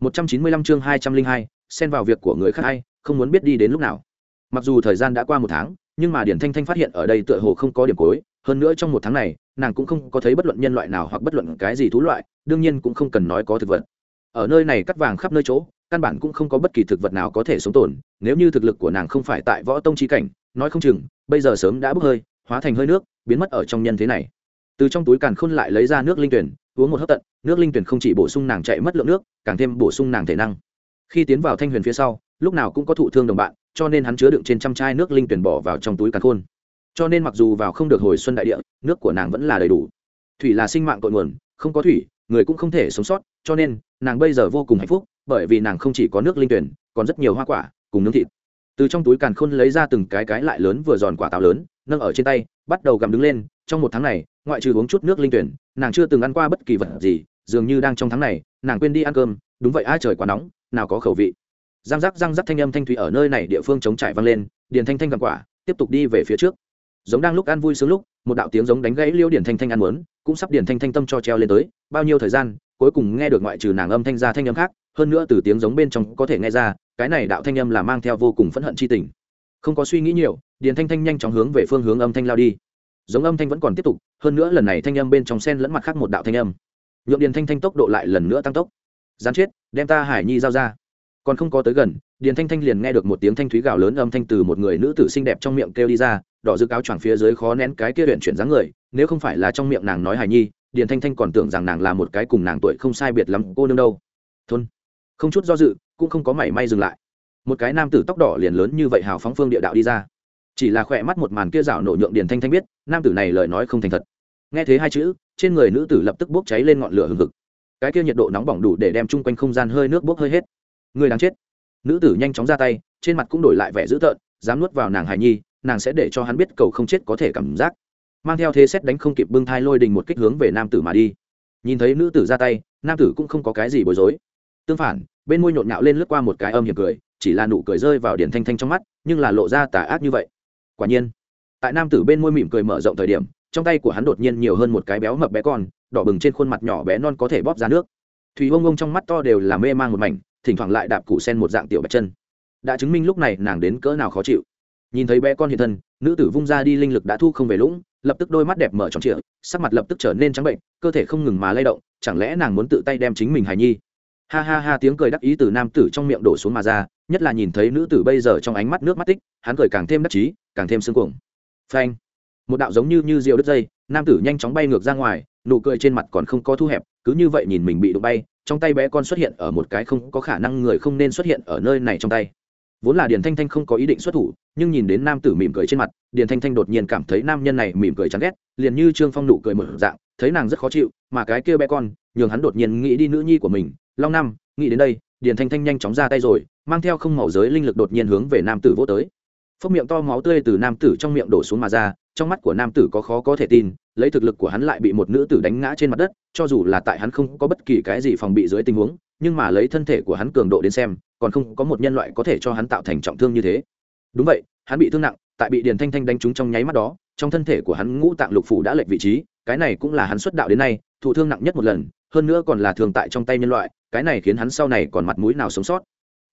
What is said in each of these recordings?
195 chương 202, xen vào việc của người khác hay, không muốn biết đi đến lúc nào. Mặc dù thời gian đã qua một tháng, nhưng mà Điển Thanh Thanh phát hiện ở đây tựa hồ không có điểm cuối, hơn nữa trong một tháng này, nàng cũng không có thấy bất luận nhân loại nào hoặc bất luận cái gì thú loại, đương nhiên cũng không cần nói có thực vật. Ở nơi này cắt vàng khắp nơi chỗ, căn bản cũng không có bất kỳ thực vật nào có thể sống tồn, nếu như thực lực của nàng không phải tại võ tông chi cảnh, nói không chừng bây giờ sớm đã bốc hơi, hóa thành hơi nước, biến mất ở trong nhân thế này. Từ trong túi càn khôn lại lấy ra nước linh tuyển, uống một hớp tận, nước linh tuyển không chỉ bổ sung nàng chạy mất lượng nước, càng thêm bổ sung nàng thể năng. Khi tiến vào thanh huyền phía sau lúc nào cũng có thụ thương đồng bạn cho nên hắn chứa đựng trên trăm chai nước linh tuyển bỏ vào trong túi càn khôn. Cho nên mặc dù vào không được hồi xuân đại địa nước của nàng vẫn là đầy đủ. Thủy là sinh mạng cội nguồn không có thủy người cũng không thể sống sót cho nên nàng bây giờ vô cùng hạnh phúc bởi vì nàng không chỉ có nước linh tuyển còn rất nhiều hoa quả cùng nướng thịt. Từ trong túi càn khôn lấy ra từng cái cái lại lớn vừa giòn quả táo lớn nâng ở trên tay bắt đầu gặm đứng lên trong một tháng này, ngoại trừ uống chút nước linh tuyển, nàng chưa từng ăn qua bất kỳ vật gì, dường như đang trong tháng này, nàng quên đi ăn cơm, đúng vậy, ai trời quá nóng, nào có khẩu vị. Răng rắc răng rắc thanh âm thanh thủy ở nơi này địa phương chống trải vang lên, điền thanh thanh cầm quả, tiếp tục đi về phía trước. Giống đang lúc ăn vui sướng lúc, một đạo tiếng giống đánh gãy liêu điền thanh thanh ăn muốn cũng sắp điền thanh thanh tâm cho treo lên tới, bao nhiêu thời gian, cuối cùng nghe được ngoại trừ nàng âm thanh ra thanh âm khác, hơn nữa từ tiếng giống bên trong có thể nghe ra, cái này đạo thanh âm là mang theo vô cùng phẫn hận chi tình. Không có suy nghĩ nhiều, điền thanh thanh nhanh chóng hướng về phương hướng âm thanh lao đi giống âm thanh vẫn còn tiếp tục, hơn nữa lần này thanh âm bên trong sen lẫn mặt khác một đạo thanh âm. Nhượng điền thanh thanh tốc độ lại lần nữa tăng tốc. Gián chết, đem ta hải nhi giao ra. Còn không có tới gần, điền thanh thanh liền nghe được một tiếng thanh thúy gào lớn âm thanh từ một người nữ tử xinh đẹp trong miệng kêu đi ra, đỏ rực cáo choàng phía dưới khó nén cái kia luyện chuyển dáng người, nếu không phải là trong miệng nàng nói hải nhi, điền thanh thanh còn tưởng rằng nàng là một cái cùng nàng tuổi không sai biệt lắm cô nương đâu. Thôn. Không chút do dự, cũng không có mảy may dừng lại. Một cái nam tử tóc đỏ liền lớn như vậy hào phóng phương địa đạo đi ra chỉ là khỏe mắt một màn kia rảo nổ nhượng điền thanh thanh biết, nam tử này lời nói không thành thật. Nghe thấy hai chữ, trên người nữ tử lập tức bốc cháy lên ngọn lửa hừng hực. Cái kia nhiệt độ nóng bỏng đủ để đem chung quanh không gian hơi nước bốc hơi hết. Người đang chết. Nữ tử nhanh chóng ra tay, trên mặt cũng đổi lại vẻ dữ tợn, dám nuốt vào nàng hài nhi, nàng sẽ để cho hắn biết cầu không chết có thể cảm giác. Mang theo thế xét đánh không kịp bưng thai lôi đình một kích hướng về nam tử mà đi. Nhìn thấy nữ tử ra tay, nam tử cũng không có cái gì bối rối. Tương phản, bên môi nhộn nhạo lên lướt qua một cái âm hiểm cười, chỉ là nụ cười rơi vào điển thanh thanh trong mắt, nhưng là lộ ra tà ác như vậy quả nhiên. Tại nam tử bên môi mỉm cười mở rộng thời điểm, trong tay của hắn đột nhiên nhiều hơn một cái béo mập bé con, đỏ bừng trên khuôn mặt nhỏ bé non có thể bóp ra nước. Thủy ông ông trong mắt to đều là mê man một mảnh, thỉnh thoảng lại đạp cụ sen một dạng tiểu bạch chân. Đã chứng minh lúc này nàng đến cỡ nào khó chịu. Nhìn thấy bé con hiện thân, nữ tử vung ra đi linh lực đã thu không về lũng, lập tức đôi mắt đẹp mở tròn trịa, sắc mặt lập tức trở nên trắng bệnh, cơ thể không ngừng mà lay động, chẳng lẽ nàng muốn tự tay đem chính mình hài nhi? Ha ha ha, tiếng cười đắc ý từ nam tử trong miệng đổ xuống mà ra nhất là nhìn thấy nữ tử bây giờ trong ánh mắt nước mắt tích, hắn cười càng thêm đắc chí, càng thêm sương cuồng. Phanh. Một đạo giống như như rượu đứt dây, nam tử nhanh chóng bay ngược ra ngoài, nụ cười trên mặt còn không có thu hẹp, cứ như vậy nhìn mình bị đụng bay, trong tay bé con xuất hiện ở một cái không có khả năng người không nên xuất hiện ở nơi này trong tay. Vốn là điền thanh thanh không có ý định xuất thủ, nhưng nhìn đến nam tử mỉm cười trên mặt, điền thanh thanh đột nhiên cảm thấy nam nhân này mỉm cười chán ghét, liền như trương phong nụ cười một dạng, thấy nàng rất khó chịu, mà cái kia bé con, nhường hắn đột nhiên nghĩ đi nữ nhi của mình, long năm nghĩ đến đây điền thanh thanh nhanh chóng ra tay rồi, mang theo không màu giới linh lực đột nhiên hướng về nam tử vô tới. Phốc miệng to máu tươi từ nam tử trong miệng đổ xuống mà ra, trong mắt của nam tử có khó có thể tin, lấy thực lực của hắn lại bị một nữ tử đánh ngã trên mặt đất, cho dù là tại hắn không có bất kỳ cái gì phòng bị dưới tình huống, nhưng mà lấy thân thể của hắn cường độ đến xem, còn không có một nhân loại có thể cho hắn tạo thành trọng thương như thế. Đúng vậy, hắn bị thương nặng, tại bị điền thanh thanh đánh trúng trong nháy mắt đó, trong thân thể của hắn ngũ tạng lục phủ đã lệch vị trí, cái này cũng là hắn xuất đạo đến nay, thụ thương nặng nhất một lần, hơn nữa còn là thường tại trong tay nhân loại cái này khiến hắn sau này còn mặt mũi nào sống sót.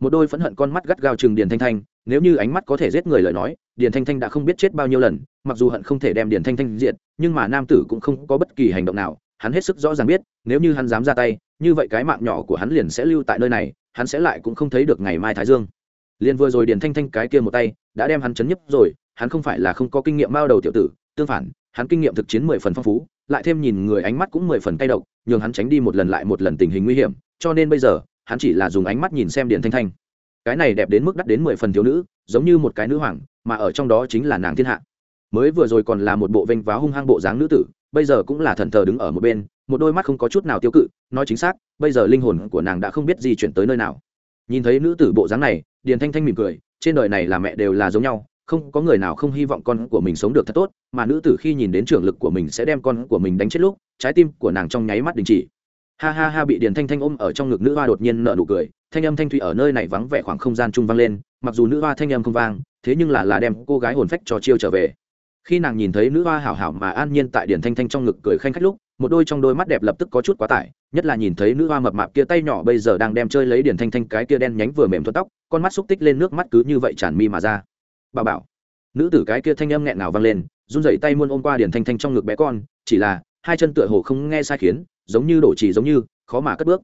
Một đôi phẫn hận con mắt gắt gao chừng điền thanh thanh, nếu như ánh mắt có thể giết người lời nói, điền thanh thanh đã không biết chết bao nhiêu lần, mặc dù hận không thể đem điền thanh thanh diệt, nhưng mà nam tử cũng không có bất kỳ hành động nào, hắn hết sức rõ ràng biết, nếu như hắn dám ra tay, như vậy cái mạng nhỏ của hắn liền sẽ lưu tại nơi này, hắn sẽ lại cũng không thấy được ngày mai thái dương. Liền vừa rồi điền thanh thanh cái kia một tay, đã đem hắn chấn nhấp rồi, hắn không phải là không có kinh nghiệm bao đầu tiểu tử, tương phản, hắn kinh nghiệm thực chiến mười phần phong phú lại thêm nhìn người ánh mắt cũng mười phần tay độc, nhường hắn tránh đi một lần lại một lần tình hình nguy hiểm, cho nên bây giờ, hắn chỉ là dùng ánh mắt nhìn xem điền thanh thanh. Cái này đẹp đến mức đắt đến mười phần thiếu nữ, giống như một cái nữ hoàng, mà ở trong đó chính là nàng thiên hạ. Mới vừa rồi còn là một bộ vênh váo hung hăng bộ dáng nữ tử, bây giờ cũng là thần thờ đứng ở một bên, một đôi mắt không có chút nào tiêu cự, nói chính xác, bây giờ linh hồn của nàng đã không biết di chuyển tới nơi nào. Nhìn thấy nữ tử bộ dáng này, điền thanh thanh mỉm cười, trên đời này là mẹ đều là giống nhau không có người nào không hy vọng con của mình sống được thật tốt, mà nữ tử khi nhìn đến trưởng lực của mình sẽ đem con của mình đánh chết lúc, trái tim của nàng trong nháy mắt đình chỉ. Ha ha ha, bị điền thanh thanh ôm ở trong ngực nữ hoa đột nhiên nợ nụ cười, thanh âm thanh thủy ở nơi này vắng vẻ khoảng không gian trung vang lên, mặc dù nữ hoa thanh âm không vang, thế nhưng là là đem cô gái hồn phách cho chiêu trở về. Khi nàng nhìn thấy nữ hoa hảo hảo mà an nhiên tại điền thanh thanh trong ngực cười khanh khách lúc, một đôi trong đôi mắt đẹp lập tức có chút quá tải, nhất là nhìn thấy nữ hoa mập mạp kia tay nhỏ bây giờ đang đem chơi lấy điển thanh thanh cái kia đen nhánh vừa mềm thuận tóc, con mắt xúc tích lên nước mắt cứ như vậy tràn mi mà ra bà bảo. Nữ tử cái kia thanh âm nghẹn nào vang lên, run rẩy tay muôn ôm qua điển thanh thanh trong ngực bé con, chỉ là, hai chân tựa hồ không nghe sai khiến, giống như đổ chỉ giống như, khó mà cất bước.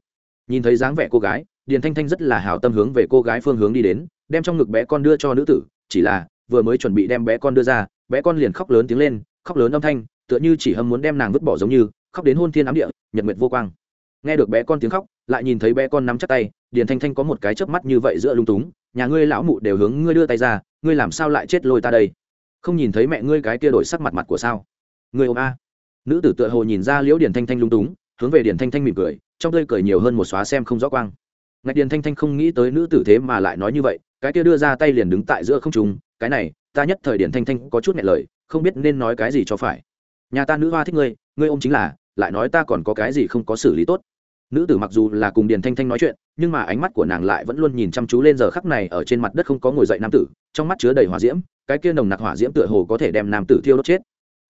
Nhìn thấy dáng vẻ cô gái, điền thanh thanh rất là hào tâm hướng về cô gái phương hướng đi đến, đem trong ngực bé con đưa cho nữ tử, chỉ là, vừa mới chuẩn bị đem bé con đưa ra, bé con liền khóc lớn tiếng lên, khóc lớn âm thanh, tựa như chỉ hâm muốn đem nàng vứt bỏ giống như, khóc đến hôn thiên ám địa, nhật nguyệt vô quang. Nghe được bé con tiếng khóc, lại nhìn thấy bé con nắm chắc tay, điền thanh thanh có một cái chớp mắt như vậy giữa lung túng, nhà ngươi lão mụ đều hướng ngươi đưa tay ra ngươi làm sao lại chết lôi ta đây? Không nhìn thấy mẹ ngươi cái kia đổi sắc mặt mặt của sao? Ngươi ôm a. Nữ tử tựa hồ nhìn ra liễu điền thanh thanh lung túng, hướng về điền thanh thanh mỉm cười, trong tươi cười nhiều hơn một xóa xem không rõ quang. Ngạch điền thanh thanh không nghĩ tới nữ tử thế mà lại nói như vậy, cái kia đưa ra tay liền đứng tại giữa không trùng cái này, ta nhất thời điền thanh thanh có chút nghẹn lời, không biết nên nói cái gì cho phải. Nhà ta nữ hoa thích ngươi ngươi ôm chính là, lại nói ta còn có cái gì không có xử lý tốt nữ tử mặc dù là cùng điền thanh thanh nói chuyện, nhưng mà ánh mắt của nàng lại vẫn luôn nhìn chăm chú lên giờ khắc này ở trên mặt đất không có ngồi dậy nam tử, trong mắt chứa đầy hỏa diễm, cái kia nồng nặc hỏa diễm tựa hồ có thể đem nam tử thiêu đốt chết.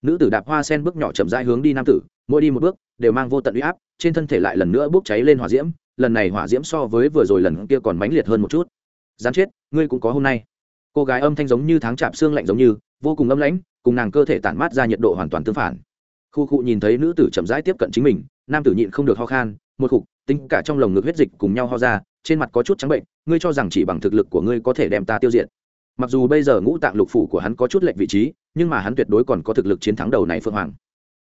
Nữ tử đạp hoa sen bước nhỏ chậm rãi hướng đi nam tử, mỗi đi một bước, đều mang vô tận uy áp, trên thân thể lại lần nữa bốc cháy lên hỏa diễm, lần này hỏa diễm so với vừa rồi lần kia còn mãnh liệt hơn một chút. Gián chết, ngươi cũng có hôm nay. Cô gái âm thanh giống như tháng chạm xương lạnh giống như, vô cùng âm lãnh, cùng nàng cơ thể tản mát ra nhiệt độ hoàn toàn tương phản. Khu khu nhìn thấy nữ tử chậm rãi tiếp cận chính mình, nam tử nhịn không được ho khan một khục, tính cả trong lồng ngực huyết dịch cùng nhau ho ra, trên mặt có chút trắng bệnh, ngươi cho rằng chỉ bằng thực lực của ngươi có thể đem ta tiêu diệt. Mặc dù bây giờ ngũ tạng lục phủ của hắn có chút lệch vị trí, nhưng mà hắn tuyệt đối còn có thực lực chiến thắng đầu này phương hoàng.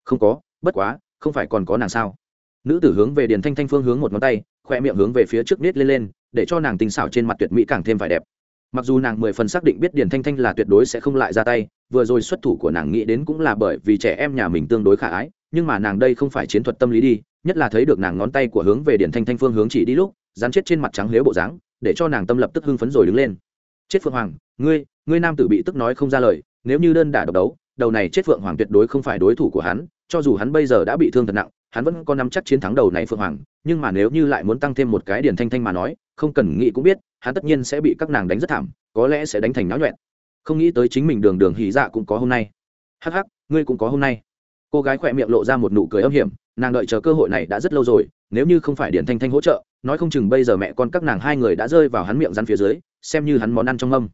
Không có, bất quá, không phải còn có nàng sao? Nữ tử hướng về điền thanh thanh phương hướng một ngón tay, khoe miệng hướng về phía trước nết lên lên, để cho nàng tinh xảo trên mặt tuyệt mỹ càng thêm phải đẹp. Mặc dù nàng mười phần xác định biết điền thanh thanh là tuyệt đối sẽ không lại ra tay, vừa rồi xuất thủ của nàng nghĩ đến cũng là bởi vì trẻ em nhà mình tương đối khả ái, nhưng mà nàng đây không phải chiến thuật tâm lý đi nhất là thấy được nàng ngón tay của hướng về điển thanh thanh phương hướng chỉ đi lúc dán chết trên mặt trắng lếu bộ dáng, để cho nàng tâm lập tức hưng phấn rồi đứng lên. Chết phượng hoàng, ngươi ngươi nam tử bị tức nói không ra lời, nếu như đơn đả độc đấu, đầu này chết phượng hoàng tuyệt đối không phải đối thủ của hắn, cho dù hắn bây giờ đã bị thương thật nặng, hắn vẫn có nắm chắc chiến thắng đầu này phượng hoàng, nhưng mà nếu như lại muốn tăng thêm một cái điển thanh thanh mà nói, không cần nghĩ cũng biết, hắn tất nhiên sẽ bị các nàng đánh rất thảm, có lẽ sẽ đánh thành náo nhuẹn. Không nghĩ tới chính mình đường đường hỉ dạ cũng có hôm nay. Hắc hắc, ngươi cũng có hôm nay cô gái khỏe miệng lộ ra một nụ cười âm hiểm nàng đợi chờ cơ hội này đã rất lâu rồi nếu như không phải điển thanh thanh hỗ trợ nói không chừng bây giờ mẹ con các nàng hai người đã rơi vào hắn miệng rắn phía dưới xem như hắn món ăn trong âm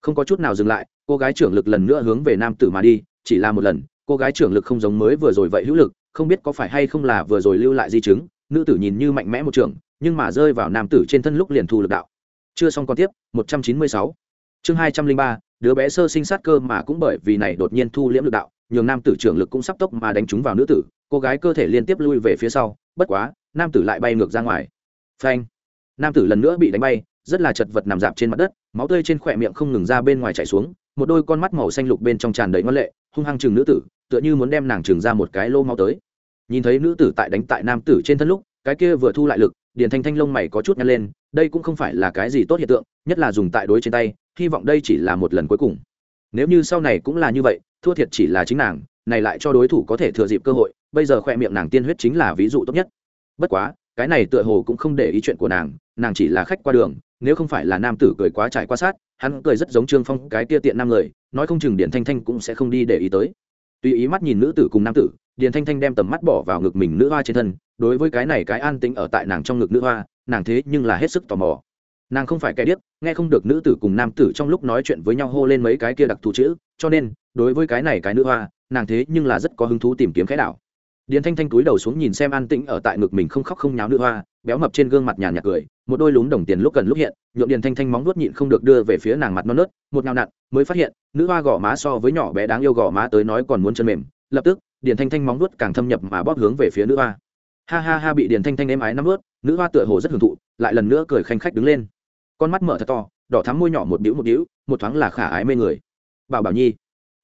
không có chút nào dừng lại cô gái trưởng lực lần nữa hướng về nam tử mà đi chỉ là một lần cô gái trưởng lực không giống mới vừa rồi vậy hữu lực không biết có phải hay không là vừa rồi lưu lại di chứng nữ tử nhìn như mạnh mẽ một trường nhưng mà rơi vào nam tử trên thân lúc liền thu lực đạo. Chưa xong còn tiếp 196. chương 203, đứa bé sơ sinh sát cơ mà cũng bởi vì này đột nhiên thu liễm lực đạo nhường nam tử trưởng lực cũng sắp tốc mà đánh trúng vào nữ tử, cô gái cơ thể liên tiếp lui về phía sau, bất quá, nam tử lại bay ngược ra ngoài. Phanh! Nam tử lần nữa bị đánh bay, rất là chật vật nằm dạp trên mặt đất, máu tươi trên khỏe miệng không ngừng ra bên ngoài chảy xuống, một đôi con mắt màu xanh lục bên trong tràn đầy ngoan lệ, hung hăng chừng nữ tử, tựa như muốn đem nàng chừng ra một cái lô máu tới. Nhìn thấy nữ tử tại đánh tại nam tử trên thân lúc, cái kia vừa thu lại lực, điền thanh thanh lông mày có chút nhăn lên, đây cũng không phải là cái gì tốt hiện tượng, nhất là dùng tại đối trên tay, hy vọng đây chỉ là một lần cuối cùng. Nếu như sau này cũng là như vậy thua thiệt chỉ là chính nàng, này lại cho đối thủ có thể thừa dịp cơ hội, bây giờ khoe miệng nàng tiên huyết chính là ví dụ tốt nhất. Bất quá, cái này tựa hồ cũng không để ý chuyện của nàng nàng chỉ là khách qua đường, nếu không phải là nam tử cười quá trải qua sát, hắn cười rất giống trương phong, cái tia tiện nam người, nói không chừng điện thanh thanh cũng sẽ không đi để ý tới. Tùy ý mắt nhìn nữ tử cùng nam tử điển thanh thanh đem tầm mắt bỏ vào ngực mình nữ hoa trên thân, đối với cái này cái an tĩnh ở tại nàng trong ngực nữ hoa, nàng thế nhưng là hết sức tò mò nàng không phải kẻ điếc, nghe không được nữ tử cùng nam tử trong lúc nói chuyện với nhau hô lên mấy cái kia đặc thù chữ, cho nên, đối với cái này cái nữ hoa, nàng thế nhưng là rất có hứng thú tìm kiếm khẽ đảo. Điền thanh thanh túi đầu xuống nhìn xem an tĩnh ở tại ngực mình không khóc không nháo nữ hoa, béo mập trên gương mặt nhàn nhạt cười, một đôi lún đồng tiền lúc gần lúc hiện nhuộm điền thanh thanh móng nuốt nhịn không được đưa về phía nàng mặt non nớt, một nào nặn, mới phát hiện, nữ hoa gò má so với nhỏ bé đáng yêu gò má tới nói còn muốn chân mềm, lập tức, điền thanh thanh móng nuốt càng thâm nhập mà bóp hướng về phía nữ hoa. Ha ha ha bị điền thanh thanh êm ái nắm ướt nữ hoa tựa hồ rất hưởng thụ, lại lần nữa cười khanh khách đứng lên con mắt mở thật to, đỏ thắm môi nhỏ một đĩu một đĩu một thoáng là khả ái mê người. Bảo bảo nhi,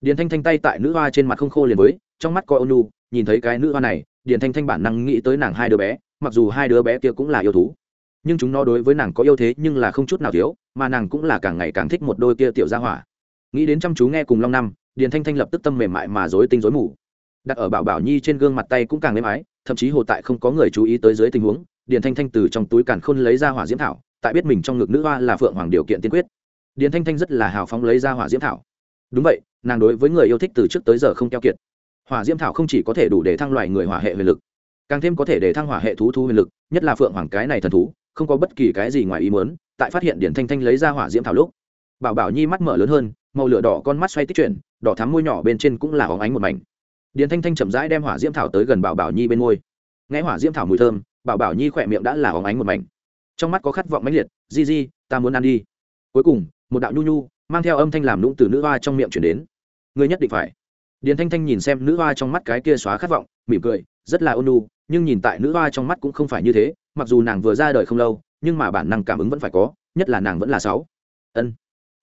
điền thanh thanh tay tại nữ hoa trên mặt không khô liền với, trong mắt coi ônu nhìn thấy cái nữ hoa này, điền thanh thanh bản năng nghĩ tới nàng hai đứa bé, mặc dù hai đứa bé kia cũng là yêu thú, nhưng chúng nó đối với nàng có yêu thế nhưng là không chút nào thiếu, mà nàng cũng là càng ngày càng thích một đôi kia tiểu gia hỏa. Nghĩ đến chăm chú nghe cùng long năm, điền thanh thanh lập tức tâm mềm mại mà dối tinh dối mù. Đặt ở bảo bảo nhi trên gương mặt tay cũng càng êm ái, thậm chí hồ tại không có người chú ý tới dưới tình huống, điền thanh thanh từ trong túi càn khôn lấy ra hỏa diễm thảo tại biết mình trong ngực nữ hoa là phượng hoàng điều kiện tiên quyết. Điền thanh thanh rất là hào phóng lấy ra hỏa diễm thảo. Đúng vậy, nàng đối với người yêu thích từ trước tới giờ không keo kiệt. Hỏa diễm thảo không chỉ có thể đủ để thăng loại người hỏa hệ huyền lực, càng thêm có thể để thăng hỏa hệ thú thu huyền lực, nhất là phượng hoàng cái này thần thú, không có bất kỳ cái gì ngoài ý muốn, tại phát hiện điển thanh thanh lấy ra hỏa diễm thảo lúc, bảo bảo nhi mắt mở lớn hơn, màu lửa đỏ con mắt xoay tích chuyển, đỏ thắm môi nhỏ bên trên cũng là óng ánh một mảnh. Điển thanh thanh chậm rãi đem hỏa diễm thảo tới gần bảo bảo nhi bên môi. Nghe hỏa diễm thảo mùi thơm, bảo bảo nhi khỏe miệng đã là óng ánh một mảnh trong mắt có khát vọng mãnh liệt, di di, ta muốn ăn đi. Cuối cùng, một đạo nhu nhu mang theo âm thanh làm lũng từ nữ hoa trong miệng chuyển đến. Người nhất định phải. Điền thanh thanh nhìn xem nữ hoa trong mắt cái kia xóa khát vọng, mỉm cười, rất là ôn nhu, nhưng nhìn tại nữ hoa trong mắt cũng không phải như thế, mặc dù nàng vừa ra đời không lâu, nhưng mà bản năng cảm ứng vẫn phải có, nhất là nàng vẫn là sáu. Ân.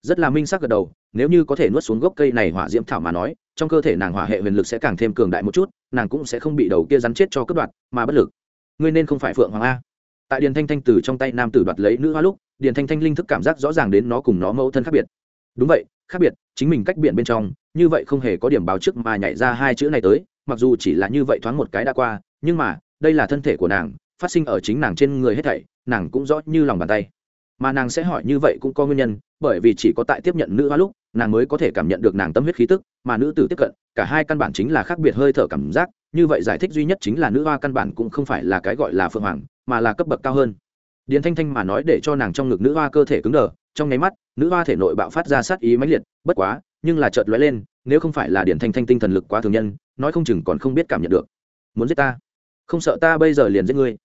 Rất là minh sắc gật đầu, nếu như có thể nuốt xuống gốc cây này hỏa diễm thảo mà nói, trong cơ thể nàng hỏa hệ huyền lực sẽ càng thêm cường đại một chút, nàng cũng sẽ không bị đầu kia rắn chết cho cướp đoạt, mà bất lực. Ngươi nên không phải phượng hoàng a tại điền thanh thanh từ trong tay nam tử đoạt lấy nữ hoa lúc, điền thanh thanh linh thức cảm giác rõ ràng đến nó cùng nó mẫu thân khác biệt. Đúng vậy, khác biệt, chính mình cách biển bên trong, như vậy không hề có điểm báo trước mà nhảy ra hai chữ này tới, mặc dù chỉ là như vậy thoáng một cái đã qua, nhưng mà, đây là thân thể của nàng, phát sinh ở chính nàng trên người hết thảy, nàng cũng rõ như lòng bàn tay. Mà nàng sẽ hỏi như vậy cũng có nguyên nhân, bởi vì chỉ có tại tiếp nhận nữ hoa lúc, nàng mới có thể cảm nhận được nàng tâm huyết khí tức, mà nữ tử tiếp cận, cả hai căn bản chính là khác biệt hơi thở cảm giác, như vậy giải thích duy nhất chính là nữ hoa căn bản cũng không phải là cái gọi là phượng hoàng mà là cấp bậc cao hơn. Điền thanh thanh mà nói để cho nàng trong ngực nữ hoa cơ thể cứng đờ, trong nháy mắt, nữ hoa thể nội bạo phát ra sát ý mãnh liệt, bất quá, nhưng là chợt lóe lên, nếu không phải là điền thanh thanh tinh thần lực quá thường nhân, nói không chừng còn không biết cảm nhận được. Muốn giết ta? Không sợ ta bây giờ liền giết ngươi?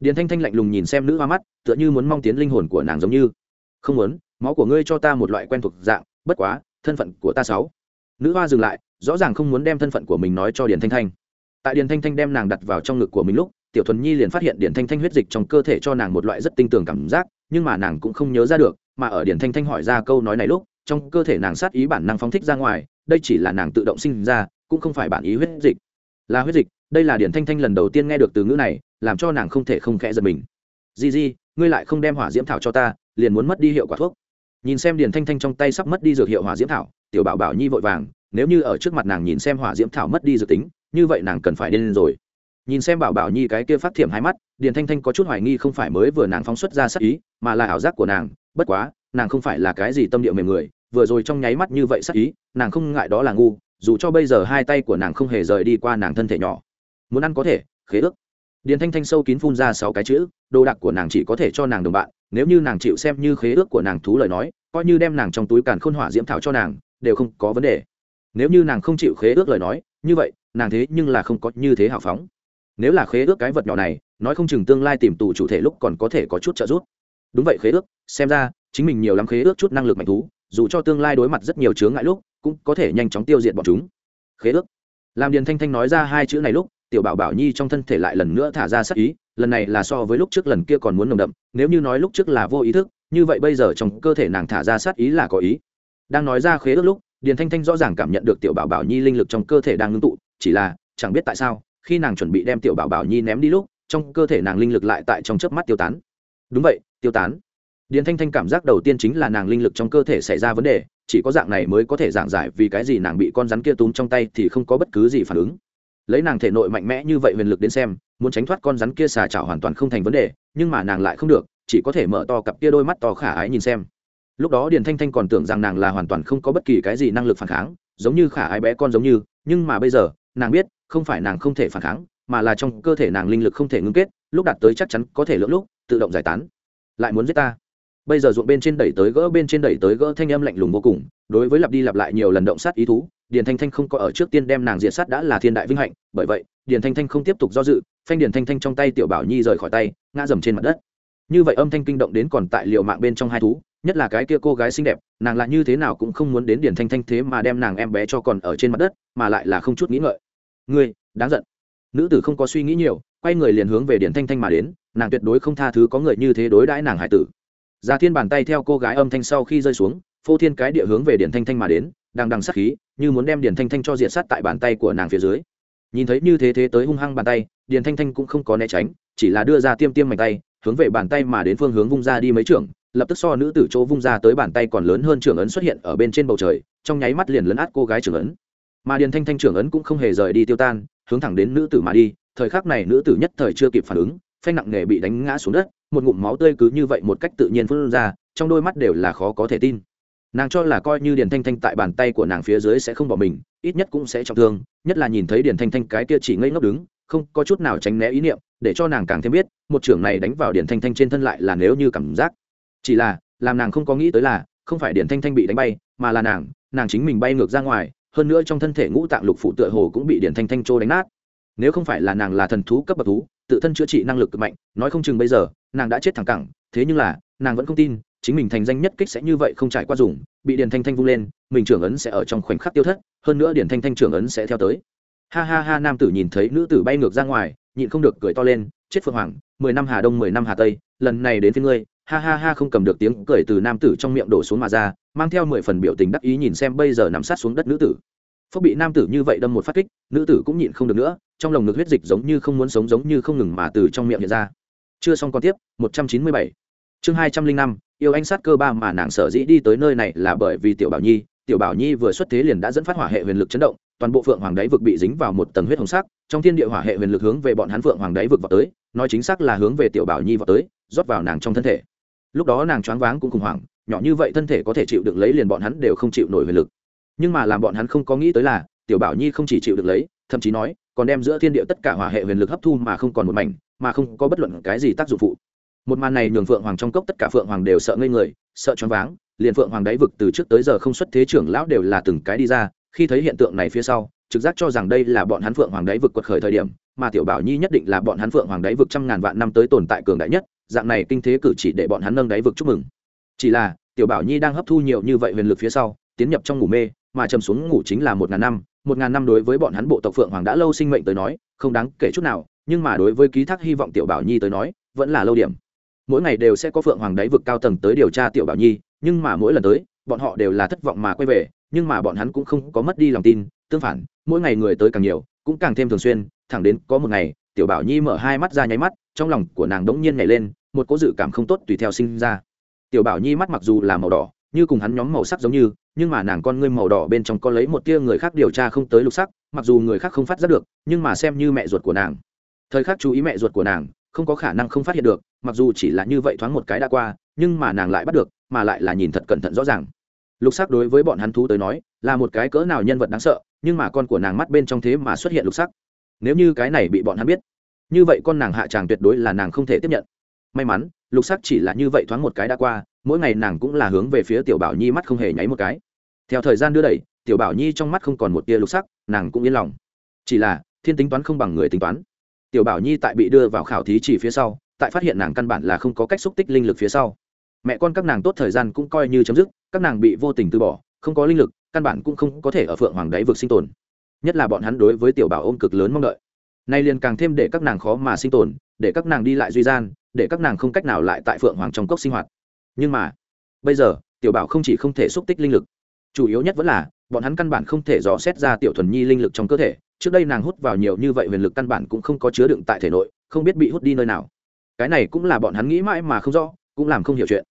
Điền thanh thanh lạnh lùng nhìn xem nữ hoa mắt, tựa như muốn mong tiến linh hồn của nàng giống như. Không muốn, máu của ngươi cho ta một loại quen thuộc dạng, bất quá, thân phận của ta sáu. Nữ hoa dừng lại, rõ ràng không muốn đem thân phận của mình nói cho điền thanh thanh. Tại điền thanh thanh đem nàng đặt vào trong ngực của mình lúc tiểu thuần nhi liền phát hiện điển thanh thanh huyết dịch trong cơ thể cho nàng một loại rất tinh tường cảm giác, nhưng mà nàng cũng không nhớ ra được, mà ở điển thanh thanh hỏi ra câu nói này lúc, trong cơ thể nàng sát ý bản năng phóng thích ra ngoài, đây chỉ là nàng tự động sinh ra, cũng không phải bản ý huyết dịch. Là huyết dịch, đây là điển thanh thanh lần đầu tiên nghe được từ ngữ này, làm cho nàng không thể không khẽ giật mình. Di di, ngươi lại không đem hỏa diễm thảo cho ta, liền muốn mất đi hiệu quả thuốc. Nhìn xem điển thanh thanh trong tay sắp mất đi dược hiệu hỏa diễm thảo, tiểu bảo bảo nhi vội vàng, nếu như ở trước mặt nàng nhìn xem hỏa diễm thảo mất đi dược tính, như vậy nàng cần phải điên rồi nhìn xem bảo bảo nhi cái kia phát thiểm hai mắt, điền thanh thanh có chút hoài nghi không phải mới vừa nàng phóng xuất ra sắc ý, mà là ảo giác của nàng, bất quá, nàng không phải là cái gì tâm địa mềm người, vừa rồi trong nháy mắt như vậy sắc ý, nàng không ngại đó là ngu, dù cho bây giờ hai tay của nàng không hề rời đi qua nàng thân thể nhỏ. Muốn ăn có thể, khế ước. Điền thanh thanh sâu kín phun ra sáu cái chữ, đồ đạc của nàng chỉ có thể cho nàng đồng bạn, nếu như nàng chịu xem như khế ước của nàng thú lời nói, coi như đem nàng trong túi càn khôn hỏa diễm thảo cho nàng, đều không có vấn đề. Nếu như nàng không chịu khế ước lời nói, như vậy, nàng thế nhưng là không có như thế hào phóng nếu là khế ước cái vật nhỏ này, nói không chừng tương lai tìm tù chủ thể lúc còn có thể có chút trợ giúp. Đúng vậy khế ước, xem ra, chính mình nhiều lắm khế ước chút năng lực mạnh thú, dù cho tương lai đối mặt rất nhiều chướng ngại lúc, cũng có thể nhanh chóng tiêu diệt bọn chúng. Khế ước. Làm điền thanh thanh nói ra hai chữ này lúc, tiểu bảo bảo nhi trong thân thể lại lần nữa thả ra sắc ý, lần này là so với lúc trước lần kia còn muốn nồng đậm, nếu như nói lúc trước là vô ý thức, như vậy bây giờ trong cơ thể nàng thả ra sát ý là có ý. Đang nói ra khế ước lúc, điền thanh thanh rõ ràng cảm nhận được tiểu bảo bảo nhi linh lực trong cơ thể đang ngưng tụ, chỉ là, chẳng biết tại sao khi nàng chuẩn bị đem tiểu bảo bảo nhi ném đi lúc, trong cơ thể nàng linh lực lại tại trong chớp mắt tiêu tán. Đúng vậy, tiêu tán. Điền thanh thanh cảm giác đầu tiên chính là nàng linh lực trong cơ thể xảy ra vấn đề, chỉ có dạng này mới có thể giảng giải vì cái gì nàng bị con rắn kia túm trong tay thì không có bất cứ gì phản ứng. Lấy nàng thể nội mạnh mẽ như vậy huyền lực đến xem, muốn tránh thoát con rắn kia xà chảo hoàn toàn không thành vấn đề, nhưng mà nàng lại không được, chỉ có thể mở to cặp kia đôi mắt to khả ái nhìn xem. Lúc đó điền thanh thanh còn tưởng rằng nàng là hoàn toàn không có bất kỳ cái gì năng lực phản kháng, giống như khả ái bé con giống như, nhưng mà bây giờ, nàng biết không phải nàng không thể phản kháng, mà là trong cơ thể nàng linh lực không thể ngưng kết, lúc đạt tới chắc chắn có thể lưỡng lúc, tự động giải tán. Lại muốn giết ta. Bây giờ ruộng bên trên đẩy tới gỡ, bên trên đẩy tới gỡ, thanh âm lạnh lùng vô cùng, đối với lặp đi lặp lại nhiều lần động sát ý thú, điền thanh thanh không có ở trước tiên đem nàng diệt sát đã là thiên đại vinh hạnh, bởi vậy, điền thanh thanh không tiếp tục do dự, phanh điền thanh thanh trong tay tiểu bảo nhi rời khỏi tay, ngã dầm trên mặt đất. Như vậy âm thanh kinh động đến còn tại liệu mạng bên trong hai thú, nhất là cái kia cô gái xinh đẹp, nàng là như thế nào cũng không muốn đến điền thanh thanh thế mà đem nàng em bé cho còn ở trên mặt đất, mà lại là không chút nghĩ ngợi ngươi đáng giận nữ tử không có suy nghĩ nhiều quay người liền hướng về điền thanh thanh mà đến nàng tuyệt đối không tha thứ có người như thế đối đãi nàng hải tử Già Thiên bàn tay theo cô gái âm thanh sau khi rơi xuống, phô thiên cái địa hướng về Điền Thanh Thanh mà đến, đang đằng sát khí, như muốn đem Điền Thanh Thanh cho diệt sát tại bàn tay của nàng phía dưới. Nhìn thấy như thế thế tới hung hăng bàn tay, Điền Thanh Thanh cũng không có né tránh, chỉ là đưa ra tiêm tiêm mạnh tay, hướng về bàn tay mà đến phương hướng vung ra đi mấy trưởng, lập tức so nữ tử chỗ vung ra tới bàn tay còn lớn hơn trưởng ấn xuất hiện ở bên trên bầu trời, trong nháy mắt liền lấn át cô gái trưởng ấn. Mà Điền Thanh Thanh trưởng ấn cũng không hề rời đi tiêu tan, hướng thẳng đến nữ tử mà đi, thời khắc này nữ tử nhất thời chưa kịp phản ứng, phanh nặng nề bị đánh ngã xuống đất, một ngụm máu tươi cứ như vậy một cách tự nhiên phun ra trong đôi mắt đều là khó có thể tin. Nàng cho là coi như điền thanh thanh tại bàn tay của nàng phía dưới sẽ không bỏ mình ít nhất cũng sẽ trọng thương nhất là nhìn thấy điền thanh thanh cái kia chỉ ngây ngốc đứng không có chút nào tránh né ý niệm để cho nàng càng thêm biết một trưởng này đánh vào Điền thanh thanh trên thân lại là nếu như cảm giác. Chỉ là làm nàng không có nghĩ tới là không phải Điền thanh thanh bị đánh bay mà là nàng nàng chính mình bay ngược ra ngoài hơn nữa trong thân thể ngũ tạng lục phủ tựa hồ cũng bị điển thanh thanh trô đánh nát. Nếu không phải là nàng là thần thú cấp bậc thú, tự thân chữa trị năng lực cực mạnh, nói không chừng bây giờ, nàng đã chết thẳng cẳng, thế nhưng là, nàng vẫn không tin, chính mình thành danh nhất kích sẽ như vậy không trải qua dùng, bị điển thanh thanh vung lên, mình trưởng ấn sẽ ở trong khoảnh khắc tiêu thất, hơn nữa điển thanh thanh trưởng ấn sẽ theo tới. Ha ha ha, nam tử nhìn thấy nữ tử bay ngược ra ngoài, nhịn không được cười to lên, chết phượng hoàng, mười năm hà đông, mười năm hà tây, lần này đến phía ngươi ha ha ha không cầm được tiếng cười từ nam tử trong miệng đổ xuống mà ra, mang theo mười phần biểu tình đắc ý nhìn xem bây giờ nằm sát xuống đất nữ tử. Phúc bị nam tử như vậy đâm một phát kích, nữ tử cũng nhịn không được nữa, trong lồng ngực huyết dịch giống như không muốn sống giống như không ngừng mà từ trong miệng hiện ra. Chưa xong còn tiếp, một trăm chín mươi bảy. Chương hai trăm linh năm, yêu anh sát cơ ba mà nàng sở dĩ đi tới nơi này là bởi vì tiểu bảo nhi. Tiểu bảo nhi vừa xuất thế liền đã dẫn phát hỏa hệ huyền lực chấn động, toàn bộ phượng hoàng đáy vực bị dính vào một tầng huyết hồng sắc, trong thiên địa hỏa hệ huyền lực hướng về bọn hắn phượng hoàng đáy vực vào tới, nói chính xác là hướng về tiểu bảo nhi vào tới, rót vào nàng trong thân thể lúc đó nàng choáng váng cũng khủng hoảng, nhỏ như vậy thân thể có thể chịu được lấy liền bọn hắn đều không chịu nổi huyền lực. Nhưng mà làm bọn hắn không có nghĩ tới là, tiểu bảo nhi không chỉ chịu được lấy, thậm chí nói, còn đem giữa thiên địa tất cả hỏa hệ huyền lực hấp thu mà không còn một mảnh, mà không có bất luận cái gì tác dụng phụ. Một màn này nhường phượng hoàng trong cốc tất cả phượng hoàng đều sợ ngây người, sợ choáng váng, liền phượng hoàng đáy vực từ trước tới giờ không xuất thế trưởng lão đều là từng cái đi ra, khi thấy hiện tượng này phía sau, trực giác cho rằng đây là bọn hắn phượng hoàng đáy vực quật khởi thời điểm, mà tiểu bảo nhi nhất định là bọn hắn phượng hoàng đáy vực trăm ngàn vạn năm tới tồn tại cường đại nhất dạng này kinh thế cử chỉ để bọn hắn nâng đáy vực chúc mừng. Chỉ là, tiểu bảo nhi đang hấp thu nhiều như vậy huyền lực phía sau, tiến nhập trong ngủ mê, mà chầm xuống ngủ chính là một ngàn năm. Một ngàn năm đối với bọn hắn bộ tộc phượng hoàng đã lâu sinh mệnh tới nói, không đáng kể chút nào, nhưng mà đối với ký thác hy vọng tiểu bảo nhi tới nói, vẫn là lâu điểm. Mỗi ngày đều sẽ có phượng hoàng đáy vực cao tầng tới điều tra tiểu bảo nhi, nhưng mà mỗi lần tới, bọn họ đều là thất vọng mà quay về, nhưng mà bọn hắn cũng không có mất đi lòng tin, tương phản, mỗi ngày người tới càng nhiều, cũng càng thêm thường xuyên. Thẳng đến có một ngày, tiểu bảo nhi mở hai mắt ra nháy mắt, trong lòng của nàng đống nhiên nhảy lên một cố dự cảm không tốt tùy theo sinh ra. Tiểu bảo nhi mắt mặc dù là màu đỏ, như cùng hắn nhóm màu sắc giống như, nhưng mà nàng con ngươi màu đỏ bên trong có lấy một tia người khác điều tra không tới lục sắc, mặc dù người khác không phát giác được, nhưng mà xem như mẹ ruột của nàng. Thời khắc chú ý mẹ ruột của nàng, không có khả năng không phát hiện được, mặc dù chỉ là như vậy thoáng một cái đã qua, nhưng mà nàng lại bắt được, mà lại là nhìn thật cẩn thận rõ ràng. Lục sắc đối với bọn hắn thú tới nói, là một cái cỡ nào nhân vật đáng sợ, nhưng mà con của nàng mắt bên trong thế mà xuất hiện lục sắc. Nếu như cái này bị bọn hắn biết, như vậy con nàng hạ tràng tuyệt đối là nàng không thể tiếp nhận may mắn, lục sắc chỉ là như vậy thoáng một cái đã qua, mỗi ngày nàng cũng là hướng về phía tiểu bảo nhi mắt không hề nháy một cái. Theo thời gian đưa đẩy, tiểu bảo nhi trong mắt không còn một tia lục sắc, nàng cũng yên lòng. Chỉ là, thiên tính toán không bằng người tính toán. Tiểu bảo nhi tại bị đưa vào khảo thí chỉ phía sau, tại phát hiện nàng căn bản là không có cách xúc tích linh lực phía sau. Mẹ con các nàng tốt thời gian cũng coi như chấm dứt, các nàng bị vô tình từ bỏ, không có linh lực, căn bản cũng không có thể ở phượng hoàng đáy vực sinh tồn. Nhất là bọn hắn đối với tiểu bảo ôm cực lớn mong đợi. Nay liền càng thêm để các nàng khó mà sinh tồn để các nàng đi lại duy gian, để các nàng không cách nào lại tại phượng hoàng trong cốc sinh hoạt. Nhưng mà, bây giờ, tiểu bảo không chỉ không thể xúc tích linh lực, chủ yếu nhất vẫn là, bọn hắn căn bản không thể dò xét ra tiểu thuần nhi linh lực trong cơ thể. Trước đây nàng hút vào nhiều như vậy huyền lực căn bản cũng không có chứa đựng tại thể nội, không biết bị hút đi nơi nào. Cái này cũng là bọn hắn nghĩ mãi mà không rõ, cũng làm không hiểu chuyện.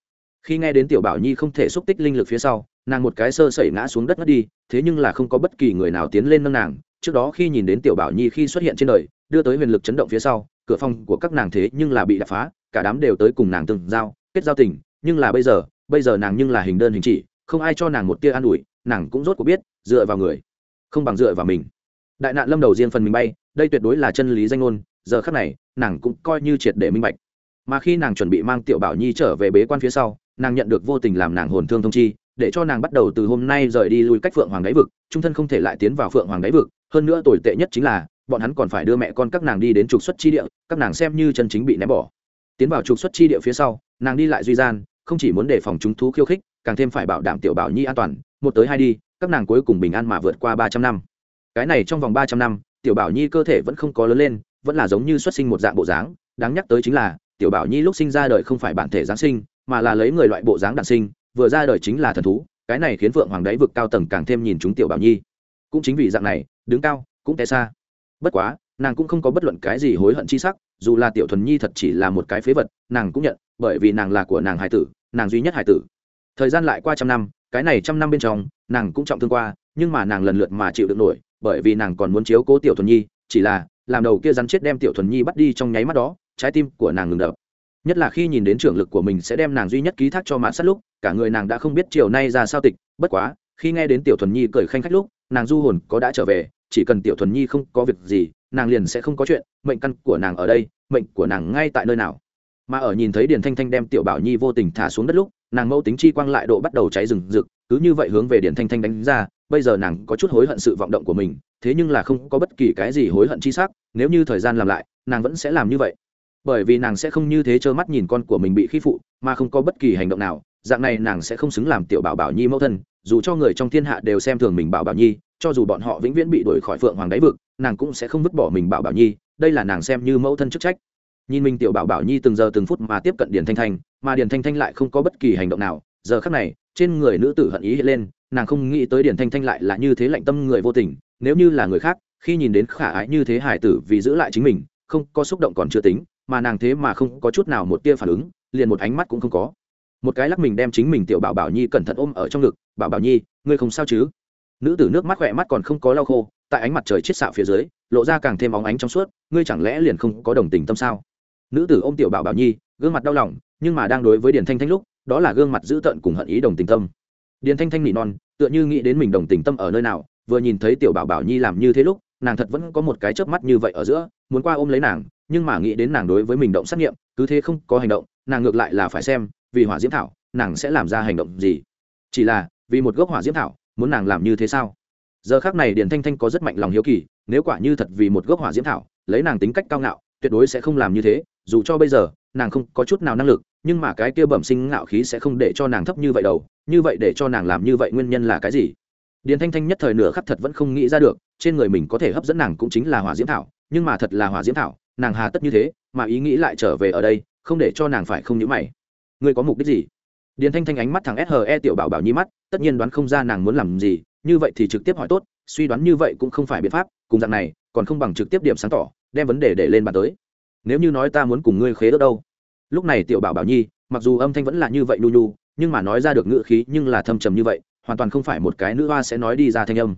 Khi nghe đến tiểu bảo nhi không thể xúc tích linh lực phía sau, nàng một cái sơ sẩy ngã xuống đất ngất đi, thế nhưng là không có bất kỳ người nào tiến lên nâng nàng. Trước đó khi nhìn đến tiểu bảo nhi khi xuất hiện trên đời, đưa tới huyền lực chấn động phía sau cửa phòng của các nàng thế nhưng là bị đập phá, cả đám đều tới cùng nàng từng giao, kết giao tình, nhưng là bây giờ bây giờ nàng nhưng là hình đơn hình chỉ, không ai cho nàng một tia an ủi, nàng cũng rốt cuộc biết, dựa vào người, không bằng dựa vào mình. Đại nạn lâm đầu riêng phần mình bay, đây tuyệt đối là chân lý danh ngôn, giờ khắc này, nàng cũng coi như triệt để minh bạch. Mà khi nàng chuẩn bị mang tiểu bảo nhi trở về bế quan phía sau, nàng nhận được vô tình làm nàng hồn thương thông chi, để cho nàng bắt đầu từ hôm nay rời đi lui cách phượng hoàng đáy vực, trung thân không thể lại tiến vào phượng hoàng đáy vực, hơn nữa tồi tệ nhất chính là bọn hắn còn phải đưa mẹ con các nàng đi đến trục xuất chi địa, các nàng xem như chân chính bị ném bỏ. Tiến vào trục xuất chi địa phía sau, nàng đi lại duy gian, không chỉ muốn đề phòng chúng thú khiêu khích, càng thêm phải bảo đảm tiểu bảo nhi an toàn, một tới hai đi, các nàng cuối cùng bình an mà vượt qua ba trăm năm. Cái này trong vòng ba trăm năm, tiểu bảo nhi cơ thể vẫn không có lớn lên, vẫn là giống như xuất sinh một dạng bộ dáng, đáng nhắc tới chính là, tiểu bảo nhi lúc sinh ra đời không phải bản thể giáng sinh, mà là lấy người loại bộ dáng đản sinh, vừa ra đời chính là thần thú, cái này khiến phượng hoàng đáy vực cao tầng càng thêm nhìn chúng tiểu bảo nhi. Cũng chính vì dạng này, đứng cao, cũng té xa bất quá, nàng cũng không có bất luận cái gì hối hận chi sắc, dù là tiểu thuần nhi thật chỉ là một cái phế vật, nàng cũng nhận, bởi vì nàng là của nàng hải tử, nàng duy nhất hải tử. Thời gian lại qua trăm năm, cái này trăm năm bên trong, nàng cũng trọng thương qua, nhưng mà nàng lần lượt mà chịu được nổi, bởi vì nàng còn muốn chiếu cố tiểu thuần nhi, chỉ là, làm đầu kia rắn chết đem tiểu thuần nhi bắt đi trong nháy mắt đó, trái tim của nàng ngừng đập. Nhất là khi nhìn đến trưởng lực của mình sẽ đem nàng duy nhất ký thác cho mã sát lúc, cả người nàng đã không biết chiều nay ra sao tịch, bất quá, khi nghe đến tiểu thuần nhi cười khanh khách lúc, nàng du hồn có đã trở về chỉ cần tiểu thuần nhi không có việc gì, nàng liền sẽ không có chuyện, mệnh căn của nàng ở đây, mệnh của nàng ngay tại nơi nào. Mà ở nhìn thấy điền thanh thanh đem tiểu bảo nhi vô tình thả xuống đất lúc, nàng mẫu tính chi quang lại độ bắt đầu cháy rừng rực, cứ như vậy hướng về điền thanh thanh đánh ra, bây giờ nàng có chút hối hận sự vọng động của mình, thế nhưng là không có bất kỳ cái gì hối hận chi xác nếu như thời gian làm lại, nàng vẫn sẽ làm như vậy. Bởi vì nàng sẽ không như thế trơ mắt nhìn con của mình bị khi phụ, mà không có bất kỳ hành động nào, dạng này nàng sẽ không xứng làm tiểu bảo bảo nhi mẫu thân, dù cho người trong thiên hạ đều xem thường mình bảo bảo nhi cho dù bọn họ vĩnh viễn bị đuổi khỏi phượng hoàng đáy vực, nàng cũng sẽ không vứt bỏ mình bảo bảo nhi, đây là nàng xem như mẫu thân chức trách. Nhìn mình tiểu bảo bảo nhi từng giờ từng phút mà tiếp cận điền thanh thanh, mà điền thanh thanh lại không có bất kỳ hành động nào, giờ khắc này, trên người nữ tử hận ý hiện lên, nàng không nghĩ tới điền thanh thanh lại là như thế lạnh tâm người vô tình, nếu như là người khác, khi nhìn đến khả ái như thế hải tử vì giữ lại chính mình, không có xúc động còn chưa tính, mà nàng thế mà không có chút nào một tia phản ứng, liền một ánh mắt cũng không có. Một cái lắc mình đem chính mình tiểu bảo bảo nhi cẩn thận ôm ở trong ngực, bảo bảo nhi, ngươi không sao chứ? Nữ tử nước mắt khỏe mắt còn không có lau khô, tại ánh mặt trời chiết xạo phía dưới, lộ ra càng thêm óng ánh trong suốt, ngươi chẳng lẽ liền không có đồng tình tâm sao? Nữ tử ôm tiểu bảo bảo nhi, gương mặt đau lòng, nhưng mà đang đối với điền thanh thanh lúc, đó là gương mặt dữ tợn cùng hận ý đồng tình tâm. Điền thanh thanh nỉ non, tựa như nghĩ đến mình đồng tình tâm ở nơi nào, vừa nhìn thấy tiểu bảo bảo nhi làm như thế lúc, nàng thật vẫn có một cái chớp mắt như vậy ở giữa, muốn qua ôm lấy nàng, nhưng mà nghĩ đến nàng đối với mình động xác nghiệm, cứ thế không có hành động, nàng ngược lại là phải xem, vì hỏa diễm thảo, nàng sẽ làm ra hành động gì? Chỉ là, vì một gốc hỏa diễm thảo muốn nàng làm như thế sao? Giờ khác này điền thanh thanh có rất mạnh lòng hiếu kỳ, nếu quả như thật vì một gốc hỏa diễm thảo, lấy nàng tính cách cao ngạo, tuyệt đối sẽ không làm như thế, dù cho bây giờ, nàng không có chút nào năng lực, nhưng mà cái kia bẩm sinh ngạo khí sẽ không để cho nàng thấp như vậy đâu, như vậy để cho nàng làm như vậy nguyên nhân là cái gì? Điền thanh thanh nhất thời nửa khắc thật vẫn không nghĩ ra được, trên người mình có thể hấp dẫn nàng cũng chính là hỏa diễm thảo, nhưng mà thật là hỏa diễm thảo, nàng hà tất như thế, mà ý nghĩ lại trở về ở đây, không để cho nàng phải không nhữ mày. Ngươi có mục đích gì? Điền thanh thanh ánh mắt thằng she tiểu bảo bảo nhi mắt, tất nhiên đoán không ra nàng muốn làm gì, như vậy thì trực tiếp hỏi tốt, suy đoán như vậy cũng không phải biện pháp, cùng dạng này, còn không bằng trực tiếp điểm sáng tỏ, đem vấn đề để lên bàn tới. Nếu như nói ta muốn cùng ngươi khế ước đâu? Lúc này tiểu bảo bảo nhi, mặc dù âm thanh vẫn là như vậy nhu nhu, nhưng mà nói ra được ngữ khí nhưng là thâm trầm như vậy, hoàn toàn không phải một cái nữ hoa sẽ nói đi ra thanh âm.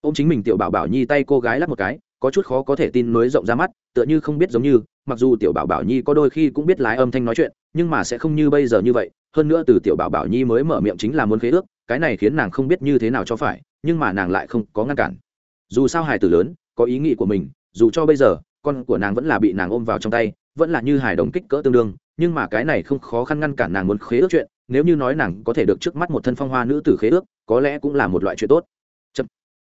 Ô m chính mình tiểu bảo bảo nhi tay cô gái lắc một cái, có chút khó có thể tin nối rộng ra mắt, tựa như không biết giống như mặc dù tiểu bảo bảo nhi có đôi khi cũng biết lái âm thanh nói chuyện, nhưng mà sẽ không như bây giờ như vậy. Hơn nữa từ tiểu bảo bảo nhi mới mở miệng chính là muốn khế ước, cái này khiến nàng không biết như thế nào cho phải, nhưng mà nàng lại không có ngăn cản. Dù sao hài tử lớn, có ý nghĩ của mình, dù cho bây giờ, con của nàng vẫn là bị nàng ôm vào trong tay, vẫn là như hài đồng kích cỡ tương đương, nhưng mà cái này không khó khăn ngăn cản nàng muốn khế ước chuyện, nếu như nói nàng có thể được trước mắt một thân phong hoa nữ tử khế ước, có lẽ cũng là một loại chuyện tốt. Chậm.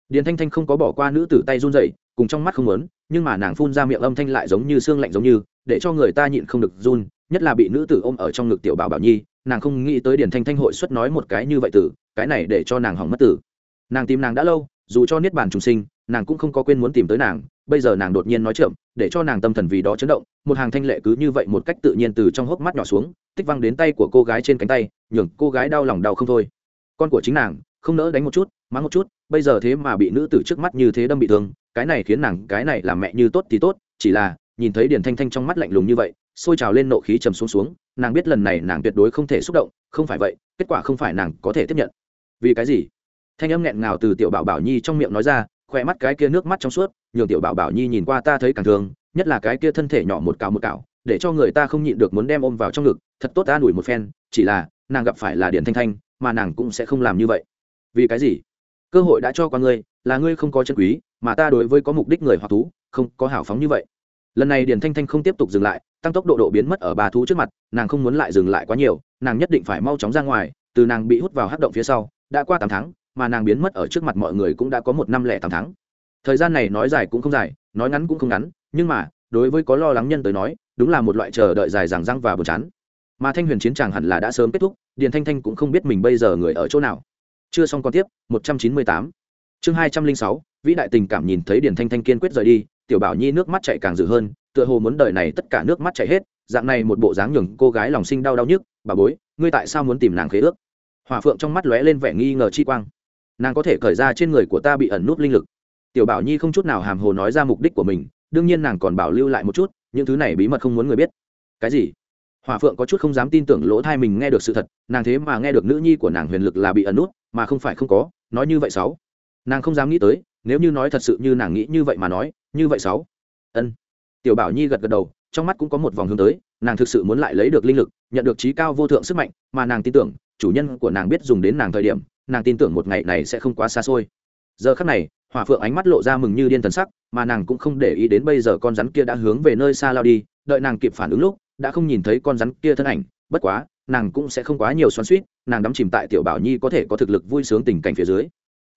điền thanh thanh không có bỏ qua nữ tử tay run dậy cùng trong mắt không lớn nhưng mà nàng phun ra miệng âm thanh lại giống như xương lạnh giống như, để cho người ta nhịn không được run, nhất là bị nữ tử ôm ở trong ngực tiểu bảo bảo nhi, nàng không nghĩ tới điển thanh thanh hội xuất nói một cái như vậy tử cái này để cho nàng hỏng mất tử nàng tìm nàng đã lâu, dù cho niết bàn trùng sinh, nàng cũng không có quên muốn tìm tới nàng, bây giờ nàng đột nhiên nói chậm, để cho nàng tâm thần vì đó chấn động, một hàng thanh lệ cứ như vậy một cách tự nhiên từ trong hốc mắt nhỏ xuống, tích văng đến tay của cô gái trên cánh tay, nhường cô gái đau lòng đau không thôi. Con của chính nàng, không nỡ đánh một chút, mắng một chút, bây giờ thế mà bị nữ tử trước mắt như thế đâm bị thương cái này khiến nàng, cái này làm mẹ như tốt thì tốt, chỉ là, nhìn thấy điền thanh thanh trong mắt lạnh lùng như vậy, sôi trào lên nộ khí trầm xuống xuống, nàng biết lần này nàng tuyệt đối không thể xúc động, không phải vậy, kết quả không phải nàng có thể tiếp nhận. Vì cái gì? Thanh âm nghẹn ngào từ tiểu bảo bảo nhi trong miệng nói ra, khỏe mắt cái kia nước mắt trong suốt, nhường tiểu bảo bảo nhi nhìn qua ta thấy càng thương, nhất là cái kia thân thể nhỏ một cào một cào, để cho người ta không nhịn được muốn đem ôm vào trong ngực, thật tốt ta đuổi một phen, chỉ là, nàng gặp phải là điển thanh thanh, mà nàng cũng sẽ không làm như vậy. Vì cái gì? Cơ hội đã cho qua ngươi, là ngươi không có chân quý mà ta đối với có mục đích người hoặc thú, không có hào phóng như vậy. Lần này Điền thanh thanh không tiếp tục dừng lại, tăng tốc độ độ biến mất ở bà thú trước mặt, nàng không muốn lại dừng lại quá nhiều, nàng nhất định phải mau chóng ra ngoài, từ nàng bị hút vào hát động phía sau, đã qua tám tháng, mà nàng biến mất ở trước mặt mọi người cũng đã có một năm lẻ tám tháng. Thời gian này nói dài cũng không dài, nói ngắn cũng không ngắn, nhưng mà, đối với có lo lắng nhân tới nói, đúng là một loại chờ đợi dài dằng răng và buồn chán. Mà thanh huyền chiến tràng hẳn là đã sớm kết thúc, điền thanh thanh cũng không biết mình bây giờ người ở chỗ nào. Chưa xong còn tiếp, một trăm chín mươi tám. Chương hai trăm linh sáu vĩ đại tình cảm nhìn thấy điền thanh thanh kiên quyết rời đi, tiểu bảo nhi nước mắt chạy càng dữ hơn, tựa hồ muốn đời này tất cả nước mắt chạy hết, dạng này một bộ dáng nhường cô gái lòng sinh đau đau nhức, bà bối, ngươi tại sao muốn tìm nàng khế ước? Hòa phượng trong mắt lóe lên vẻ nghi ngờ chi quang. Nàng có thể khởi ra trên người của ta bị ẩn nút linh lực. Tiểu bảo nhi không chút nào hàm hồ nói ra mục đích của mình, đương nhiên nàng còn bảo lưu lại một chút, những thứ này bí mật không muốn người biết. Cái gì? Hòa phượng có chút không dám tin tưởng lỗ thai mình nghe được sự thật, nàng thế mà nghe được nữ nhi của nàng huyền lực là bị ẩn nút, mà không phải không có, nói như vậy sáu. Nàng không dám nghĩ tới nếu như nói thật sự như nàng nghĩ như vậy mà nói, như vậy sáu. Ân. Tiểu bảo nhi gật gật đầu, trong mắt cũng có một vòng hướng tới, nàng thực sự muốn lại lấy được linh lực, nhận được trí cao vô thượng sức mạnh, mà nàng tin tưởng, chủ nhân của nàng biết dùng đến nàng thời điểm, nàng tin tưởng một ngày này sẽ không quá xa xôi. Giờ khắc này, hỏa phượng ánh mắt lộ ra mừng như điên thần sắc, mà nàng cũng không để ý đến bây giờ con rắn kia đã hướng về nơi xa lao đi, đợi nàng kịp phản ứng lúc, đã không nhìn thấy con rắn kia thân ảnh, bất quá, nàng cũng sẽ không quá nhiều xoắn suýt nàng đắm chìm tại tiểu bảo nhi có thể có thực lực vui sướng tình cảnh phía dưới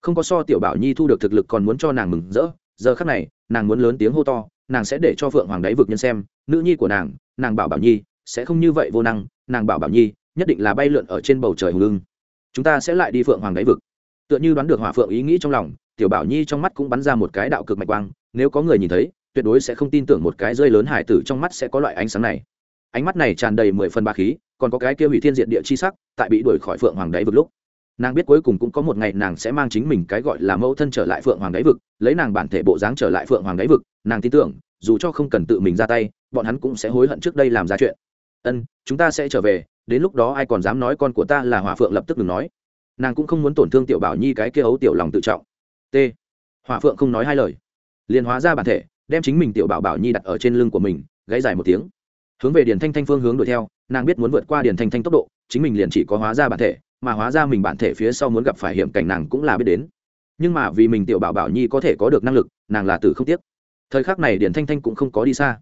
không có so tiểu bảo nhi thu được thực lực còn muốn cho nàng mừng rỡ, giờ khắc này, nàng muốn lớn tiếng hô to, nàng sẽ để cho phượng hoàng đáy vực nhân xem, nữ nhi của nàng nàng bảo bảo nhi, sẽ không như vậy vô năng, nàng bảo bảo nhi, nhất định là bay lượn ở trên bầu trời hùng lưng chúng ta sẽ lại đi phượng hoàng đáy vực. Tựa như đoán được hỏa phượng ý nghĩ trong lòng, tiểu bảo nhi trong mắt cũng bắn ra một cái đạo cực mạch quang, nếu có người nhìn thấy, tuyệt đối sẽ không tin tưởng một cái rơi lớn hải tử trong mắt sẽ có loại ánh sáng này. Ánh mắt này tràn đầy mười phần ba khí, còn có cái kia hủy thiên diện địa chi sắc, tại bị đuổi khỏi phượng hoàng đáy vực lúc nàng biết cuối cùng cũng có một ngày nàng sẽ mang chính mình cái gọi là mẫu thân trở lại phượng hoàng đáy vực, lấy nàng bản thể bộ dáng trở lại phượng hoàng đáy vực, nàng tin tưởng, dù cho không cần tự mình ra tay, bọn hắn cũng sẽ hối hận trước đây làm ra chuyện. Ân, chúng ta sẽ trở về, đến lúc đó ai còn dám nói con của ta là hòa phượng lập tức đừng nói. Nàng cũng không muốn tổn thương tiểu bảo nhi cái kia ấu tiểu lòng tự trọng. T. Hòa phượng không nói hai lời. Liền hóa ra bản thể, đem chính mình tiểu bảo bảo nhi đặt ở trên lưng của mình gáy dài một tiếng. Hướng về điền thanh thanh phương hướng đuổi theo, nàng biết muốn vượt qua điền thanh thanh tốc độ, chính mình liền chỉ có hóa ra bản thể mà hóa ra mình bản thể phía sau muốn gặp phải hiểm cảnh nàng cũng là biết đến. Nhưng mà vì mình tiểu bảo bảo nhi có thể có được năng lực, nàng là tử không tiếc. Thời khắc này điển thanh thanh cũng không có đi xa.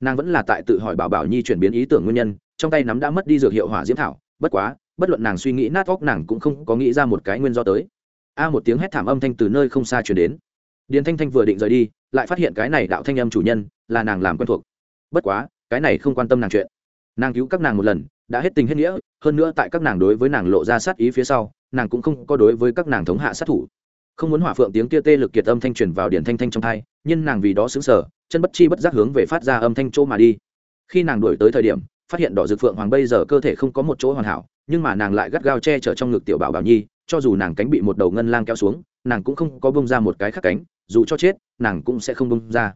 Nàng vẫn là tại tự hỏi bảo bảo nhi chuyển biến ý tưởng nguyên nhân, trong tay nắm đã mất đi dược hiệu hỏa diễm thảo, bất quá, bất luận nàng suy nghĩ nát óc nàng cũng không có nghĩ ra một cái nguyên do tới. A một tiếng hét thảm âm thanh từ nơi không xa chuyển đến. Điền thanh thanh vừa định rời đi, lại phát hiện cái này đạo thanh âm chủ nhân là nàng làm quen thuộc. Bất quá, cái này không quan tâm nàng chuyện. Nàng cứu các nàng một lần đã hết tình hết nghĩa, hơn nữa tại các nàng đối với nàng lộ ra sát ý phía sau, nàng cũng không có đối với các nàng thống hạ sát thủ. Không muốn hỏa phượng tiếng kia tê lực kiệt âm thanh truyền vào điển thanh thanh trong thai, nhưng nàng vì đó xứng sở chân bất chi bất giác hướng về phát ra âm thanh chỗ mà đi. Khi nàng đuổi tới thời điểm, phát hiện đỏ dược phượng hoàng bây giờ cơ thể không có một chỗ hoàn hảo, nhưng mà nàng lại gắt gao che chở trong ngực tiểu bảo bảo nhi, cho dù nàng cánh bị một đầu ngân lang kéo xuống, nàng cũng không có bông ra một cái khắc cánh, dù cho chết, nàng cũng sẽ không bông ra.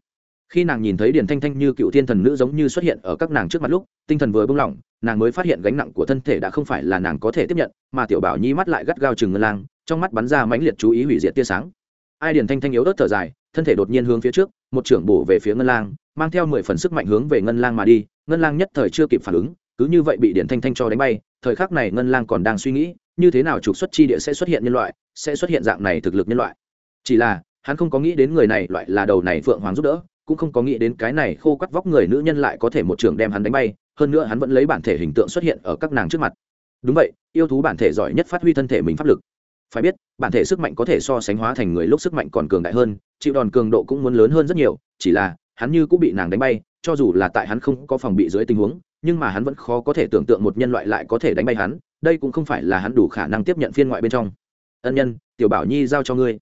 Khi nàng nhìn thấy điền thanh thanh như cựu thiên thần nữ giống như xuất hiện ở các nàng trước mặt lúc, tinh thần vừa bung lỏng nàng mới phát hiện gánh nặng của thân thể đã không phải là nàng có thể tiếp nhận, mà tiểu bảo nhi mắt lại gắt gao chừng ngân lang, trong mắt bắn ra mãnh liệt chú ý hủy diệt tia sáng. Ai điền thanh thanh yếu ớt thở dài, thân thể đột nhiên hướng phía trước, một trưởng bổ về phía ngân lang, mang theo mười phần sức mạnh hướng về ngân lang mà đi, ngân lang nhất thời chưa kịp phản ứng, cứ như vậy bị điển thanh thanh cho đánh bay, thời khắc này ngân lang còn đang suy nghĩ, như thế nào trục xuất chi địa sẽ xuất hiện nhân loại, sẽ xuất hiện dạng này thực lực nhân loại. Chỉ là, hắn không có nghĩ đến người này loại là đầu này phượng hoàng giúp đỡ, cũng không có nghĩ đến cái này khô quắt vóc người nữ nhân lại có thể một trường đem hắn đánh bay hơn nữa hắn vẫn lấy bản thể hình tượng xuất hiện ở các nàng trước mặt. Đúng vậy, yêu thú bản thể giỏi nhất phát huy thân thể mình pháp lực. Phải biết, bản thể sức mạnh có thể so sánh hóa thành người lúc sức mạnh còn cường đại hơn, chịu đòn cường độ cũng muốn lớn hơn rất nhiều, chỉ là, hắn như cũng bị nàng đánh bay, cho dù là tại hắn không có phòng bị dưới tình huống, nhưng mà hắn vẫn khó có thể tưởng tượng một nhân loại lại có thể đánh bay hắn, đây cũng không phải là hắn đủ khả năng tiếp nhận phiên ngoại bên trong. Ân nhân, tiểu bảo nhi giao cho ngươi.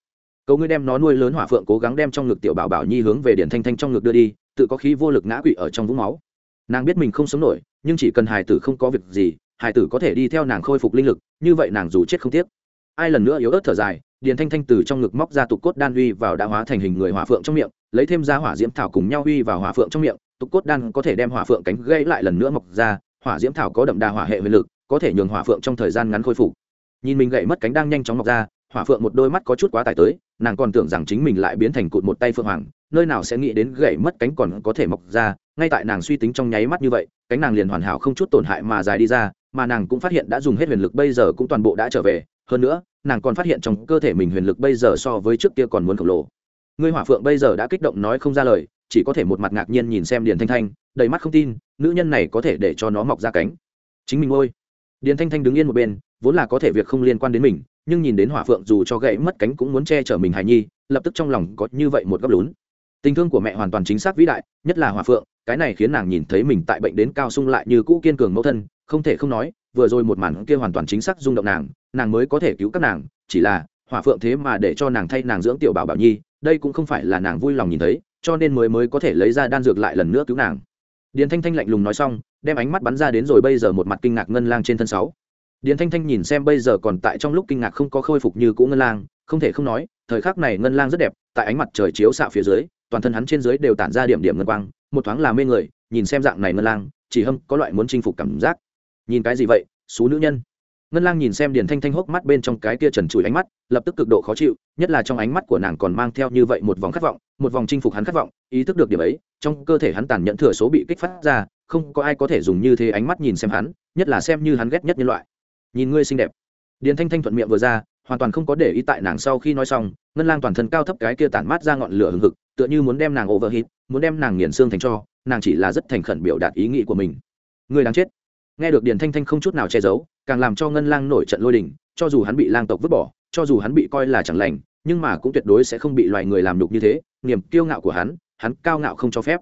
Cầu ngươi đem nó nuôi lớn hỏa phượng cố gắng đem trong ngực tiểu bảo bảo nhi hướng về điển thanh thanh trong ngực đưa đi, tự có khí vô lực ngã quỵ ở trong vũng máu nàng biết mình không sống nổi, nhưng chỉ cần Hải tử không có việc gì Hải tử có thể đi theo nàng khôi phục linh lực, như vậy nàng dù chết không tiếc. Ai lần nữa yếu ớt thở dài, điền thanh thanh từ trong ngực móc ra tục cốt đan uy vào đã hóa thành hình người hỏa phượng trong miệng, lấy thêm ra hỏa diễm thảo cùng nhau uy vào hỏa phượng trong miệng, tục cốt đan có thể đem hỏa phượng cánh gãy lại lần nữa mọc ra, hỏa diễm thảo có đậm đà hỏa hệ huyền lực, có thể nhường hỏa phượng trong thời gian ngắn khôi phục. Nhìn mình gậy mất cánh đang nhanh chóng mọc ra, hỏa phượng một đôi mắt có chút quá tải tới, nàng còn tưởng rằng chính mình lại biến thành cụt một tay phượng hoàng, nơi nào sẽ nghĩ đến gậy mất cánh còn có thể mọc ra ngay tại nàng suy tính trong nháy mắt như vậy, cánh nàng liền hoàn hảo không chút tổn hại mà dài đi ra, mà nàng cũng phát hiện đã dùng hết huyền lực bây giờ cũng toàn bộ đã trở về. Hơn nữa, nàng còn phát hiện trong cơ thể mình huyền lực bây giờ so với trước kia còn muốn khổng lồ. Ngươi hỏa phượng bây giờ đã kích động nói không ra lời, chỉ có thể một mặt ngạc nhiên nhìn xem điền thanh thanh, đầy mắt không tin, nữ nhân này có thể để cho nó mọc ra cánh. Chính mình ôi. Điền thanh thanh đứng yên một bên, vốn là có thể việc không liên quan đến mình, nhưng nhìn đến hỏa phượng dù cho gãy mất cánh cũng muốn che chở mình hài nhi, lập tức trong lòng có như vậy một góc lún. Tình thương của mẹ hoàn toàn chính xác vĩ đại, nhất là hỏa phượng cái này khiến nàng nhìn thấy mình tại bệnh đến cao sung lại như cũ kiên cường mẫu thân, không thể không nói, vừa rồi một màn kia hoàn toàn chính xác rung động nàng nàng mới có thể cứu các nàng, chỉ là, hỏa phượng thế mà để cho nàng thay nàng dưỡng tiểu bảo bảo nhi, đây cũng không phải là nàng vui lòng nhìn thấy, cho nên mới mới có thể lấy ra đan dược lại lần nữa cứu nàng. Điền thanh thanh lạnh lùng nói xong, đem ánh mắt bắn ra đến rồi bây giờ một mặt kinh ngạc ngân lang trên thân sáu. Điền thanh thanh nhìn xem bây giờ còn tại trong lúc kinh ngạc không có khôi phục như cũ ngân lang, không thể không nói, thời khắc này ngân lang rất đẹp, tại ánh mặt trời chiếu xạ phía dưới, toàn thân hắn trên dưới đều tản ra điểm điểm ngân quang một thoáng là mê người, nhìn xem dạng này ngân lang, chỉ hâm có loại muốn chinh phục cảm giác. Nhìn cái gì vậy, xú nữ nhân? Ngân lang nhìn xem điền thanh thanh hốc mắt bên trong cái kia trần trụi ánh mắt, lập tức cực độ khó chịu, nhất là trong ánh mắt của nàng còn mang theo như vậy một vòng khát vọng, một vòng chinh phục hắn khát vọng, ý thức được điểm ấy, trong cơ thể hắn tàn nhẫn thừa số bị kích phát ra, không có ai có thể dùng như thế ánh mắt nhìn xem hắn, nhất là xem như hắn ghét nhất nhân loại. Nhìn ngươi xinh đẹp. Điền thanh thanh thuận miệng vừa ra, hoàn toàn không có để ý tại nàng sau khi nói xong, ngân lang toàn thân cao thấp cái kia tản mát ra ngọn lửa hừng hực, tựa như muốn đem nàng overhit muốn đem nàng nghiền xương thành cho, nàng chỉ là rất thành khẩn biểu đạt ý nghĩ của mình. Người đáng chết. Nghe được điền thanh thanh không chút nào che giấu, càng làm cho ngân lang nổi trận lôi đình, cho dù hắn bị lang tộc vứt bỏ, cho dù hắn bị coi là chẳng lành, nhưng mà cũng tuyệt đối sẽ không bị loài người làm đục như thế, niềm kiêu ngạo của hắn hắn cao ngạo không cho phép.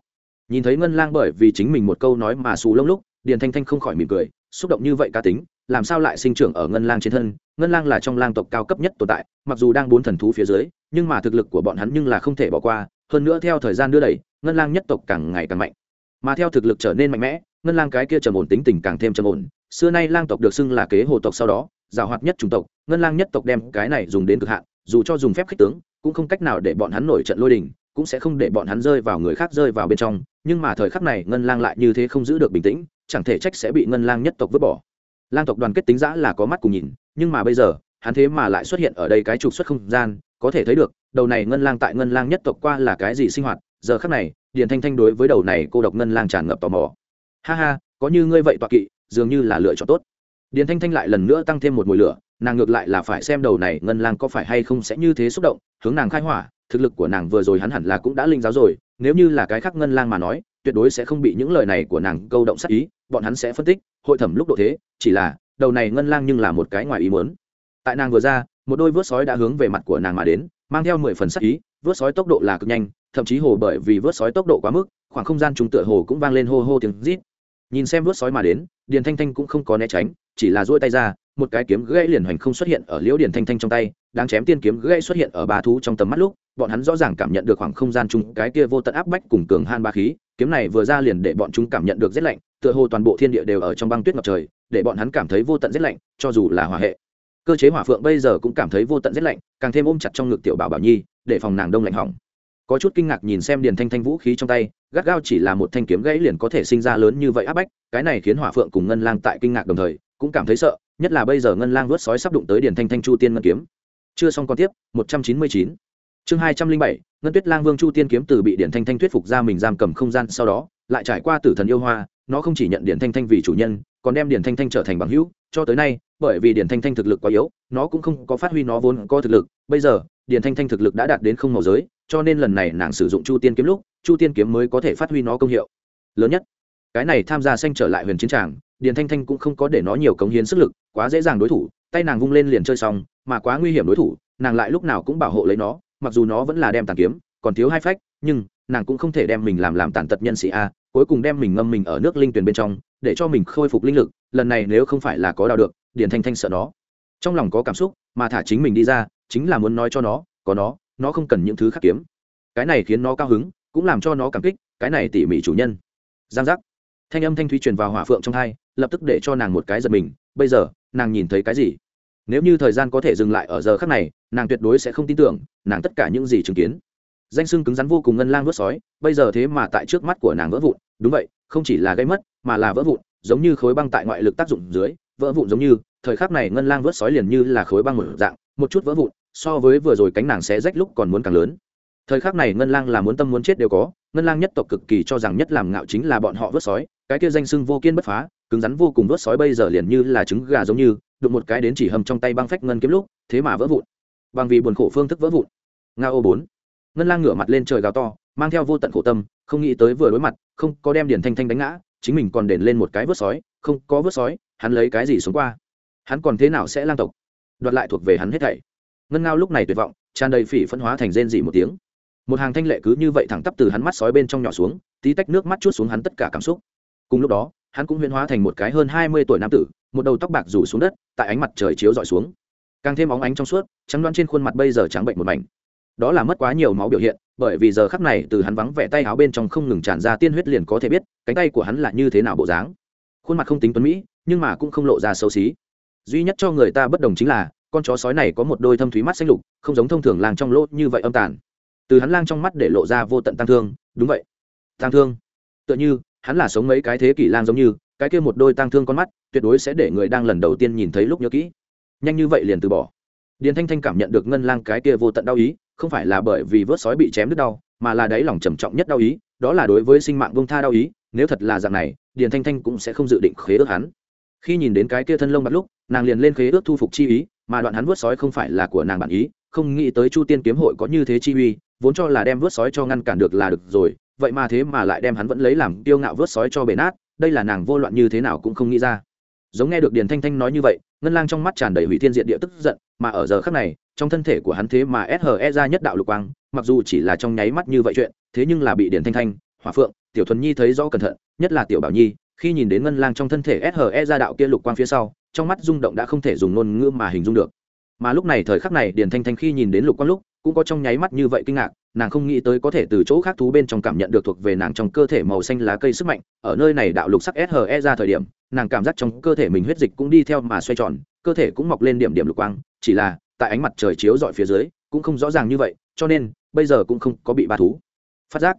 Nhìn thấy ngân lang bởi vì chính mình một câu nói mà xù lông lúc, điền thanh thanh không khỏi mỉm cười, xúc động như vậy cá tính, làm sao lại sinh trưởng ở ngân lang trên thân? Ngân lang là trong lang tộc cao cấp nhất tồn tại, mặc dù đang bốn thần thú phía dưới, nhưng mà thực lực của bọn hắn nhưng là không thể bỏ qua, hơn nữa theo thời gian đưa đẩy ngân lang nhất tộc càng ngày càng mạnh. Mà theo thực lực trở nên mạnh mẽ, ngân lang cái kia trầm ổn tính tình càng thêm trầm ổn. Xưa nay lang tộc được xưng là kế hồ tộc sau đó, giàu hoạt nhất chủng tộc, ngân lang nhất tộc đem cái này dùng đến cực hạn, dù cho dùng phép khích tướng, cũng không cách nào để bọn hắn nổi trận lôi đình, cũng sẽ không để bọn hắn rơi vào người khác rơi vào bên trong. Nhưng mà thời khắc này, ngân lang lại như thế không giữ được bình tĩnh, chẳng thể trách sẽ bị ngân lang nhất tộc vứt bỏ. Lang tộc đoàn kết tính giã là có mắt cùng nhìn, nhưng mà bây giờ, hắn thế mà lại xuất hiện ở đây cái trục xuất không gian, có thể thấy được, đầu này ngân lang tại ngân lang nhất tộc qua là cái gì sinh hoạt giờ khắc này, điền thanh thanh đối với đầu này cô độc ngân lang tràn ngập tò mò. Ha ha, có như ngươi vậy tọa kỵ, dường như là lựa chọn tốt. Điền thanh thanh lại lần nữa tăng thêm một mùi lửa, nàng ngược lại là phải xem đầu này ngân lang có phải hay không sẽ như thế xúc động, hướng nàng khai hỏa, thực lực của nàng vừa rồi hắn hẳn là cũng đã linh giáo rồi, nếu như là cái khác ngân lang mà nói, tuyệt đối sẽ không bị những lời này của nàng câu động sắc ý, bọn hắn sẽ phân tích, hội thẩm lúc độ thế, chỉ là, đầu này ngân lang nhưng là một cái ngoài ý muốn. Tại nàng vừa ra, một đôi vớt sói đã hướng về mặt của nàng mà đến, mang theo mười phần sắc ý, vớt sói tốc độ là cực nhanh thậm chí hồ bởi vì vớt sói tốc độ quá mức, khoảng không gian trùng tựa hồ cũng vang lên hô hô tiếng rít. Nhìn xem vớt sói mà đến, điền thanh thanh cũng không có né tránh, chỉ là duỗi tay ra, một cái kiếm gãy liền hoành không xuất hiện ở liễu điền thanh thanh trong tay. Đang chém tiên kiếm gãy xuất hiện ở ba thú trong tầm mắt lúc, bọn hắn rõ ràng cảm nhận được khoảng không gian chung cái kia vô tận áp bách cùng cường han ba khí. Kiếm này vừa ra liền để bọn chúng cảm nhận được rét lạnh, tựa hồ toàn bộ thiên địa đều ở trong băng tuyết ngập trời, để bọn hắn cảm thấy vô tận rét lạnh, cho dù là hỏa hệ. Cơ chế hỏa phượng bây giờ cũng cảm thấy vô tận rét lạnh, càng thêm ôm chặt trong ngực tiểu bảo bảo nhi, để phòng nàng đông lạnh hỏng có chút kinh ngạc nhìn xem điền thanh thanh vũ khí trong tay, gắt gao chỉ là một thanh kiếm gãy liền có thể sinh ra lớn như vậy áp bách, cái này khiến hỏa phượng cùng ngân lang tại kinh ngạc đồng thời, cũng cảm thấy sợ, nhất là bây giờ ngân lang vớt sói sắp đụng tới điền thanh thanh chu tiên ngân kiếm. Chưa xong còn tiếp, một trăm chín mươi chín. Chương hai trăm linh bảy, ngân tuyết lang vương chu tiên kiếm từ bị điển thanh thanh thuyết phục ra mình giam cầm không gian sau đó, lại trải qua tử thần yêu hoa, nó không chỉ nhận điển thanh thanh vì chủ nhân, còn đem điển thanh thanh trở thành bằng hữu. Cho tới nay, bởi vì điển thanh thanh thực lực quá yếu, nó cũng không có phát huy nó vốn có thực lực. Bây giờ điển thanh thanh thực lực đã đạt đến không màu giới cho nên lần này nàng sử dụng chu tiên kiếm lúc, chu tiên kiếm mới có thể phát huy nó công hiệu. Lớn nhất, cái này tham gia xanh trở lại huyền chiến tràng, điền thanh thanh cũng không có để nó nhiều cống hiến sức lực, quá dễ dàng đối thủ, tay nàng vung lên liền chơi xong, mà quá nguy hiểm đối thủ, nàng lại lúc nào cũng bảo hộ lấy nó, mặc dù nó vẫn là đem tàn kiếm, còn thiếu hai phách, nhưng nàng cũng không thể đem mình làm làm tàn tật nhân sĩ a, cuối cùng đem mình ngâm mình ở nước linh tuyền bên trong, để cho mình khôi phục linh lực, lần này nếu không phải là có đào được, điền thanh thanh sợ nó. Trong lòng có cảm xúc, mà thả chính mình đi ra, chính là muốn nói cho nó, có nó nó không cần những thứ khác kiếm. Cái này khiến nó cao hứng, cũng làm cho nó cảm kích, cái này tỉ mỉ chủ nhân. Giang giác. Thanh âm thanh thúy truyền vào hỏa phượng trong hai, lập tức để cho nàng một cái giật mình, bây giờ, nàng nhìn thấy cái gì? Nếu như thời gian có thể dừng lại ở giờ khác này, nàng tuyệt đối sẽ không tin tưởng, nàng tất cả những gì chứng kiến. Danh sưng cứng rắn vô cùng ngân lang vớt sói, bây giờ thế mà tại trước mắt của nàng vỡ vụn. Đúng vậy, không chỉ là gây mất, mà là vỡ vụn, giống như khối băng tại ngoại lực tác dụng dưới, vỡ vụn giống như, thời khắc này ngân lang vớt sói liền như là khối băng một dạng, một chút vỡ vụn so với vừa rồi cánh nàng sẽ rách lúc còn muốn càng lớn. Thời khắc này ngân lang là muốn tâm muốn chết đều có, ngân lang nhất tộc cực kỳ cho rằng nhất làm ngạo chính là bọn họ vớt sói, cái kia danh sưng vô kiên bất phá, cứng rắn vô cùng vớt sói bây giờ liền như là trứng gà giống như, đụng một cái đến chỉ hầm trong tay băng phách ngân kiếm lúc, thế mà vỡ vụn. Bằng vì buồn khổ phương thức vỡ vụn. Nga ô bốn. Ngân lang ngửa mặt lên trời gào to, mang theo vô tận khổ tâm, không nghĩ tới vừa đối mặt, không có đem điển thanh thanh đánh ngã, chính mình còn đền lên một cái vớt sói, không có vớt sói, hắn lấy cái gì xuống qua? Hắn còn thế nào sẽ lang tộc? Đoạt lại thuộc về hắn hết thảy ngân ngao lúc này tuyệt vọng, tràn đầy phỉ phân hóa thành rên dị một tiếng. Một hàng thanh lệ cứ như vậy thẳng tắp từ hắn mắt sói bên trong nhỏ xuống, tí tách nước mắt chút xuống hắn tất cả cảm xúc. Cùng lúc đó, hắn cũng huyễn hóa thành một cái hơn hai mươi tuổi nam tử, một đầu tóc bạc rủ xuống đất, tại ánh mặt trời chiếu dọi xuống. Càng thêm óng ánh trong suốt, trắng đoán trên khuôn mặt bây giờ trắng bệnh một mảnh. Đó là mất quá nhiều máu biểu hiện, bởi vì giờ khắc này từ hắn vắng vẻ tay áo bên trong không ngừng tràn ra tiên huyết liền có thể biết, cánh tay của hắn là như thế nào bộ dáng. Khuôn mặt không tính tuấn mỹ, nhưng mà cũng không lộ ra xấu xí. Duy nhất cho người ta bất đồng chính là con chó sói này có một đôi thâm thúy mắt xanh lục, không giống thông thường lang trong lỗ như vậy âm tàn. Từ hắn lang trong mắt để lộ ra vô tận tăng thương, đúng vậy. Tăng thương? Tựa như, hắn là sống mấy cái thế kỷ lang giống như, cái kia một đôi tăng thương con mắt, tuyệt đối sẽ để người đang lần đầu tiên nhìn thấy lúc nhớ kỹ. Nhanh như vậy liền từ bỏ. Điền thanh thanh cảm nhận được ngân lang cái kia vô tận đau ý, không phải là bởi vì vớt sói bị chém đứt đau, mà là đáy lòng trầm trọng nhất đau ý, đó là đối với sinh mạng bông tha đau ý, nếu thật là dạng này, điền thanh thanh cũng sẽ không dự định khế ước hắn. Khi nhìn đến cái kia thân lông bắt lúc, nàng liền lên khế ước thu phục chi ý mà đoạn hắn vớt sói không phải là của nàng bản ý, không nghĩ tới chu tiên kiếm hội có như thế chi uy, vốn cho là đem vớt sói cho ngăn cản được là được rồi, vậy mà thế mà lại đem hắn vẫn lấy làm tiêu ngạo vớt sói cho bể nát, đây là nàng vô loạn như thế nào cũng không nghĩ ra. Giống nghe được điền thanh thanh nói như vậy, ngân lang trong mắt tràn đầy hủy thiên diện địa tức giận, mà ở giờ khác này, trong thân thể của hắn thế mà SHE ra nhất đạo lục quang, mặc dù chỉ là trong nháy mắt như vậy chuyện, thế nhưng là bị điền thanh thanh, hỏa phượng, tiểu thuần nhi thấy rõ cẩn thận, nhất là tiểu bảo nhi, khi nhìn đến ngân lang trong thân thể SHE ra đạo kia lục quang phía sau trong mắt rung động đã không thể dùng ngôn ngữ mà hình dung được. Mà lúc này thời khắc này điền thanh thanh khi nhìn đến lục quang lúc, cũng có trong nháy mắt như vậy kinh ngạc, nàng không nghĩ tới có thể từ chỗ khác thú bên trong cảm nhận được thuộc về nàng trong cơ thể màu xanh lá cây sức mạnh, ở nơi này đạo lục sắc SHE ra thời điểm, nàng cảm giác trong cơ thể mình huyết dịch cũng đi theo mà xoay tròn, cơ thể cũng mọc lên điểm điểm lục quang, chỉ là, tại ánh mặt trời chiếu dọi phía dưới, cũng không rõ ràng như vậy, cho nên, bây giờ cũng không có bị ba thú. Phát giác,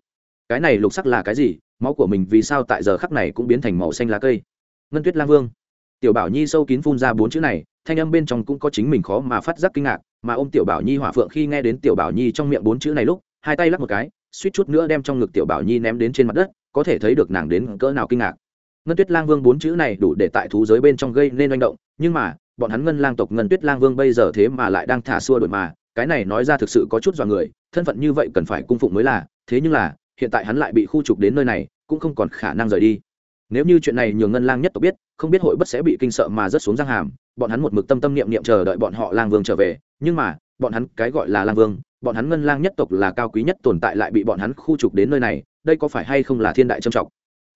cái này lục sắc là cái gì, máu của mình vì sao tại giờ khắc này cũng biến thành màu xanh lá cây? Ngân tuyết lang vương tiểu bảo nhi sâu kín phun ra bốn chữ này, thanh âm bên trong cũng có chính mình khó mà phát giác kinh ngạc, mà ô m tiểu bảo nhi hỏa phượng khi nghe đến tiểu bảo nhi trong miệng bốn chữ này lúc, hai tay lắc một cái, suýt chút nữa đem trong ngực tiểu bảo nhi ném đến trên mặt đất, có thể thấy được nàng đến cỡ nào kinh ngạc. Ngân tuyết lang vương bốn chữ này đủ để tại thú giới bên trong gây nên manh động, nhưng mà, bọn hắn ngân lang tộc ngân tuyết lang vương bây giờ thế mà lại đang thả xua đổi mà, cái này nói ra thực sự có chút dọa người, thân phận như vậy cần phải cung phụng mới là, thế nhưng là, hiện tại hắn lại bị khu trục đến nơi này, cũng không còn khả năng rời đi nếu như chuyện này nhường ngân lang nhất tộc biết, không biết hội bất sẽ bị kinh sợ mà rớt xuống giang hàm. Bọn hắn một mực tâm tâm niệm niệm chờ đợi bọn họ lang vương trở về. Nhưng mà, bọn hắn, cái gọi là lang vương, bọn hắn ngân lang nhất tộc là cao quý nhất tồn tại lại bị bọn hắn khu trục đến nơi này, đây có phải hay không là thiên đại trầm trọng?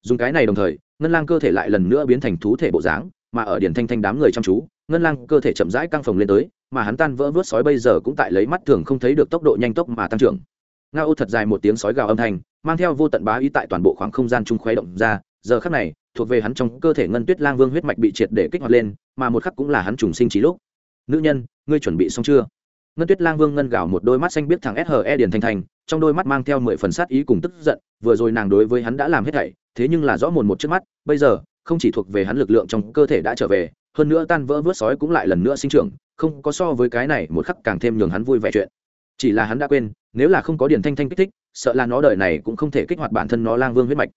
Dùng cái này đồng thời, ngân lang cơ thể lại lần nữa biến thành thú thể bộ dáng, mà ở điển thanh thanh đám người chăm chú, ngân lang cơ thể chậm rãi căng phồng lên tới, mà hắn tan vỡ vớt sói bây giờ cũng tại lấy mắt thường không thấy được tốc độ nhanh tốc mà tăng trưởng. Nga ô thật dài một tiếng sói gào âm thanh, mang theo vô tận bá ý tại toàn bộ khoảng không gian chung khuấy động ra giờ khắc này, thuộc về hắn trong cơ thể ngân tuyết lang vương huyết mạch bị triệt để kích hoạt lên, mà một khắc cũng là hắn trùng sinh trí lúc. Nữ nhân, ngươi chuẩn bị xong chưa? Ngân tuyết lang vương ngân gào một đôi mắt xanh biết thằng she điền thanh thành, trong đôi mắt mang theo mười phần sát ý cùng tức giận, vừa rồi nàng đối với hắn đã làm hết thảy, thế nhưng là rõ mồn một trước mắt, bây giờ, không chỉ thuộc về hắn lực lượng trong cơ thể đã trở về, hơn nữa tan vỡ vớt sói cũng lại lần nữa sinh trưởng, không có so với cái này một khắc càng thêm nhường hắn vui vẻ chuyện. Chỉ là hắn đã quên, nếu là không có điền thanh thanh kích thích, sợ là nó đời này cũng không thể kích hoạt bản thân nó lang vương huyết mạch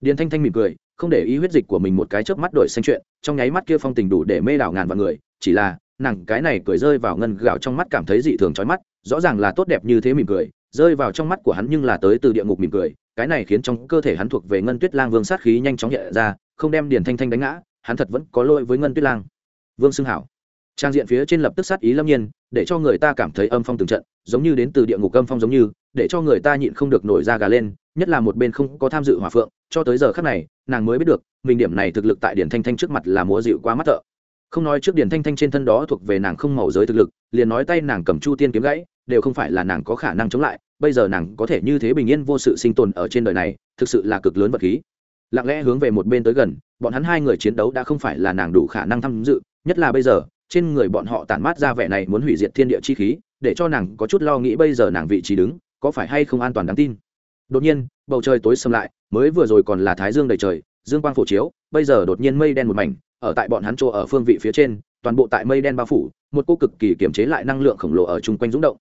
điền thanh thanh mỉm cười, không để ý huyết dịch của mình một cái chớp mắt đổi xanh chuyện, trong nháy mắt kia phong tình đủ để mê đảo ngàn vạn người, chỉ là, nàng cái này cười rơi vào ngân gạo trong mắt cảm thấy dị thường chói mắt, rõ ràng là tốt đẹp như thế mỉm cười, rơi vào trong mắt của hắn nhưng là tới từ địa ngục mỉm cười, cái này khiến trong cơ thể hắn thuộc về ngân tuyết lang vương sát khí nhanh chóng nhẹ ra, không đem điền thanh thanh đánh ngã, hắn thật vẫn có lỗi với ngân tuyết lang. Vương xưng hảo. Trang diện phía trên lập tức sát ý lâm nhiên, để cho người ta cảm thấy âm phong từng trận, giống như đến từ địa ngục âm phong giống như, để cho người ta nhịn không được nổi da gà lên nhất là một bên không có tham dự hòa phượng, cho tới giờ khác này, nàng mới biết được, mình điểm này thực lực tại điển thanh thanh trước mặt là múa dịu quá mắt thợ. Không nói trước điển thanh thanh trên thân đó thuộc về nàng không màu giới thực lực, liền nói tay nàng cầm chu tiên kiếm gãy, đều không phải là nàng có khả năng chống lại, bây giờ nàng có thể như thế bình yên vô sự sinh tồn ở trên đời này, thực sự là cực lớn vật khí. Lặng lẽ hướng về một bên tới gần, bọn hắn hai người chiến đấu đã không phải là nàng đủ khả năng tham dự, nhất là bây giờ, trên người bọn họ tản mát ra vẻ này muốn hủy diệt thiên địa chi khí, để cho nàng có chút lo nghĩ bây giờ nàng vị trí đứng, có phải hay không an toàn đáng tin đột nhiên, bầu trời tối xâm lại, mới vừa rồi còn là thái dương đầy trời, dương quang phổ chiếu, bây giờ đột nhiên mây đen một mảnh, ở tại bọn hắn chỗ ở phương vị phía trên, toàn bộ tại mây đen bao phủ, một cô cực kỳ kiềm chế lại năng lượng khổng lồ ở chung quanh rúng động.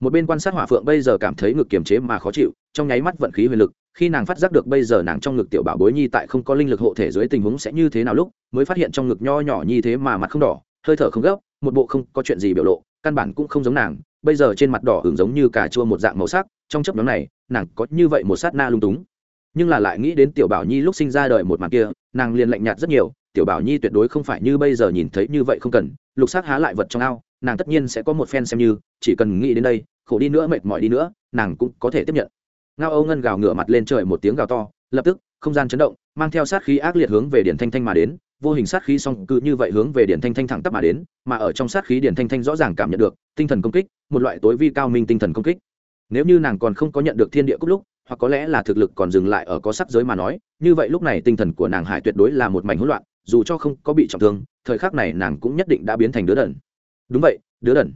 Một bên quan sát hỏa phượng bây giờ cảm thấy ngực kiềm chế mà khó chịu, trong nháy mắt vận khí huyền lực, khi nàng phát giác được bây giờ nàng trong ngực tiểu bảo bối nhi tại không có linh lực hộ thể dưới tình huống sẽ như thế nào lúc, mới phát hiện trong ngực nho nhỏ như thế mà mặt không đỏ, hơi thở không gấp, một bộ không có chuyện gì biểu lộ, căn bản cũng không giống nàng bây giờ trên mặt đỏ hưởng giống như cà chua một dạng màu sắc, trong chấp nhóm này, nàng có như vậy một sát na lung túng. Nhưng là lại nghĩ đến tiểu bảo nhi lúc sinh ra đời một màn kia, nàng liền lạnh nhạt rất nhiều, tiểu bảo nhi tuyệt đối không phải như bây giờ nhìn thấy như vậy không cần, lục xác há lại vật trong ao, nàng tất nhiên sẽ có một phen xem như, chỉ cần nghĩ đến đây, khổ đi nữa mệt mỏi đi nữa, nàng cũng có thể tiếp nhận. Ngao âu ngân gào ngửa mặt lên trời một tiếng gào to, lập tức, không gian chấn động, mang theo sát khí ác liệt hướng về điển thanh thanh mà đến vô hình sát khí song cứ như vậy hướng về điển thanh thanh thẳng tắp mà đến, mà ở trong sát khí điển thanh thanh rõ ràng cảm nhận được tinh thần công kích, một loại tối vi cao minh tinh thần công kích. Nếu như nàng còn không có nhận được thiên địa cúc lúc, hoặc có lẽ là thực lực còn dừng lại ở có sắc giới mà nói, như vậy lúc này tinh thần của nàng hải tuyệt đối là một mảnh hỗn loạn, dù cho không có bị trọng thương, thời khắc này nàng cũng nhất định đã biến thành đứa đần. Đúng vậy, đứa đần.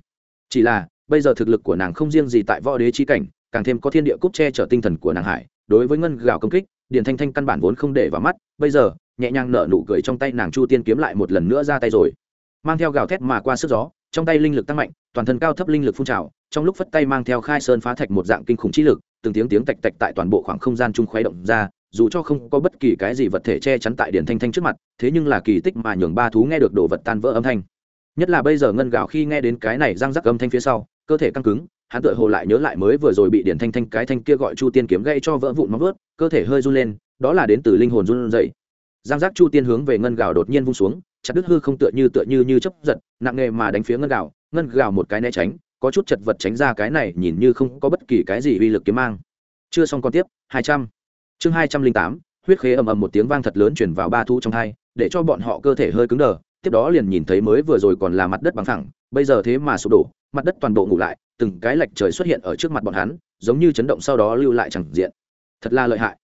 Chỉ là, bây giờ thực lực của nàng không riêng gì tại võ đế chi cảnh, càng thêm có thiên địa cúc che chở tinh thần của nàng hải. Đối với ngân gạo công kích, điển thanh thanh căn bản vốn không để vào mắt, bây giờ nhẹ nhàng nở nụ cười trong tay nàng chu tiên kiếm lại một lần nữa ra tay rồi. Mang theo gào thét mà qua sức gió, trong tay linh lực tăng mạnh, toàn thân cao thấp linh lực phun trào, trong lúc phất tay mang theo khai sơn phá thạch một dạng kinh khủng trí lực, từng tiếng tiếng tạch tạch tại toàn bộ khoảng không gian chung khuấy động ra, dù cho không có bất kỳ cái gì vật thể che chắn tại điển thanh thanh trước mặt, thế nhưng là kỳ tích mà nhường ba thú nghe được đồ vật tan vỡ âm thanh. Nhất là bây giờ ngân gạo khi nghe đến cái này răng rắc âm thanh phía sau, cơ thể căng cứng, hắn tựa hồ lại nhớ lại mới vừa rồi bị điển thanh thanh cái thanh kia gọi chu tiên kiếm gây cho vỡ vụn móng vớt cơ thể hơi run lên, đó là đến từ linh hồn run dậy giang giác chu tiên hướng về ngân gạo đột nhiên vung xuống, chặt đứt hư không tựa như tựa như như chấp giật, nặng nghề mà đánh phía ngân gạo ngân gạo một cái né tránh, có chút chật vật tránh ra cái này nhìn như không có bất kỳ cái gì uy lực kiếm mang. Chưa xong còn tiếp, hai trăm. Chương hai trăm linh tám, huyết khế ầm ầm một tiếng vang thật lớn chuyển vào ba thu trong hai, để cho bọn họ cơ thể hơi cứng đờ, tiếp đó liền nhìn thấy mới vừa rồi còn là mặt đất bằng thẳng bây giờ thế mà sụp đổ, mặt đất toàn bộ ngủ lại, từng cái lệch trời xuất hiện ở trước mặt bọn hắn, giống như chấn động sau đó lưu lại chẳng diện. Thật là lợi hại.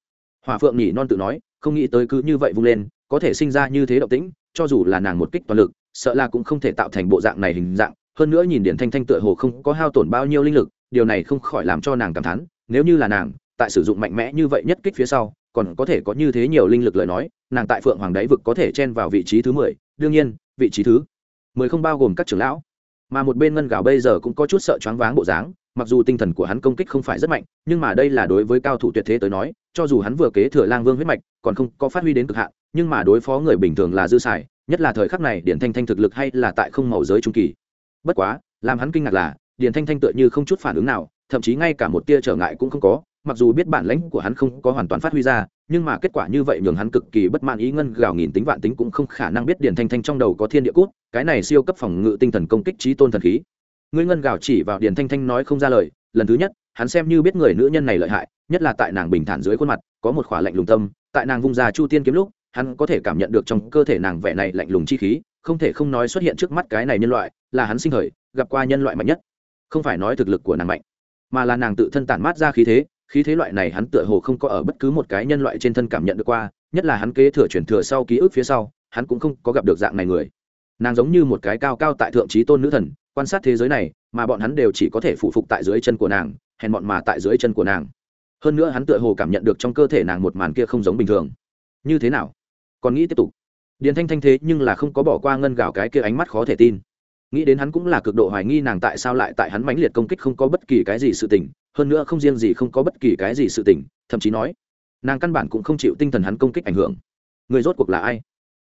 Hòa phượng nhỉ non tự nói không nghĩ tới cứ như vậy vung lên, có thể sinh ra như thế động tĩnh, cho dù là nàng một kích toàn lực, sợ là cũng không thể tạo thành bộ dạng này hình dạng. Hơn nữa nhìn điện thanh thanh tựa hồ không có hao tổn bao nhiêu linh lực, điều này không khỏi làm cho nàng cảm thán, nếu như là nàng, tại sử dụng mạnh mẽ như vậy nhất kích phía sau, còn có thể có như thế nhiều linh lực lời nói, nàng tại phượng hoàng đáy vực có thể chen vào vị trí thứ mười, đương nhiên, vị trí thứ mười không bao gồm các trưởng lão. Mà một bên ngân gạo bây giờ cũng có chút sợ choáng váng bộ dáng mặc dù tinh thần của hắn công kích không phải rất mạnh, nhưng mà đây là đối với cao thủ tuyệt thế tới nói, cho dù hắn vừa kế thừa lang vương huyết mạch, còn không có phát huy đến cực hạn, nhưng mà đối phó người bình thường là dư xài, nhất là thời khắc này điển thanh thanh thực lực hay là tại không màu giới trung kỳ. Bất quá, làm hắn kinh ngạc là, điển thanh thanh tựa như không chút phản ứng nào, thậm chí ngay cả một tia trở ngại cũng không có, mặc dù biết bản lãnh của hắn không có hoàn toàn phát huy ra, nhưng mà kết quả như vậy nhường hắn cực kỳ bất mãn ý ngân gào nghìn tính vạn tính cũng không khả năng biết điển thanh thanh trong đầu có thiên địa cút, cái này siêu cấp phòng ngự tinh thần công kích trí tôn thần khí ngươi ngân gào chỉ vào điền thanh thanh nói không ra lời, lần thứ nhất, hắn xem như biết người nữ nhân này lợi hại, nhất là tại nàng bình thản dưới khuôn mặt, có một khỏa lạnh lùng tâm, tại nàng vung ra chu tiên kiếm lúc, hắn có thể cảm nhận được trong cơ thể nàng vẻ này lạnh lùng chi khí, không thể không nói xuất hiện trước mắt cái này nhân loại, là hắn sinh thời, gặp qua nhân loại mạnh nhất. Không phải nói thực lực của nàng mạnh, mà là nàng tự thân tản mát ra khí thế khí thế loại này hắn tựa hồ không có ở bất cứ một cái nhân loại trên thân cảm nhận được qua, nhất là hắn kế thừa chuyển thừa sau ký ức phía sau, hắn cũng không có gặp được dạng này người nàng giống như một cái cao cao tại thượng trí tôn nữ thần, quan sát thế giới này, mà bọn hắn đều chỉ có thể phụ phục tại dưới chân của nàng, hèn bọn mà tại dưới chân của nàng. Hơn nữa hắn tựa hồ cảm nhận được trong cơ thể nàng một màn kia không giống bình thường. Như thế nào? Còn nghĩ tiếp tục. Điền thanh thanh thế nhưng là không có bỏ qua ngân gạo cái kia ánh mắt khó thể tin. Nghĩ đến hắn cũng là cực độ hoài nghi nàng tại sao lại tại hắn mãnh liệt công kích không có bất kỳ cái gì sự tình, hơn nữa không riêng gì không có bất kỳ cái gì sự tình, thậm chí nói, nàng căn bản cũng không chịu tinh thần hắn công kích ảnh hưởng. Người rốt cuộc là ai?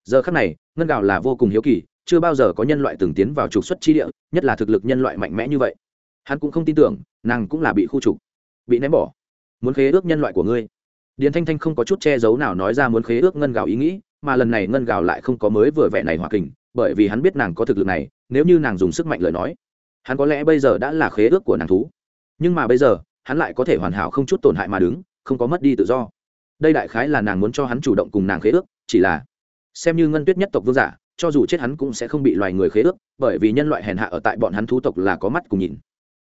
Giờ khắc này, ngân gạo là vô cùng hiếu kỳ chưa bao giờ có nhân loại từng tiến vào trục xuất chi địa, nhất là thực lực nhân loại mạnh mẽ như vậy. Hắn cũng không tin tưởng, nàng cũng là bị khu trục, bị ném bỏ, muốn khế ước nhân loại của ngươi. Điền thanh thanh không có chút che giấu nào nói ra muốn khế ước ngân Gào ý nghĩ, mà lần này ngân Gào lại không có mới vừa vẻ này hòa kình, bởi vì hắn biết nàng có thực lực này, nếu như nàng dùng sức mạnh lời nói, hắn có lẽ bây giờ đã là khế ước của nàng thú. Nhưng mà bây giờ, hắn lại có thể hoàn hảo không chút tổn hại mà đứng, không có mất đi tự do. Đây đại khái là nàng muốn cho hắn chủ động cùng nàng khế ước, chỉ là xem như ngân tuyết nhất tộc vương giả cho dù chết hắn cũng sẽ không bị loài người khế ước, bởi vì nhân loại hèn hạ ở tại bọn hắn thú tộc là có mắt cùng nhìn.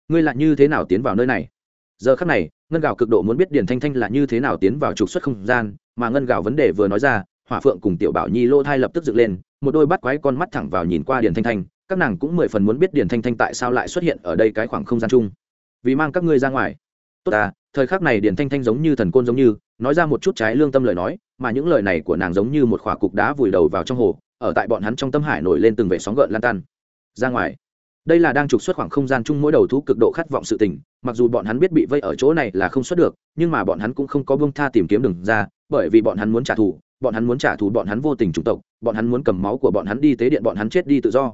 Ngươi lại như thế nào tiến vào nơi này? Giờ khắc này, ngân gạo cực độ muốn biết điền thanh thanh là như thế nào tiến vào trục xuất không gian, mà ngân gạo vấn đề vừa nói ra, hỏa phượng cùng tiểu bảo nhi lô thai lập tức dựng lên, một đôi bắt quái con mắt thẳng vào nhìn qua điền thanh thanh, các nàng cũng mười phần muốn biết điền thanh thanh tại sao lại xuất hiện ở đây cái khoảng không gian chung. Vì mang các ngươi ra ngoài tốt à thời khắc này điền thanh thanh giống như thần côn giống như, nói ra một chút trái lương tâm lời nói, mà những lời này của nàng giống như một khỏa cục đá vùi đầu vào trong hồ, ở tại bọn hắn trong tâm hải nổi lên từng vệ sóng gợn lan tan. Ra ngoài, đây là đang trục xuất khoảng không gian chung mỗi đầu thú cực độ khát vọng sự tình, mặc dù bọn hắn biết bị vây ở chỗ này là không xuất được, nhưng mà bọn hắn cũng không có bông tha tìm kiếm đường ra, bởi vì bọn hắn muốn trả thù, bọn hắn muốn trả thù bọn hắn vô tình chủng tộc, bọn hắn muốn cầm máu của bọn hắn đi tế điện bọn hắn chết đi tự do.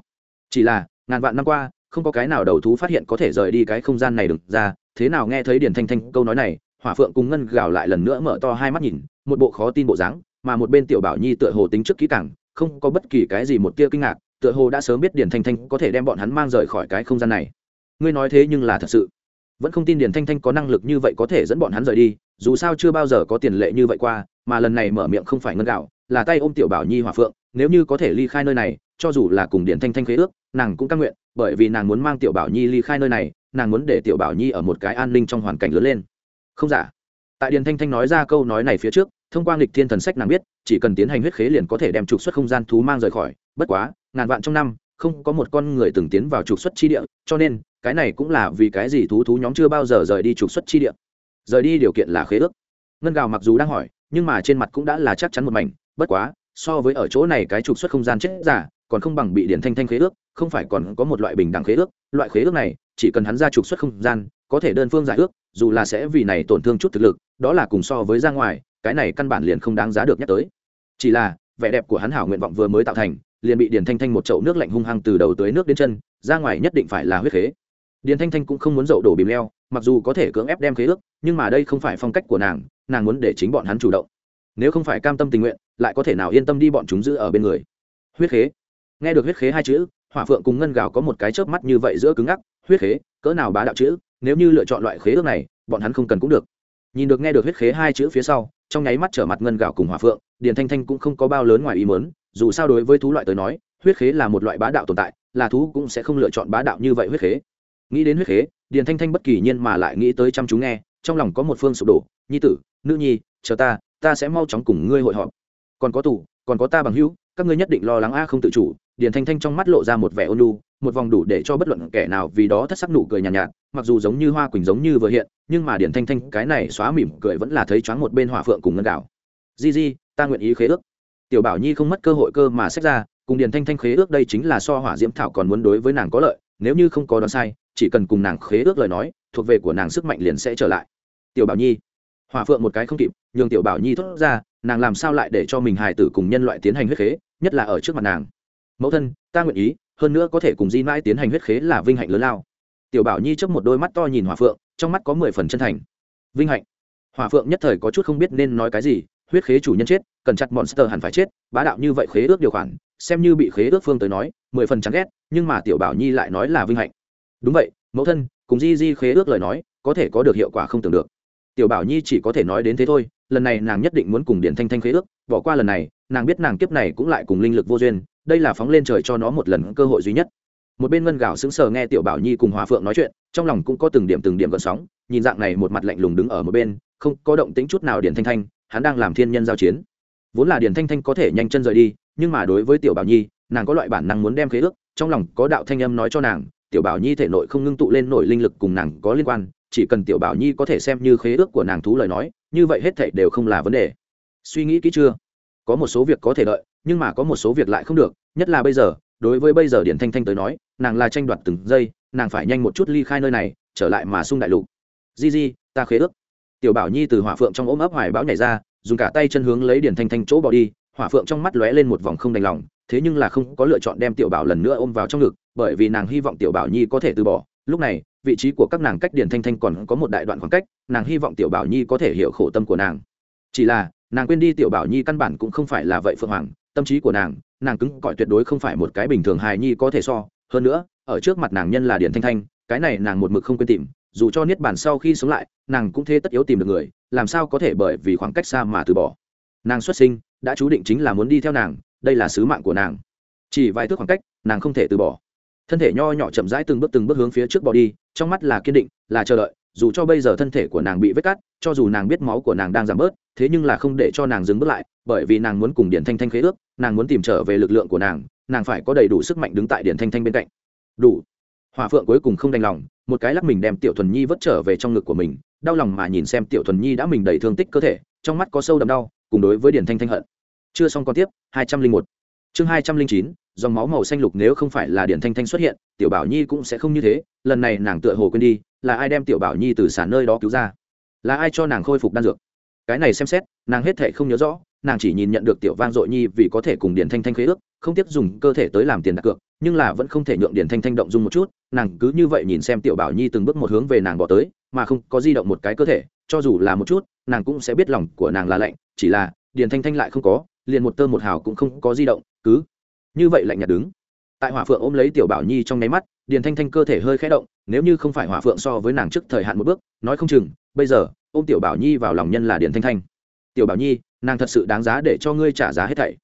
Chỉ là, ngàn vạn năm qua, không có cái nào đầu thú phát hiện có thể rời đi cái không gian này đừng ra thế nào nghe thấy điển thanh thanh câu nói này, hỏa phượng cùng ngân gào lại lần nữa mở to hai mắt nhìn, một bộ khó tin bộ dáng, mà một bên tiểu bảo nhi tựa hồ tính trước kỹ càng, không có bất kỳ cái gì một tia kinh ngạc, tựa hồ đã sớm biết điển thanh thanh có thể đem bọn hắn mang rời khỏi cái không gian này. Ngươi nói thế nhưng là thật sự. Vẫn không tin điển thanh thanh có năng lực như vậy có thể dẫn bọn hắn rời đi, dù sao chưa bao giờ có tiền lệ như vậy qua, mà lần này mở miệng không phải ngân gạo là tay ôm tiểu bảo nhi hòa phượng, nếu như có thể ly khai nơi này, cho dù là cùng điển thanh thanh khế ước, nàng cũng c nguyện, bởi vì nàng muốn mang tiểu bảo nhi ly khai nơi này nàng muốn để tiểu bảo nhi ở một cái an ninh trong hoàn cảnh lớn lên. Không giả. Tại điền thanh thanh nói ra câu nói này phía trước, thông qua nghịch thiên thần sách nàng biết, chỉ cần tiến hành huyết khế liền có thể đem trục xuất không gian thú mang rời khỏi. Bất quá, ngàn vạn trong năm, không có một con người từng tiến vào trục xuất chi địa, cho nên, cái này cũng là vì cái gì thú thú nhóm chưa bao giờ rời đi trục xuất chi địa. Rời đi điều kiện là khế ước. Ngân gào mặc dù đang hỏi, nhưng mà trên mặt cũng đã là chắc chắn một mảnh. Bất quá, so với ở chỗ này cái trục xuất không gian chết giả, còn không bằng bị điển thanh thanh khế ước, không phải còn có một loại bình đẳng khế ước. Loại khế ước này chỉ cần hắn ra trục xuất không gian, có thể đơn phương giải ước, dù là sẽ vì này tổn thương chút thực lực, đó là cùng so với ra ngoài, cái này căn bản liền không đáng giá được nhắc tới. Chỉ là, vẻ đẹp của hắn hảo nguyện vọng vừa mới tạo thành, liền bị điền thanh thanh một chậu nước lạnh hung hăng từ đầu tới nước đến chân, ra ngoài nhất định phải là huyết khế. Điền thanh thanh cũng không muốn dậu đổ bìm leo, mặc dù có thể cưỡng ép đem khế ước, nhưng mà đây không phải phong cách của nàng nàng muốn để chính bọn hắn chủ động. Nếu không phải cam tâm tình nguyện, lại có thể nào yên tâm đi bọn chúng giữ ở bên người. Huyết khế. Nghe được huyết khế hai chữ, hỏa phượng cùng ngân gào có một cái chớp mắt như vậy giữa cứng ngắc huyết khế, cỡ nào bá đạo chữ, nếu như lựa chọn loại khế ước này, bọn hắn không cần cũng được. Nhìn được nghe được huyết khế hai chữ phía sau, trong nháy mắt trở mặt ngân gạo cùng hỏa phượng, điền thanh thanh cũng không có bao lớn ngoài ý mớn dù sao đối với thú loại tới nói, huyết khế là một loại bá đạo tồn tại, là thú cũng sẽ không lựa chọn bá đạo như vậy huyết khế. Nghĩ đến huyết khế, điền thanh thanh bất kỳ nhiên mà lại nghĩ tới chăm chú nghe, trong lòng có một phương sụp đổ, nhi tử, nữ nhi, chờ ta ta sẽ mau chóng cùng ngươi hội họp. Còn có tù, còn có ta bằng hữu, các ngươi nhất định lo lắng a không tự chủ điền thanh thanh trong mắt lộ ra một vẻ ôn lu một vòng đủ để cho bất luận kẻ nào vì đó thất sắc nụ cười nhàn nhạt, nhạt mặc dù giống như hoa quỳnh giống như vừa hiện nhưng mà điền thanh thanh cái này xóa mỉm cười vẫn là thấy choáng một bên hỏa phượng cùng ngân đảo. Di di ta nguyện ý khế ước. Tiểu bảo nhi không mất cơ hội cơ mà xét ra cùng điền thanh thanh khế ước đây chính là so hỏa diễm thảo còn muốn đối với nàng có lợi nếu như không có đoán sai chỉ cần cùng nàng khế ước lời nói thuộc về của nàng sức mạnh liền sẽ trở lại. Tiểu bảo nhi. Hỏa phượng một cái không kịp nhường tiểu bảo nhi thốt ra nàng làm sao lại để cho mình hài tử cùng nhân loại tiến hành huyết khế nhất là ở trước mặt nàng? Mẫu thân, ta nguyện ý, hơn nữa có thể cùng di mãi tiến hành huyết khế là vinh hạnh lớn lao. Tiểu bảo nhi chớp một đôi mắt to nhìn hòa phượng, trong mắt có mười phần chân thành. Vinh hạnh. Hòa phượng nhất thời có chút không biết nên nói cái gì, huyết khế chủ nhân chết, cần chặt monster hẳn phải chết, bá đạo như vậy khế ước điều khoản, xem như bị khế ước phương tới nói, mười phần chán ghét, nhưng mà tiểu bảo nhi lại nói là vinh hạnh. Đúng vậy, mẫu thân, cùng di di khế ước lời nói, có thể có được hiệu quả không tưởng được. Tiểu bảo nhi chỉ có thể nói đến thế thôi, lần này nàng nhất định muốn cùng điện thanh thanh khế ước, bỏ qua lần này nàng biết nàng kiếp này cũng lại cùng linh lực vô duyên, đây là phóng lên trời cho nó một lần cơ hội duy nhất. Một bên ngân gạo sững sờ nghe tiểu bảo nhi cùng hòa phượng nói chuyện, trong lòng cũng có từng điểm từng điểm gợn sóng, nhìn dạng này một mặt lạnh lùng đứng ở một bên, không có động tĩnh chút nào điển thanh thanh, hắn đang làm thiên nhân giao chiến. Vốn là điển thanh thanh có thể nhanh chân rời đi, nhưng mà đối với tiểu bảo nhi, nàng có loại bản năng muốn đem khế ước, trong lòng có đạo thanh âm nói cho nàng, tiểu bảo nhi thể nội không ngưng tụ lên nổi linh lực cùng nàng có liên quan, chỉ cần tiểu bảo nhi có thể xem như khế ước của nàng thú lời nói, như vậy hết thảy đều không là vấn đề. Suy nghĩ kỹ chưa? Có một số việc có thể đợi, nhưng mà có một số việc lại không được, nhất là bây giờ, đối với bây giờ điển thanh thanh tới nói, nàng là tranh đoạt từng giây, nàng phải nhanh một chút ly khai nơi này, trở lại mà sung đại lục. Di di, ta khế ước. Tiểu bảo nhi từ hỏa phượng trong ôm ấp hoài bão nhảy ra, dùng cả tay chân hướng lấy điển thanh thanh chỗ bỏ đi, hỏa phượng trong mắt lóe lên một vòng không đành lòng, thế nhưng là không có lựa chọn đem tiểu bảo lần nữa ôm vào trong ngực, bởi vì nàng hy vọng tiểu bảo nhi có thể từ bỏ. Lúc này, vị trí của các nàng cách điển thanh thanh còn có một đại đoạn khoảng cách, nàng hy vọng tiểu bảo nhi có thể hiểu khổ tâm của nàng. Chỉ là nàng quên đi tiểu bảo nhi căn bản cũng không phải là vậy phượng hoàng, tâm trí của nàng nàng cứng cỏi tuyệt đối không phải một cái bình thường hài nhi có thể so. Hơn nữa, ở trước mặt nàng nhân là điển thanh thanh, cái này nàng một mực không quên tìm, dù cho niết bản sau khi sống lại, nàng cũng thế tất yếu tìm được người, làm sao có thể bởi vì khoảng cách xa mà từ bỏ. Nàng xuất sinh, đã chú định chính là muốn đi theo nàng, đây là sứ mạng của nàng. Chỉ vài thước khoảng cách, nàng không thể từ bỏ. Thân thể nho nhỏ chậm rãi từng bước từng bước hướng phía trước bỏ đi, trong mắt là kiên định, là chờ đợi dù cho bây giờ thân thể của nàng bị vết cắt, cho dù nàng biết máu của nàng đang giảm bớt, thế nhưng là không để cho nàng dừng bước lại, bởi vì nàng muốn cùng điển thanh thanh khế ước, nàng muốn tìm trở về lực lượng của nàng nàng phải có đầy đủ sức mạnh đứng tại điển thanh thanh bên cạnh. Đủ. Hòa phượng cuối cùng không đành lòng, một cái lắc mình đem tiểu thuần nhi vất trở về trong ngực của mình, đau lòng mà nhìn xem tiểu thuần nhi đã mình đầy thương tích cơ thể, trong mắt có sâu đậm đau, cùng đối với điển thanh thanh hận. Chưa xong còn tiếp, hai trăm linh một. Chương hai trăm linh chín dòng máu màu xanh lục nếu không phải là điển thanh thanh xuất hiện, tiểu bảo nhi cũng sẽ không như thế, lần này nàng tựa hồ quên đi, là ai đem tiểu bảo nhi từ sàn nơi đó cứu ra? Là ai cho nàng khôi phục đan dược? Cái này xem xét, nàng hết thệ không nhớ rõ, nàng chỉ nhìn nhận được tiểu vang dội nhi vì có thể cùng điển thanh thanh khế ước, không tiếp dùng cơ thể tới làm tiền đặt cược, nhưng là vẫn không thể nhượng điển thanh thanh động dung một chút, nàng cứ như vậy nhìn xem tiểu bảo nhi từng bước một hướng về nàng bỏ tới, mà không có di động một cái cơ thể, cho dù là một chút, nàng cũng sẽ biết lòng của nàng là lạnh, chỉ là điển thanh thanh lại không có, liền một tơ một hào cũng không có di động, cứ như vậy lạnh nhạt đứng. Tại hỏa phượng ôm lấy tiểu bảo nhi trong nháy mắt, điền thanh thanh cơ thể hơi khẽ động, nếu như không phải hỏa phượng so với nàng trước thời hạn một bước, nói không chừng, bây giờ, ôm tiểu bảo nhi vào lòng nhân là điền thanh thanh. Tiểu bảo nhi, nàng thật sự đáng giá để cho ngươi trả giá hết thảy.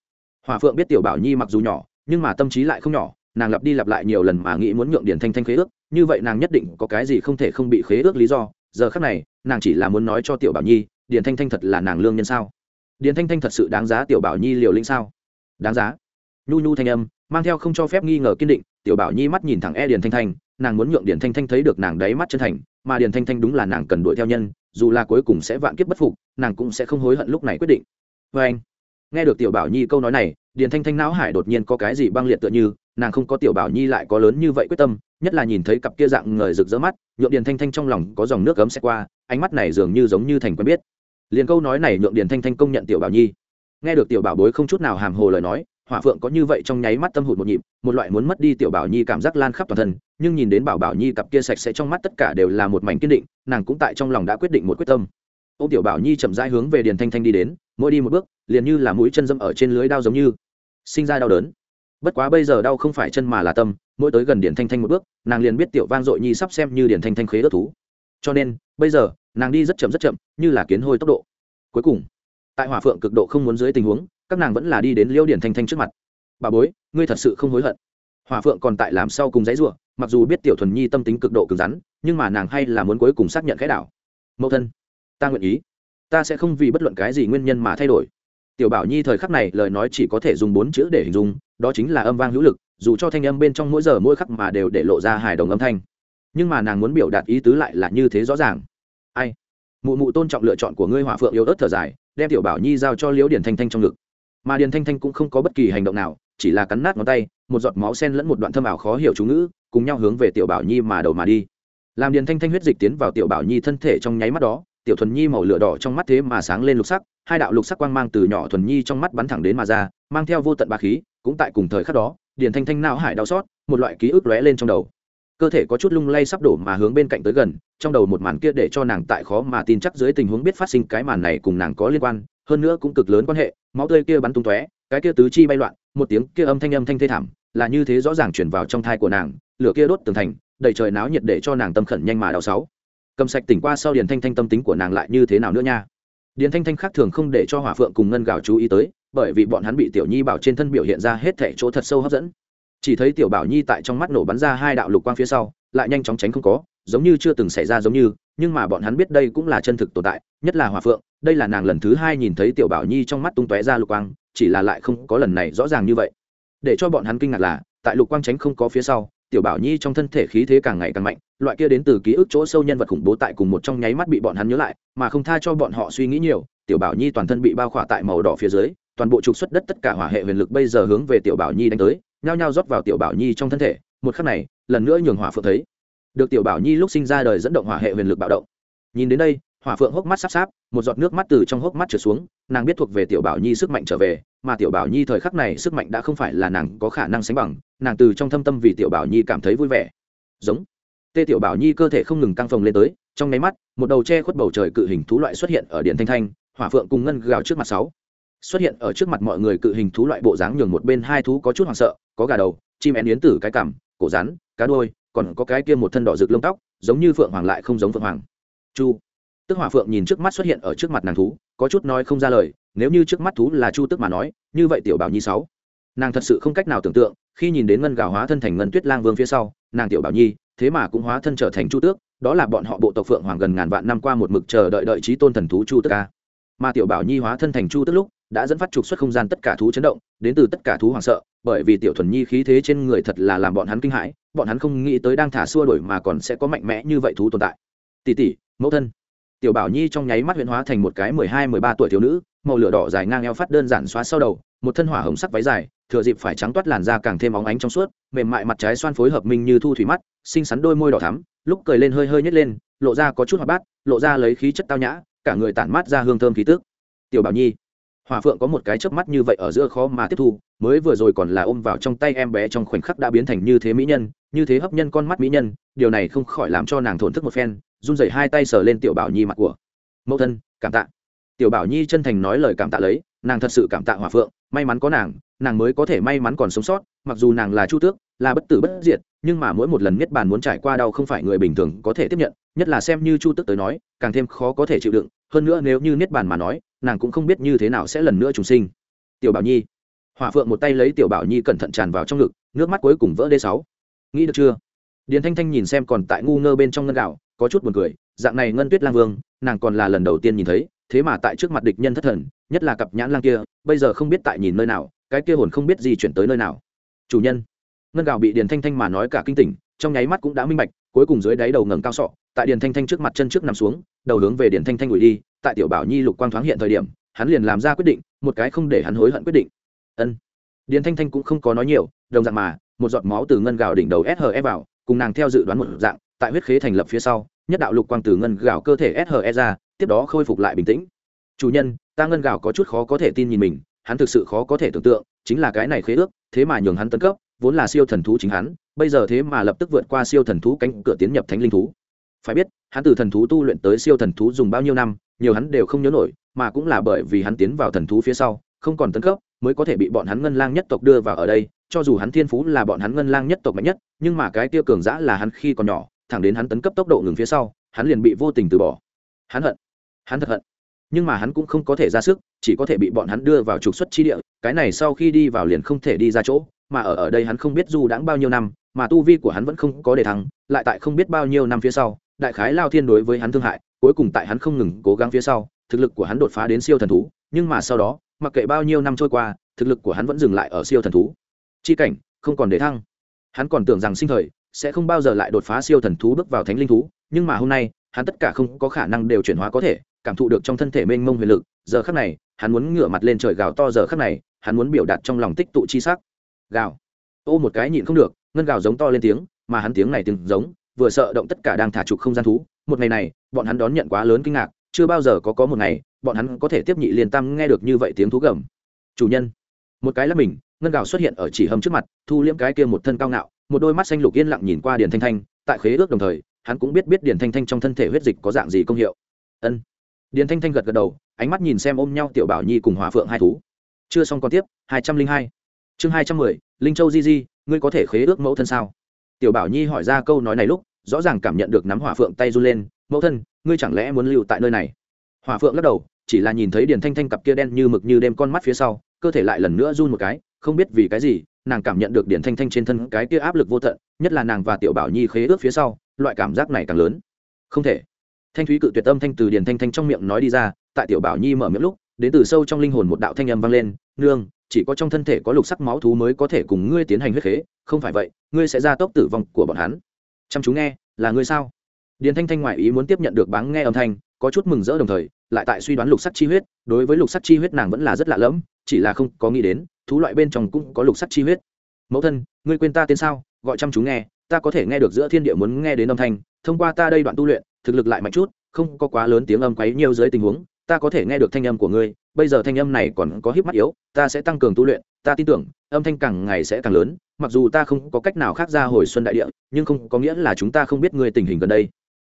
Hỏa phượng biết tiểu bảo nhi mặc dù nhỏ, nhưng mà tâm trí lại không nhỏ, nàng lặp đi lặp lại nhiều lần mà nghĩ muốn nhượng điền thanh thanh khế ước, như vậy nàng nhất định có cái gì không thể không bị khế ước lý do. Giờ khác này, nàng chỉ là muốn nói cho tiểu bảo nhi, điền thanh thanh thật là nàng lương nhân sao? Điền thanh thanh thật sự đáng giá tiểu bảo nhi liều lĩnh sao? Đáng giá nhu nhu thanh âm, mang theo không cho phép nghi ngờ kiên định, tiểu bảo nhi mắt nhìn thẳng e điền thanh thanh, nàng muốn nhượng điền thanh thanh thấy được nàng đáy mắt chân thành, mà điền thanh thanh đúng là nàng cần đuổi theo nhân, dù là cuối cùng sẽ vạn kiếp bất phục, nàng cũng sẽ không hối hận lúc này quyết định. Vê anh, nghe được tiểu bảo nhi câu nói này, điền thanh thanh não hải đột nhiên có cái gì băng liệt tựa như, nàng không có tiểu bảo nhi lại có lớn như vậy quyết tâm, nhất là nhìn thấy cặp kia dạng người rực rỡ mắt, nhượng điền thanh thanh trong lòng có dòng nước cấm xe qua, ánh mắt này dường như giống như thành quen biết. Liền câu nói này nhượng điền thanh thanh công nhận tiểu bảo nhi. Nghe được tiểu bảo bối không chút nào hàm hồ lời nói hỏa phượng có như vậy trong nháy mắt tâm hụt một nhịp, một loại muốn mất đi tiểu bảo nhi cảm giác lan khắp toàn thân, nhưng nhìn đến bảo bảo nhi cặp kia sạch sẽ trong mắt tất cả đều là một mảnh kiên định, nàng cũng tại trong lòng đã quyết định một quyết tâm. Ô tiểu bảo nhi chậm rãi hướng về điền thanh thanh đi đến, mỗi đi một bước, liền như là mũi chân dâm ở trên lưới đao giống như, sinh ra đau đớn. Bất quá bây giờ đau không phải chân mà là tâm, mỗi tới gần điền thanh thanh một bước, nàng liền biết tiểu vang dội nhi sắp xem như điền thanh thanh khế ớt thú. Cho nên, bây giờ, nàng đi rất chậm rất chậm, như là kiến hôi tốc độ. Cuối cùng, tại hỏa phượng cực độ không muốn dưới tình huống các nàng vẫn là đi đến liêu điển thanh thanh trước mặt. Bà bối, ngươi thật sự không hối hận. Hòa phượng còn tại làm sau cùng giấy ruộng mặc dù biết tiểu thuần nhi tâm tính cực độ cứng rắn, nhưng mà nàng hay là muốn cuối cùng xác nhận khẽ đảo. Mẫu thân, ta nguyện ý. Ta sẽ không vì bất luận cái gì nguyên nhân mà thay đổi. Tiểu bảo nhi thời khắc này lời nói chỉ có thể dùng bốn chữ để hình dung, đó chính là âm vang hữu lực, dù cho thanh âm bên trong mỗi giờ mỗi khắc mà đều để lộ ra hài đồng âm thanh. Nhưng mà nàng muốn biểu đạt ý tứ lại là như thế rõ ràng. Ai? Mụ mụ tôn trọng lựa chọn của ngươi hòa phượng yếu ớt thở dài, đem tiểu bảo nhi giao cho liễu điển thanh thanh trong ngực mà điền thanh thanh cũng không có bất kỳ hành động nào, chỉ là cắn nát ngón tay, một giọt máu sen lẫn một đoạn thâm ảo khó hiểu chú ngữ, cùng nhau hướng về tiểu bảo nhi mà đầu mà đi. Làm điền thanh thanh huyết dịch tiến vào tiểu bảo nhi thân thể trong nháy mắt đó, tiểu thuần nhi màu lửa đỏ trong mắt thế mà sáng lên lục sắc, hai đạo lục sắc quang mang từ nhỏ thuần nhi trong mắt bắn thẳng đến mà ra, mang theo vô tận ba khí, cũng tại cùng thời khắc đó, điền thanh thanh não hải đau xót, một loại ký ức lóe lên trong đầu. Cơ thể có chút lung lay sắp đổ mà hướng bên cạnh tới gần, trong đầu một màn kia để cho nàng tại khó mà tin chắc dưới tình huống biết phát sinh cái màn này cùng nàng có liên quan, hơn nữa cũng cực lớn quan hệ máu tươi kia bắn tung tóe, cái kia tứ chi bay loạn, một tiếng kia âm thanh âm thanh thê thảm, là như thế rõ ràng chuyển vào trong thai của nàng, lửa kia đốt tường thành, đầy trời náo nhiệt để cho nàng tâm khẩn nhanh mà đau sáu. Cầm sạch tỉnh qua sau điền thanh thanh tâm tính của nàng lại như thế nào nữa nha? Điền thanh thanh khác thường không để cho hỏa phượng cùng ngân gào chú ý tới, bởi vì bọn hắn bị tiểu nhi bảo trên thân biểu hiện ra hết thể chỗ thật sâu hấp dẫn. Chỉ thấy tiểu bảo nhi tại trong mắt nổ bắn ra hai đạo lục quang phía sau, lại nhanh chóng tránh không có, giống như chưa từng xảy ra giống như, nhưng mà bọn hắn biết đây cũng là chân thực tồn tại, nhất là hòa phượng đây là nàng lần thứ hai nhìn thấy tiểu bảo nhi trong mắt tung tóe ra lục quang, chỉ là lại không có lần này rõ ràng như vậy. Để cho bọn hắn kinh ngạc là, tại lục quang tránh không có phía sau, tiểu bảo nhi trong thân thể khí thế càng ngày càng mạnh, loại kia đến từ ký ức chỗ sâu nhân vật khủng bố tại cùng một trong nháy mắt bị bọn hắn nhớ lại, mà không tha cho bọn họ suy nghĩ nhiều, tiểu bảo nhi toàn thân bị bao khỏa tại màu đỏ phía dưới, toàn bộ trục xuất đất tất cả hỏa hệ huyền lực bây giờ hướng về tiểu bảo nhi đánh tới, nhao nhao rót vào tiểu bảo nhi trong thân thể, một khắc này, lần nữa nhường hỏa phượng thấy. Được tiểu bảo nhi lúc sinh ra đời dẫn động hỏa hệ huyền lực bạo động. Nhìn đến đây hỏa phượng hốc mắt sắp sáp, một giọt nước mắt từ trong hốc mắt trượt xuống, nàng biết thuộc về tiểu bảo nhi sức mạnh trở về, mà tiểu bảo nhi thời khắc này sức mạnh đã không phải là nàng có khả năng sánh bằng, nàng từ trong thâm tâm vì tiểu bảo nhi cảm thấy vui vẻ. Giống. Tê tiểu bảo nhi cơ thể không ngừng căng phồng lên tới, trong nháy mắt, một đầu che khuất bầu trời cự hình thú loại xuất hiện ở điện thanh thanh, hỏa phượng cùng ngân gào trước mặt sáu. Xuất hiện ở trước mặt mọi người cự hình thú loại bộ dáng nhường một bên hai thú có chút hoảng sợ, có gà đầu, chim én yến tử cái cằm, cổ rắn, cá đôi còn có cái kia một thân đỏ rực lông tóc, giống như phượng hoàng lại không giống phượng hoàng. Chu tức hỏa phượng nhìn trước mắt xuất hiện ở trước mặt nàng thú, có chút nói không ra lời, nếu như trước mắt thú là chu tức mà nói, như vậy tiểu bảo nhi sáu. Nàng thật sự không cách nào tưởng tượng, khi nhìn đến ngân gào hóa thân thành ngân tuyết lang vương phía sau, nàng tiểu bảo nhi, thế mà cũng hóa thân trở thành chu tước, đó là bọn họ bộ tộc phượng hoàng gần ngàn vạn năm qua một mực chờ đợi đợi trí tôn thần thú chu tước ca. Mà tiểu bảo nhi hóa thân thành chu tước lúc, đã dẫn phát trục xuất không gian tất cả thú chấn động, đến từ tất cả thú hoàng sợ, bởi vì tiểu thuần nhi khí thế trên người thật là làm bọn hắn kinh hãi, bọn hắn không nghĩ tới đang thả xua đổi mà còn sẽ có mạnh mẽ như vậy thú tồn tại. Tỷ tỷ, mẫu thân tiểu bảo nhi trong nháy mắt huyễn hóa thành một cái mười hai, mười ba tuổi thiếu nữ, màu lửa đỏ dài ngang eo phát đơn giản xóa sau đầu, một thân hỏa hồng sắc váy dài, thừa dịp phải trắng toát làn da càng thêm óng ánh trong suốt, mềm mại mặt trái xoan phối hợp minh như thu thủy mắt, xinh xắn đôi môi đỏ thắm, lúc cười lên hơi hơi nhét lên, lộ ra có chút hoạt bát, lộ ra lấy khí chất tao nhã, cả người tản mát ra hương thơm khí tước tiểu bảo nhi hòa phượng có một cái chớp mắt như vậy ở giữa khó mà tiếp thu, mới vừa rồi còn là ôm vào trong tay em bé trong khoảnh khắc đã biến thành như thế mỹ nhân, như thế hấp nhân con mắt mỹ nhân, điều này không khỏi làm cho nàng thổn thức một phen, run rẩy hai tay sờ lên tiểu bảo nhi mặt của. Mẫu thân, cảm tạ. Tiểu bảo nhi chân thành nói lời cảm tạ lấy, nàng thật sự cảm tạ hòa phượng, may mắn có nàng nàng mới có thể may mắn còn sống sót, mặc dù nàng là chu tước là bất tử bất diệt, nhưng mà mỗi một lần niết bàn muốn trải qua đau không phải người bình thường có thể tiếp nhận, nhất là xem như chu Tức tới nói, càng thêm khó có thể chịu đựng. Hơn nữa nếu như niết bàn mà nói, nàng cũng không biết như thế nào sẽ lần nữa trùng sinh. Tiểu bảo nhi. Hỏa phượng một tay lấy tiểu bảo nhi cẩn thận tràn vào trong ngực, nước mắt cuối cùng vỡ đê sáu. Nghĩ được chưa? Điền thanh thanh nhìn xem còn tại ngu ngơ bên trong ngân gạo, có chút buồn cười, dạng này ngân tuyết lang vương, nàng còn là lần đầu tiên nhìn thấy, thế mà tại trước mặt địch nhân thất thần, nhất là cặp nhãn lang kia, bây giờ không biết tại nhìn nơi nào, cái kia hồn không biết gì chuyển tới nơi nào. Chủ nhân ngân gạo bị điền thanh thanh mà nói cả kinh tỉnh, trong nháy mắt cũng đã minh bạch, cuối cùng dưới đáy đầu ngẩng cao sọ, tại điền thanh thanh trước mặt chân trước nằm xuống, đầu hướng về điền thanh thanh ủi đi, tại tiểu bảo nhi lục quang thoáng hiện thời điểm, hắn liền làm ra quyết định, một cái không để hắn hối hận quyết định. Ân. Điền thanh thanh cũng không có nói nhiều, đồng dạng mà, một giọt máu từ ngân gạo đỉnh đầu SHE vào, cùng nàng theo dự đoán một dạng, tại huyết khế thành lập phía sau, nhất đạo lục quang từ ngân gạo cơ thể SHE ra, tiếp đó khôi phục lại bình tĩnh. Chủ nhân, ta ngân gạo có chút khó có thể tin nhìn mình, hắn thực sự khó có thể tưởng tượng, chính là cái này khế ước, thế mà nhường hắn tấn cấp vốn là siêu thần thú chính hắn, bây giờ thế mà lập tức vượt qua siêu thần thú cánh cửa tiến nhập thánh linh thú. Phải biết, hắn từ thần thú tu luyện tới siêu thần thú dùng bao nhiêu năm, nhiều hắn đều không nhớ nổi, mà cũng là bởi vì hắn tiến vào thần thú phía sau, không còn tấn cấp, mới có thể bị bọn hắn ngân lang nhất tộc đưa vào ở đây. Cho dù hắn thiên phú là bọn hắn ngân lang nhất tộc mạnh nhất, nhưng mà cái tiêu cường giã là hắn khi còn nhỏ, thẳng đến hắn tấn cấp tốc độ ngừng phía sau, hắn liền bị vô tình từ bỏ. Hắn hận, hắn thật hận. Nhưng mà hắn cũng không có thể ra sức, chỉ có thể bị bọn hắn đưa vào trục xuất chi địa, cái này sau khi đi vào liền không thể đi ra chỗ mà ở ở đây hắn không biết du đãng bao nhiêu năm, mà tu vi của hắn vẫn không có đề thăng, lại tại không biết bao nhiêu năm phía sau, đại khái lao thiên đối với hắn thương hại, cuối cùng tại hắn không ngừng cố gắng phía sau, thực lực của hắn đột phá đến siêu thần thú, nhưng mà sau đó, mặc kệ bao nhiêu năm trôi qua, thực lực của hắn vẫn dừng lại ở siêu thần thú. Chi cảnh, không còn để thăng. Hắn còn tưởng rằng sinh thời sẽ không bao giờ lại đột phá siêu thần thú bước vào thánh linh thú, nhưng mà hôm nay, hắn tất cả không có khả năng đều chuyển hóa có thể, cảm thụ được trong thân thể mênh mông huyền lực. Giờ khắc này, hắn muốn ngửa mặt lên trời gào to, giờ khắc này, hắn muốn biểu đạt trong lòng tích tụ chi sắc gào. Ô một cái nhịn không được, ngân gào giống to lên tiếng, mà hắn tiếng này tiếng giống, vừa sợ động tất cả đang thả trục không gian thú. Một ngày này, bọn hắn đón nhận quá lớn kinh ngạc, chưa bao giờ có có một ngày, bọn hắn có thể tiếp nhị liên tam nghe được như vậy tiếng thú gầm. Chủ nhân. Một cái là mình, ngân gào xuất hiện ở chỉ hầm trước mặt, thu liễm cái kia một thân cao ngạo, một đôi mắt xanh lục yên lặng nhìn qua điền thanh thanh, tại khế ước đồng thời, hắn cũng biết biết điền thanh thanh trong thân thể huyết dịch có dạng gì công hiệu. Ân. Điền thanh thanh gật gật đầu, ánh mắt nhìn xem ôm nhau tiểu bảo nhi cùng hòa phượng hai thú. Chưa xong còn tiếp, hai trăm linh hai chương hai trăm mười, linh châu di di, ngươi có thể khế ước mẫu thân sao? Tiểu bảo nhi hỏi ra câu nói này lúc, rõ ràng cảm nhận được nắm hỏa phượng tay run lên, mẫu thân, ngươi chẳng lẽ muốn lưu tại nơi này? Hỏa phượng lắc đầu, chỉ là nhìn thấy điền thanh thanh cặp kia đen như mực như đêm con mắt phía sau, cơ thể lại lần nữa run một cái, không biết vì cái gì, nàng cảm nhận được điền thanh thanh trên thân cái kia áp lực vô tận, nhất là nàng và tiểu bảo nhi khế ước phía sau, loại cảm giác này càng lớn. Không thể. Thanh thúy cự tuyệt âm thanh từ điền thanh thanh trong miệng nói đi ra, tại tiểu bảo nhi mở miệng lúc, đến từ sâu trong linh hồn một đạo thanh âm vang lên, nương chỉ có trong thân thể có lục sắc máu thú mới có thể cùng ngươi tiến hành huyết khế, không phải vậy, ngươi sẽ ra tốc tử vong của bọn hắn. Chăm chú nghe, là ngươi sao? Điền thanh thanh ngoại ý muốn tiếp nhận được báng nghe âm thanh, có chút mừng rỡ đồng thời, lại tại suy đoán lục sắc chi huyết, đối với lục sắc chi huyết nàng vẫn là rất lạ lẫm, chỉ là không có nghĩ đến, thú loại bên trong cũng có lục sắc chi huyết. Mẫu thân, ngươi quên ta tên sao? Gọi chăm chú nghe, ta có thể nghe được giữa thiên địa muốn nghe đến âm thanh, thông qua ta đây đoạn tu luyện, thực lực lại mạnh chút, không có quá lớn tiếng âm quấy nhiều dưới tình huống ta có thể nghe được thanh âm của ngươi, bây giờ thanh âm này còn có híp mắt yếu, ta sẽ tăng cường tu luyện, ta tin tưởng, âm thanh càng ngày sẽ càng lớn, mặc dù ta không có cách nào khác ra hồi xuân đại địa, nhưng không có nghĩa là chúng ta không biết ngươi tình hình gần đây.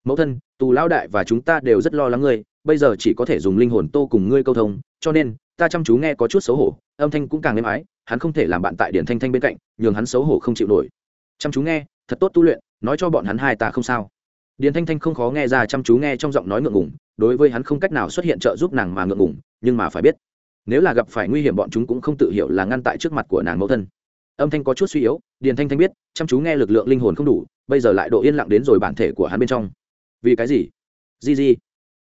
Mẫu thân, tù lão đại và chúng ta đều rất lo lắng ngươi, bây giờ chỉ có thể dùng linh hồn tô cùng ngươi câu thông, cho nên, ta chăm chú nghe có chút xấu hổ, âm thanh cũng càng êm ái, hắn không thể làm bạn tại điển thanh thanh bên cạnh, nhường hắn xấu hổ không chịu nổi. Chăm chú nghe, thật tốt tu luyện, nói cho bọn hắn hai ta không sao. Điền thanh thanh không khó nghe ra chăm chú nghe trong giọng nói ngượng ngùng đối với hắn không cách nào xuất hiện trợ giúp nàng mà ngượng ngùng, nhưng mà phải biết, nếu là gặp phải nguy hiểm bọn chúng cũng không tự hiểu là ngăn tại trước mặt của nàng mẫu thân. Âm thanh có chút suy yếu, điền thanh thanh biết, chăm chú nghe lực lượng linh hồn không đủ, bây giờ lại độ yên lặng đến rồi bản thể của hắn bên trong. Vì cái gì? Gì gì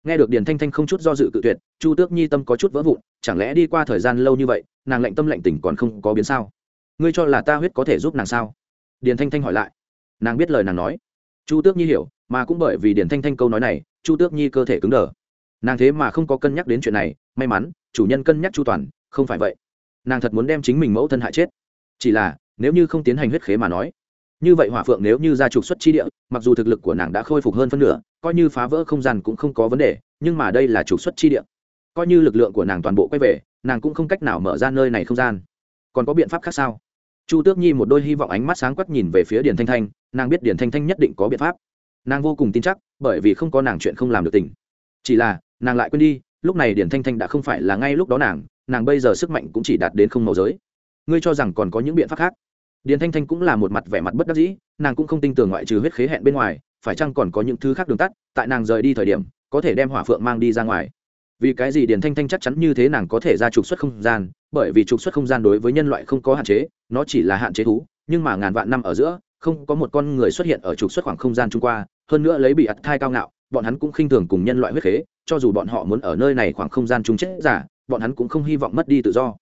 nghe được điền thanh thanh không chút do dự cự tuyệt, chu tước nhi tâm có chút vỡ vụn, chẳng lẽ đi qua thời gian lâu như vậy, nàng lạnh tâm lạnh tình còn không có biến sao? Ngươi cho là ta huyết có thể giúp nàng sao? Điền thanh thanh hỏi lại. Nàng biết lời nàng nói. Chu tước nhi hiểu, mà cũng bởi vì điền thanh thanh câu nói này chu tước nhi cơ thể cứng đờ. Nàng thế mà không có cân nhắc đến chuyện này, may mắn, chủ nhân cân nhắc chu toàn, không phải vậy. Nàng thật muốn đem chính mình mẫu thân hại chết. Chỉ là, nếu như không tiến hành huyết khế mà nói, như vậy hỏa phượng nếu như ra trục xuất chi địa, mặc dù thực lực của nàng đã khôi phục hơn phân nửa, coi như phá vỡ không gian cũng không có vấn đề, nhưng mà đây là trục xuất chi địa. Coi như lực lượng của nàng toàn bộ quay về, nàng cũng không cách nào mở ra nơi này không gian. Còn có biện pháp khác sao? Chu tước nhi một đôi hy vọng ánh mắt sáng quắc nhìn về phía điền thanh thanh, nàng biết điền thanh thanh nhất định có biện pháp. Nàng vô cùng tin chắc bởi vì không có nàng chuyện không làm được tình. Chỉ là, nàng lại quên đi, lúc này điền thanh thanh đã không phải là ngay lúc đó nàng nàng bây giờ sức mạnh cũng chỉ đạt đến không màu giới. Ngươi cho rằng còn có những biện pháp khác? Điền thanh thanh cũng là một mặt vẻ mặt bất đắc dĩ, nàng cũng không tin tưởng ngoại trừ huyết khế hẹn bên ngoài, phải chăng còn có những thứ khác đường tắt, tại nàng rời đi thời điểm, có thể đem hỏa phượng mang đi ra ngoài. Vì cái gì điền thanh thanh chắc chắn như thế nàng có thể ra trục xuất không gian, bởi vì trục xuất không gian đối với nhân loại không có hạn chế, nó chỉ là hạn chế thú, nhưng mà ngàn vạn năm ở giữa không có một con người xuất hiện ở trục xuất khoảng không gian trung qua, hơn nữa lấy bị ắt thai cao ngạo, bọn hắn cũng khinh thường cùng nhân loại huyết khế, cho dù bọn họ muốn ở nơi này khoảng không gian chung chết giả, bọn hắn cũng không hy vọng mất đi tự do.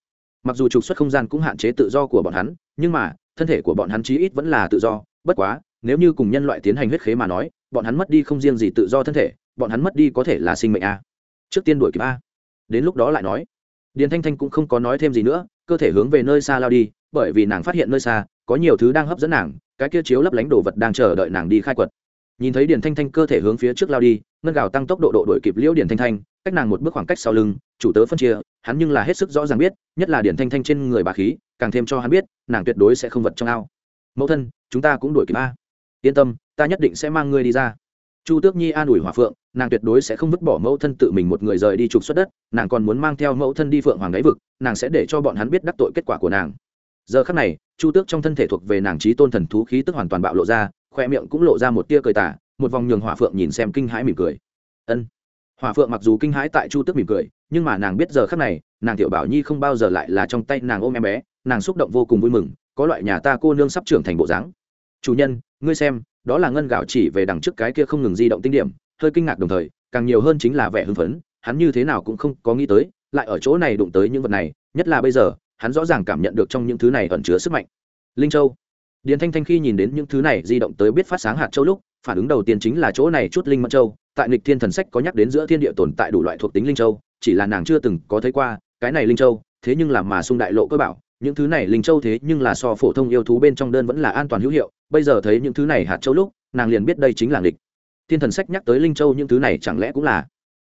Mặc dù trục xuất không gian cũng hạn chế tự do của bọn hắn, nhưng mà, thân thể của bọn hắn chí ít vẫn là tự do, bất quá, nếu như cùng nhân loại tiến hành huyết khế mà nói, bọn hắn mất đi không riêng gì tự do thân thể, bọn hắn mất đi có thể là sinh mệnh a. Trước tiên đuổi kịp a. Đến lúc đó lại nói. Điền thanh thanh cũng không có nói thêm gì nữa, cơ thể hướng về nơi xa lao đi, bởi vì nàng phát hiện nơi xa có nhiều thứ đang hấp dẫn nàng, cái kia chiếu lấp lánh đồ vật đang chờ đợi nàng đi khai quật. Nhìn thấy điền thanh thanh cơ thể hướng phía trước lao đi, ngân gào tăng tốc độ độ đuổi kịp liễu điền thanh thanh, cách nàng một bước khoảng cách sau lưng, chủ tớ phân chia, hắn nhưng là hết sức rõ ràng biết, nhất là điển thanh thanh trên người bà khí, càng thêm cho hắn biết, nàng tuyệt đối sẽ không vật trong ao. Mẫu thân, chúng ta cũng đuổi kịp a. Yên tâm, ta nhất định sẽ mang ngươi đi ra. Chu tước nhi an ủi hỏa phượng, nàng tuyệt đối sẽ không vứt bỏ mẫu thân tự mình một người rời đi trục xuất đất, nàng còn muốn mang theo mẫu thân đi phượng hoàng đáy vực, nàng sẽ để cho bọn hắn biết đắc tội kết quả của nàng giờ khắc này, chu tước trong thân thể thuộc về nàng trí tôn thần thú khí tức hoàn toàn bạo lộ ra khoe miệng cũng lộ ra một tia cười tả một vòng nhường hỏa phượng nhìn xem kinh hãi mỉm cười. Ân. Hỏa phượng mặc dù kinh hãi tại chu tước mỉm cười, nhưng mà nàng biết giờ khắc này, nàng tiểu bảo nhi không bao giờ lại là trong tay nàng ôm em bé, nàng xúc động vô cùng vui mừng, có loại nhà ta cô nương sắp trưởng thành bộ dáng. Chủ nhân, ngươi xem, đó là ngân gạo chỉ về đằng trước cái kia không ngừng di động tinh điểm, hơi kinh ngạc đồng thời, càng nhiều hơn chính là vẻ hưng phấn, hắn như thế nào cũng không có nghĩ tới, lại ở chỗ này đụng tới những vật này, nhất là bây giờ hắn rõ ràng cảm nhận được trong những thứ này ẩn chứa sức mạnh. Linh châu. Điền thanh thanh khi nhìn đến những thứ này di động tới biết phát sáng hạt châu lúc, phản ứng đầu tiên chính là chỗ này chút linh mẫn châu. Tại lịch thiên thần sách có nhắc đến giữa thiên địa tồn tại đủ loại thuộc tính linh châu, chỉ là nàng chưa từng có thấy qua, cái này linh châu, thế nhưng làm mà sung đại lộ cơ bảo. Những thứ này linh châu thế nhưng là so phổ thông yêu thú bên trong đơn vẫn là an toàn hữu hiệu. Bây giờ thấy những thứ này hạt châu lúc, nàng liền biết đây chính là nghịch thiên thần sách nhắc tới linh châu những thứ này chẳng lẽ cũng là.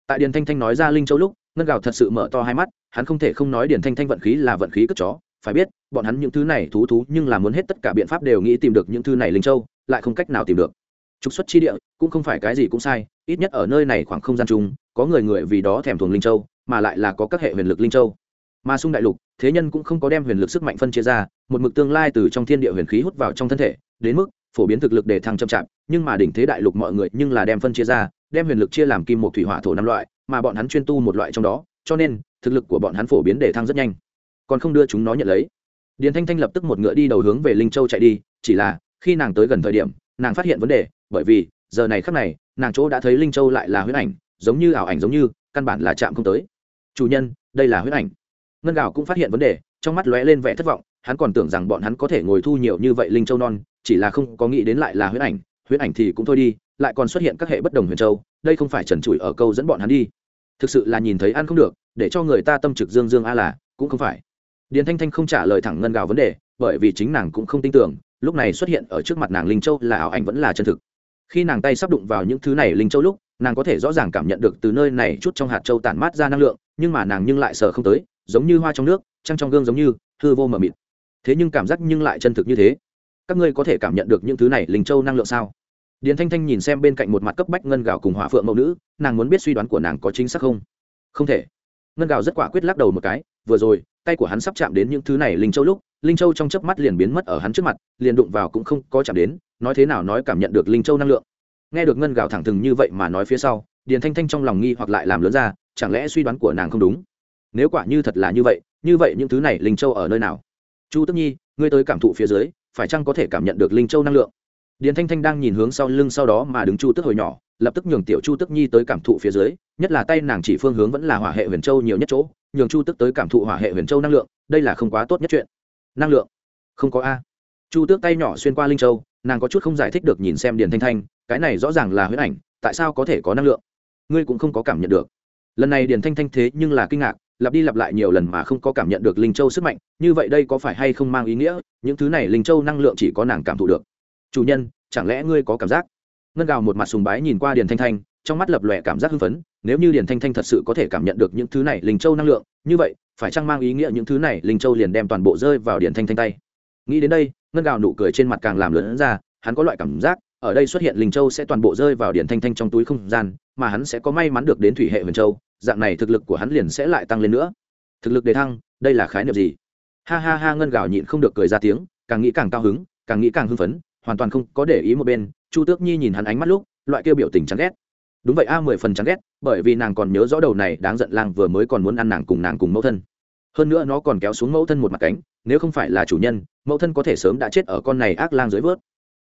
Tại điền thanh thanh nói ra linh châu lúc, ngân gào thật sự mở to hai mắt hắn không thể không nói điển thanh thanh vận khí là vận khí cất chó, phải biết, bọn hắn những thứ này thú thú nhưng là muốn hết tất cả biện pháp đều nghĩ tìm được những thứ này linh châu, lại không cách nào tìm được. Trục xuất chi địa, cũng không phải cái gì cũng sai, ít nhất ở nơi này khoảng không gian chung, có người người vì đó thèm thuồng linh châu, mà lại là có các hệ huyền lực linh châu. Mà sung đại lục, thế nhân cũng không có đem huyền lực sức mạnh phân chia ra, một mực tương lai từ trong thiên địa huyền khí hút vào trong thân thể, đến mức phổ biến thực lực để thăng chậm chạp, nhưng mà đỉnh thế đại lục mọi người nhưng là đem phân chia ra, đem huyền lực chia làm kim một thủy hỏa thổ năm loại, mà bọn hắn chuyên tu một loại trong đó, cho nên thực lực của bọn hắn phổ biến để thăng rất nhanh. Còn không đưa chúng nó nhận lấy. Điền thanh thanh lập tức một ngựa đi đầu hướng về linh châu chạy đi, chỉ là, khi nàng tới gần thời điểm, nàng phát hiện vấn đề, bởi vì, giờ này khắc này, nàng chỗ đã thấy linh châu lại là huyết ảnh, giống như ảo ảnh giống như, căn bản là chạm không tới. Chủ nhân, đây là huyết ảnh. Ngân gạo cũng phát hiện vấn đề, trong mắt lóe lên vẻ thất vọng, hắn còn tưởng rằng bọn hắn có thể ngồi thu nhiều như vậy linh châu non, chỉ là không có nghĩ đến lại là huyết ảnh huyết ảnh thì cũng thôi đi, lại còn xuất hiện các hệ bất đồng huyền châu, đây không phải trần trụi ở câu dẫn bọn hắn đi. Thực sự là nhìn thấy ăn không được để cho người ta tâm trực dương dương a là, cũng không phải. Điền thanh thanh không trả lời thẳng ngân gào vấn đề, bởi vì chính nàng cũng không tin tưởng, lúc này xuất hiện ở trước mặt nàng linh châu là ảo ảnh vẫn là chân thực. Khi nàng tay sắp đụng vào những thứ này linh châu lúc, nàng có thể rõ ràng cảm nhận được từ nơi này chút trong hạt châu tản mát ra năng lượng, nhưng mà nàng nhưng lại sợ không tới, giống như hoa trong nước, trăng trong gương giống như, hư vô mờ mịt. Thế nhưng cảm giác nhưng lại chân thực như thế. Các ngươi có thể cảm nhận được những thứ này linh châu năng lượng sao? Điền thanh thanh nhìn xem bên cạnh một mặt cấp bách ngân gạo cùng hỏa phượng mẫu nữ, nàng muốn biết suy đoán của nàng có chính xác không? Không thể ngân gạo rất quả quyết lắc đầu một cái, vừa rồi, tay của hắn sắp chạm đến những thứ này linh châu lúc, linh châu trong chớp mắt liền biến mất ở hắn trước mặt, liền đụng vào cũng không có chạm đến, nói thế nào nói cảm nhận được linh châu năng lượng. Nghe được ngân gạo thẳng thừng như vậy mà nói phía sau, điền thanh thanh trong lòng nghi hoặc lại làm lớn ra, chẳng lẽ suy đoán của nàng không đúng? Nếu quả như thật là như vậy như vậy những thứ này linh châu ở nơi nào? Chu tức nhi, ngươi tới cảm thụ phía dưới, phải chăng có thể cảm nhận được linh châu năng lượng? Điền thanh thanh đang nhìn hướng sau lưng sau đó mà đứng chu tức hồi nhỏ lập tức nhường tiểu chu tức nhi tới cảm thụ phía dưới, nhất là tay nàng chỉ phương hướng vẫn là hỏa hệ huyền châu nhiều nhất chỗ, nhường chu tức tới cảm thụ hỏa hệ huyền châu năng lượng, đây là không quá tốt nhất chuyện. Năng lượng? Không có a. Chu tước tay nhỏ xuyên qua linh châu, nàng có chút không giải thích được nhìn xem điền thanh thanh, cái này rõ ràng là huyết ảnh, tại sao có thể có năng lượng? Ngươi cũng không có cảm nhận được. Lần này điền thanh thanh thế nhưng là kinh ngạc, lặp đi lặp lại nhiều lần mà không có cảm nhận được linh châu sức mạnh, như vậy đây có phải hay không mang ý nghĩa, những thứ này linh châu năng lượng chỉ có nàng cảm thụ được. Chủ nhân, chẳng lẽ ngươi có cảm giác? Ngân gào một mặt sùng bái nhìn qua điền thanh thanh, trong mắt lập lòe cảm giác hưng phấn, nếu như điền thanh thanh thật sự có thể cảm nhận được những thứ này linh châu năng lượng, như vậy, phải chăng mang ý nghĩa những thứ này linh châu liền đem toàn bộ rơi vào điền thanh thanh tay? Nghĩ đến đây, ngân gào nụ cười trên mặt càng làm lớn ra, hắn có loại cảm giác, ở đây xuất hiện linh châu sẽ toàn bộ rơi vào điền thanh thanh trong túi không gian, mà hắn sẽ có may mắn được đến thủy hệ huyền châu, dạng này thực lực của hắn liền sẽ lại tăng lên nữa. Thực lực đề thăng, đây là khái niệm gì? Ha ha ha, ngân gào nhịn không được cười ra tiếng, càng nghĩ càng cao hứng, càng nghĩ càng hưng phấn, hoàn toàn không có để ý một bên chu tước nhi nhìn hắn ánh mắt lúc, loại kêu biểu tình chán ghét. Đúng vậy a, mười phần chán ghét, bởi vì nàng còn nhớ rõ đầu này đáng giận lang vừa mới còn muốn ăn nàng cùng nàng cùng mẫu thân. Hơn nữa nó còn kéo xuống mẫu thân một mặt cánh, nếu không phải là chủ nhân, mẫu thân có thể sớm đã chết ở con này ác lang dưới vớt.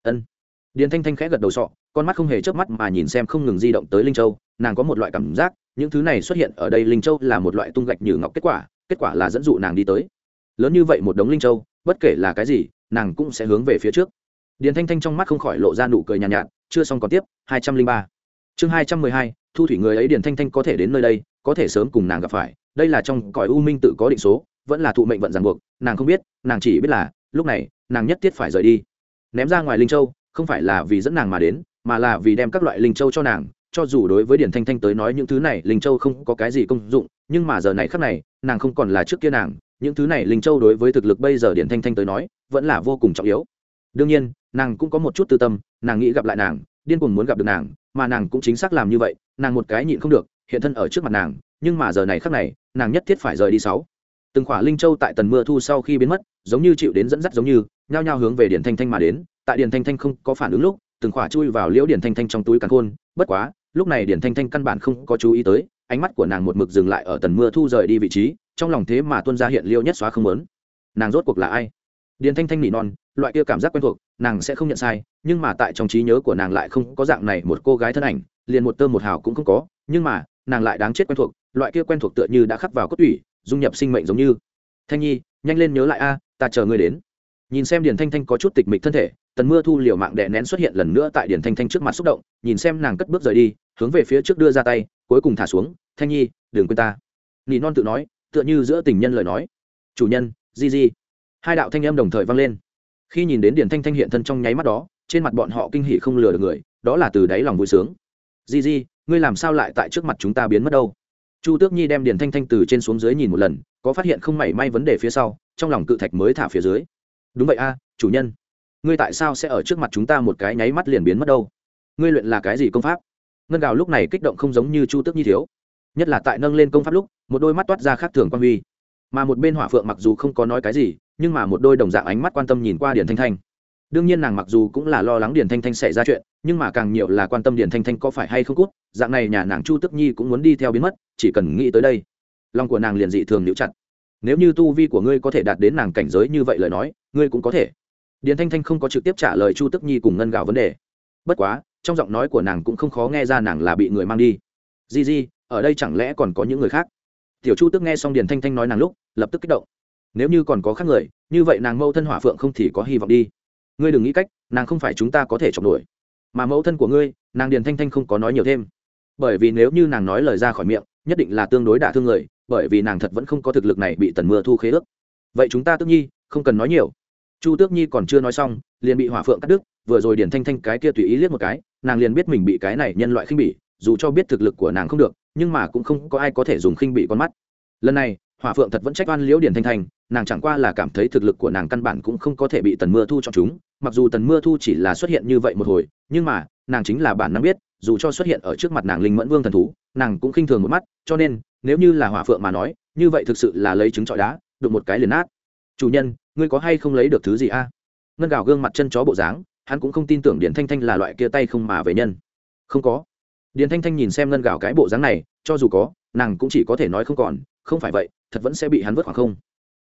Ân. Điền thanh thanh khẽ gật đầu sọ, con mắt không hề chớp mắt mà nhìn xem không ngừng di động tới linh châu, nàng có một loại cảm giác, những thứ này xuất hiện ở đây linh châu là một loại tung gạch như ngọc kết quả kết quả là dẫn dụ nàng đi tới. Lớn như vậy một đống linh châu, bất kể là cái gì, nàng cũng sẽ hướng về phía trước điền thanh thanh trong mắt không khỏi lộ ra nụ cười nhàn nhạt, nhạt chưa xong còn tiếp hai trăm linh ba. Chương hai trăm mười hai thu thủy người ấy điền thanh thanh có thể đến nơi đây có thể sớm cùng nàng gặp phải đây là trong cõi u minh tự có định số vẫn là thụ mệnh vận ràng buộc nàng không biết nàng chỉ biết là lúc này nàng nhất thiết phải rời đi. Ném ra ngoài linh châu không phải là vì dẫn nàng mà đến mà là vì đem các loại linh châu cho nàng cho dù đối với điển thanh thanh tới nói những thứ này linh châu không có cái gì công dụng nhưng mà giờ này khắc này nàng không còn là trước kia nàng những thứ này linh châu đối với thực lực bây giờ điển thanh thanh tới nói vẫn là vô cùng trọng yếu đương nhiên, nàng cũng có một chút tư tâm, nàng nghĩ gặp lại nàng, điên cuồng muốn gặp được nàng, mà nàng cũng chính xác làm như vậy, nàng một cái nhịn không được, hiện thân ở trước mặt nàng, nhưng mà giờ này khắc này, nàng nhất thiết phải rời đi sáu. Từng khỏa linh châu tại tần mưa thu sau khi biến mất, giống như chịu đến dẫn dắt giống như, nhao nhao hướng về điển thanh thanh mà đến, tại điển thanh thanh không có phản ứng lúc, từng khỏa chui vào liễu điển thanh thanh trong túi càn khôn, bất quá, lúc này điển thanh thanh căn bản không có chú ý tới, ánh mắt của nàng một mực dừng lại ở tần mưa thu rời đi vị trí, trong lòng thế mà tuân ra hiện liêu nhất xóa không lớn nàng rốt cuộc là ai? Điển thanh thanh nỉ non loại kia cảm giác quen thuộc, nàng sẽ không nhận sai, nhưng mà tại trong trí nhớ của nàng lại không có dạng này một cô gái thân ảnh, liền một tơ một hào cũng không có, nhưng mà, nàng lại đáng chết quen thuộc, loại kia quen thuộc tựa như đã khắc vào cốt tủy, dung nhập sinh mệnh giống như. Thanh nhi, nhanh lên nhớ lại a, ta chờ ngươi đến. Nhìn xem điền thanh thanh có chút tịch mịch thân thể, tần mưa thu liều mạng đè nén xuất hiện lần nữa tại điền thanh thanh trước mặt xúc động, nhìn xem nàng cất bước rời đi, hướng về phía trước đưa ra tay, cuối cùng thả xuống, thanh nhi, đừng quên ta. Nỉ non tự nói, tựa như giữa tình nhân lời nói. Chủ nhân, di di. Hai đạo thanh âm đồng thời vang lên khi nhìn đến điển thanh thanh hiện thân trong nháy mắt đó, trên mặt bọn họ kinh hỉ không lừa được người, đó là từ đáy lòng vui sướng. Di di, ngươi làm sao lại tại trước mặt chúng ta biến mất đâu? Chu tước nhi đem điển thanh thanh từ trên xuống dưới nhìn một lần, có phát hiện không mảy may vấn đề phía sau, trong lòng cự thạch mới thả phía dưới. Đúng vậy a, chủ nhân. Ngươi tại sao sẽ ở trước mặt chúng ta một cái nháy mắt liền biến mất đâu? Ngươi luyện là cái gì công pháp? Ngân gào lúc này kích động không giống như chu tước nhi thiếu. Nhất là tại nâng lên công pháp lúc, một đôi mắt toát ra khác thường quan huy. Mà một bên hỏa phượng mặc dù không có nói cái gì nhưng mà một đôi đồng dạng ánh mắt quan tâm nhìn qua điền thanh thanh. Đương nhiên nàng mặc dù cũng là lo lắng điền thanh thanh xảy ra chuyện, nhưng mà càng nhiều là quan tâm điền thanh thanh có phải hay không cút, dạng này nhà nàng chu tức nhi cũng muốn đi theo biến mất, chỉ cần nghĩ tới đây, lòng của nàng liền dị thường níu chặt. Nếu như tu vi của ngươi có thể đạt đến nàng cảnh giới như vậy lời nói, ngươi cũng có thể. Điền thanh thanh không có trực tiếp trả lời chu tức nhi cùng ngân gạo vấn đề. Bất quá, trong giọng nói của nàng cũng không khó nghe ra nàng là bị người mang đi. Di di, ở đây chẳng lẽ còn có những người khác? Tiểu chu tức nghe xong điền thanh thanh nói nàng lúc, lập tức kích động nếu như còn có khác người, như vậy nàng mâu thân hỏa phượng không thì có hy vọng đi. Ngươi đừng nghĩ cách, nàng không phải chúng ta có thể chọc nổi mà mẫu thân của ngươi, nàng điền thanh thanh không có nói nhiều thêm. Bởi vì nếu như nàng nói lời ra khỏi miệng, nhất định là tương đối đả thương người, bởi vì nàng thật vẫn không có thực lực này bị tần mưa thu khế ước. Vậy chúng ta tước nhi, không cần nói nhiều. Chu tước nhi còn chưa nói xong, liền bị hỏa phượng cắt đứt, vừa rồi điền thanh thanh cái kia tùy ý liếc một cái, nàng liền biết mình bị cái này nhân loại khinh bỉ, dù cho biết thực lực của nàng không được, nhưng mà cũng không có ai có thể dùng khinh bỉ con mắt. Lần này hỏa phượng thật vẫn trách oan liễu điền thanh thanh, nàng chẳng qua là cảm thấy thực lực của nàng căn bản cũng không có thể bị tần mưa thu chọn chúng, mặc dù tần mưa thu chỉ là xuất hiện như vậy một hồi, nhưng mà, nàng chính là bản năng biết, dù cho xuất hiện ở trước mặt nàng linh mẫn vương thần thú, nàng cũng khinh thường một mắt, cho nên, nếu như là hỏa phượng mà nói, như vậy thực sự là lấy trứng trọi đá, đụng một cái liền nát. Chủ nhân, ngươi có hay không lấy được thứ gì a? Ngân gào gương mặt chân chó bộ dáng, hắn cũng không tin tưởng điền thanh thanh là loại kia tay không mà về nhân. Không có. Điền thanh thanh nhìn xem ngân gào cái bộ dáng này, cho dù có, nàng cũng chỉ có thể nói không còn, không phải vậy thật vẫn sẽ bị hắn vứt khoảng không.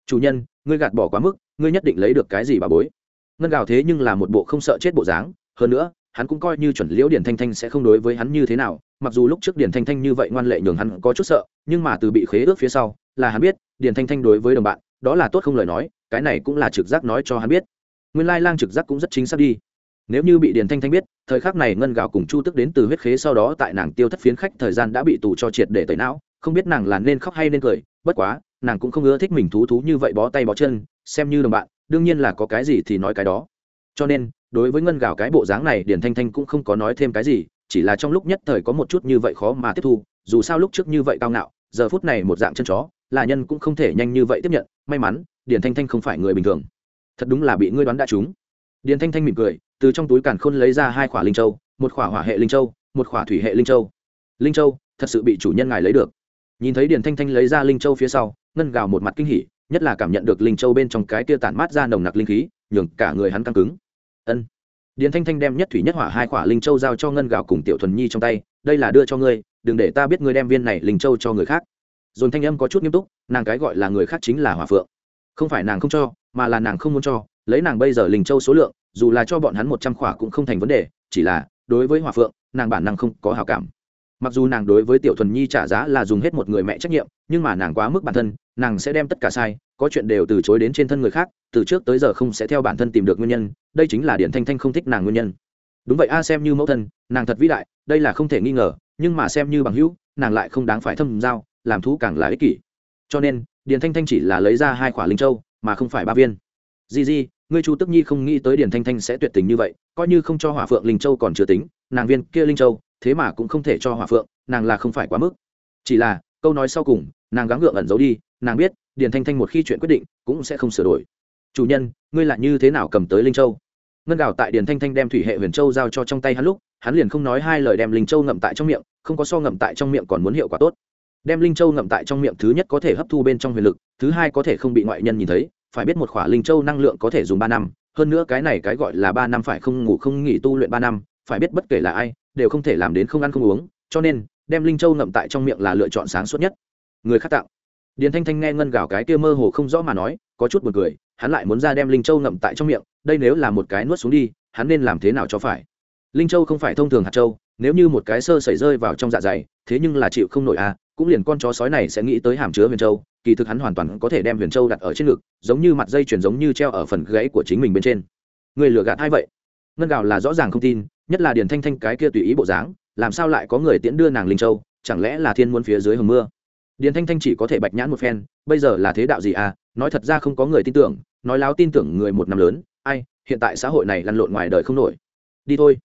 Chủ nhân, ngươi gạt bỏ quá mức, ngươi nhất định lấy được cái gì bà bối? Ngân gào thế nhưng là một bộ không sợ chết bộ dáng, hơn nữa, hắn cũng coi như chuẩn liễu điển thanh thanh sẽ không đối với hắn như thế nào, mặc dù lúc trước điển thanh thanh như vậy ngoan lệ nhường hắn có chút sợ, nhưng mà từ bị khế ước phía sau, là hắn biết điển thanh thanh đối với đồng bạn, đó là tốt không lời nói, cái này cũng là trực giác nói cho hắn biết. Nguyên lai lang trực giác cũng rất chính xác đi. Nếu như bị điển thanh thanh biết, thời khắc này ngân gào cùng chu tức đến từ huyết khế sau đó tại nàng tiêu thất phiến khách thời gian đã bị tù cho triệt để tẩy não, không biết nàng là nên khóc hay nên cười bất quá, nàng cũng không ưa thích mình thú thú như vậy bó tay bó chân, xem như đồng bạn, đương nhiên là có cái gì thì nói cái đó. Cho nên, đối với ngân gào cái bộ dáng này điển thanh thanh cũng không có nói thêm cái gì, chỉ là trong lúc nhất thời có một chút như vậy khó mà tiếp thu, dù sao lúc trước như vậy cao ngạo, giờ phút này một dạng chân chó, là nhân cũng không thể nhanh như vậy tiếp nhận, may mắn điển thanh thanh không phải người bình thường. Thật đúng là bị ngươi đoán đã trúng. Điển thanh thanh mỉm cười, từ trong túi càn khôn lấy ra hai khỏa linh châu, một khỏa hỏa hệ linh châu, một khỏa thủy hệ linh châu. Linh châu, thật sự bị chủ nhân ngài lấy được nhìn thấy Điền thanh thanh lấy ra linh châu phía sau, ngân gào một mặt kinh hỉ, nhất là cảm nhận được linh châu bên trong cái kia tản mát ra nồng nặc linh khí, nhường cả người hắn căng cứng. Ân. Điền thanh thanh đem nhất thủy nhất hỏa hai khỏa linh châu giao cho ngân Gào cùng tiểu thuần nhi trong tay, đây là đưa cho ngươi, đừng để ta biết ngươi đem viên này linh châu cho người khác. Dồn thanh âm có chút nghiêm túc, nàng cái gọi là người khác chính là hòa phượng. Không phải nàng không cho, mà là nàng không muốn cho, lấy nàng bây giờ linh châu số lượng, dù là cho bọn hắn một trăm khỏa cũng không thành vấn đề, chỉ là, đối với hòa phượng, nàng bản năng không có hào cảm mặc dù nàng đối với tiểu thuần nhi trả giá là dùng hết một người mẹ trách nhiệm, nhưng mà nàng quá mức bản thân, nàng sẽ đem tất cả sai, có chuyện đều từ chối đến trên thân người khác, từ trước tới giờ không sẽ theo bản thân tìm được nguyên nhân, đây chính là điện thanh thanh không thích nàng nguyên nhân. Đúng vậy a, xem như mẫu thân, nàng thật vĩ đại, đây là không thể nghi ngờ, nhưng mà xem như bằng hữu, nàng lại không đáng phải thâm giao, làm thú càng là ích kỷ. Cho nên, điển thanh thanh chỉ là lấy ra hai quả linh châu, mà không phải ba viên. Di di, ngươi chu tức nhi không nghĩ tới điển thanh thanh sẽ tuyệt tình như vậy, coi như không cho hỏa phượng linh châu còn chưa tính, nàng viên kia linh châu thế mà cũng không thể cho hỏa phượng, nàng là không phải quá mức. Chỉ là, câu nói sau cùng, nàng gắng gượng ẩn giấu đi, nàng biết, điền thanh thanh một khi chuyện quyết định, cũng sẽ không sửa đổi. Chủ nhân, ngươi lại như thế nào cầm tới linh châu? Ngân gạo tại điền thanh thanh đem thủy hệ huyền châu giao cho trong tay hắn lúc, hắn liền không nói hai lời đem linh châu ngậm tại trong miệng, không có so ngậm tại trong miệng còn muốn hiệu quả tốt. Đem linh châu ngậm tại trong miệng thứ nhất có thể hấp thu bên trong huyền lực, thứ hai có thể không bị ngoại nhân nhìn thấy, phải biết một khỏa linh châu năng lượng có thể dùng ba năm, hơn nữa cái này cái gọi là ba năm phải không ngủ không nghỉ tu luyện ba năm, phải biết bất kể là ai đều không thể làm đến không ăn không uống, cho nên, đem linh châu ngậm tại trong miệng là lựa chọn sáng suốt nhất. Người khác tạo điền thanh thanh nghe ngân gào cái kia mơ hồ không rõ mà nói, có chút buồn cười, hắn lại muốn ra đem linh châu ngậm tại trong miệng, đây nếu là một cái nuốt xuống đi, hắn nên làm thế nào cho phải? Linh châu không phải thông thường hạt châu, nếu như một cái sơ xảy rơi vào trong dạ dày, thế nhưng là chịu không nổi à cũng liền con chó sói này sẽ nghĩ tới hàm chứa huyền châu, kỳ thực hắn hoàn toàn có thể đem huyền châu đặt ở trên ngực, giống như mặt dây chuyển giống như treo ở phần gãy của chính mình bên trên. Người lừa gạt hay vậy? Ngân gạo là rõ ràng không tin, nhất là điền thanh thanh cái kia tùy ý bộ dáng, làm sao lại có người tiễn đưa nàng linh châu, chẳng lẽ là thiên muôn phía dưới hầm mưa? Điền thanh thanh chỉ có thể bạch nhãn một phen, bây giờ là thế đạo gì à? Nói thật ra không có người tin tưởng, nói láo tin tưởng người một năm lớn, ai, hiện tại xã hội này lăn lộn ngoài đời không nổi. Đi thôi.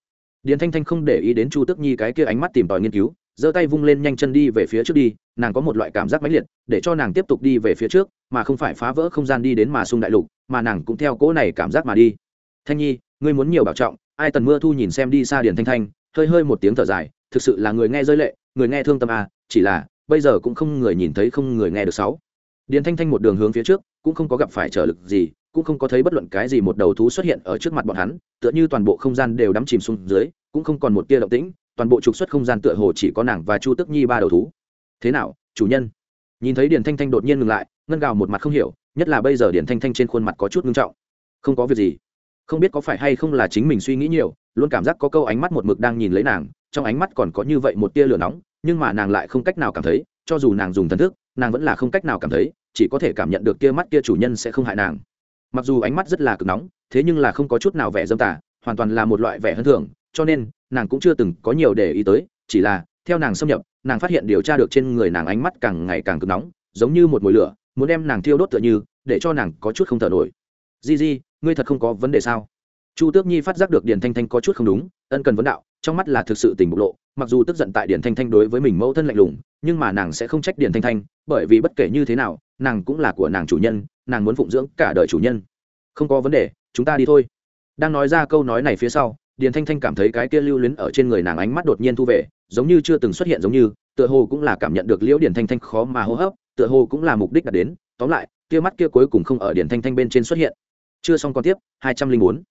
Điền thanh thanh không để ý đến chu tức nhi cái kia ánh mắt tìm tòi nghiên cứu, giơ tay vung lên nhanh chân đi về phía trước đi, nàng có một loại cảm giác mãnh liệt, để cho nàng tiếp tục đi về phía trước, mà không phải phá vỡ không gian đi đến mà sung đại lục, mà nàng cũng theo cỗ này cảm giác mà đi. Thanh nhi ngươi muốn nhiều bảo trọng, ai tần mưa thu nhìn xem đi xa điền thanh thanh, hơi hơi một tiếng thở dài, thực sự là người nghe rơi lệ, người nghe thương tâm à chỉ là, bây giờ cũng không người nhìn thấy không người nghe được sáu. Điền thanh thanh một đường hướng phía trước, cũng không có gặp phải trở lực gì, cũng không có thấy bất luận cái gì một đầu thú xuất hiện ở trước mặt bọn hắn, tựa như toàn bộ không gian đều đắm chìm xuống dưới, cũng không còn một tia động tĩnh, toàn bộ trục xuất không gian tựa hồ chỉ có nàng và chu tức nhi ba đầu thú. Thế nào, chủ nhân? Nhìn thấy điền thanh thanh đột nhiên ngừng lại, ngân gào một mặt không hiểu, nhất là bây giờ điền thanh thanh trên khuôn mặt có chút ngưng trọng. Không có việc gì không biết có phải hay không là chính mình suy nghĩ nhiều, luôn cảm giác có câu ánh mắt một mực đang nhìn lấy nàng, trong ánh mắt còn có như vậy một tia lửa nóng, nhưng mà nàng lại không cách nào cảm thấy, cho dù nàng dùng thần thức, nàng vẫn là không cách nào cảm thấy, chỉ có thể cảm nhận được tia mắt kia chủ nhân sẽ không hại nàng. Mặc dù ánh mắt rất là cực nóng, thế nhưng là không có chút nào vẻ dâm tả hoàn toàn là một loại vẻ hơn thường, cho nên, nàng cũng chưa từng có nhiều để ý tới, chỉ là, theo nàng xâm nhập, nàng phát hiện điều tra được trên người nàng ánh mắt càng ngày càng cực nóng, giống như một mồi lửa, muốn đem nàng thiêu đốt tựa như, để cho nàng có chút không thở nổi. Di di ngươi thật không có vấn đề sao? Chu tước nhi phát giác được điền thanh thanh có chút không đúng, ân cần vấn đạo, trong mắt là thực sự tình bộc lộ, mặc dù tức giận tại điền thanh thanh đối với mình mẫu thân lạnh lùng, nhưng mà nàng sẽ không trách điền thanh thanh, bởi vì bất kể như thế nào, nàng cũng là của nàng chủ nhân, nàng muốn phụng dưỡng cả đời chủ nhân. Không có vấn đề, chúng ta đi thôi. Đang nói ra câu nói này phía sau, điền thanh thanh cảm thấy cái kia lưu luyến ở trên người nàng ánh mắt đột nhiên thu về, giống như chưa từng xuất hiện giống như, tựa hồ cũng là cảm nhận được liễu điền thanh thanh khó mà hô hấp, tựa hồ cũng là mục đích đạt đến. Tóm lại kia mắt kia cuối cùng không ở điền thanh thanh bên trên xuất hiện chưa xong còn tiếp, hai trăm linh bốn.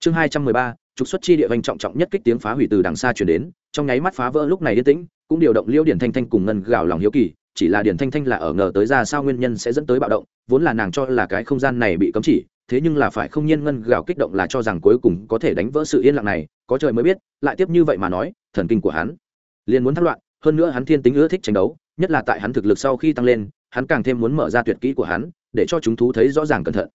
Chương hai trăm mười ba, trục xuất chi địa vành trọng trọng nhất kích tiếng phá hủy từ đằng xa chuyển đến, trong nháy mắt phá vỡ lúc này yên tĩnh, cũng điều động liễu điển thanh thanh cùng ngân gào lòng hiếu kỳ, chỉ là điển thanh thanh là ở ngờ tới ra sao nguyên nhân sẽ dẫn tới bạo động, vốn là nàng cho là cái không gian này bị cấm chỉ, thế nhưng là phải không nhiên ngân gào kích động là cho rằng cuối cùng có thể đánh vỡ sự yên lặng này, có trời mới biết, lại tiếp như vậy mà nói, thần kinh của hắn liền muốn thắt loạn, hơn nữa hắn thiên tính ưa thích tranh đấu, nhất là tại hắn thực lực sau khi tăng lên, hắn càng thêm muốn mở ra tuyệt kỹ của hắn, để cho chúng thú thấy rõ ràng cẩn thận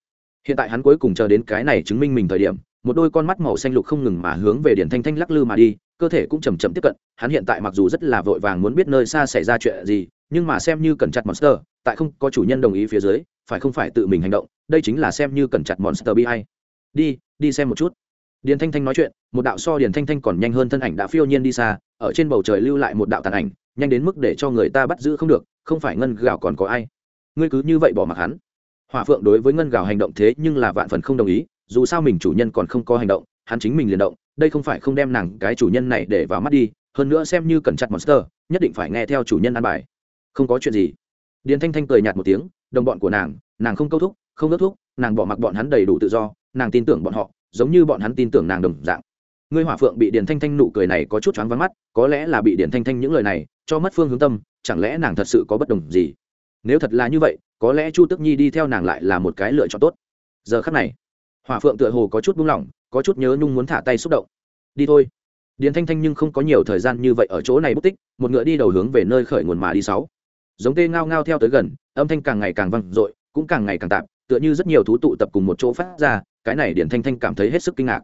hiện tại hắn cuối cùng chờ đến cái này chứng minh mình thời điểm, một đôi con mắt màu xanh lục không ngừng mà hướng về điển thanh thanh lắc lư mà đi, cơ thể cũng chầm chậm tiếp cận, hắn hiện tại mặc dù rất là vội vàng muốn biết nơi xa xảy ra chuyện gì, nhưng mà xem như cần chặt monster, tại không có chủ nhân đồng ý phía dưới, phải không phải tự mình hành động, đây chính là xem như cần chặt monster bi hay đi đi xem một chút. Điền thanh thanh nói chuyện, một đạo so điền thanh thanh còn nhanh hơn thân ảnh đã phiêu nhiên đi xa, ở trên bầu trời lưu lại một đạo tàn ảnh, nhanh đến mức để cho người ta bắt giữ không được, không phải ngân gạo còn có ai. Ngươi cứ như vậy bỏ mặc hắn hỏa phượng đối với ngân Gào hành động thế nhưng là vạn phần không đồng ý, dù sao mình chủ nhân còn không có hành động, hắn chính mình liền động, đây không phải không đem nàng, cái chủ nhân này để vào mắt đi, hơn nữa xem như cần chặt monster, nhất định phải nghe theo chủ nhân ăn bài. Không có chuyện gì. Điền thanh thanh cười nhạt một tiếng, đồng bọn của nàng nàng không câu thúc, không ước thúc, nàng bỏ mặc bọn hắn đầy đủ tự do, nàng tin tưởng bọn họ, giống như bọn hắn tin tưởng nàng đồng dạng. Ngươi hỏa phượng bị điền thanh thanh nụ cười này có chút choáng vắng mắt, có lẽ là bị điền thanh thanh những lời này cho mất phương hướng tâm, chẳng lẽ nàng thật sự có bất đồng gì? Nếu thật là như vậy có lẽ chu tức nhi đi theo nàng lại là một cái lựa chọn tốt. Giờ khắc này, hỏa phượng tựa hồ có chút buông lỏng, có chút nhớ nhung muốn thả tay xúc động. Đi thôi. Điền thanh thanh nhưng không có nhiều thời gian như vậy ở chỗ này bút tích, một ngựa đi đầu hướng về nơi khởi nguồn mà đi sáu. Giống tê ngao ngao theo tới gần, âm thanh càng ngày càng vang dội, cũng càng ngày càng tạm tựa như rất nhiều thú tụ tập cùng một chỗ phát ra, cái này điển thanh thanh cảm thấy hết sức kinh ngạc.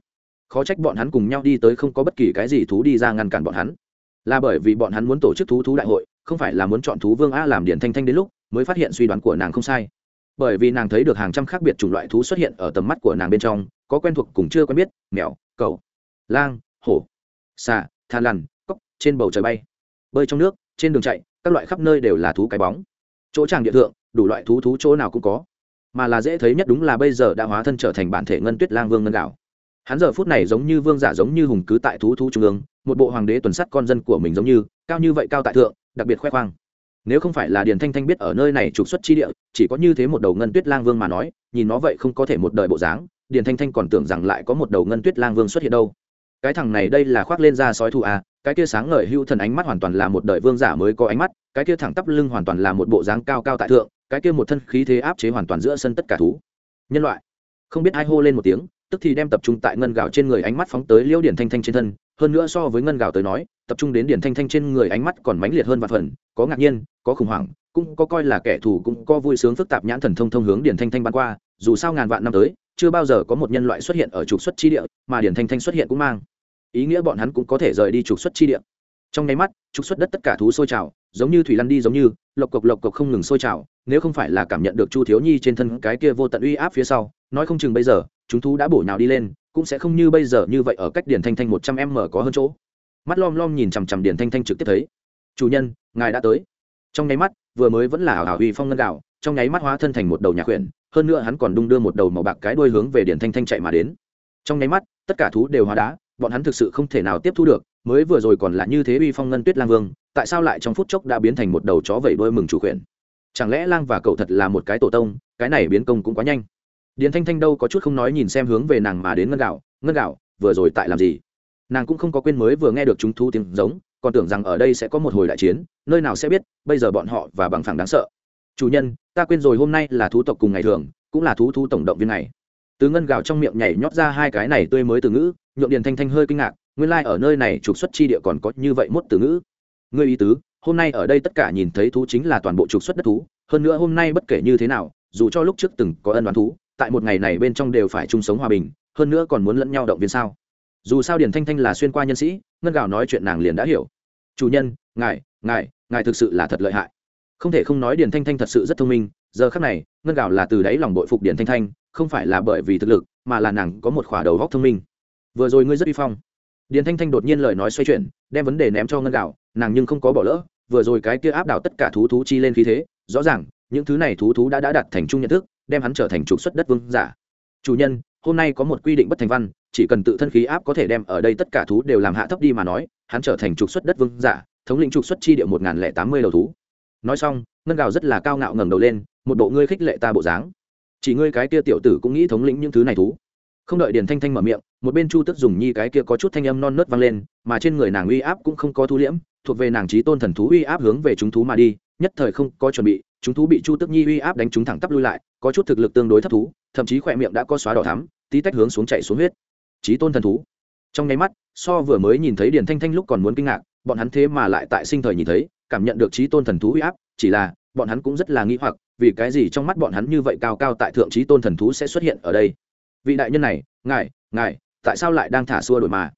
Khó trách bọn hắn cùng nhau đi tới không có bất kỳ cái gì thú đi ra ngăn cản bọn hắn. Là bởi vì bọn hắn muốn tổ chức thú thú đại hội, không phải là muốn chọn thú vương a làm điển thanh thanh đến lúc mới phát hiện suy đoán của nàng không sai. Bởi vì nàng thấy được hàng trăm khác biệt chủng loại thú xuất hiện ở tầm mắt của nàng bên trong, có quen thuộc cùng chưa quen biết, mèo cầu lang, hổ, xà, than lằn, cóc, trên bầu trời bay, bơi trong nước, trên đường chạy, các loại khắp nơi đều là thú cái bóng. Chỗ tràng địa thượng, đủ loại thú thú chỗ nào cũng có. Mà là dễ thấy nhất đúng là bây giờ đã hóa thân trở thành bản thể ngân tuyết lang vương ngân gạo. Hắn giờ phút này giống như vương giả giống như hùng cứ tại thú thú trung ương, một bộ hoàng đế tuần sắt con dân của mình giống như, cao như vậy cao tại thượng, đặc biệt khoe khoang nếu không phải là điền thanh thanh biết ở nơi này trục xuất chi địa, chỉ có như thế một đầu ngân tuyết lang vương mà nói, nhìn nó vậy không có thể một đời bộ dáng, điền thanh thanh còn tưởng rằng lại có một đầu ngân tuyết lang vương xuất hiện đâu. Cái thằng này đây là khoác lên ra sói thù à cái kia sáng ngời hưu thần ánh mắt hoàn toàn là một đời vương giả mới có ánh mắt, cái kia thẳng tắp lưng hoàn toàn là một bộ dáng cao cao tại thượng, cái kia một thân khí thế áp chế hoàn toàn giữa sân tất cả thú. Nhân loại, không biết ai hô lên một tiếng, tức thì đem tập trung tại ngân gạo trên người ánh mắt phóng tới liễu điển thanh thanh trên thân, hơn nữa so với ngân gạo tới nói, tập trung đến điển thanh thanh trên người ánh mắt còn mãnh liệt hơn và phần, có ngạc nhiên có khủng hoảng, cũng có coi là kẻ thù, cũng có vui sướng phức tạp nhãn thần thông thông hướng điển thanh thanh bắn qua, dù sao ngàn vạn năm tới, chưa bao giờ có một nhân loại xuất hiện ở trục xuất chi địa, mà điển thanh thanh xuất hiện cũng mang ý nghĩa bọn hắn cũng có thể rời đi trục xuất chi địa. Trong nháy mắt, trục xuất đất tất cả thú sôi trào, giống như thủy lăn đi giống như, lộc cộc lộc cộc không ngừng sôi trào, nếu không phải là cảm nhận được chu thiếu nhi trên thân cái kia vô tận uy áp phía sau, nói không chừng bây giờ, chúng thú đã bổ nhào đi lên, cũng sẽ không như bây giờ như vậy ở cách điển thanh thanh một trăm m có hơn chỗ. Mắt lom lom nhìn chằm chằm điển thanh thanh trực tiếp thấy, chủ nhân, ngài đã tới trong nháy mắt, vừa mới vẫn là hào hào uy phong ngân đạo, trong nháy mắt hóa thân thành một đầu nhà khuyển, hơn nữa hắn còn đung đưa một đầu màu bạc cái đuôi hướng về điển thanh thanh chạy mà đến. Trong nháy mắt, tất cả thú đều hóa đá, bọn hắn thực sự không thể nào tiếp thu được, mới vừa rồi còn là như thế uy phong ngân tuyết lang vương, tại sao lại trong phút chốc đã biến thành một đầu chó vẩy đuôi mừng chủ khuyển? Chẳng lẽ lang và cậu thật là một cái tổ tông, cái này biến công cũng quá nhanh. Điền thanh thanh đâu có chút không nói nhìn xem hướng về nàng mà đến ngân gạo ngân gạo vừa rồi tại làm gì? Nàng cũng không có quên mới vừa nghe được chúng thu tiếng giống còn tưởng rằng ở đây sẽ có một hồi đại chiến, nơi nào sẽ biết, bây giờ bọn họ và bằng phẳng đáng sợ. Chủ nhân, ta quên rồi hôm nay là thú tộc cùng ngày thường, cũng là thú thú tổng động viên này từ ngân gạo trong miệng nhảy nhót ra hai cái này tươi mới từ ngữ, nhượng điền thanh thanh hơi kinh ngạc, nguyên lai、like、ở nơi này trục xuất chi địa còn có như vậy mốt từ ngữ. Ngươi ý tứ, hôm nay ở đây tất cả nhìn thấy thú chính là toàn bộ trục xuất đất thú, hơn nữa hôm nay bất kể như thế nào, dù cho lúc trước từng có ân đoán thú, tại một ngày này bên trong đều phải chung sống hòa bình, hơn nữa còn muốn lẫn nhau động viên sao? Dù sao điền thanh thanh là xuyên qua nhân sĩ, ngân gạo nói chuyện nàng liền đã hiểu. Chủ nhân, ngài ngài ngài thực sự là thật lợi hại. Không thể không nói điền thanh thanh thật sự rất thông minh, giờ khác này, ngân gạo là từ đáy lòng bội phục điền thanh thanh, không phải là bởi vì thực lực, mà là nàng có một khỏa đầu góc thông minh. Vừa rồi ngươi rất uy phong. Điền thanh thanh đột nhiên lời nói xoay chuyển, đem vấn đề ném cho ngân gạo, nàng nhưng không có bỏ lỡ, vừa rồi cái kia áp đảo tất cả thú thú chi lên khí thế, rõ ràng, những thứ này thú thú đã đã đạt thành chung nhận thức, đem hắn trở thành trục xuất đất vương giả. Chủ nhân, hôm nay có một quy định bất thành văn chỉ cần tự thân khí áp có thể đem ở đây tất cả thú đều làm hạ thấp đi mà nói, hắn trở thành trục xuất đất vương giả, thống lĩnh trục xuất chi địa một nghìn lẻ tám mươi đầu thú. Nói xong, ngân gào rất là cao ngạo ngẩng đầu lên, một bộ ngươi khích lệ ta bộ dáng. Chỉ ngươi cái kia tiểu tử cũng nghĩ thống lĩnh những thứ này thú. Không đợi điền thanh thanh mở miệng, một bên chu tức dùng nhi cái kia có chút thanh âm non nớt vang lên, mà trên người nàng uy áp cũng không có thu liễm, thuộc về nàng trí tôn thần thú uy áp hướng về chúng thú mà đi, nhất thời không có chuẩn bị, chúng thú bị chu tức nhi uy áp đánh chúng thẳng tắp lui lại, có chút thực lực tương đối thấp thú, thậm chí khỏe miệng đã có xóa đỏ thắm, tí tách hướng xuống chạy xuống huyết trí tôn thần thú. Trong nháy mắt, so vừa mới nhìn thấy điền thanh thanh lúc còn muốn kinh ngạc, bọn hắn thế mà lại tại sinh thời nhìn thấy, cảm nhận được trí tôn thần thú uy áp, chỉ là, bọn hắn cũng rất là nghĩ hoặc, vì cái gì trong mắt bọn hắn như vậy cao cao tại thượng trí tôn thần thú sẽ xuất hiện ở đây? Vị đại nhân này, ngài ngài, tại sao lại đang thả xua đổi mà?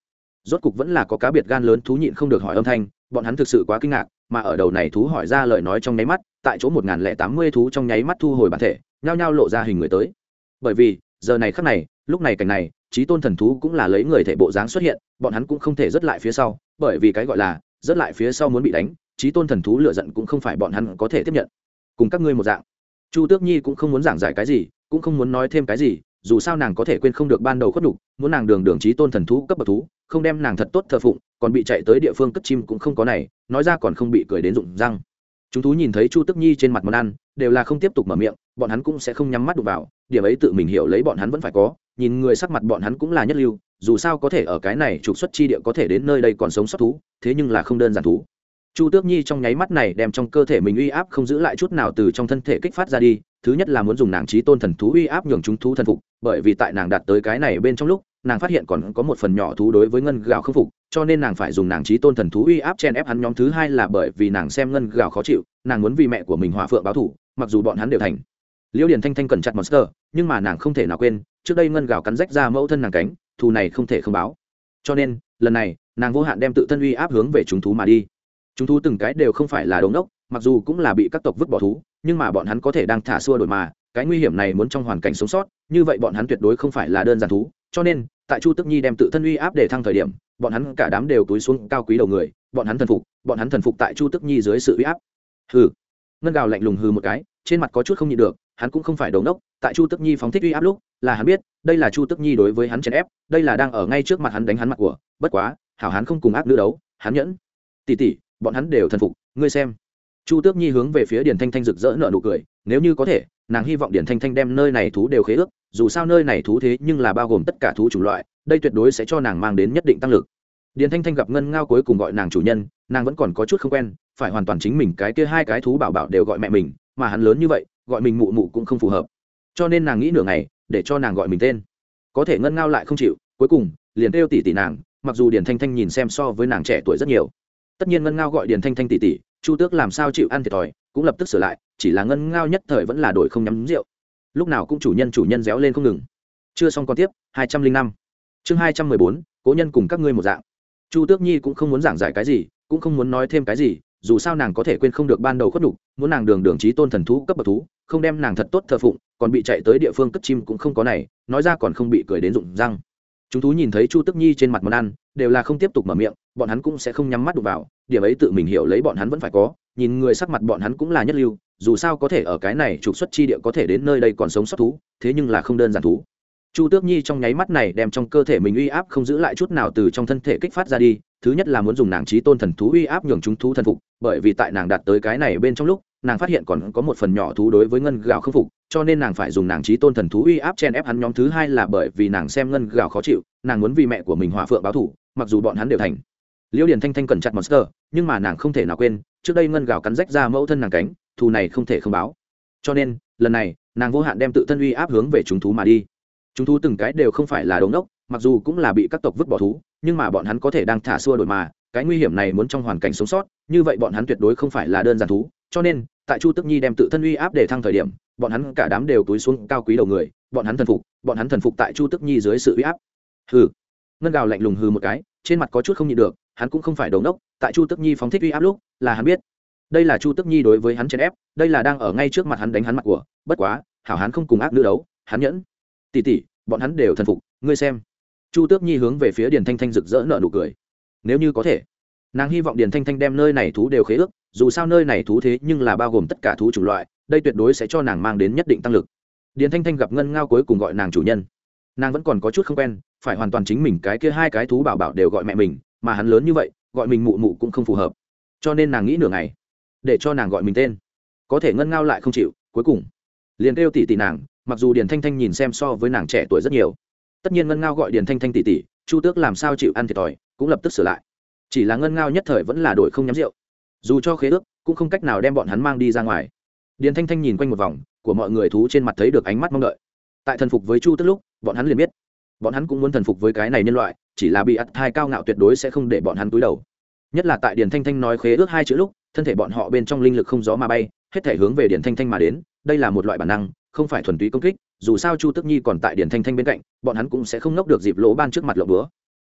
Rốt cục vẫn là có cá biệt gan lớn thú nhịn không được hỏi âm thanh, bọn hắn thực sự quá kinh ngạc, mà ở đầu này thú hỏi ra lời nói trong nháy mắt, tại chỗ một nghìn lẻ tám mươi thú trong nháy mắt thu hồi bản thể, nhao nhao lộ ra hình người tới. Bởi vì, giờ này khắc này, lúc này cảnh này trí tôn thần thú cũng là lấy người thể bộ dáng xuất hiện, bọn hắn cũng không thể rớt lại phía sau, bởi vì cái gọi là rớt lại phía sau muốn bị đánh, trí tôn thần thú lựa giận cũng không phải bọn hắn có thể tiếp nhận. Cùng các ngươi một dạng. Chu tước nhi cũng không muốn giảng giải cái gì, cũng không muốn nói thêm cái gì, dù sao nàng có thể quên không được ban đầu khuất đục muốn nàng đường đường trí tôn thần thú cấp bậc thú, không đem nàng thật tốt thờ phụng, còn bị chạy tới địa phương cất chim cũng không có này, nói ra còn không bị cười đến rụng răng. Chúng thú nhìn thấy chu tức nhi trên mặt món ăn, đều là không tiếp tục mở miệng, bọn hắn cũng sẽ không nhắm mắt đụng vào, điểm ấy tự mình hiểu lấy bọn hắn vẫn phải có nhìn người sắc mặt bọn hắn cũng là nhất lưu, dù sao có thể ở cái này trục xuất chi địa có thể đến nơi đây còn sống sót thú, thế nhưng là không đơn giản thú. Chu tước nhi trong nháy mắt này đem trong cơ thể mình uy áp không giữ lại chút nào từ trong thân thể kích phát ra đi, thứ nhất là muốn dùng nàng trí tôn thần thú uy áp nhường chúng thú thần phục, bởi vì tại nàng đạt tới cái này bên trong lúc, nàng phát hiện còn có một phần nhỏ thú đối với ngân gạo không phục, cho nên nàng phải dùng nàng trí tôn thần thú uy áp chen ép hắn nhóm thứ hai là bởi vì nàng xem ngân gạo khó chịu, nàng muốn vì mẹ của mình hòa phượng báo thủ mặc dù bọn hắn đều thành. Liễu điền thanh thanh cần chặt monster, nhưng mà nàng không thể nào quên trước đây ngân gạo cắn rách ra mẫu thân nàng cánh, thù này không thể không báo. Cho nên, lần này, nàng vô hạn đem tự thân uy áp hướng về chúng thú mà đi. Chúng thú từng cái đều không phải là đống đốc, mặc dù cũng là bị các tộc vứt bỏ thú, nhưng mà bọn hắn có thể đang thả xua đổi mà, cái nguy hiểm này muốn trong hoàn cảnh sống sót, như vậy bọn hắn tuyệt đối không phải là đơn giản thú. Cho nên, tại chu tức nhi đem tự thân uy áp để thăng thời điểm, bọn hắn cả đám đều túi xuống cao quý đầu người, bọn hắn thần phục, bọn hắn thần phục tại chu tức nhi dưới sự uy áp. Hừ. Ngân gào lạnh lùng hừ một cái, trên mặt có chút không nhịn được hắn cũng không phải đầu nốc tại chu tức nhi phóng thích uy áp lúc, là hắn biết, đây là chu tức nhi đối với hắn chèn ép, đây là đang ở ngay trước mặt hắn đánh hắn mặt của, bất quá, hảo hắn không cùng ác nữ đấu, hắn nhẫn. Tỉ tỉ bọn hắn đều thần phục, ngươi xem. Chu tước nhi hướng về phía điền thanh thanh rực rỡ nợ nụ cười, nếu như có thể, nàng hy vọng điền thanh thanh đem nơi này thú đều khế ước, dù sao nơi này thú thế nhưng là bao gồm tất cả thú chủng loại, đây tuyệt đối sẽ cho nàng mang đến nhất định tăng lực. Điền thanh thanh gặp ngân ngao cuối cùng gọi nàng chủ nhân, nàng vẫn còn có chút không quen, phải hoàn toàn chính mình cái kia hai cái thú bảo bảo đều gọi mẹ mình, mà hắn lớn như vậy gọi mình mụ mụ cũng không phù hợp. Cho nên nàng nghĩ nửa ngày, để cho nàng gọi mình tên. Có thể ngân ngao lại không chịu, cuối cùng, liền kêu tỷ tỷ nàng, mặc dù điền thanh thanh nhìn xem so với nàng trẻ tuổi rất nhiều. Tất nhiên ngân ngao gọi điền thanh thanh tỷ tỷ chu tước làm sao chịu ăn thiệt thòi, cũng lập tức sửa lại, chỉ là ngân ngao nhất thời vẫn là đổi không nhắm rượu. Lúc nào cũng chủ nhân chủ nhân réo lên không ngừng. Chưa xong còn tiếp, hai trăm linh năm. Chương hai trăm mười bốn, cố nhân cùng các ngươi một dạng. Chu tước nhi cũng không muốn giảng giải cái gì, cũng không muốn nói thêm cái gì dù sao nàng có thể quên không được ban đầu khuất đục muốn nàng đường đường trí tôn thần thú, cấp bậc thú, không đem nàng thật tốt thờ phụng, còn bị chạy tới địa phương cất chim cũng không có này, nói ra còn không bị cười đến rụng răng. Chúng thú nhìn thấy chu tức nhi trên mặt món ăn, đều là không tiếp tục mở miệng, bọn hắn cũng sẽ không nhắm mắt đụng vào, điểm ấy tự mình hiểu lấy bọn hắn vẫn phải có, nhìn người sắc mặt bọn hắn cũng là nhất lưu, dù sao có thể ở cái này trục xuất chi địa có thể đến nơi đây còn sống sót thú, thế nhưng là không đơn giản thú chu tước nhi trong nháy mắt này đem trong cơ thể mình uy áp không giữ lại chút nào từ trong thân thể kích phát ra đi, thứ nhất là muốn dùng nàng trí tôn thần thú uy áp nhường chúng thú thần phục, bởi vì tại nàng đạt tới cái này bên trong lúc, nàng phát hiện còn có một phần nhỏ thú đối với ngân gạo khâm phục, cho nên nàng phải dùng nàng trí tôn thần thú uy áp chen ép hắn nhóm thứ hai là bởi vì nàng xem ngân gạo khó chịu, nàng muốn vì mẹ của mình hòa phượng báo thủ mặc dù bọn hắn đều thành. Liễu điền thanh thanh cần chặt monster, nhưng mà nàng không thể nào quên, trước đây ngân gạo cắn rách ra mẫu thân nàng cánh, thù này không thể không báo. Cho nên, lần này, nàng vô hạn đem tự thân uy áp hướng về chúng thú mà đi chúng thú từng cái đều không phải là đống đốc mặc dù cũng là bị các tộc vứt bỏ thú, nhưng mà bọn hắn có thể đang thả xua đổi mà, cái nguy hiểm này muốn trong hoàn cảnh sống sót, như vậy bọn hắn tuyệt đối không phải là đơn giản thú, cho nên, tại chu tức nhi đem tự thân uy áp để thăng thời điểm, bọn hắn cả đám đều túi xuống cao quý đầu người, bọn hắn thần phục, bọn hắn thần phục tại chu tức nhi dưới sự uy áp. Hừ. Ngân gào lạnh lùng hừ một cái, trên mặt có chút không nhịn được, hắn cũng không phải đầu nốc tại chu tức nhi phóng thích uy áp lúc, là hắn biết. Đây là chu tức nhi đối với hắn chèn ép, đây là đang ở ngay trước mặt hắn đánh hắn mặt của, bất quá, hảo hắn không cùng ác nữ đấu, hắn nhẫn tỷ tỷ bọn hắn đều thần phục, ngươi xem. Chu tước nhi hướng về phía điền thanh thanh rực rỡ nợ nụ cười. Nếu như có thể, nàng hy vọng điền thanh thanh đem nơi này thú đều khế ước, dù sao nơi này thú thế nhưng là bao gồm tất cả thú chủng loại, đây tuyệt đối sẽ cho nàng mang đến nhất định tăng lực. Điền thanh thanh gặp ngân ngao cuối cùng gọi nàng chủ nhân. Nàng vẫn còn có chút không quen, phải hoàn toàn chính mình cái kia hai cái thú bảo bảo đều gọi mẹ mình, mà hắn lớn như vậy, gọi mình mụ mụ cũng không phù hợp. Cho nên nàng nghĩ nửa ngày, để cho nàng gọi mình tên. Có thể ngân ngao lại không chịu, cuối cùng liền kêu tỷ tỷ nàng mặc dù điền thanh thanh nhìn xem so với nàng trẻ tuổi rất nhiều. Tất nhiên ngân ngao gọi điền thanh thanh tỷ tỷ chu tước làm sao chịu ăn thiệt thòi, cũng lập tức sửa lại. Chỉ là ngân ngao nhất thời vẫn là đổi không nhắm rượu. Dù cho khế ước, cũng không cách nào đem bọn hắn mang đi ra ngoài. Điền thanh thanh nhìn quanh một vòng, của mọi người thú trên mặt thấy được ánh mắt mong đợi. Tại thần phục với chu tước lúc, bọn hắn liền biết. Bọn hắn cũng muốn thần phục với cái này nhân loại, chỉ là bị ắt thai cao ngạo tuyệt đối sẽ không để bọn hắn túi đầu. Nhất là tại điền thanh thanh nói khế ước hai chữ lúc, thân thể bọn họ bên trong linh lực không gió mà bay, hết thể hướng về điền thanh thanh mà đến, đây là một loại bản năng không phải thuần túy công kích, dù sao chu tức nhi còn tại điền thanh thanh bên cạnh, bọn hắn cũng sẽ không nốc được dịp lỗ ban trước mặt lộng búa.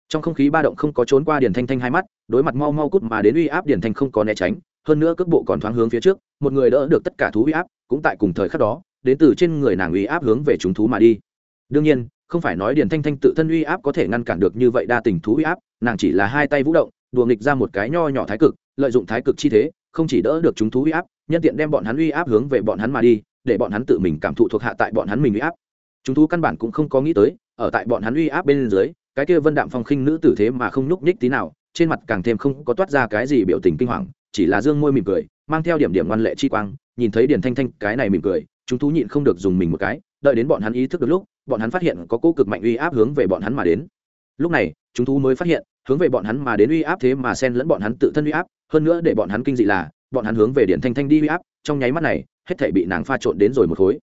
Trong không khí ba động không có trốn qua điền thanh thanh hai mắt, đối mặt mau mau cút mà đến uy áp điền thanh không có né tránh, hơn nữa cước bộ còn thoáng hướng phía trước, một người đỡ được tất cả thú uy áp, cũng tại cùng thời khắc đó, đến từ trên người nàng uy áp hướng về chúng thú mà đi. Đương nhiên, không phải nói điền thanh thanh tự thân uy áp có thể ngăn cản được như vậy đa tình thú uy áp, nàng chỉ là hai tay vũ động, đùa nghịch ra một cái nho nhỏ thái cực, lợi dụng thái cực chi thế, không chỉ đỡ được chúng thú uy áp, nhân tiện đem bọn hắn uy áp hướng về bọn hắn mà đi để bọn hắn tự mình cảm thụ thuộc hạ tại bọn hắn mình uy áp chúng thú căn bản cũng không có nghĩ tới ở tại bọn hắn uy áp bên dưới cái kia vân đạm phong khinh nữ tử thế mà không nhúc nhích tí nào trên mặt càng thêm không có toát ra cái gì biểu tình kinh hoàng chỉ là dương môi mỉm cười mang theo điểm điểm ngoan lệ chi quang nhìn thấy điển thanh thanh cái này mỉm cười chúng thú nhịn không được dùng mình một cái đợi đến bọn hắn ý thức được lúc bọn hắn phát hiện có cỗ cực mạnh uy áp hướng về bọn hắn mà đến lúc này chúng thú mới phát hiện hướng về bọn hắn mà đến uy áp thế mà xen lẫn bọn hắn tự thân uy áp hơn nữa để bọn hắn kinh dị là bọn hắn hướng về điện thanh thanh đi uy áp trong nháy mắt này hết thể bị nàng pha trộn đến rồi một khối.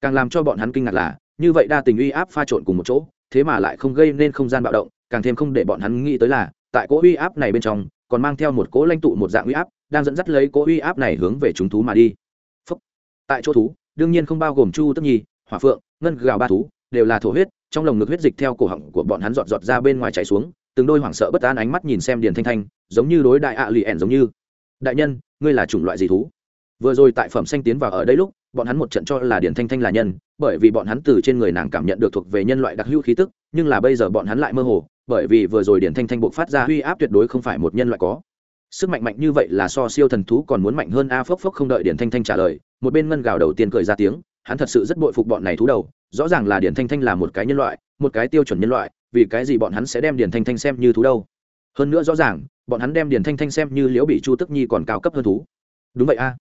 Càng làm cho bọn hắn kinh ngạc là, như vậy đa tình uy áp pha trộn cùng một chỗ, thế mà lại không gây nên không gian bạo động, càng thêm không để bọn hắn nghĩ tới là, tại cỗ uy áp này bên trong, còn mang theo một cỗ lãnh tụ một dạng uy áp, đang dẫn dắt lấy cỗ uy áp này hướng về chúng thú mà đi. Phúc. tại chỗ thú, đương nhiên không bao gồm chu tất nhi, hỏa phượng, ngân gào ba thú, đều là thổ huyết, trong lồng ngực huyết dịch theo cổ họng của bọn hắn giọt giọt ra bên ngoài chảy xuống, từng đôi hoảng sợ bất an ánh mắt nhìn xem điền thanh thanh, giống như đối đại ạ lì ẻn giống như. Đại nhân, ngươi là chủng loại gì thú? Vừa rồi tại phẩm xanh tiến vào ở đây lúc, bọn hắn một trận cho là điển thanh thanh là nhân, bởi vì bọn hắn từ trên người nàng cảm nhận được thuộc về nhân loại đặc hữu khí tức, nhưng là bây giờ bọn hắn lại mơ hồ, bởi vì vừa rồi điển thanh thanh buộc phát ra uy áp tuyệt đối không phải một nhân loại có. Sức mạnh mạnh như vậy là so siêu thần thú còn muốn mạnh hơn a phốc phốc không đợi điển thanh thanh trả lời, một bên ngân gào đầu tiên cười ra tiếng, hắn thật sự rất bội phục bọn này thú đầu, rõ ràng là điển thanh thanh là một cái nhân loại, một cái tiêu chuẩn nhân loại, vì cái gì bọn hắn sẽ đem điển thanh thanh xem như thú đâu hơn nữa rõ ràng, bọn hắn đem điển thanh thanh xem như liễu bị chu tức nhi còn cao cấp hơn thú. Đúng vậy a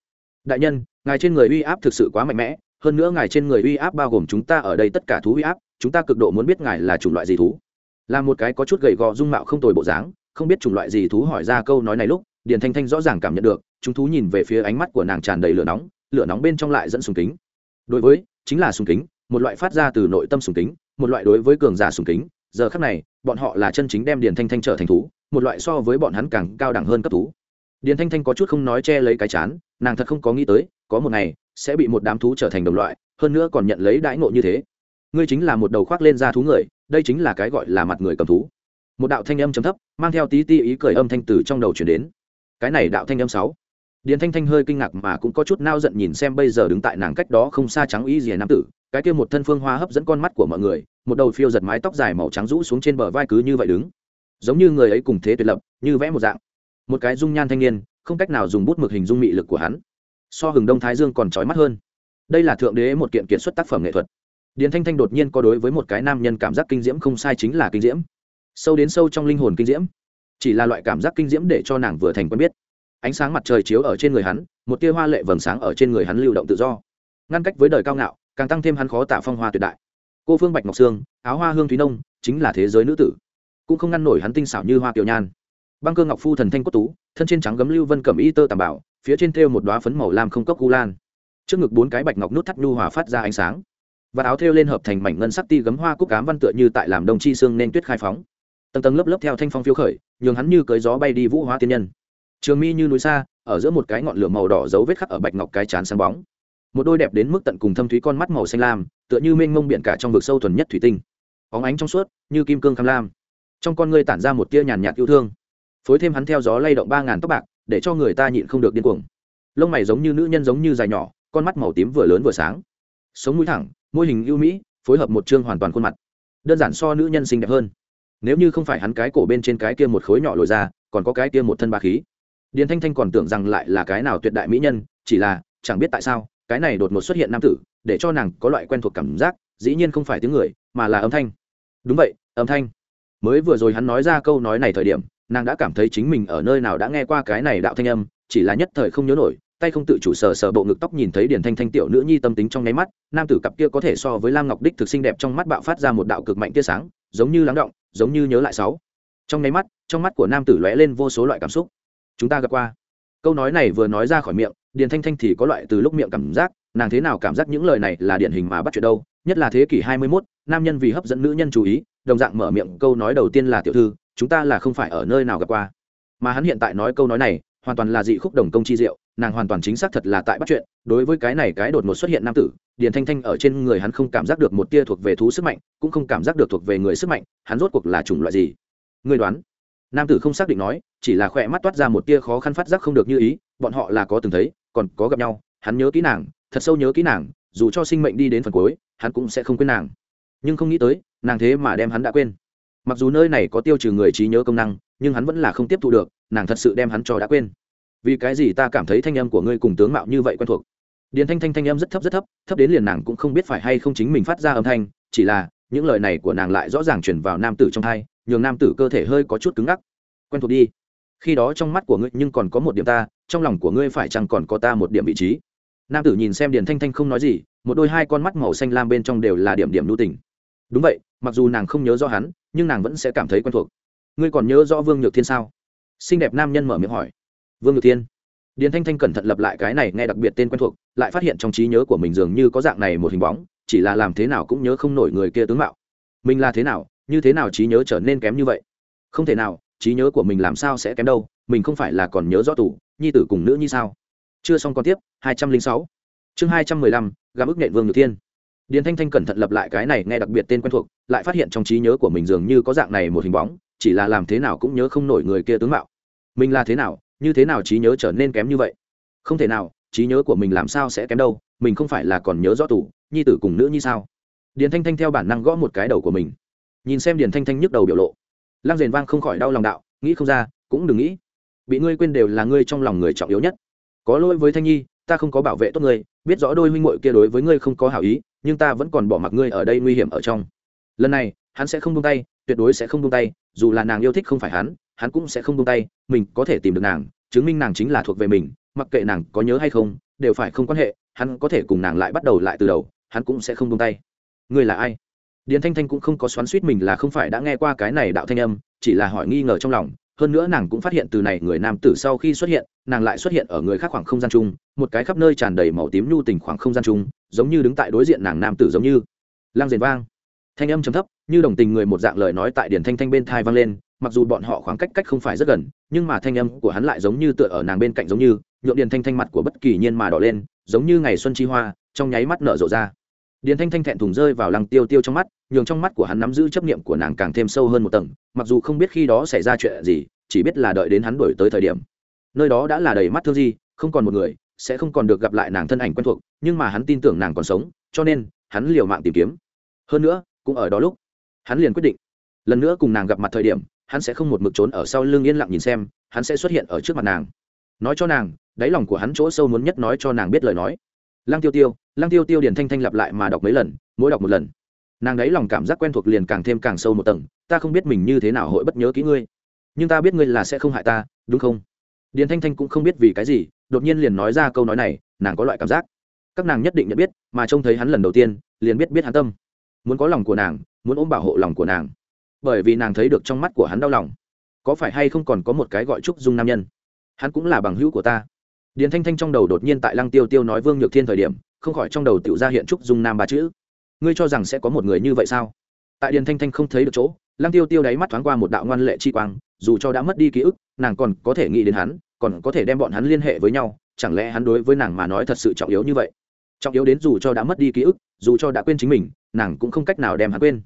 đại nhân, ngài trên người uy áp thực sự quá mạnh mẽ, hơn nữa ngài trên người uy áp bao gồm chúng ta ở đây tất cả thú uy áp, chúng ta cực độ muốn biết ngài là chủng loại gì thú. Là một cái có chút gầy gò dung mạo không tồi bộ dáng, không biết chủng loại gì thú hỏi ra câu nói này lúc, điền thanh thanh rõ ràng cảm nhận được, chúng thú nhìn về phía ánh mắt của nàng tràn đầy lửa nóng lửa nóng bên trong lại dẫn sùng kính. Đối với, chính là sùng kính, một loại phát ra từ nội tâm sùng kính, một loại đối với cường giả sùng kính, giờ khác này, bọn họ là chân chính đem điền thanh thanh trở thành thú, một loại so với bọn hắn càng cao đẳng hơn cấp thú. Điền thanh thanh có chút không nói che lấy cái chán nàng thật không có nghĩ tới, có một ngày, sẽ bị một đám thú trở thành đồng loại, hơn nữa còn nhận lấy đãi ngộ như thế. Ngươi chính là một đầu khoác lên da thú người, đây chính là cái gọi là mặt người cầm thú. Một đạo thanh âm chấm thấp, mang theo tí ti ý cười âm thanh từ trong đầu chuyển đến. Cái này đạo thanh âm sáu. Điền thanh thanh hơi kinh ngạc mà cũng có chút nao giận nhìn xem bây giờ đứng tại nàng cách đó không xa trắng ý rìa nam tử, cái kia một thân phương hoa hấp dẫn con mắt của mọi người, một đầu phiêu giật mái tóc dài màu trắng rũ xuống trên bờ vai cứ như vậy đứng. Giống như người ấy cùng thế tuyệt lập, như vẽ một dạng. Một cái dung nhan thanh niên không cách nào dùng bút mực hình dung mị lực của hắn. So hừng đông thái dương còn trói mắt hơn. Đây là thượng đế một kiện kiệt xuất tác phẩm nghệ thuật. Điền thanh thanh đột nhiên có đối với một cái nam nhân cảm giác kinh diễm không sai chính là kinh diễm. Sâu đến sâu trong linh hồn kinh diễm. Chỉ là loại cảm giác kinh diễm để cho nàng vừa thành quen biết. Ánh sáng mặt trời chiếu ở trên người hắn, một tia hoa lệ vầng sáng ở trên người hắn lưu động tự do. Ngăn cách với đời cao ngạo, càng tăng thêm hắn khó tả phong hoa tuyệt đại. Cô phương bạch ngọc sương, áo hoa hương thúy nông, chính là thế giới nữ tử. Cũng không ngăn nổi hắn tinh xảo như hoa kiều nhan băng cơ ngọc phu thần thanh cốt tú, thân trên trắng gấm lưu vân cẩm y tơ tàm bảo, phía trên thêu một đoá phấn màu lam không cốc gu lan. Trước ngực bốn cái bạch ngọc nút thắt nhu hòa phát ra ánh sáng. Và áo thêu lên hợp thành mảnh ngân sắc ti gấm hoa cúc cám văn tựa như tại làm đông chi xương nên tuyết khai phóng. Tầng tầng lớp lớp theo thanh phong phiêu khởi, nhường hắn như cưới gió bay đi vũ hóa tiên nhân. Trường mi như núi xa, ở giữa một cái ngọn lửa màu đỏ dấu vết khắc ở bạch ngọc cái chán sáng bóng. Một đôi đẹp đến mức tận cùng thâm thúy con mắt màu xanh lam, tựa như mênh mông biển cả trong vực sâu thuần nhất thủy tinh. Óng ánh trong suốt, như kim cương kham lam. Trong con ngươi tản ra một tia nhàn nhạt yêu thương phối thêm hắn theo gió lay động ba ngàn tóc bạc, để cho người ta nhịn không được điên cuồng. Lông mày giống như nữ nhân giống như dài nhỏ, con mắt màu tím vừa lớn vừa sáng. Sống mũi thẳng, môi hình ưu mỹ, phối hợp một chương hoàn toàn khuôn mặt. Đơn giản so nữ nhân xinh đẹp hơn. Nếu như không phải hắn cái cổ bên trên cái kia một khối nhỏ lồi ra, còn có cái kia một thân ba khí. Điền thanh thanh còn tưởng rằng lại là cái nào tuyệt đại mỹ nhân, chỉ là, chẳng biết tại sao, cái này đột ngột xuất hiện nam tử, để cho nàng có loại quen thuộc cảm giác, dĩ nhiên không phải tiếng người, mà là âm thanh. Đúng vậy, âm thanh. Mới vừa rồi hắn nói ra câu nói này thời điểm nàng đã cảm thấy chính mình ở nơi nào đã nghe qua cái này đạo thanh âm chỉ là nhất thời không nhớ nổi tay không tự chủ sờ sờ bộ ngực tóc nhìn thấy điển thanh thanh tiểu nữ nhi tâm tính trong nháy mắt nam tử cặp kia có thể so với lam ngọc đích thực xinh đẹp trong mắt bạo phát ra một đạo cực mạnh tia sáng giống như lắng động giống như nhớ lại sáu. Trong nháy mắt trong mắt của nam tử lóe lên vô số loại cảm xúc. Chúng ta gặp qua. Câu nói này vừa nói ra khỏi miệng điền thanh thanh thì có loại từ lúc miệng cảm giác nàng thế nào cảm giác những lời này là điển hình mà bắt chuyện đâu nhất là thế kỷ hai mươi 21, nam nhân vì hấp dẫn nữ nhân chú ý đồng dạng mở miệng câu nói đầu tiên là tiểu thư chúng ta là không phải ở nơi nào gặp qua. Mà hắn hiện tại nói câu nói này, hoàn toàn là dị khúc đồng công chi diệu, nàng hoàn toàn chính xác thật là tại bắt chuyện. Đối với cái này cái đột ngột xuất hiện nam tử, điền thanh thanh ở trên người hắn không cảm giác được một tia thuộc về thú sức mạnh, cũng không cảm giác được thuộc về người sức mạnh, hắn rốt cuộc là chủng loại gì? Người đoán. Nam tử không xác định nói, chỉ là khỏe mắt toát ra một tia khó khăn phát giác không được như ý, bọn họ là có từng thấy, còn có gặp nhau, hắn nhớ kỹ nàng, thật sâu nhớ kỹ nàng, dù cho sinh mệnh đi đến phần cuối, hắn cũng sẽ không quên nàng. Nhưng không nghĩ tới, nàng thế mà đem hắn đã quên mặc dù nơi này có tiêu trừ người trí nhớ công năng, nhưng hắn vẫn là không tiếp thu được, nàng thật sự đem hắn cho đã quên. Vì cái gì ta cảm thấy thanh âm của ngươi cùng tướng mạo như vậy quen thuộc? Điền thanh thanh thanh âm rất thấp rất thấp thấp đến liền nàng cũng không biết phải hay không chính mình phát ra âm thanh, chỉ là, những lời này của nàng lại rõ ràng chuyển vào nam tử trong thai, nhường nam tử cơ thể hơi có chút cứng ngắc. Quen thuộc đi. Khi đó trong mắt của ngươi nhưng còn có một điểm ta, trong lòng của ngươi phải chăng còn có ta một điểm vị trí? Nam tử nhìn xem điền thanh thanh không nói gì, một đôi hai con mắt màu xanh lam bên trong đều là điểm điểm lưu tình. Đúng vậy mặc dù nàng không nhớ rõ hắn nhưng nàng vẫn sẽ cảm thấy quen thuộc. Ngươi còn nhớ rõ vương nhược thiên sao? Xinh đẹp nam nhân mở miệng hỏi. Vương nhược thiên. Điền thanh thanh cẩn thận lập lại cái này nghe đặc biệt tên quen thuộc lại phát hiện trong trí nhớ của mình dường như có dạng này một hình bóng chỉ là làm thế nào cũng nhớ không nổi người kia tướng mạo. Mình là thế nào như thế nào trí nhớ trở nên kém như vậy? Không thể nào trí nhớ của mình làm sao sẽ kém đâu mình không phải là còn nhớ rõ tủ nhi tử cùng nữ như sao? Chưa xong còn tiếp hai trăm linh sáu. Chương 215, gặp ức nện vương nhược thiên điền thanh thanh cẩn thận lập lại cái này nghe đặc biệt tên quen thuộc, lại phát hiện trong trí nhớ của mình dường như có dạng này một hình bóng, chỉ là làm thế nào cũng nhớ không nổi người kia tướng mạo. Mình là thế nào, như thế nào trí nhớ trở nên kém như vậy? Không thể nào, trí nhớ của mình làm sao sẽ kém đâu, mình không phải là còn nhớ rõ tủ nhi tử cùng nữ như sao? Điền thanh thanh theo bản năng gõ một cái đầu của mình. Nhìn xem điền thanh thanh nhức đầu biểu lộ. Lăng rền vang không khỏi đau lòng đạo, nghĩ không ra, cũng đừng nghĩ. Bị ngươi quên đều là ngươi trong lòng người trọng yếu nhất. Có lỗi với thanh nhi, ta không có bảo vệ tốt ngươi, biết rõ đôi huynh muội kia đối với ngươi không có hảo ý nhưng ta vẫn còn bỏ mặc ngươi ở đây nguy hiểm ở trong. Lần này, hắn sẽ không buông tay, tuyệt đối sẽ không buông tay, dù là nàng yêu thích không phải hắn hắn cũng sẽ không buông tay, mình có thể tìm được nàng, chứng minh nàng chính là thuộc về mình, mặc kệ nàng có nhớ hay không, đều phải không quan hệ, hắn có thể cùng nàng lại bắt đầu lại từ đầu, hắn cũng sẽ không buông tay. Ngươi là ai? Điền thanh thanh cũng không có xoắn suýt mình là không phải đã nghe qua cái này đạo thanh âm, chỉ là hỏi nghi ngờ trong lòng, hơn nữa nàng cũng phát hiện từ này người nam tử sau khi xuất hiện, nàng lại xuất hiện ở người khác khoảng không gian chung, một cái khắp nơi tràn đầy màu tím nhu tình khoảng không gian chung giống như đứng tại đối diện nàng nam tử giống như. Lang rền vang. Thanh âm chấm thấp, như đồng tình người một dạng lời nói tại điển thanh thanh bên thai vang lên, mặc dù bọn họ khoảng cách cách không phải rất gần, nhưng mà thanh âm của hắn lại giống như tựa ở nàng bên cạnh giống như nhuộm điền thanh thanh mặt của bất kỳ nhiên mà đỏ lên, giống như ngày xuân chi hoa, trong nháy mắt nở rộ ra. Điền thanh thanh thẹn thùng rơi vào lăng tiêu tiêu trong mắt, nhường trong mắt của hắn nắm giữ chấp niệm của nàng càng thêm sâu hơn một tầng, mặc dù không biết khi đó xảy ra chuyện gì, chỉ biết là đợi đến hắn đổi tới thời điểm. Nơi đó đã là đầy mắt thương di, không còn một người sẽ không còn được gặp lại nàng thân ảnh quen thuộc, nhưng mà hắn tin tưởng nàng còn sống, cho nên hắn liều mạng tìm kiếm. Hơn nữa, cũng ở đó lúc, hắn liền quyết định, lần nữa cùng nàng gặp mặt thời điểm, hắn sẽ không một mực trốn ở sau lưng yên lặng nhìn xem, hắn sẽ xuất hiện ở trước mặt nàng. Nói cho nàng, đáy lòng của hắn chỗ sâu muốn nhất nói cho nàng biết lời nói. Lăng tiêu tiêu, lăng tiêu tiêu điền thanh thanh lặp lại mà đọc mấy lần, mỗi đọc một lần. Nàng đáy lòng cảm giác quen thuộc liền càng thêm càng sâu một tầng, ta không biết mình như thế nào hội bất nhớ kỹ ngươi, nhưng ta biết ngươi là sẽ không hại ta, đúng không? Điền thanh thanh cũng không biết vì cái gì đột nhiên liền nói ra câu nói này, nàng có loại cảm giác. Các nàng nhất định nhận biết, mà trông thấy hắn lần đầu tiên, liền biết biết hắn tâm. Muốn có lòng của nàng, muốn ôm bảo hộ lòng của nàng. Bởi vì nàng thấy được trong mắt của hắn đau lòng. Có phải hay không còn có một cái gọi trúc dung nam nhân? Hắn cũng là bằng hữu của ta. Điền thanh thanh trong đầu đột nhiên tại lăng tiêu tiêu nói vương nhược thiên thời điểm, không khỏi trong đầu tự ra hiện trúc dung nam ba chữ. Ngươi cho rằng sẽ có một người như vậy sao? Tại điền thanh thanh không thấy được chỗ lăng tiêu tiêu đáy mắt thoáng qua một đạo ngoan lệ chi quang, dù cho đã mất đi ký ức, nàng còn có thể nghĩ đến hắn, còn có thể đem bọn hắn liên hệ với nhau, chẳng lẽ hắn đối với nàng mà nói thật sự trọng yếu như vậy? Trọng yếu đến dù cho đã mất đi ký ức, dù cho đã quên chính mình, nàng cũng không cách nào đem hắn quên.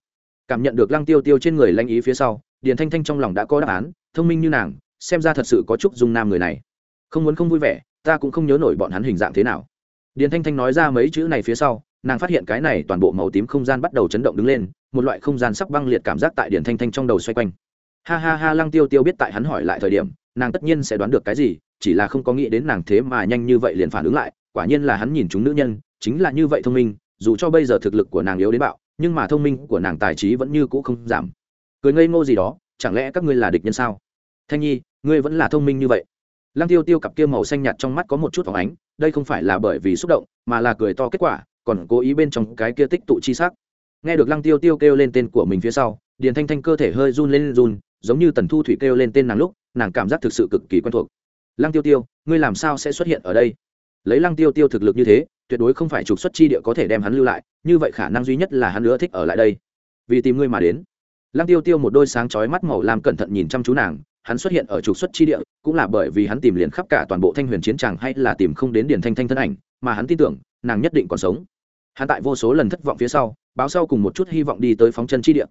Cảm nhận được lăng tiêu tiêu trên người lanh ý phía sau, điền thanh thanh trong lòng đã có đáp án, thông minh như nàng, xem ra thật sự có chút dung nam người này. Không muốn không vui vẻ, ta cũng không nhớ nổi bọn hắn hình dạng thế nào. Điền thanh thanh nói ra mấy chữ này phía sau, nàng phát hiện cái này toàn bộ màu tím không gian bắt đầu chấn động đứng lên một loại không gian sắp băng liệt cảm giác tại điển thanh thanh trong đầu xoay quanh. Ha ha ha, lăng tiêu tiêu biết tại hắn hỏi lại thời điểm, nàng tất nhiên sẽ đoán được cái gì, chỉ là không có nghĩ đến nàng thế mà nhanh như vậy liền phản ứng lại, quả nhiên là hắn nhìn chúng nữ nhân, chính là như vậy thông minh, dù cho bây giờ thực lực của nàng yếu đến bạo, nhưng mà thông minh của nàng tài trí vẫn như cũ không giảm. Cười ngây ngô gì đó, chẳng lẽ các ngươi là địch nhân sao? Thanh nhi, ngươi vẫn là thông minh như vậy. Lăng tiêu tiêu cặp kia màu xanh nhạt trong mắt có một chút phóng ánh, đây không phải là bởi vì xúc động, mà là cười to kết quả, còn cố ý bên trong cái kia tích tụ chi sắc nghe được lăng tiêu tiêu kêu lên tên của mình phía sau, điền thanh thanh cơ thể hơi run lên run, giống như tần thu thủy kêu lên tên nàng lúc, nàng cảm giác thực sự cực kỳ quen thuộc. Lăng tiêu tiêu, ngươi làm sao sẽ xuất hiện ở đây? Lấy lăng tiêu tiêu thực lực như thế, tuyệt đối không phải trục xuất chi địa có thể đem hắn lưu lại, như vậy khả năng duy nhất là hắn nữa thích ở lại đây. Vì tìm ngươi mà đến. Lăng tiêu tiêu một đôi sáng chói mắt màu làm cẩn thận nhìn chăm chú nàng, hắn xuất hiện ở trục xuất chi địa, cũng là bởi vì hắn tìm liền khắp cả toàn bộ thanh huyền chiến tràng hay là tìm không đến Điền thanh thanh thân ảnh, mà hắn tin tưởng, nàng nhất định còn sống. Hắn tại vô số lần thất vọng phía sau báo sau cùng một chút hy vọng đi tới phóng chân chi địa.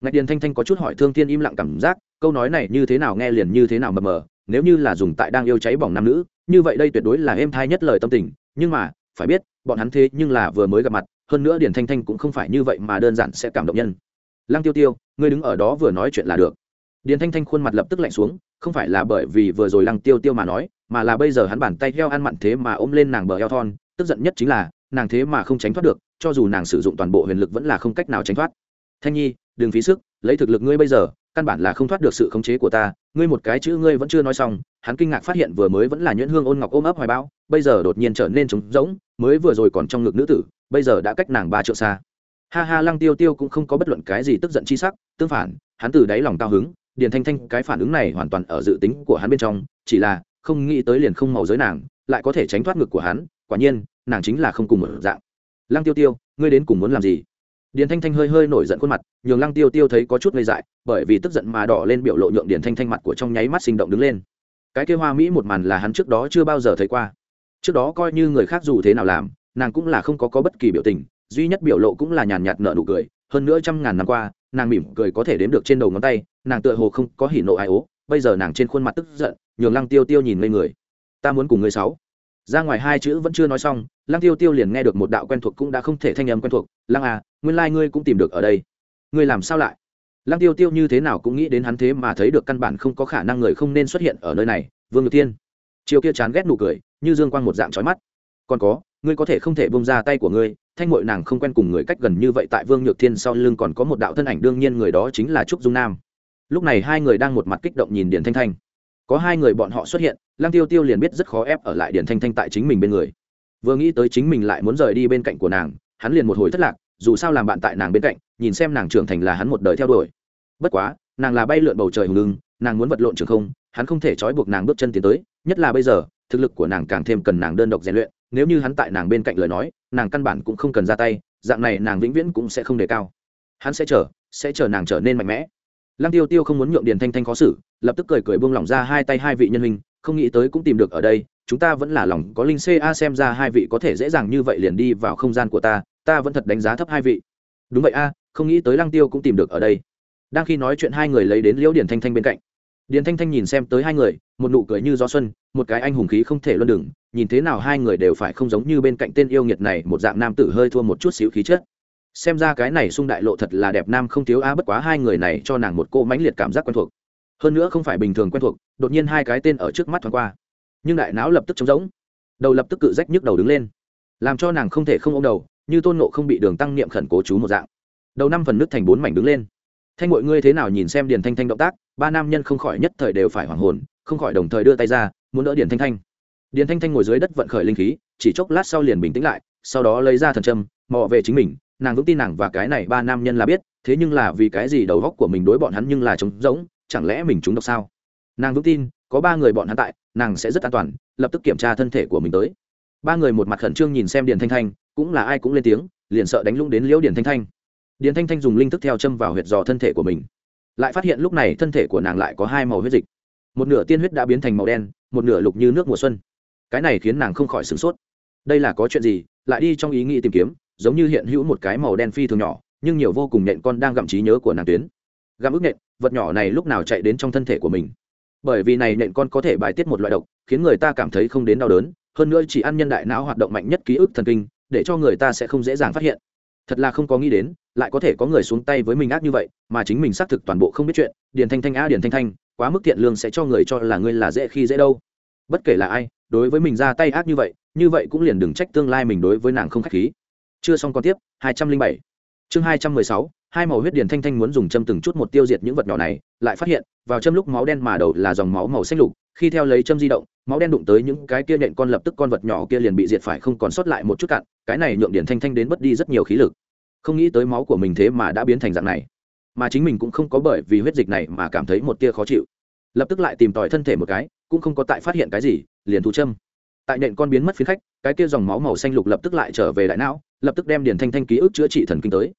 Ngạch điền thanh thanh có chút hỏi thương Thiên im lặng cảm giác, câu nói này như thế nào nghe liền như thế nào mờ mờ, nếu như là dùng tại đang yêu cháy bỏng nam nữ, như vậy đây tuyệt đối là êm thai nhất lời tâm tình, nhưng mà, phải biết, bọn hắn thế nhưng là vừa mới gặp mặt, hơn nữa điền thanh thanh cũng không phải như vậy mà đơn giản sẽ cảm động nhân. Lăng tiêu tiêu, ngươi đứng ở đó vừa nói chuyện là được. Điền thanh thanh khuôn mặt lập tức lạnh xuống, không phải là bởi vì vừa rồi lăng tiêu tiêu mà nói, mà là bây giờ hắn bàn tay heo ăn mặn thế mà ôm lên nàng bờ eo thon, tức giận nhất chính là nàng thế mà không tránh thoát được, cho dù nàng sử dụng toàn bộ huyền lực vẫn là không cách nào tránh thoát. Thanh nhi, đừng phí sức, lấy thực lực ngươi bây giờ, căn bản là không thoát được sự khống chế của ta, ngươi một cái chữ ngươi vẫn chưa nói xong, hắn kinh ngạc phát hiện vừa mới vẫn là nhuyễn hương ôn ngọc ôm ấp hoài bão, bây giờ đột nhiên trở nên trống rỗng, mới vừa rồi còn trong ngực nữ tử, bây giờ đã cách nàng ba triệu xa. Ha ha, lăng tiêu tiêu cũng không có bất luận cái gì tức giận chi sắc, tương phản, hắn từ đáy lòng cao hứng, điền thanh thanh cái phản ứng này hoàn toàn ở dự tính của hắn bên trong, chỉ là không nghĩ tới liền không màu giới nàng, lại có thể tránh thoát ngực của hắn, quả nhiên nàng chính là không cùng một dạng. Lăng tiêu tiêu, ngươi đến cùng muốn làm gì? Điền thanh thanh hơi hơi nổi giận khuôn mặt, nhường lăng tiêu tiêu thấy có chút ngây dại, bởi vì tức giận mà đỏ lên biểu lộ nhượng điền thanh thanh mặt của trong nháy mắt sinh động đứng lên. Cái kia hoa mỹ một màn là hắn trước đó chưa bao giờ thấy qua. Trước đó coi như người khác dù thế nào làm, nàng cũng là không có có bất kỳ biểu tình, duy nhất biểu lộ cũng là nhàn nhạt nợ nụ cười. Hơn nữa trăm ngàn năm qua, nàng mỉm cười có thể đếm được trên đầu ngón tay, nàng tựa hồ không có hỉ nộ ai ố. Bây giờ nàng trên khuôn mặt tức giận, nhường lăng tiêu tiêu nhìn ngây người. Ta muốn cùng ngươi sáu ra ngoài hai chữ vẫn chưa nói xong, lăng tiêu tiêu liền nghe được một đạo quen thuộc cũng đã không thể thanh âm quen thuộc, lăng à nguyên lai、like、ngươi cũng tìm được ở đây. Ngươi làm sao lại? Lăng tiêu tiêu như thế nào cũng nghĩ đến hắn thế mà thấy được căn bản không có khả năng người không nên xuất hiện ở nơi này, vương ngược thiên. Chiều kia chán ghét nụ cười, như dương quang một dạng trói mắt. Còn có, ngươi có thể không thể bông ra tay của ngươi, thanh mội nàng không quen cùng người cách gần như vậy tại vương nhược thiên sau lưng còn có một đạo thân ảnh đương nhiên người đó chính là trúc dung nam. Lúc này hai người đang một mặt kích động nhìn điền thanh thanh có hai người bọn họ xuất hiện, lăng tiêu tiêu liền biết rất khó ép ở lại điền thanh thanh tại chính mình bên người. Vừa nghĩ tới chính mình lại muốn rời đi bên cạnh của nàng, hắn liền một hồi thất lạc, dù sao làm bạn tại nàng bên cạnh, nhìn xem nàng trưởng thành là hắn một đời theo đuổi. Bất quá, nàng là bay lượn bầu trời hùng lưng nàng muốn vật lộn trường không, hắn không thể trói buộc nàng bước chân tiến tới, nhất là bây giờ, thực lực của nàng càng thêm cần nàng đơn độc rèn luyện, nếu như hắn tại nàng bên cạnh lời nói, nàng căn bản cũng không cần ra tay, dạng này nàng vĩnh viễn cũng sẽ không đề cao. Hắn sẽ chờ sẽ chờ nàng trở nên mạnh mẽ lăng tiêu tiêu không muốn nhượng điền thanh thanh khó xử, lập tức cười cười buông lỏng ra hai tay hai vị nhân hình không nghĩ tới cũng tìm được ở đây, chúng ta vẫn là lòng có linh ca xem ra hai vị có thể dễ dàng như vậy liền đi vào không gian của ta ta vẫn thật đánh giá thấp hai vị. Đúng vậy a, không nghĩ tới lăng tiêu cũng tìm được ở đây. Đang khi nói chuyện hai người lấy đến liễu điền thanh thanh bên cạnh. Điền thanh thanh nhìn xem tới hai người, một nụ cười như gió xuân, một cái anh hùng khí không thể luân đừng nhìn thế nào hai người đều phải không giống như bên cạnh tên yêu nghiệt này, một dạng nam tử hơi thua một chút xíu khí chất xem ra cái này sung đại lộ thật là đẹp nam không thiếu a bất quá hai người này cho nàng một cô mãnh liệt cảm giác quen thuộc. Hơn nữa không phải bình thường quen thuộc, đột nhiên hai cái tên ở trước mắt thoáng qua. Nhưng đại não lập tức trống rỗng. Đầu lập tức cự rách nhức đầu đứng lên. Làm cho nàng không thể không ôm đầu, như tôn nộ không bị đường tăng niệm khẩn cố chú một dạng. Đầu năm phần nước thành bốn mảnh đứng lên. Thanh mọi ngươi thế nào nhìn xem điền thanh thanh động tác? Ba nam nhân không khỏi nhất thời đều phải hoảng hồn, không khỏi đồng thời đưa tay ra, muốn đỡ điền thanh thanh. Điền thanh thanh ngồi dưới đất vận khởi linh khí, chỉ chốc lát sau liền bình tĩnh lại, sau đó lấy ra thần trâm mò về chính mình nàng vững tin nàng và cái này ba nam nhân là biết, thế nhưng là vì cái gì đầu góc của mình đối bọn hắn nhưng là trống rỗng, chẳng lẽ mình trúng độc sao? Nàng vững tin, có ba người bọn hắn tại, nàng sẽ rất an toàn, lập tức kiểm tra thân thể của mình tới. Ba người một mặt khẩn trương nhìn xem điền thanh thanh, cũng là ai cũng lên tiếng, liền sợ đánh lũng đến liễu điền thanh thanh. Điền thanh thanh dùng linh thức theo châm vào huyệt dò thân thể của mình. Lại phát hiện lúc này thân thể của nàng lại có hai màu huyết dịch. Một nửa tiên huyết đã biến thành màu đen, một nửa lục như nước mùa xuân. Cái này khiến nàng không khỏi sửng sốt. Đây là có chuyện gì? Lại đi trong ý nghĩ tìm kiếm giống như hiện hữu một cái màu đen phi thường nhỏ, nhưng nhiều vô cùng nhện con đang gặm trí nhớ của nàng tuyến. Gặm ức nhện, vật nhỏ này lúc nào chạy đến trong thân thể của mình? Bởi vì này nhện con có thể bài tiết một loại độc, khiến người ta cảm thấy không đến đau đớn, hơn nữa chỉ ăn nhân đại não hoạt động mạnh nhất ký ức thần kinh, để cho người ta sẽ không dễ dàng phát hiện. Thật là không có nghĩ đến, lại có thể có người xuống tay với mình ác như vậy, mà chính mình xác thực toàn bộ không biết chuyện, điền thanh thanh a điền thanh thanh, quá mức thiện lương sẽ cho người cho là ngươi là dễ khi dễ đâu. Bất kể là ai, đối với mình ra tay ác như vậy như vậy cũng liền đừng trách tương lai mình đối với nàng không k h á c h khí chưa xong còn tiếp, hai trăm linh bảy. Chương hai trăm mười sáu, hai màu huyết điền thanh thanh muốn dùng châm từng chút một tiêu diệt những vật nhỏ này, lại phát hiện, vào châm lúc máu đen mà đầu là dòng máu màu xanh lục, khi theo lấy châm di động, máu đen đụng tới những cái kia nện con lập tức con vật nhỏ kia liền bị diệt phải không còn sót lại một chút cạn, cái này nhượng điển thanh thanh đến mất đi rất nhiều khí lực. Không nghĩ tới máu của mình thế mà đã biến thành dạng này. Mà chính mình cũng không có bởi vì huyết dịch này mà cảm thấy một tia khó chịu. Lập tức lại tìm tòi thân thể một cái, cũng không có tại phát hiện cái gì, liền thu châm tại nện con biến mất phiến khách, cái kia dòng máu màu xanh lục lập tức lại trở về đại não, lập tức đem điền thanh thanh ký ức chữa trị thần kinh tới.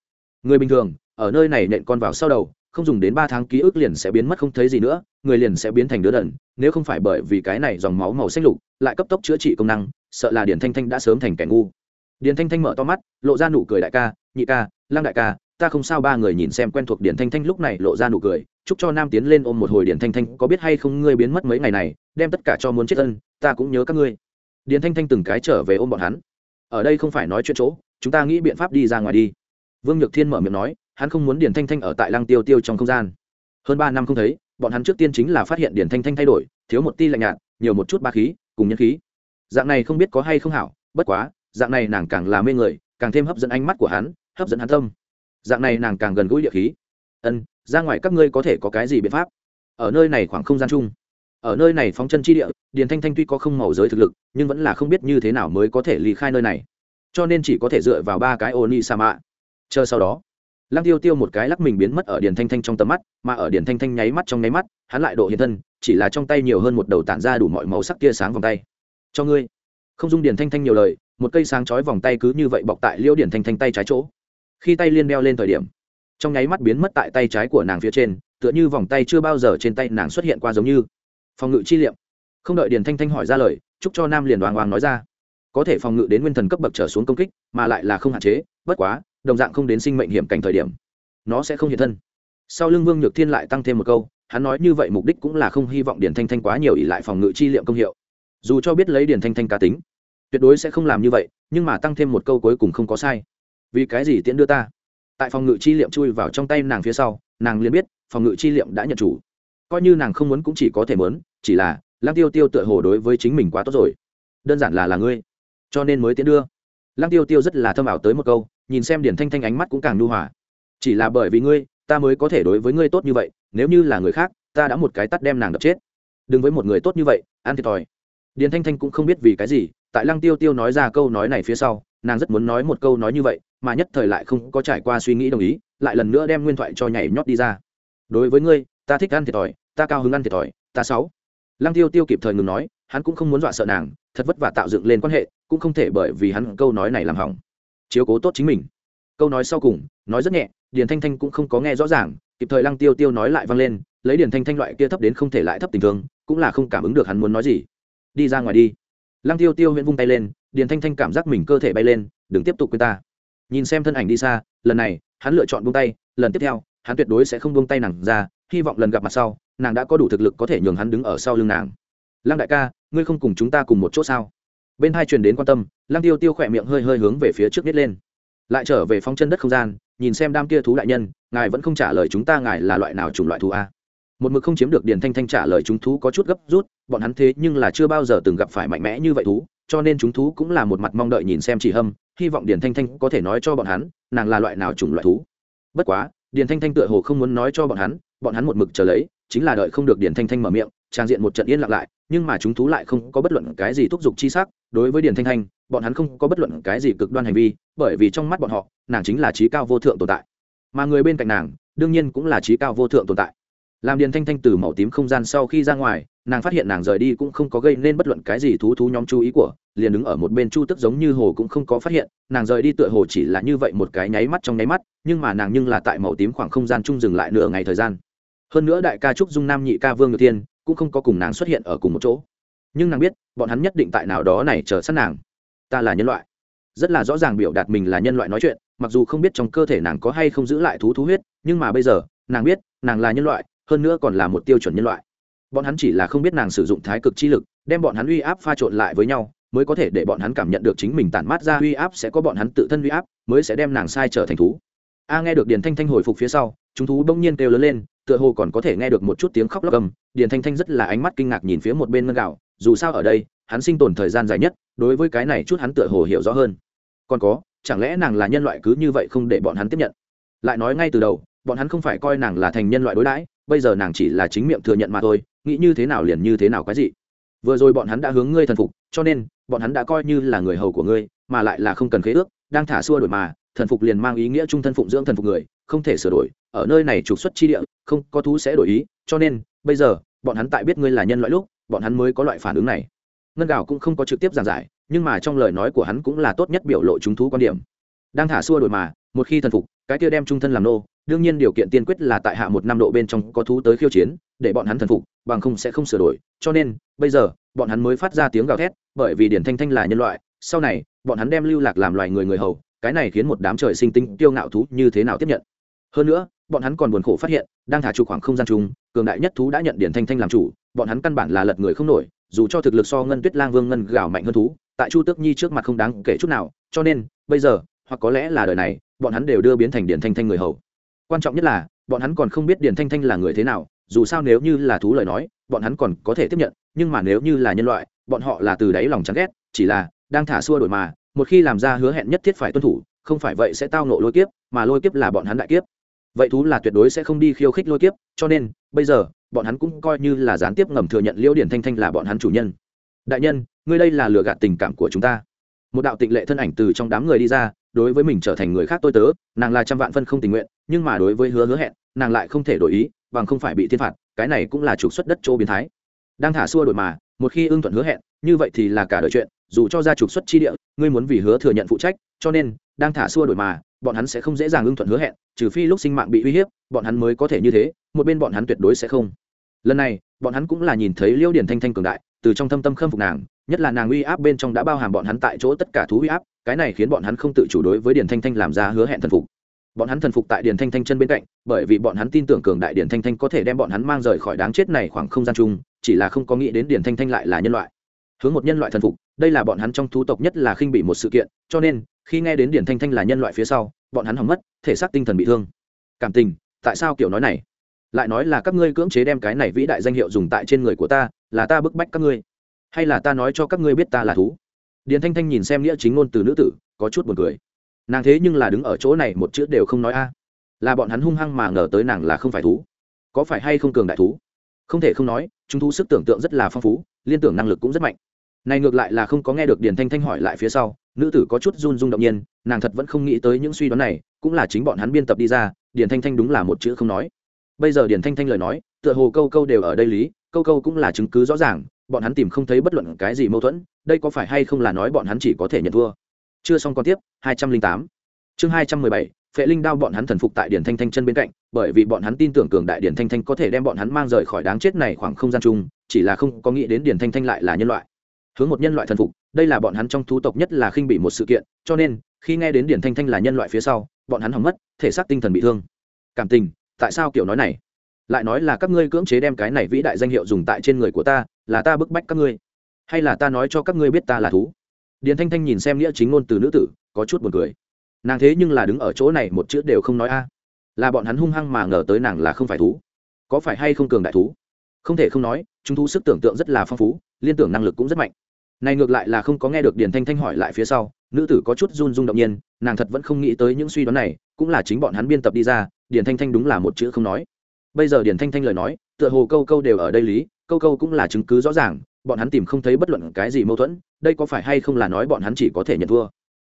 Người bình thường, ở nơi này nện con vào sau đầu, không dùng đến ba tháng ký ức liền sẽ biến mất không thấy gì nữa, người liền sẽ biến thành đứa đần, nếu không phải bởi vì cái này dòng máu màu xanh lục, lại cấp tốc chữa trị công năng, sợ là điền thanh thanh đã sớm thành kẻ ngu. Điền thanh thanh mở to mắt, lộ ra nụ cười đại ca, nhị ca, lăng đại ca, ta không sao ba người nhìn xem quen thuộc điền thanh thanh lúc này lộ ra nụ cười, chúc cho nam tiến lên ôm một hồi điền thanh thanh, có biết hay không ngươi biến mất mấy ngày này, đem tất cả cho muốn chết ân, ta cũng nhớ các ngươi điền thanh thanh từng cái trở về ôm bọn hắn. Ở đây không phải nói chuyện chỗ, chúng ta nghĩ biện pháp đi ra ngoài đi. Vương nhược thiên mở miệng nói, hắn không muốn điền thanh thanh ở tại lăng tiêu tiêu trong không gian. Hơn ba năm không thấy, bọn hắn trước tiên chính là phát hiện điền thanh thanh thay đổi, thiếu một ti lạnh nhạt, nhiều một chút ba khí, cùng nhân khí. Dạng này không biết có hay không hảo, bất quá, dạng này nàng càng là mê người, càng thêm hấp dẫn ánh mắt của hắn, hấp dẫn hắn tâm. Dạng này nàng càng gần gũi địa khí. Ân, ra ngoài các ngươi có thể có cái gì biện pháp? Ở nơi này khoảng không gian chung ở nơi này phóng chân chi địa, điền thanh thanh tuy có không màu giới thực lực, nhưng vẫn là không biết như thế nào mới có thể ly khai nơi này. Cho nên chỉ có thể dựa vào ba cái ô ni sa mạ chờ sau đó, lăng tiêu tiêu một cái lắc mình biến mất ở điền thanh thanh trong tầm mắt, mà ở điền thanh thanh nháy mắt trong nháy mắt, hắn lại độ hiện thân, chỉ là trong tay nhiều hơn một đầu tản ra đủ mọi màu sắc tia sáng vòng tay. Cho ngươi. Không dung điền thanh thanh nhiều lời, một cây sáng chói vòng tay cứ như vậy bọc tại liêu điền thanh thanh tay trái chỗ. Khi tay liên đeo lên thời điểm, trong nháy mắt biến mất tại tay trái của nàng phía trên, tựa như vòng tay chưa bao giờ trên tay nàng xuất hiện qua giống như phòng ngự chi liệm. Không đợi điền thanh thanh hỏi ra lời, chúc cho nam liền đoàn hoàng nói ra. Có thể phòng ngự đến nguyên thần cấp bậc trở xuống công kích, mà lại là không hạn chế, bất quá, đồng dạng không đến sinh mệnh hiểm cảnh thời điểm, nó sẽ không hiện thân. Sau lưng vương nhược thiên lại tăng thêm một câu, hắn nói như vậy mục đích cũng là không hy vọng điền thanh thanh quá nhiều ỷ lại phòng ngự chi liệm công hiệu. Dù cho biết lấy điền thanh thanh cá tính, tuyệt đối sẽ không làm như vậy, nhưng mà tăng thêm một câu cuối cùng không có sai. Vì cái gì tiễn đưa ta? Tại phòng ngự chi liệm chui vào trong tay nàng phía sau, nàng liền biết, phòng ngự chi liệm đã nhận chủ. Coi như nàng không muốn cũng chỉ có thể muốn chỉ là, lăng tiêu tiêu tựa hồ đối với chính mình quá tốt rồi. Đơn giản là là ngươi. Cho nên mới tiến đưa. Lăng tiêu tiêu rất là thâm ảo tới một câu, nhìn xem điển thanh thanh ánh mắt cũng càng nhu hòa. Chỉ là bởi vì ngươi, ta mới có thể đối với ngươi tốt như vậy, nếu như là người khác, ta đã một cái tắt đem nàng đập chết. Đừng với một người tốt như vậy, ăn thiệt thòi. Điền thanh thanh cũng không biết vì cái gì, tại lăng tiêu tiêu nói ra câu nói này phía sau, nàng rất muốn nói một câu nói như vậy, mà nhất thời lại không có trải qua suy nghĩ đồng ý, lại lần nữa đem nguyên thoại cho nhảy nhót đi ra. Đối với ngươi, ta thích ăn thiệt thòi, ta cao hứng ăn thiệt thòi, ta sáu lăng tiêu tiêu kịp thời ngừng nói, hắn cũng không muốn dọa sợ nàng, thật vất vả tạo dựng lên quan hệ, cũng không thể bởi vì hắn câu nói này làm hỏng. Chiếu cố tốt chính mình. Câu nói sau cùng, nói rất nhẹ, điền thanh thanh cũng không có nghe rõ ràng, kịp thời lăng tiêu tiêu nói lại vang lên, lấy điền thanh thanh loại kia thấp đến không thể lại thấp tình thương, cũng là không cảm ứng được hắn muốn nói gì. Đi ra ngoài đi. Lăng tiêu tiêu huyễn vung tay lên, điền thanh thanh cảm giác mình cơ thể bay lên, đừng tiếp tục quên ta. Nhìn xem thân ảnh đi xa, lần này, hắn lựa chọn buông tay, lần tiếp theo, hắn tuyệt đối sẽ không buông tay nàng ra, hy vọng lần gặp mặt sau nàng đã có đủ thực lực có thể nhường hắn đứng ở sau lưng nàng. Lăng đại ca, ngươi không cùng chúng ta cùng một chỗ sao? Bên hai truyền đến quan tâm, lăng tiêu tiêu khỏe miệng hơi hơi hướng về phía trước nít lên. Lại trở về phong chân đất không gian, nhìn xem đam kia thú đại nhân, ngài vẫn không trả lời chúng ta ngài là loại nào chủng loại thú a? Một mực không chiếm được điền thanh thanh trả lời chúng thú có chút gấp rút, bọn hắn thế nhưng là chưa bao giờ từng gặp phải mạnh mẽ như vậy thú, cho nên chúng thú cũng là một mặt mong đợi nhìn xem chỉ hâm, hy vọng điền thanh thanh có thể nói cho bọn hắn, nàng là loại nào chủng loại thú. Bất quá, điền thanh thanh tựa hồ không muốn nói cho bọn hắn bọn hắn một mực chờ lấy chính là đợi không được điền thanh thanh mở miệng, trang diện một trận yên lặng lại, nhưng mà chúng thú lại không có bất luận cái gì thúc giục chi sắc. Đối với điền thanh thanh, bọn hắn không có bất luận cái gì cực đoan hành vi, bởi vì trong mắt bọn họ, nàng chính là trí cao vô thượng tồn tại. Mà người bên cạnh nàng, đương nhiên cũng là trí cao vô thượng tồn tại. Làm điền thanh thanh từ màu tím không gian sau khi ra ngoài, nàng phát hiện nàng rời đi cũng không có gây nên bất luận cái gì thú thú nhóm chú ý của, liền đứng ở một bên chu tức giống như hồ cũng không có phát hiện, nàng rời đi tựa hồ chỉ là như vậy một cái nháy mắt trong nháy mắt, nhưng mà nàng nhưng là tại màu tím khoảng không gian chung dừng lại nửa ngày thời gian hơn nữa đại ca trúc dung nam nhị ca vương ngược tiên cũng không có cùng nàng xuất hiện ở cùng một chỗ. Nhưng nàng biết, bọn hắn nhất định tại nào đó này chờ sẵn nàng. Ta là nhân loại. Rất là rõ ràng biểu đạt mình là nhân loại nói chuyện, mặc dù không biết trong cơ thể nàng có hay không giữ lại thú thú huyết, nhưng mà bây giờ, nàng biết, nàng là nhân loại, hơn nữa còn là một tiêu chuẩn nhân loại. Bọn hắn chỉ là không biết nàng sử dụng thái cực chi lực, đem bọn hắn uy áp pha trộn lại với nhau, mới có thể để bọn hắn cảm nhận được chính mình tản mát ra uy áp sẽ có bọn hắn tự thân uy áp, mới sẽ đem nàng sai trở thành thú. A, nghe được điền thanh thanh hồi phục phía sau, chúng thú bỗng nhiên kêu lớn lên tựa hồ còn có thể nghe được một chút tiếng khóc lóc âm, điền thanh thanh rất là ánh mắt kinh ngạc nhìn phía một bên ngân gạo, dù sao ở đây, hắn sinh tồn thời gian dài nhất, đối với cái này chút hắn tựa hồ hiểu rõ hơn. Còn có, chẳng lẽ nàng là nhân loại cứ như vậy không để bọn hắn tiếp nhận? Lại nói ngay từ đầu, bọn hắn không phải coi nàng là thành nhân loại đối đãi, bây giờ nàng chỉ là chính miệng thừa nhận mà thôi, nghĩ như thế nào liền như thế nào cái gì vừa rồi bọn hắn đã hướng ngươi thần phục, cho nên, bọn hắn đã coi như là người hầu của ngươi, mà lại là không cần khế ước, đang thả xua đổi mà thần phục liền mang ý nghĩa trung thân phụng dưỡng thần phục người, không thể sửa đổi, ở nơi này trục xuất chi địa, không có thú sẽ đổi ý, cho nên, bây giờ, bọn hắn tại biết ngươi là nhân loại lúc, bọn hắn mới có loại phản ứng này. Ngân gạo cũng không có trực tiếp giảng giải, nhưng mà trong lời nói của hắn cũng là tốt nhất biểu lộ chúng thú quan điểm. Đang thả xua đổi mà, một khi thần phục, cái kia đem trung thân làm nô, đương nhiên điều kiện tiên quyết là tại hạ một năm độ bên trong có thú tới khiêu chiến, để bọn hắn thần phục, bằng không sẽ không sửa đổi, cho nên, bây giờ, bọn hắn mới phát ra tiếng gào thét, bởi vì điển thanh thanh là nhân loại, sau này, bọn hắn đem lưu lạc làm loài người người hầu cái này khiến một đám trời sinh tinh tiêu ngạo thú như thế nào tiếp nhận? Hơn nữa, bọn hắn còn buồn khổ phát hiện, đang thả trụ khoảng không gian chung, cường đại nhất thú đã nhận điển thanh thanh làm chủ, bọn hắn căn bản là lật người không nổi, dù cho thực lực so ngân tuyết lang vương ngân gào mạnh hơn thú, tại chu tước nhi trước mặt không đáng kể chút nào, cho nên, bây giờ, hoặc có lẽ là đời này, bọn hắn đều đưa biến thành điển thanh thanh người hầu. Quan trọng nhất là, bọn hắn còn không biết điển thanh thanh là người thế nào, dù sao nếu như là thú lời nói, bọn hắn còn có thể tiếp nhận, nhưng mà nếu như là nhân loại, bọn họ là từ đáy lòng chán ghét, chỉ là đang thả xua đổi mà một khi làm ra hứa hẹn nhất thiết phải tuân thủ, không phải vậy sẽ tao nộ lôi kiếp, mà lôi kiếp là bọn hắn đại kiếp. Vậy thú là tuyệt đối sẽ không đi khiêu khích lôi kiếp, cho nên, bây giờ, bọn hắn cũng coi như là gián tiếp ngầm thừa nhận liễu điển thanh thanh là bọn hắn chủ nhân. Đại nhân, ngươi đây là lừa gạt tình cảm của chúng ta. Một đạo tịnh lệ thân ảnh từ trong đám người đi ra, đối với mình trở thành người khác tôi tớ, nàng là trăm vạn phân không tình nguyện, nhưng mà đối với hứa hứa hẹn, nàng lại không thể đổi ý, bằng không phải bị thiên phạt, cái này cũng là trục xuất đất chỗ biến thái. Đang thả xua đổi mà một khi ưng thuận hứa hẹn, như vậy thì là cả đời chuyện, dù cho ra trục xuất chi địa, ngươi muốn vì hứa thừa nhận phụ trách, cho nên, đang thả xua đổi mà, bọn hắn sẽ không dễ dàng ưng thuận hứa hẹn, trừ phi lúc sinh mạng bị uy hiếp, bọn hắn mới có thể như thế, một bên bọn hắn tuyệt đối sẽ không. Lần này, bọn hắn cũng là nhìn thấy liêu điển thanh thanh cường đại, từ trong thâm tâm khâm phục nàng, nhất là nàng uy áp bên trong đã bao hàm bọn hắn tại chỗ tất cả thú uy áp, cái này khiến bọn hắn không tự chủ đối với điển thanh thanh làm ra hứa hẹn thần phục. Bọn hắn thần phục tại điển thanh thanh chân bên cạnh, bởi vì bọn hắn tin tưởng cường đại điển thanh thanh có thể đem bọn hắn mang rời khỏi đáng chết này khoảng không gian chung chỉ là không có nghĩ đến điển thanh thanh lại là nhân loại. Hướng một nhân loại thần phục, đây là bọn hắn trong thú tộc nhất là khinh bị một sự kiện, cho nên, khi nghe đến điển thanh thanh là nhân loại phía sau, bọn hắn hỏng mất, thể xác tinh thần bị thương. Cảm tình, tại sao kiểu nói này? Lại nói là các ngươi cưỡng chế đem cái này vĩ đại danh hiệu dùng tại trên người của ta, là ta bức bách các ngươi. Hay là ta nói cho các ngươi biết ta là thú? Điền thanh thanh nhìn xem nghĩa chính ngôn từ nữ tử, có chút buồn cười. Nàng thế nhưng là đứng ở chỗ này một chữ đều không nói a. Là bọn hắn hung hăng mà ngờ tới nàng là không phải thú. Có phải hay không cường đại thú? Không thể không nói, chúng thu sức tưởng tượng rất là phong phú, liên tưởng năng lực cũng rất mạnh. Này ngược lại là không có nghe được điền thanh thanh hỏi lại phía sau, nữ tử có chút run rung động nhiên, nàng thật vẫn không nghĩ tới những suy đoán này, cũng là chính bọn hắn biên tập đi ra, điền thanh thanh đúng là một chữ không nói. Bây giờ điền thanh thanh lời nói, tựa hồ câu câu đều ở đây lý, câu câu cũng là chứng cứ rõ ràng, bọn hắn tìm không thấy bất luận cái gì mâu thuẫn, đây có phải hay không là nói bọn hắn chỉ có thể nhận thua. Chưa xong còn tiếp, hai trăm linh tám. Chương hai trăm mười bảy phệ linh đao bọn hắn thần phục tại điển thanh thanh chân bên cạnh, bởi vì bọn hắn tin tưởng cường đại điển thanh thanh có thể đem bọn hắn mang rời khỏi đáng chết này khoảng không gian chung, chỉ là không có nghĩ đến điển thanh thanh lại là nhân loại. Hướng một nhân loại thần phục, đây là bọn hắn trong thú tộc nhất là khinh bị một sự kiện, cho nên, khi nghe đến điển thanh thanh là nhân loại phía sau, bọn hắn hỏng mất, thể xác tinh thần bị thương. Cảm tình, tại sao kiểu nói này? Lại nói là các ngươi cưỡng chế đem cái này vĩ đại danh hiệu dùng tại trên người của ta, là ta bức bách các ngươi. Hay là ta nói cho các ngươi biết ta là thú? Điền thanh thanh nhìn xem nghĩa chính ngôn từ nữ tử, có chút buồn cười nàng thế nhưng là đứng ở chỗ này một chữ đều không nói a. Là bọn hắn hung hăng mà ngờ tới nàng là không phải thú. Có phải hay không cường đại thú? Không thể không nói, chúng thú sức tưởng tượng rất là phong phú, liên tưởng năng lực cũng rất mạnh. Này ngược lại là không có nghe được điền thanh thanh hỏi lại phía sau, nữ tử có chút run rung động nhiên, nàng thật vẫn không nghĩ tới những suy đoán này, cũng là chính bọn hắn biên tập đi ra, điền thanh thanh đúng là một chữ không nói. Bây giờ điền thanh thanh lời nói, tựa hồ câu câu đều ở đây lý, câu câu cũng là chứng cứ rõ ràng, bọn hắn tìm không thấy bất luận cái gì mâu thuẫn, đây có phải hay không là nói bọn hắn chỉ có thể nhận thua.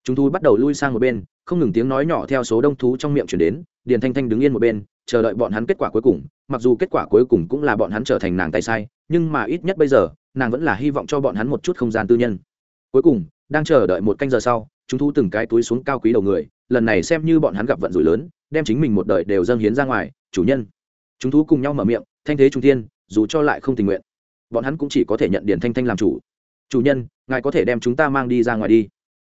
Chúng thú bắt đầu lui sang một bên không ngừng tiếng nói nhỏ theo số đông thú trong miệng chuyển đến, điền thanh thanh đứng yên một bên, chờ đợi bọn hắn kết quả cuối cùng, mặc dù kết quả cuối cùng cũng là bọn hắn trở thành nàng tay sai, nhưng mà ít nhất bây giờ, nàng vẫn là hy vọng cho bọn hắn một chút không gian tư nhân. Cuối cùng, đang chờ đợi một canh giờ sau, chúng thú từng cái túi xuống cao quý đầu người, lần này xem như bọn hắn gặp vận rủi lớn, đem chính mình một đời đều dâng hiến ra ngoài, chủ nhân. Chúng thú cùng nhau mở miệng, thanh thế trung thiên, dù cho lại không tình nguyện, bọn hắn cũng chỉ có thể nhận điền thanh thanh làm chủ. Chủ nhân, ngài có thể đem chúng ta mang đi ra ngoài đi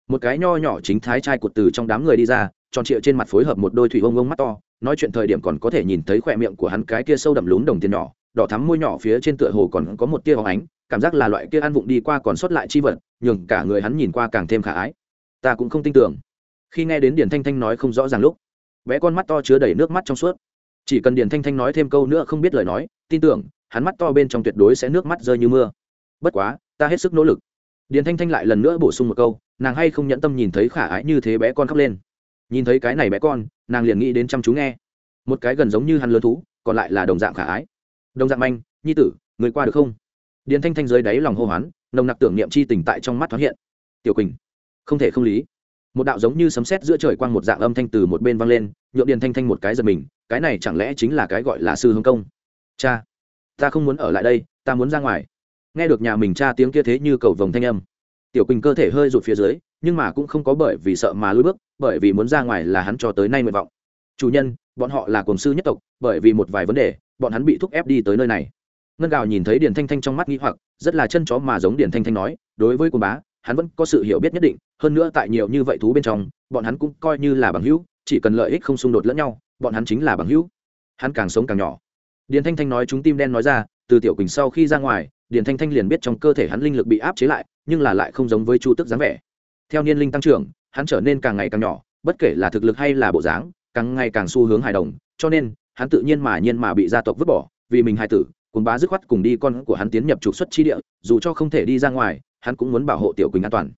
một cái nho nhỏ chính thái trai cụt từ trong đám người đi ra, tròn trịa trên mặt phối hợp một đôi thủy ông ông mắt to, nói chuyện thời điểm còn có thể nhìn thấy khỏe miệng của hắn cái kia sâu đậm lún đồng tiền nhỏ, đỏ thắm môi nhỏ phía trên tựa hồ còn có một tia hóng ánh, cảm giác là loại kia ăn vụng đi qua còn sót lại chi vật, nhường cả người hắn nhìn qua càng thêm khả ái. Ta cũng không tin tưởng. Khi nghe đến điển thanh thanh nói không rõ ràng lúc, bé con mắt to chứa đầy nước mắt trong suốt. Chỉ cần điển thanh thanh nói thêm câu nữa không biết lời nói, tin tưởng, hắn mắt to bên trong tuyệt đối sẽ nước mắt rơi như mưa. Bất quá, ta hết sức nỗ lực điền thanh thanh lại lần nữa bổ sung một câu, nàng hay không nhẫn tâm nhìn thấy khả ái như thế bé con khóc lên. Nhìn thấy cái này bé con, nàng liền nghĩ đến chăm chú nghe. Một cái gần giống như hắn lớn thú, còn lại là đồng dạng khả ái. Đồng dạng manh, nhi tử, người qua được không? Điền thanh thanh dưới đáy lòng hô hoán, nồng nặc tưởng niệm chi tình tại trong mắt thoáng hiện. Tiểu quỳnh, không thể không lý. Một đạo giống như sấm sét giữa trời quang một dạng âm thanh từ một bên vang lên, nhượng điền thanh thanh một cái giật mình, cái này chẳng lẽ chính là cái gọi là sư hương công? Cha, ta không muốn ở lại đây, ta muốn ra ngoài nghe được nhà mình cha tiếng kia thế như cầu vồng thanh âm. Tiểu quỳnh cơ thể hơi rụt phía dưới, nhưng mà cũng không có bởi vì sợ mà lùi bước, bởi vì muốn ra ngoài là hắn cho tới nay nguyện vọng. Chủ nhân, bọn họ là cổng sư nhất tộc, bởi vì một vài vấn đề, bọn hắn bị thúc ép đi tới nơi này. Ngân gào nhìn thấy điền thanh thanh trong mắt nghĩ hoặc, rất là chân chó mà giống điền thanh thanh nói, đối với cô bá, hắn vẫn có sự hiểu biết nhất định, hơn nữa tại nhiều như vậy thú bên trong, bọn hắn cũng coi như là bằng hữu, chỉ cần lợi ích không xung đột lẫn nhau, bọn hắn chính là bằng hữu. Hắn càng sống càng nhỏ. Điền thanh thanh nói chúng tim đen nói ra, từ tiểu quỳnh sau khi ra ngoài điền thanh thanh liền biết trong cơ thể hắn linh lực bị áp chế lại, nhưng là lại không giống với chu tức dáng vẻ. Theo niên linh tăng trưởng, hắn trở nên càng ngày càng nhỏ, bất kể là thực lực hay là bộ dáng, càng ngày càng xu hướng hài đồng, cho nên, hắn tự nhiên mà nhiên mà bị gia tộc vứt bỏ, vì mình hài tử cùng bá dứt khoát cùng đi con của hắn tiến nhập trục xuất chi địa, dù cho không thể đi ra ngoài, hắn cũng muốn bảo hộ tiểu quỳnh an toàn.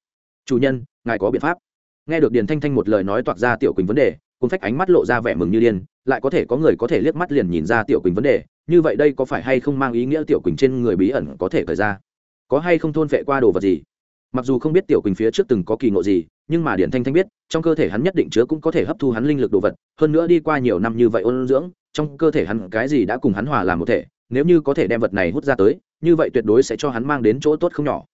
Chủ nhân, ngài có biện pháp. Nghe được điền thanh thanh một lời nói toạc ra tiểu quỳnh vấn đề cùng phách ánh mắt lộ ra vẻ mừng như điên, lại có thể có người có thể liếc mắt liền nhìn ra tiểu quỳnh vấn đề như vậy đây có phải hay không mang ý nghĩa tiểu quỳnh trên người bí ẩn có thể khởi ra? Có hay không thôn vệ qua đồ vật gì? Mặc dù không biết tiểu quỳnh phía trước từng có kỳ ngộ gì, nhưng mà điển thanh thanh biết, trong cơ thể hắn nhất định chứa cũng có thể hấp thu hắn linh lực đồ vật. Hơn nữa đi qua nhiều năm như vậy ôn dưỡng, trong cơ thể hắn cái gì đã cùng hắn hòa làm một thể, nếu như có thể đem vật này hút ra tới, như vậy tuyệt đối sẽ cho hắn mang đến chỗ tốt không nhỏ.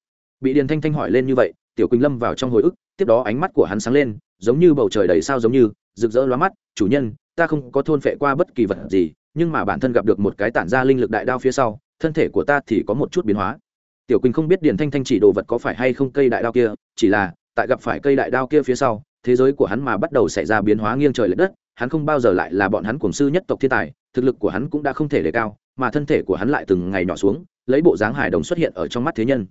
Bị điền thanh thanh hỏi lên như vậy, tiểu quỳnh lâm vào trong hồi ức, tiếp đó ánh mắt của hắn sáng lên, giống như bầu trời đầy sao giống như, rực rỡ lóa mắt, chủ nhân, ta không có thôn phệ qua bất kỳ vật gì nhưng mà bản thân gặp được một cái tản ra linh lực đại đao phía sau, thân thể của ta thì có một chút biến hóa. Tiểu quỳnh không biết điền thanh thanh chỉ đồ vật có phải hay không cây đại đao kia, chỉ là, tại gặp phải cây đại đao kia phía sau, thế giới của hắn mà bắt đầu xảy ra biến hóa nghiêng trời l ệ đất, hắn không bao giờ lại là bọn hắn cuồng sư nhất tộc thiên tài, thực lực của hắn cũng đã không thể đề cao, mà thân thể của hắn lại từng ngày nhỏ xuống, lấy bộ dáng hải đồng xuất hiện ở trong mắt thế nhân.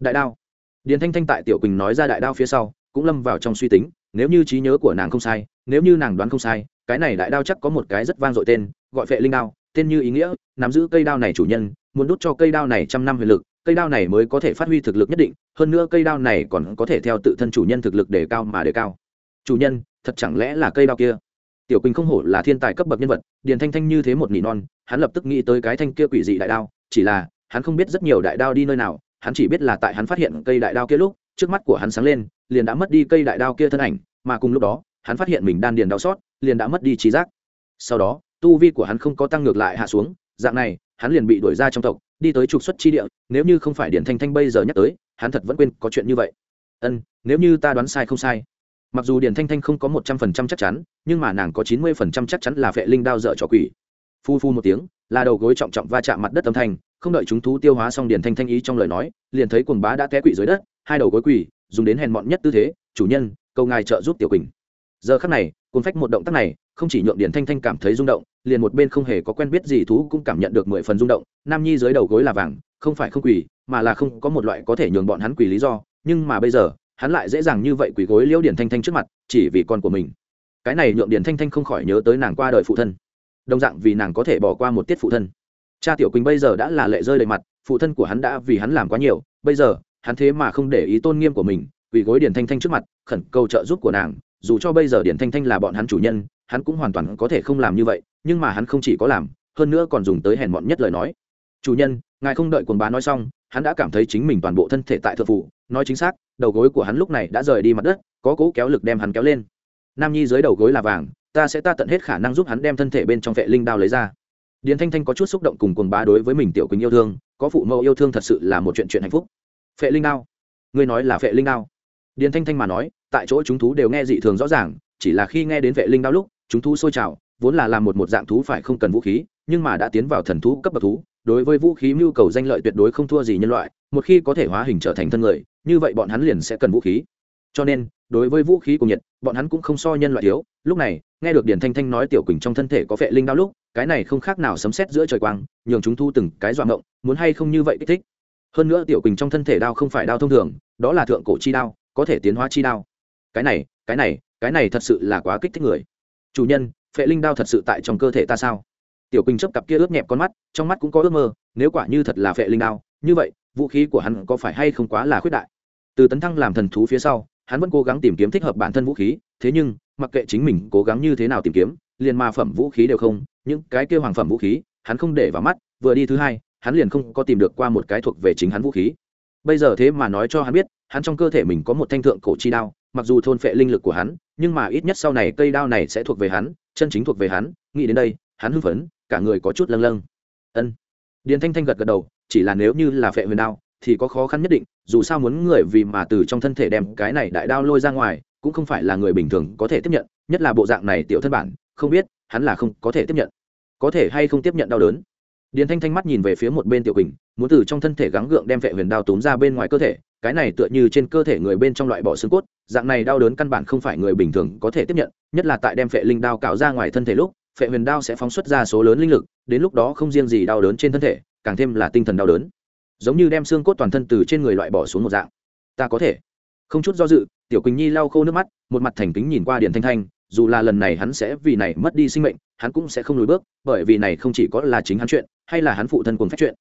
Đại đao. Điền thanh thanh tại tiểu quỳnh nói ra đại đao phía sau, cũng lâm vào trong suy tính, nếu như trí nhớ của nàng không sai nếu như nàng đoán không sai, cái này đại đao chắc có một cái rất vang dội tên, gọi phệ linh đao, tên như ý nghĩa, nắm giữ cây đao này chủ nhân, muốn đút cho cây đao này trăm năm huyền lực, cây đao này mới có thể phát huy thực lực nhất định, hơn nữa cây đao này còn có thể theo tự thân chủ nhân thực lực đề cao mà đề cao. Chủ nhân, thật chẳng lẽ là cây đao kia? Tiểu quỳnh không hổ là thiên tài cấp bậc nhân vật, điền thanh thanh như thế một nỉ non, hắn lập tức nghĩ tới cái thanh kia quỷ dị đại đao, chỉ là, hắn không biết rất nhiều đại đao đi nơi nào, hắn chỉ biết là tại hắn phát hiện cây đại đao kia lúc, trước mắt của hắn sáng lên, liền đã mất đi cây đại đao kia thân ảnh, mà cùng lúc đó hắn phát hiện mình đan điền đau xót, liền đã mất đi trí giác. Sau đó, tu vi của hắn không có tăng ngược lại hạ xuống, dạng này, hắn liền bị đuổi ra trong tộc, đi tới trục xuất chi địa, nếu như không phải điển thanh thanh bây giờ nhắc tới, hắn thật vẫn quên có chuyện như vậy. Ân, nếu như ta đoán sai không sai. Mặc dù điển thanh thanh không có một trăm phần trăm chắc chắn, nhưng mà nàng có chín mươi phần trăm chắc chắn là vệ linh đao dở trò quỷ. Phu phu một tiếng, là đầu gối trọng trọng va chạm mặt đất âm thanh, không đợi chúng thú tiêu hóa xong điển thanh thanh ý trong lời nói, liền thấy quần bá đã té quỵ dưới đất, hai đầu gối quỷ dùng đến hèn mọn nhất tư thế, chủ nhân, cầu ngài trợ giúp tiểu quỳnh giờ khắc này, cuốn phách một động tác này, không chỉ nhượng điển thanh thanh cảm thấy rung động, liền một bên không hề có quen biết gì thú cũng cảm nhận được mười phần rung động. Nam nhi dưới đầu gối là vàng, không phải không quỳ, mà là không có một loại có thể nhường bọn hắn quỳ lý do. Nhưng mà bây giờ, hắn lại dễ dàng như vậy quỳ gối liễu điển thanh thanh trước mặt, chỉ vì con của mình. Cái này nhượng điển thanh thanh không khỏi nhớ tới nàng qua đời phụ thân. Đồng dạng vì nàng có thể bỏ qua một tiết phụ thân. Cha tiểu quỳnh bây giờ đã là lệ rơi đầy mặt, phụ thân của hắn đã vì hắn làm quá nhiều. Bây giờ, hắn thế mà không để ý tôn nghiêm của mình, quỳ gối điển thanh thanh trước mặt, khẩn cầu trợ giúp của nàng dù cho bây giờ điển thanh thanh là bọn hắn chủ nhân, hắn cũng hoàn toàn có thể không làm như vậy, nhưng mà hắn không chỉ có làm, hơn nữa còn dùng tới hèn mọn nhất lời nói. Chủ nhân, ngài không đợi quần bá nói xong, hắn đã cảm thấy chính mình toàn bộ thân thể tại thượng phụ nói chính xác, đầu gối của hắn lúc này đã rời đi mặt đất, có cố kéo lực đem hắn kéo lên. Nam nhi dưới đầu gối là vàng, ta sẽ ta tận hết khả năng giúp hắn đem thân thể bên trong vệ linh đao lấy ra. Điền thanh thanh có chút xúc động cùng quần bá đối với mình tiểu quỳnh yêu thương, có phụ mẫu yêu thương thật sự là một chuyện chuyện hạnh phúc. Phệ linh đao? Ngươi nói là phệ linh đao? Điền thanh thanh mà nói tại chỗ chúng thú đều nghe dị thường rõ ràng, chỉ là khi nghe đến vệ linh đao lúc, chúng thú sôi trào, vốn là làm một một dạng thú phải không cần vũ khí, nhưng mà đã tiến vào thần thú cấp bậc thú, đối với vũ khí mưu cầu danh lợi tuyệt đối không thua gì nhân loại, một khi có thể hóa hình trở thành thân người, như vậy bọn hắn liền sẽ cần vũ khí. Cho nên, đối với vũ khí của nhiệt, bọn hắn cũng không so nhân loại thiếu. Lúc này, nghe được điển thanh thanh nói tiểu quỳnh trong thân thể có vệ linh đao lúc, cái này không khác nào sấm xét giữa trời quang, nhường chúng thu từng cái dọa ngộng, muốn hay không như vậy kích thích. Hơn nữa tiểu quỳnh trong thân thể đao không phải đao thông thường, đó là thượng cổ chi đao, có thể tiến hóa chi đao cái này cái này cái này thật sự là quá kích thích người. Chủ nhân, phệ linh đao thật sự tại trong cơ thể ta sao? Tiểu quỳnh chấp cặp kia ướt nhẹp con mắt, trong mắt cũng có ước mơ, nếu quả như thật là phệ linh đao, như vậy, vũ khí của hắn có phải hay không quá là khuyết đại? Từ tấn thăng làm thần thú phía sau, hắn vẫn cố gắng tìm kiếm thích hợp bản thân vũ khí, thế nhưng, mặc kệ chính mình cố gắng như thế nào tìm kiếm, liền ma phẩm vũ khí đều không, những cái kêu hoàng phẩm vũ khí, hắn không để vào mắt, vừa đi thứ hai, hắn liền không có tìm được qua một cái thuộc về chính hắn vũ khí. Bây giờ thế mà nói cho hắn biết hắn trong cơ thể mình có một thanh thượng cổ chi đao, mặc dù thôn phệ linh lực của hắn, nhưng mà ít nhất sau này cây đao này sẽ thuộc về hắn, chân chính thuộc về hắn, nghĩ đến đây, hắn hưng phấn, cả người có chút lâng lâng. Ân. Điền thanh thanh gật gật đầu, chỉ là nếu như là phệ huyền đao, thì có khó khăn nhất định, dù sao muốn người vì mà từ trong thân thể đem cái này đại đao lôi ra ngoài, cũng không phải là người bình thường có thể tiếp nhận, nhất là bộ dạng này tiểu thân bản, không biết, hắn là không có thể tiếp nhận. Có thể hay không tiếp nhận đau đớn? Điền thanh thanh mắt nhìn về phía một bên tiểu quỳnh, muốn từ trong thân thể gắng gượng đem vệ huyền đao túm ra bên ngoài cơ thể cái này tựa như trên cơ thể người bên trong loại bỏ xương cốt, dạng này đau đớn căn bản không phải người bình thường có thể tiếp nhận, nhất là tại đem phệ linh đao cạo ra ngoài thân thể lúc, phệ huyền đao sẽ phóng xuất ra số lớn linh lực, đến lúc đó không riêng gì đau đớn trên thân thể, càng thêm là tinh thần đau đớn. Giống như đem xương cốt toàn thân từ trên người loại bỏ xuống một dạng. Ta có thể. Không chút do dự, tiểu quỳnh nhi lau khô nước mắt, một mặt thành kính nhìn qua điện thanh thanh, dù là lần này hắn sẽ vì này mất đi sinh mệnh, hắn cũng sẽ không lùi bước, bởi vì này không chỉ có là chính hắn chuyện, hay là hắn phụ thân cuồng phép chuyện.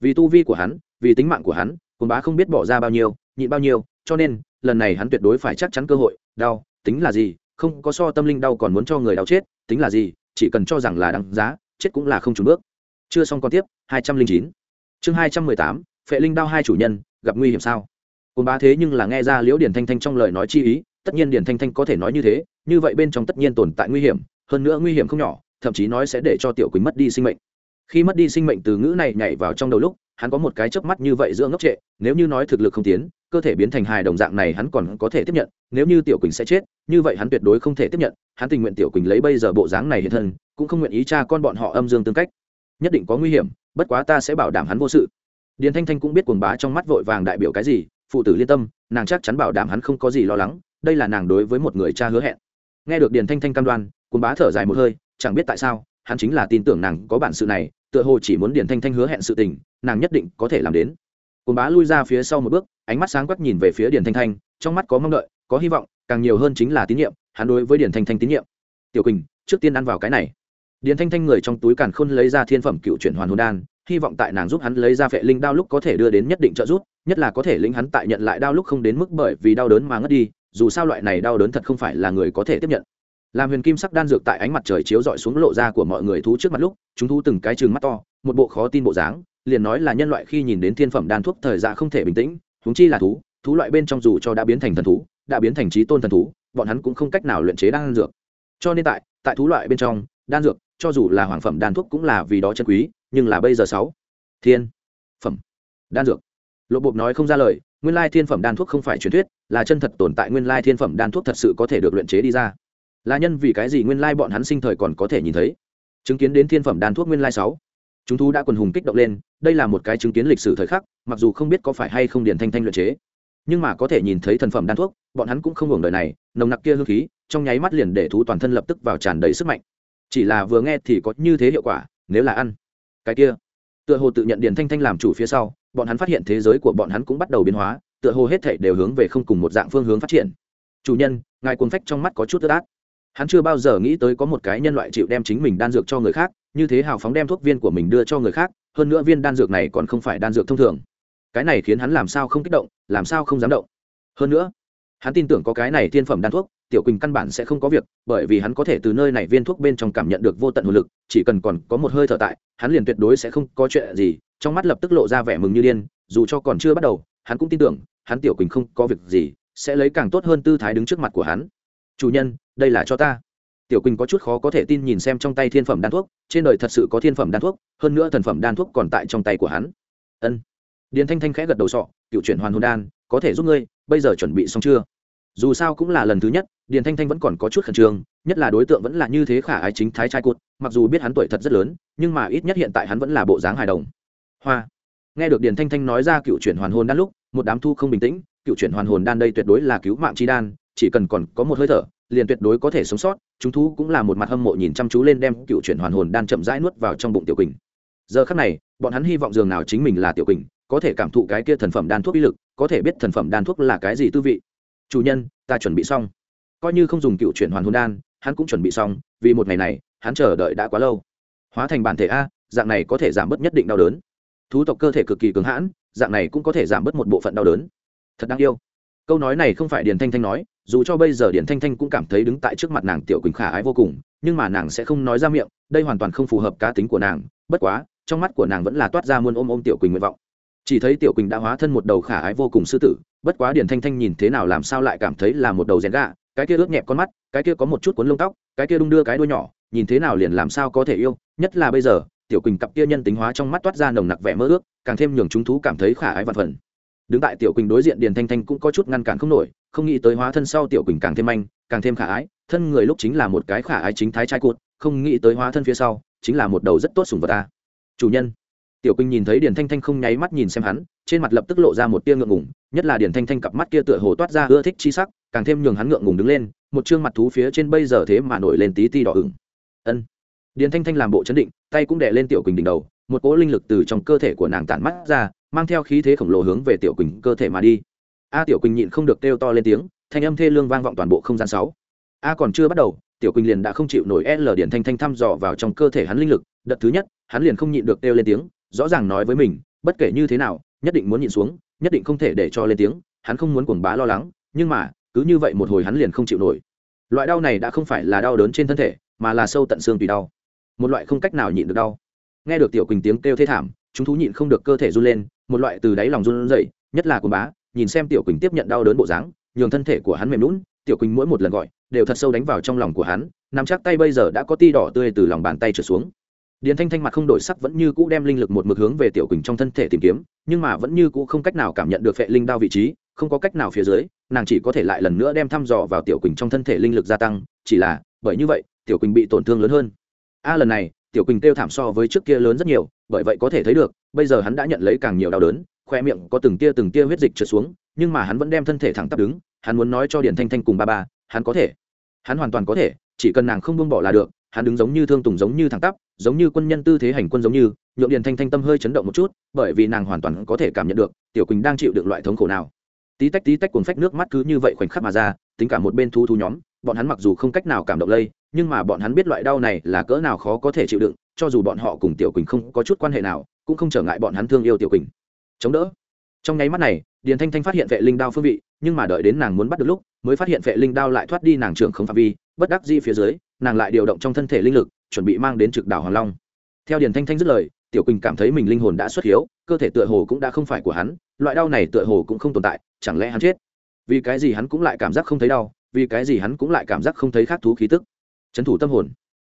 Vì tu vi của hắn, vì tính mạng của hắn cồn bá không biết bỏ ra bao nhiêu, nhịn bao nhiêu, cho nên, lần này hắn tuyệt đối phải chắc chắn cơ hội. Đau, tính là gì? Không có so tâm linh đau còn muốn cho người đau chết, tính là gì? Chỉ cần cho rằng là đáng giá, chết cũng là không trùng bước. Chưa xong còn tiếp, hai trăm linh chín. Chương hai trăm mười tám, phệ linh đau hai chủ nhân, gặp nguy hiểm sao? Cồn bá thế nhưng là nghe ra liễu điển thanh thanh trong lời nói chi ý, tất nhiên điển thanh thanh có thể nói như thế, như vậy bên trong tất nhiên tồn tại nguy hiểm, hơn nữa nguy hiểm không nhỏ, thậm chí nói sẽ để cho tiểu quỳnh mất đi sinh mệnh. Khi mất đi sinh mệnh từ ngữ này nhảy vào trong đầu lúc hắn có một cái chớp mắt như vậy giữa ngốc trệ, nếu như nói thực lực không tiến, cơ thể biến thành hài đồng dạng này hắn còn có thể tiếp nhận, nếu như tiểu quỳnh sẽ chết, như vậy hắn tuyệt đối không thể tiếp nhận, hắn tình nguyện tiểu quỳnh lấy bây giờ bộ dáng này hiện thân, cũng không nguyện ý cha con bọn họ âm dương tương cách. Nhất định có nguy hiểm, bất quá ta sẽ bảo đảm hắn vô sự. Điền thanh thanh cũng biết cuồng bá trong mắt vội vàng đại biểu cái gì, phụ tử liên tâm, nàng chắc chắn bảo đảm hắn không có gì lo lắng, đây là nàng đối với một người cha hứa hẹn. Nghe được điền thanh thanh cam đoan, cuồng bá thở dài một hơi, chẳng biết tại sao, hắn chính là tin tưởng nàng có bản sự này tựa hồ chỉ muốn điền thanh thanh hứa hẹn sự tình, nàng nhất định có thể làm đến. Cồn bá lui ra phía sau một bước, ánh mắt sáng quắc nhìn về phía điền thanh thanh, trong mắt có mong đợi, có hy vọng, càng nhiều hơn chính là tín nhiệm, hắn đối với điền thanh thanh tín nhiệm. Tiểu quỳnh, trước tiên ăn vào cái này. Điền thanh thanh người trong túi càn khôn lấy ra thiên phẩm cựu chuyển hoàn hồn đan, hy vọng tại nàng giúp hắn lấy ra phệ linh đao lúc có thể đưa đến nhất định trợ giúp, nhất là có thể lĩnh hắn tại nhận lại đao lúc không đến mức bởi vì đau đớn mà ngất đi, dù sao loại này đau đớn thật không phải là người có thể tiếp nhận làm huyền kim sắc đan dược tại ánh mặt trời chiếu rọi xuống lộ ra của mọi người thú trước mặt lúc, chúng thú từng cái chừng mắt to, một bộ khó tin bộ dáng, liền nói là nhân loại khi nhìn đến thiên phẩm đan thuốc thời dạ không thể bình tĩnh húng chi là thú thú loại bên trong dù cho đã biến thành thần thú, đã biến thành trí tôn thần thú, bọn hắn cũng không cách nào luyện chế đan dược. Cho nên tại tại thú loại bên trong, đan dược, cho dù là hoàng phẩm đan thuốc cũng là vì đó chân quý, nhưng là bây giờ sáu, thiên phẩm đan dược. Lộ bộp nói không ra lời, nguyên lai thiên phẩm đan thuốc không phải truyền thuyết, là chân thật tồn tại nguyên lai thiên phẩm đan thuốc thật sự có thể được luyện chế đi ra là nhân vì cái gì nguyên lai bọn hắn sinh thời còn có thể nhìn thấy? Chứng kiến đến thiên phẩm đan thuốc nguyên lai sáu. Chúng thú đã quần hùng kích động lên, đây là một cái chứng kiến lịch sử thời khắc, mặc dù không biết có phải hay không điền thanh thanh luyện chế. Nhưng mà có thể nhìn thấy thần phẩm đan thuốc, bọn hắn cũng không hưởng đời này, nồng nặc kia hương khí, trong nháy mắt liền để thú toàn thân lập tức vào tràn đầy sức mạnh. Chỉ là vừa nghe thì có như thế hiệu quả, nếu là ăn. Cái kia. Tựa hồ tự nhận điền thanh thanh làm chủ phía sau, bọn hắn phát hiện thế giới của bọn hắn cũng bắt đầu biến hóa, tựa hồ hết thảy đều hướng về không cùng một dạng phương hướng phát triển. Chủ nhân, ngài cuốn phách trong mắt có chút tức ác hắn chưa bao giờ nghĩ tới có một cái nhân loại chịu đem chính mình đan dược cho người khác, như thế hào phóng đem thuốc viên của mình đưa cho người khác, hơn nữa viên đan dược này còn không phải đan dược thông thường. Cái này khiến hắn làm sao không kích động, làm sao không dám động. Hơn nữa, hắn tin tưởng có cái này thiên phẩm đan thuốc, tiểu quỳnh căn bản sẽ không có việc, bởi vì hắn có thể từ nơi này viên thuốc bên trong cảm nhận được vô tận hồn lực, chỉ cần còn có một hơi thở tại, hắn liền tuyệt đối sẽ không có chuyện gì, trong mắt lập tức lộ ra vẻ mừng như điên, dù cho còn chưa bắt đầu, hắn cũng tin tưởng, hắn tiểu quỳnh không có việc gì, sẽ lấy càng tốt hơn tư thái đứng trước mặt của hắn chủ nhân, đây là cho ta. Tiểu quỳnh có chút khó có thể tin nhìn xem trong tay thiên phẩm đan thuốc, trên đời thật sự có thiên phẩm đan thuốc, hơn nữa thần phẩm đan thuốc còn tại trong tay của hắn. Ân. Điền thanh thanh khẽ gật đầu sọ, cựu chuyển hoàn hồn đan, có thể giúp ngươi, bây giờ chuẩn bị xong chưa? Dù sao cũng là lần thứ nhất, điền thanh thanh vẫn còn có chút khẩn trương, nhất là đối tượng vẫn là như thế khả ái chính thái trai cụt, mặc dù biết hắn tuổi thật rất lớn, nhưng mà ít nhất hiện tại hắn vẫn là bộ dáng hài đồng. Hoa. Nghe được điền thanh thanh nói ra cựu chuyển hoàn hồn đan lúc, một đám thu không bình tĩnh, cựu chuyển hoàn hồn đan đây tuyệt đối là cứu mạng chi đan chỉ cần còn có một hơi thở, liền tuyệt đối có thể sống sót. Chúng thú cũng là một mặt hâm mộ nhìn chăm chú lên đem cựu chuyển hoàn hồn đan chậm rãi nuốt vào trong bụng tiểu quỳnh. Giờ khắc này, bọn hắn hy vọng dường nào chính mình là tiểu quỳnh, có thể cảm thụ cái kia thần phẩm đan thuốc uy lực, có thể biết thần phẩm đan thuốc là cái gì tư vị. Chủ nhân, ta chuẩn bị xong. Coi như không dùng cựu chuyển hoàn hồn đan, hắn cũng chuẩn bị xong, vì một ngày này, hắn chờ đợi đã quá lâu. Hóa thành bản thể a, dạng này có thể giảm bớt nhất định đau đớn. Thú tộc cơ thể cực kỳ cứng hãn, dạng này cũng có thể giảm bớt một bộ phận đau đớn. Thật đáng yêu câu nói này không phải điền thanh thanh nói, dù cho bây giờ điền thanh thanh cũng cảm thấy đứng tại trước mặt nàng tiểu quỳnh khả ái vô cùng, nhưng mà nàng sẽ không nói ra miệng, đây hoàn toàn không phù hợp cá tính của nàng, bất quá, trong mắt của nàng vẫn là toát ra muôn ôm ôm tiểu quỳnh nguyện vọng. Chỉ thấy tiểu quỳnh đã hóa thân một đầu khả ái vô cùng sư tử, bất quá điền thanh thanh nhìn thế nào làm sao lại cảm thấy là một đầu rèn gà, cái kia ướt nhẹp con mắt, cái kia có một chút cuốn lông tóc, cái kia đung đưa cái đuôi nhỏ, nhìn thế nào liền làm sao có thể yêu, nhất là bây giờ, tiểu quỳnh cặp kia nhân tính hóa trong mắt toát ra nồng nặc vẻ mơ ước, càng thêm nhường chúng thú cảm thấy khả ái vạn phần đứng tại tiểu quỳnh đối diện điền thanh thanh cũng có chút ngăn cản không nổi, không nghĩ tới hóa thân sau tiểu quỳnh càng thêm manh, càng thêm khả ái, thân người lúc chính là một cái khả ái chính thái trai cụt, không nghĩ tới hóa thân phía sau chính là một đầu rất tốt sùng vật ta. Chủ nhân. Tiểu quỳnh nhìn thấy điền thanh thanh không nháy mắt nhìn xem hắn, trên mặt lập tức lộ ra một tia ngượng ngùng, nhất là điền thanh thanh cặp mắt kia tựa hồ toát ra ưa thích chi sắc, càng thêm nhường hắn ngượng ngùng đứng lên, một chương mặt thú phía trên bây giờ thế mà nổi lên tí ti đỏ ửng. Ân. Điền thanh thanh làm bộ chấn định, tay cũng đè lên tiểu quỳnh đỉnh đầu, một cỗ linh lực từ trong cơ thể của nàng tản mắt ra mang theo khí thế khổng lồ hướng về tiểu quỳnh cơ thể mà đi. A tiểu quỳnh nhịn không được kêu to lên tiếng, thanh âm thê lương vang vọng toàn bộ không gian sáu. A còn chưa bắt đầu, tiểu quỳnh liền đã không chịu nổi l điển thanh thanh thăm dò vào trong cơ thể hắn linh lực, đợt thứ nhất, hắn liền không nhịn được kêu lên tiếng, rõ ràng nói với mình, bất kể như thế nào, nhất định muốn nhịn xuống, nhất định không thể để cho lên tiếng, hắn không muốn cuồng bá lo lắng, nhưng mà, cứ như vậy một hồi hắn liền không chịu nổi. Loại đau này đã không phải là đau đớn trên thân thể, mà là sâu tận xương tùy đau. Một loại không cách nào nhịn được đau. Nghe được tiểu quỳnh tiếng kêu thê thảm, chúng thú nhịn không được cơ thể run lên một loại từ đáy lòng run rẩy, nhất là cuồng bá, nhìn xem tiểu quỳnh tiếp nhận đau đớn bộ dáng, nhường thân thể của hắn mềm lún tiểu quỳnh mỗi một lần gọi, đều thật sâu đánh vào trong lòng của hắn, nắm chắc tay bây giờ đã có ti đỏ tươi từ lòng bàn tay trở xuống. Điền thanh thanh mặt không đổi sắc vẫn như cũ đem linh lực một mực hướng về tiểu quỳnh trong thân thể tìm kiếm, nhưng mà vẫn như cũ không cách nào cảm nhận được phệ linh đao vị trí, không có cách nào phía dưới, nàng chỉ có thể lại lần nữa đem thăm dò vào tiểu quỳnh trong thân thể linh lực gia tăng, chỉ là, bởi như vậy, tiểu quỳnh bị tổn thương lớn hơn. A à, lần này, tiểu quỳnh kêu thảm so với trước kia lớn rất nhiều bởi vậy có thể thấy được, bây giờ hắn đã nhận lấy càng nhiều đau đớn, khoe miệng có từng tia từng tia huyết dịch trượt xuống, nhưng mà hắn vẫn đem thân thể thẳng tắp đứng, hắn muốn nói cho điển thanh thanh cùng ba ba, hắn có thể. Hắn hoàn toàn có thể, chỉ cần nàng không buông bỏ là được, hắn đứng giống như thương tùng giống như thẳng tắp, giống như quân nhân tư thế hành quân giống như, nhượng điền thanh thanh tâm hơi chấn động một chút, bởi vì nàng hoàn toàn có thể cảm nhận được, tiểu quỳnh đang chịu được loại thống khổ nào. Tí tách tí tách cuồng phách nước mắt cứ như vậy khoảnh khắc mà ra, tính cả một bên thu thu nhóm bọn hắn mặc dù không cách nào cảm động lây, nhưng mà bọn hắn biết loại đau này là cỡ nào khó có thể chịu đựng, cho dù bọn họ cùng tiểu quỳnh không có chút quan hệ nào, cũng không trở ngại bọn hắn thương yêu tiểu quỳnh. Chống đỡ. Trong nháy mắt này, điền thanh thanh phát hiện vệ linh đao phương vị, nhưng mà đợi đến nàng muốn bắt được lúc, mới phát hiện vệ linh đao lại thoát đi nàng trưởng không phạm vi, bất đắc di phía dưới, nàng lại điều động trong thân thể linh lực, chuẩn bị mang đến trực đảo hoàng long. Theo điền thanh thanh dứt lời, tiểu quỳnh cảm thấy mình linh hồn đã xuất hiếu, cơ thể tựa hồ cũng đã không phải của hắn, loại đau này tựa hồ cũng không tồn tại, chẳng lẽ hắn chết? Vì cái gì hắn cũng lại cảm giác không thấy đau vì cái gì hắn cũng lại cảm giác không thấy khác thú khí tức. Trấn thủ tâm hồn.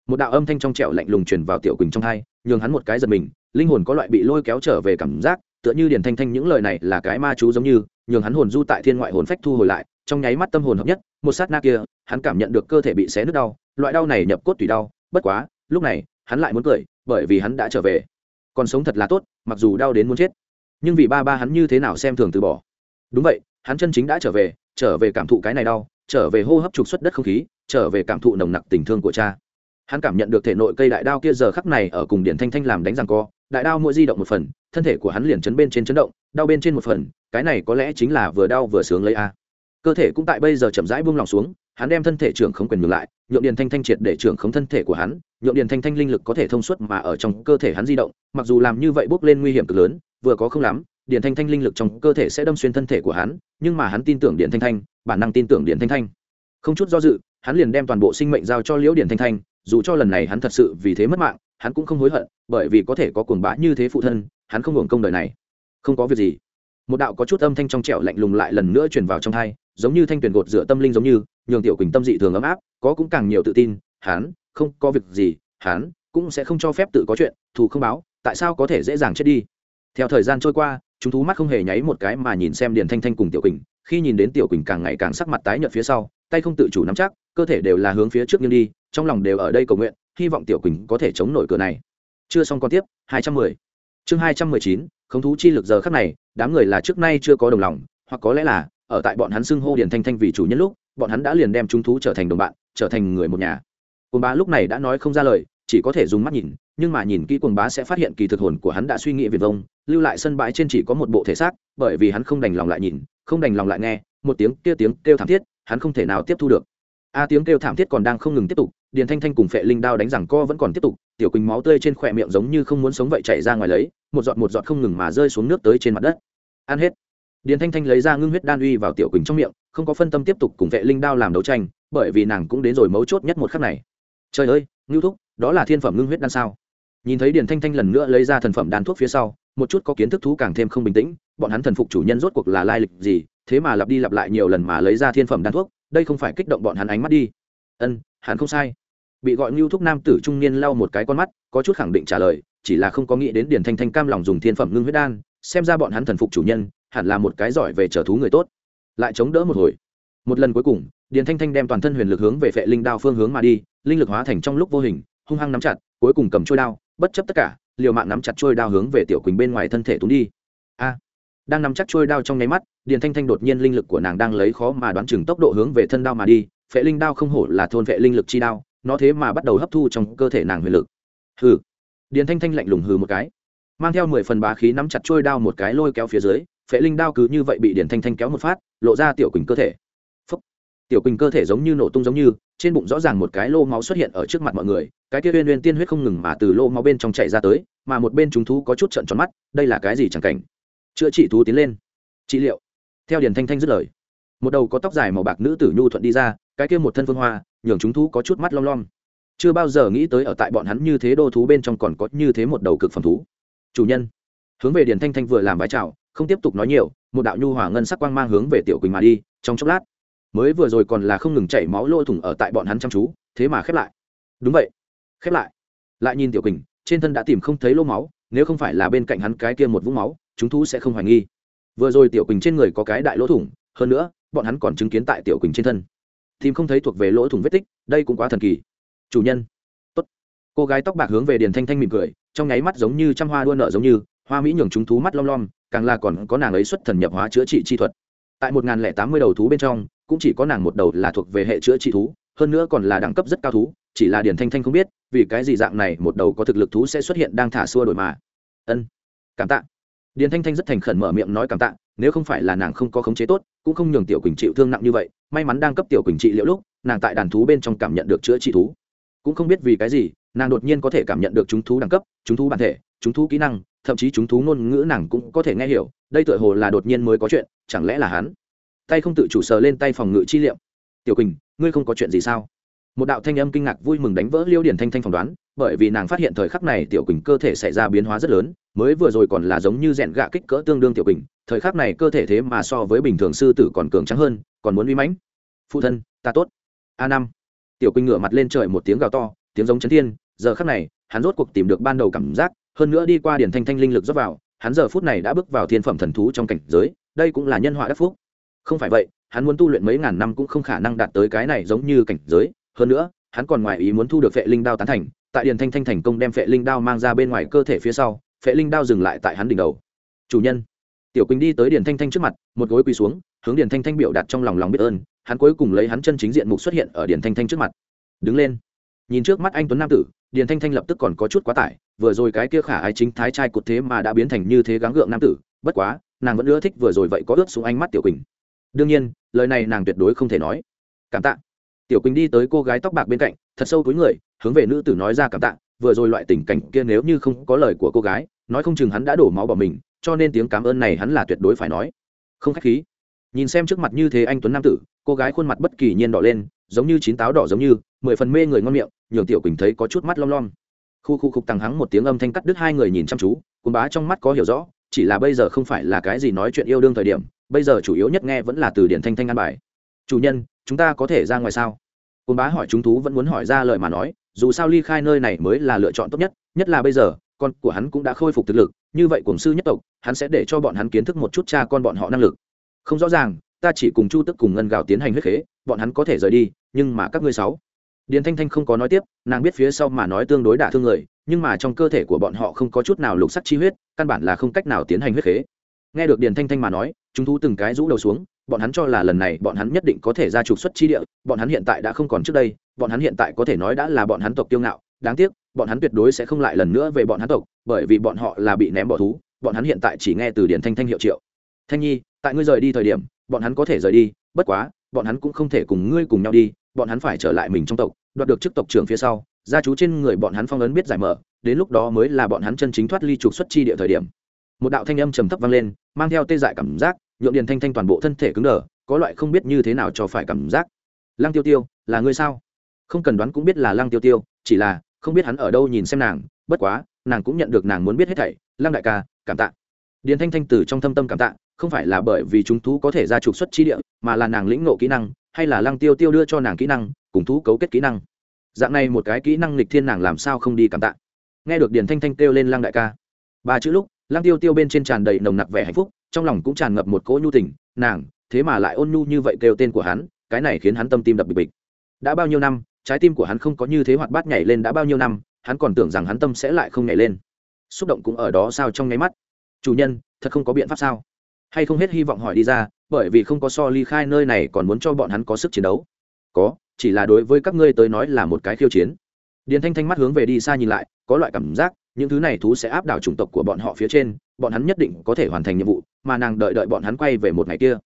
Một đạo âm thanh trong trẻo lạnh lùng truyền vào tiểu quỳnh trong hai, nhường hắn một cái giật mình, linh hồn có loại bị lôi kéo trở về cảm giác, tựa như điền thanh thanh những lời này là cái ma chú giống như, nhường hắn hồn du tại thiên ngoại hồn phách thu hồi lại, trong nháy mắt tâm hồn hợp nhất, một sát na kia, hắn cảm nhận được cơ thể bị xé nứt đau, loại đau này nhập cốt tùy đau, bất quá, lúc này, hắn lại muốn cười, bởi vì hắn đã trở về. Còn sống thật là tốt, mặc dù đau đến muốn chết. Nhưng vì ba ba hắn như thế nào xem thường từ bỏ. Đúng vậy, hắn chân chính đã trở về trở về cảm thụ cái này đau trở về hô hấp trục xuất đất không khí, trở về cảm thụ nồng nặc tình thương của cha. Hắn cảm nhận được thể nội cây đại đao kia giờ khắc này ở cùng điện thanh thanh làm đánh răng co. Đại đao mỗi di động một phần, thân thể của hắn liền chấn bên trên chấn động, đau bên trên một phần, cái này có lẽ chính là vừa đau vừa sướng lấy a. Cơ thể cũng tại bây giờ chậm rãi buông lòng xuống, hắn đem thân thể trưởng không quyền ngược lại, nhượng điền thanh thanh triệt để trưởng không thân thể của hắn, nhượng điền thanh thanh linh lực có thể thông suốt mà ở trong cơ thể hắn di động, mặc dù làm như vậy bốc lên nguy hiểm cực lớn, vừa có không lắm điền thanh thanh linh lực trong cơ thể sẽ đâm xuyên thân thể của hắn, nhưng mà hắn tin tưởng điền thanh thanh bản năng tin tưởng điền thanh thanh. Không chút do dự, hắn liền đem toàn bộ sinh mệnh giao cho liễu điền thanh thanh, dù cho lần này hắn thật sự vì thế mất mạng, hắn cũng không hối hận, bởi vì có thể có cuồng bá như thế phụ thân, hắn không hưởng công đời này. Không có việc gì. Một đạo có chút âm thanh trong trẻo lạnh lùng lại lần nữa truyền vào trong thai giống như thanh tuyển gột rửa tâm linh giống như, nhường tiểu quỳnh tâm dị thường ấm áp, có cũng càng nhiều tự tin, hắn, không có việc gì, hắn cũng sẽ không cho phép tự có chuyện, thù không báo, tại sao có thể dễ dàng chết đi? Theo thời gian trôi qua, chúng thú mắt không hề nháy một cái mà nhìn xem điền thanh thanh cùng tiểu quỳnh khi nhìn đến tiểu quỳnh càng ngày càng sắc mặt tái nhợt phía sau, tay không tự chủ nắm chắc, cơ thể đều là hướng phía trước nghiêng đi, trong lòng đều ở đây cầu nguyện, hy vọng tiểu quỳnh có thể chống nổi cửa này. Chưa xong còn tiếp, hai trăm mười. Chương hai trăm mười chín không thú chi lực giờ khắc này, đám người là trước nay chưa có đồng lòng, hoặc có lẽ là, ở tại bọn hắn xưng hô điền thanh thanh vì chủ nhân lúc, bọn hắn đã liền đem chúng thú trở thành đồng bạn, trở thành người một nhà. Cồn bá lúc này đã nói không ra lời, chỉ có thể dùng mắt nhìn, nhưng mà nhìn kỹ quần bá sẽ phát hiện kỳ thực hồn của hắn đã suy nghĩ viền vông, lưu lại sân bãi trên chỉ có một bộ thể xác, bởi vì hắn không đành lòng lại nhìn không đành lòng lại nghe, một tiếng kia tiếng kêu thảm thiết, hắn không thể nào tiếp thu được. A à, tiếng kêu thảm thiết còn đang không ngừng tiếp tục, điền thanh thanh cùng phệ linh đao đánh rằng co vẫn còn tiếp tục, tiểu quỳnh máu tươi trên khỏe miệng giống như không muốn sống vậy chảy ra ngoài lấy, một giọt một giọt không ngừng mà rơi xuống nước tới trên mặt đất. Ăn hết. Điền thanh thanh lấy ra ngưng huyết đan uy vào tiểu quỳnh trong miệng, không có phân tâm tiếp tục cùng vệ linh đao làm đấu tranh, bởi vì nàng cũng đến rồi mấu chốt nhất một khắc này. Trời ơi, ngưu thúc, đó là thiên phẩm ngưng huyết đan sao? Nhìn thấy điền thanh thanh lần nữa lấy ra thần phẩm đan thuốc phía sau một chút có kiến thức thú càng thêm không bình tĩnh, bọn hắn thần phục chủ nhân rốt cuộc là lai lịch gì, thế mà lặp đi lặp lại nhiều lần mà lấy ra thiên phẩm đan thuốc, đây không phải kích động bọn hắn ánh mắt đi. Ân, hắn không sai. Bị gọi ngưu thúc nam tử trung niên lau một cái con mắt, có chút khẳng định trả lời, chỉ là không có nghĩ đến điền thanh thanh cam lòng dùng thiên phẩm ngưng huyết đan, xem ra bọn hắn thần phục chủ nhân, hẳn là một cái giỏi về trở thú người tốt. Lại chống đỡ một hồi. Một lần cuối cùng, điền thanh thanh đem toàn thân huyền lực hướng về phệ linh đao phương hướng mà đi, linh lực hóa thành trong lúc vô hình, hung hăng nắm chặt, cuối cùng cầm trôi đao, bất chấp tất cả liều mạng nắm chặt trôi đao hướng về tiểu quỳnh bên ngoài thân thể túng đi. A. Đang nắm chắc trôi đao trong nháy mắt, điền thanh thanh đột nhiên linh lực của nàng đang lấy khó mà đoán chừng tốc độ hướng về thân đao mà đi, phệ linh đao không hổ là thôn phệ linh lực chi đao, nó thế mà bắt đầu hấp thu trong cơ thể nàng huyền lực. Hừ. Điền thanh thanh lạnh lùng hừ một cái. Mang theo mười phần bá khí nắm chặt trôi đao một cái lôi kéo phía dưới, phệ linh đao cứ như vậy bị Điền thanh thanh kéo một phát, lộ ra tiểu quỳnh cơ thể. Phúc. tiểu quỳnh cơ thể giống như nổ tung giống như trên bụng rõ ràng một cái lô máu xuất hiện ở trước mặt mọi người, cái kia uyên uyên tiên huyết không ngừng mà từ lô máu bên trong chạy ra tới, mà một bên chúng thú có chút trận tròn mắt, đây là cái gì chẳng cảnh? Chữa trị thú tiến lên. Trị liệu. Theo Điền thanh thanh dứt lời, một đầu có tóc dài màu bạc nữ tử nhu thuận đi ra, cái kia một thân phương hoa, nhường chúng thú có chút mắt long long chưa bao giờ nghĩ tới ở tại bọn hắn như thế đô thú bên trong còn có như thế một đầu cực phẩm thú. Chủ nhân, hướng về Điền thanh thanh vừa làm vái chào, không tiếp tục nói nhiều, một đạo nhu hỏa ngân sắc quang mang hướng về tiểu quỳnh mà đi, trong chốc lát mới vừa rồi còn là không ngừng chảy máu lôi thủng ở tại bọn hắn chăm chú, thế mà khép lại. Đúng vậy, khép lại. Lại nhìn tiểu quỳnh trên thân đã tìm không thấy lô máu, nếu không phải là bên cạnh hắn cái kia một vũng máu, chúng thú sẽ không hoài nghi. Vừa rồi tiểu quỳnh trên người có cái đại lỗ thủng, hơn nữa, bọn hắn còn chứng kiến tại tiểu quỳnh trên thân. Tìm không thấy thuộc về lỗ thủng vết tích, đây cũng quá thần kỳ. Chủ nhân. Tốt. Cô gái tóc bạc hướng về điền thanh thanh mỉm cười, trong nháy mắt giống như trăm hoa đua nợ giống như, hoa mỹ nhường chúng thú mắt lom lom, càng là còn có nàng ấy xuất thần nhập hóa chữa trị chi thuật. Tại một nghìn lẻ tám mươi đầu thú bên trong cũng chỉ có nàng một đầu là thuộc về hệ chữa trị thú, hơn nữa còn là đẳng cấp rất cao thú, chỉ là điển thanh thanh không biết, vì cái gì dạng này một đầu có thực lực thú sẽ xuất hiện đang thả xua đổi mà. Ân, cảm tạ. Điển thanh thanh rất thành khẩn mở miệng nói cảm tạ, nếu không phải là nàng không có khống chế tốt, cũng không nhường tiểu quỳnh chịu thương nặng như vậy, may mắn đang cấp tiểu quỳnh trị liệu lúc, nàng tại đàn thú bên trong cảm nhận được chữa trị thú. Cũng không biết vì cái gì, nàng đột nhiên có thể cảm nhận được chúng thú đẳng cấp, chúng thú bản thể, chúng thú kỹ năng, thậm chí chúng thú ngôn ngữ nàng cũng có thể nghe hiểu, đây tựa hồ là đột nhiên mới có chuyện, chẳng lẽ là hắn? Tay không tự chủ sờ lên tay phòng ngự chi liệm. Tiểu quỳnh, ngươi không có chuyện gì sao? Một đạo thanh âm kinh ngạc vui mừng đánh vỡ liêu điển thanh thanh phỏng đoán, bởi vì nàng phát hiện thời khắc này tiểu quỳnh cơ thể xảy ra biến hóa rất lớn, mới vừa rồi còn là giống như rẽn gạ kích cỡ tương đương tiểu quỳnh, thời khắc này cơ thể thế mà so với bình thường sư tử còn cường trắng hơn, còn muốn uy mãnh. Phụ thân, ta tốt. A năm. Tiểu quỳnh ngửa mặt lên trời một tiếng gào to, tiếng giống chấn thiên, giờ khắc này, hắn rốt cuộc tìm được ban đầu cảm giác, hơn nữa đi qua điển thanh thanh linh lực dốc vào, hắn giờ phút này đã bước vào thiên phẩm thần thú trong cảnh giới, đây cũng là nhân họa đắc phúc không phải vậy, hắn muốn tu luyện mấy ngàn năm cũng không khả năng đạt tới cái này giống như cảnh giới. Hơn nữa, hắn còn ngoài ý muốn thu được vệ linh đao tán thành. Tại điền thanh thanh thành công đem vệ linh đao mang ra bên ngoài cơ thể phía sau vệ linh đao dừng lại tại hắn đỉnh đầu. Chủ nhân. Tiểu quỳnh đi tới điền thanh thanh trước mặt, một gối quỳ xuống, hướng điền thanh thanh biểu đạt trong lòng lòng biết ơn. Hắn cuối cùng lấy hắn chân chính diện mục xuất hiện ở điền thanh thanh trước mặt. Đứng lên. Nhìn trước mắt anh tuấn nam tử, điền thanh thanh lập tức còn có chút quá tải. Vừa rồi cái kia khả ai chính thái trai cột thế mà đã biến thành như thế gắng gượng nam tử. Bất quá, nàng vẫn ưa thích vừa rồi vậy có ướt xuống ánh mắt tiểu quỳnh đương nhiên, lời này nàng tuyệt đối không thể nói. Cảm tạ. Tiểu quỳnh đi tới cô gái tóc bạc bên cạnh, thật sâu túi người, hướng về nữ tử nói ra cảm tạ, vừa rồi loại tình cảnh kia nếu như không có lời của cô gái, nói không chừng hắn đã đổ máu bỏ mình, cho nên tiếng cảm ơn này hắn là tuyệt đối phải nói. Không khách khí. Nhìn xem trước mặt như thế anh tuấn nam tử, cô gái khuôn mặt bất kỳ nhiên đỏ lên, giống như chín táo đỏ giống như, mười phần mê người ngon miệng, nhường tiểu quỳnh thấy có chút mắt lom lom. Khu khu khục tằng hắng một tiếng âm thanh cắt đứt hai người nhìn chăm chú côn bá trong mắt có hiểu rõ, chỉ là bây giờ không phải là cái gì nói chuyện yêu đương thời điểm bây giờ chủ yếu nhất nghe vẫn là từ điển thanh thanh an bài. Chủ nhân, chúng ta có thể ra ngoài sao? Côn bá hỏi chúng thú vẫn muốn hỏi ra lời mà nói, dù sao ly khai nơi này mới là lựa chọn tốt nhất nhất là bây giờ, con của hắn cũng đã khôi phục thực lực, như vậy cùng sư nhất tộc, hắn sẽ để cho bọn hắn kiến thức một chút cha con bọn họ năng lực. Không rõ ràng, ta chỉ cùng chu tức cùng ngân gào tiến hành huyết khế, bọn hắn có thể rời đi, nhưng mà các ngươi sáu. Điền thanh thanh không có nói tiếp, nàng biết phía sau mà nói tương đối đả thương người, nhưng mà trong cơ thể của bọn họ không có chút nào lục sắt chi huyết, căn bản là không cách nào tiến hành huyết khế nghe được điền thanh thanh mà nói chúng thú từng cái rũ đầu xuống bọn hắn cho là lần này bọn hắn nhất định có thể ra trục xuất chi địa bọn hắn hiện tại đã không còn trước đây bọn hắn hiện tại có thể nói đã là bọn hắn tộc tiêu ngạo đáng tiếc bọn hắn tuyệt đối sẽ không lại lần nữa về bọn hắn tộc bởi vì bọn họ là bị ném bỏ thú bọn hắn hiện tại chỉ nghe từ điển thanh thanh hiệu triệu thanh nhi tại ngươi rời đi thời điểm bọn hắn có thể rời đi bất quá bọn hắn cũng không thể cùng ngươi cùng nhau đi bọn hắn phải trở lại mình trong tộc đoạt được chức tộc trưởng phía sau gia chú trên người bọn hắn phong ấn biết giải mở đến lúc đó mới là bọn hắn chân chính thoát ly trục xuất chi địa thời điểm một đạo thanh âm trầm thấp vang lên, mang theo tê dại cảm giác nhượng điền thanh thanh toàn bộ thân thể cứng đờ, có loại không biết như thế nào cho phải cảm giác. Lăng tiêu tiêu, là ngươi sao? Không cần đoán cũng biết là lăng tiêu tiêu, chỉ là không biết hắn ở đâu nhìn xem nàng, bất quá, nàng cũng nhận được nàng muốn biết hết thảy. Lăng đại ca, cảm tạ. Điền thanh thanh từ trong thâm tâm cảm tạ, không phải là bởi vì chúng thú có thể ra trục xuất chi địa, mà là nàng lĩnh ngộ kỹ năng, hay là lăng tiêu tiêu đưa cho nàng kỹ năng, cùng thú cấu kết kỹ năng. Dạng này một cái kỹ năng lịch thiên nàng làm sao không đi cảm tạ. Nghe được điền thanh thanh kêu lên lăng đại ca. Ba chữ lúc Lang tiêu tiêu bên trên tràn đầy nồng nặc vẻ hạnh phúc, trong lòng cũng tràn ngập một cỗ nhu tình, nàng, thế mà lại ôn nhu như vậy kêu tên của hắn, cái này khiến hắn tâm tim đập bịch bịch. Đã bao nhiêu năm, trái tim của hắn không có như thế hoạt bát nhảy lên đã bao nhiêu năm, hắn còn tưởng rằng hắn tâm sẽ lại không nhảy lên. Xúc động cũng ở đó sao trong nháy mắt. Chủ nhân, thật không có biện pháp sao? Hay không hết hy vọng hỏi đi ra, bởi vì không có so ly khai nơi này còn muốn cho bọn hắn có sức chiến đấu. Có, chỉ là đối với các ngươi tới nói là một cái khiêu chiến. Điền thanh thanh mắt hướng về đi xa nhìn lại, có loại cảm giác những thứ này thú sẽ áp đảo chủng tộc của bọn họ phía trên, bọn hắn nhất định có thể hoàn thành nhiệm vụ, mà nàng đợi đợi bọn hắn quay về một ngày kia.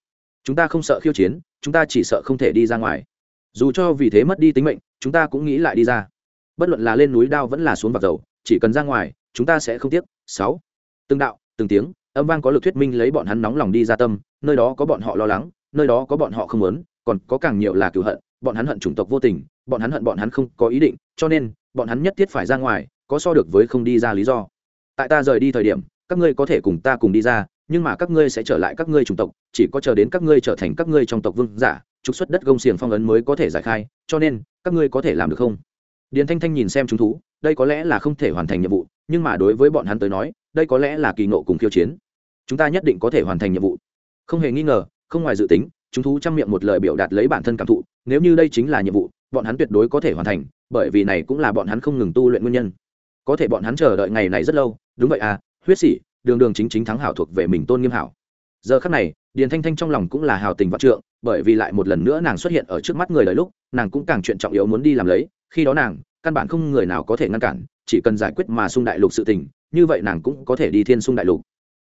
Chúng ta không sợ khiêu chiến, chúng ta chỉ sợ không thể đi ra ngoài. Dù cho vì thế mất đi tính mệnh, chúng ta cũng nghĩ lại đi ra. Bất luận là lên núi đao vẫn là xuống vạc dầu, chỉ cần ra ngoài, chúng ta sẽ không tiếc. Sáu. Từng đạo, từng tiếng, âm vang có lực thuyết minh lấy bọn hắn nóng lòng đi ra tâm, nơi đó có bọn họ lo lắng, nơi đó có bọn họ không muốn, còn có càng nhiều là cựu hận, bọn hắn hận chủng tộc vô tình, bọn hắn hận bọn hắn không có ý định, cho nên, bọn hắn nhất thiết phải ra ngoài có so được với không đi ra lý do. Tại ta rời đi thời điểm, các ngươi có thể cùng ta cùng đi ra, nhưng mà các ngươi sẽ trở lại các ngươi chủng tộc, chỉ có chờ đến các ngươi trở thành các ngươi trong tộc vương giả, trục xuất đất gông xiềng phong ấn mới có thể giải khai, cho nên, các ngươi có thể làm được không? Điền thanh thanh nhìn xem chúng thú, đây có lẽ là không thể hoàn thành nhiệm vụ, nhưng mà đối với bọn hắn tới nói, đây có lẽ là kỳ ngộ cùng khiêu chiến. Chúng ta nhất định có thể hoàn thành nhiệm vụ. Không hề nghi ngờ, không ngoài dự tính, chúng thú chăm miệng một lời biểu đạt lấy bản thân cảm thụ, nếu như đây chính là nhiệm vụ, bọn hắn tuyệt đối có thể hoàn thành, bởi vì này cũng là bọn hắn không ngừng tu luyện nguyên nhân có thể bọn hắn chờ đợi ngày này rất lâu đúng vậy à huyết sĩ, đường đường chính chính thắng hảo thuộc về mình tôn nghiêm hảo. Giờ khắc này điền thanh thanh trong lòng cũng là hào tình vạn trượng bởi vì lại một lần nữa nàng xuất hiện ở trước mắt người đời lúc nàng cũng càng chuyện trọng yếu muốn đi làm lấy khi đó nàng căn bản không người nào có thể ngăn cản chỉ cần giải quyết mà sung đại lục sự tình như vậy nàng cũng có thể đi thiên sung đại lục.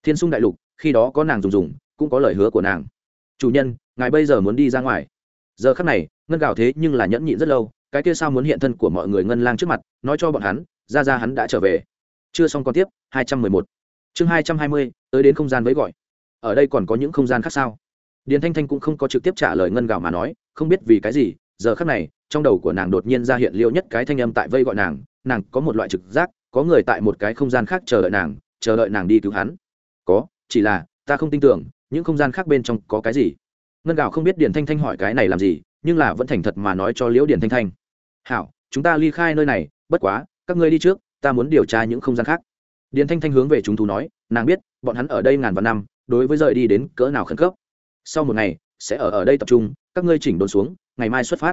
Thiên sung đại lục khi đó có nàng dùng dùng cũng có lời hứa của nàng. Chủ nhân ngài bây giờ muốn đi ra ngoài. Giờ khắc này ngân gào thế nhưng là nhẫn nhịn rất lâu cái kia sao muốn hiện thân của mọi người ngân lang trước mặt nói cho bọn hắn ra ra hắn đã trở về. Chưa xong còn tiếp, hai trăm mười một. Chương hai trăm hai mươi, tới đến không gian với gọi. Ở đây còn có những không gian khác sao? Điền thanh thanh cũng không có trực tiếp trả lời ngân Gạo mà nói, không biết vì cái gì, giờ khác này, trong đầu của nàng đột nhiên ra hiện liêu nhất cái thanh âm tại vây gọi nàng nàng có một loại trực giác, có người tại một cái không gian khác chờ đợi nàng, chờ đợi nàng đi cứu hắn. Có, chỉ là, ta không tin tưởng, những không gian khác bên trong có cái gì. Ngân Gạo không biết điền thanh thanh hỏi cái này làm gì, nhưng là vẫn thành thật mà nói cho liễu điền thanh thanh. Hảo, chúng ta ly khai nơi này, bất quá các ngươi đi trước, ta muốn điều tra những không gian khác. Điền thanh thanh hướng về chúng thú nói, nàng biết, bọn hắn ở đây ngàn vạn năm, đối với rời đi đến cỡ nào khẩn cấp. Sau một ngày, sẽ ở ở đây tập trung, các ngươi chỉnh đốn xuống, ngày mai xuất phát.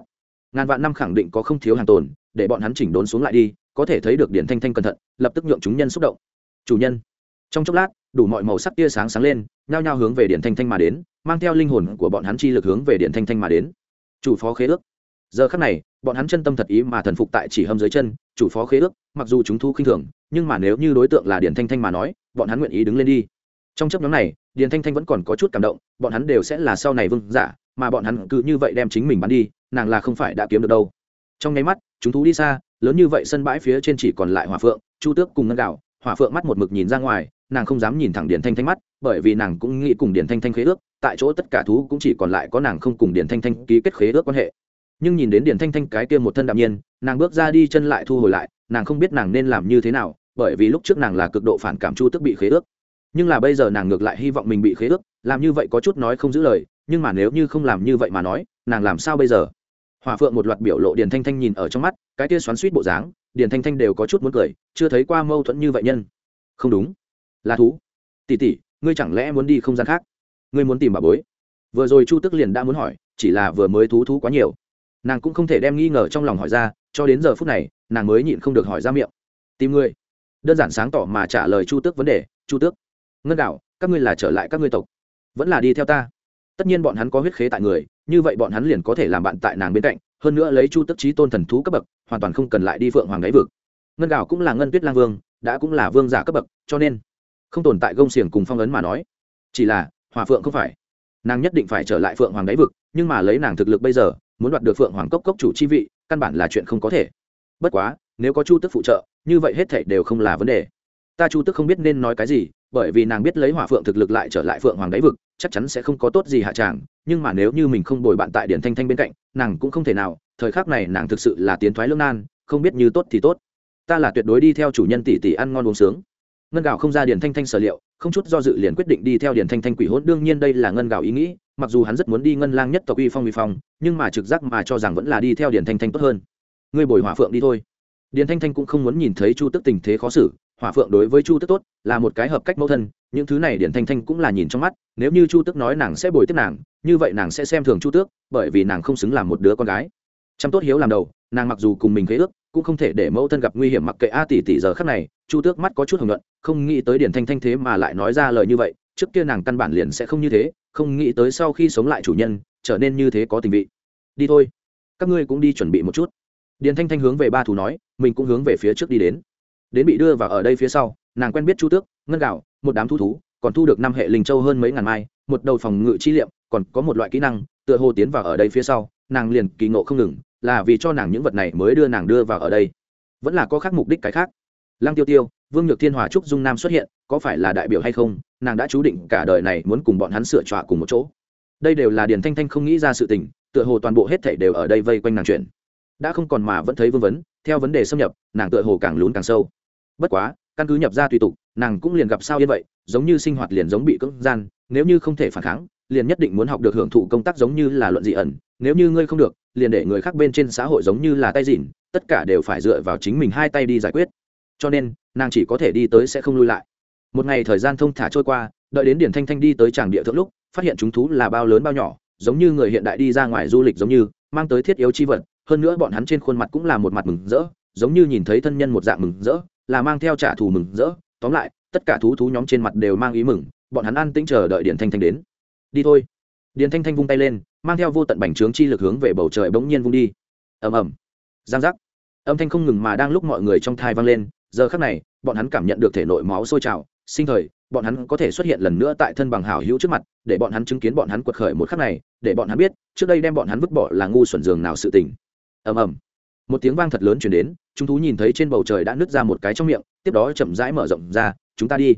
Ngàn vạn năm khẳng định có không thiếu hàng tồn, để bọn hắn chỉnh đốn xuống lại đi, có thể thấy được điển thanh thanh cẩn thận, lập tức nhượng chúng nhân xúc động. Chủ nhân. Trong chốc lát, đủ mọi màu sắc tia sáng sáng lên, nhao nhao hướng về điện thanh thanh mà đến, mang theo linh hồn của bọn hắn chi lực hướng về điện thanh thanh mà đến. Chủ phó khế ước giờ khắc này, bọn hắn chân tâm thật ý mà thần phục tại chỉ hâm dưới chân, chủ phó khế ước, mặc dù chúng thu khinh thường, nhưng mà nếu như đối tượng là Điền thanh thanh mà nói, bọn hắn nguyện ý đứng lên đi. Trong chấp nhóm này, Điền thanh thanh vẫn còn có chút cảm động, bọn hắn đều sẽ là sau này vương giả, mà bọn hắn cứ như vậy đem chính mình bắn đi, nàng là không phải đã kiếm được đâu. Trong nháy mắt, chúng thú đi xa, lớn như vậy sân bãi phía trên chỉ còn lại hòa phượng, chu tước cùng ngân gạo. Hòa phượng mắt một mực nhìn ra ngoài, nàng không dám nhìn thẳng điển thanh thanh mắt, bởi vì nàng cũng nghĩ cùng điển thanh thanh khế ước, tại chỗ tất cả thú cũng chỉ còn lại có nàng không cùng điển thanh thanh ký kết khế ước quan hệ nhưng nhìn đến điển thanh thanh cái kia một thân đạm nhiên, nàng bước ra đi chân lại thu hồi lại, nàng không biết nàng nên làm như thế nào, bởi vì lúc trước nàng là cực độ phản cảm chu tức bị khế ước. Nhưng là bây giờ nàng ngược lại hy vọng mình bị khế ước, làm như vậy có chút nói không giữ lời, nhưng mà nếu như không làm như vậy mà nói, nàng làm sao bây giờ? Hòa phượng một loạt biểu lộ điền thanh thanh nhìn ở trong mắt, cái kia xoắn suýt bộ dáng, điền thanh thanh đều có chút muốn cười, chưa thấy qua mâu thuẫn như vậy nhân. Không đúng. Là thú. Tỷ tỷ, ngươi chẳng lẽ muốn đi không gian khác? Ngươi muốn tìm bà bối? Vừa rồi chu tức liền đã muốn hỏi, chỉ là vừa mới thú thú quá nhiều nàng cũng không thể đem nghi ngờ trong lòng hỏi ra, cho đến giờ phút này, nàng mới nhịn không được hỏi ra miệng. Tìm ngươi đơn giản sáng tỏ mà trả lời chu tước vấn đề, chu tước, ngân đạo, các ngươi là trở lại các ngươi tộc, vẫn là đi theo ta? Tất nhiên bọn hắn có huyết khế tại người, như vậy bọn hắn liền có thể làm bạn tại nàng bên cạnh, hơn nữa lấy chu tức trí tôn thần thú cấp bậc, hoàn toàn không cần lại đi phượng hoàng đáy vực. Ngân đạo cũng là ngân tuyết lang vương, đã cũng là vương giả cấp bậc, cho nên không tồn tại gông xiềng cùng phong ấn mà nói. Chỉ là, hòa phượng không phải. Nàng nhất định phải trở lại phượng hoàng đáy vực, nhưng mà lấy nàng thực lực bây giờ muốn đoạt được phượng hoàng cốc cốc chủ chi vị, căn bản là chuyện không có thể. Bất quá, nếu có chu tức phụ trợ, như vậy hết thảy đều không là vấn đề. Ta chu tức không biết nên nói cái gì, bởi vì nàng biết lấy hỏa phượng thực lực lại trở lại phượng hoàng đáy vực, chắc chắn sẽ không có tốt gì hạ tràng, nhưng mà nếu như mình không bồi bạn tại điển thanh thanh bên cạnh, nàng cũng không thể nào, thời khắc này nàng thực sự là tiến thoái lương nan, không biết như tốt thì tốt. Ta là tuyệt đối đi theo chủ nhân tỷ tỷ ăn ngon uống sướng. Ngân gạo không ra điển thanh thanh sở liệu không chút do dự liền quyết định đi theo Điền thanh thanh quỷ hôn đương nhiên đây là ngân gạo ý nghĩ, mặc dù hắn rất muốn đi ngân lang nhất tộc uy phong uy phong, nhưng mà trực giác mà cho rằng vẫn là đi theo Điền thanh thanh tốt hơn. Ngươi bồi hỏa phượng đi thôi. Điền thanh thanh cũng không muốn nhìn thấy chu tức tình thế khó xử. Hỏa phượng đối với chu tức tốt là một cái hợp cách mẫu thân, những thứ này điển thanh thanh cũng là nhìn trong mắt, nếu như chu tức nói nàng sẽ bồi tiếp nàng, như vậy nàng sẽ xem thường chu tước, bởi vì nàng không xứng làm một đứa con gái. Chăm tốt hiếu làm đầu, nàng mặc dù cùng mình khế ước cũng không thể để mẫu thân gặp nguy hiểm mặc kệ a tỷ tỷ giờ khắc này, chu tước mắt có chút hồng luận không nghĩ tới điển thanh thanh thế mà lại nói ra lời như vậy, trước kia nàng căn bản liền sẽ không như thế, không nghĩ tới sau khi sống lại chủ nhân, trở nên như thế có tình vị. Đi thôi, các ngươi cũng đi chuẩn bị một chút. Điển thanh thanh hướng về ba thù nói, mình cũng hướng về phía trước đi đến. Đến bị đưa vào ở đây phía sau, nàng quen biết chu tước, ngân gạo, một đám thú thú, còn thu được năm hệ linh châu hơn mấy ngàn mai, một đầu phòng ngự chi liệm, còn có một loại kỹ năng, tựa hồ tiến vào ở đây phía sau, nàng liền kỳ ngộ không ngừng là vì cho nàng những vật này mới đưa nàng đưa vào ở đây. Vẫn là có khác mục đích cái khác. Lăng tiêu tiêu, vương nhược thiên hòa trúc dung nam xuất hiện, có phải là đại biểu hay không? Nàng đã chú định cả đời này muốn cùng bọn hắn sửa trọa cùng một chỗ. Đây đều là điền thanh thanh không nghĩ ra sự tình, tựa hồ toàn bộ hết thảy đều ở đây vây quanh nàng chuyện. Đã không còn mà vẫn thấy vương vấn, theo vấn đề xâm nhập, nàng tựa hồ càng lún càng sâu. Bất quá, căn cứ nhập ra tùy tục, nàng cũng liền gặp sao yên vậy, giống như sinh hoạt liền giống bị cưỡng gian, nếu như không thể phản kháng, liền nhất định muốn học được hưởng thụ công tác giống như là luận dị ẩn, nếu như ngươi không được liền để người khác bên trên xã hội giống như là tay dỉn tất cả đều phải dựa vào chính mình hai tay đi giải quyết. Cho nên, nàng chỉ có thể đi tới sẽ không lui lại. Một ngày thời gian thông thả trôi qua, đợi đến điển thanh thanh đi tới tràng địa thượng lúc, phát hiện chúng thú là bao lớn bao nhỏ, giống như người hiện đại đi ra ngoài du lịch giống như, mang tới thiết yếu chi vật, hơn nữa bọn hắn trên khuôn mặt cũng là một mặt mừng rỡ, giống như nhìn thấy thân nhân một dạng mừng rỡ, là mang theo trả thù mừng rỡ. Tóm lại, tất cả thú thú nhóm trên mặt đều mang ý mừng, bọn hắn ăn tĩnh chờ đợi điện thanh thanh đến. Đi thôi. Điền thanh thanh vung tay lên, mang theo vô tận bành trướng chi lực hướng về bầu trời bỗng nhiên vung đi. Ầm ầm. Giang giác. Âm thanh không ngừng mà đang lúc mọi người trong thai vang lên, giờ khắc này, bọn hắn cảm nhận được thể nội máu sôi trào, sinh thời, bọn hắn có thể xuất hiện lần nữa tại thân bằng hảo hữu trước mặt, để bọn hắn chứng kiến bọn hắn quật khởi một khắc này, để bọn hắn biết, trước đây đem bọn hắn vứt bỏ là ngu xuẩn giường nào sự tình. Ầm ầm. Một tiếng vang thật lớn chuyển đến, chúng thú nhìn thấy trên bầu trời đã nứt ra một cái trong miệng, tiếp đó chậm rãi mở rộng ra, chúng ta đi.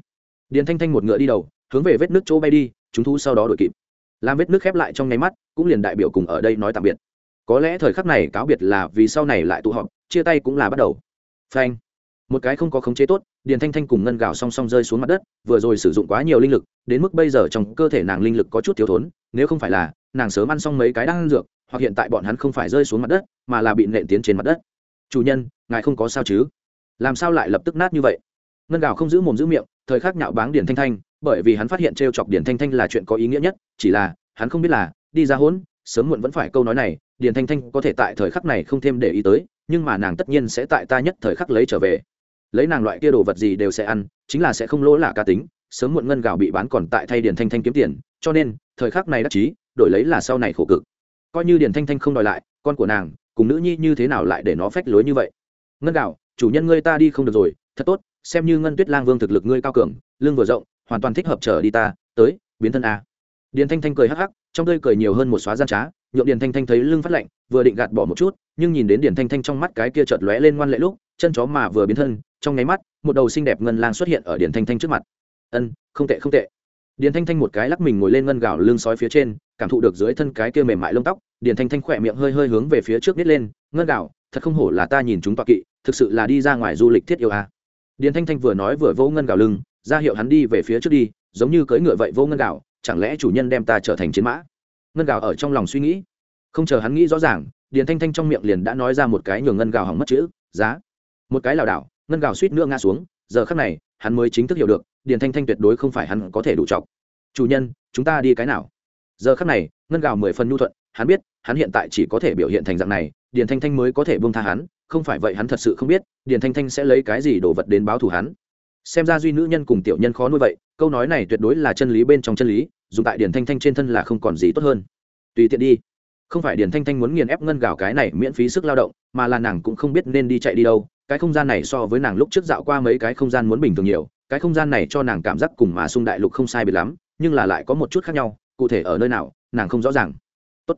Điền thanh thanh một ngựa đi đầu, hướng về vết nước chỗ bay đi, chúng thú sau đó đuổi kịp làm vết nước khép lại trong nháy mắt, cũng liền đại biểu cùng ở đây nói tạm biệt. Có lẽ thời khắc này cáo biệt là vì sau này lại tụ họp, chia tay cũng là bắt đầu. Phanh. Một cái không có khống chế tốt, điền thanh thanh cùng ngân gạo song song rơi xuống mặt đất, vừa rồi sử dụng quá nhiều linh lực, đến mức bây giờ trong cơ thể nàng linh lực có chút thiếu thốn, nếu không phải là, nàng sớm ăn xong mấy cái đang ăn dược, hoặc hiện tại bọn hắn không phải rơi xuống mặt đất, mà là bị nện tiến trên mặt đất. Chủ nhân, ngài không có sao chứ? Làm sao lại lập tức nát như vậy? Ngân gạo không giữ mồm giữ miệng, thời khắc nhạo báng điền thanh thanh bởi vì hắn phát hiện t r e o chọc điền thanh thanh là chuyện có ý nghĩa nhất, chỉ là, hắn không biết là, đi ra hỗn sớm muộn vẫn phải câu nói này, điền thanh thanh có thể tại thời khắc này không thêm để ý tới, nhưng mà nàng tất nhiên sẽ tại ta nhất thời khắc lấy trở về. Lấy nàng loại kia đồ vật gì đều sẽ ăn, chính là sẽ không lỗ là cá tính, sớm muộn ngân gạo bị bán còn tại thay điền thanh thanh kiếm tiền, cho nên, thời khắc này đắc chí, đổi lấy là sau này khổ cực. Coi như điền thanh thanh không đòi lại, con của nàng, cùng nữ nhi như thế nào lại để nó phách lối như vậy? Ngân gạo, chủ nhân ngươi ta đi không được rồi, thật tốt, xem như ngân tuyết lang vương thực lực ngươi cao cường lưng vừa rộng hoàn toàn thích hợp trở đi ta, tới, biến thân a. Điền thanh thanh cười hắc hắc, trong tươi cười nhiều hơn một xóa gian trá, nhượng điền thanh thanh thấy lưng phát lạnh, vừa định gạt bỏ một chút, nhưng nhìn đến điền thanh thanh trong mắt cái kia chợt lóe lên ngoan lệ lúc, chân chó mà vừa biến thân, trong nháy mắt, một đầu xinh đẹp ngân lang xuất hiện ở điền thanh thanh trước mặt. Ân, không tệ không tệ. Điền thanh thanh một cái lắc mình ngồi lên ngân gạo lưng sói phía trên, cảm thụ được dưới thân cái kia mềm mại lông tóc, điền thanh thanh khỏe miệng hơi hơi hướng về phía trước nít lên, ngân gạo, thật không hổ là ta nhìn chúng tọa kỵ, thực sự là đi ra ngoài du lịch thiết yêu a. À. điền thanh thanh vừa nói vừa vỗ ngân gạo lưng ra hiệu hắn đi về phía trước đi, giống như cưỡi ngựa vậy vô ngân gạo chẳng lẽ chủ nhân đem ta trở thành chiến mã? Ngân gạo ở trong lòng suy nghĩ. Không chờ hắn nghĩ rõ ràng, điền thanh thanh trong miệng liền đã nói ra một cái nhường ngân gạo hỏng mất chữ, giá. Một cái lảo đảo, ngân gạo suýt nữa ngã xuống, giờ khắc này, hắn mới chính thức hiểu được, điền thanh thanh tuyệt đối không phải hắn có thể đủ chọc chủ nhân, chúng ta đi cái nào? Giờ khắc này, ngân gạo mười phần nhu thuận, hắn biết, hắn hiện tại chỉ có thể biểu hiện thành dạng này, điền thanh thanh mới có thể buông tha hắn, không phải vậy hắn thật sự không biết, điền thanh thanh sẽ lấy cái gì đồ vật đến báo thù hắn xem ra duy nữ nhân cùng tiểu nhân khó nuôi vậy, câu nói này tuyệt đối là chân lý bên trong chân lý, dùng tại điển thanh thanh trên thân là không còn gì tốt hơn. Tùy tiện đi. Không phải điển thanh thanh muốn nghiền ép ngân gạo cái này miễn phí sức lao động, mà là nàng cũng không biết nên đi chạy đi đâu, cái không gian này so với nàng lúc trước dạo qua mấy cái không gian muốn bình thường nhiều, cái không gian này cho nàng cảm giác cùng mà sung đại lục không sai biệt lắm, nhưng là lại có một chút khác nhau, cụ thể ở nơi nào, nàng không rõ ràng. Tốt.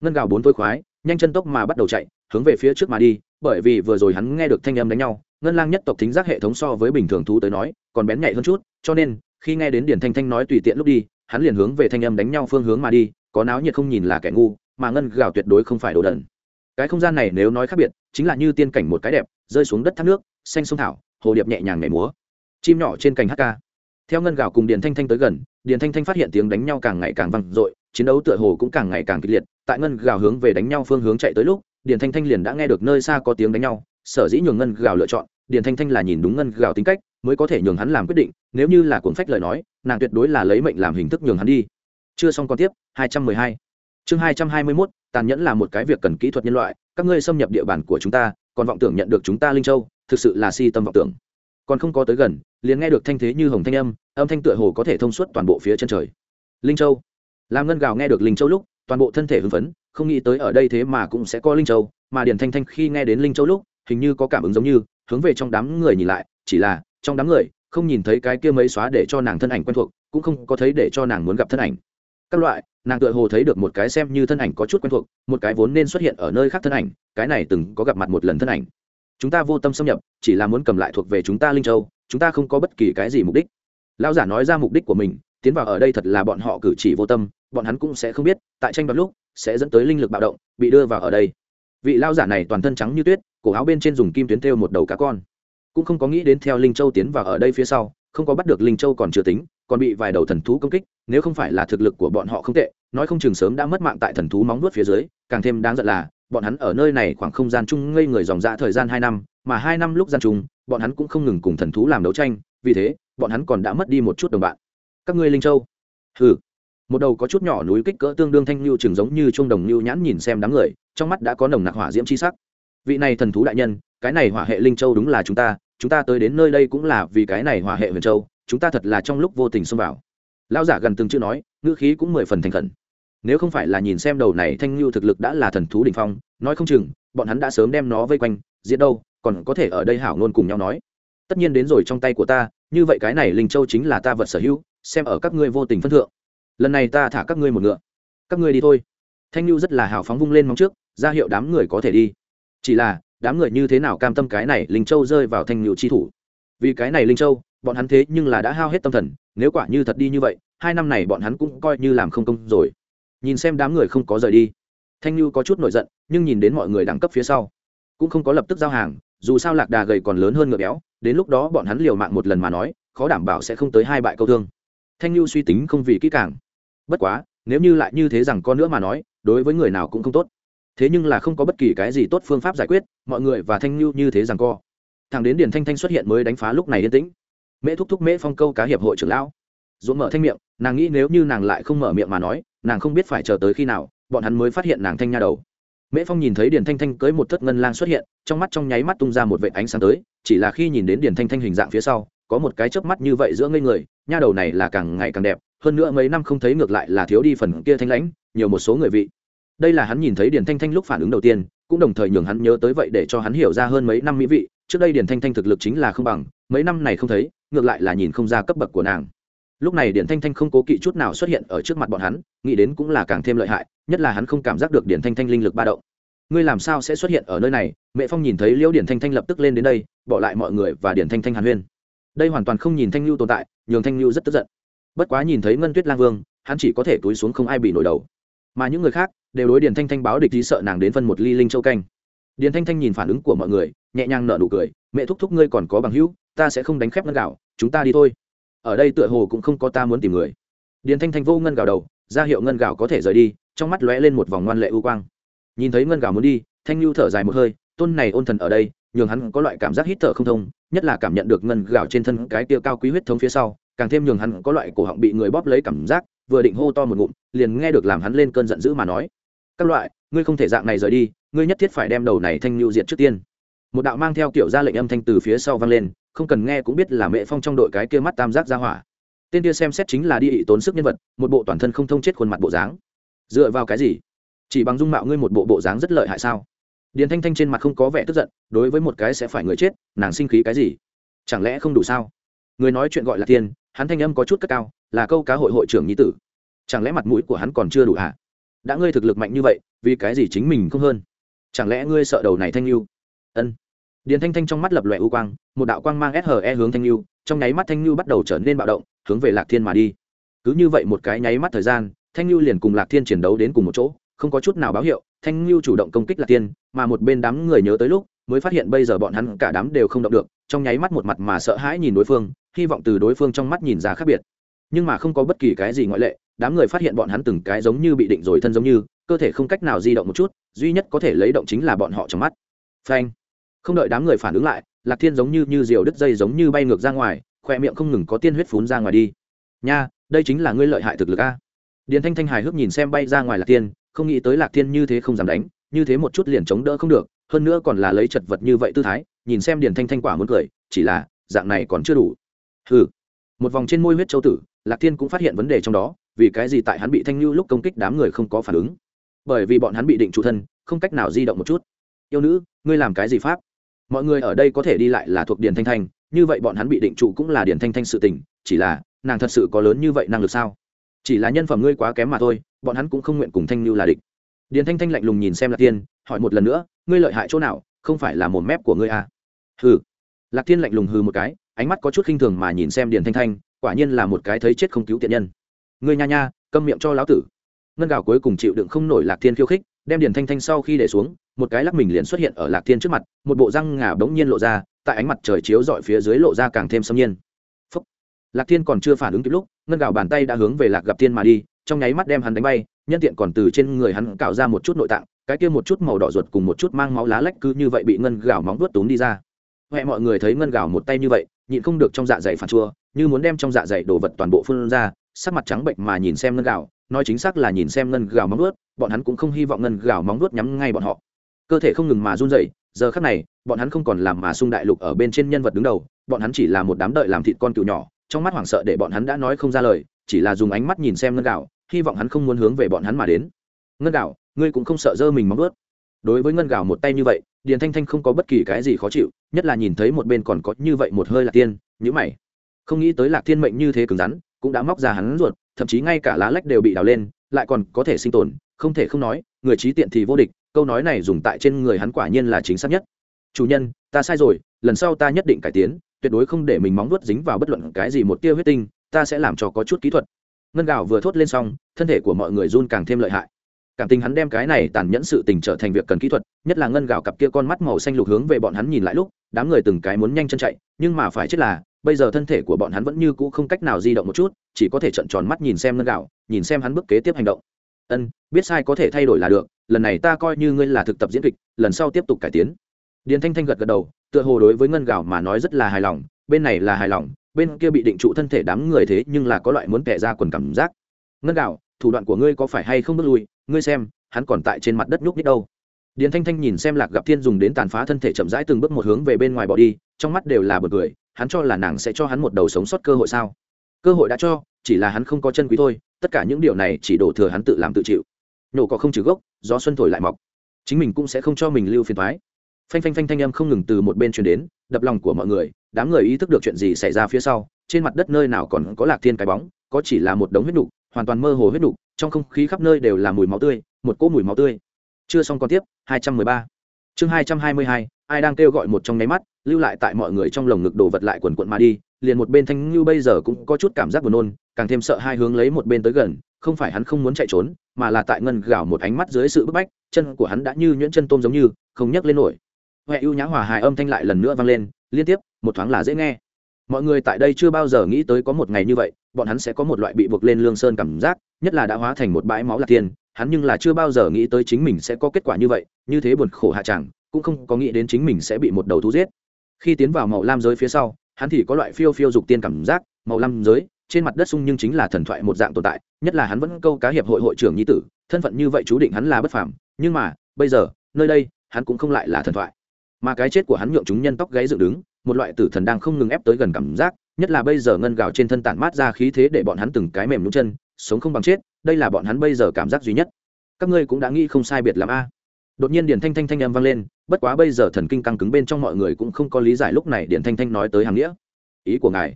ngân gạo bốn tôi khoái, nhanh chân tốc mà bắt đầu chạy, hướng về phía trước mà đi, bởi vì vừa rồi hắn nghe được thanh âm đánh nhau ngân lang nhất tộc thính giác hệ thống so với bình thường thú tới nói, còn bén nhạy hơn chút, cho nên, khi nghe đến điển thanh thanh nói tùy tiện lúc đi, hắn liền hướng về thanh âm đánh nhau phương hướng mà đi, có náo nhiệt không nhìn là kẻ ngu, mà ngân Gào tuyệt đối không phải đồ đần. Cái không gian này nếu nói khác biệt, chính là như tiên cảnh một cái đẹp, rơi xuống đất thác nước, xanh sông thảo, hồ điệp nhẹ nhàng nhảy múa. Chim nhỏ trên cành hk theo ngân Gào cùng điền thanh thanh tới gần, điền thanh thanh phát hiện tiếng đánh nhau càng ngày càng vang dội, chiến đấu tựa hồ cũng càng ngày càng kịch liệt, tại ngân Gào hướng về đánh nhau phương hướng chạy tới lúc, điền thanh thanh liền đã nghe được nơi xa có tiếng đánh nhau, sở dĩ nhường ngân Gào lựa chọn điền thanh thanh là nhìn đúng ngân Gào tính cách mới có thể nhường hắn làm quyết định nếu như là cuốn phách lời nói nàng tuyệt đối là lấy mệnh làm hình thức nhường hắn đi. Chưa xong còn tiếp 212. chương 221, tàn nhẫn là một cái việc cần kỹ thuật nhân loại các ngươi xâm nhập địa bàn của chúng ta còn vọng tưởng nhận được chúng ta linh châu thực sự là si tâm vọng tưởng. Còn không có tới gần liền nghe được thanh thế như hồng thanh âm âm thanh tựa hồ có thể thông suốt toàn bộ phía chân trời. Linh châu. Làm ngân gào nghe được linh châu lúc toàn bộ thân thể hưng phấn không nghĩ tới ở đây thế mà cũng sẽ có linh châu mà điền thanh thanh khi nghe đến linh châu lúc hình như có cảm ứng giống như hướng về trong đám người nhìn lại, chỉ là, trong đám người, không nhìn thấy cái kia mấy xóa để cho nàng thân ảnh quen thuộc, cũng không có thấy để cho nàng muốn gặp thân ảnh. Các loại, nàng tựa hồ thấy được một cái xem như thân ảnh có chút quen thuộc, một cái vốn nên xuất hiện ở nơi khác thân ảnh, cái này từng có gặp mặt một lần thân ảnh. Chúng ta vô tâm xâm nhập, chỉ là muốn cầm lại thuộc về chúng ta linh châu, chúng ta không có bất kỳ cái gì mục đích. Lão giả nói ra mục đích của mình, tiến vào ở đây thật là bọn họ cử chỉ vô tâm, bọn hắn cũng sẽ không biết, tại tranh đoạt lúc, sẽ dẫn tới linh lực bạo động, bị đưa vào ở đây. Vị lao giả này toàn thân trắng như tuyết cổ áo bên trên dùng kim tuyến thêu một đầu cá con. Cũng không có nghĩ đến theo linh châu tiến vào ở đây phía sau, không có bắt được linh châu còn chưa tính, còn bị vài đầu thần thú công kích, nếu không phải là thực lực của bọn họ không tệ, nói không chừng sớm đã mất mạng tại thần thú móng nuốt phía dưới, càng thêm đáng giận là, bọn hắn ở nơi này khoảng không gian chung ngây người dòng dã thời gian hai năm, mà hai năm lúc gian chung, bọn hắn cũng không ngừng cùng thần thú làm đấu tranh, vì thế, bọn hắn còn đã mất đi một chút đồng bạn. Các ngươi linh châu? Hừ. Một đầu có chút nhỏ núi kích cỡ tương đương thanh lưu chừng giống như trung đồng lưu nhãn nhìn xem đám người, trong mắt đã có nồng nặc hỏa diễm chi sắc vị này thần thú đại nhân, cái này hỏa hệ linh châu đúng là chúng ta chúng ta tới đến nơi đây cũng là vì cái này hỏa hệ huyền châu, chúng ta thật là trong lúc vô tình xông vào. Lão giả gần từng chữ nói, ngữ khí cũng mười phần thành khẩn. Nếu không phải là nhìn xem đầu này thanh lưu thực lực đã là thần thú đỉnh phong, nói không chừng, bọn hắn đã sớm đem nó vây quanh diễn đâu, còn có thể ở đây hảo ngôn cùng nhau nói. Tất nhiên đến rồi trong tay của ta, như vậy cái này linh châu chính là ta vật sở hữu, xem ở các ngươi vô tình phân thượng. Lần này ta thả các ngươi một ngựa. Các ngươi đi thôi. Thanh lưu rất là hào phóng vung lên móng trước, ra hiệu đám người có thể đi chỉ là, đám người như thế nào cam tâm cái này linh châu rơi vào thanh nhựu chi thủ? Vì cái này linh châu, bọn hắn thế nhưng là đã hao hết tâm thần, nếu quả như thật đi như vậy, hai năm này bọn hắn cũng coi như làm không công rồi. Nhìn xem đám người không có rời đi. Thanh lưu có chút nổi giận, nhưng nhìn đến mọi người đẳng cấp phía sau, cũng không có lập tức giao hàng, dù sao lạc đà gầy còn lớn hơn ngựa béo, đến lúc đó bọn hắn liều mạng một lần mà nói, khó đảm bảo sẽ không tới hai bại câu thương. Thanh lưu suy tính không vì kỹ càng. Bất quá, nếu như lại như thế rằng con nữa mà nói, đối với người nào cũng không tốt thế nhưng là không có bất kỳ cái gì tốt phương pháp giải quyết, mọi người và thanh lưu như thế rằng co. Thằng đến điền thanh thanh xuất hiện mới đánh phá lúc này yên tĩnh. Mễ thúc thúc, mễ phong câu cá hiệp hội trưởng lão. Dũng mở thanh miệng, nàng nghĩ nếu như nàng lại không mở miệng mà nói, nàng không biết phải chờ tới khi nào, bọn hắn mới phát hiện nàng thanh nha đầu. Mễ phong nhìn thấy điền thanh thanh cưới một thất ngân lang xuất hiện, trong mắt trong nháy mắt tung ra một vệ ánh sáng tới, chỉ là khi nhìn đến điền thanh thanh hình dạng phía sau, có một cái chớp mắt như vậy giữa ngây người, nha đầu này là càng ngày càng đẹp, hơn nữa mấy năm không thấy ngược lại là thiếu đi phần kia thanh lãnh, nhiều một số người vị đây là hắn nhìn thấy điền thanh thanh lúc phản ứng đầu tiên, cũng đồng thời nhường hắn nhớ tới vậy để cho hắn hiểu ra hơn mấy năm mỹ vị. Trước đây điền thanh thanh thực lực chính là không bằng, mấy năm này không thấy, ngược lại là nhìn không ra cấp bậc của nàng. Lúc này điền thanh thanh không cố kỵ chút nào xuất hiện ở trước mặt bọn hắn, nghĩ đến cũng là càng thêm lợi hại, nhất là hắn không cảm giác được điền thanh thanh linh lực ba động. Ngươi làm sao sẽ xuất hiện ở nơi này? Mẹ phong nhìn thấy liễu điền thanh thanh lập tức lên đến đây, bỏ lại mọi người và điền thanh thanh hàn huyên. Đây hoàn toàn không nhìn thanh lưu tồn tại, nhường thanh lưu rất tức giận. Bất quá nhìn thấy ngân tuyết lang vương, hắn chỉ có thể túi xuống không ai bị nổi đầu. Mà những người khác đều đối điền thanh thanh báo địch lý sợ nàng đến phân một ly linh châu canh. Điền thanh thanh nhìn phản ứng của mọi người, nhẹ nhàng nở nụ cười, mẹ thúc thúc ngươi còn có bằng hữu, ta sẽ không đánh khép ngân gạo, chúng ta đi thôi. Ở đây tựa hồ cũng không có ta muốn tìm người. Điền thanh thanh vô ngân gạo đầu, ra hiệu ngân gạo có thể rời đi, trong mắt lóe lên một vòng ngoan lệ ưu quang. Nhìn thấy ngân gạo muốn đi, thanh lưu thở dài một hơi, tôn này ôn thần ở đây, nhường hắn có loại cảm giác hít thở không thông, nhất là cảm nhận được ngân gạo trên thân cái tia cao quý huyết thống phía sau, càng thêm nhường hắn có loại cổ họng bị người bóp lấy cảm giác, vừa định hô to một ngụm, liền nghe được làm hắn lên cơn giận dữ mà nói các loại, ngươi không thể dạng này rời đi, ngươi nhất thiết phải đem đầu này thanh lưu diệt trước tiên. Một đạo mang theo kiểu ra lệnh âm thanh từ phía sau vang lên, không cần nghe cũng biết là mẹ phong trong đội cái kia mắt tam giác ra hỏa. Tên kia xem xét chính là đi ị tốn sức nhân vật, một bộ toàn thân không thông chết khuôn mặt bộ dáng. Dựa vào cái gì? Chỉ bằng dung mạo ngươi một bộ bộ dáng rất lợi hại sao? Điền thanh thanh trên mặt không có vẻ tức giận, đối với một cái sẽ phải người chết, nàng sinh khí cái gì? Chẳng lẽ không đủ sao? Người nói chuyện gọi là tiền, hắn thanh âm có chút cất cao, là câu cá hội hội trưởng nhi tử. Chẳng lẽ mặt mũi của hắn còn chưa đủ hả? à? Đã ngươi thực lực mạnh như vậy, vì cái gì chính mình không hơn? Chẳng lẽ ngươi sợ đầu này thanh lưu ân. Điền thanh thanh trong mắt lập lòe u quang, một đạo quang mang SHE hướng thanh lưu trong nháy mắt thanh lưu bắt đầu trở nên bạo động, hướng về lạc thiên mà đi. Cứ như vậy một cái nháy mắt thời gian, thanh lưu liền cùng lạc thiên chiến đấu đến cùng một chỗ, không có chút nào báo hiệu, thanh lưu chủ động công kích lạc thiên, mà một bên đám người nhớ tới lúc, mới phát hiện bây giờ bọn hắn cả đám đều không động được, trong nháy mắt một mặt mà sợ hãi nhìn đối phương, hy vọng từ đối phương trong mắt nhìn ra khác biệt. Nhưng mà không có bất kỳ cái gì ngoại lệ đám người phát hiện bọn hắn từng cái giống như bị định rồi thân giống như, cơ thể không cách nào di động một chút, duy nhất có thể lấy động chính là bọn họ trong mắt. Phanh. Không đợi đám người phản ứng lại, lạc thiên giống như như diều đứt dây giống như bay ngược ra ngoài khoe miệng không ngừng có tiên huyết phún ra ngoài đi. Nha, đây chính là ngươi lợi hại thực lực a. Điền thanh thanh hài hước nhìn xem bay ra ngoài lạc thiên, không nghĩ tới lạc thiên như thế không dám đánh, như thế một chút liền chống đỡ không được, hơn nữa còn là lấy chật vật như vậy tư thái, nhìn xem điền thanh thanh quả muốn cười, chỉ là, dạng này còn chưa đủ. Ừ một vòng trên môi huyết châu tử, lạc thiên cũng phát hiện vấn đề trong đó vì cái gì tại hắn bị thanh lưu lúc công kích đám người không có phản ứng? Bởi vì bọn hắn bị định trụ thân, không cách nào di động một chút. Yêu nữ, ngươi làm cái gì pháp? Mọi người ở đây có thể đi lại là thuộc điền thanh thanh, như vậy bọn hắn bị định trụ cũng là điền thanh thanh sự tình, chỉ là, nàng thật sự có lớn như vậy năng lực sao? Chỉ là nhân phẩm ngươi quá kém mà thôi, bọn hắn cũng không nguyện cùng thanh lưu là địch. Điền thanh thanh lạnh lùng nhìn xem lạc tiên hỏi một lần nữa, ngươi lợi hại chỗ nào, không phải là một mép của ngươi à? Hừ. Lạc tiên lạnh lùng hừ một cái, ánh mắt có chút khinh thường mà nhìn xem điền thanh thanh, quả nhiên là một cái thấy chết không cứu tiện nhân ngươi nha nha, câm miệng cho lão tử. Ngân gạo cuối cùng chịu đựng không nổi lạc thiên khiêu khích, đem điền thanh thanh sau khi để xuống, một cái lắc mình liền xuất hiện ở lạc thiên trước mặt, một bộ răng ngà bỗng nhiên lộ ra, tại ánh mặt trời chiếu dọi phía dưới lộ ra càng thêm xâm nhiên. Phúc. lạc thiên còn chưa phản ứng kịp lúc, ngân gạo bàn tay đã hướng về lạc gặp thiên mà đi, trong nháy mắt đem hắn đánh bay, nhân tiện còn từ trên người hắn cạo ra một chút nội tạng, cái kia một chút màu đỏ ruột cùng một chút mang máu lá lách cứ như vậy bị ngân gạo móng vuốt túm đi ra. Huệ, mọi người thấy ngân gạo một tay như vậy, nhịn không được trong dạ dày phản chua, như muốn đem trong dạ dày đồ vật toàn bộ phun ra sắc mặt trắng bệnh mà nhìn xem ngân gạo nói chính xác là nhìn xem ngân gạo móng nuốt, bọn hắn cũng không hy vọng ngân gạo móng nuốt nhắm ngay bọn họ. Cơ thể không ngừng mà run rẩy giờ khắc này bọn hắn không còn làm mà sung đại lục ở bên trên nhân vật đứng đầu bọn hắn chỉ là một đám đợi làm thịt con cừu nhỏ trong mắt hoảng sợ để bọn hắn đã nói không ra lời chỉ là dùng ánh mắt nhìn xem ngân gạo hy vọng hắn không muốn hướng về bọn hắn mà đến. Ngân gạo ngươi cũng không sợ dơ mình móng nuốt. đối với ngân gạo một tay như vậy điền thanh thanh không có bất kỳ cái gì khó chịu nhất là nhìn thấy một bên còn có như vậy một hơi là tiên nhữ mày. Không nghĩ tới lạc thiên mệnh như thế cứng rắn cũng đã móc ra hắn ruột, thậm chí ngay cả lá lách đều bị đào lên, lại còn có thể sinh tồn, không thể không nói, người trí tiện thì vô địch, câu nói này dùng tại trên người hắn quả nhiên là chính xác nhất. Chủ nhân, ta sai rồi, lần sau ta nhất định cải tiến, tuyệt đối không để mình móng vuốt dính vào bất luận cái gì một tia huyết tinh, ta sẽ làm cho có chút kỹ thuật. Ngân gạo vừa thốt lên xong, thân thể của mọi người run càng thêm lợi hại. Cảm tình hắn đem cái này tàn nhẫn sự tình trở thành việc cần kỹ thuật, nhất là ngân gạo cặp kia con mắt màu xanh lục hướng về bọn hắn nhìn lại lúc đám người từng cái muốn nhanh chân chạy, nhưng mà phải chết là, bây giờ thân thể của bọn hắn vẫn như cũ không cách nào di động một chút, chỉ có thể trận tròn mắt nhìn xem ngân gạo, nhìn xem hắn bước kế tiếp hành động. Ân, biết sai có thể thay đổi là được, lần này ta coi như ngươi là thực tập diễn kịch, lần sau tiếp tục cải tiến. Điền thanh thanh gật gật đầu, tựa hồ đối với ngân gạo mà nói rất là hài lòng, bên này là hài lòng, bên kia bị định trụ thân thể đám người thế nhưng là có loại muốn kẻ ra quần cảm giác. Ngân gạo, thủ đoạn của ngươi có phải hay không bước lui? Ngươi xem, hắn còn tại trên mặt đất nhúc nhích đâu điền thanh thanh nhìn xem lạc gặp thiên dùng đến tàn phá thân thể chậm rãi từng bước một hướng về bên ngoài bỏ đi, trong mắt đều là bật cười, hắn cho là nàng sẽ cho hắn một đầu sống sót cơ hội sao? Cơ hội đã cho, chỉ là hắn không có chân quý thôi, tất cả những điều này chỉ đổ thừa hắn tự làm tự chịu. Nhổ có không trừ gốc, gió xuân thổi lại mọc. Chính mình cũng sẽ không cho mình lưu phiền thoái phanh phanh phanh thanh âm không ngừng từ một bên truyền đến, đập lòng của mọi người, đám người ý thức được chuyện gì xảy ra phía sau, trên mặt đất nơi nào còn có lạc thiên cái bóng, có chỉ là một đống huyết nục, hoàn toàn mơ hồ huyết nục, trong không khí khắp nơi đều là mùi máu tươi, một cỗ mùi máu tươi chưa xong còn tiếp 213. chương 222, ai đang kêu gọi một trong nháy mắt lưu lại tại mọi người trong lồng ngực đồ vật lại quần quận mà đi liền một bên thanh như bây giờ cũng có chút cảm giác buồn nôn càng thêm sợ hai hướng lấy một bên tới gần không phải hắn không muốn chạy trốn mà là tại ngân gào một ánh mắt dưới sự bức bách chân của hắn đã như nhuyễn chân tôm giống như không nhấc lên nổi huệ ưu nhã hòa hài âm thanh lại lần nữa vang lên liên tiếp một thoáng là dễ nghe mọi người tại đây chưa bao giờ nghĩ tới có một ngày như vậy bọn hắn sẽ có một loại bị buộc lên lương sơn cảm giác nhất là đã hóa thành một bãi máu lạc tiền hắn nhưng là chưa bao giờ nghĩ tới chính mình sẽ có kết quả như vậy, như thế buồn khổ hạ chẳng, cũng không có nghĩ đến chính mình sẽ bị một đầu thú giết. Khi tiến vào màu lam giới phía sau, hắn thì có loại phiêu phiêu dục tiên cảm giác, màu lam giới, trên mặt đất sung nhưng chính là thần thoại một dạng tồn tại, nhất là hắn vẫn câu cá hiệp hội hội trưởng nhi tử, thân phận như vậy chú định hắn là bất phàm, nhưng mà, bây giờ, nơi đây, hắn cũng không lại là thần thoại. Mà cái chết của hắn nhượng chúng nhân tóc gáy dựng đứng, một loại tử thần đang không ngừng ép tới gần cảm giác, nhất là bây giờ ngân gạo trên thân tản mát ra khí thế để bọn hắn từng cái mềm nhún chân, sống không bằng chết đây là bọn hắn bây giờ cảm giác duy nhất. Các ngươi cũng đã nghĩ không sai biệt làm a. Đột nhiên điển thanh thanh thanh em vang lên, bất quá bây giờ thần kinh căng cứng bên trong mọi người cũng không có lý giải lúc này điển thanh thanh nói tới hàng nghĩa. Ý của ngài.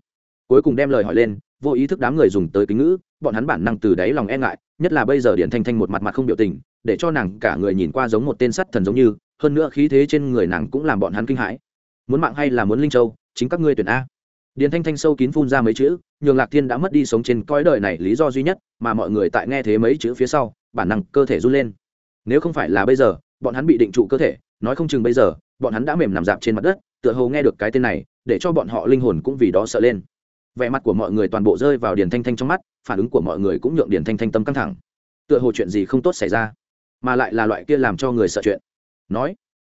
Cuối cùng đem lời hỏi lên, vô ý thức đám người dùng tới kính ngữ, bọn hắn bản năng từ đáy lòng e ngại, nhất là bây giờ điển thanh thanh một mặt mặt không biểu tình, để cho nàng cả người nhìn qua giống một tên sắt thần giống như, hơn nữa khí thế trên người nàng cũng làm bọn hắn kinh hãi. Muốn mạng hay là muốn linh châu, chính các ngươi tuyển a điền thanh thanh sâu kín phun ra mấy chữ, nhường lạc thiên đã mất đi sống trên cõi đời này lý do duy nhất mà mọi người tại nghe thế mấy chữ phía sau, bản năng cơ thể run lên. Nếu không phải là bây giờ, bọn hắn bị định trụ cơ thể, nói không chừng bây giờ, bọn hắn đã mềm nằm dạp trên mặt đất, tựa hồ nghe được cái tên này, để cho bọn họ linh hồn cũng vì đó sợ lên. Vẻ mặt của mọi người toàn bộ rơi vào điền thanh thanh trong mắt, phản ứng của mọi người cũng nhượng điền thanh thanh tâm căng thẳng. Tựa hồ chuyện gì không tốt xảy ra, mà lại là loại kia làm cho người sợ chuyện. Nói,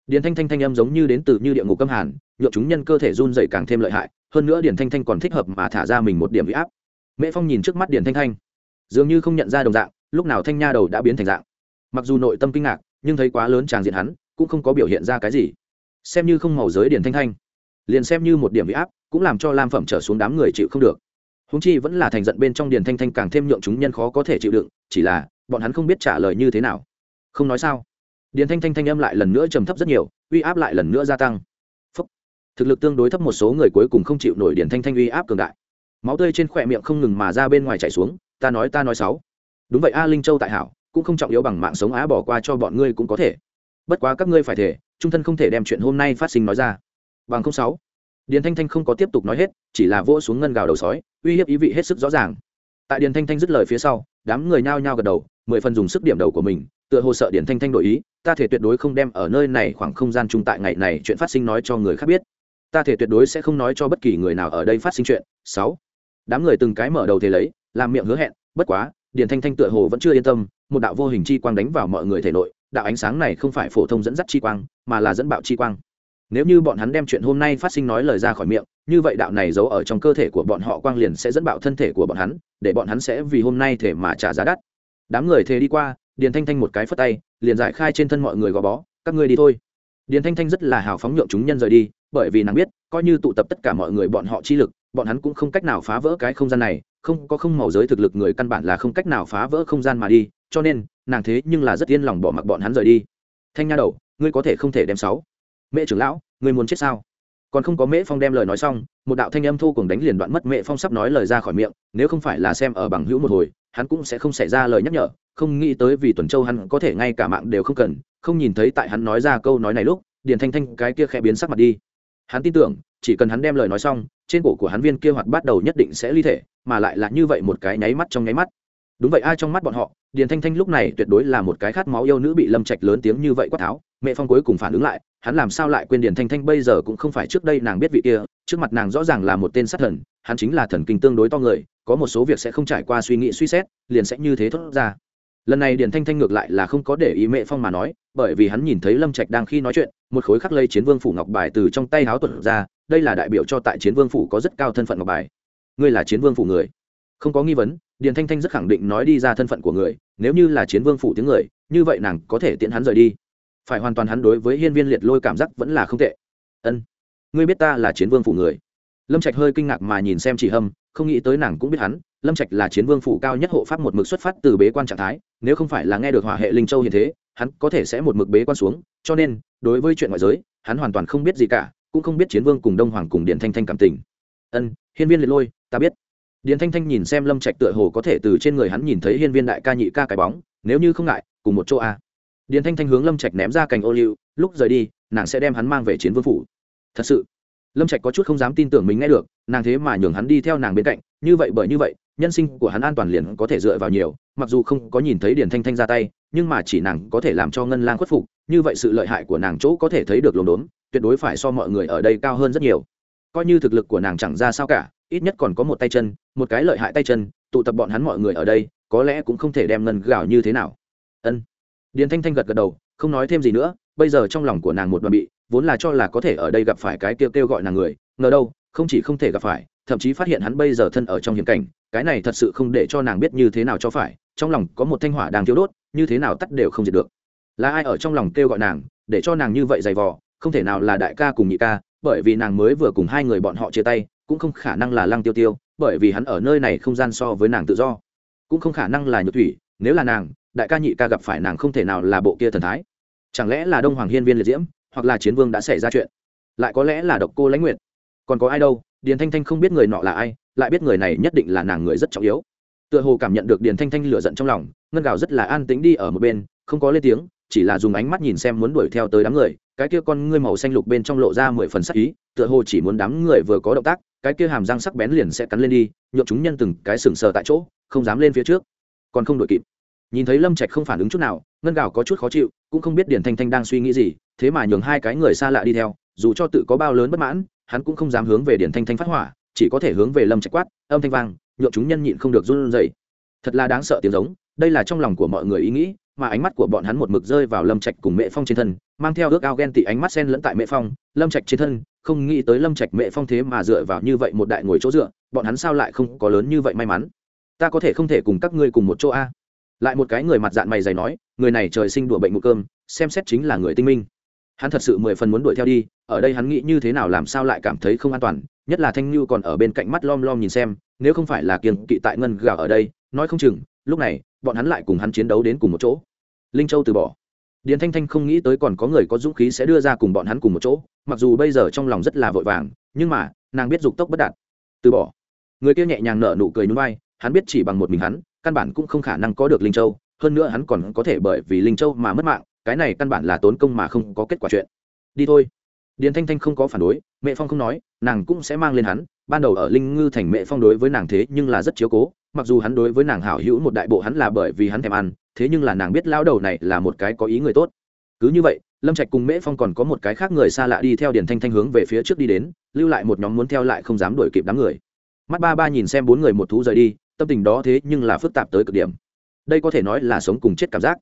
điền thanh thanh thanh âm giống như đến từ như địa ngục câm hàn nhượng chúng nhân cơ thể run dày càng thêm lợi hại, hơn nữa điền thanh thanh còn thích hợp mà thả ra mình một điểm huy áp. Mễ phong nhìn trước mắt điền thanh thanh, dường như không nhận ra đồng dạng, lúc nào thanh nha đầu đã biến thành dạng. Mặc dù nội tâm kinh ngạc, nhưng thấy quá lớn tràng diện hắn, cũng không có biểu hiện ra cái gì. Xem như không màu giới điền thanh thanh, liền xem như một điểm huy áp, cũng làm cho lam phẩm trở xuống đám người chịu không được. Húng chi vẫn là thành giận bên trong điền thanh thanh càng thêm nhượng chúng nhân khó có thể chịu đựng, chỉ là, bọn hắn không biết trả lời như thế nào. Không nói sao. Điền thanh thanh thanh âm lại lần nữa trầm thấp rất nhiều, uy áp lại lần nữa gia tăng thực lực tương đối thấp một số người cuối cùng không chịu nổi điền thanh thanh uy áp cường đại. Máu tươi trên khỏe miệng không ngừng mà ra bên ngoài chảy xuống, ta nói ta nói sáu. Đúng vậy, a linh châu tại hảo, cũng không trọng yếu bằng mạng sống á bỏ qua cho bọn ngươi cũng có thể. Bất quá các ngươi phải thể, trung thân không thể đem chuyện hôm nay phát sinh nói ra. Bằng không sáu. Điền thanh thanh không có tiếp tục nói hết, chỉ là vỗ xuống ngân gào đầu sói, uy hiếp ý vị hết sức rõ ràng. Tại điền thanh thanh dứt lời phía sau, đám người nhao nhao gật đầu, mười phần dùng sức điểm đầu của mình, tựa hồ sợ điển thanh thanh đổi ý, ta thể tuyệt đối không đem ở nơi này khoảng không gian chung tại ngày này chuyện phát sinh nói cho người khác biết ta thể tuyệt đối sẽ không nói cho bất kỳ người nào ở đây phát sinh chuyện. Sáu, đám người từng cái mở đầu thể lấy, làm miệng hứa hẹn, bất quá, Điền thanh thanh tựa hồ vẫn chưa yên tâm, một đạo vô hình chi quang đánh vào mọi người thể nội, đạo ánh sáng này không phải phổ thông dẫn dắt chi quang, mà là dẫn bạo chi quang. Nếu như bọn hắn đem chuyện hôm nay phát sinh nói lời ra khỏi miệng, như vậy đạo này giấu ở trong cơ thể của bọn họ quang liền sẽ dẫn bạo thân thể của bọn hắn, để bọn hắn sẽ vì hôm nay thể mà trả giá đắt. Đám người thề đi qua, điền thanh thanh một cái phất tay, liền giải khai trên thân mọi người gò bó, các ngươi đi thôi. Điền thanh thanh rất là hào phóng nhượng chúng nhân rời đi bởi vì nàng biết, coi như tụ tập tất cả mọi người bọn họ chi lực, bọn hắn cũng không cách nào phá vỡ cái không gian này, không, có không màu giới thực lực người căn bản là không cách nào phá vỡ không gian mà đi, cho nên, nàng thế nhưng là rất yên lòng bỏ mặc bọn hắn rời đi. Thanh nha đầu, ngươi có thể không thể đem sáu. Mẹ trưởng lão, ngươi muốn chết sao? Còn không có mễ phong đem lời nói xong, một đạo thanh âm thu cùng đánh liền đoạn mất mễ phong sắp nói lời ra khỏi miệng, nếu không phải là xem ở bằng hữu một hồi, hắn cũng sẽ không xảy ra lời nhắc nhở, không nghĩ tới vì tuần châu hắn có thể ngay cả mạng đều không cần, không nhìn thấy tại hắn nói ra câu nói này lúc, điền thanh thanh cái kia khẽ biến sắc mặt đi hắn tin tưởng, chỉ cần hắn đem lời nói xong, trên cổ của hắn viên kia hoạt bắt đầu nhất định sẽ ly thể, mà lại là như vậy một cái nháy mắt trong nháy mắt. Đúng vậy, ai trong mắt bọn họ? Điền thanh thanh lúc này tuyệt đối là một cái khát máu yêu nữ bị lâm trạch lớn tiếng như vậy quát tháo. Mẹ phong cuối cùng phản ứng lại, hắn làm sao lại quên điền thanh thanh bây giờ cũng không phải trước đây nàng biết vị kia, trước mặt nàng rõ ràng là một tên sát thần, hắn chính là thần kinh tương đối to người, có một số việc sẽ không trải qua suy nghĩ suy xét, liền sẽ như thế thốt ra. Lần này điền thanh thanh ngược lại là không có để ý mẹ phong mà nói bởi vì hắn nhìn thấy lâm trạch đang khi nói chuyện, một khối khắc lây chiến vương phủ ngọc bài từ trong tay háo tuần ra, đây là đại biểu cho tại chiến vương phủ có rất cao thân phận ngọc bài. Ngươi là chiến vương phủ người. Không có nghi vấn, điền thanh thanh rất khẳng định nói đi ra thân phận của người, nếu như là chiến vương phủ tiếng người, như vậy nàng có thể tiễn hắn rời đi. Phải hoàn toàn hắn đối với hiên viên liệt lôi cảm giác vẫn là không tệ. Ân, ngươi biết ta là chiến vương phủ người. Lâm trạch hơi kinh ngạc mà nhìn xem chỉ hâm, không nghĩ tới nàng cũng biết hắn, lâm trạch là chiến vương phủ cao nhất hộ pháp một mực xuất phát từ bế quan trạng thái, nếu không phải là nghe được hỏa hệ linh châu hiện thế hắn có thể sẽ một mực bế quan xuống, cho nên, đối với chuyện ngoại giới, hắn hoàn toàn không biết gì cả, cũng không biết chiến vương cùng đông hoàng cùng điện thanh thanh cảm tình. Ân, hiên viên liệt lôi, ta biết. Điện thanh thanh nhìn xem lâm trạch tựa hồ có thể từ trên người hắn nhìn thấy hiên viên đại ca nhị ca cái bóng, nếu như không ngại, cùng một chỗ a. À. điện thanh thanh hướng lâm trạch ném ra cành ô liu, lúc rời đi, nàng sẽ đem hắn mang về chiến vương phủ. Thật sự, lâm trạch có chút không dám tin tưởng mình nghe được, nàng thế mà nhường hắn đi theo nàng bên cạnh, như vậy bởi như vậy, nhân sinh của hắn an toàn liền có thể dựa vào nhiều, mặc dù không có nhìn thấy điển thanh thanh ra tay nhưng mà chỉ nàng có thể làm cho ngân lang khuất phục, như vậy sự lợi hại của nàng chỗ có thể thấy được lồn đốn, tuyệt đối phải so mọi người ở đây cao hơn rất nhiều. Coi như thực lực của nàng chẳng ra sao cả, ít nhất còn có một tay chân, một cái lợi hại tay chân, tụ tập bọn hắn mọi người ở đây, có lẽ cũng không thể đem ngân gạo như thế nào. Ân. Điền thanh thanh gật gật đầu, không nói thêm gì nữa, bây giờ trong lòng của nàng một đoàn bị, vốn là cho là có thể ở đây gặp phải cái kêu kêu gọi nàng người, ngờ đâu, không chỉ không thể gặp phải, thậm chí phát hiện hắn bây giờ thân ở trong hiểm cảnh, cái này thật sự không để cho nàng biết như thế nào cho phải, trong lòng có một thanh hỏa đang thiếu đốt như thế nào tắt đều không diệt được. Là ai ở trong lòng kêu gọi nàng, để cho nàng như vậy dày vò, không thể nào là đại ca cùng nhị ca, bởi vì nàng mới vừa cùng hai người bọn họ chia tay, cũng không khả năng là lăng tiêu tiêu, bởi vì hắn ở nơi này không gian so với nàng tự do. Cũng không khả năng là nhược thủy, nếu là nàng, đại ca nhị ca gặp phải nàng không thể nào là bộ kia thần thái. Chẳng lẽ là đông hoàng hiên viên liệt diễm, hoặc là chiến vương đã xảy ra chuyện? Lại có lẽ là độc cô lãnh nguyện còn có ai đâu, điền thanh thanh không biết người nọ là ai, lại biết người này nhất định là nàng người rất trọng yếu tựa hồ cảm nhận được điền thanh thanh lửa giận trong lòng, ngân gào rất là an tính đi ở một bên, không có lên tiếng, chỉ là dùng ánh mắt nhìn xem muốn đuổi theo tới đám người, cái kia con ngươi màu xanh lục bên trong lộ ra mười phần sắc ý, tựa hồ chỉ muốn đám người vừa có động tác, cái kia hàm răng sắc bén liền sẽ cắn lên đi, nhộn chúng nhân từng cái sừng sờ tại chỗ, không dám lên phía trước. Còn không đuổi kịp. Nhìn thấy lâm trạch không phản ứng chút nào, ngân gào có chút khó chịu, cũng không biết điền thanh thanh đang suy nghĩ gì, thế mà nhường hai cái người xa lạ đi theo, dù cho tự có bao lớn bất mãn, hắn cũng không dám hướng về điền thanh thanh phát hỏa, chỉ có thể hướng về lâm trạch quát, âm thanh vang nhượng chúng nhân nhịn không được run rẩy. Thật là đáng sợ tiếng giống, đây là trong lòng của mọi người ý nghĩ, mà ánh mắt của bọn hắn một mực rơi vào lâm trạch cùng mẹ phong trên thân, mang theo ước ao ghen tị ánh mắt sen lẫn tại mẹ phong, lâm trạch trên thân, không nghĩ tới lâm trạch mẹ phong thế mà dựa vào như vậy một đại ngồi chỗ dựa, bọn hắn sao lại không có lớn như vậy may mắn? Ta có thể không thể cùng các ngươi cùng một chỗ a? Lại một cái người mặt dạng mày dày nói, người này trời sinh đùa bệnh một cơm, xem xét chính là người tinh minh. Hắn thật sự mười phần muốn đuổi theo đi, ở đây hắn nghĩ như thế nào làm sao lại cảm thấy không an toàn nhất là thanh như còn ở bên cạnh mắt lom lom nhìn xem, nếu không phải là kiềng kỵ tại ngân gà ở đây, nói không chừng, lúc này, bọn hắn lại cùng hắn chiến đấu đến cùng một chỗ. Linh châu từ bỏ. Điền thanh thanh không nghĩ tới còn có người có dũng khí sẽ đưa ra cùng bọn hắn cùng một chỗ, mặc dù bây giờ trong lòng rất là vội vàng, nhưng mà, nàng biết dục tốc bất đạt. Từ bỏ. Người kia nhẹ nhàng nở nụ cười nhún vai, hắn biết chỉ bằng một mình hắn, căn bản cũng không khả năng có được linh châu, hơn nữa hắn còn có thể bởi vì linh châu mà mất mạng, cái này căn bản là tốn công mà không có kết quả chuyện. Đi thôi. Điền thanh thanh không có phản đối, mẹ phong không nói nàng cũng sẽ mang lên hắn, ban đầu ở linh ngư thành mẹ phong đối với nàng thế nhưng là rất chiếu cố, mặc dù hắn đối với nàng hảo hữu một đại bộ hắn là bởi vì hắn thèm ăn, thế nhưng là nàng biết lao đầu này là một cái có ý người tốt. Cứ như vậy, lâm trạch cùng mễ phong còn có một cái khác người xa lạ đi theo điền thanh thanh hướng về phía trước đi đến, lưu lại một nhóm muốn theo lại không dám đuổi kịp đám người. Mắt ba ba nhìn xem bốn người một thú rời đi, tâm tình đó thế nhưng là phức tạp tới cực điểm. Đây có thể nói là sống cùng chết cảm giác.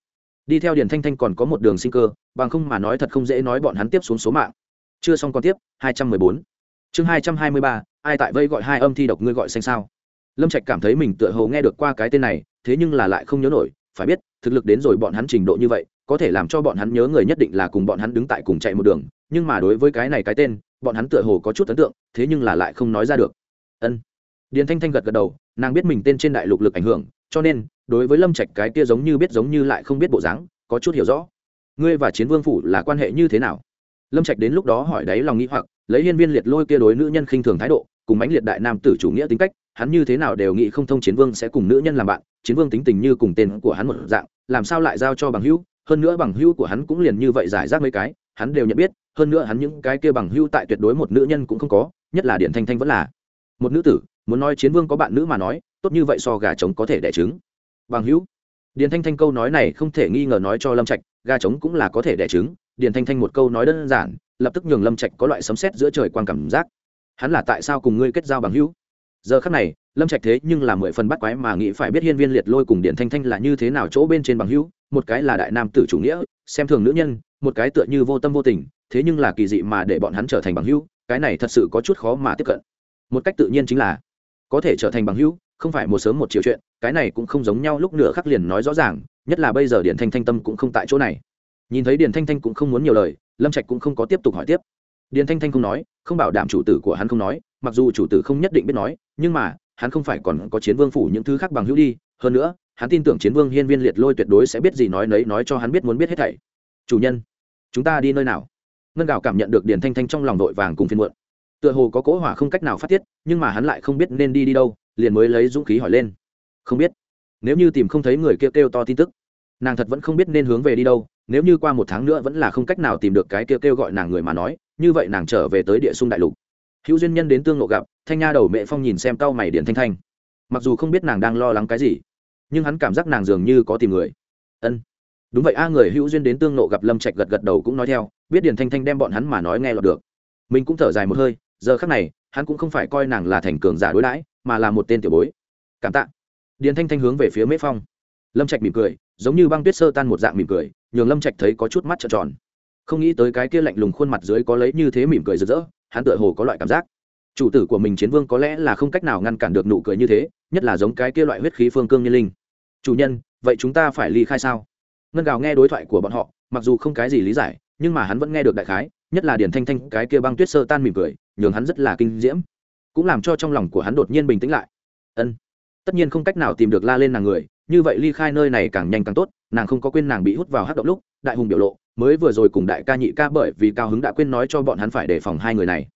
Đi theo điền thanh thanh còn có một đường sinh cơ, bằng không mà nói thật không dễ nói bọn hắn tiếp xuống số mạng. Chưa xong còn tiếp, hai trăm mười bốn chương hai trăm hai mươi ba, ai tại vây gọi hai âm thi độc ngươi gọi xanh sao? Lâm trạch cảm thấy mình tựa hồ nghe được qua cái tên này, thế nhưng là lại không nhớ nổi, phải biết, thực lực đến rồi bọn hắn trình độ như vậy, có thể làm cho bọn hắn nhớ người nhất định là cùng bọn hắn đứng tại cùng chạy một đường, nhưng mà đối với cái này cái tên, bọn hắn tựa hồ có chút ấn tượng, thế nhưng là lại không nói ra được. Ân. Điền thanh thanh gật gật đầu, nàng biết mình tên trên đại lục lực ảnh hưởng, cho nên, đối với lâm trạch cái kia giống như biết giống như lại không biết bộ dáng, có chút hiểu rõ. Ngươi và chiến vương phủ là quan hệ như thế nào? Lâm trạch đến lúc đó hỏi đáy lòng nghĩ hoặc lấy hiên viên liệt lôi kia đối nữ nhân khinh thường thái độ, cùng mãnh liệt đại nam tử chủ nghĩa tính cách, hắn như thế nào đều nghĩ không thông chiến vương sẽ cùng nữ nhân làm bạn, chiến vương tính tình như cùng tên của hắn một dạng, làm sao lại giao cho bằng hữu? Hơn nữa bằng hữu của hắn cũng liền như vậy giải rác mấy cái, hắn đều nhận biết, hơn nữa hắn những cái kia bằng hữu tại tuyệt đối một nữ nhân cũng không có, nhất là điện thanh thanh vẫn là một nữ tử, muốn nói chiến vương có bạn nữ mà nói, tốt như vậy so gà trống có thể đẻ trứng. Bằng hữu. Điền thanh thanh câu nói này không thể nghi ngờ nói cho lâm trạch, gà trống cũng là có thể đẻ trứng. Điền thanh thanh một câu nói đơn giản lập tức nhường lâm trạch có loại sấm sét giữa trời quan cảm giác. Hắn là tại sao cùng ngươi kết giao bằng hữu? Giờ khắc này, lâm trạch thế nhưng là mười phần bắt quái mà nghĩ phải biết hiên viên liệt lôi cùng điện thanh thanh là như thế nào chỗ bên trên bằng hữu, một cái là đại nam tử chủ nghĩa, xem thường nữ nhân, một cái tựa như vô tâm vô tình, thế nhưng là kỳ dị mà để bọn hắn trở thành bằng hữu, cái này thật sự có chút khó mà tiếp cận. Một cách tự nhiên chính là, có thể trở thành bằng hữu, không phải một sớm một chiều chuyện, cái này cũng không giống nhau lúc nửa khắc liền nói rõ ràng, nhất là bây giờ điện thanh thanh tâm cũng không tại chỗ này. Nhìn thấy điện thanh thanh cũng không muốn nhiều lời lâm trạch cũng không có tiếp tục hỏi tiếp. Điền thanh thanh không nói, không bảo đảm chủ tử của hắn không nói, mặc dù chủ tử không nhất định biết nói, nhưng mà, hắn không phải còn có chiến vương phủ những thứ khác bằng hữu đi. Hơn nữa, hắn tin tưởng chiến vương hiên viên liệt lôi tuyệt đối sẽ biết gì nói nấy, nói cho hắn biết muốn biết hết thảy. Chủ nhân, chúng ta đi nơi nào? Ngân gạo cảm nhận được điền thanh thanh trong lòng vội vàng cùng phiên muộn. Tựa hồ có cỗ hỏa không cách nào phát tiết, nhưng mà hắn lại không biết nên đi đi đâu, liền mới lấy dũng khí hỏi lên. Không biết. Nếu như tìm không thấy người kêu kêu to tin tức nàng thật vẫn không biết nên hướng về đi đâu, nếu như qua một tháng nữa vẫn là không cách nào tìm được cái kêu kêu gọi nàng người mà nói, như vậy nàng trở về tới địa sung đại lục. Hữu duyên nhân đến tương lộ gặp, thanh nha đầu mẹ phong nhìn xem cau mày điện thanh thanh. Mặc dù không biết nàng đang lo lắng cái gì, nhưng hắn cảm giác nàng dường như có tìm người. Ân. Đúng vậy, a, người hữu duyên đến tương nộ gặp lâm trạch gật gật đầu cũng nói theo, biết điền thanh thanh đem bọn hắn mà nói nghe lọt được. Mình cũng thở dài một hơi, giờ khác này, hắn cũng không phải coi nàng là thành cường giả đối đãi, mà là một tên tiểu bối. Cảm tạ. Điền thanh thanh hướng về phía mễ phong. Lâm trạch mỉm cười giống như băng tuyết sơ tan một dạng mỉm cười, nhường lâm trạch thấy có chút mắt trợn tròn. Không nghĩ tới cái kia lạnh lùng khuôn mặt dưới có lấy như thế mỉm cười rực rỡ, hắn tựa hồ có loại cảm giác. Chủ tử của mình chiến vương có lẽ là không cách nào ngăn cản được nụ cười như thế, nhất là giống cái kia loại huyết khí phương cương nhân linh. Chủ nhân, vậy chúng ta phải ly khai sao? Ngân gào nghe đối thoại của bọn họ, mặc dù không cái gì lý giải, nhưng mà hắn vẫn nghe được đại khái, nhất là điển thanh thanh, cái kia băng tuyết sơ tan mỉm cười, nhường hắn rất là kinh diễm. Cũng làm cho trong lòng của hắn đột nhiên bình tĩnh lại. Ân. Tất nhiên không cách nào tìm được la lên nàng người như vậy ly khai nơi này càng nhanh càng tốt, nàng không có quên nàng bị hút vào hát động lúc, đại hùng biểu lộ, mới vừa rồi cùng đại ca nhị ca bởi vì cao hứng đã quên nói cho bọn hắn phải đề phòng hai người này.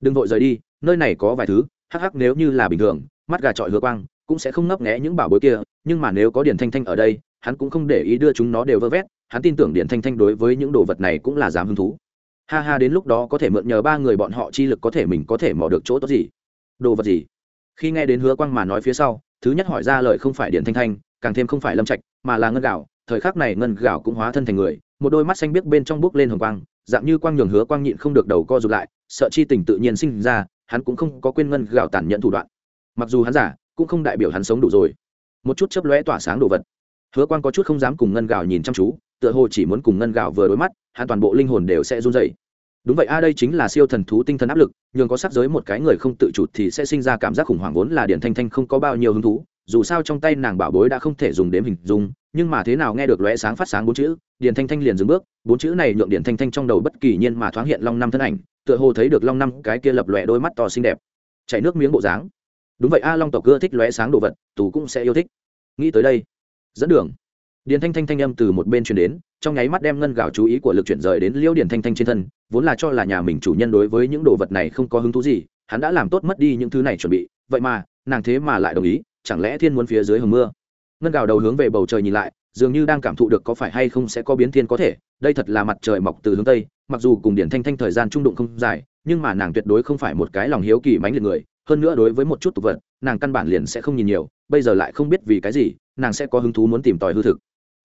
Đừng vội rời đi, nơi này có vài thứ, hắc hắc nếu như là bình thường, mắt gà trọi hứa quang, cũng sẽ không ngấp nghẽ những bảo bối kia, nhưng mà nếu có điển thanh thanh ở đây, hắn cũng không để ý đưa chúng nó đều vơ vét, hắn tin tưởng điển thanh thanh đối với những đồ vật này cũng là dám hứng thú. Ha ha, đến lúc đó có thể mượn nhờ ba người bọn họ chi lực có thể mình có thể mò được chỗ tốt gì? Đồ vật gì? Khi nghe đến hứa quang mà nói phía sau, thứ nhất hỏi ra lời không phải điển thanh thanh càng thêm không phải lâm trạch, mà là ngân gạo. Thời khắc này ngân gạo cũng hóa thân thành người, một đôi mắt xanh biếc bên trong bước lên hồng quang, dạng như quang nhường hứa quang nhịn không được đầu co rụt lại, sợ chi tình tự nhiên sinh ra, hắn cũng không có quên ngân gạo tàn nhẫn thủ đoạn. Mặc dù hắn giả, cũng không đại biểu hắn sống đủ rồi. Một chút chớp lóe tỏa sáng đồ vật. Hứa quang có chút không dám cùng ngân gạo nhìn chăm chú, tựa hồ chỉ muốn cùng ngân gạo vừa đối mắt, hắn toàn bộ linh hồn đều sẽ run dậy đúng vậy, a, đây chính là siêu thần thú tinh thần áp lực, nhường có sắc giới một cái người không tự chủ thì sẽ sinh ra cảm giác khủng hoảng vốn là điển thanh thanh không có bao nhiêu hứng thú dù sao trong tay nàng bảo bối đã không thể dùng đếm hình dung, nhưng mà thế nào nghe được lóe sáng phát sáng bốn chữ, Điền thanh thanh liền dừng bước, bốn chữ này nhượng Điền thanh thanh trong đầu bất kỳ nhiên mà thoáng hiện long năm thân ảnh, tựa hồ thấy được long năm cái kia lập lòe đôi mắt to xinh đẹp. Chảy nước miếng bộ dáng. Đúng vậy a, long tộc ưa thích lóe sáng đồ vật, tù cũng sẽ yêu thích. Nghĩ tới đây, dẫn đường. Điền thanh thanh thanh âm từ một bên truyền đến, trong nháy mắt đem ngân gạo chú ý của lực chuyển rời đến liêu điền thanh thanh trên thân, vốn là cho là nhà mình chủ nhân đối với những đồ vật này không có hứng thú gì, hắn đã làm tốt mất đi những thứ này chuẩn bị, vậy mà, nàng thế mà lại đồng ý chẳng lẽ thiên muốn phía dưới hầm mưa? Ngân gạo đầu hướng về bầu trời nhìn lại, dường như đang cảm thụ được có phải hay không sẽ có biến thiên có thể, đây thật là mặt trời mọc từ hướng tây, mặc dù cùng điển thanh thanh thời gian trung đụng không dài, nhưng mà nàng tuyệt đối không phải một cái lòng hiếu kỳ mánh liệt người, hơn nữa đối với một chút tục vật, nàng căn bản liền sẽ không nhìn nhiều, bây giờ lại không biết vì cái gì, nàng sẽ có hứng thú muốn tìm tòi hư thực.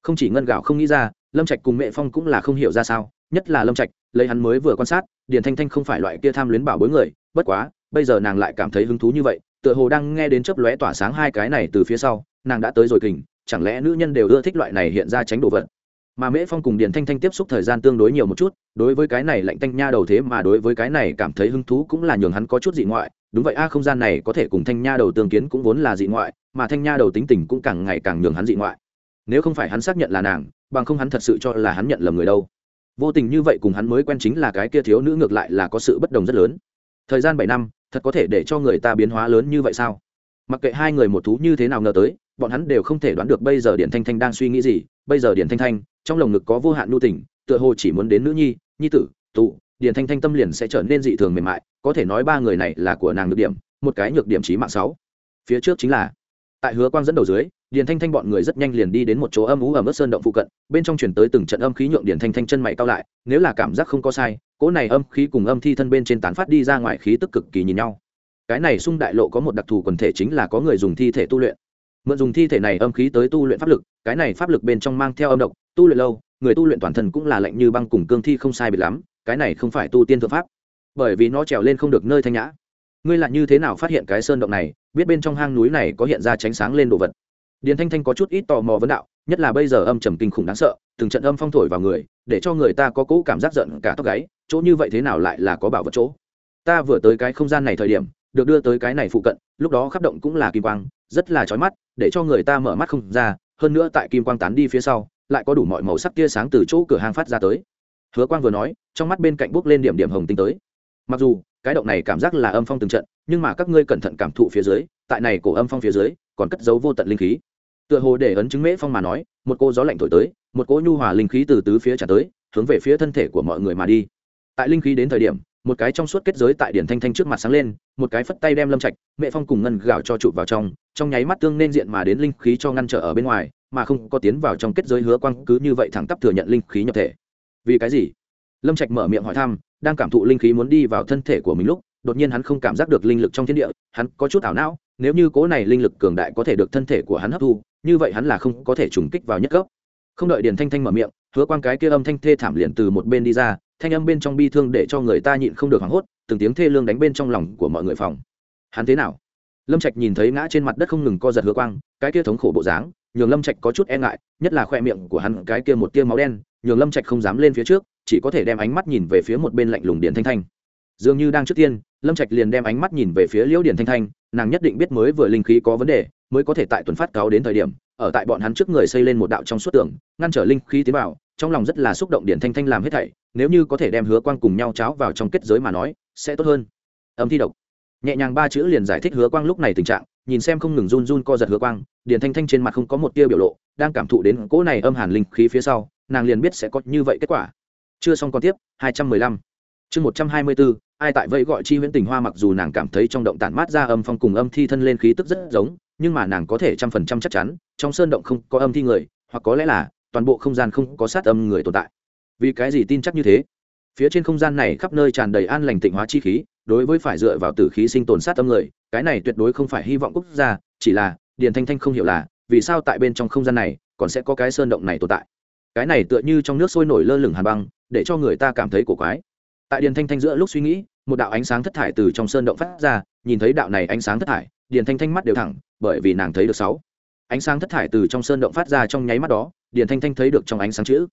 Không chỉ ngân gạo không nghĩ ra, lâm trạch cùng mẹ phong cũng là không hiểu ra sao, nhất là lâm trạch, lấy hắn mới vừa quan sát điền thanh thanh không phải loại kia tham luyến bảo bối người, bất quá, bây giờ nàng lại cảm thấy hứng thú như vậy tựa hồ đang nghe đến chớp lóe tỏa sáng hai cái này từ phía sau, nàng đã tới rồi kình, chẳng lẽ nữ nhân đều ưa thích loại này hiện ra tránh đồ vật? Mà mễ phong cùng điền thanh thanh tiếp xúc thời gian tương đối nhiều một chút, đối với cái này lạnh tanh nha đầu thế mà đối với cái này cảm thấy hứng thú cũng là nhường hắn có chút dị ngoại, đúng vậy a, không gian này có thể cùng thanh nha đầu tương kiến cũng vốn là dị ngoại, mà thanh nha đầu tính tình cũng càng ngày càng nhường hắn dị ngoại. Nếu không phải hắn xác nhận là nàng, bằng không hắn thật sự cho là hắn nhận lầm người đâu. Vô tình như vậy cùng hắn mới quen chính là cái kia thiếu nữ ngược lại là có sự bất đồng rất lớn thời gian bảy năm, thật có thể để cho người ta biến hóa lớn như vậy sao? Mặc kệ hai người một thú như thế nào ngờ tới, bọn hắn đều không thể đoán được bây giờ điện thanh thanh đang suy nghĩ gì. Bây giờ điện thanh thanh, trong lồng ngực có vô hạn nhu tình tựa hồ chỉ muốn đến nữ nhi nhi tử, tụ. Điền thanh thanh tâm liền sẽ trở nên dị thường mềm mại, có thể nói ba người này là của nàng nhược điểm, một cái nhược điểm trí mạng sáu. Phía trước chính là, tại hứa quang dẫn đầu dưới điền thanh thanh bọn người rất nhanh liền đi đến một chỗ âm ú ở mức sơn động phụ cận, bên trong chuyển tới từng trận âm khí nhượng điền thanh thanh chân mày cao lại, nếu là cảm giác không có sai, cỗ này âm khí cùng âm thi thân bên trên tán phát đi ra ngoài khí tức cực kỳ nhìn nhau. Cái này xung đại lộ có một đặc thù quần thể chính là có người dùng thi thể tu luyện. Mượn dùng thi thể này âm khí tới tu luyện pháp lực, cái này pháp lực bên trong mang theo âm độc, tu luyện lâu, người tu luyện toàn thân cũng là lạnh như băng cùng cương thi không sai biệt lắm, cái này không phải tu tiên thượng pháp. Bởi vì nó trèo lên không được nơi thanh nhã. Ngươi là như thế nào phát hiện cái sơn động này? Biết bên trong hang núi này có hiện ra tránh sáng lên đồ vật điền thanh thanh có chút ít tò mò vấn đạo, nhất là bây giờ âm trầm kinh khủng đáng sợ, từng trận âm phong thổi vào người, để cho người ta có cỗ cảm giác giận cả tóc gáy, chỗ như vậy thế nào lại là có bảo vật chỗ. Ta vừa tới cái không gian này thời điểm, được đưa tới cái này phụ cận, lúc đó khắp động cũng là kim quang, rất là chói mắt, để cho người ta mở mắt không ra, hơn nữa tại kim quang tán đi phía sau, lại có đủ mọi màu sắc tia sáng từ chỗ cửa hang phát ra tới. Hứa quang vừa nói, trong mắt bên cạnh bốc lên điểm điểm hồng tinh tới. Mặc dù, cái động này cảm giác là âm phong từng trận, nhưng mà các ngươi cẩn thận cảm thụ phía dưới, tại này cổ âm phong phía dưới, còn cất giấu vô tận linh khí tựa hồ để ấn chứng mễ phong mà nói, một cô gió lạnh thổi tới, một cô nhu hòa linh khí từ tứ phía trả tới, hướng về phía thân thể của mọi người mà đi. Tại linh khí đến thời điểm, một cái trong suốt kết giới tại điển thanh thanh trước mặt sáng lên, một cái phất tay đem lâm trạch mẹ phong cùng ngân gạo cho chụp vào trong trong nháy mắt tương nên diện mà đến linh khí cho ngăn trở ở bên ngoài, mà không có tiến vào trong kết giới hứa quang cứ như vậy thẳng tắp thừa nhận linh khí nhập thể. Vì cái gì? Lâm trạch mở miệng hỏi thăm, đang cảm thụ linh khí muốn đi vào thân thể của mình lúc, đột nhiên hắn không cảm giác được linh lực trong thiên địa, hắn có chút ảo não nếu như cố này linh lực cường đại có thể được thân thể của hắn hấp thu, như vậy hắn là không có thể trùng kích vào nhất cấp. Không đợi điền thanh thanh mở miệng, hứa quang cái kia âm thanh thê thảm liền từ một bên đi ra, thanh âm bên trong bi thương để cho người ta nhịn không được hoảng hốt, từng tiếng thê lương đánh bên trong lòng của mọi người phòng. Hắn thế nào? Lâm trạch nhìn thấy ngã trên mặt đất không ngừng co giật hứa quang, cái kia thống khổ bộ dáng, nhường lâm trạch có chút e ngại, nhất là khoe miệng của hắn, cái kia một tia máu đen, nhường lâm trạch không dám lên phía trước, chỉ có thể đem ánh mắt nhìn về phía một bên lạnh lùng điền thanh thanh. Dường như đang trước tiên, lâm trạch liền đem ánh mắt nhìn về phía liễu điền thanh thanh nàng nhất định biết mới vừa linh khí có vấn đề mới có thể tại tuần phát cáo đến thời điểm ở tại bọn hắn trước người xây lên một đạo trong suốt tường ngăn trở linh khí tiến vào trong lòng rất là xúc động điển thanh thanh làm hết thảy nếu như có thể đem hứa quang cùng nhau cháo vào trong kết giới mà nói sẽ tốt hơn. Âm thi độc. Nhẹ nhàng ba chữ liền giải thích hứa quang lúc này tình trạng nhìn xem không ngừng run run co giật hứa quang điển thanh thanh trên mặt không có một tia biểu lộ đang cảm thụ đến cỗ này âm hàn linh khí phía sau nàng liền biết sẽ có như vậy kết quả. Chưa xong còn tiếp 215. chương 124, ai tại vậy gọi chi huyễn tình hoa mặc dù nàng cảm thấy trong động tản mát ra âm phong cùng âm thi thân lên khí tức rất giống, nhưng mà nàng có thể trăm phần trăm chắc chắn, trong sơn động không có âm thi người, hoặc có lẽ là toàn bộ không gian không có sát âm người tồn tại. Vì cái gì tin chắc như thế? Phía trên không gian này khắp nơi tràn đầy an lành tịnh hóa chi khí, đối với phải dựa vào tử khí sinh tồn sát âm người, cái này tuyệt đối không phải hy vọng quốc gia, chỉ là, điền thanh thanh không hiểu là, vì sao tại bên trong không gian này còn sẽ có cái sơn động này tồn tại. Cái này tựa như trong nước sôi nổi lơ lửng hàn băng, để cho người ta cảm thấy cổ quái tại điền thanh thanh giữa lúc suy nghĩ, một đạo ánh sáng thất thải từ trong sơn động phát ra, nhìn thấy đạo này ánh sáng thất thải, điền thanh thanh mắt đều thẳng, bởi vì nàng thấy được sáu. Ánh sáng thất thải từ trong sơn động phát ra trong nháy mắt đó, điền thanh thanh thấy được trong ánh sáng chữ.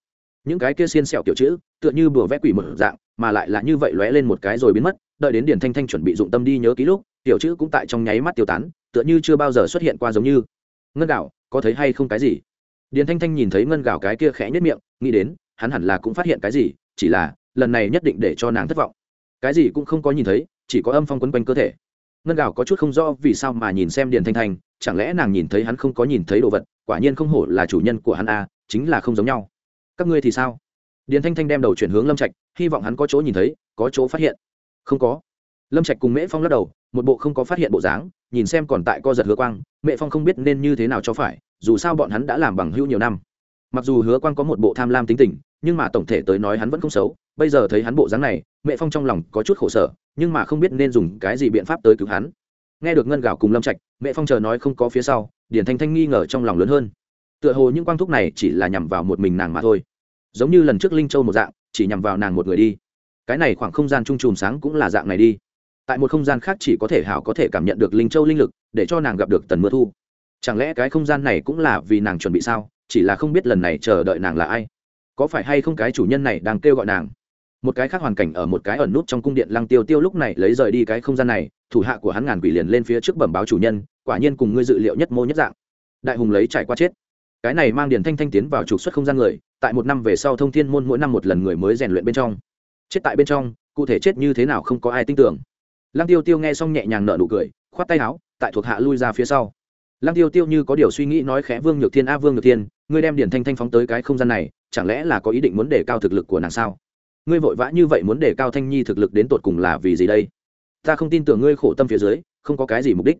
Những cái kia xiên sẹo kiểu chữ, tựa như bừa vẽ quỷ một dạng, mà lại là như vậy lóe lên một cái rồi biến mất, đợi đến điền thanh thanh chuẩn bị dụng tâm đi nhớ ký lúc tiểu chữ cũng tại trong nháy mắt tiêu tán, tựa như chưa bao giờ xuất hiện qua giống như. Ngân gạo, có thấy hay không cái gì? Điền thanh thanh nhìn thấy ngân gạo cái kia khẽ nhất miệng, nghĩ đến, hắn hẳn là cũng phát hiện cái gì, chỉ là lần này nhất định để cho nàng thất vọng. Cái gì cũng không có nhìn thấy chỉ có âm phong quấn quanh cơ thể. Ngân gạo có chút không rõ vì sao mà nhìn xem điền thanh thanh chẳng lẽ nàng nhìn thấy hắn không có nhìn thấy đồ vật quả nhiên không hổ là chủ nhân của hắn a à, chính là không giống nhau. Các ngươi thì sao? Điền thanh thanh đem đầu chuyển hướng lâm trạch hy vọng hắn có chỗ nhìn thấy có chỗ phát hiện. Không có. Lâm trạch cùng mễ phong lắc đầu một bộ không có phát hiện bộ dáng nhìn xem còn tại co giật hứa quang mẹ phong không biết nên như thế nào cho phải dù sao bọn hắn đã làm bằng hữu nhiều năm mặc dù hứa quang có một bộ tham lam tính tình, nhưng mà tổng thể tới nói hắn vẫn không xấu. Bây giờ thấy hắn bộ dáng này mẹ phong trong lòng có chút khổ sở, nhưng mà không biết nên dùng cái gì biện pháp tới cứu hắn. Nghe được ngân gạo cùng lâm trạch mẹ phong chờ nói không có phía sau điển thanh thanh nghi ngờ trong lòng lớn hơn. Tựa hồ những quang thúc này chỉ là nhằm vào một mình nàng mà thôi. Giống như lần trước linh châu một dạng, chỉ nhằm vào nàng một người đi. Cái này khoảng không gian trung trùm sáng cũng là dạng này đi. Tại một không gian khác chỉ có thể hảo có thể cảm nhận được linh châu linh lực, để cho nàng gặp được tần mưa thu. Chẳng lẽ cái không gian này cũng là vì nàng chuẩn bị sao? Chỉ là không biết lần này chờ đợi nàng là ai. Có phải hay không cái chủ nhân này đang kêu gọi nàng? Một cái khác hoàn cảnh ở một cái ẩn nút trong cung điện lăng tiêu tiêu lúc này lấy rời đi cái không gian này, thủ hạ của hắn ngàn quỷ liền lên phía trước bẩm báo chủ nhân, quả nhiên cùng ngươi dự liệu nhất mô nhất dạng. Đại hùng lấy trải qua chết. Cái này mang điền thanh thanh tiến vào trục xuất không gian người, tại một năm về sau thông thiên môn mỗi năm một lần người mới rèn luyện bên trong. Chết tại bên trong, cụ thể chết như thế nào không có ai tin tưởng. Lăng tiêu tiêu nghe xong nhẹ nhàng nở nụ cười, khoát tay áo, tại thuộc hạ lui ra phía sau lăng tiêu tiêu như có điều suy nghĩ nói khẽ, vương nhược thiên, a, vương nhược thiên, ngươi đem điền thanh thanh phóng tới cái không gian này, chẳng lẽ là có ý định muốn đề cao thực lực của nàng sao? Ngươi vội vã như vậy muốn để cao thanh nhi thực lực đến tột cùng là vì gì đây? Ta không tin tưởng ngươi khổ tâm phía dưới, không có cái gì mục đích.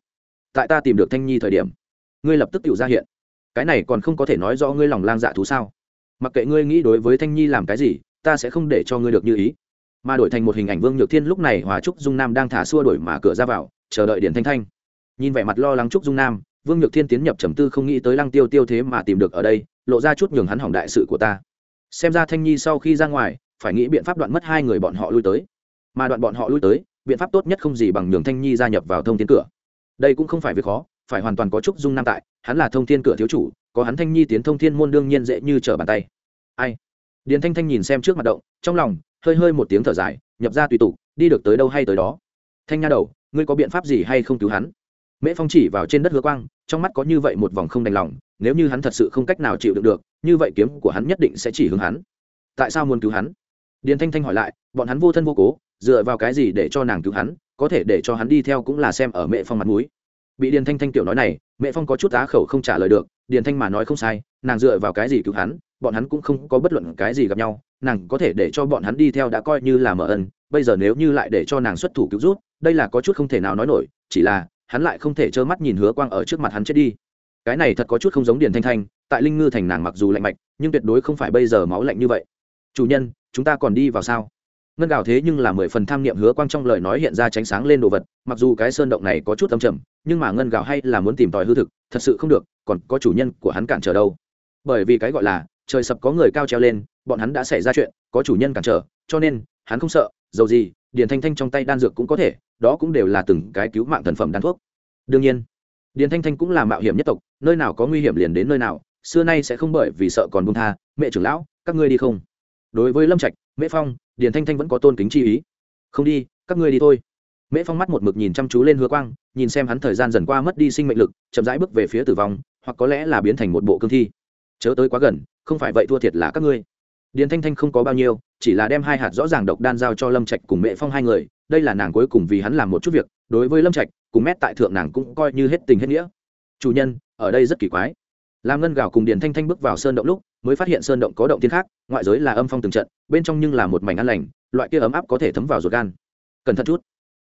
Tại ta tìm được thanh nhi thời điểm, ngươi lập tức tự ra hiện. Cái này còn không có thể nói rõ ngươi lòng lang dạ thú sao? Mặc kệ ngươi nghĩ đối với thanh nhi làm cái gì, ta sẽ không để cho ngươi được như ý. Mà đổi thành một hình ảnh vương nhược thiên lúc này hòa trúc dung nam đang thả xua đổi mà cửa ra vào, chờ đợi điển thanh thanh. Nhìn vẻ mặt lo lắng trúc dung nam vương nhược thiên tiến nhập trầm tư không nghĩ tới lăng tiêu tiêu thế mà tìm được ở đây, lộ ra chút nhường hắn hỏng đại sự của ta. Xem ra thanh nhi sau khi ra ngoài, phải nghĩ biện pháp đoạn mất hai người bọn họ lui tới. Mà đoạn bọn họ lui tới, biện pháp tốt nhất không gì bằng nhường thanh nhi gia nhập vào thông thiên cửa. Đây cũng không phải việc khó, phải hoàn toàn có trúc dung nam tại, hắn là thông thiên cửa thiếu chủ, có hắn thanh nhi tiến thông thiên môn đương nhiên dễ như trở bàn tay. Ai? Điền thanh thanh nhìn xem trước mặt động, trong lòng, hơi hơi một tiếng thở dài, nhập ra tùy tục, đi được tới đâu hay tới đó. Thanh nha đầu, ngươi có biện pháp gì hay không cứu hắn? Mễ phong chỉ vào trên đất hứa quang, trong mắt có như vậy một vòng không đành lòng, nếu như hắn thật sự không cách nào chịu đựng được, như vậy kiếm của hắn nhất định sẽ chỉ hướng hắn. Tại sao muốn cứu hắn? Điền thanh thanh hỏi lại, bọn hắn vô thân vô cố, dựa vào cái gì để cho nàng cứu hắn, có thể để cho hắn đi theo cũng là xem ở mẹ phong mặt mũi. Bị điền thanh thanh tiểu nói này mẹ phong có chút á khẩu không trả lời được, điền thanh mà nói không sai, nàng dựa vào cái gì cứu hắn, bọn hắn cũng không có bất luận cái gì gặp nhau, nàng có thể để cho bọn hắn đi theo đã coi như là mở ân, bây giờ nếu như lại để cho nàng xuất thủ cứu rút, đây là có chút không thể nào nói nổi, chỉ là hắn lại không thể trơ mắt nhìn hứa quang ở trước mặt hắn chết đi. Cái này thật có chút không giống điền thanh thanh, tại linh ngư thành nàng mặc dù lạnh mạch, nhưng tuyệt đối không phải bây giờ máu lạnh như vậy. Chủ nhân, chúng ta còn đi vào sao? Ngân gào thế nhưng là mười phần tham niệm hứa quang trong lời nói hiện ra tránh sáng lên đồ vật, mặc dù cái sơn động này có chút âm trầm, nhưng mà ngân gào hay là muốn tìm tòi hư thực, thật sự không được, còn có chủ nhân của hắn cản trở đâu? Bởi vì cái gọi là, trời sập có người cao treo lên, bọn hắn đã xảy ra chuyện, có chủ nhân cản trở, cho nên hắn không sợ, dầu gì, điền thanh thanh trong tay đan dược cũng có thể, đó cũng đều là từng cái cứu mạng thần phẩm đan thuốc. Đương nhiên, điền thanh thanh cũng là mạo hiểm nhất tộc, nơi nào có nguy hiểm liền đến nơi nào, xưa nay sẽ không bởi vì sợ còn buông tha, mẹ trưởng lão, các ngươi đi không? Đối với lâm trạch, mễ phong, điền thanh thanh vẫn có tôn kính chi ý. Không đi, các ngươi đi thôi. Mễ phong mắt một mực nhìn chăm chú lên hứa quang, nhìn xem hắn thời gian dần qua mất đi sinh mệnh lực, chậm rãi bước về phía tử vong, hoặc có lẽ là biến thành một bộ cương thi. Chớ tới quá gần, không phải vậy thua thiệt là các ngươi điền thanh thanh không có bao nhiêu, chỉ là đem hai hạt rõ ràng độc đan giao cho lâm trạch cùng mẹ phong hai người, đây là nàng cuối cùng vì hắn làm một chút việc, đối với lâm trạch, cùng mét tại thượng nàng cũng coi như hết tình hết nghĩa. Chủ nhân, ở đây rất kỳ quái. Làm ngân gạo cùng điền thanh thanh bước vào sơn động lúc, mới phát hiện sơn động có động thiên khác, ngoại giới là âm phong từng trận, bên trong nhưng là một mảnh ăn lành, loại kia ấm áp có thể thấm vào ruột gan. Cẩn thận chút.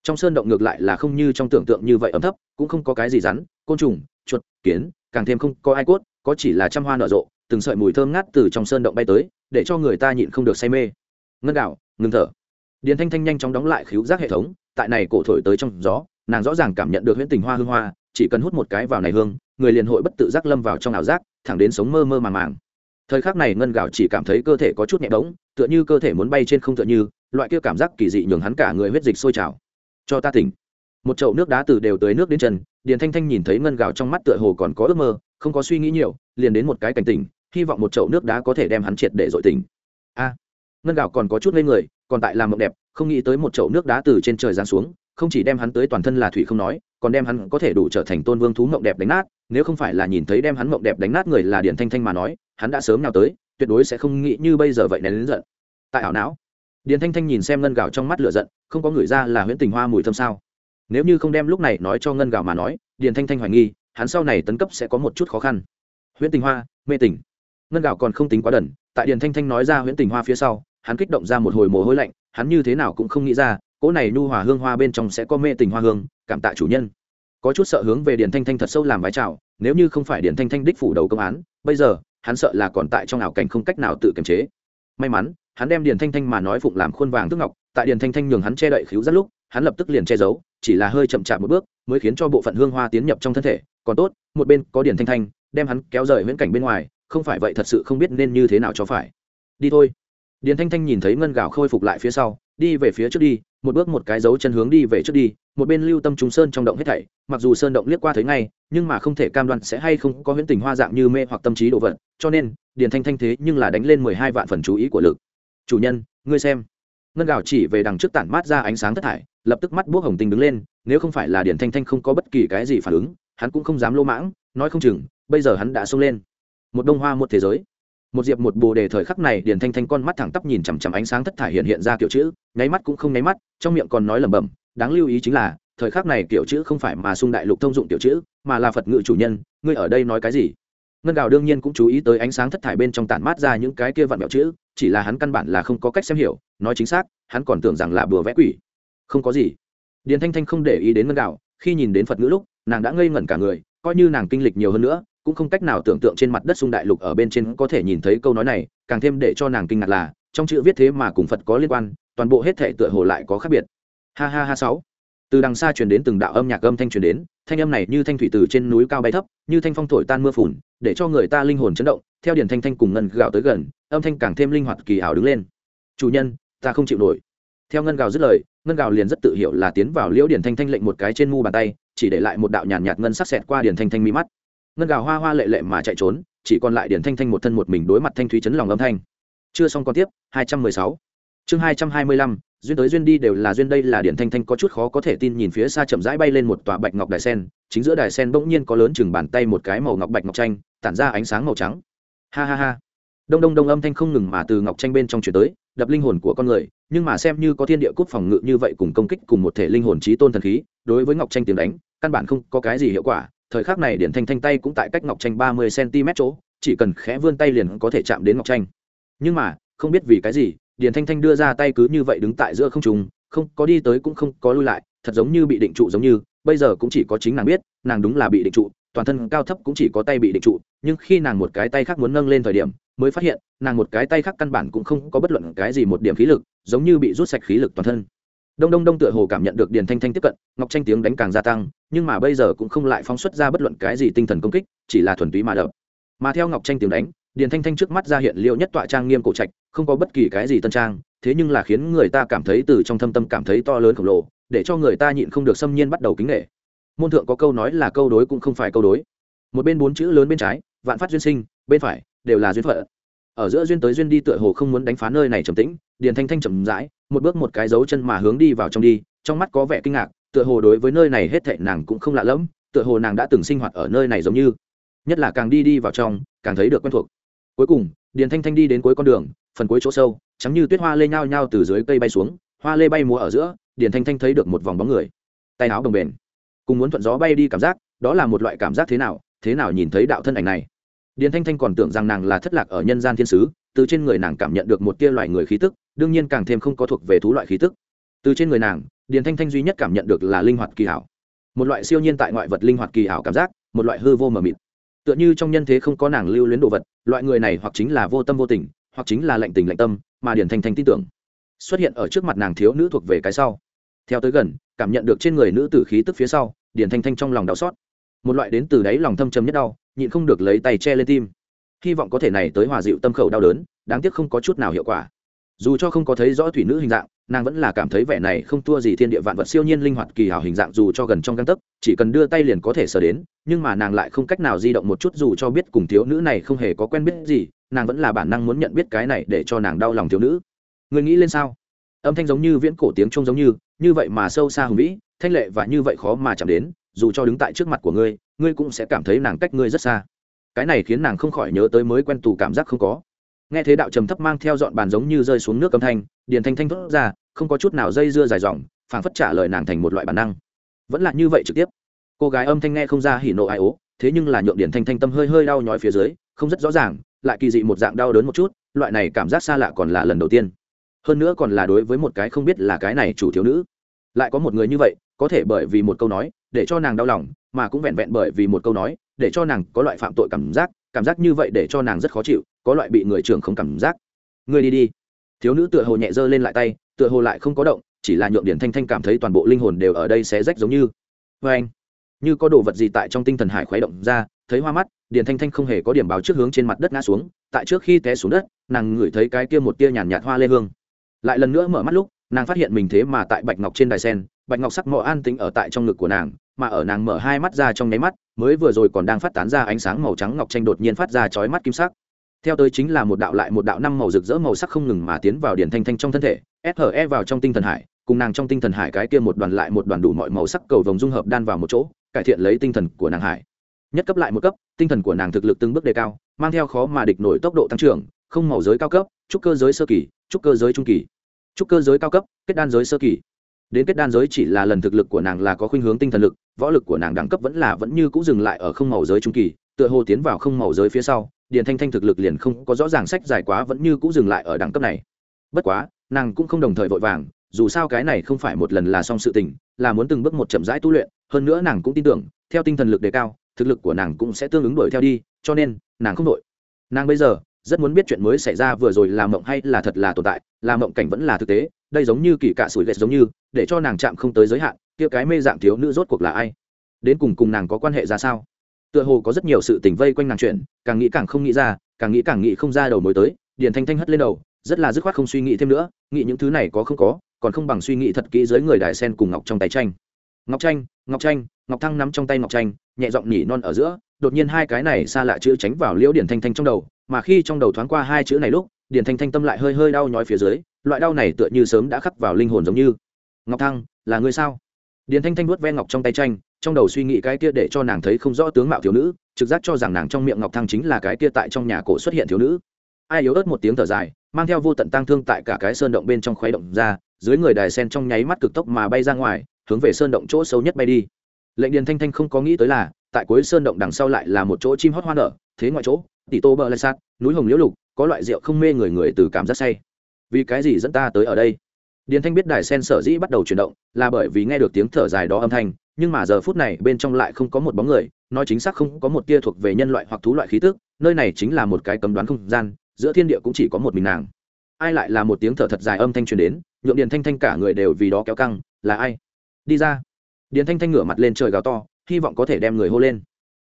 Trong sơn động ngược lại là không như trong tưởng tượng như vậy ấm thấp, cũng không có cái gì rắn, côn trùng, chuột, kiến, càng thêm không có ai cốt, có chỉ là trăm hoa nở rộ từng sợi mùi thơm ngát từ trong sơn động bay tới để cho người ta nhịn không được say mê. Ngân đảo, ngừng thở. Điền thanh thanh nhanh chóng đóng lại khíu giác hệ thống tại này cổ thổi tới trong gió nàng rõ ràng cảm nhận được huyễn tình hoa hương hoa chỉ cần hút một cái vào này hương người liền hội bất tự giác lâm vào trong ảo giác thẳng đến sống mơ mơ màng màng. Thời khắc này ngân gạo chỉ cảm thấy cơ thể có chút nhẹ bỗng tựa như cơ thể muốn bay trên không tựa như loại kia cảm giác kỳ dị nhường hắn cả người huyết dịch sôi trào. Cho ta tỉnh. Một chậu nước đá từ đều tới nước đến chân điền thanh thanh nhìn thấy ngân gạo trong mắt tựa hồ còn có ước mơ không có suy nghĩ nhiều liền đến một cái cảnh tỉnh hy vọng một chậu nước đá có thể đem hắn triệt để dội tỉnh. A à, ngân gạo còn có chút ngây người, còn tại làm mộng đẹp, không nghĩ tới một chậu nước đá từ trên trời giáng xuống, không chỉ đem hắn tới toàn thân là thủy không nói, còn đem hắn có thể đủ trở thành tôn vương thú mộng đẹp đánh nát, nếu không phải là nhìn thấy đem hắn mộng đẹp đánh nát người là điển thanh thanh mà nói, hắn đã sớm nào tới, tuyệt đối sẽ không nghĩ như bây giờ vậy nén đến giận. Tại ảo não điển thanh thanh nhìn xem ngân gạo trong mắt lửa giận, không có người ra là huyễn tình hoa mùi thơm sao? Nếu như không đem lúc này nói cho ngân gạo mà nói điển thanh thanh hoài nghi, hắn sau này tấn cấp sẽ có một chút khó khăn. Huyễn tình hoa, mê tình ngân gạo còn không tính quá đần, tại Điền thanh thanh nói ra huyễn tình hoa phía sau, hắn kích động ra một hồi mồ hôi lạnh, hắn như thế nào cũng không nghĩ ra, cỗ này nu hòa hương hoa bên trong sẽ có mê tình hoa hương, cảm tạ chủ nhân. Có chút sợ hướng về điền thanh thanh thật sâu làm vái chào, nếu như không phải điền thanh thanh đích phủ đầu công án, bây giờ, hắn sợ là còn tại trong ảo cảnh không cách nào tự kiềm chế. May mắn, hắn đem điền thanh thanh mà nói phụng làm khuôn vàng tức ngọc, tại điền thanh thanh nhường hắn che đậy khíu rất lúc, hắn lập tức liền che giấu, chỉ là hơi chậm chạp một bước, mới khiến cho bộ phận hương hoa tiến nhập trong thân thể. Còn tốt, một bên có điền thanh thanh, đem hắn kéo rời viễn cảnh bên ngoài không phải vậy thật sự không biết nên như thế nào cho phải. Đi thôi. Điền thanh thanh nhìn thấy ngân gạo khôi phục lại phía sau, đi về phía trước đi, một bước một cái dấu chân hướng đi về trước đi, một bên lưu tâm trùng sơn trong động hết thảy, mặc dù sơn động liếc qua thấy ngay, nhưng mà không thể cam đoan sẽ hay không có huyễn tình hoa dạng như mê hoặc tâm trí đồ vật, cho nên, điền thanh thanh thế nhưng là đánh lên mười hai vạn phần chú ý của lực. Chủ nhân, ngươi xem. Ngân gạo chỉ về đằng trước tản mát ra ánh sáng thất thải, lập tức mắt buốc hồng tinh đứng lên, nếu không phải là điền thanh thanh không có bất kỳ cái gì phản ứng, hắn cũng không dám lô mãng, nói không chừng, bây giờ hắn đã xông lên một đông hoa một thế giới. Một diệp một bồ đề thời khắc này, điền thanh thanh con mắt thẳng tắp nhìn chằm chằm ánh sáng thất thải hiện hiện ra kiểu chữ, nháy mắt cũng không nháy mắt, trong miệng còn nói lẩm bẩm, đáng lưu ý chính là, thời khắc này kiểu chữ không phải mà sung đại lục thông dụng kiểu chữ, mà là phật ngự chủ nhân, ngươi ở đây nói cái gì? Ngân gào đương nhiên cũng chú ý tới ánh sáng thất thải bên trong tản mát ra những cái kia vặn vẹo chữ, chỉ là hắn căn bản là không có cách xem hiểu, nói chính xác, hắn còn tưởng rằng là bừa vẽ quỷ. Không có gì. Điền thanh thanh không để ý đến ngân đào, khi nhìn đến phật ngữ lúc, nàng đã ngây ngẩn cả người, coi như nàng kinh lịch nhiều hơn nữa cũng không cách nào tưởng tượng trên mặt đất sung đại lục ở bên trên có thể nhìn thấy câu nói này càng thêm để cho nàng kinh ngạc là trong chữ viết thế mà cùng phật có liên quan toàn bộ hết thể tựa hồ lại có khác biệt. Ha ha ha sáu. Từ đằng xa truyền đến từng đạo âm nhạc âm thanh truyền đến thanh âm này như thanh thủy từ trên núi cao bay thấp như thanh phong thổi tan mưa phùn để cho người ta linh hồn chấn động theo điển thanh thanh cùng ngân gạo tới gần âm thanh càng thêm linh hoạt kỳ ảo đứng lên. Chủ nhân ta không chịu nổi. Theo ngân gạo dứt lời ngân gạo liền rất tự hiểu là tiến vào liễu điển thanh thanh lệnh một cái trên mu bàn tay chỉ để lại một đạo nhàn nhạt, ngân sắc xẹt qua điển thanh thanh mi mắt ngân gào hoa hoa lệ lệ mà chạy trốn, chỉ còn lại điển thanh thanh một thân một mình đối mặt thanh thúy chấn lòng âm thanh. Chưa xong còn tiếp 216 chương 225 duyên tới duyên đi đều là duyên, đây là điển thanh thanh có chút khó có thể tin nhìn phía xa chậm rãi bay lên một tòa bạch ngọc đài sen, chính giữa đài sen bỗng nhiên có lớn chừng bàn tay một cái màu ngọc bạch ngọc tranh, tản ra ánh sáng màu trắng. Ha ha ha. Đông đông đông âm thanh không ngừng mà từ ngọc tranh bên trong chuyển tới, đập linh hồn của con người, nhưng mà xem như có thiên địa cút phòng ngự như vậy cùng công kích cùng một thể linh hồn trí tôn thần khí, đối với ngọc tranh tiếng đánh, căn bản không có cái gì hiệu quả thời khắc này điển thanh thanh tay cũng tại cách ngọc tranh ba mươi cm chỗ, chỉ cần khẽ vươn tay liền có thể chạm đến ngọc tranh. Nhưng mà, không biết vì cái gì, điển thanh thanh đưa ra tay cứ như vậy đứng tại giữa không trùng không có đi tới cũng không có lui lại, thật giống như bị định trụ giống như, bây giờ cũng chỉ có chính nàng biết, nàng đúng là bị định trụ, toàn thân cao thấp cũng chỉ có tay bị định trụ, nhưng khi nàng một cái tay khác muốn nâng lên thời điểm, mới phát hiện, nàng một cái tay khác căn bản cũng không có bất luận cái gì một điểm khí lực, giống như bị rút sạch khí lực toàn thân đông đông đông tựa hồ cảm nhận được điền thanh thanh tiếp cận, ngọc tranh tiếng đánh càng gia tăng, nhưng mà bây giờ cũng không lại phóng xuất ra bất luận cái gì tinh thần công kích, chỉ là thuần túy mà đập. Mà theo ngọc tranh tiếng đánh, điền thanh thanh trước mắt ra hiện liệu nhất tọa trang nghiêm cổ trạch, không có bất kỳ cái gì tân trang, thế nhưng là khiến người ta cảm thấy từ trong thâm tâm cảm thấy to lớn khổng lồ, để cho người ta nhịn không được xâm nhiên bắt đầu kính nghệ môn thượng có câu nói là câu đối cũng không phải câu đối. Một bên bốn chữ lớn bên trái, vạn phát duyên sinh, bên phải, đều là duyên phận. Ở giữa duyên tới duyên đi tựa hồ không muốn đánh phá nơi này trầm tĩnh điền thanh thanh chậm rãi, một bước một cái dấu chân mà hướng đi vào trong đi, trong mắt có vẻ kinh ngạc, tựa hồ đối với nơi này hết thệ nàng cũng không lạ lẫm, tựa hồ nàng đã từng sinh hoạt ở nơi này giống như. Nhất là càng đi đi vào trong, càng thấy được quen thuộc. Cuối cùng, điền thanh thanh đi đến cuối con đường, phần cuối chỗ sâu chắm như tuyết hoa lê nhao nhao từ dưới cây bay xuống, hoa lê bay múa ở giữa, điền thanh thanh thấy được một vòng bóng người. Tay áo đồng bền. Cùng muốn thuận gió bay đi cảm giác, đó là một loại cảm giác thế nào thế nào nhìn thấy đạo thân ảnh này. Điền thanh thanh còn tưởng rằng nàng là thất lạc ở nhân gian thiên sứ từ trên người nàng cảm nhận được một tia loại người khí tức, đương nhiên càng thêm không có thuộc về thú loại khí tức. Từ trên người nàng, điền thanh thanh duy nhất cảm nhận được là linh hoạt kỳ hảo. Một loại siêu nhiên tại ngoại vật linh hoạt kỳ hảo cảm giác, một loại hư vô mờ mịt. Tựa như trong nhân thế không có nàng lưu luyến đồ vật, loại người này hoặc chính là vô tâm vô tình, hoặc chính là lạnh tình lạnh tâm, mà điền thanh thanh tin tưởng xuất hiện ở trước mặt nàng thiếu nữ thuộc về cái sau. Theo tới gần, cảm nhận được trên người nữ tử khí tức phía sau, điền thanh thanh trong lòng đau xót. Một loại đến từ đáy lòng thâm trầm nhất đau, nhịn không được lấy tay che lên tim hy vọng có thể này tới hòa dịu tâm khẩu đau đớn, đáng tiếc không có chút nào hiệu quả. Dù cho không có thấy rõ thủy nữ hình dạng, nàng vẫn là cảm thấy vẻ này không thua gì thiên địa vạn vật siêu nhiên linh hoạt kỳ hảo hình dạng dù cho gần trong găng tấc, chỉ cần đưa tay liền có thể sờ đến, nhưng mà nàng lại không cách nào di động một chút dù cho biết cùng thiếu nữ này không hề có quen biết gì, nàng vẫn là bản năng muốn nhận biết cái này để cho nàng đau lòng thiếu nữ. Người nghĩ lên sao? Âm thanh giống như viễn cổ tiếng trung giống như như vậy mà sâu xa hùng vĩ, thanh lệ và như vậy khó mà chạm đến, dù cho đứng tại trước mặt của ngươi ngươi cũng sẽ cảm thấy nàng cách ngươi rất xa cái này khiến nàng không khỏi nhớ tới mới quen tù cảm giác không có. Nghe thế đạo trầm thấp mang theo dọn bàn giống như rơi xuống nước âm thanh, điền thanh thanh thốt ra, không có chút nào dây dưa dài dòng, phảng phất trả lời nàng thành một loại bản năng. Vẫn là như vậy trực tiếp. Cô gái âm thanh nghe không ra hỉ nộ ai ố, thế nhưng là nhượng điền thanh thanh tâm hơi hơi đau nhói phía dưới, không rất rõ ràng, lại kỳ dị một dạng đau đớn một chút, loại này cảm giác xa lạ còn là lần đầu tiên. Hơn nữa còn là đối với một cái không biết là cái này chủ thiếu nữ. Lại có một người như vậy, có thể bởi vì một câu nói, để cho nàng đau lòng, mà cũng vẹn vẹn bởi vì một câu nói để cho nàng có loại phạm tội cảm giác cảm giác như vậy để cho nàng rất khó chịu, có loại bị người trưởng không cảm giác. Người đi đi. Thiếu nữ tựa hồ nhẹ dơ lên lại tay, tựa hồ lại không có động, chỉ là nhượng điển thanh thanh cảm thấy toàn bộ linh hồn đều ở đây xé rách giống như. Vê anh, như có đồ vật gì tại trong tinh thần hải khuấy động ra, thấy hoa mắt điển thanh thanh không hề có điểm báo trước hướng trên mặt đất ngã xuống, tại trước khi té xuống đất, nàng ngửi thấy cái kia một tia nhàn nhạt hoa lê hương. Lại lần nữa mở mắt lúc, nàng phát hiện mình thế mà tại bạch ngọc trên đài sen, bạch ngọc sắc mỏ an tính ở tại trong ngực của nàng mà ở nàng mở hai mắt ra trong nháy mắt, mới vừa rồi còn đang phát tán ra ánh sáng màu trắng ngọc tranh đột nhiên phát ra chói mắt kim sắc. Theo tới chính là một đạo lại một đạo năm màu rực rỡ màu sắc không ngừng mà tiến vào điển thanh thanh trong thân thể SHE vào trong tinh thần hải, cùng nàng trong tinh thần hải cái kia một đoàn lại một đoàn đủ mọi màu sắc cầu vồng dung hợp đan vào một chỗ, cải thiện lấy tinh thần của nàng hải. Nhất cấp lại một cấp, tinh thần của nàng thực lực từng bước đề cao, mang theo khó mà địch nổi tốc độ tăng trưởng, không màu giới cao cấp, trúc cơ giới sơ kỳ, trúc cơ giới trung kỳ. Trúc cơ giới cao cấp, kết đan giới sơ kỳ đến kết đan giới chỉ là lần thực lực của nàng là có khuynh hướng tinh thần lực, võ lực của nàng đẳng cấp vẫn là vẫn như cũng dừng lại ở không màu giới trung kỳ, tựa hồ tiến vào không màu giới phía sau, điền thanh thanh thực lực liền không có rõ ràng sách dài quá vẫn như cũng dừng lại ở đẳng cấp này. Bất quá, nàng cũng không đồng thời vội vàng, dù sao cái này không phải một lần là xong sự tình, là muốn từng bước một chậm rãi tu luyện, hơn nữa nàng cũng tin tưởng, theo tinh thần lực đề cao, thực lực của nàng cũng sẽ tương ứng đuổi theo đi, cho nên nàng không đội. Nàng bây giờ rất muốn biết chuyện mới xảy ra vừa rồi là mộng hay là thật là tồn tại, là mộng cảnh vẫn là thực tế, đây giống như kỳ cạ sủi ghét giống như, để cho nàng chạm không tới giới hạn, kia cái mê dạng thiếu nữ rốt cuộc là ai? Đến cùng cùng nàng có quan hệ ra sao? Tựa hồ có rất nhiều sự tình vây quanh nàng chuyện, càng nghĩ càng không nghĩ ra, càng nghĩ càng nghĩ không ra đầu mối tới, điền thanh thanh hất lên đầu, rất là dứt khoát không suy nghĩ thêm nữa, nghĩ những thứ này có không có, còn không bằng suy nghĩ thật kỹ dưới người đại sen cùng ngọc trong tay tranh. Ngọc tranh ngọc tranh, ngọc thăng nắm trong tay ngọc tranh, nhẹ giọng nhỉ non ở giữa, đột nhiên hai cái này xa lạ chữ tránh vào liễu điển thanh thanh trong đầu mà khi trong đầu thoáng qua hai chữ này lúc, Điền thanh thanh tâm lại hơi hơi đau nhói phía dưới, loại đau này tựa như sớm đã khắc vào linh hồn giống như. Ngọc thăng, là người sao? Điền thanh thanh vuốt ve ngọc trong tay tranh, trong đầu suy nghĩ cái kia để cho nàng thấy không rõ tướng mạo thiếu nữ, trực giác cho rằng nàng trong miệng ngọc thăng chính là cái kia tại trong nhà cổ xuất hiện thiếu nữ. Ai yếu ớt một tiếng thở dài, mang theo vô tận tang thương tại cả cái sơn động bên trong khuấy động ra, dưới người đài sen trong nháy mắt cực tốc mà bay ra ngoài, hướng về sơn động chỗ sâu nhất bay đi. Lệnh điền thanh thanh không có nghĩ tới là, tại cuối sơn động đằng sau lại là một chỗ chim hót hoa nở, thế ngoại chỗ tỷ tô bờ lê sát, núi hồng liễu lục, có loại rượu không mê người người từ cảm giác say. Vì cái gì dẫn ta tới ở đây? Điền thanh biết đài sen sở dĩ bắt đầu chuyển động, là bởi vì nghe được tiếng thở dài đó âm thanh, nhưng mà giờ phút này bên trong lại không có một bóng người, nói chính xác không có một tia thuộc về nhân loại hoặc thú loại khí tức, nơi này chính là một cái cấm đoán không gian, giữa thiên địa cũng chỉ có một mình nàng. Ai lại là một tiếng thở thật dài âm thanh truyền đến, nhượng điền thanh thanh cả người đều vì đó kéo căng, là ai? Đi ra. Điền thanh thanh ngửa mặt lên trời gào to, hy vọng có thể đem người hô lên.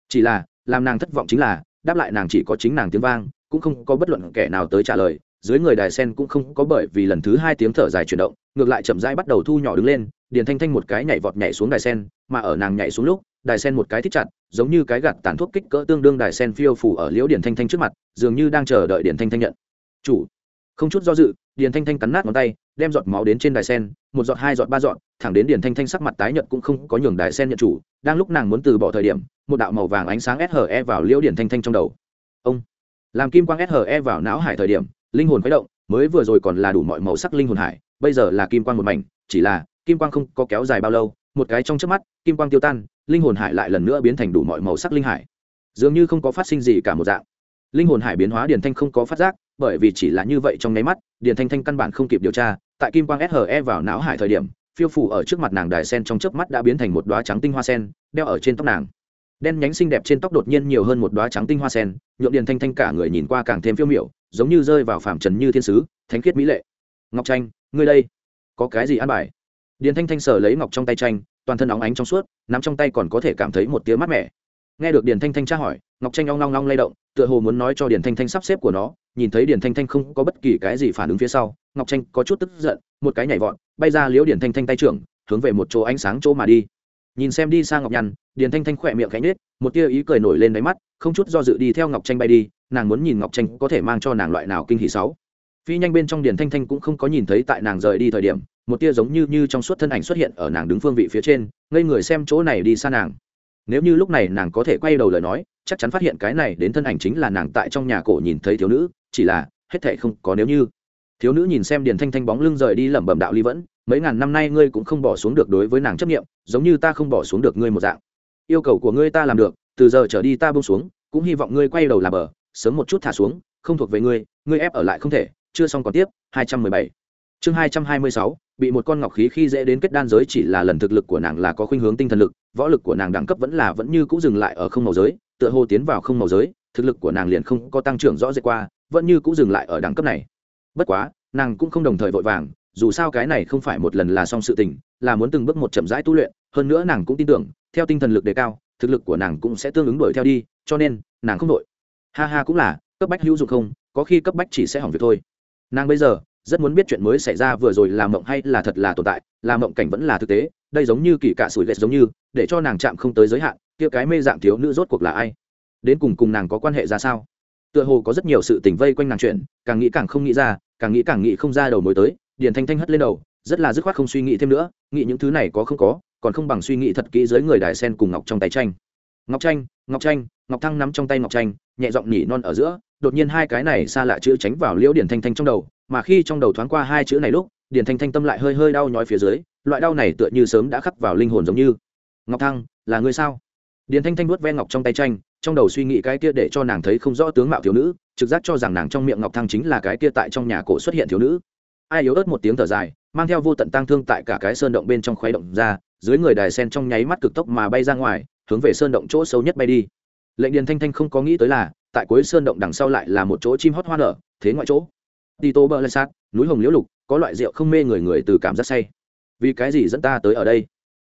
Chỉ là, làm nàng thất vọng chính là đáp lại nàng chỉ có chính nàng tiếng vang, cũng không có bất luận kẻ nào tới trả lời, dưới người đài sen cũng không có bởi vì lần thứ hai tiếng thở dài chuyển động, ngược lại chậm rãi bắt đầu thu nhỏ đứng lên, điền thanh thanh một cái nhảy vọt nhảy xuống đài sen, mà ở nàng nhảy xuống lúc, đài sen một cái thích chặt, giống như cái gạt tàn thuốc kích cỡ tương đương đài sen phiêu phủ ở liễu điền thanh thanh trước mặt, dường như đang chờ đợi điền thanh thanh nhận. Chủ. Không chút do dự, điền thanh thanh cắn nát ngón tay, đem giọt máu đến trên đài sen, một giọt, hai giọt, ba giọt thẳng đến điền thanh thanh sắc mặt tái nhợt cũng không có nhường Đại sen nhận chủ, đang lúc nàng muốn từ bỏ thời điểm, một đạo màu vàng ánh sáng SHE vào liễu điền thanh thanh trong đầu. Ông! Làm kim quang SHE vào não hải thời điểm, linh hồn khuấy động, mới vừa rồi còn là đủ mọi màu sắc linh hồn hải, bây giờ là kim quang một mảnh, chỉ là kim quang không có kéo dài bao lâu, một cái trong chớp mắt, kim quang tiêu tan, linh hồn hải lại lần nữa biến thành đủ mọi màu sắc linh hải. Dường như không có phát sinh gì cả một dạng. Linh hồn hải biến hóa điền thanh không có phát giác, bởi vì chỉ là như vậy trong nháy mắt, điền thanh thanh căn bản không kịp điều tra, tại kim quang SHE vào não hải thời điểm phiêu phủ ở trước mặt nàng đài sen trong chớp mắt đã biến thành một đóa trắng tinh hoa sen, đeo ở trên tóc nàng. Đen nhánh xinh đẹp trên tóc đột nhiên nhiều hơn một đóa trắng tinh hoa sen, nhuộm điền thanh thanh cả người nhìn qua càng thêm phiêu miểu, giống như rơi vào phạm trần như thiên sứ, thánh khiết mỹ lệ. Ngọc tranh ngươi đây, có cái gì ăn bài? Điền thanh thanh sờ lấy ngọc trong tay tranh toàn thân óng ánh trong suốt, nắm trong tay còn có thể cảm thấy một tiếng mát mẻ. Nghe được điền thanh thanh tra hỏi, ngọc tranh ong long long lay động, tựa hồ muốn nói cho điền thanh thanh sắp xếp của nó nhìn thấy điền thanh thanh không có bất kỳ cái gì phản ứng phía sau, ngọc tranh có chút tức giận, một cái nhảy vọt, bay ra liễu điền thanh thanh tay trưởng, hướng về một chỗ ánh sáng chỗ mà đi. Nhìn xem đi sang ngọc nhăn điền thanh thanh khỏe miệng cánh nết một tia ý cười nổi lên đáy mắt, không chút do dự đi theo ngọc tranh bay đi, nàng muốn nhìn ngọc tranh có thể mang cho nàng loại nào kinh hỷ sáu. Phi nhanh bên trong điền thanh thanh cũng không có nhìn thấy tại nàng rời đi thời điểm, một tia giống như như trong suốt thân ảnh xuất hiện ở nàng đứng phương vị phía trên, ngây người xem chỗ này đi xa nàng. Nếu như lúc này nàng có thể quay đầu lời nói, chắc chắn phát hiện cái này đến thân ảnh chính là nàng tại trong nhà cổ nhìn thấy thiếu nữ chỉ là hết thệ không có nếu như thiếu nữ nhìn xem điền thanh thanh bóng lưng rời đi lẩm bẩm đạo ly vẫn mấy ngàn năm nay ngươi cũng không bỏ xuống được đối với nàng chấp nghiệm giống như ta không bỏ xuống được ngươi một dạng yêu cầu của ngươi ta làm được từ giờ trở đi ta bông xuống cũng hy vọng ngươi quay đầu làm bờ sớm một chút thả xuống không thuộc về ngươi ngươi ép ở lại không thể chưa xong còn tiếp 217. chương 226, bị một con ngọc khí khi dễ đến kết đan giới chỉ là lần thực lực của nàng là có khuynh hướng tinh thần lực võ lực của nàng đẳng cấp vẫn là vẫn như cũ dừng lại ở không màu giới tựa hồ tiến vào không màu giới thực lực của nàng liền không có tăng trưởng rõ rệt qua vẫn như cũ dừng lại ở đẳng cấp này. Bất quá, nàng cũng không đồng thời vội vàng, dù sao cái này không phải một lần là xong sự tình, là muốn từng bước một chậm rãi tu luyện, hơn nữa nàng cũng tin tưởng, theo tinh thần lực đề cao, thực lực của nàng cũng sẽ tương ứng đuổi theo đi, cho nên, nàng không đội ha ha cũng là, cấp bách hữu dụng không, có khi cấp bách chỉ sẽ hỏng việc thôi. Nàng bây giờ, rất muốn biết chuyện mới xảy ra vừa rồi là mộng hay là thật là tồn tại, là mộng cảnh vẫn là thực tế, đây giống như kỳ cạ sủi lệch giống như, để cho nàng chạm không tới giới hạn, kia cái mê dạng thiếu nữ rốt cuộc là ai? Đến cùng cùng nàng có quan hệ ra sao? Tựa hồ có rất nhiều sự tình vây quanh nàng chuyện, càng nghĩ càng không nghĩ ra, càng nghĩ càng nghĩ không ra đầu mối tới, điền thanh thanh hất lên đầu, rất là dứt khoát không suy nghĩ thêm nữa, nghĩ những thứ này có không có, còn không bằng suy nghĩ thật kỹ dưới người đài sen cùng ngọc trong tay tranh. Ngọc tranh ngọc tranh, ngọc thăng nắm trong tay ngọc tranh, nhẹ giọng nhỉ non ở giữa, đột nhiên hai cái này xa lạ chữ tránh vào liễu điển thanh thanh trong đầu, mà khi trong đầu thoáng qua hai chữ này lúc điển thanh thanh tâm lại hơi hơi đau nhói phía dưới, loại đau này tựa như sớm đã khắc vào linh hồn giống như. Ngọc thăng, là người sao? Điển thanh thanh vuốt ve ngọc trong tay tranh trong đầu suy nghĩ cái kia để cho nàng thấy không rõ tướng mạo thiếu nữ, trực giác cho rằng nàng trong miệng ngọc thăng chính là cái kia tại trong nhà cổ xuất hiện thiếu nữ. Ai yếu ớt một tiếng thở dài, mang theo vô tận tang thương tại cả cái sơn động bên trong khuấy động ra, dưới người đài sen trong nháy mắt cực tốc mà bay ra ngoài, hướng về sơn động chỗ sâu nhất bay đi. Lệnh điền thanh thanh không có nghĩ tới là, tại cuối sơn động đằng sau lại là một chỗ chim hót hoa nở, thế ngoại chỗ. Đi tô bơ lên sát núi hồng liễu lục, có loại rượu không mê người người từ cảm giác say. Vì cái gì dẫn ta tới ở đây?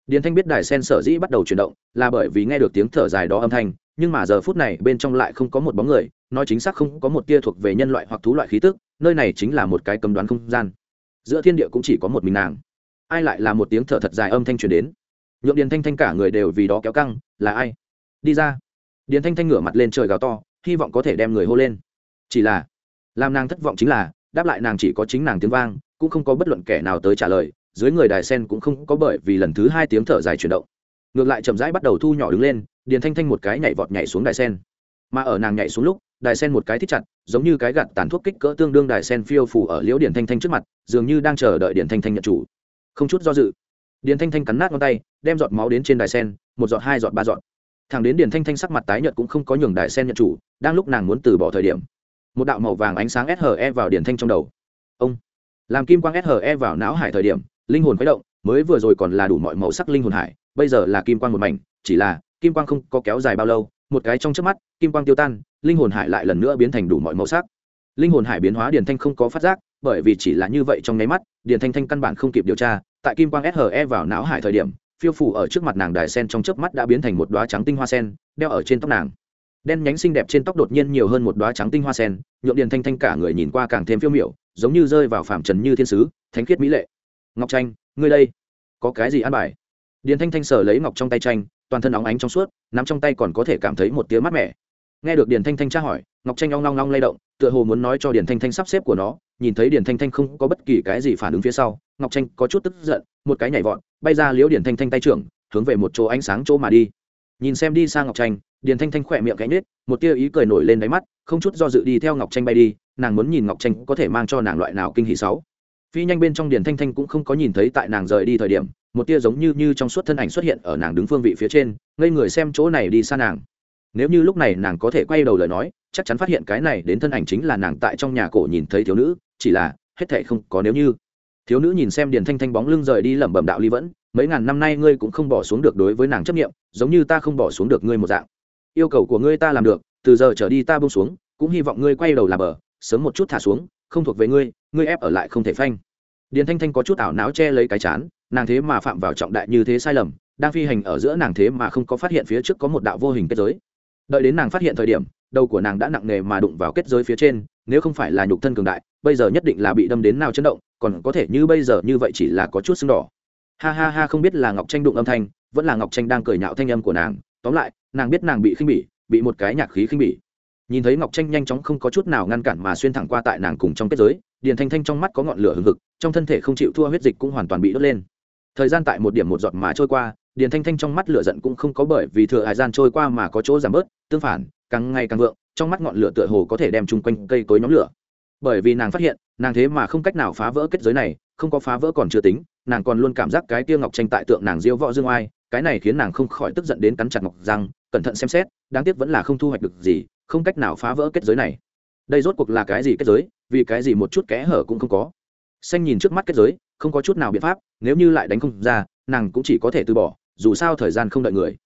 Điền thanh biết đài sen sở dĩ bắt đầu chuyển động là bởi vì nghe được tiếng thở dài đó âm thanh, nhưng mà giờ phút này bên trong lại không có một bóng người, nói chính xác không có một tia thuộc về nhân loại hoặc thú loại khí tức, nơi này chính là một cái cấm đoán không gian. Giữa thiên địa cũng chỉ có một mình nàng. Ai lại là một tiếng thở thật dài âm thanh truyền đến? Nhượng điền thanh thanh cả người đều vì đó kéo căng, là ai? Đi ra. Điền thanh thanh ngửa mặt lên trời gào to, hy vọng có thể đem người hô lên. Chỉ là, làm nàng thất vọng chính là, đáp lại nàng chỉ có chính nàng tiếng vang, cũng không có bất luận kẻ nào tới trả lời dưới người đài sen cũng không có bởi vì lần thứ hai tiếng thở dài chuyển động. Ngược lại chậm rãi bắt đầu thu nhỏ đứng lên, điền thanh thanh một cái nhảy vọt nhảy xuống đài sen. Mà ở nàng nhảy xuống lúc, đài sen một cái thích chặt, giống như cái gạt tàn thuốc kích cỡ tương đương đài sen phiêu phủ ở liễu điền thanh thanh trước mặt, dường như đang chờ đợi điền thanh thanh nhận chủ. Không chút do dự, điền thanh thanh cắn nát ngón tay, đem giọt máu đến trên đài sen, một giọt, hai giọt, ba giọt. Thằng đến điền thanh thanh sắc mặt tái nhợt cũng không có nhường đài sen nhận chủ, đang lúc nàng muốn từ bỏ thời điểm, một đạo màu vàng ánh sáng SHE vào điền thanh trong đầu. Ông, làm kim quang SHE vào não hải thời điểm linh hồn khuấy động, mới vừa rồi còn là đủ mọi màu sắc linh hồn hải, bây giờ là kim quang một mảnh, chỉ là kim quang không có kéo dài bao lâu, một cái trong chớp mắt, kim quang tiêu tan, linh hồn hải lại lần nữa biến thành đủ mọi màu sắc. Linh hồn hải biến hóa điền thanh không có phát giác, bởi vì chỉ là như vậy trong nháy mắt, điền thanh thanh căn bản không kịp điều tra, tại kim quang SHE vào não hải thời điểm, phiêu phủ ở trước mặt nàng đài sen trong chớp mắt đã biến thành một đóa trắng tinh hoa sen, đeo ở trên tóc nàng. Đen nhánh xinh đẹp trên tóc đột nhiên nhiều hơn một đóa trắng tinh hoa sen, nhuộm điền thanh thanh cả người nhìn qua càng thêm phiêu miểu, giống như rơi vào phàm trần như thiên sứ, thánh khiết mỹ lệ ngọc tranh ngươi đây, có cái gì ăn bài? Điền thanh thanh sờ lấy ngọc trong tay tranh toàn thân óng ánh trong suốt, nắm trong tay còn có thể cảm thấy một tiếng mát mẻ. Nghe được điền thanh thanh tra hỏi, ngọc tranh ong long long lay động, tựa hồ muốn nói cho điền thanh thanh sắp xếp của nó, nhìn thấy điền thanh thanh không có bất kỳ cái gì phản ứng phía sau, ngọc tranh có chút tức giận, một cái nhảy vọt, bay ra liễu điền thanh thanh tay trưởng, hướng về một chỗ ánh sáng chỗ mà đi. Nhìn xem đi sang ngọc tranh điền thanh thanh khỏe miệng cánh nết một tia ý cười nổi lên đáy mắt, không chút do dự đi theo ngọc tranh bay đi, nàng muốn nhìn ngọc tranh có thể mang cho nàng loại nào kinh hỷ sáu phi nhanh bên trong điền thanh thanh cũng không có nhìn thấy tại nàng rời đi thời điểm, một tia giống như như trong suốt thân ảnh xuất hiện ở nàng đứng phương vị phía trên, ngây người xem chỗ này đi xa nàng. Nếu như lúc này nàng có thể quay đầu lời nói, chắc chắn phát hiện cái này đến thân ảnh chính là nàng tại trong nhà cổ nhìn thấy thiếu nữ, chỉ là, hết thệ không có nếu như. Thiếu nữ nhìn xem điền thanh thanh bóng lưng rời đi lẩm bẩm đạo ly vẫn, mấy ngàn năm nay ngươi cũng không bỏ xuống được đối với nàng chấp nghiệm giống như ta không bỏ xuống được ngươi một dạng. Yêu cầu của ngươi ta làm được, từ giờ trở đi ta bông xuống, cũng hy vọng ngươi quay đầu làm bờ, sớm một chút thả xuống không thuộc về ngươi ngươi ép ở lại không thể phanh. Điền thanh thanh có chút ảo não che lấy cái chán, nàng thế mà phạm vào trọng đại như thế sai lầm, đang phi hành ở giữa nàng thế mà không có phát hiện phía trước có một đạo vô hình kết giới. Đợi đến nàng phát hiện thời điểm, đầu của nàng đã nặng nề mà đụng vào kết giới phía trên, nếu không phải là nhục thân cường đại, bây giờ nhất định là bị đâm đến nào chấn động, còn có thể như bây giờ như vậy chỉ là có chút sưng đỏ. Ha ha ha, không biết là ngọc tranh đụng âm thanh, vẫn là ngọc tranh đang cười nhạo thanh âm của nàng. Tóm lại, nàng biết nàng bị khinh bỉ, bị một cái nhạc khí khinh bỉ nhìn thấy ngọc tranh nhanh chóng không có chút nào ngăn cản mà xuyên thẳng qua tại nàng cùng trong kết giới, điền thanh thanh trong mắt có ngọn lửa hừng hực, trong thân thể không chịu thua huyết dịch cũng hoàn toàn bị đốt lên. Thời gian tại một điểm một giọt mà trôi qua, điền thanh thanh trong mắt lửa giận cũng không có bởi vì thừa hải gian trôi qua mà có chỗ giảm bớt, tương phản, càng ngày càng vượng, trong mắt ngọn lửa tựa hồ có thể đem chung quanh cây cối nhóm lửa. Bởi vì nàng phát hiện, nàng thế mà không cách nào phá vỡ kết giới này, không có phá vỡ còn chưa tính, nàng còn luôn cảm giác cái tia ngọc tranh tại tượng nàng diêu võ dương oai, cái này khiến nàng không khỏi tức giận đến cắn chặt ngọc răng, cẩn thận xem xét, đáng tiếc vẫn là không thu hoạch được gì không cách nào phá vỡ kết giới này. Đây rốt cuộc là cái gì kết giới, vì cái gì một chút kẽ hở cũng không có. Xanh nhìn trước mắt kết giới, không có chút nào biện pháp, nếu như lại đánh không ra, nàng cũng chỉ có thể từ bỏ, dù sao thời gian không đợi người.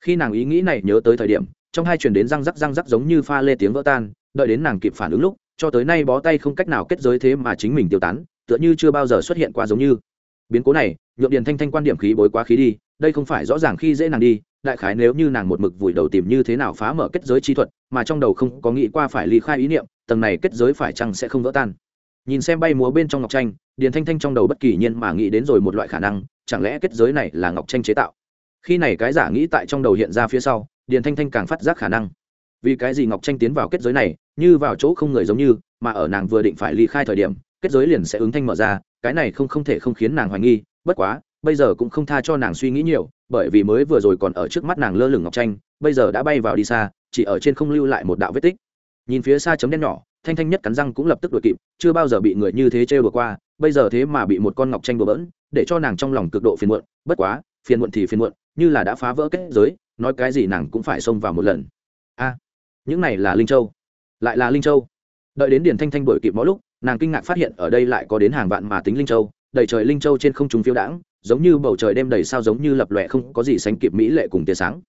Khi nàng ý nghĩ này nhớ tới thời điểm, trong hai chuyển đến răng rắc răng rắc giống như pha lê tiếng vỡ tan, đợi đến nàng kịp phản ứng lúc, cho tới nay bó tay không cách nào kết giới thế mà chính mình tiêu tán, tựa như chưa bao giờ xuất hiện qua giống như. Biến cố này, nhượng điền thanh thanh quan điểm khí bối quá khí đi đây không phải rõ ràng khi dễ nàng đi, đại khái nếu như nàng một mực vùi đầu tìm như thế nào phá mở kết giới chi thuật, mà trong đầu không có nghĩ qua phải ly khai ý niệm, tầng này kết giới phải chăng sẽ không vỡ tan. Nhìn xem bay múa bên trong ngọc tranh, điền thanh thanh trong đầu bất kỳ nhiên mà nghĩ đến rồi một loại khả năng, chẳng lẽ kết giới này là ngọc tranh chế tạo? Khi này cái giả nghĩ tại trong đầu hiện ra phía sau, điền thanh thanh càng phát giác khả năng. Vì cái gì ngọc tranh tiến vào kết giới này, như vào chỗ không người giống như, mà ở nàng vừa định phải ly khai thời điểm, kết giới liền sẽ ứng thanh mở ra, cái này không không thể không khiến nàng hoài nghi, bất quá bây giờ cũng không tha cho nàng suy nghĩ nhiều, bởi vì mới vừa rồi còn ở trước mắt nàng lơ lửng ngọc tranh, bây giờ đã bay vào đi xa, chỉ ở trên không lưu lại một đạo vết tích. Nhìn phía xa chấm đen nhỏ, thanh thanh nhất cắn răng cũng lập tức đuổi kịp, chưa bao giờ bị người như thế trêu đùa qua, bây giờ thế mà bị một con ngọc tranh đùa bỡn, để cho nàng trong lòng cực độ phiền muộn, bất quá, phiền muộn thì phiền muộn, như là đã phá vỡ kết giới, nói cái gì nàng cũng phải xông vào một lần. A à, những này là linh châu, lại là linh châu. Đợi đến điền thanh thanh đuổi kịp mỗi lúc, nàng kinh ngạc phát hiện ở đây lại có đến hàng vạn mà tính linh châu, đầy trời linh châu trên không trung phiêu đãng giống như bầu trời đêm đầy sao giống như lập lòe không có gì sánh kịp mỹ lệ cùng tia sáng.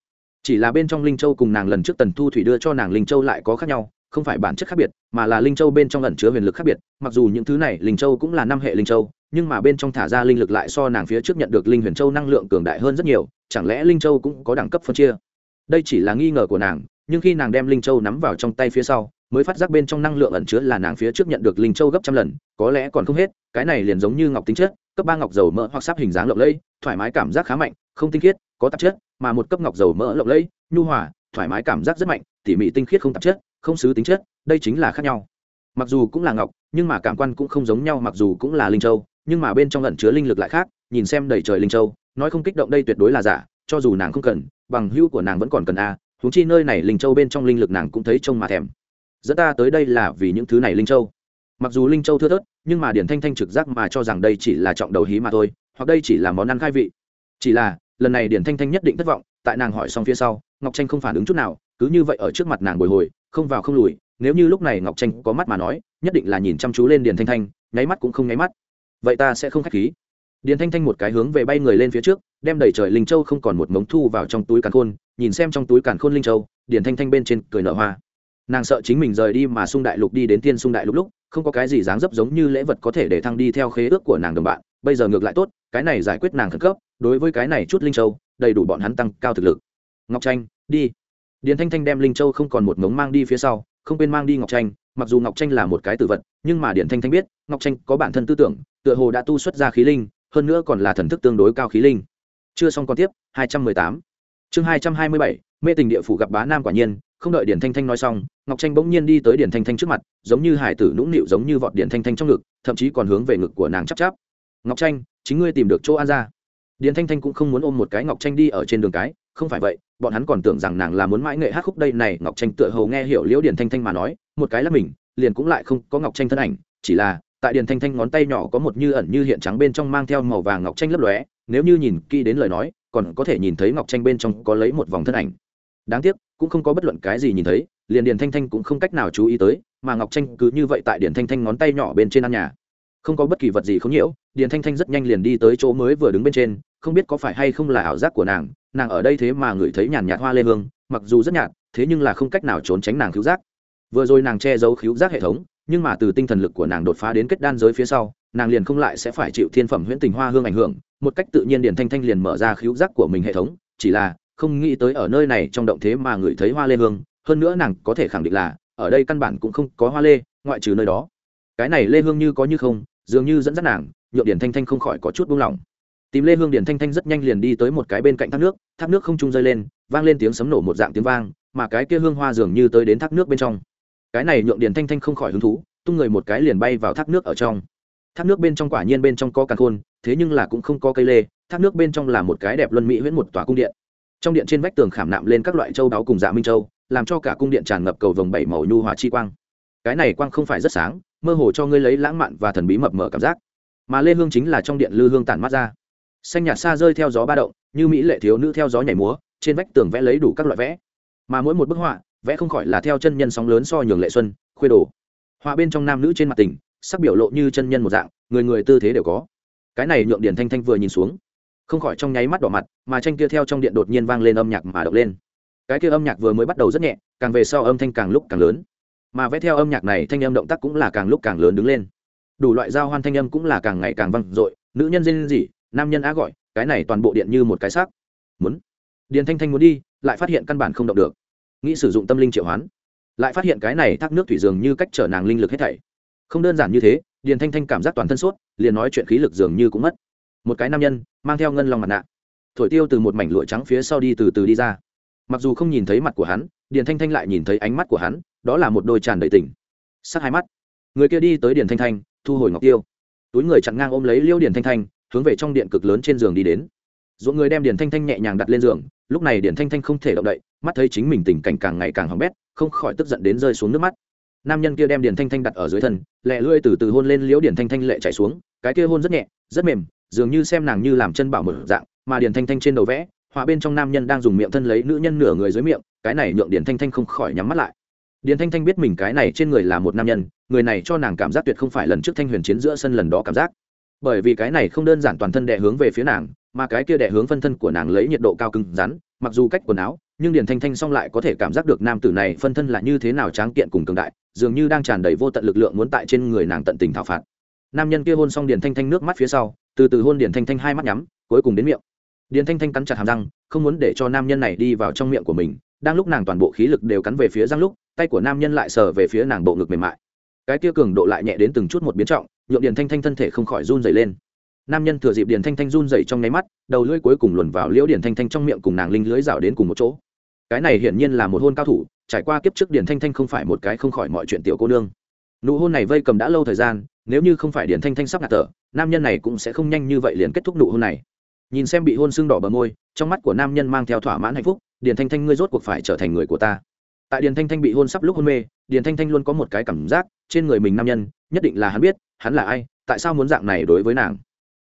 Chỉ là bên trong linh châu cùng nàng lần trước tần thu thủy đưa cho nàng linh châu lại có khác nhau, không phải bản chất khác biệt, mà là linh châu bên trong ẩn chứa huyền lực khác biệt. Mặc dù những thứ này linh châu cũng là năm hệ linh châu, nhưng mà bên trong thả ra linh lực lại so nàng phía trước nhận được linh huyền châu năng lượng cường đại hơn rất nhiều, chẳng lẽ linh châu cũng có đẳng cấp phân chia? Đây chỉ là nghi ngờ của nàng, nhưng khi nàng đem linh châu nắm vào trong tay phía sau, mới phát giác bên trong năng lượng ẩn chứa là nàng phía trước nhận được linh châu gấp trăm lần, có lẽ còn không hết, cái này liền giống như ngọc tính chất cấp ba ngọc dầu mỡ hoặc sáp hình dáng lộng lẫy, thoải mái cảm giác khá mạnh, không tinh khiết, có tạp chất, mà một cấp ngọc dầu mỡ lộng lẫy, nhu hòa, thoải mái cảm giác rất mạnh, tỉ mỉ tinh khiết không tạp chất, không xứ tính chất, đây chính là khác nhau mặc dù cũng là ngọc, nhưng mà cảm quan cũng không giống nhau, mặc dù cũng là linh châu, nhưng mà bên trong ẩn chứa linh lực lại khác, nhìn xem đầy trời linh châu, nói không kích động đây tuyệt đối là giả, cho dù nàng không cần, bằng hữu của nàng vẫn còn cần a à. huống chi nơi này linh châu bên trong linh lực nàng cũng thấy trông mà thèm dẫn ta tới đây là vì những thứ này linh châu mặc dù linh châu thưa thớt, nhưng mà điển thanh thanh trực giác mà cho rằng đây chỉ là trọng đầu hí mà thôi, hoặc đây chỉ là món ăn khai vị. Chỉ là, lần này điển thanh thanh nhất định thất vọng, tại nàng hỏi xong phía sau, ngọc tranh không phản ứng chút nào, cứ như vậy ở trước mặt nàng bồi hồi, không vào không lùi, nếu như lúc này ngọc tranh có mắt mà nói, nhất định là nhìn chăm chú lên điền thanh thanh, nháy mắt cũng không nháy mắt. Vậy ta sẽ không k h á c h khí. Điền thanh thanh một cái hướng về bay người lên phía trước, đem đẩy trời linh châu không còn một mống thu vào trong túi càn khôn, nhìn xem trong túi càn khôn linh châu, điền thanh thanh bên trên cười nở hoa. Nàng sợ chính mình rời đi mà sung đại lục đi đến tiên sung đại lục lúc không có cái gì dáng dấp giống như lễ vật có thể để thăng đi theo khế ước của nàng đồng bạn bây giờ ngược lại tốt cái này giải quyết nàng khẩn cấp đối với cái này chút linh châu đầy đủ bọn hắn tăng cao thực lực. Ngọc tranh đi. Điền thanh thanh đem linh châu không còn một ngống mang đi phía sau không quên mang đi ngọc tranh mặc dù ngọc tranh là một cái tử vật nhưng mà điền thanh thanh biết ngọc tranh có bản thân tư tưởng tựa hồ đã tu xuất ra khí linh hơn nữa còn là thần thức tương đối cao khí linh. Chưa xong còn tiếp 218. chương 227, mê tình địa phủ gặp bá nam quả nhiên không đợi điển thanh thanh nói xong, ngọc tranh bỗng nhiên đi tới điển thanh thanh trước mặt, giống như hải tử nũng nịu giống như vọt điển thanh thanh trong ngực, thậm chí còn hướng về ngực của nàng chắp chắp. Ngọc tranh, chính ngươi tìm được chỗ an ra. Điển thanh thanh cũng không muốn ôm một cái ngọc tranh đi ở trên đường cái, không phải vậy, bọn hắn còn tưởng rằng nàng là muốn mãi nghệ hát khúc đây này, ngọc tranh tựa hầu nghe hiểu liễu điển thanh thanh mà nói, một cái là mình, liền cũng lại không có ngọc tranh thân ảnh, chỉ là, tại điển thanh thanh ngón tay nhỏ có một như ẩn như hiện trắng bên trong mang theo màu vàng ngọc tranh lấp lóe, nếu như nhìn kỹ đến lời nói, còn có thể nhìn thấy ngọc tranh bên trong có lấy một vòng thân ảnh. Đáng tiếc cũng không có bất luận cái gì nhìn thấy, liền điền thanh thanh cũng không cách nào chú ý tới, mà ngọc tranh cứ như vậy tại điền thanh thanh ngón tay nhỏ bên trên ăn nhà. Không có bất kỳ vật gì không nhiễu, điền thanh thanh rất nhanh liền đi tới chỗ mới vừa đứng bên trên, không biết có phải hay không là ảo giác của nàng nàng ở đây thế mà ngửi thấy nhàn nhạt hoa lê hương, mặc dù rất nhạt, thế nhưng là không cách nào trốn tránh nàng cứu giác. Vừa rồi nàng che giấu cứu giác hệ thống, nhưng mà từ tinh thần lực của nàng đột phá đến kết đan giới phía sau, nàng liền không lại sẽ phải chịu thiên phẩm huyễn tình hoa hương ảnh hưởng, một cách tự nhiên điền thanh thanh liền mở ra cứu giác của mình hệ thống, chỉ là không nghĩ tới ở nơi này trong động thế mà ngửi thấy hoa lê hương, hơn nữa nàng có thể khẳng định là, ở đây căn bản cũng không có hoa lê, ngoại trừ nơi đó. Cái này lê hương như có như không, dường như dẫn dắt nàng, nhượng điển thanh thanh không khỏi có chút buông lỏng. Tìm lê hương điển thanh thanh rất nhanh liền đi tới một cái bên cạnh thác nước thác nước không trung rơi lên, vang lên tiếng sấm nổ một dạng tiếng vang, mà cái kia hương hoa dường như tới đến thác nước bên trong. Cái này nhượng điển thanh thanh không khỏi hứng thú, tung người một cái liền bay vào thác nước ở trong. Thác nước bên trong quả nhiên bên trong có càn khôn, thế nhưng là cũng không có cây lê, thác nước bên trong là một cái đẹp luân mỹ huyễn một tòa cung điện trong điện trên vách tường khảm nạm lên các loại châu đáo cùng dạ minh châu, làm cho cả cung điện tràn ngập cầu vồng bảy màu nhu hòa chi quang. Cái này quang không phải rất sáng, mơ hồ cho ngươi lấy lãng mạn và thần bí mập mờ cảm giác. Mà lê hương chính là trong điện lư hương tản mát ra. Xanh nhạt xa rơi theo gió ba động, như mỹ lệ thiếu nữ theo gió nhảy múa, trên vách tường vẽ lấy đủ các loại vẽ. Mà mỗi một bức họa, vẽ không khỏi là theo chân nhân sóng lớn so nhường lệ xuân, khuê đồ. Họa bên trong nam nữ trên mặt tình, sắc biểu lộ như chân nhân một dạng, người người tư thế đều có. Cái này nhượng điển thanh thanh vừa nhìn xuống không khỏi trong nháy mắt đỏ mặt, mà tranh kia theo trong điện đột nhiên vang lên âm nhạc mà động lên. Cái kia âm nhạc vừa mới bắt đầu rất nhẹ, càng về sau âm thanh càng lúc càng lớn. Mà vẽ theo âm nhạc này, thanh âm động tác cũng là càng lúc càng lớn đứng lên. Đủ loại giao hoan thanh âm cũng là càng ngày càng vang dội, nữ nhân dên gì nam nhân á gọi, cái này toàn bộ điện như một cái xác. Muốn. Điền thanh thanh muốn đi, lại phát hiện căn bản không động được. Nghĩ sử dụng tâm linh triệu hoán. Lại phát hiện cái này thác nước thủy dường như cách trở nàng linh lực hết thảy. Không đơn giản như thế, điền thanh thanh cảm giác toàn thân sốt, liền nói chuyện khí lực dường như cũng mất một cái nam nhân, mang theo ngân lòng mặt nạ. Thổi tiêu từ một mảnh lụa trắng phía sau đi từ từ đi ra. Mặc dù không nhìn thấy mặt của hắn, điền thanh thanh lại nhìn thấy ánh mắt của hắn, đó là một đôi tràn đầy tỉnh sắc hai mắt. Người kia đi tới điền thanh thanh, thu hồi ngọc tiêu. Túi người chặn ngang ôm lấy liêu điền thanh thanh, hướng về trong điện cực lớn trên giường đi đến. Dỗ người đem điền thanh thanh nhẹ nhàng đặt lên giường, lúc này điền thanh thanh không thể động đậy, mắt thấy chính mình tình cảnh càng ngày càng hỏng bét, không khỏi tức giận đến rơi xuống nước mắt. Nam nhân kia đem điền thanh thanh đặt ở dưới thân, lẹ lưỡi từ từ hôn lên liễu điền thanh thanh lệ chạy xuống, cái kia hôn rất nhẹ, rất mềm dường như xem nàng như làm chân bảo mở dạng, mà điền thanh thanh trên đầu vẽ, họa bên trong nam nhân đang dùng miệng thân lấy nữ nhân nửa người dưới miệng, cái này nhượng điền thanh thanh không khỏi nhắm mắt lại. Điền thanh thanh biết mình cái này trên người là một nam nhân, người này cho nàng cảm giác tuyệt không phải lần trước thanh huyền chiến giữa sân lần đó cảm giác. Bởi vì cái này không đơn giản toàn thân đè hướng về phía nàng, mà cái kia đè hướng phân thân của nàng lấy nhiệt độ cao cứng rắn, mặc dù cách quần áo, nhưng điền thanh thanh song lại có thể cảm giác được nam tử này phân thân là như thế nào tráng kiện cùng cường đại, dường như đang tràn đầy vô tận lực lượng muốn tại trên người nàng tận tình thảo phạt nam nhân kia hôn xong điền thanh thanh nước mắt phía sau, từ từ hôn điền thanh thanh hai mắt nhắm, cuối cùng đến miệng. Điền thanh thanh cắn chặt hàm răng, không muốn để cho nam nhân này đi vào trong miệng của mình, đang lúc nàng toàn bộ khí lực đều cắn về phía răng lúc, tay của nam nhân lại sờ về phía nàng bộ ngực mềm mại. Cái kia cường độ lại nhẹ đến từng chút một biến trọng, nhượng điền thanh thanh thân thể không khỏi run dày lên. Nam nhân thừa dịp điền thanh thanh run dày trong nháy mắt, đầu lưỡi cuối cùng luồn vào liễu điền thanh thanh trong miệng cùng nàng linh lưới rào đến cùng một chỗ. Cái này hiển nhiên là một hôn cao thủ, trải qua kiếp trước điền thanh thanh không phải một cái không khỏi mọi chuyện tiểu cô nương. Nụ hôn này vây cầm đã lâu thời gian nếu như không phải điền thanh thanh sắp ngạt thở, nam nhân này cũng sẽ không nhanh như vậy liền kết thúc nụ hôn này. Nhìn xem bị hôn sưng đỏ bờ môi, trong mắt của nam nhân mang theo thỏa mãn hạnh phúc, điền thanh thanh ngươi rốt cuộc phải trở thành người của ta. Tại điền thanh thanh bị hôn sắp lúc hôn mê, điền thanh thanh luôn có một cái cảm giác trên người mình nam nhân, nhất định là hắn biết, hắn là ai, tại sao muốn dạng này đối với nàng.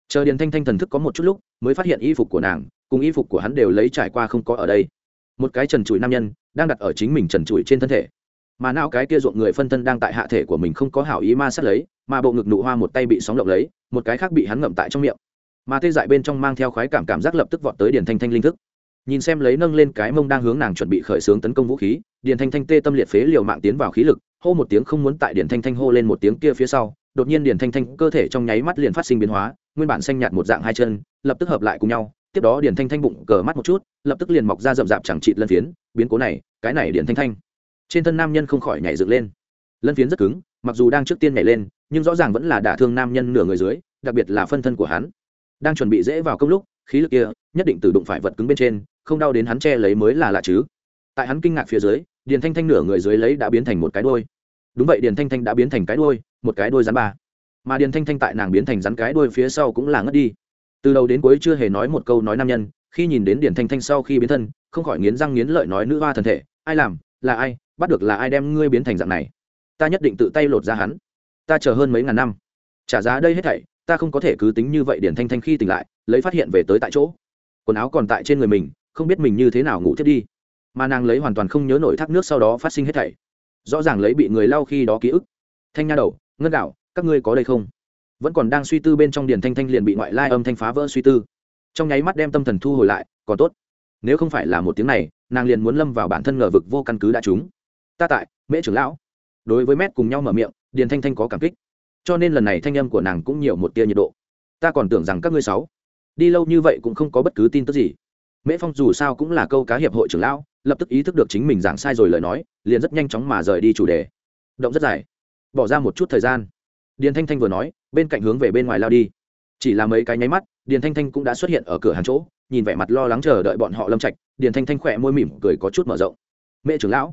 Chờ điền thanh thanh thần thức có một chút lúc, mới phát hiện y phục của nàng, cùng y phục của hắn đều lấy trải qua không có ở đây. Một cái trần trụi nam nhân, đang đặt ở chính mình trần trụi trên thân thể mà não cái kia ruộng người phân thân đang tại hạ thể của mình không có hảo ý ma sát lấy, mà bộ ngực nụ hoa một tay bị sóng lộng lấy, một cái khác bị hắn ngậm tại trong miệng. Mà tê dại bên trong mang theo khoái cảm cảm giác lập tức vọt tới điền thanh thanh linh thức. Nhìn xem lấy nâng lên cái mông đang hướng nàng chuẩn bị khởi xướng tấn công vũ khí, điền thanh thanh tê tâm liệt phế liều mạng tiến vào khí lực, hô một tiếng không muốn tại điền thanh thanh hô lên một tiếng kia phía sau, đột nhiên điền thanh thanh cơ thể trong nháy mắt liền phát sinh biến hóa, nguyên bản xanh nhạt một dạng hai chân, lập tức hợp lại cùng nhau. Tiếp đó điền thanh thanh bụng cờ mắt một chút, lập tức liền mọc ra rậm rạp chẳng trị lân phiến, biến cố này, cái này điền thanh thanh trên thân nam nhân không khỏi nhảy dựng lên. Lân phiến rất cứng, mặc dù đang trước tiên nhảy lên, nhưng rõ ràng vẫn là đả thương nam nhân nửa người dưới, đặc biệt là phân thân của hắn. Đang chuẩn bị dễ vào công lúc, khí lực kia nhất định tự đụng phải vật cứng bên trên, không đau đến hắn che lấy mới là lạ chứ. Tại hắn kinh ngạc phía dưới, điền thanh thanh nửa người dưới lấy đã biến thành một cái đôi đúng vậy, điền thanh thanh đã biến thành cái đôi một cái đôi rắn ba. Mà điền thanh thanh tại nàng biến thành rắn cái đôi phía sau cũng là ngất đi. Từ đầu đến cuối chưa hề nói một câu nói nam nhân, khi nhìn đến điền thanh thanh sau khi biến thân, không khỏi nghiến răng nghiến lợi nói nữ hoa thân thể, ai làm, là ai bắt được là ai đem ngươi biến thành dạng này? Ta nhất định tự tay lột ra hắn. Ta chờ hơn mấy ngàn năm. Trả giá đây hết thảy, ta không có thể cứ tính như vậy điển thanh thanh khi tỉnh lại, lấy phát hiện về tới tại chỗ. Quần áo còn tại trên người mình, không biết mình như thế nào ngủ thiết đi. Mà nàng lấy hoàn toàn không nhớ nổi thác nước sau đó phát sinh hết thảy. Rõ ràng lấy bị người lau khi đó ký ức. Thanh nha đầu, ngân đạo các ngươi có đây không? Vẫn còn đang suy tư bên trong điển thanh thanh liền bị ngoại lai âm thanh phá vỡ suy tư. Trong nháy mắt đem tâm thần thu hồi lại, còn tốt. Nếu không phải là một tiếng này, nàng liền muốn lâm vào bản thân ngờ vực vô căn cứ đã trúng ta tại, mễ trưởng lão. Đối với mét cùng nhau mở miệng, điền thanh thanh có cảm kích. Cho nên lần này thanh âm của nàng cũng nhiều một tia nhiệt độ. Ta còn tưởng rằng các ngươi sáu đi lâu như vậy cũng không có bất cứ tin tức gì. Mễ phong dù sao cũng là câu cá hiệp hội trưởng lão, lập tức ý thức được chính mình giảng sai rồi lời nói, liền rất nhanh chóng mà rời đi chủ đề. Động rất dài, bỏ ra một chút thời gian. Điền thanh thanh vừa nói, bên cạnh hướng về bên ngoài lao đi. Chỉ là mấy cái nháy mắt, điền thanh thanh cũng đã xuất hiện ở cửa hàng chỗ, nhìn vẻ mặt lo lắng chờ đợi bọn họ lâm trạch. Điền thanh thanh khỏe môi mỉm cười có chút mở rộng. Mẹ trưởng lão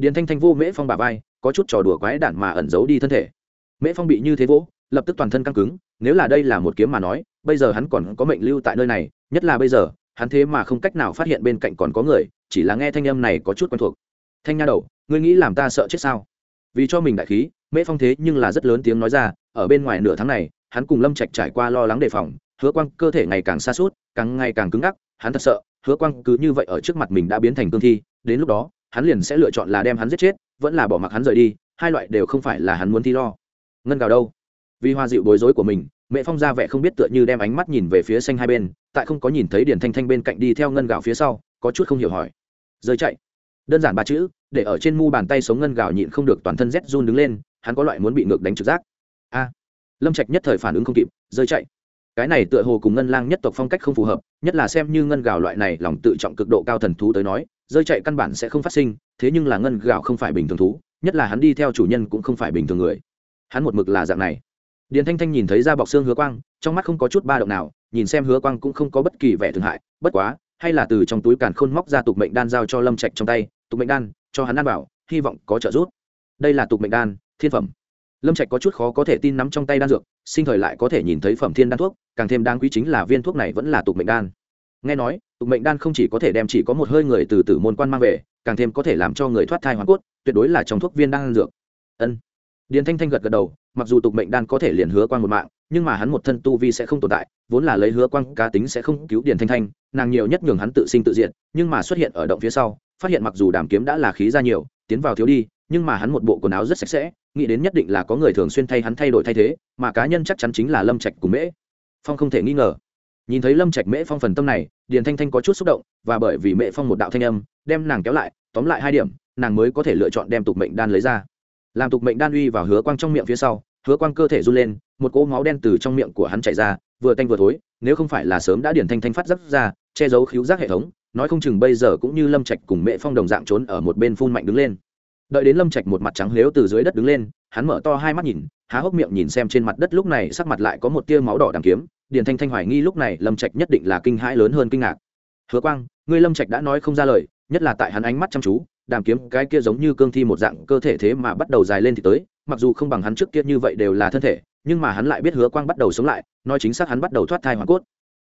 điền thanh thanh vô mễ phong bà vai, có chút trò đùa quái đản mà ẩn giấu đi thân thể. Mễ phong bị như thế vỗ, lập tức toàn thân căng cứng, nếu là đây là một kiếm mà nói, bây giờ hắn còn có mệnh lưu tại nơi này, nhất là bây giờ, hắn thế mà không cách nào phát hiện bên cạnh còn có người, chỉ là nghe thanh âm này có chút quen thuộc. Thanh nha đầu, ngươi nghĩ làm ta sợ chết sao? Vì cho mình đại khí, mễ phong thế nhưng là rất lớn tiếng nói ra, ở bên ngoài nửa tháng này, hắn cùng lâm trạch trải qua lo lắng đề phòng, hứa quang cơ thể ngày càng xa suốt càng ngày càng cứng ngắc, hắn thật sợ, hứa quang cứ như vậy ở trước mặt mình đã biến thành cương thi, đến lúc đó hắn liền sẽ lựa chọn là đem hắn giết chết, vẫn là bỏ mặc hắn rời đi, hai loại đều không phải là hắn muốn thi lo. Ngân gào đâu? Vì hoa dịu bối rối của mình, mẹ phong ra vẻ không biết tựa như đem ánh mắt nhìn về phía xanh hai bên, tại không có nhìn thấy điển thanh thanh bên cạnh đi theo ngân gạo phía sau, có chút không hiểu hỏi. Rơi chạy. Đơn giản ba chữ, để ở trên mu bàn tay sống ngân gạo nhịn không được toàn thân rét run đứng lên, hắn có loại muốn bị ngược đánh trực giác. A. À. Lâm trạch nhất thời phản ứng không kịp rơi chạy. Cái này tựa hồ cùng ngân lang nhất tộc phong cách không phù hợp, nhất là xem như ngân gạo loại này lòng tự trọng cực độ cao thần thú tới nói rơi chạy căn bản sẽ không phát sinh, thế nhưng là ngân gạo không phải bình thường thú, nhất là hắn đi theo chủ nhân cũng không phải bình thường người. Hắn một mực là dạng này. Điền thanh thanh nhìn thấy ra bọc xương hứa quang, trong mắt không có chút ba động nào, nhìn xem hứa quang cũng không có bất kỳ vẻ thương hại, bất quá, hay là từ trong túi càn khôn móc ra tục mệnh đan giao cho lâm trạch trong tay, tục mệnh đan, cho hắn ăn bảo, hy vọng có trợ giúp. Đây là tục mệnh đan, thiên phẩm. Lâm trạch có chút khó có thể tin nắm trong tay đan dược, sinh thời lại có thể nhìn thấy phẩm thiên đan thuốc, càng thêm đáng quý chính là viên thuốc này vẫn là tục mệnh đan nghe nói, tục mệnh đan không chỉ có thể đem chỉ có một hơi người từ tử môn quan mang về, càng thêm có thể làm cho người thoát thai hoàn cốt, tuyệt đối là trong thuốc viên đan dược. Ân. Điền thanh thanh gật gật đầu, mặc dù tục mệnh đan có thể liền hứa quan một mạng, nhưng mà hắn một thân tu vi sẽ không tồn tại, vốn là lấy hứa quan cá tính sẽ không cứu điền thanh thanh, nàng nhiều nhất nhường hắn tự sinh tự diện nhưng mà xuất hiện ở động phía sau, phát hiện mặc dù đàm kiếm đã là khí ra nhiều, tiến vào thiếu đi, nhưng mà hắn một bộ quần áo rất sạch sẽ, nghĩ đến nhất định là có người thường xuyên thay hắn thay đổi thay thế, mà cá nhân chắc chắn chính là lâm trạch cùng mễ. Phong không thể nghi ngờ nhìn thấy lâm trạch mễ phong phần tâm này, điền thanh thanh có chút xúc động, và bởi vì mễ phong một đạo thanh âm, đem nàng kéo lại, tóm lại hai điểm, nàng mới có thể lựa chọn đem tục mệnh đan lấy ra. Làm tục mệnh đan uy vào hứa quang trong miệng phía sau, hứa quang cơ thể run lên, một cỗ máu đen từ trong miệng của hắn chảy ra, vừa tanh vừa thối, nếu không phải là sớm đã điển thanh thanh phát giác ra, che giấu khíu giác hệ thống, nói không chừng bây giờ cũng như lâm trạch cùng mẹ phong đồng dạng trốn ở một bên phun mạnh đứng lên. Đợi đến lâm trạch một mặt trắng lếu từ dưới đất đứng lên, hắn mở to hai mắt nhìn, há hốc miệng nhìn xem trên mặt đất lúc này sắc mặt lại có một tia máu đỏ đằng kiếm điền thanh thanh hoài nghi lúc này lâm trạch nhất định là kinh hãi lớn hơn kinh ngạc. Hứa quang, ngươi lâm trạch đã nói không ra lời, nhất là tại hắn ánh mắt chăm chú, đàm kiếm cái kia giống như cương thi một dạng cơ thể thế mà bắt đầu dài lên thì tới, mặc dù không bằng hắn trước kia như vậy đều là thân thể, nhưng mà hắn lại biết hứa quang bắt đầu sống lại, nói chính xác hắn bắt đầu thoát thai hoàn cốt.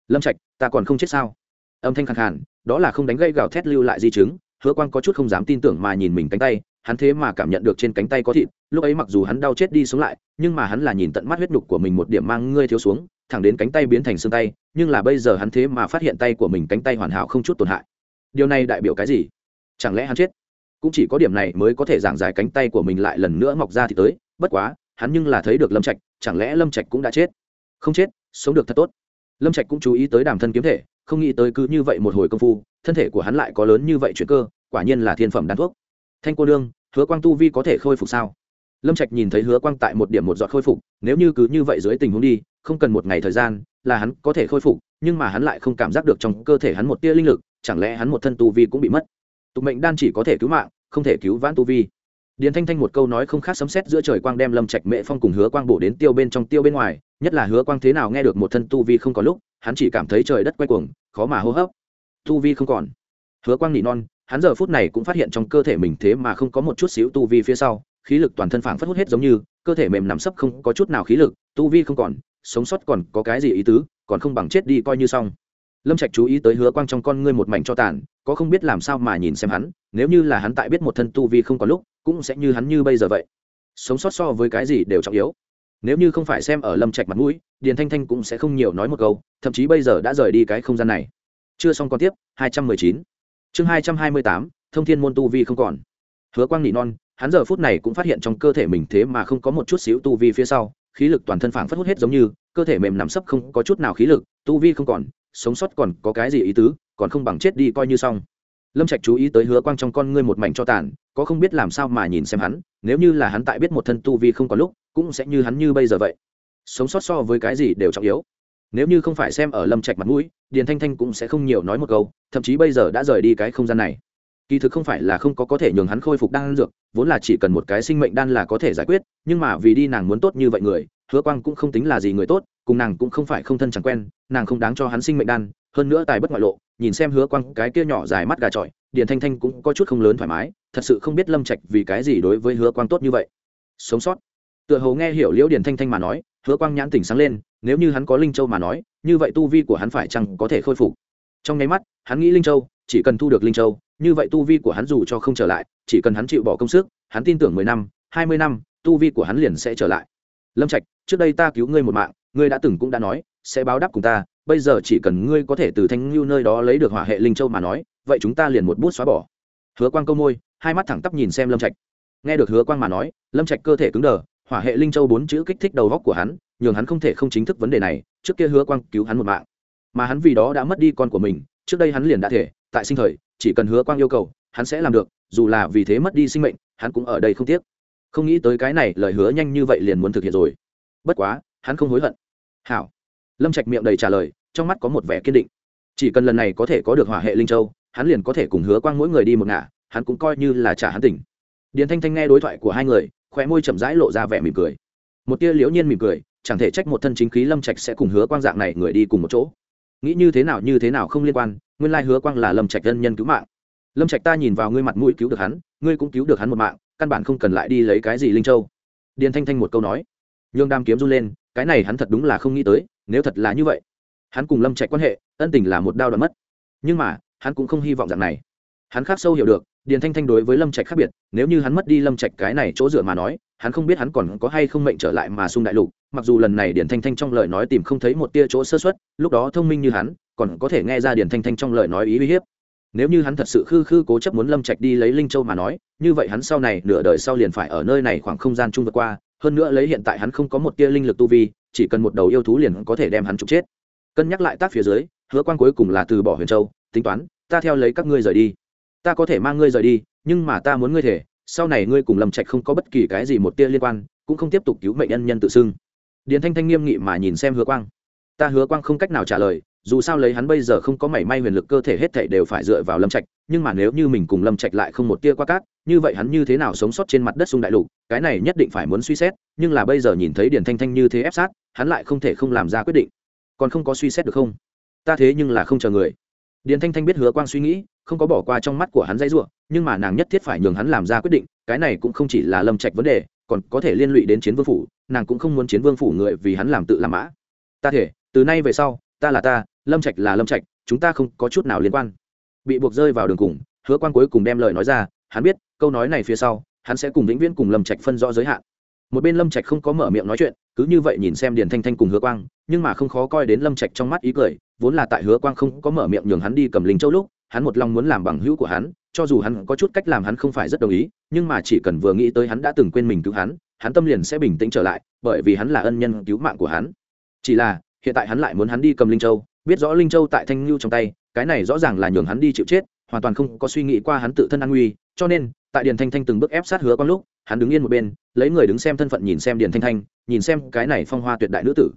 Lâm trạch, ta còn không chết sao? Âm thanh khẳng hẳn đó là không đánh gây gào thét lưu lại di chứng. Hứa quang có chút không dám tin tưởng mà nhìn mình cánh tay, hắn thế mà cảm nhận được trên cánh tay có thịt, lúc ấy mặc dù hắn đau chết đi sống lại, nhưng mà hắn là nhìn tận mắt huyết nhục của mình một điểm mang ngươi thiếu xuống thẳng đến cánh tay biến thành xương tay, nhưng là bây giờ hắn thế mà phát hiện tay của mình cánh tay hoàn hảo không chút tổn hại. Điều này đại biểu cái gì? Chẳng lẽ hắn chết? Cũng chỉ có điểm này mới có thể giảng giải cánh tay của mình lại lần nữa mọc ra thì tới, bất quá, hắn nhưng là thấy được lâm trạch, chẳng lẽ lâm trạch cũng đã chết? Không chết, sống được thật tốt. Lâm trạch cũng chú ý tới đàm thân kiếm thể, không nghĩ tới cứ như vậy một hồi công phu, thân thể của hắn lại có lớn như vậy chuyện cơ, quả nhiên là thiên phẩm đan thuốc. Thanh cô đương hứa quang tu vi có thể khôi phục sao? Lâm trạch nhìn thấy hứa quang tại một điểm một giọt khôi phục, nếu như cứ như vậy dưới tình huống đi không cần một ngày thời gian, là hắn có thể khôi phục, nhưng mà hắn lại không cảm giác được trong cơ thể hắn một tia linh lực, chẳng lẽ hắn một thân tu vi cũng bị mất? Tục mệnh đan chỉ có thể cứu mạng, không thể cứu vãn tu vi. Điền thanh thanh một câu nói không khác sấm sét giữa trời quang đem lâm trạch mệ phong cùng hứa quang bổ đến tiêu bên trong tiêu bên ngoài, nhất là hứa quang thế nào nghe được một thân tu vi không có lúc, hắn chỉ cảm thấy trời đất quay cuồng, khó mà hô hấp. Tu vi không còn. Hứa quang nỉ non, hắn giờ phút này cũng phát hiện trong cơ thể mình thế mà không có một chút xíu tu vi phía sau, khí lực toàn thân phảng phất hút hết giống như, cơ thể mềm nằm sấp không có chút nào khí lực, tu vi không còn sống sót còn có cái gì ý tứ còn không bằng chết đi coi như xong. Lâm trạch chú ý tới hứa quang trong con ngươi một mảnh cho tàn có không biết làm sao mà nhìn xem hắn nếu như là hắn tại biết một thân tu vi không có lúc cũng sẽ như hắn như bây giờ vậy. Sống sót so với cái gì đều trọng yếu. Nếu như không phải xem ở lâm trạch mặt mũi điền thanh thanh cũng sẽ không nhiều nói một câu thậm chí bây giờ đã rời đi cái không gian này. Chưa xong còn tiếp 219. chương 228, thông thiên môn tu vi không còn. Hứa quang nỉ non hắn giờ phút này cũng phát hiện trong cơ thể mình thế mà không có một chút xíu tu vi phía sau khí lực toàn thân phảng phất hút hết giống như, cơ thể mềm nằm sấp không có chút nào khí lực, tu vi không còn, sống sót còn có cái gì ý tứ, còn không bằng chết đi coi như xong. Lâm trạch chú ý tới hứa quang trong con ngươi một mảnh cho tàn, có không biết làm sao mà nhìn xem hắn, nếu như là hắn tại biết một thân tu vi không có lúc, cũng sẽ như hắn như bây giờ vậy. Sống sót so với cái gì đều trọng yếu. Nếu như không phải xem ở lâm trạch mặt mũi, điền thanh thanh cũng sẽ không nhiều nói một câu, thậm chí bây giờ đã rời đi cái không gian này kỳ thực không phải là không có có thể nhường hắn khôi phục đan dược, vốn là chỉ cần một cái sinh mệnh đan là có thể giải quyết, nhưng mà vì đi nàng muốn tốt như vậy người, hứa quang cũng không tính là gì người tốt, cùng nàng cũng không phải không thân chẳng quen, nàng không đáng cho hắn sinh mệnh đan, hơn nữa tài bất ngoại lộ, nhìn xem hứa quang cái kia nhỏ dài mắt gà trọi, điền thanh thanh cũng có chút không lớn thoải mái, thật sự không biết lâm trạch vì cái gì đối với hứa quang tốt như vậy. Sống sót. Tựa hồ nghe hiểu liễu điền thanh thanh mà nói, hứa quang nhãn tỉnh sáng lên, nếu như hắn có linh châu mà nói, như vậy tu vi của hắn phải chăng có thể khôi phục? Trong nháy mắt, hắn nghĩ linh châu, chỉ cần thu được linh châu như vậy tu vi của hắn dù cho không trở lại, chỉ cần hắn chịu bỏ công sức, hắn tin tưởng mười năm, hai mươi năm, tu vi của hắn liền sẽ trở lại. Lâm trạch, trước đây ta cứu ngươi một mạng, ngươi đã từng cũng đã nói, sẽ báo đáp cùng ta, bây giờ chỉ cần ngươi có thể từ thanh lưu nơi đó lấy được hỏa hệ linh châu mà nói, vậy chúng ta liền một bút xóa bỏ. Hứa quang câu môi, hai mắt thẳng tắp nhìn xem lâm trạch. Nghe được hứa quang mà nói, lâm trạch cơ thể cứng đờ, hỏa hệ linh châu bốn chữ kích thích đầu góc của hắn, nhường hắn không thể không chính thức vấn đề này, trước kia hứa quang cứu hắn một mạng, mà hắn vì đó đã mất đi con của mình, trước đây hắn liền đã thể, tại sinh thời chỉ cần hứa quang yêu cầu, hắn sẽ làm được, dù là vì thế mất đi sinh mệnh, hắn cũng ở đây không tiếc. Không nghĩ tới cái này, lời hứa nhanh như vậy liền muốn thực hiện rồi. Bất quá, hắn không hối hận. Hảo. Lâm trạch miệng đầy trả lời, trong mắt có một vẻ kiên định. Chỉ cần lần này có thể có được hỏa hệ linh châu, hắn liền có thể cùng hứa quang mỗi người đi một ngả, hắn cũng coi như là trả hắn tỉnh. Điền thanh thanh nghe đối thoại của hai người, khóe môi chậm rãi lộ ra vẻ mỉm cười. Một tia liễu nhiên mỉm cười, chẳng thể trách một thân chính khí lâm trạch sẽ cùng hứa quang dạng này người đi cùng một chỗ. Nghĩ như thế nào như thế nào không liên quan nguyên lai hứa quang là lâm trạch thân nhân cứu mạng lâm trạch ta nhìn vào ngươi mặt mũi cứu được hắn ngươi cũng cứu được hắn một mạng căn bản không cần lại đi lấy cái gì linh châu điền thanh thanh một câu nói nhương đam kiếm run lên cái này hắn thật đúng là không nghĩ tới nếu thật là như vậy hắn cùng lâm trạch quan hệ ân tình là một đao đoạn mất nhưng mà hắn cũng không hy vọng dạng này hắn khác sâu hiểu được điền thanh thanh đối với lâm trạch khác biệt nếu như hắn mất đi lâm trạch cái này chỗ dựa mà nói hắn không biết hắn còn có hay không mệnh trở lại mà xung đại lục mặc dù lần này điền thanh thanh trong lời nói tìm không thấy một tia chỗ sơ xuất lúc đó thông minh như hắn còn có thể nghe ra điền thanh thanh trong lời nói ý uy hiếp. Nếu như hắn thật sự khư khư cố chấp muốn lâm trạch đi lấy linh châu mà nói, như vậy hắn sau này nửa đời sau liền phải ở nơi này khoảng không gian chung vượt qua, hơn nữa lấy hiện tại hắn không có một tia linh lực tu vi, chỉ cần một đầu yêu thú liền có thể đem hắn trục chết. Cân nhắc lại tác phía dưới, hứa quan cuối cùng là từ bỏ huyền châu, tính toán, ta theo lấy các ngươi rời đi. Ta có thể mang ngươi rời đi, nhưng mà ta muốn ngươi thể, sau này ngươi cùng lâm trạch không có bất kỳ cái gì một tia liên quan, cũng không tiếp tục cứu mệnh nhân nhân tự xưng. Điền thanh thanh nghiêm nghị mà nhìn xem hứa quang. Ta hứa quang không cách nào trả lời dù sao lấy hắn bây giờ không có mảy may huyền lực cơ thể hết thảy đều phải dựa vào lâm trạch, nhưng mà nếu như mình cùng lâm trạch lại không một tia qua cát, như vậy hắn như thế nào sống sót trên mặt đất sung đại lục, cái này nhất định phải muốn suy xét, nhưng là bây giờ nhìn thấy điển thanh thanh như thế ép sát, hắn lại không thể không làm ra quyết định. Còn không có suy xét được không? Ta thế nhưng là không chờ người. Điển thanh thanh biết hứa quang suy nghĩ, không có bỏ qua trong mắt của hắn dãy ruộng nhưng mà nàng nhất thiết phải nhường hắn làm ra quyết định, cái này cũng không chỉ là lâm trạch vấn đề, còn có thể liên lụy đến chiến vương phủ, nàng cũng không muốn chiến vương phủ người vì hắn làm tự làm mã. Ta thể, từ nay về sau, ta là ta lâm trạch là lâm trạch, chúng ta không có chút nào liên quan. Bị buộc rơi vào đường cùng, hứa quan cuối cùng đem lời nói ra, hắn biết, câu nói này phía sau, hắn sẽ cùng vĩnh viễn cùng lâm trạch phân rõ giới hạn. Một bên lâm trạch không có mở miệng nói chuyện, cứ như vậy nhìn xem điền thanh thanh cùng hứa quang, nhưng mà không khó coi đến lâm trạch trong mắt ý cười, vốn là tại hứa quang không có mở miệng nhường hắn đi cầm linh châu lúc, hắn một lòng muốn làm bằng hữu của hắn, cho dù hắn có chút cách làm hắn không phải rất đồng ý, nhưng mà chỉ cần vừa nghĩ tới hắn đã từng quên mình cứu hắn hắn tâm liền sẽ bình tĩnh trở lại, bởi vì hắn là ân nhân cứu mạng của hắn. Chỉ là, hiện tại hắn lại muốn hắn đi cầm linh châu biết rõ linh châu tại thanh lưu trong tay, cái này rõ ràng là nhường hắn đi chịu chết, hoàn toàn không có suy nghĩ qua hắn tự thân an nguy, cho nên, tại điền thanh thanh từng bước ép sát hứa con lúc, hắn đứng yên một bên, lấy người đứng xem thân phận nhìn xem điền thanh thanh, nhìn xem cái này phong hoa tuyệt đại nữ tử.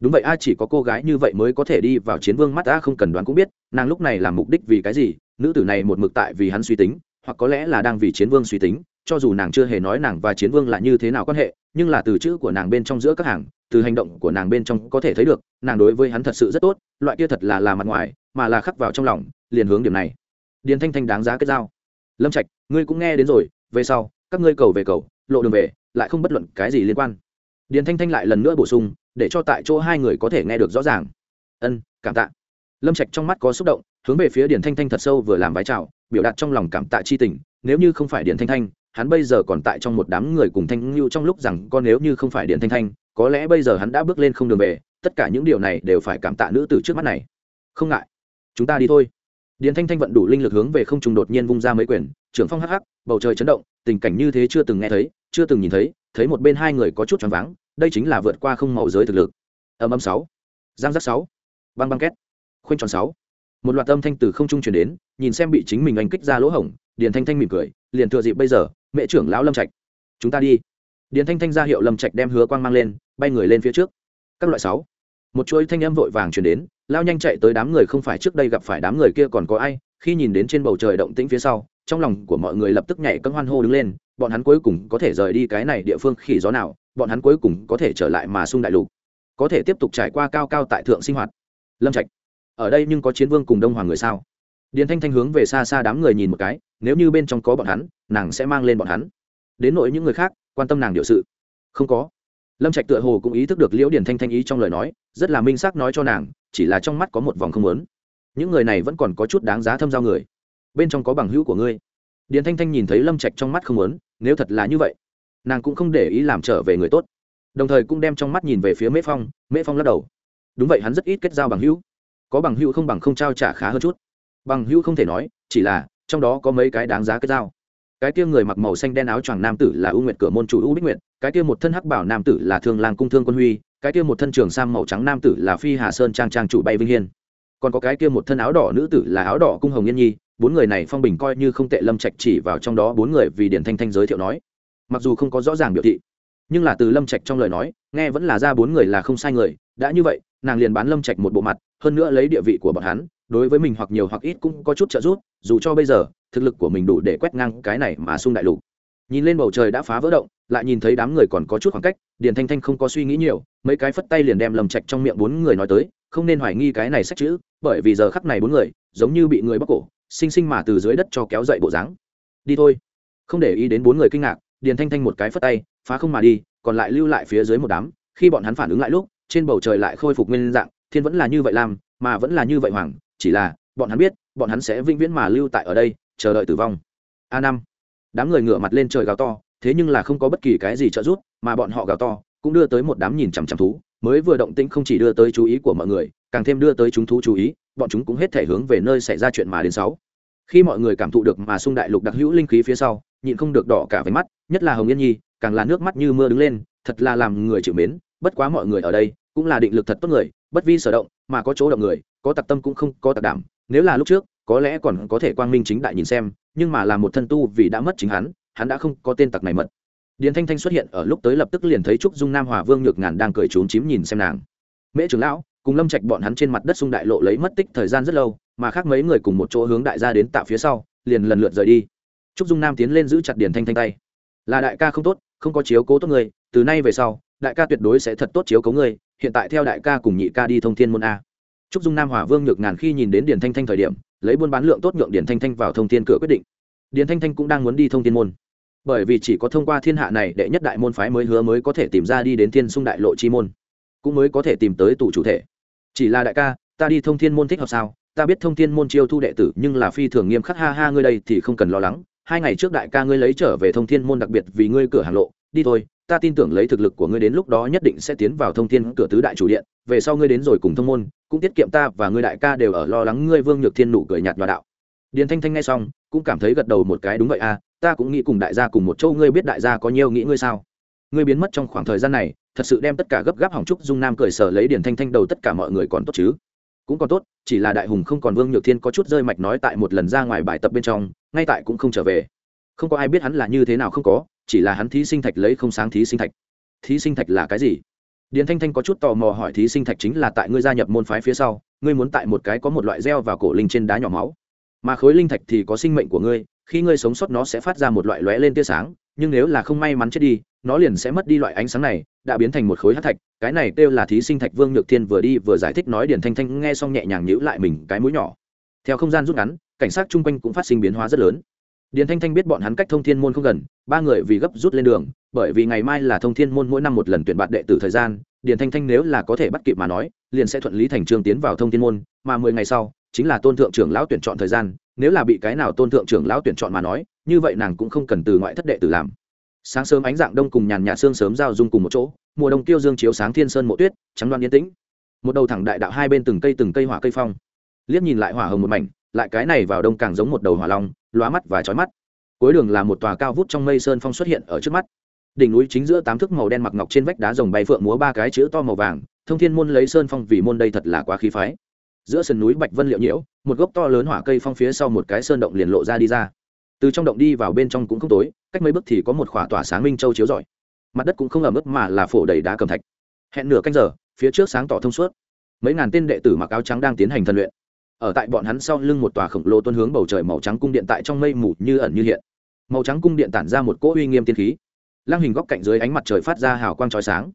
Đúng vậy, a, chỉ có cô gái như vậy mới có thể đi vào chiến vương mắt, a, không cần đoán cũng biết, nàng lúc này làm mục đích vì cái gì, nữ tử này một mực tại vì hắn suy tính, hoặc có lẽ là đang vì chiến vương suy tính, cho dù nàng chưa hề nói nàng và chiến vương là như thế nào quan hệ, nhưng là từ chữ của nàng bên trong giữa các hàng từ hành động của nàng bên trong có thể thấy được, nàng đối với hắn thật sự rất tốt, loại kia thật là là mặt ngoài, mà là khắc vào trong lòng, liền hướng điểm này. Điền thanh thanh đáng giá kết giao. Lâm trạch, ngươi cũng nghe đến rồi, về sau, các ngươi cầu về cầu, lộ đường về, lại không bất luận cái gì liên quan. Điền thanh thanh lại lần nữa bổ sung, để cho tại chỗ hai người có thể nghe được rõ ràng. Ân, cảm tạ. Lâm trạch trong mắt có xúc động, hướng về phía điền thanh thanh thật sâu vừa làm vái chào, biểu đạt trong lòng cảm tạ chi tình, nếu như không phải điền thanh thanh, hắn bây giờ còn tại trong một đám người cùng thanh lưu trong lúc rằng con nếu như không phải điền thanh thanh có lẽ bây giờ hắn đã bước lên không đường về, tất cả những điều này đều phải cảm tạ nữ tử trước mắt này. Không ngại, chúng ta đi thôi. Điền thanh thanh vận đủ linh lực hướng về không trùng đột nhiên vung ra mấy quyển, trưởng phong hắc hắc, bầu trời chấn động, tình cảnh như thế chưa từng nghe thấy, chưa từng nhìn thấy thấy một bên hai người có chút choáng váng, đây chính là vượt qua không màu giới thực lực. Âm âm sáu, giang giác sáu, băng băng két, khuynh tròn sáu. Một loạt âm thanh từ không trung chuyển đến, nhìn xem bị chính mình anh kích ra lỗ hổng, điền thanh thanh mỉm cười, liền thừa dịp bây giờ, mẹ trưởng lão lâm trạch, chúng ta đi điền thanh thanh ra hiệu lâm trạch đem hứa quang mang lên, bay người lên phía trước. Các loại sáu. Một chuỗi thanh âm vội vàng chuyển đến, lao nhanh chạy tới đám người không phải trước đây gặp phải đám người kia còn có ai, khi nhìn đến trên bầu trời động tĩnh phía sau, trong lòng của mọi người lập tức nhảy cân hoan hô đứng lên, bọn hắn cuối cùng có thể rời đi cái này địa phương khỉ gió nào, bọn hắn cuối cùng có thể trở lại mà sung đại lục. Có thể tiếp tục trải qua cao cao tại thượng sinh hoạt. Lâm trạch, ở đây nhưng có chiến vương cùng đông hoàng người sao? Điền thanh thanh hướng về xa xa đám người nhìn một cái, nếu như bên trong có bọn hắn, nàng sẽ mang lên bọn hắn. Đến nội những người khác quan tâm nàng điều sự. Không có. Lâm trạch tựa hồ cũng ý thức được liễu điền thanh thanh ý trong lời nói, rất là minh xác nói cho nàng, chỉ là trong mắt có một vòng không lớn những người này vẫn còn có chút đáng giá thâm giao người. Bên trong có bằng hữu của ngươi. Điền thanh thanh nhìn thấy lâm trạch trong mắt không lớn nếu thật là như vậy, nàng cũng không để ý làm trở về người tốt. Đồng thời cũng đem trong mắt nhìn về phía mễ phong mễ phong lắc đầu. Đúng vậy, hắn rất ít kết giao bằng hữu. Có bằng hữu không bằng không trao trả khá hơn chút. Bằng hữu không thể nói, chỉ là trong đó có mấy cái đáng giá kết giao cái kia người mặc màu xanh đen áo choàng nam tử là U nguyệt cửa môn chủ U bích nguyệt, cái kia một thân hắc bảo nam tử là thương lang cung thương quân huy, cái kia một thân trường sam màu trắng nam tử là phi hà sơn trang trang chủ bay vinh hiên. Còn có cái kia một thân áo đỏ nữ tử là áo đỏ cung hồng yên nhi, bốn người này phong bình coi như không tệ lâm trạch chỉ vào trong đó bốn người vì điển thanh thanh giới thiệu nói. Mặc dù không có rõ ràng biểu thị, nhưng là từ lâm trạch trong lời nói, nghe vẫn là ra bốn người là không sai người, đã như vậy, nàng liền bán lâm trạch một bộ mặt, hơn nữa lấy địa vị của bọn hắn đối với mình hoặc nhiều hoặc ít cũng có chút trợ giúp, dù cho bây giờ, thực lực của mình đủ để quét ngang cái này mà xung đại lục. Nhìn lên bầu trời đã phá vỡ động, lại nhìn thấy đám người còn có chút khoảng cách, điền thanh thanh không có suy nghĩ nhiều, mấy cái phất tay liền đem lầm chạch trong miệng bốn người nói tới, không nên hoài nghi cái này sách chữ, bởi vì giờ khắc này bốn người, giống như bị người bóc cổ xinh xinh mà từ dưới đất cho kéo dậy bộ dáng. Đi thôi. Không để ý đến bốn người kinh ngạc, điền thanh thanh một cái phất tay, phá không mà đi, còn lại lưu lại phía dưới một đám, khi bọn hắn phản ứng lại lúc, trên bầu trời lại khôi phục nguyên dạng, thiên vẫn là như vậy làm, mà vẫn là như vậy hoàng chỉ là, bọn hắn biết, bọn hắn sẽ vĩnh viễn mà lưu tại ở đây, chờ đợi tử vong. A năm. Đám người ngửa mặt lên trời gào to, thế nhưng là không có bất kỳ cái gì trợ giúp, mà bọn họ gào to, cũng đưa tới một đám nhìn chằm chằm thú. Mới vừa động tĩnh không chỉ đưa tới chú ý của mọi người, càng thêm đưa tới chúng thú chú ý, bọn chúng cũng hết thể hướng về nơi xảy ra chuyện mà đến sáu. Khi mọi người cảm thụ được mà sung đại lục đặc hữu linh khí phía sau, nhịn không được đỏ cả váy mắt, nhất là hồng yên nhi, càng là nước mắt như mưa đứng lên, thật là làm người chịu mến, bất quá mọi người ở đây, cũng là định lực thật tốt người, bất vi sở động, mà có chỗ động người có tặc tâm cũng không có tặc đảm, nếu là lúc trước, có lẽ còn có thể quang minh chính đại nhìn xem, nhưng mà là một thân tu vì đã mất chính hắn hắn đã không có tên tặc này mật. Điền thanh thanh xuất hiện ở lúc tới lập tức liền thấy trúc dung nam hòa vương nhược ngàn đang cười trốn chím nhìn xem nàng. Mễ trưởng lão, cùng lâm trạch bọn hắn trên mặt đất sung đại lộ lấy mất tích thời gian rất lâu, mà khác mấy người cùng một chỗ hướng đại gia đến tạo phía sau, liền lần lượt rời đi. Trúc dung nam tiến lên giữ chặt điền thanh thanh tay. Là đại ca không tốt, không có chiếu cố tốt người từ nay về sau, đại ca tuyệt đối sẽ thật tốt chiếu cố người hiện tại theo đại ca cùng nhị ca đi thông thiên môn a trúc dung nam hòa vương nhược ngàn khi nhìn đến điền thanh thanh thời điểm, lấy buôn bán lượng tốt nhượng điền thanh thanh vào thông thiên cửa quyết định. Điền thanh thanh cũng đang muốn đi thông thiên môn. Bởi vì chỉ có thông qua thiên hạ này, đệ nhất đại môn phái mới hứa mới có thể tìm ra đi đến thiên sung đại lộ chi môn, cũng mới có thể tìm tới Tụ chủ thể. Chỉ là đại ca, ta đi thông thiên môn thích hợp sao? Ta biết thông thiên môn chiêu thu đệ tử, nhưng là phi thường nghiêm khắc, ha ha, ngươi đây thì không cần lo lắng. Hai ngày trước đại ca ngươi lấy trở về thông thiên môn đặc biệt vì ngươi cửa hàng lộ. Đi thôi, ta tin tưởng lấy thực lực của ngươi đến lúc đó nhất định sẽ tiến vào thông thiên cửa tứ đại chủ điện. Về sau ngươi đến rồi cùng thông môn cũng tiết kiệm ta và ngươi đại ca đều ở lo lắng ngươi vương nhược thiên nụ cười nhạt nhòa đạo. Điền thanh thanh nghe xong, cũng cảm thấy gật đầu một cái, đúng vậy à ta cũng nghĩ cùng đại gia cùng một châu ngươi biết đại gia có nhiều nghĩ ngươi sao? Ngươi biến mất trong khoảng thời gian này, thật sự đem tất cả gấp gáp hỏng trúc dung nam cười sở lấy điền thanh thanh đầu, tất cả mọi người còn tốt chứ? Cũng còn tốt, chỉ là đại hùng không còn vương nhược thiên có chút rơi mạch nói tại một lần ra ngoài bài tập bên trong, ngay tại cũng không trở về. Không có ai biết hắn là như thế nào không có, chỉ là hắn thí sinh thạch lấy không sáng thí sinh thạch. Thí sinh thạch là cái gì? Điền thanh thanh có chút tò mò hỏi thí sinh thạch chính là tại ngươi gia nhập môn phái phía sau, ngươi muốn tại một cái có một loại gieo vào cổ linh trên đá nhỏ máu. Mà khối linh thạch thì có sinh mệnh của ngươi, khi ngươi sống sót nó sẽ phát ra một loại lóe lên tia sáng, nhưng nếu là không may mắn chết đi, nó liền sẽ mất đi loại ánh sáng này, đã biến thành một khối hát thạch. Cái này kêu là thí sinh thạch vương nhược thiên vừa đi vừa giải thích nói điền thanh thanh nghe xong nhẹ nhàng nhữ lại mình cái mũi nhỏ. Theo không gian rút ngắn, cảnh sát chung quanh cũng phát sinh biến hóa rất lớn điền thanh thanh biết bọn hắn cách thông thiên môn không gần, ba người vì gấp rút lên đường, bởi vì ngày mai là thông thiên môn mỗi năm một lần tuyển bạn đệ tử thời gian, điền thanh thanh nếu là có thể bắt kịp mà nói, liền sẽ thuận lý thành trương tiến vào thông thiên môn, mà mười ngày sau, chính là tôn thượng trưởng lão tuyển chọn thời gian, nếu là bị cái nào tôn thượng trưởng lão tuyển chọn mà nói, như vậy nàng cũng không cần từ ngoại thất đệ tử làm. Sáng sớm ánh dạng đông cùng nhàn nhạt sương sớm giao dung cùng một chỗ, mùa đông tiêu dương chiếu sáng thiên sơn mộ tuyết, trắng đoan yên tĩnh. Một đầu thẳng đại đạo hai bên từng cây từng cây hỏa cây phong. Liếc nhìn lại hỏa hồng một mảnh lại cái này vào đông càng giống một đầu hỏa long, lóa mắt và chói mắt. Cuối đường là một tòa cao vút trong mây sơn phong xuất hiện ở trước mắt. Đỉnh núi chính giữa tám thước màu đen mặc ngọc trên vách đá rồng bay phượng múa ba cái chữ to màu vàng, thông thiên môn lấy sơn phong vì môn đây thật là quá khí phái. Giữa sườn núi bạch vân liệu nhiễu, một gốc to lớn hỏa cây phong phía sau một cái sơn động liền lộ ra đi ra. Từ trong động đi vào bên trong cũng không tối, cách mấy bước thì có một khỏa tỏa sáng minh châu chiếu rọi. Mặt đất cũng không ẩm ướt mà là phổ đầy đá cầm thạch. Hẹn nửa canh giờ, phía trước sáng tỏ thông suốt. Mấy ngàn tên đệ tử mặc áo trắng đang tiến hành thần luyện ở tại bọn hắn sau lưng một tòa khổng lồ tuân hướng bầu trời màu trắng cung điện tại trong mây mù như ẩn như hiện. Màu trắng cung điện tản ra một cỗ uy nghiêm tiên khí. Lang hình góc cạnh dưới ánh mặt trời phát ra hào quang trói sáng.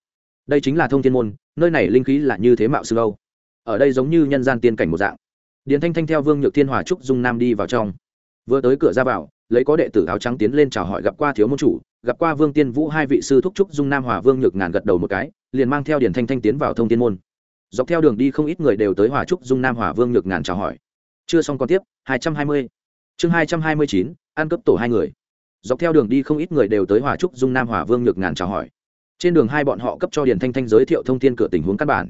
Đây chính là thông thiên môn, nơi này linh khí là như thế mạo sư âu ở đây giống như nhân gian tiên cảnh một dạng. Điền thanh thanh theo vương nhược thiên hòa trúc dung nam đi vào trong. Vừa tới cửa ra vào, lấy có đệ tử áo trắng tiến lên chào hỏi gặp qua thiếu môn chủ, gặp qua vương tiên vũ hai vị sư thúc trúc dung nam hòa vương nhược ngàn gật đầu một cái, liền mang theo điền thanh thanh tiến vào thông thiên môn dọc theo đường đi không ít người đều tới hòa trúc dung nam hòa vương nhược ngàn chào hỏi. Chưa xong còn tiếp, hai trăm hai mươi. Chương hai trăm hai mươi chín, ăn cấp tổ hai người. Dọc theo đường đi không ít người đều tới hòa trúc dung nam hòa vương nhược ngàn chào hỏi. Trên đường hai bọn họ cấp cho điền thanh thanh giới thiệu thông tin cửa tình huống căn bản.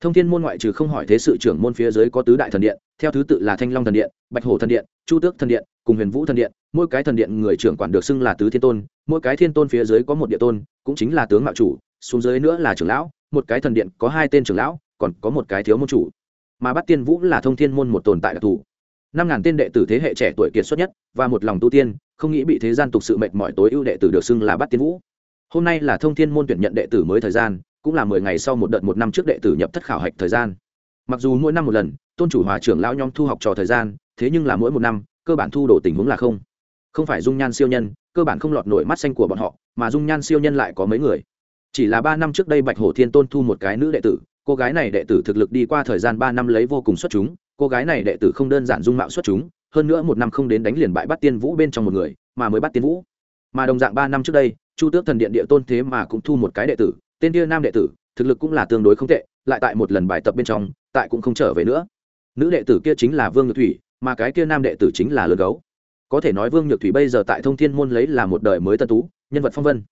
Thông thiên môn ngoại trừ không hỏi thế sự trưởng môn phía dưới có tứ đại thần điện, theo thứ tự là thanh long thần điện, bạch hổ thần điện, chu tước thần điện, cùng huyền vũ thần điện. Mỗi cái thần điện người trưởng quản được xưng là tứ thiên tôn, mỗi cái thiên tôn phía dưới có một địa tôn, cũng chính là tướng mạo chủ, xuống dưới nữa là trưởng lão, một cái thần điện có hai tên trưởng lão còn có một cái thiếu môn chủ. Mà bắt tiên vũ là thông thiên môn một tồn tại đặc thù. Năm ngàn tên đệ tử thế hệ trẻ tuổi kiệt xuất nhất và một lòng tu tiên, không nghĩ bị thế gian tục sự mệt mỏi tối ưu đệ tử được xưng là bắt tiên vũ. Hôm nay là thông thiên môn tuyển nhận đệ tử mới thời gian, cũng là mười ngày sau một đợt một năm trước đệ tử nhập thất khảo hạch thời gian. Mặc dù mỗi năm một lần, tôn chủ hòa trưởng lão nhóm thu học trò thời gian, thế nhưng là mỗi một năm, cơ bản thu đổ tình huống là không. Không phải dung nhan siêu nhân, cơ bản không lọt nổi mắt xanh của bọn họ, mà dung nhan siêu nhân lại có mấy người. Chỉ là ba năm trước đây bạch hổ thiên tôn thu một cái nữ đệ tử cô gái này đệ tử thực lực đi qua thời gian ba năm lấy vô cùng xuất chúng, cô gái này đệ tử không đơn giản dung mạo xuất chúng, hơn nữa một năm không đến đánh liền bại bắt tiên vũ bên trong một người, mà mới bắt tiên vũ. Mà đồng dạng ba năm trước đây, chu tước thần điện địa tôn thế mà cũng thu một cái đệ tử, tên kia nam đệ tử, thực lực cũng là tương đối không tệ, lại tại một lần bài tập bên trong, tại cũng không trở về nữa. Nữ đệ tử kia chính là vương nhược thủy, mà cái kia nam đệ tử chính là lừa gấu. Có thể nói vương nhược thủy bây giờ tại thông thiên môn lấy là một đời mới tân tú, nhân vật phong vân.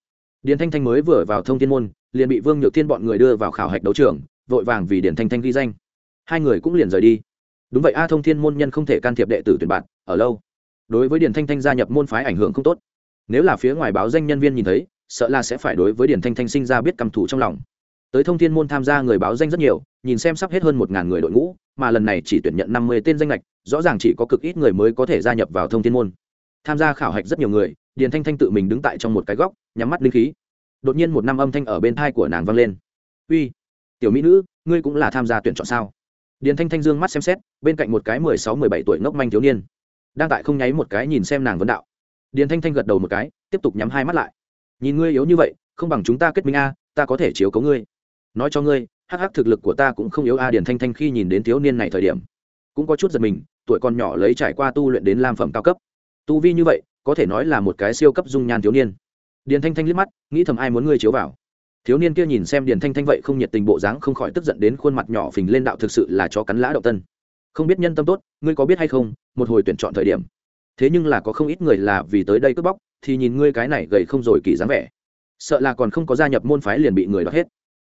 Điền thanh thanh mới vừa vào thông thiên môn, liền bị vương nhược thiên bọn người đưa vào khảo hạch đấu trường vội vàng vì điền thanh thanh ghi danh. Hai người cũng liền rời đi. Đúng vậy, a thông thiên môn nhân không thể can thiệp đệ tử tuyển bạn, ở lâu. Đối với điền thanh thanh gia nhập môn phái ảnh hưởng không tốt. Nếu là phía ngoài báo danh nhân viên nhìn thấy, sợ là sẽ phải đối với điền thanh thanh sinh ra biết căm thủ trong lòng. Tới thông thiên môn tham gia người báo danh rất nhiều, nhìn xem sắp hết hơn một ngàn người đội ngũ, mà lần này chỉ tuyển nhận năm mươi tên danh lệch, rõ ràng chỉ có cực ít người mới có thể gia nhập vào thông thiên môn. Tham gia khảo hạch rất nhiều người điền thanh thanh tự mình đứng tại trong một cái góc, nhắm mắt linh khí. Đột nhiên một năm âm thanh ở bên thai của nàng vang lên. Uy tiểu mỹ nữ, ngươi cũng là tham gia tuyển chọn sao? Điền thanh thanh dương mắt xem xét, bên cạnh một cái mười sáu, mười bảy tuổi ngốc manh thiếu niên, đang tại không nháy một cái nhìn xem nàng vấn đạo. Điền thanh thanh gật đầu một cái, tiếp tục nhắm hai mắt lại. Nhìn ngươi yếu như vậy, không bằng chúng ta kết minh a, ta có thể chiếu cấu ngươi. Nói cho ngươi, hắc hắc thực lực của ta cũng không yếu a, điền thanh thanh khi nhìn đến thiếu niên này thời điểm, cũng có chút giật mình, tuổi còn nhỏ lấy trải qua tu luyện đến lam phẩm cao cấp. Tu vi như vậy, có thể nói là một cái siêu cấp dung nhan thiếu niên. Điền thanh thanh liếc mắt, nghĩ thầm ai muốn ngươi chiếu vào thiếu niên kia nhìn xem điền thanh thanh vậy không nhiệt tình bộ dáng không khỏi tức giận đến khuôn mặt nhỏ phình lên đạo thực sự là chó cắn lã động tân. Không biết nhân tâm tốt ngươi có biết hay không một hồi tuyển chọn thời điểm. Thế nhưng là có không ít người là vì tới đây cướp bóc thì nhìn ngươi cái này gầy không rồi kỳ dáng vẻ. Sợ là còn không có gia nhập môn phái liền bị người đ hết.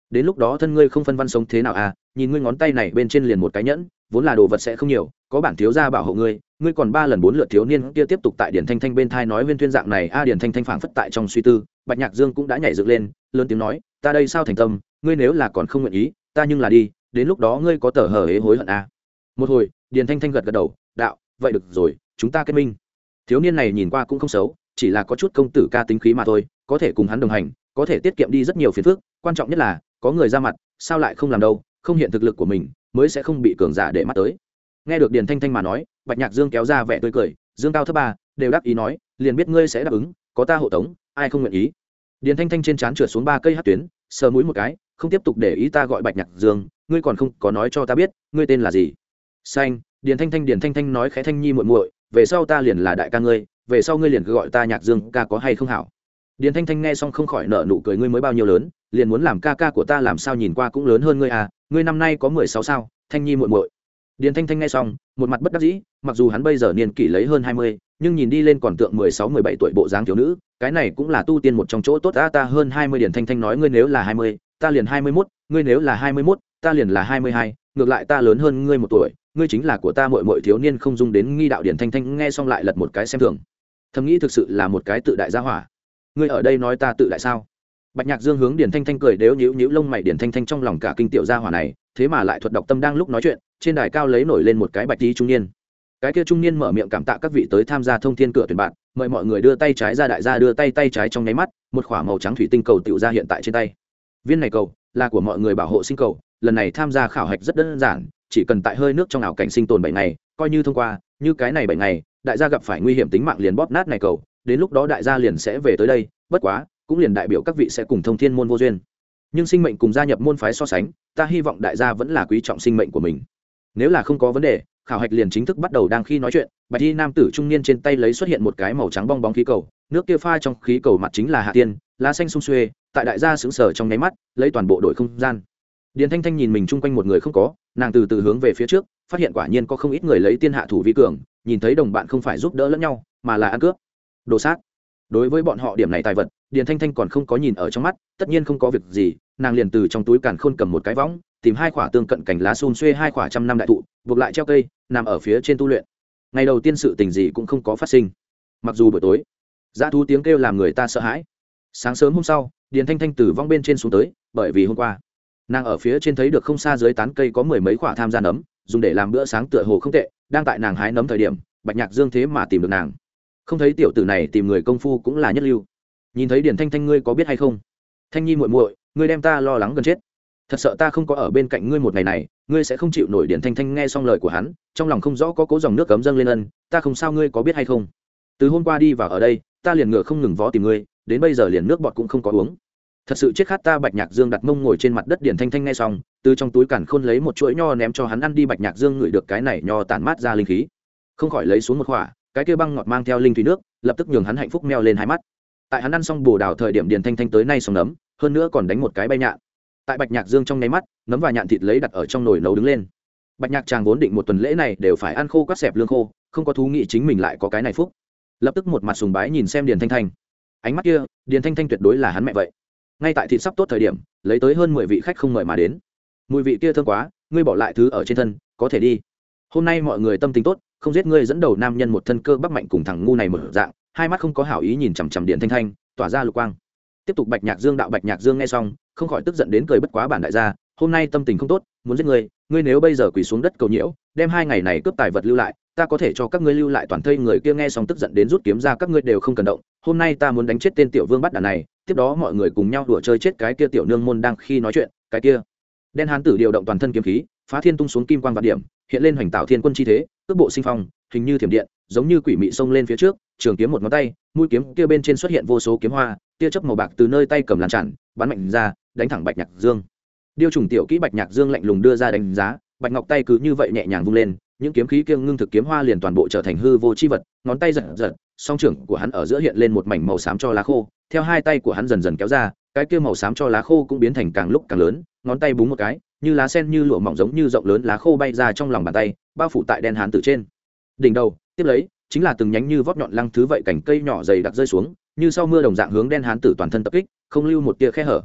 Đến lúc đó thân ngươi không phân văn sống thế nào à nhìn ngươi ngón tay này bên trên liền một cái nhẫn vốn là đồ vật sẽ không nhiều có bản thiếu gia bảo hộ ngươi ngươi còn ba lần bốn lượt thiếu niên kia tiếp tục tại điển thanh thanh bên thai nói viên tuyên dạng này a à, điển thanh thanh phảng phất tại trong suy tư bạch nhạc dương cũng đã nhảy dựng lên lớn tiếng nói, ta đây sao thành tâm, ngươi nếu là còn không nguyện ý, ta nhưng là đi, đến lúc đó ngươi có tờ hở hế hối hận a à. một hồi, điền thanh thanh gật gật đầu, đạo, vậy được rồi, chúng ta kết minh. Thiếu niên này nhìn qua cũng không xấu, chỉ là có chút công tử ca tính khí mà thôi, có thể cùng hắn đồng hành, có thể tiết kiệm đi rất nhiều phiền phức, quan trọng nhất là, có người ra mặt, sao lại không làm đâu, không hiện thực lực của mình, mới sẽ không bị cường giả để mắt tới. Nghe được điền thanh thanh mà nói, bạch nhạc dương kéo ra vẻ tươi cười, dương cao thấp ba, đều đáp ý nói, liền biết ngươi sẽ đáp ứng, có ta hộ tống, ai không nguyện ý? Điền thanh thanh trên trán trượt xuống ba cây hát tuyến, sờ mũi một cái, không tiếp tục để ý ta gọi bạch nhạc dương, ngươi còn không có nói cho ta biết, ngươi tên là gì? Xanh, điền thanh thanh, điền thanh thanh nói khẽ thanh nhi muội muội, về sau ta liền là đại ca ngươi, về sau ngươi liền cứ gọi ta nhạc dương, ca có hay không hảo? Điền thanh thanh nghe xong không khỏi nợ nụ cười, ngươi mới bao nhiêu lớn, liền muốn làm ca ca của ta làm sao nhìn qua cũng lớn hơn ngươi à ngươi năm nay có mười sáu sao? Thanh nhi muội muội. Điền thanh thanh nghe xong, một mặt bất đắc dĩ, mặc dù hắn bây giờ niên kỷ lấy hơn hai mươi nhưng nhìn đi lên còn tượng mười sáu, mười bảy tuổi bộ dáng thiếu nữ, cái này cũng là tu tiên một trong chỗ tốt, ta ta hơn hai mươi điển thanh thanh nói ngươi nếu là hai mươi, ta liền hai mươi mốt, ngươi nếu là hai mươi mốt, ta liền là hai mươi hai, ngược lại ta lớn hơn ngươi một tuổi, ngươi chính là của ta muội muội thiếu niên không dung đến nghi đạo điển thanh thanh nghe xong lại lật một cái xem thường. Thầm nghĩ thực sự là một cái tự đại gia hỏa. Ngươi ở đây nói ta tự đại sao? Bạch nhạc dương hướng điển thanh thanh cười đếu nhíu nhíu lông mày điển thanh thanh trong lòng cả kinh tiểu gia hỏa này, thế mà lại thuật đọc tâm đang lúc nói chuyện, trên đài cao lấy nổi lên một cái bạch tí trung niên cái kia trung niên mở miệng cảm tạ các vị tới tham gia thông thiên cửa tuyển bạn, mời mọi người đưa tay trái ra đại gia đưa tay tay trái trong nháy mắt, một k h ỏ a màu trắng thủy tinh cầu tiểu ra hiện tại trên tay. Viên này cầu, là của mọi người bảo hộ sinh cầu, lần này tham gia khảo hạch rất đơn giản, chỉ cần tại hơi nước trong ảo cảnh sinh tồn bảy ngày, coi như thông qua, như cái này bảy ngày, đại gia gặp phải nguy hiểm tính mạng liền bóp nát này cầu, đến lúc đó đại gia liền sẽ về tới đây, bất quá, cũng liền đại biểu các vị sẽ cùng thông thiên môn vô duyên. Nhưng sinh mệnh cùng gia nhập môn phái so sánh, ta hy vọng đại gia vẫn là quý trọng sinh mệnh của mình. Nếu là không có vấn đề khảo hạch liền chính thức bắt đầu đang khi nói chuyện, bạch y nam tử trung niên trên tay lấy xuất hiện một cái màu trắng bong bóng khí cầu, nước kia pha trong khí cầu mặt chính là hạ tiên, lá xanh sung xuê, tại đại gia xứng sở trong nháy mắt, lấy toàn bộ đội không gian. Điền thanh thanh nhìn mình chung quanh một người không có, nàng từ từ hướng về phía trước, phát hiện quả nhiên có không ít người lấy tiên hạ thủ vi cường, nhìn thấy đồng bạn không phải giúp đỡ lẫn nhau, mà là ăn cướp. Đồ sát. Đối với bọn họ điểm này tài vật, điền thanh thanh còn không có nhìn ở trong mắt, tất nhiên không có việc gì, nàng liền từ trong túi càn khôn cầm một cái võng tìm hai khỏa tương cận cảnh lá xun xuê hai khỏa trăm năm đại thụ, buộc lại treo cây, nằm ở phía trên tu luyện. Ngày đầu tiên sự tình gì cũng không có phát sinh. Mặc dù buổi tối, dã thú tiếng kêu làm người ta sợ hãi. Sáng sớm hôm sau, điền thanh thanh từ vong bên trên xuống tới, bởi vì hôm qua, nàng ở phía trên thấy được không xa dưới tán cây có mười mấy quả tham gia nấm, dùng để làm bữa sáng tựa hồ không tệ, đang tại nàng hái nấm thời điểm, bạch nhạc dương thế mà tìm được nàng. Không thấy tiểu tử này tìm người công phu cũng là nhất lưu. Nhìn thấy điền thanh thanh ngươi có biết hay không? Thanh nhi muội muội, ngươi đem ta lo lắng gần chết thật sợ ta không có ở bên cạnh ngươi một ngày này, ngươi sẽ không chịu nổi điển thanh thanh nghe xong lời của hắn, trong lòng không rõ có cố dòng nước cấm dâng lên ân, ta không sao ngươi có biết hay không? Từ hôm qua đi vào ở đây, ta liền ngựa không ngừng vó tìm ngươi, đến bây giờ liền nước bọt cũng không có uống. Thật sự chết khát ta bạch nhạc dương đặt mông ngồi trên mặt đất điển thanh thanh nghe xong, từ trong túi cản khôn lấy một chuỗi nho ném cho hắn ăn đi bạch nhạc dương ngửi được cái này nho tản mát ra linh khí. Không khỏi lấy xuống một khỏa cái kia băng ngọt mang theo linh thủy nước, lập tức nhường hắn hạnh phúc meo lên hai mắt. Tại hắn ăn xong bồ đào thời điểm điển thanh thanh tới nay xong nấm, hơn nữa còn đánh một cái bay nhạn tại bạch nhạc dương trong nháy mắt, nấm và nhạn thịt lấy đặt ở trong nồi nấu đứng lên. Bạch nhạc chàng vốn định một tuần lễ này đều phải ăn khô các xẹp lương khô, không có thú nghị chính mình lại có cái này phúc. Lập tức một mặt sùng bái nhìn xem điền thanh thanh. Ánh mắt kia, điền thanh thanh tuyệt đối là hắn mẹ vậy. Ngay tại thịt sắp tốt thời điểm, lấy tới hơn mười vị khách không mời mà đến. Mùi vị kia thơm quá, ngươi bỏ lại thứ ở trên thân, có thể đi. Hôm nay mọi người tâm tình tốt, không giết ngươi dẫn đầu nam nhân một thân cơ bắc mạnh cùng thằng ngu này mở dạng, hai mắt không có hảo ý nhìn chằm chằm điện thanh thanh, tỏa ra lục quang. Tiếp tục bạch nhạc dương, đạo bạch nhạc dương nghe xong không khỏi tức giận đến cười bất quá bản đại gia, hôm nay tâm tình không tốt, muốn giết ngươi ngươi nếu bây giờ quỳ xuống đất cầu nhiễu, đem hai ngày này cướp tài vật lưu lại, ta có thể cho các ngươi lưu lại toàn thây người kia nghe xong tức giận đến rút kiếm ra các ngươi đều không cần động, hôm nay ta muốn đánh chết tên tiểu vương bắt đàn này, tiếp đó mọi người cùng nhau đùa chơi chết cái kia tiểu nương môn đang khi nói chuyện, cái kia. Đen hán tử điều động toàn thân kiếm khí, phá thiên tung xuống kim quan vạn điểm, hiện lên hoành tạo thiên quân chi thế, cước bộ sinh phong, hình như thiểm điện, giống như quỷ mị xông lên phía trước, trường kiếm một ngón tay, mũi kiếm kia bên trên xuất hiện vô số kiếm hoa, tia chớp màu bạc từ nơi tay cầm làn tràn, bắn mạnh ra đánh thẳng bạch nhạc dương. Điêu trùng tiểu kỹ bạch nhạc dương lạnh lùng đưa ra đánh giá, bạch ngọc tay cứ như vậy nhẹ nhàng vung lên, những kiếm khí kiêng ngưng thực kiếm hoa liền toàn bộ trở thành hư vô chi vật, ngón tay giật giật, song trưởng của hắn ở giữa hiện lên một mảnh màu xám cho lá khô, theo hai tay của hắn dần dần kéo ra, cái kia màu xám cho lá khô cũng biến thành càng lúc càng lớn, ngón tay búng một cái, như lá sen như lụa mỏng giống như rộng lớn lá khô bay ra trong lòng bàn tay, bao phủ tại đen hán tử trên. Đỉnh đầu, tiếp lấy, chính là từng nhánh như vót nhọn lăng thứ vậy cành cây nhỏ dày đặc rơi xuống, như sau mưa đồng dạng hướng đen hán tử toàn thân tập kích, không lưu một tia khe hở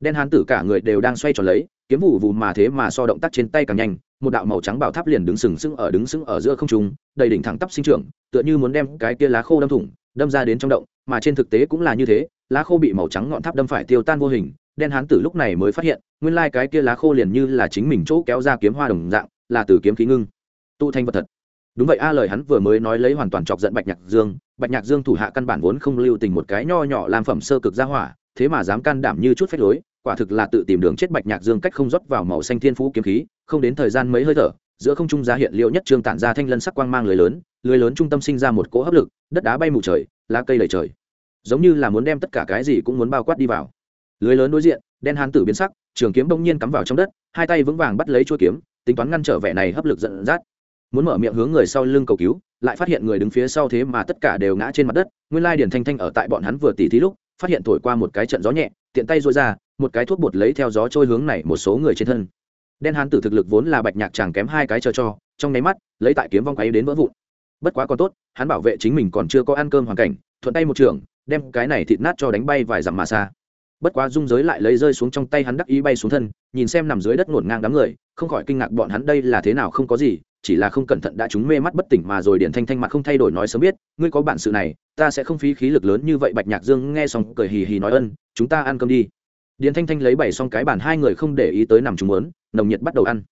đen hán tử cả người đều đang xoay tròn lấy, kiếm vụ vụ mà thế mà so động tác trên tay càng nhanh, một đạo màu trắng bảo tháp liền đứng sừng sững ở đứng sững ở giữa không trung, đầy đỉnh thẳng tắp sinh trưởng, tựa như muốn đem cái kia lá khô đâm thủng, đâm ra đến trong động, mà trên thực tế cũng là như thế, lá khô bị màu trắng ngọn tháp đâm phải tiêu tan vô hình, đen hán tử lúc này mới phát hiện, nguyên lai cái kia lá khô liền như là chính mình chỗ kéo ra kiếm hoa đồng dạng, là từ kiếm khí ngưng tụ thành vật thật. Đúng vậy a, lời hắn vừa mới nói lấy hoàn toàn chọc giận bạch nhạc dương, bạch nhạc dương thủ hạ căn bản vốn không lưu tình một cái nho nhỏ làm phẩm sơ cực ra hỏa, thế mà dám can đảm như chút phép lối quả thực là tự tìm đường chết bạch nhạc dương cách không rót vào màu xanh thiên phú kiếm khí, không đến thời gian mấy hơi thở, giữa không trung giá hiện liệu nhất trương tản ra thanh lân sắc quang mang lưới lớn lưới lớn trung tâm sinh ra một cỗ hấp lực, đất đá bay mù trời, lá cây lầy trời. Giống như là muốn đem tất cả cái gì cũng muốn bao quát đi vào. Lưới lớn đối diện, đen hán tử biến sắc, trường kiếm bỗng nhiên cắm vào trong đất, hai tay vững vàng bắt lấy chuôi kiếm, tính toán ngăn trở vẻ này hấp lực dẫn dắt. Muốn mở miệng hướng người sau lưng cầu cứu, lại phát hiện người đứng phía sau thế mà tất cả đều ngã trên mặt đất, nguyên lai điển thanh thanh ở tại bọn hắn vừa tỉ thí lúc, phát hiện thổi qua một cái trận gió nhẹ tiện tay rối ra, một cái thuốc bột lấy theo gió trôi hướng này một số người trên thân. Đen hán tử thực lực vốn là bạch nhạc chàng kém hai cái chờ cho, trong nháy mắt, lấy tại kiếm vong quấy đến vỡ vụn. Bất quá còn tốt, hắn bảo vệ chính mình còn chưa có ăn cơm hoàn cảnh, thuận tay một trường, đem cái này thịt nát cho đánh bay vài dặm mà xa. Bất quá dung giới lại lấy rơi xuống trong tay hắn đắc ý bay xuống thân, nhìn xem nằm dưới đất ngổn ngang đám người, không khỏi kinh ngạc bọn hắn đây là thế nào không có gì chỉ là không cẩn thận đã chúng mê mắt bất tỉnh mà rồi điện thanh thanh mặt không thay đổi nói sớm biết, ngươi có bản sự này, ta sẽ không phí khí lực lớn như vậy. Bạch nhạc dương nghe xong cười hì hì nói ân, chúng ta ăn cơm đi. Điện thanh thanh lấy bảy xong cái bàn, hai người không để ý tới nằm chúng muốn, nồng nhiệt bắt đầu ăn.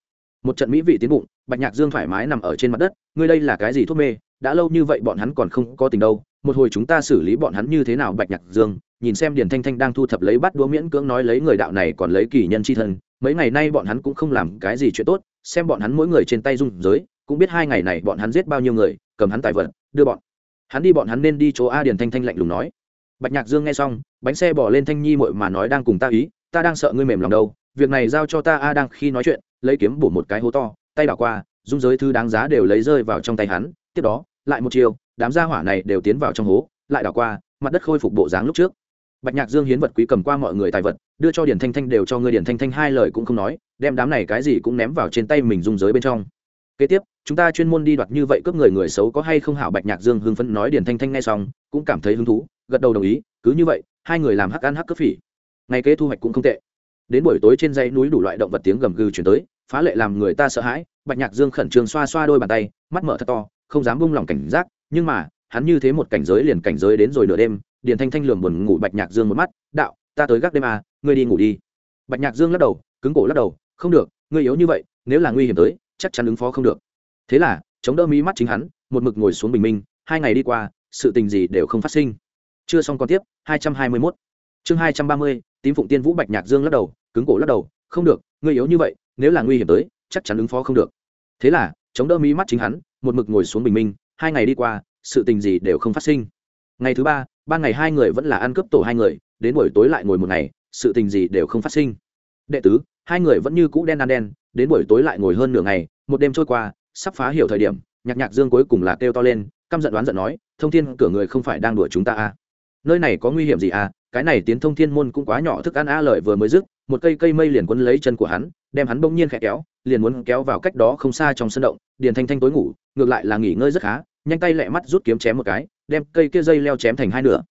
Một trận mỹ vị tiến bụng, bạch nhạc dương thoải mái nằm ở trên mặt đất, ngươi đây là cái gì thuốc mê? Đã lâu như vậy bọn hắn còn không có tình đâu, một hồi chúng ta xử lý bọn hắn như thế nào? Bạch nhạc dương nhìn xem điền thanh thanh đang thu thập lấy bắt đũa miễn cưỡng nói lấy người đạo này còn lấy kỳ nhân c h i thân, mấy ngày nay bọn hắn cũng không làm cái gì chuyện tốt xem bọn hắn mỗi người trên tay rung giới, cũng biết hai ngày này bọn hắn giết bao nhiêu người, cầm hắn tài vật, đưa bọn. Hắn đi bọn hắn nên đi chỗ a điền thanh thanh lạnh lùng nói. Bạch nhạc dương nghe xong, bánh xe bỏ lên thanh nhi mội mà nói đang cùng ta ý, ta đang sợ ngươi mềm lòng đâu, việc này giao cho ta a đang khi nói chuyện, lấy kiếm bổ một cái hố to, tay đảo qua, dung giới thứ đáng giá đều lấy rơi vào trong tay hắn, tiếp đó, lại một chiều, đám gia hỏa này đều tiến vào trong hố, lại đảo qua, mặt đất khôi phục bộ dáng lúc trước. Bạch nhạc dương hiến vật quý cầm qua mọi người tài vật, đưa cho điển thanh thanh đều cho ngươi điển thanh thanh hai lời cũng không nói đem đám này cái gì cũng ném vào trên tay mình dung giới bên trong. Kế tiếp, chúng ta chuyên môn đi đoạt như vậy cướp người người xấu có hay không hảo bạch nhạc dương hưng phấn nói điền thanh thanh nghe xong, cũng cảm thấy hứng thú, gật đầu đồng ý, cứ như vậy, hai người làm hắc ăn hắc cướp phỉ. Ngày kế thu hoạch cũng không tệ. Đến buổi tối trên dãy núi đủ loại động vật tiếng gầm gừ chuyển tới, phá lệ làm người ta sợ hãi, bạch nhạc dương khẩn trương xoa xoa đôi bàn tay, mắt mở thật to, không dám bung lòng cảnh giác, nhưng mà, hắn như thế một cảnh giới liền cảnh giới đến rồi nửa đêm, điền thanh thanh lường buồn ngủ bạch nhạc dương một mắt, đạo, ta tới gác đêm à ngươi đi ngủ đi. Bạch nhạc dương lắc đầu, cứng cổ lắc đầu không được, ngươi yếu như vậy, nếu là nguy hiểm tới, chắc chắn ứng phó không được. Thế là, chống đỡ mí mắt chính hắn, một mực ngồi xuống bình minh, hai ngày đi qua, sự tình gì đều không phát sinh. Chưa xong còn tiếp, hai trăm hai mươi mốt. Chương hai trăm ba mươi, tím phụng tiên vũ bạch nhạc dương lắc đầu, cứng cổ lắc đầu, không được, ngươi yếu như vậy, nếu là nguy hiểm tới, chắc chắn ứng phó không được. Thế là, chống đỡ mí mắt chính hắn, một mực ngồi xuống bình minh, hai ngày đi qua, sự tình gì đều không phát sinh. Ngày thứ ba ban ngày hai người vẫn là ăn cướp tổ hai người, đến buổi tối lại ngồi một ngày, sự tình gì đều không phát sinh. Đệ tứ hai người vẫn như cũ đen ăn đen, đến buổi tối lại ngồi hơn nửa ngày, một đêm trôi qua, sắp phá hiểu thời điểm, nhạc nhạc dương cuối cùng là kêu to lên, căm giận đoán giận nói, thông thiên, cửa người không phải đang đuổi chúng ta à. nơi này có nguy hiểm gì à cái này tiến thông thiên môn cũng quá nhỏ thức ăn a lợi vừa mới dứt, một cây cây mây liền quấn lấy chân của hắn, đem hắn bỗng nhiên khẽ kéo, liền muốn kéo vào cách đó không xa trong sân động, điền thanh thanh tối ngủ, ngược lại là nghỉ ngơi rất khá, nhanh tay lẹ mắt rút kiếm chém một cái, đem cây kia dây leo chém thành hai nửa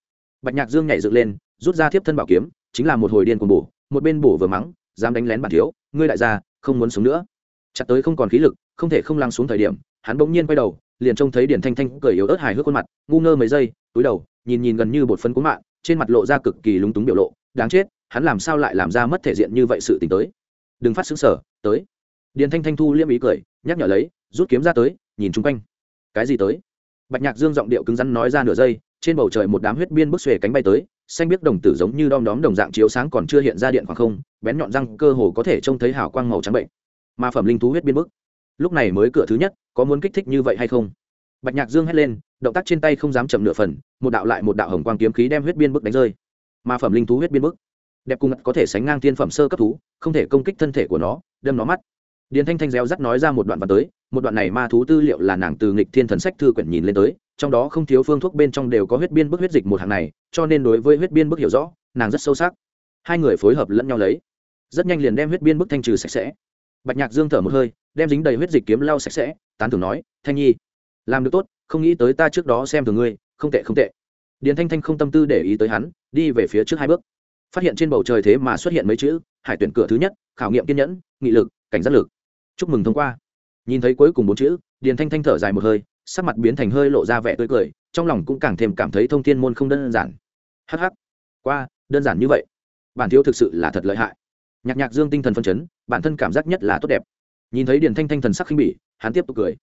bạch nhạc dương nhảy dựng lên, rút ra thiếp thân bảo kiếm, chính là một hồi điên cuồng bổ, một bên bổ vừa mắng dám đánh lén bản thiếu, ngươi đại gia, không muốn sống nữa. Chặt tới không còn khí lực, không thể không lăng xuống thời điểm, hắn bỗng nhiên quay đầu, liền trông thấy điển thanh thanh cười yếu ớt hài hước khuôn mặt, ngu ngơ mấy giây, túi đầu, nhìn nhìn gần như bột phấn cuốn mạng, trên mặt lộ ra cực kỳ lúng túng biểu lộ, đáng chết, hắn làm sao lại làm ra mất thể diện như vậy sự tình tới. Đừng phát xứng sở, tới. Điền thanh thanh thu liêm ý cười, nhắc nhở lấy, rút kiếm ra tới, nhìn chung quanh. Cái gì tới? Bạch nhạc dương giọng điệu cứng rắn nói ra nửa giây, trên bầu trời một đám huyết biên bức xuề cánh bay tới, xanh biết đồng tử giống như đom đóm đồng dạng chiếu sáng còn chưa hiện ra điện khoảng không, bén nhọn răng cơ hồ có thể trông thấy hào quang màu trắng bệnh. Ma phẩm linh thú huyết biên bức, lúc này mới cửa thứ nhất, có muốn kích thích như vậy hay không? Bạch nhạc dương hét lên, động tác trên tay không dám chậm nửa phần, một đạo lại một đạo hồng quang kiếm khí đem huyết biên bức đánh rơi. Ma phẩm linh thú huyết biên bức, đẹp cung có thể sánh ngang thiên phẩm sơ cấp thú, không thể công kích thân thể của nó, đâm nó mắt điền thanh thanh réo rắt nói ra một đoạn văn tới, một đoạn này ma thú tư liệu là nàng từ nghịch thiên thần sách thư quyển nhìn lên tới, trong đó không thiếu phương thuốc bên trong đều có huyết biên bức huyết dịch một hàng này, cho nên đối với huyết biên bức hiểu rõ, nàng rất sâu sắc. Hai người phối hợp lẫn nhau lấy. Rất nhanh liền đem huyết biên bức thanh trừ sạch sẽ. Bạch nhạc dương thở một hơi, đem dính đầy huyết dịch kiếm lau sạch sẽ, tán thưởng nói, thanh nhi, làm được tốt, không nghĩ tới ta trước đó xem thường ngươi, không tệ không tệ. Điền thanh thanh không tâm tư để ý tới hắn, đi về phía trước hai bước. Phát hiện trên bầu trời thế mà xuất hiện mấy chữ, hải tuyển cửa thứ nhất, khảo nghiệm kiên nhẫn, nghị lực, cảnh giác lực chúc mừng thông qua. Nhìn thấy cuối cùng bốn chữ, điền thanh thanh thở dài một hơi, sắc mặt biến thành hơi lộ ra vẻ tươi cười, trong lòng cũng càng thêm cảm thấy thông thiên môn không đơn giản. Hh qua, đơn giản như vậy. Bản thiếu thực sự là thật lợi hại. Nhạc nhạc dương tinh thần phân chấn, bản thân cảm giác nhất là tốt đẹp. Nhìn thấy điền thanh thanh thần sắc khinh bỉ, hắn tiếp tục cười.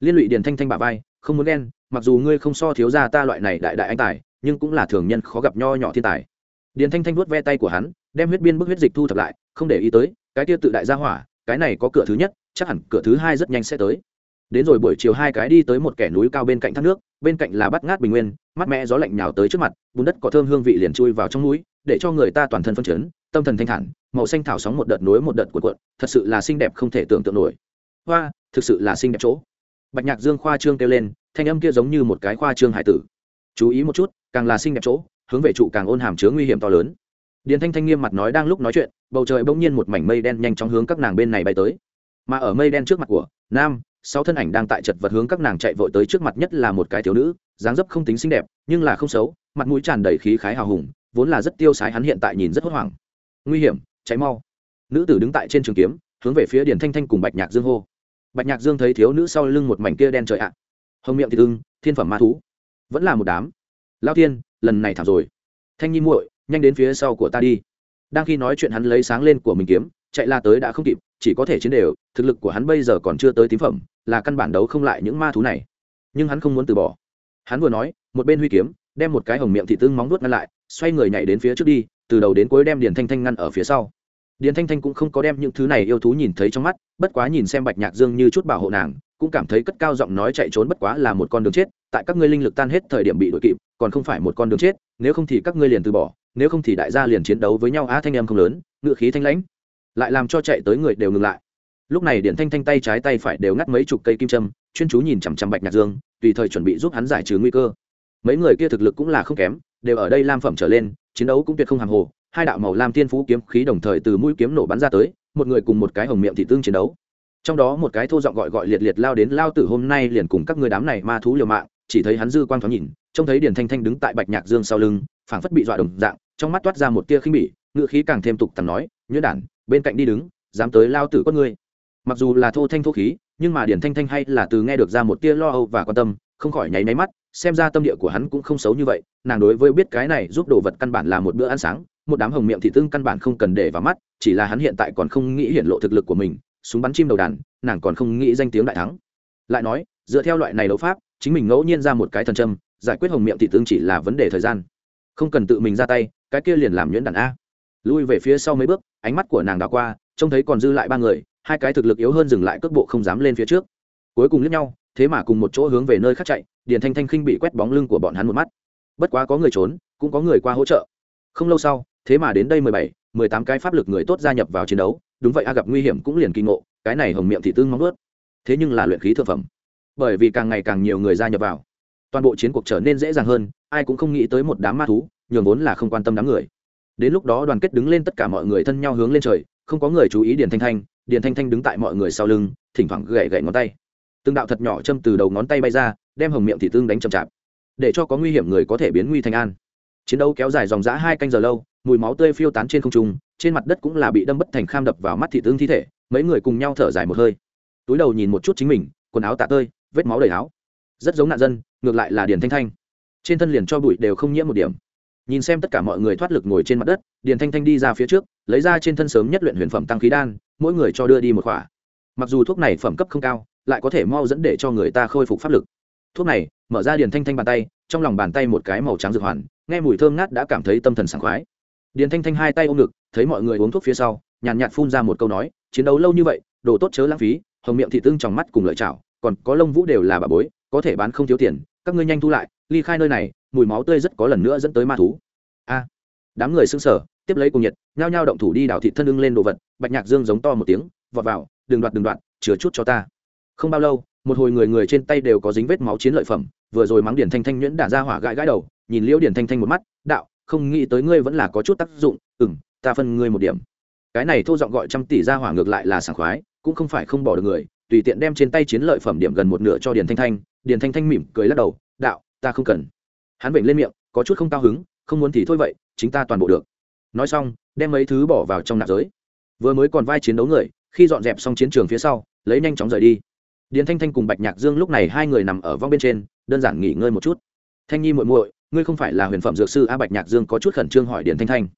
Liên lụy điền thanh thanh bà vai, không muốn ghen, mặc dù ngươi không so thiếu ra ta loại này đại đại anh tài, nhưng cũng là thường nhân khó gặp nho nhỏ thiên tài. Điền thanh thanh vuốt ve tay của hắn, đem huyết biên bức huyết dịch thu thập lại, không để ý tới, cái tiêu tự đại gia hỏa, cái này có cửa thứ nhất chắc hẳn cửa thứ hai rất nhanh sẽ tới. Đến rồi buổi chiều hai cái đi tới một kẻ núi cao bên cạnh thác nước, bên cạnh là bắt ngát bình nguyên mắt mẹ gió lạnh nhào tới trước mặt, bùn đất có thơm hương vị liền chui vào trong núi, để cho người ta toàn thân phân chấn, tâm thần thanh thản, màu xanh thảo sóng một đợt nối một đợt cuộn cuộn, thật sự là xinh đẹp không thể tưởng tượng nổi. Hoa, thực sự là xinh đẹp chỗ. Bạch nhạc dương khoa trương kêu lên, thanh âm kia giống như một cái khoa trương hải tử. Chú ý một chút, càng là xinh đẹp chỗ, hướng về trụ càng ôn hàm chứa nguy hiểm to lớn. Điền thanh thanh nghiêm mặt nói đang lúc nói chuyện, bầu trời bỗng nhiên một mảnh mây đen nhanh chóng hướng các nàng bên này bay tới mà ở mây đen trước mặt của nam, sáu thân ảnh đang tại chật vật hướng các nàng chạy vội tới trước mặt nhất là một cái thiếu nữ, dáng dấp không tính xinh đẹp, nhưng là không xấu, mặt mũi tràn đầy khí khái hào hùng, vốn là rất tiêu sái hắn hiện tại nhìn rất hốt hoảng. Nguy hiểm cháy mau. Nữ tử đứng tại trên trường kiếm, hướng về phía điền thanh thanh cùng bạch nhạc dương hô. Bạch nhạc dương thấy thiếu nữ sau lưng một mảnh kia đen trời ạ. Hồng miệng thì ưng, thiên phẩm ma thú. Vẫn là một đám. Lao thiên, lần này thảm rồi. Thanh nhi muội, nhanh đến phía sau của ta đi. Đang khi nói chuyện hắn lấy sáng lên của mình kiếm, chạy la tới đã không kịp chỉ có thể chiến đều, thực lực của hắn bây giờ còn chưa tới tím phẩm, là căn bản đấu không lại những ma thú này. Nhưng hắn không muốn từ bỏ. Hắn vừa nói, một bên huy kiếm, đem một cái hồng miệng thị tương móng nuốt ngăn lại, xoay người nhảy đến phía trước đi, từ đầu đến cuối đem điền thanh thanh ngăn ở phía sau. Điền thanh thanh cũng không có đem những thứ này yêu thú nhìn thấy trong mắt, bất quá nhìn xem bạch nhạc dương như chút bảo hộ nàng, cũng cảm thấy cất cao giọng nói chạy trốn bất quá là một con đường chết, tại các ngươi linh lực tan hết thời điểm bị đội kịp, còn không phải một con đường chết, nếu không thì các ngươi liền từ bỏ, nếu không thì đại gia liền chiến đấu với nhau, á, thanh em không lớn, ngựa khí thanh lãnh lại làm cho chạy tới người đều ngừng lại. Lúc này điện thanh thanh tay trái tay phải đều ngắt mấy chục cây kim châm, chuyên chú nhìn chằm chằm bạch nhạc dương, tùy thời chuẩn bị giúp hắn giải trừ nguy cơ. Mấy người kia thực lực cũng là không kém, đều ở đây lam phẩm trở lên, chiến đấu cũng tuyệt không hàng hồ, hai đạo màu lam tiên phú kiếm khí đồng thời từ mũi kiếm nổ bắn ra tới, một người cùng một cái hồng miệng thị tương chiến đấu. Trong đó một cái thô giọng gọi gọi liệt liệt lao đến, lao tử, hôm nay liền cùng các người đám này ma thú liều mạng. Chỉ thấy hắn dư quang thoáng nhìn, trông thấy điển thanh thanh đứng tại bạch nhạc dương sau lưng, phảng phất bị dọa đồng dạng, trong mắt toát ra một tia khinh bỉ ngựa khí càng thêm tục tằn nói, nhuyễn đản bên cạnh đi đứng, dám tới lao tử con ngươi. Mặc dù là thô thanh thô khí, nhưng mà điển thanh thanh hay là từ nghe được ra một tia lo âu và quan tâm, không khỏi nháy máy mắt, xem ra tâm địa của hắn cũng không xấu như vậy, nàng đối với biết cái này giúp đồ vật căn bản là một bữa ăn sáng, một đám hồng miệng thị tương căn bản không cần để vào mắt, chỉ là hắn hiện tại còn không nghĩ hiện lộ thực lực của mình, súng bắn chim đầu đàn, nàng còn không nghĩ danh tiếng đại thắng. Lại nói, dựa theo loại này đấu pháp, chính mình ngẫu nhiên ra một cái thần châm, giải quyết hồng miệng thị tương chỉ là vấn đề thời gian. Không cần tự mình ra tay, cái kia liền làm nhuyễn đàn a lui về phía sau mấy bước, ánh mắt của nàng đã qua, trông thấy còn dư lại ba người, hai cái thực lực yếu hơn dừng lại cước bộ không dám lên phía trước. Cuối cùng lướt nhau, thế mà cùng một chỗ hướng về nơi khác chạy, điền thanh thanh khinh bị quét bóng lưng của bọn hắn một mắt. Bất quá có người trốn, cũng có người qua hỗ trợ. Không lâu sau, thế mà đến đây mười bảy, mười tám cái pháp lực người tốt gia nhập vào chiến đấu, đúng vậy a, gặp nguy hiểm cũng liền kinh ngộ, cái này hồng miệng thị tương móng ướt thế nhưng là luyện khí thực phẩm. Bởi vì càng ngày càng nhiều người gia nhập vào, toàn bộ chiến cuộc trở nên dễ dàng hơn, ai cũng không nghĩ tới một đám ma thú, nhường vốn là không quan tâm đám người đến lúc đó đoàn kết đứng lên tất cả mọi người thân nhau hướng lên trời, không có người chú ý điền thanh thanh, điền thanh thanh đứng tại mọi người sau lưng, thỉnh thoảng gậy gậy ngón tay. Từng đạo thật nhỏ châm từ đầu ngón tay bay ra, đem hồng miệng thị tương đánh chậm chạp, để cho có nguy hiểm người có thể biến nguy thành an. Chiến đấu kéo dài dòng dã hai canh giờ lâu, mùi máu tươi phiêu tán trên không trung, trên mặt đất cũng là bị đâm bất thành kham đập vào mắt thị tương thi thể, mấy người cùng nhau thở dài một hơi. Túi đầu nhìn một chút chính mình, quần áo tạ tơi, vết máu đầy áo. Rất giống nạn dân, ngược lại là điền thanh thanh. Trên thân liền cho bụi đều không nhiễm một điểm nhìn xem tất cả mọi người thoát lực ngồi trên mặt đất điền thanh thanh đi ra phía trước lấy ra trên thân sớm nhất luyện huyền phẩm tăng khí đan mỗi người cho đưa đi một khỏa. Mặc dù thuốc này phẩm cấp không cao lại có thể mau dẫn để cho người ta khôi phục pháp lực. Thuốc này mở ra điền thanh thanh bàn tay trong lòng bàn tay một cái màu trắng dược hoàn nghe mùi thơm ngát đã cảm thấy tâm thần sảng khoái. Điền thanh thanh hai tay ôm ngực thấy mọi người uống thuốc phía sau nhàn nhạt, phun ra một câu nói chiến đấu lâu như vậy đồ tốt chớ lãng phí hồng miệng thị tương trong mắt cùng lợi chảo còn có lông vũ đều là bà bối có thể bán không thiếu tiền các ngươi nhanh thu lại ly khai nơi này mùi máu tươi rất có lần nữa dẫn tới ma thú. A, đám người xưng sở tiếp lấy cùng nhiệt, nhao nhao động thủ đi đảo thị thân ưng lên đồ vật, bạch nhạc dương giống to một tiếng, vọt vào, đừng đoạt đừng đoạt chứa chút cho ta. Không bao lâu, một hồi người người trên tay đều có dính vết máu chiến lợi phẩm, vừa rồi mắng điển thanh thanh nhuyễn đả ra hỏa gãi gãi đầu, nhìn liễu điển thanh thanh một mắt, đạo, không nghĩ tới ngươi vẫn là có chút tác dụng ừng ta phân ngươi một điểm. Cái này thô giọng gọi trăm tỷ ra hỏa ngược lại là sảng khoái, cũng không phải không bỏ được người, tùy tiện đem trên tay chiến lợi phẩm điểm gần một nửa cho điền thanh thanh, điền thanh thanh mỉm cười lắc đầu, đạo, ta không cần hắn bệnh lên miệng, có chút không cao hứng, không muốn thì thôi vậy, chính ta toàn bộ được. Nói xong, đem mấy thứ bỏ vào trong nạp giới. Vừa mới còn vai chiến đấu người, khi dọn dẹp xong chiến trường phía sau, lấy nhanh chóng rời đi. Điền thanh thanh cùng bạch nhạc dương lúc này hai người nằm ở vong bên trên, đơn giản nghỉ ngơi một chút. Thanh nhi muội muội, ngươi không phải là huyền phẩm dược sư a bạch nhạc dương có chút khẩn trương hỏi điền thanh thanh.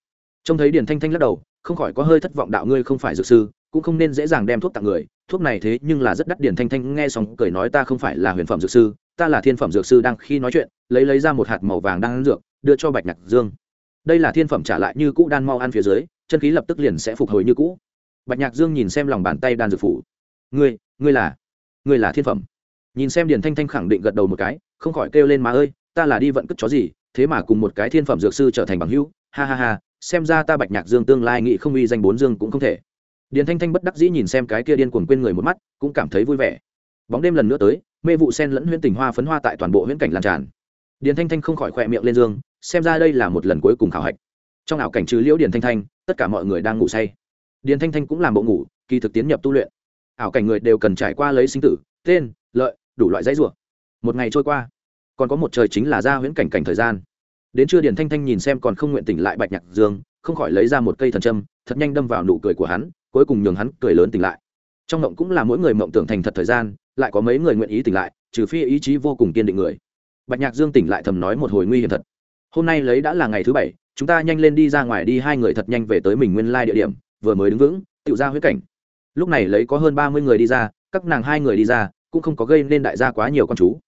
Trông thấy điền thanh thanh lắc đầu, không khỏi có hơi thất vọng đạo ngươi không phải dược sư, cũng không nên dễ dàng đem thuốc tặng người thuốc này thế nhưng là rất đắt điển thanh thanh nghe xong cười nói ta không phải là huyền phẩm dược sư, ta là thiên phẩm dược sư đang khi nói chuyện, lấy lấy ra một hạt màu vàng đang ăn dược, đưa cho bạch nhạc dương. Đây là thiên phẩm trả lại như cũ đan mau ăn phía dưới, chân khí lập tức liền sẽ phục hồi như cũ. Bạch nhạc dương nhìn xem lòng bàn tay đan dược phủ. Ngươi ngươi là ngươi là thiên phẩm. Nhìn xem điển thanh thanh khẳng định gật đầu một cái, không khỏi kêu lên má ơi, ta là đi vận cất chó gì, thế mà cùng một cái thiên phẩm dược sư trở thành bằng hữu, ha ha ha, xem ra ta bạch nhạc dương tương lai nghị không uy danh bốn dương cũng không thể điền thanh thanh bất đắc dĩ nhìn xem cái kia điên cuồng quên người một mắt, cũng cảm thấy vui vẻ. Bóng đêm lần nữa tới, mê vụ sen lẫn huyễn tình hoa phấn hoa tại toàn bộ huyễn cảnh lan tràn. Điền thanh thanh không khỏi khỏe miệng lên dương, xem ra đây là một lần cuối cùng khảo hạch. Trong ảo cảnh trừ liễu điền thanh thanh, tất cả mọi người đang ngủ say. Điền thanh thanh cũng làm bộ ngủ, kỳ thực tiến nhập tu luyện. Ảo cảnh người đều cần trải qua lấy sinh tử, tên, lợi, đủ loại dãy rủa. Một ngày trôi qua, còn có một trời chính là ra huyễn cảnh cảnh thời gian. Đến trưa điền thanh thanh nhìn xem còn không nguyện tỉnh lại bạch nhạc dương, không khỏi lấy ra một cây thần châm, thật nhanh đâm vào nụ cười của hắn cuối cùng nhường hắn cười lớn tỉnh lại. Trong mộng cũng là mỗi người mộng tưởng thành thật thời gian, lại có mấy người nguyện ý tỉnh lại, trừ phi ý chí vô cùng kiên định người. Bạch nhạc dương tỉnh lại thầm nói một hồi nguy hiểm thật. Hôm nay lấy đã là ngày thứ bảy, chúng ta nhanh lên đi ra ngoài đi, hai người thật nhanh về tới mình nguyên lai địa điểm, vừa mới đứng vững tự ra huyết cảnh. Lúc này lấy có hơn ba mươi người đi ra, các nàng hai người đi ra, cũng không có gây nên đại gia quá nhiều con chú.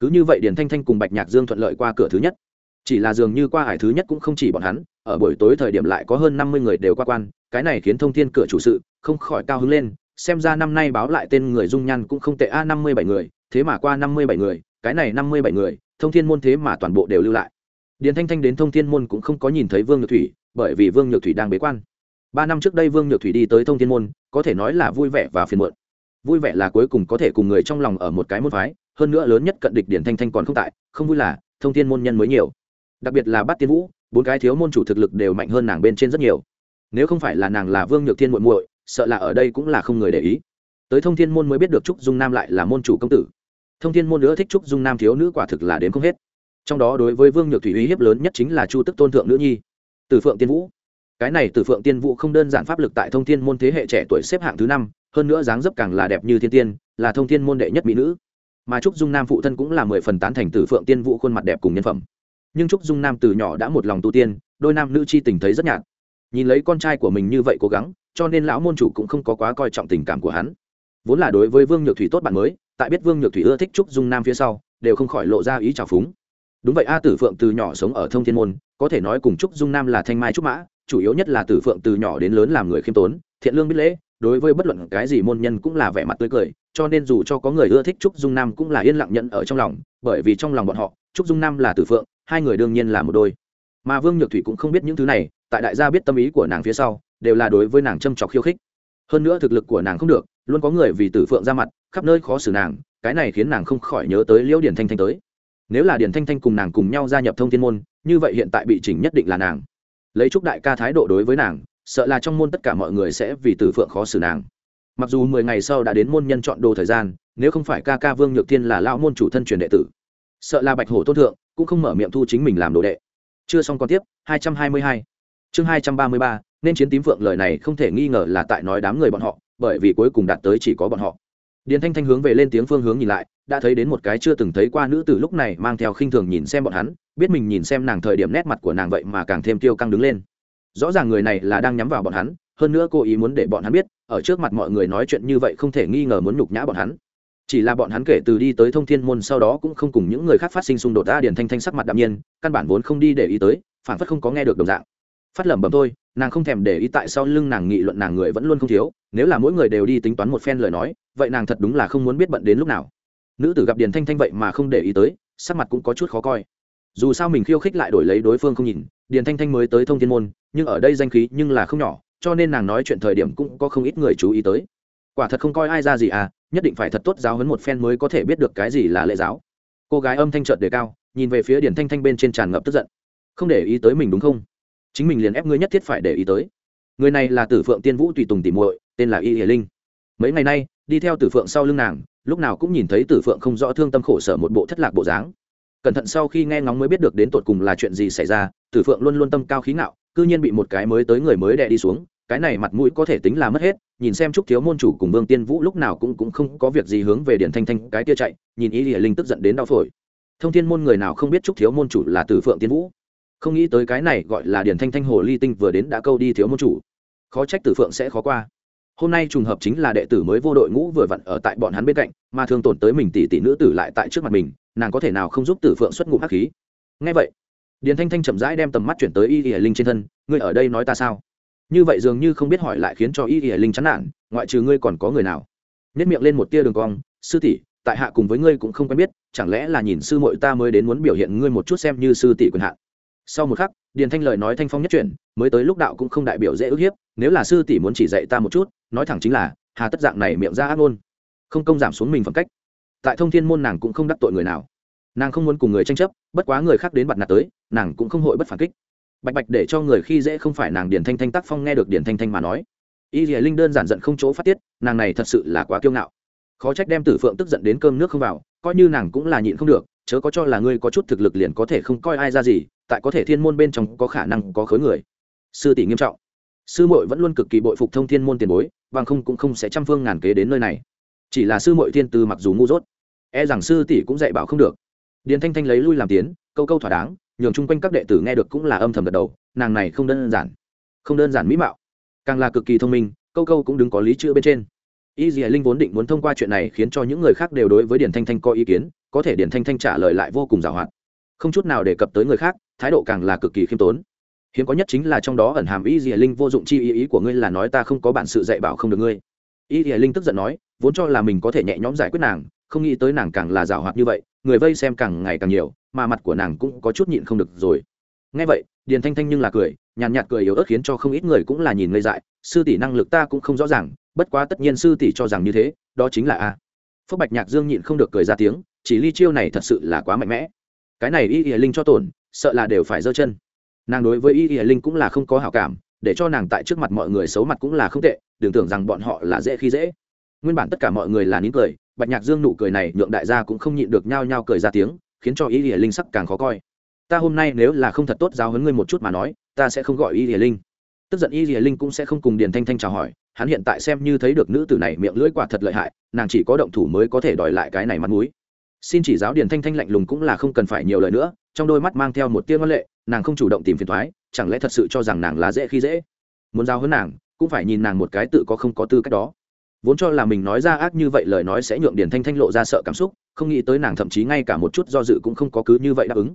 Cứ như vậy điền thanh thanh cùng bạch nhạc dương thuận lợi qua cửa thứ nhất. Chỉ là dường như qua hải thứ nhất cũng không chỉ bọn hắn, ở buổi tối thời điểm lại có hơn năm mươi người đều qua quan cái này khiến thông thiên cửa chủ sự không khỏi cao hứng lên, xem ra năm nay báo lại tên người dung nhan cũng không tệ a, năm mươi bảy người, thế mà qua năm mươi bảy người, cái này năm mươi bảy người, thông thiên môn thế mà toàn bộ đều lưu lại. Điền thanh thanh đến thông thiên môn cũng không có nhìn thấy vương nhược thủy, bởi vì vương nhược thủy đang bế quan. Ba năm trước đây vương nhược thủy đi tới thông thiên môn, có thể nói là vui vẻ và phiền muộn. Vui vẻ là cuối cùng có thể cùng người trong lòng ở một cái môn phái, hơn nữa lớn nhất cận địch điển thanh thanh còn không tại, không vui là thông thiên môn nhân mới nhiều. Đặc biệt là bát tiên vũ, bốn cái thiếu môn chủ thực lực đều mạnh hơn nàng bên trên rất nhiều nếu không phải là nàng là vương nhược thiên muội muội, sợ là ở đây cũng là không người để ý. Tới thông thiên môn mới biết được trúc dung nam lại là môn chủ công tử. Thông thiên môn nữa thích trúc dung nam thiếu nữ quả thực là đến không hết. Trong đó đối với vương nhược thủy uy hiếp lớn nhất chính là chu tức tôn thượng nữ nhi. Từ phượng tiên vũ. Cái này từ phượng tiên vũ không đơn giản pháp lực tại thông thiên môn thế hệ trẻ tuổi xếp hạng thứ năm, hơn nữa dáng dấp càng là đẹp như thiên tiên, là thông thiên môn đệ nhất mỹ nữ. Mà trúc dung nam phụ thân cũng là mười phần tán thành từ phượng tiên vũ khuôn mặt đẹp cùng nhân phẩm. Nhưng trúc dung nam từ nhỏ đã một lòng tu tiên, đôi nam nữ chi tình thấy rất nhạt nhìn lấy con trai của mình như vậy cố gắng, cho nên lão môn chủ cũng không có quá coi trọng tình cảm của hắn. Vốn là đối với vương nhược thủy tốt bạn mới, tại biết vương nhược thủy ưa thích trúc dung nam phía sau, đều không khỏi lộ ra ý trào phúng. Đúng vậy, a tử phượng từ nhỏ sống ở thông thiên môn, có thể nói cùng trúc dung nam là thanh mai trúc mã, chủ yếu nhất là tử phượng từ nhỏ đến lớn làm người khiêm tốn, thiện lương biết lễ, đối với bất luận cái gì môn nhân cũng là vẻ mặt tươi cười, cho nên dù cho có người ưa thích trúc dung nam cũng là yên lặng nhận ở trong lòng, bởi vì trong lòng bọn họ, trúc dung nam là tử phượng, hai người đương nhiên là một đôi. Mà vương nhược thủy cũng không biết những thứ này tại đại gia biết tâm ý của nàng phía sau, đều là đối với nàng châm trọc khiêu khích. Hơn nữa thực lực của nàng không được, luôn có người vì tử phượng ra mặt, khắp nơi khó xử nàng, cái này khiến nàng không khỏi nhớ tới liễu điển thanh thanh tới. Nếu là điển thanh thanh cùng nàng cùng nhau gia nhập thông thiên môn, như vậy hiện tại bị chỉnh nhất định là nàng. Lấy chúc đại ca thái độ đối với nàng, sợ là trong môn tất cả mọi người sẽ vì tử phượng khó xử nàng. Mặc dù mười ngày sau đã đến môn nhân chọn đồ thời gian, nếu không phải ca ca vương nhược thiên là lao môn chủ thân truyền đệ tử, sợ là bạch hổ tôn thượng cũng không mở miệng thu chính mình làm đồ đệ. Chưa xong còn tiếp 222 chương hai trăm ba mươi ba, nên chiến tím phượng lời này không thể nghi ngờ là tại nói đám người bọn họ, bởi vì cuối cùng đạt tới chỉ có bọn họ. Điền thanh thanh hướng về lên tiếng phương hướng nhìn lại, đã thấy đến một cái chưa từng thấy qua nữ từ lúc này mang theo khinh thường nhìn xem bọn hắn, biết mình nhìn xem nàng thời điểm nét mặt của nàng vậy mà càng thêm tiêu căng đứng lên. Rõ ràng người này là đang nhắm vào bọn hắn, hơn nữa cô ý muốn để bọn hắn biết, ở trước mặt mọi người nói chuyện như vậy không thể nghi ngờ muốn nhục nhã bọn hắn. Chỉ là bọn hắn kể từ đi tới thông thiên môn sau đó cũng không cùng những người khác phát sinh xung đột ta điền thanh thanh sắc mặt đạm nhiên, căn bản vốn không đi để ý tới phản phất không có nghe được đồng dạng phát lẩm bẩm thôi, nàng không thèm để ý tại sau lưng nàng nghị luận nàng người vẫn luôn không thiếu, nếu là mỗi người đều đi tính toán một phen lời nói, vậy nàng thật đúng là không muốn biết bận đến lúc nào. Nữ tử gặp điền thanh thanh vậy mà không để ý tới, sắc mặt cũng có chút khó coi. Dù sao mình khiêu khích lại đổi lấy đối phương không nhìn, điền thanh thanh mới tới thông thiên môn, nhưng ở đây danh khí nhưng là không nhỏ, cho nên nàng nói chuyện thời điểm cũng có không ít người chú ý tới. Quả thật không coi ai ra gì à nhất định phải thật tốt giáo hấn một phen mới có thể biết được cái gì là lễ giáo. Cô gái âm thanh trợt đề cao, nhìn về phía điền thanh thanh bên trên tràn ngập tức giận. Không để ý tới mình đúng không? Chính mình liền ép ngươi nhất thiết phải để ý tới. Người này là tử phượng tiên vũ tùy tùng tìm muội, tên là y hiền linh. Mấy ngày nay, đi theo tử phượng sau lưng nàng, lúc nào cũng nhìn thấy tử phượng không rõ thương tâm khổ sở một bộ thất lạc bộ dáng. Cẩn thận sau khi nghe ngóng mới biết được đến tột cùng là chuyện gì xảy ra, tử phượng luôn luôn tâm cao khí ngạo, cư nhiên bị một cái mới tới người mới đè đi xuống, cái này mặt mũi có thể tính là mất hết, nhìn xem trúc thiếu môn chủ cùng vương tiên vũ lúc nào cũng cũng không có việc gì hướng về điện thanh thanh cái tia chạy, nhìn ý địa linh tức giận đến đau phổi. Thông thiên môn người nào không biết trúc thiếu môn chủ là tử phượng tiên vũ? Không nghĩ tới cái này gọi là điển thanh thanh hồ ly tinh vừa đến đã câu đi thiếu môn chủ. Khó trách tử phượng sẽ khó qua. Hôm nay trùng hợp chính là đệ tử mới vô đội ngũ vừa vặn ở tại bọn hắn bên cạnh, mà thường tổn tới mình tỷ tỷ nữ tử lại tại trước mặt mình, nàng có thể nào không giúp tử phượng xuất ngụ hắc khí? Ngay vậy điền thanh thanh chậm rãi đem tầm mắt chuyển tới y y linh trên thân, ngươi ở đây nói ta sao? Như vậy dường như không biết hỏi lại khiến cho y y linh chán nản, ngoại trừ ngươi còn có người nào? Nhất miệng lên một tia đường cong, sư tỷ, tại hạ cùng với ngươi cũng không quen biết, chẳng lẽ là nhìn sư muội ta mới đến muốn biểu hiện ngươi một chút xem như sư tỷ quyền hạn? Sau một khắc, điền thanh lời nói thanh phong nhất chuyển, mới tới lúc đạo cũng không đại biểu dễ ức hiếp, nếu là sư tỷ muốn chỉ dạy ta một chút, nói thẳng chính là, hà tất dạng này miệng ra ác ngôn, không công giảm xuống mình phẩm cách. Tại thông thiên môn nàng cũng không đắc tội người nào. Nàng không muốn cùng người tranh chấp, bất quá người khác đến bặt nạt tới, nàng cũng không hội bất phản kích. Bạch bạch để cho người khi dễ không phải nàng điền thanh thanh tác phong nghe được điền thanh thanh mà nói. Y dì linh đơn giản giận không chỗ phát tiết, nàng này thật sự là quá kiêu ngạo. Khó trách đem tử phượng tức giận đến cơm nước không vào, coi như nàng cũng là nhịn không được, chớ có cho là ngươi có chút thực lực liền có thể không coi ai ra gì tại có thể thiên môn bên trong có khả năng có khối người. Sư tỷ nghiêm trọng. Sư muội vẫn luôn cực kỳ bội phục thông thiên môn tiền bối, bằng không cũng không sẽ trăm phương ngàn kế đến nơi này. Chỉ là sư muội thiên tư mặc dù ngu dốt e rằng sư tỷ cũng dạy bảo không được. Điền thanh thanh lấy lui làm tiến, câu câu thỏa đáng, nhường chung quanh các đệ tử nghe được cũng là âm thầm gật đầu, nàng này không đơn giản, không đơn giản mỹ mạo. Càng là cực kỳ thông minh, câu câu cũng đứng có lý chữ bên trên. Y dì linh vốn định muốn thông qua chuyện này khiến cho những người khác đều đối với điền thanh thanh có ý kiến, có thể điền thanh thanh trả lời lại vô cùng giàu hoạt không chút nào đề cập tới người khác thái độ càng là cực kỳ khiêm tốn. Hiếm có nhất chính là trong đó ẩn hàm ý dìa linh vô dụng chi ý ý của ngươi là nói ta không có bản sự dạy bảo không được ngươi. Ý dìa linh tức giận nói vốn cho là mình có thể nhẹ nhõm giải quyết nàng không nghĩ tới nàng càng là rào hoạt như vậy người vây xem càng ngày càng nhiều mà mặt của nàng cũng có chút nhịn không được rồi. Ngay vậy điền thanh thanh nhưng là cười nhàn nhạt, cười yếu ớt khiến cho không ít người cũng là nhìn ngây dại sư tỷ năng lực ta cũng không rõ ràng bất quá tất nhiên sư tỷ cho rằng như thế đó chính là a. Phúc bạch nhạc dương nhịn không được cười ra tiếng chỉ ly chiêu này thật sự là quá mạnh mẽ cái này y y linh cho tổn, sợ là đều phải giơ chân. Nàng đối với y y linh cũng là không có hảo cảm, để cho nàng tại trước mặt mọi người xấu mặt cũng là không tệ, đừng tưởng rằng bọn họ là dễ khi dễ. Nguyên bản tất cả mọi người là nín cười, bạch nhạc dương nụ cười này nhượng đại gia cũng không nhịn được nhao nhao cười ra tiếng, khiến cho y y linh sắc càng khó coi. Ta hôm nay nếu là không thật tốt giáo huấn ngươi một chút mà nói, ta sẽ không gọi y y linh. Tức giận y y linh cũng sẽ không cùng điền thanh thanh chào hỏi, hắn hiện tại xem như thấy được nữ tử này miệng lưỡi quả thật lợi hại, nàng chỉ có động thủ mới có thể đòi lại cái này mặt mũi xin chỉ giáo điền thanh thanh lạnh lùng cũng là không cần phải nhiều lời nữa, trong đôi mắt mang theo một tia ngoan lệ, nàng không chủ động tìm phiền thoái chẳng lẽ thật sự cho rằng nàng là dễ khi dễ? Muốn giao hơn nàng, cũng phải nhìn nàng một cái tự có không có tư cách đó. Vốn cho là mình nói ra ác như vậy lời nói sẽ nhượng điền thanh thanh lộ ra sợ cảm xúc, không nghĩ tới nàng thậm chí ngay cả một chút do dự cũng không có cứ như vậy đáp ứng.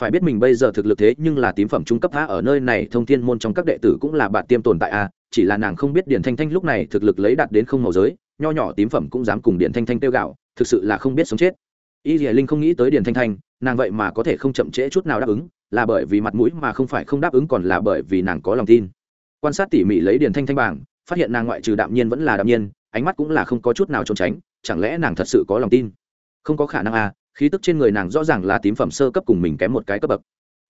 Phải biết mình bây giờ thực lực thế nhưng là tím phẩm trung cấp a ở nơi này, thông thiên môn trong các đệ tử cũng là bạn tiêm tồn tại a, chỉ là nàng không biết điền thanh thanh lúc này thực lực lấy đạt đến không màu giới, nho nhỏ tím phẩm cũng dám cùng điền thanh thanh tiêu gạo, thực sự là không biết sống chết y dì linh không nghĩ tới điền thanh thanh, nàng vậy mà có thể không chậm trễ chút nào đáp ứng, là bởi vì mặt mũi mà không phải không đáp ứng còn là bởi vì nàng có lòng tin. Quan sát tỉ mỉ lấy điền thanh thanh bảng, phát hiện nàng ngoại trừ đạm nhiên vẫn là đạm nhiên, ánh mắt cũng là không có chút nào trốn tránh, chẳng lẽ nàng thật sự có lòng tin? Không có khả năng à khí tức trên người nàng rõ ràng là tím phẩm sơ cấp cùng mình kém một cái cấp bậc.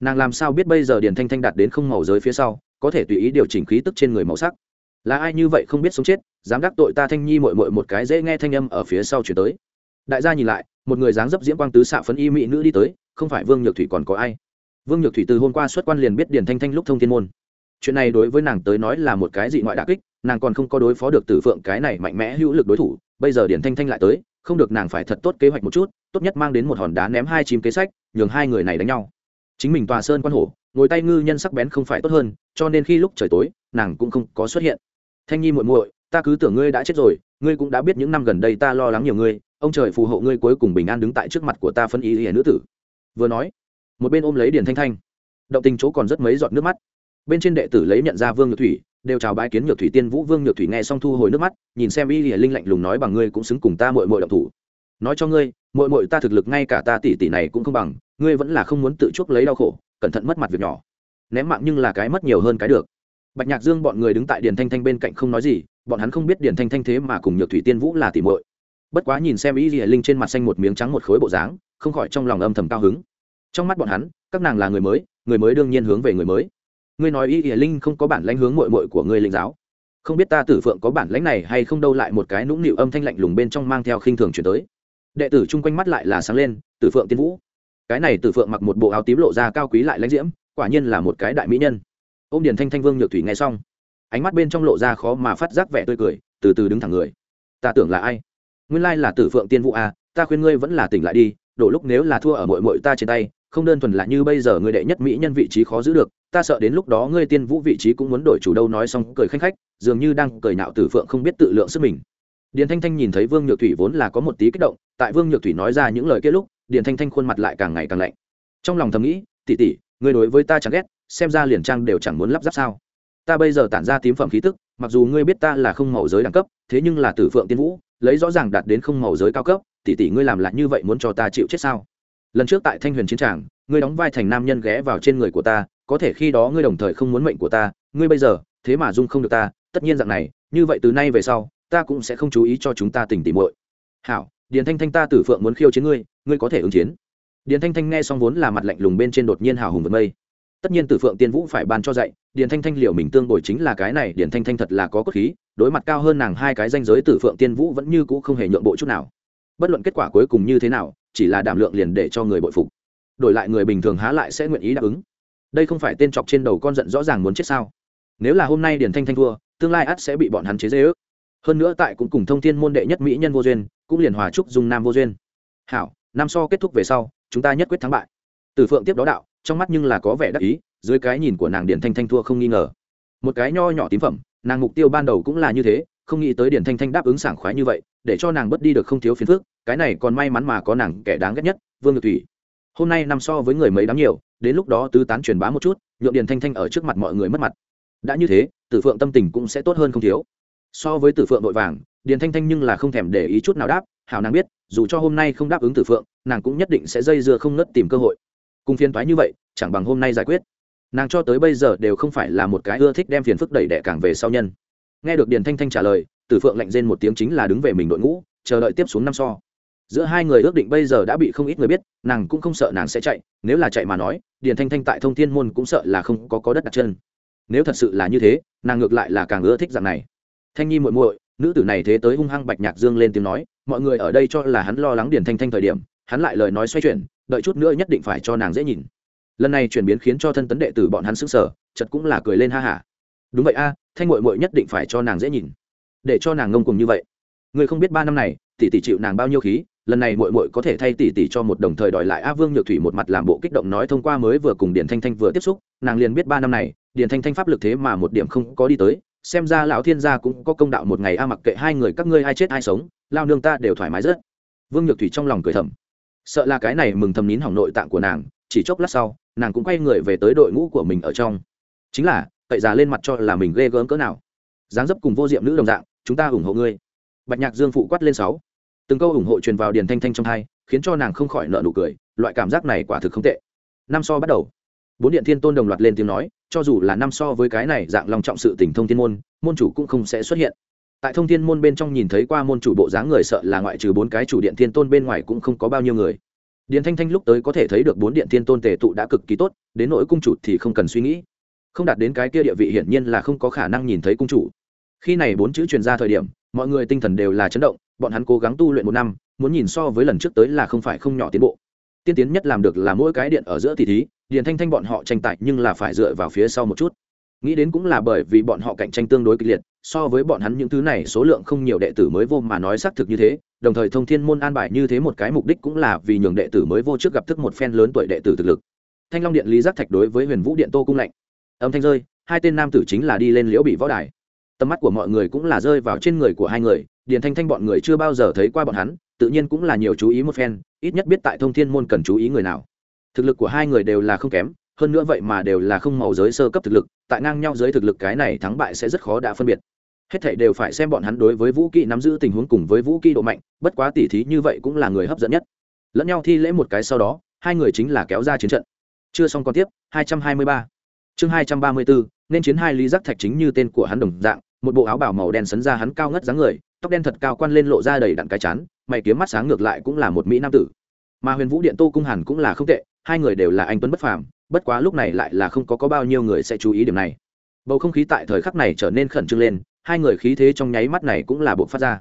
Nàng làm sao biết bây giờ điền thanh thanh đạt đến không màu giới phía sau, có thể tùy ý điều chỉnh khí tức trên người màu sắc? Là ai như vậy không biết sống chết, dám đắc tội ta thanh nhi mội mội một cái dễ nghe thanh âm ở phía sau chuyển tới. Đại gia nhìn lại một người dáng dấp diễm quang tứ xạ phấn y mỹ nữ đi tới, không phải vương nhược thủy còn có ai? Vương nhược thủy từ hôm qua xuất quan liền biết điền thanh thanh lúc thông thiên môn. Chuyện này đối với nàng tới nói là một cái dị ngoại đặc kích, nàng còn không có đối phó được tử phượng cái này mạnh mẽ hữu lực đối thủ, bây giờ điền thanh thanh lại tới, không được nàng phải thật tốt kế hoạch một chút, tốt nhất mang đến một hòn đá ném hai chim kế sách, nhường hai người này đánh nhau. Chính mình tòa sơn quan hổ, ngồi tay ngư nhân sắc bén không phải tốt hơn, cho nên khi lúc trời tối, nàng cũng không có xuất hiện. Thanh nhi muội muội, ta cứ tưởng ngươi đã chết rồi, ngươi cũng đã biết những năm gần đây ta lo lắng nhiều ngươi ông trời phù hộ ngươi cuối cùng bình an đứng tại trước mặt của ta phân ý hiền nữ tử. Vừa nói, một bên ôm lấy điền thanh thanh. Động tình chỗ còn rất mấy giọt nước mắt. Bên trên đệ tử lấy nhận ra vương nhược thủy, đều chào bái kiến nhược thủy tiên vũ. Vương nhược thủy nghe xong thu hồi nước mắt, nhìn xem y hiền linh lạnh lùng nói bằng ngươi cũng xứng cùng ta mội mội động thủ. Nói cho ngươi mội mội ta thực lực ngay cả ta tỷ tỷ này cũng không bằng, ngươi vẫn là không muốn tự chuốc lấy đau khổ, cẩn thận mất mặt việc nhỏ. Ném mạng nhưng là cái mất nhiều hơn cái được. Bạch nhạc dương bọn người đứng tại điền thanh thanh bên cạnh không nói gì, bọn hắn không biết điền thanh thanh thế mà cùng nhược thủy tiên vũ là tỷ muội bất quá nhìn xem y ỉa linh trên mặt xanh một miếng trắng một khối bộ dáng, không khỏi trong lòng âm thầm cao hứng. Trong mắt bọn hắn, các nàng là người mới người mới đương nhiên hướng về người mới. Ngươi nói y ỉa linh không có bản lãnh hướng mội mội của ngươi linh giáo. Không biết ta tử phượng có bản lãnh này hay không đâu lại một cái nũng nịu âm thanh lạnh lùng bên trong mang theo khinh thường chuyển tới. Đệ tử chung quanh mắt lại là sáng lên, tử phượng tiên vũ. Cái này tử phượng mặc một bộ áo tím lộ ra cao quý lại lãnh diễm, quả nhiên là một cái đại mỹ nhân. Ô m điền thanh thanh vương nhược thủy nghe xong, ánh mắt bên trong lộ ra khó mà phát giác vẻ tươi cười, từ từ đứng thẳng người. Ta tưởng là ai? Nguyên lai là tử phượng tiên vũ à ta khuyên ngươi vẫn là tỉnh lại đi, đổ lúc nếu là thua ở mội mội ta trên tay, không đơn thuần là như bây giờ ngươi đệ nhất mỹ nhân vị trí khó giữ được, ta sợ đến lúc đó ngươi tiên vũ vị trí cũng muốn đổi chủ đâu nói xong cười khanh khách, dường như đang cười nạo tử phượng không biết tự lượng sức mình. Điền thanh thanh nhìn thấy vương nhược thủy vốn là có một tí kích động, tại vương nhược thủy nói ra những lời kia lúc, điền thanh thanh khuôn mặt lại càng ngày càng lạnh. Trong lòng thầm nghĩ tỉ tỉ ngươi đối với ta chẳng ghét, xem ra liền trang đều chẳng muốn lắp ráp sao. Ta bây giờ tản ra tím phẩm khí tức, mặc dù ngươi biết ta là không màu giới đẳng cấp, thế nhưng là tử phượng tiên vũ lấy rõ ràng đạt đến không màu giới cao cấp, tỷ tỷ ngươi làm lại như vậy muốn cho ta chịu chết sao? Lần trước tại thanh huyền chiến tràng, ngươi đóng vai thành nam nhân ghé vào trên người của ta, có thể khi đó ngươi đồng thời không muốn mệnh của ta, ngươi bây giờ, thế mà dung không được ta, tất nhiên dạng này, như vậy từ nay về sau, ta cũng sẽ không chú ý cho chúng ta tỉnh tỉ muội. Hảo, điền thanh thanh ta tử phượng muốn khiêu chiến ngươi ngươi có thể ứng chiến. Điền thanh thanh nghe xong vốn là mặt lạnh lùng bên trên đột nhiên hào hùng vượt mây. Tất nhiên tử phượng tiên vũ phải ban cho dạy, điền thanh thanh liệu mình tương bồi chính là cái này, điền thanh thanh thật là có cốt khí đối mặt cao hơn nàng hai cái danh giới tử phượng tiên vũ vẫn như cũ không hề nhượng bộ chút nào. Bất luận kết quả cuối cùng như thế nào, chỉ là đảm lượng liền để cho người bội phục. Đổi lại người bình thường há lại sẽ nguyện ý đáp ứng. Đây không phải tên chọc trên đầu con giận rõ ràng muốn chết sao? Nếu là hôm nay điền thanh thanh thua, tương lai ắt sẽ bị bọn hắn chế dễ ước hơn nữa tại cũng cùng thông thiên môn đệ nhất mỹ nhân vô duyên, cũng liền hòa trúc dung nam vô duyên. Hảo, năm so kết thúc về sau, chúng ta nhất quyết thắng bại. Từ phượng tiếp đó đạo, trong mắt nhưng là có vẻ đắc ý, dưới cái nhìn của nàng điền thanh thanh thua không nghi ngờ. Một cái nho nhỏ tím phẩm nàng mục tiêu ban đầu cũng là như thế, không nghĩ tới điền thanh thanh đáp ứng sảng khoái như vậy, để cho nàng bớt đi được không thiếu phiền phức, cái này còn may mắn mà có nàng kẻ đáng ghét nhất, vương nhược thủy. Hôm nay nằm so với người mấy đáng nhiều, đến lúc đó tứ tán truyền bá một chút, nhượng điền thanh thanh ở trước mặt mọi người mất mặt. Đã như thế, tử phượng tâm tình cũng sẽ tốt hơn không thiếu. So với tử phượng vội vàng, điền thanh thanh nhưng là không thèm để ý chút nào đáp, hảo nàng biết, dù cho hôm nay không đáp ứng tử phượng, nàng cũng nhất định sẽ dây dưa không ngất tìm cơ hội. Cùng phiền toái như vậy, chẳng bằng hôm nay giải quyết nàng cho tới bây giờ đều không phải là một cái ưa thích đem phiền phức đẩy đẻ càng về sau nhân. Nghe được điền thanh thanh trả lời, tử phượng lạnh rên một tiếng chính là đứng về mình đội ngũ, chờ đợi tiếp xuống năm so. Giữa hai người ước định bây giờ đã bị không ít người biết, nàng cũng không sợ nàng sẽ chạy, nếu là chạy mà nói, điền thanh thanh tại thông thiên môn cũng sợ là không có có đất đặt chân. Nếu thật sự là như thế, nàng ngược lại là càng ưa thích dạng này. Thanh nhi muội muội, nữ tử này thế tới hung hăng bạch nhạc dương lên tiếng nói, mọi người ở đây cho là hắn lo lắng điền thanh thanh thời điểm, hắn lại lời nói xoay chuyển, đợi chút nữa nhất định phải cho nàng dễ nhìn lần này chuyển biến khiến cho thân tấn đệ tử bọn hắn s ứ sở chật cũng là cười lên ha hả. Đúng vậy a, thanh mội mội nhất định phải cho nàng dễ nhìn. Để cho nàng ngông cùng như vậy. Người không biết ba năm này, tỷ tỷ chịu nàng bao nhiêu khí, lần này mội mội có thể thay tỷ tỷ cho một đồng thời đòi lại a vương nhược thủy một mặt làm bộ kích động nói thông qua mới vừa cùng điền thanh thanh vừa tiếp xúc, nàng liền biết ba năm này, điền thanh thanh pháp lực thế mà một điểm không có đi tới, xem ra lão thiên gia cũng có công đạo một ngày a mặc kệ hai người các ngươi ai chết ai sống, lao nương ta đều thoải mái rất. Vương nhược thủy trong lòng cười thầm. Sợ là cái này mừng thầm nín hỏng nội tạng của nàng, chỉ chốc lát sau nàng cũng quay người về tới đội ngũ của mình ở trong. Chính là, cậy già lên mặt cho là mình ghê gớm cỡ nào. Dáng dấp cùng vô diệm nữ đồng dạng, chúng ta ủng hộ ngươi. Bạch nhạc dương phụ quát lên sáu. Từng câu ủng hộ truyền vào điền thanh thanh trong hai, khiến cho nàng không khỏi nợ nụ cười, loại cảm giác này quả thực không tệ. Năm so bắt đầu. Bốn điện thiên tôn đồng loạt lên tiếng nói, cho dù là năm so với cái này dạng lòng trọng sự tình thông thiên môn môn chủ cũng không sẽ xuất hiện. Tại thông thiên môn bên trong nhìn thấy qua môn chủ bộ dáng người sợ là ngoại trừ bốn cái chủ điện thiên tôn bên ngoài cũng không có bao nhiêu người. Điền thanh thanh lúc tới có thể thấy được bốn điện thiên tôn tề tụ đã cực kỳ tốt, đến nỗi cung chủ thì không cần suy nghĩ. Không đạt đến cái kia địa vị hiển nhiên là không có khả năng nhìn thấy cung chủ. Khi này bốn chữ truyền ra thời điểm, mọi người tinh thần đều là chấn động, bọn hắn cố gắng tu luyện một năm, muốn nhìn so với lần trước tới là không phải không nhỏ tiến bộ. Tiên tiến nhất làm được là mỗi cái điện ở giữa tỷ thí, Điền thanh thanh bọn họ tranh tài nhưng là phải dựa vào phía sau một chút. Nghĩ đến cũng là bởi vì bọn họ cạnh tranh tương đối kịch liệt so với bọn hắn những thứ này, số lượng không nhiều đệ tử mới vô mà nói xác thực như thế, đồng thời thông thiên môn an bài như thế một cái mục đích cũng là vì nhường đệ tử mới vô trước gặp thức một phen lớn tuổi đệ tử thực lực. Thanh long điện lý giác thạch đối với huyền vũ điện tô cung lạnh âm thanh rơi, hai tên nam tử chính là đi lên liễu bị võ đài. Tầm mắt của mọi người cũng là rơi vào trên người của hai người, điền thanh thanh bọn người chưa bao giờ thấy qua bọn hắn, tự nhiên cũng là nhiều chú ý một phen, ít nhất biết tại thông thiên môn cần chú ý người nào. Thực lực của hai người đều là không kém, hơn nữa vậy mà đều là không màu giới sơ cấp thực lực, tại ngang nhau giới thực lực cái này thắng bại sẽ rất khó đã phân biệt hết thảy đều phải xem bọn hắn đối với vũ kỹ nắm giữ tình huống cùng với vũ kỹ độ mạnh bất quá tỉ thí như vậy cũng là người hấp dẫn nhất. Lẫn nhau thi lễ một cái sau đó hai người chính là kéo ra chiến trận. Chưa xong còn tiếp 223. chương 234, nên chiến hai lý giác thạch chính như tên của hắn đồng dạng một bộ áo bảo màu đen sấn ra hắn cao ngất dáng người tóc đen thật cao quan lên lộ ra đầy đặn cái chán mày kiếm mắt sáng ngược lại cũng là một mỹ nam tử. Mà huyền vũ điện tô cung hàn cũng là không tệ hai người đều là anh tuấn bất phàm bất quá lúc này lại là không có có bao nhiêu người sẽ chú ý điểm này. Bầu không khí tại thời khắc này trở nên khẩn trương lên hai người khí thế trong nháy mắt này cũng là buộc phát ra.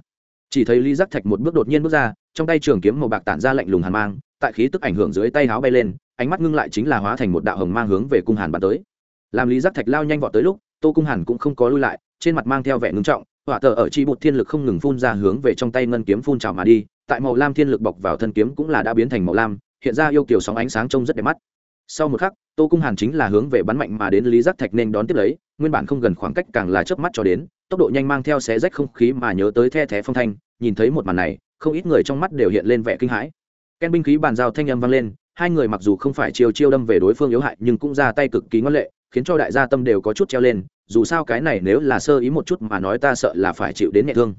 Chỉ thấy lý giác thạch một bước đột nhiên bước ra, trong tay trường kiếm màu bạc tản ra lạnh lùng hàn mang, tại khí tức ảnh hưởng dưới tay háo bay lên, ánh mắt ngưng lại chính là hóa thành một đạo hồng mang hướng về cung hàn bắn tới. Làm lý giác thạch lao nhanh vọt tới lúc, tô cung hàn cũng không có lui lại, trên mặt mang theo vẻ ngưng trọng, hỏa tờ ở chi bột thiên lực không ngừng phun ra hướng về trong tay ngân kiếm phun trào mà đi, tại màu lam thiên lực bọc vào thân kiếm cũng là đã biến thành màu lam, hiện ra yêu kiểu sóng ánh sáng trông rất đẹp mắt. Sau một khắc, tô cung hàn chính là hướng về bắn mạnh mà đến lý giác thạch nên đón tiếp lấy, nguyên bản không gần khoảng cách càng là chớp mắt cho đến tốc độ nhanh mang theo xé rách không khí mà nhớ tới the thé phong thanh, nhìn thấy một màn này, không ít người trong mắt đều hiện lên vẻ kinh hãi. Ken binh khí bàn giao thanh âm vang lên, hai người mặc dù không phải chiêu chiêu đâm về đối phương yếu hại, nhưng cũng ra tay cực kỳ ngoan lệ, khiến cho đại gia tâm đều có chút treo lên, dù sao cái này nếu là sơ ý một chút mà nói ta sợ là phải chịu đến nhẹ thương.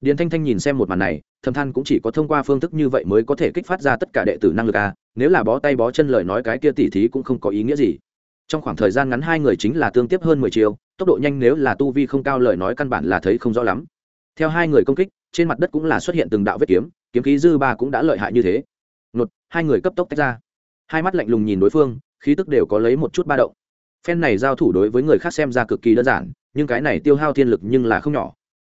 Điền thanh thanh nhìn xem một màn này, thầm than cũng chỉ có thông qua phương thức như vậy mới có thể kích phát ra tất cả đệ tử năng lực a, nếu là bó tay bó chân lời nói cái kia tỉ thí cũng không có ý nghĩa gì trong khoảng thời gian ngắn hai người chính là tương tiếp hơn mười chiều tốc độ nhanh nếu là tu vi không cao lời nói căn bản là thấy không rõ lắm. Theo hai người công kích, trên mặt đất cũng là xuất hiện từng đạo vết kiếm kiếm khí dư ba cũng đã lợi hại như thế. Nột, hai người cấp tốc tách ra. Hai mắt lạnh lùng nhìn đối phương, khí tức đều có lấy một chút ba động. Phen này giao thủ đối với người khác xem ra cực kỳ đơn giản, nhưng cái này tiêu hao thiên lực nhưng là không nhỏ.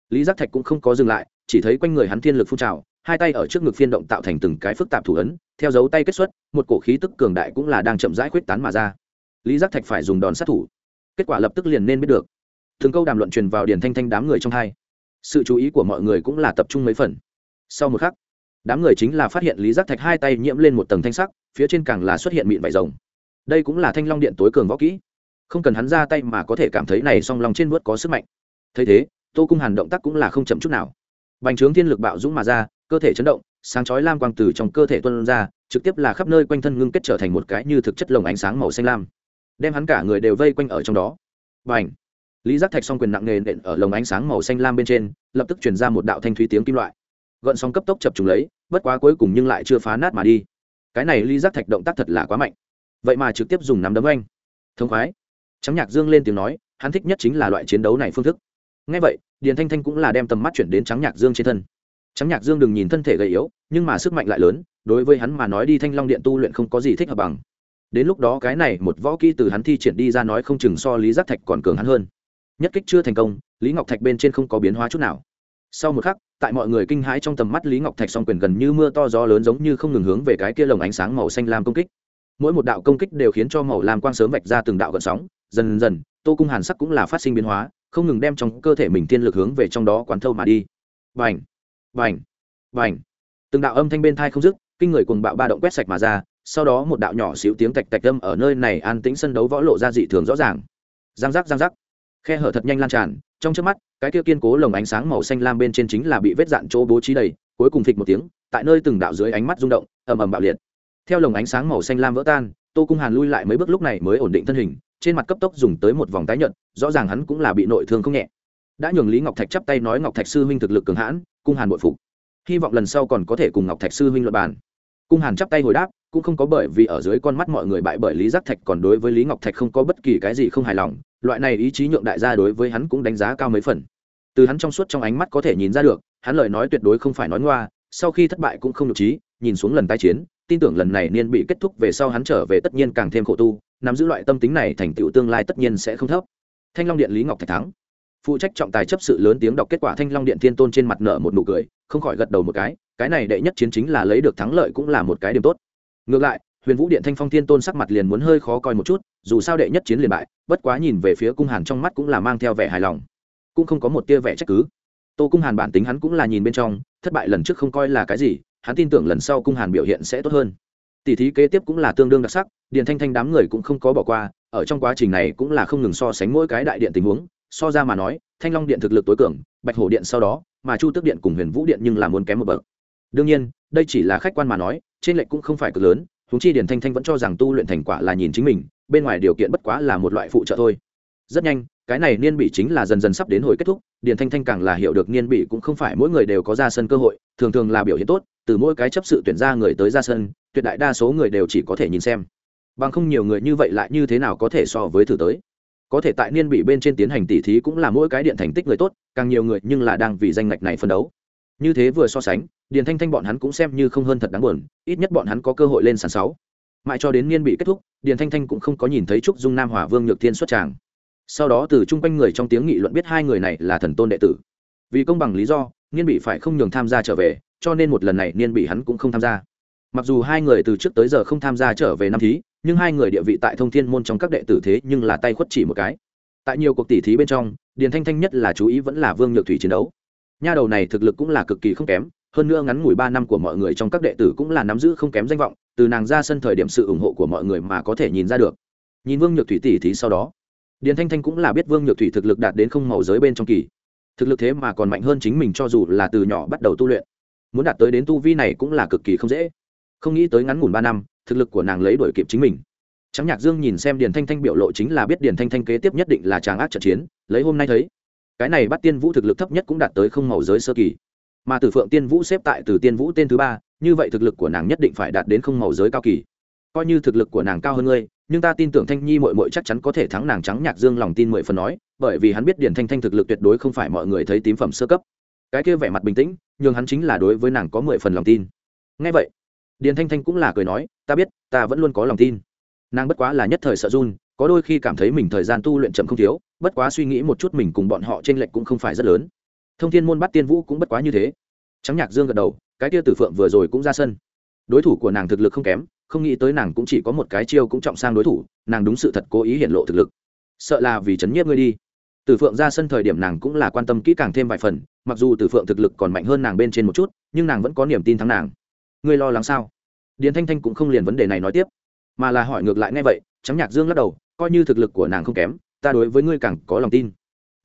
Lý giác thạch cũng không có dừng lại, chỉ thấy quanh người hắn thiên lực phun trào, hai tay ở trước ngực phiên động tạo thành từng cái phức tạp thủ ấn, theo dấu tay kết xuất, một cổ khí tức cường đại cũng là đang chậm rãi khuyết tán mà ra lý giác thạch phải dùng đòn sát thủ. Kết quả lập tức liền nên biết được. Thường câu đàm luận truyền vào điền thanh thanh đám người trong hai. Sự chú ý của mọi người cũng là tập trung mấy phần. Sau một khắc, đám người chính là phát hiện lý giác thạch hai tay nhiễm lên một tầng thanh sắc, phía trên càng là xuất hiện mịn vải rồng. Đây cũng là thanh long điện tối cường võ kỹ. Không cần hắn ra tay mà có thể cảm thấy này song lòng trên vớt có sức mạnh. Thấy thế, tô cung hàn động tác cũng là không chậm chút nào. Bành trướng thiên lực bạo dũng mà ra, cơ thể chấn động, sáng chói lam quang từ trong cơ thể tuân ra, trực tiếp là khắp nơi quanh thân ngưng kết trở thành một cái như thực chất lồng ánh sáng màu xanh lam đem hắn cả người đều vây quanh ở trong đó. Và ảnh lý giác thạch s o n g quyền nặng nề nện ở lồng ánh sáng màu xanh lam bên trên, lập tức chuyển ra một đạo thanh thúy tiếng kim loại. Gợn sóng cấp tốc chập trùng lấy, bất quá cuối cùng nhưng lại chưa phá nát mà đi. Cái này lý giác thạch động tác thật là quá mạnh. Vậy mà trực tiếp dùng nắm đấm anh thông khoái! Trắng nhạc dương lên tiếng nói, hắn thích nhất chính là loại chiến đấu này phương thức. Ngay vậy, điền thanh thanh cũng là đem tầm mắt chuyển đến trắng nhạc dương trên thân. Trắng nhạc dương đừng nhìn thân thể gầy yếu, nhưng mà sức mạnh lại lớn, đối với hắn mà nói đi thanh long điện tu luyện không có gì thích hợp bằng đến lúc đó cái này một võ kỹ từ hắn thi triển đi ra nói không chừng so lý giác thạch còn cường hắn hơn. Nhất kích chưa thành công, lý ngọc thạch bên trên không có biến hóa chút nào. Sau một khắc, tại mọi người kinh hãi trong tầm mắt lý ngọc thạch song quyền gần như mưa to gió lớn giống như không ngừng hướng về cái kia lồng ánh sáng màu xanh lam công kích. Mỗi một đạo công kích đều khiến cho màu lam quang sớm vạch ra từng đạo gợn sóng, dần dần, tô cung hàn sắc cũng là phát sinh biến hóa, không ngừng đem trong cơ thể mình tiên lực hướng về trong đó quán thâu mà đi. Vành vành vành từng đạo âm thanh bên thai không dứt, kinh người cùng bạo ba động quét sạch mà ra sau đó một đạo nhỏ xíu tiếng tạch tạch âm ở nơi này an tĩnh sân đấu võ lộ ra dị thường rõ ràng. Giang giác giang giác. Khe hở thật nhanh lan tràn, trong trước mắt, cái kia kiên cố lồng ánh sáng màu xanh lam bên trên chính là bị vết dạn chỗ bố trí đầy, cuối cùng phịch một tiếng, tại nơi từng đạo dưới ánh mắt rung động, ầm ầm bạo liệt. Theo lồng ánh sáng màu xanh lam vỡ tan, tô cung hàn lui lại mấy bước lúc này mới ổn định thân hình, trên mặt cấp tốc dùng tới một vòng tái nhận rõ ràng hắn cũng là bị nội thương không nhẹ. Đã nhường lý ngọc thạch chắp tay nói ngọc thạch sư huynh thực lực cường hãn, cung hàn bội phục. Hy vọng lần sau còn có thể cùng ngọc thạch sư huynh luận bàn. Cung hàn chắp tay hồi đáp cũng không có bởi vì ở dưới con mắt mọi người bại bởi lý giác thạch còn đối với lý ngọc thạch không có bất kỳ cái gì không hài lòng, loại này ý chí nhượng đại gia đối với hắn cũng đánh giá cao mấy phần. Từ hắn trong suốt trong ánh mắt có thể nhìn ra được, hắn lời nói tuyệt đối không phải nói ngoa, sau khi thất bại cũng không nhục trí nhìn xuống lần tái chiến, tin tưởng lần này niên bị kết thúc về sau hắn trở về tất nhiên càng thêm khổ tu, nắm giữ loại tâm tính này thành tựu tương lai tất nhiên sẽ không thấp. Thanh long điện lý ngọc thạch thắng. Phụ trách trọng tài chấp sự lớn tiếng đọc kết quả thanh long điện thiên tôn trên mặt nở một nụ cười, không khỏi gật đầu một cái cái này đệ nhất chiến chính là lấy được thắng lợi cũng là một cái điểm tốt ngược lại, huyền vũ điện thanh phong thiên tôn sắc mặt liền muốn hơi khó coi một chút, dù sao đệ nhất chiến liền bại, bất quá nhìn về phía cung hàn trong mắt cũng là mang theo vẻ hài lòng. Cũng không có một tia vẻ trách cứ. Tô cung hàn bản tính hắn cũng là nhìn bên trong, thất bại lần trước không coi là cái gì, hắn tin tưởng lần sau cung hàn biểu hiện sẽ tốt hơn. Tỷ thí kế tiếp cũng là tương đương đặc sắc, điện thanh thanh đám người cũng không có bỏ qua, ở trong quá trình này cũng là không ngừng so sánh mỗi cái đại điện tình huống, so ra mà nói, thanh long điện thực lực tối cường, bạch hổ điện sau đó, mà chu tước điện cùng huyền vũ điện nhưng là muốn kém một bậc. Đương nhiên, đây chỉ là khách quan mà nói trên lệch cũng không phải cực lớn húng chi điển thanh thanh vẫn cho rằng tu luyện thành quả là nhìn chính mình, bên ngoài điều kiện bất quá là một loại phụ trợ thôi. Rất nhanh, cái này niên bị chính là dần dần sắp đến hồi kết thúc điển thanh thanh càng là hiểu được niên bị cũng không phải mỗi người đều có ra sân cơ hội, thường thường là biểu hiện tốt, từ mỗi cái chấp sự tuyển ra người tới ra sân, tuyệt đại đa số người đều chỉ có thể nhìn xem. Bằng không nhiều người như vậy lại như thế nào có thể so với thử tới. Có thể tại niên bị bên trên tiến hành tỉ thí cũng là mỗi cái điện thành tích người tốt, càng nhiều người nhưng là đang vì danh ngạch này phân đấu như thế vừa so sánh, điền thanh thanh bọn hắn cũng xem như không hơn thật đáng buồn, ít nhất bọn hắn có cơ hội lên sàn sáu. Mãi cho đến niên bị kết thúc, điền thanh thanh cũng không có nhìn thấy trúc dung nam hỏa vương nhược thiên xuất tràng. Sau đó từ chung quanh người trong tiếng nghị luận biết hai người này là thần tôn đệ tử. Vì công bằng lý do, niên bị phải không nhường tham gia trở về, cho nên một lần này niên bị hắn cũng không tham gia. Mặc dù hai người từ trước tới giờ không tham gia trở về năm thí, nhưng hai người địa vị tại thông thiên môn trong các đệ tử thế nhưng là tay khuất chỉ một cái. Tại nhiều cuộc tỷ thí bên trong, điền thanh thanh nhất là chú ý vẫn là vương nhược thủy chiến đấu nha đầu này thực lực cũng là cực kỳ không kém, hơn nữa ngắn ngủi ba năm của mọi người trong các đệ tử cũng là nắm giữ không kém danh vọng, từ nàng ra sân thời điểm sự ủng hộ của mọi người mà có thể nhìn ra được. Nhìn vương nhược thủy tỷ thí sau đó, điền thanh thanh cũng là biết vương nhược thủy thực lực đạt đến không màu giới bên trong kỳ. Thực lực thế mà còn mạnh hơn chính mình cho dù là từ nhỏ bắt đầu tu luyện. Muốn đạt tới đến tu vi này cũng là cực kỳ không dễ. Không nghĩ tới ngắn ngủn ba năm, thực lực của nàng lấy đổi kịp chính mình. Trắng nhạc dương nhìn xem điền thanh thanh biểu lộ chính là biết điền thanh thanh kế tiếp nhất định là tràng ác trận chiến, lấy hôm nay thấy cái này bắt tiên vũ thực lực thấp nhất cũng đạt tới không màu giới sơ kỳ. Mà từ phượng tiên vũ xếp tại từ tiên vũ tên thứ ba, như vậy thực lực của nàng nhất định phải đạt đến không màu giới cao kỳ. Coi như thực lực của nàng cao hơn ngươi, nhưng ta tin tưởng thanh nhi mội mội chắc chắn có thể thắng nàng trắng nhạc dương lòng tin mười phần nói, bởi vì hắn biết điền thanh thanh thực lực tuyệt đối không phải mọi người thấy tím phẩm sơ cấp. Cái kia vẻ mặt bình tĩnh nhưng hắn chính là đối với nàng có mười phần lòng tin. Ngay vậy, điền thanh thanh cũng là cười nói, ta biết, ta vẫn luôn có lòng tin. Nàng bất quá là nhất thời sợ run có đôi khi cảm thấy mình thời gian tu luyện chậm không thiếu, bất quá suy nghĩ một chút mình cùng bọn họ t r ê n lệch cũng không phải rất lớn. Thông thiên môn bắt tiên vũ cũng bất quá như thế. Trắng nhạc dương gật đầu, cái tia tử phượng vừa rồi cũng ra sân. Đối thủ của nàng thực lực không kém, không nghĩ tới nàng cũng chỉ có một cái chiêu cũng trọng sang đối thủ, nàng đúng sự thật cố ý hiện lộ thực lực. Sợ là vì chấn nhiếp ngươi đi. Tử phượng ra sân thời điểm nàng cũng là quan tâm kỹ càng thêm vài phần, mặc dù tử phượng thực lực còn mạnh hơn nàng bên trên một chút, nhưng nàng vẫn có niềm tin thắng nàng. Ngươi lo lắng sao? Điền thanh thanh cũng không liền vấn đề này nói tiếp, mà là hỏi ngược lại ngay vậy trắng nhạc dương lắc đầu, coi như thực lực của nàng không kém, ta đối với ngươi càng có lòng tin.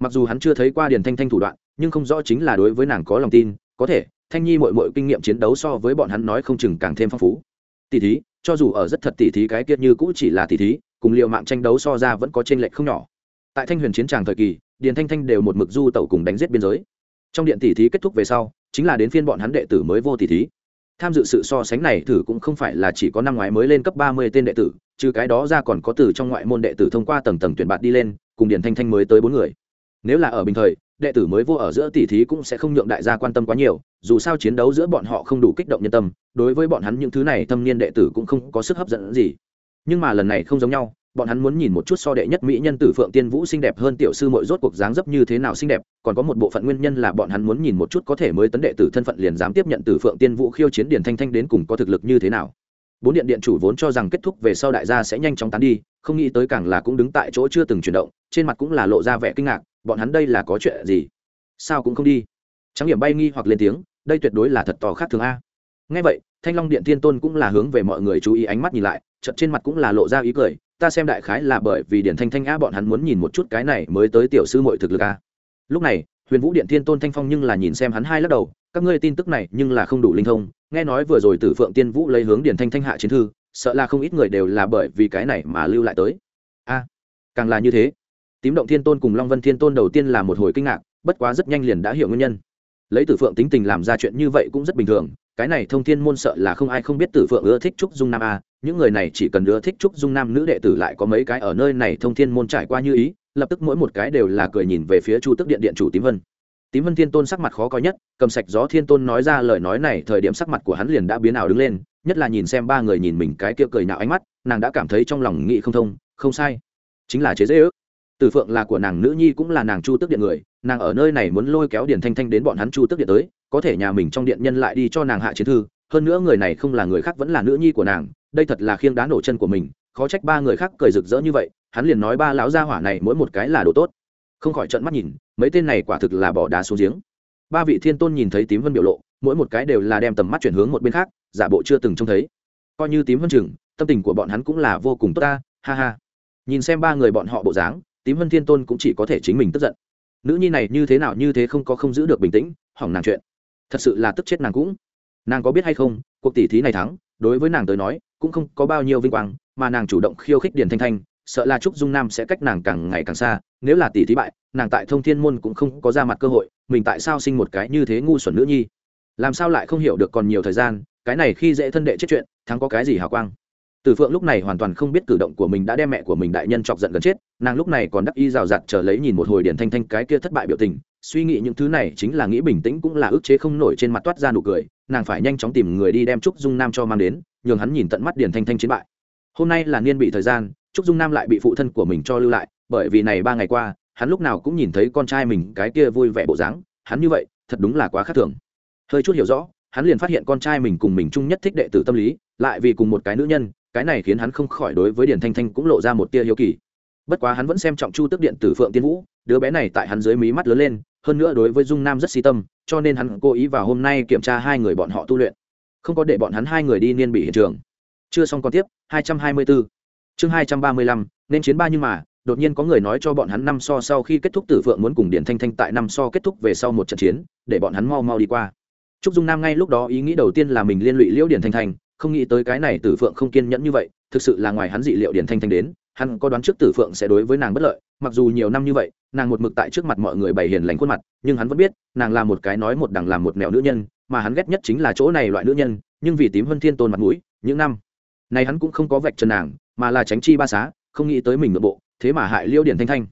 Mặc dù hắn chưa thấy qua điền thanh thanh thủ đoạn, nhưng không rõ chính là đối với nàng có lòng tin. Có thể, thanh nhi mội mội kinh nghiệm chiến đấu so với bọn hắn nói không chừng càng thêm phong phú. Tỷ thí, cho dù ở rất thật tỷ thí cái kiệt như cũ chỉ là tỷ thí, cùng liệu mạng tranh đấu so ra vẫn có t r ê n lệch không nhỏ. Tại thanh huyền chiến tràng thời kỳ, điền thanh thanh đều một mực du tẩu cùng đánh giết biên giới. Trong điện tỷ thí kết thúc về sau, chính là đến phiên bọn hắn đệ tử mới vô tỷ thí tham dự sự so sánh này thử cũng không phải là chỉ có năm ngoái mới lên cấp ba mươi tên đệ tử, trừ cái đó ra còn có từ trong ngoại môn đệ tử thông qua tầng tầng tuyển bạt đi lên, cùng điển thanh thanh mới tới bốn người. Nếu là ở bình thời, đệ tử mới vô ở giữa tỷ thí cũng sẽ không nhượng đại gia quan tâm quá nhiều, dù sao chiến đấu giữa bọn họ không đủ kích động nhân tâm, đối với bọn hắn những thứ này thâm niên đệ tử cũng không có sức hấp dẫn gì. Nhưng mà lần này không giống nhau bọn hắn muốn nhìn một chút so đệ nhất mỹ nhân tử phượng tiên vũ xinh đẹp hơn tiểu sư mội rốt cuộc dáng dấp như thế nào xinh đẹp, còn có một bộ phận nguyên nhân là bọn hắn muốn nhìn một chút có thể mới tấn đệ tử thân phận liền dám tiếp nhận tử phượng tiên vũ khiêu chiến điển thanh thanh đến cùng có thực lực như thế nào. Bốn điện điện chủ vốn cho rằng kết thúc về sau đại gia sẽ nhanh chóng tán đi, không nghĩ tới càng là cũng đứng tại chỗ chưa từng chuyển động, trên mặt cũng là lộ ra vẻ kinh ngạc, bọn hắn đây là có chuyện gì? Sao cũng không đi. Trắng điểm bay nghi hoặc lên tiếng, đây tuyệt đối là thật to khác thường a. Ngay vậy, thanh long điện thiên tôn cũng là hướng về mọi người chú ý ánh mắt nhìn lại, chợt trên mặt cũng là lộ ra ý cười ta xem đại khái là bởi vì điển thanh thanh a bọn hắn muốn nhìn một chút cái này mới tới tiểu sư muội thực lực a. Lúc này, huyền vũ điện thiên tôn thanh phong nhưng là nhìn xem hắn hai lắc đầu, các ngươi tin tức này nhưng là không đủ linh thông, nghe nói vừa rồi tử phượng tiên vũ lấy hướng điển thanh thanh hạ chiến thư, sợ là không ít người đều là bởi vì cái này mà lưu lại tới. A, càng là như thế. Tím động thiên tôn cùng long vân thiên tôn đầu tiên là một hồi kinh ngạc, bất quá rất nhanh liền đã hiểu nguyên nhân. Lấy tử phượng tính tình làm ra chuyện như vậy cũng rất bình thường cái này thông thiên môn sợ là không ai không biết tử phượng ưa thích trúc dung nam a. Những người này chỉ cần ưa thích trúc dung nam nữ đệ tử lại có mấy cái ở nơi này thông thiên môn trải qua như ý, lập tức mỗi một cái đều là cười nhìn về phía chu tức điện điện chủ tím vân. Tím vân thiên tôn sắc mặt khó coi nhất, cầm sạch gió thiên tôn nói ra lời nói này, thời điểm sắc mặt của hắn liền đã biến ảo đứng lên, nhất là nhìn xem ba người nhìn mình cái kia cười nạo ánh mắt, nàng đã cảm thấy trong lòng nghị không thông, không sai. Chính là chế dễ ước. Tử phượng là của nàng nữ nhi cũng là nàng chu tức điện người, nàng ở nơi này muốn lôi kéo điển thanh thanh đến bọn hắn chu tức điện tới có thể nhà mình trong điện nhân lại đi cho nàng hạ chiến thư, hơn nữa người này không là người khác vẫn là nữ nhi của nàng, đây thật là khiêng đá nổ chân của mình, khó trách ba người khác cười rực rỡ như vậy, hắn liền nói ba lão gia hỏa này mỗi một cái là đồ tốt. Không khỏi trận mắt nhìn, mấy tên này quả thực là bỏ đá xuống giếng. Ba vị thiên tôn nhìn thấy tím vân biểu lộ, mỗi một cái đều là đem tầm mắt chuyển hướng một bên khác, giả bộ chưa từng trông thấy. Coi như tím vân chừng, tâm tình của bọn hắn cũng là vô cùng tốt ta, ha ha. Nhìn xem ba người bọn họ bộ dáng, tím vân thiên tôn cũng chỉ có thể chính mình tức giận. Nữ nhi này như thế nào như thế không có không giữ được bình tĩnh, hỏng nàng chuyện thật sự là tức chết nàng cũng. Nàng có biết hay không cuộc tỷ thí này thắng đối với nàng tới nói cũng không có bao nhiêu vinh quang mà nàng chủ động khiêu khích điền thanh thanh sợ là trúc dung nam sẽ cách nàng càng ngày càng xa nếu là tỷ thí bại nàng tại thông thiên môn cũng không có ra mặt cơ hội mình tại sao sinh một cái như thế ngu xuẩn nữ nhi? Làm sao lại không hiểu được còn nhiều thời gian cái này khi dễ thân đệ chết chuyện thắng có cái gì hào quang? Từ Phượng lúc này hoàn toàn không biết cử động của mình đã đem mẹ của mình đại nhân chọc giận gần chết, nàng lúc này còn đắc y rào rạt chờ lấy nhìn một hồi Điền Thanh Thanh cái kia thất bại biểu tình, suy nghĩ những thứ này chính là nghĩ bình tĩnh cũng là ức chế không nổi trên mặt toát ra nụ cười, nàng phải nhanh chóng tìm người đi đem Trúc Dung Nam cho mang đến, nhường hắn nhìn tận mắt Điền Thanh Thanh chiến bại. Hôm nay là niên bị thời gian, Trúc Dung Nam lại bị phụ thân của mình cho lưu lại, bởi vì này ba ngày qua, hắn lúc nào cũng nhìn thấy con trai mình cái kia vui vẻ bộ dáng, hắn như vậy, thật đúng là quá khác thường. Hơi chút hiểu rõ, hắn liền phát hiện con trai mình cùng mình chung nhất thích đệ tử tâm lý, lại vì cùng một cái nữ nhân, cái này khiến hắn không khỏi đối với điền thanh thanh cũng lộ ra một tia hiếu kỳ bất quá hắn vẫn xem trọng chu tức điện tử phượng tiên vũ đứa bé này tại hắn dưới mí mắt lớn lên hơn nữa đối với dung nam rất si tâm cho nên hắn cố ý vào hôm nay kiểm tra hai người bọn họ tu luyện. Không có để bọn hắn hai người đi niên bị hiện trường. Chưa xong còn tiếp 224. chương 235, nên chiến ba nhưng mà đột nhiên có người nói cho bọn hắn năm so sau khi kết thúc tử phượng muốn cùng điển thanh thanh tại năm so kết thúc về sau một trận chiến để bọn hắn mau mau đi qua. Trúc dung nam ngay lúc đó ý nghĩ đầu tiên là mình liên lụy liễu điển thanh thanh không nghĩ tới cái này tử phượng không kiên nhẫn như vậy thực sự là ngoài hắn dị liệu điển thanh thanh đến hắn có đoán trước tử phượng sẽ đối với nàng bất lợi mặc dù nhiều năm như vậy, nàng một mực tại trước mặt mọi người bày hiền lành khuôn mặt, nhưng hắn vẫn biết, nàng là một cái nói một đằng làm một mẹo nữ nhân, mà hắn ghét nhất chính là chỗ này loại nữ nhân, nhưng vì tím hơn thiên tôn mặt mũi, những năm này hắn cũng không có vạch trần nàng, mà là tránh chi ba xá, không nghĩ tới mình nội bộ, thế mà hại liêu điển thanh thanh.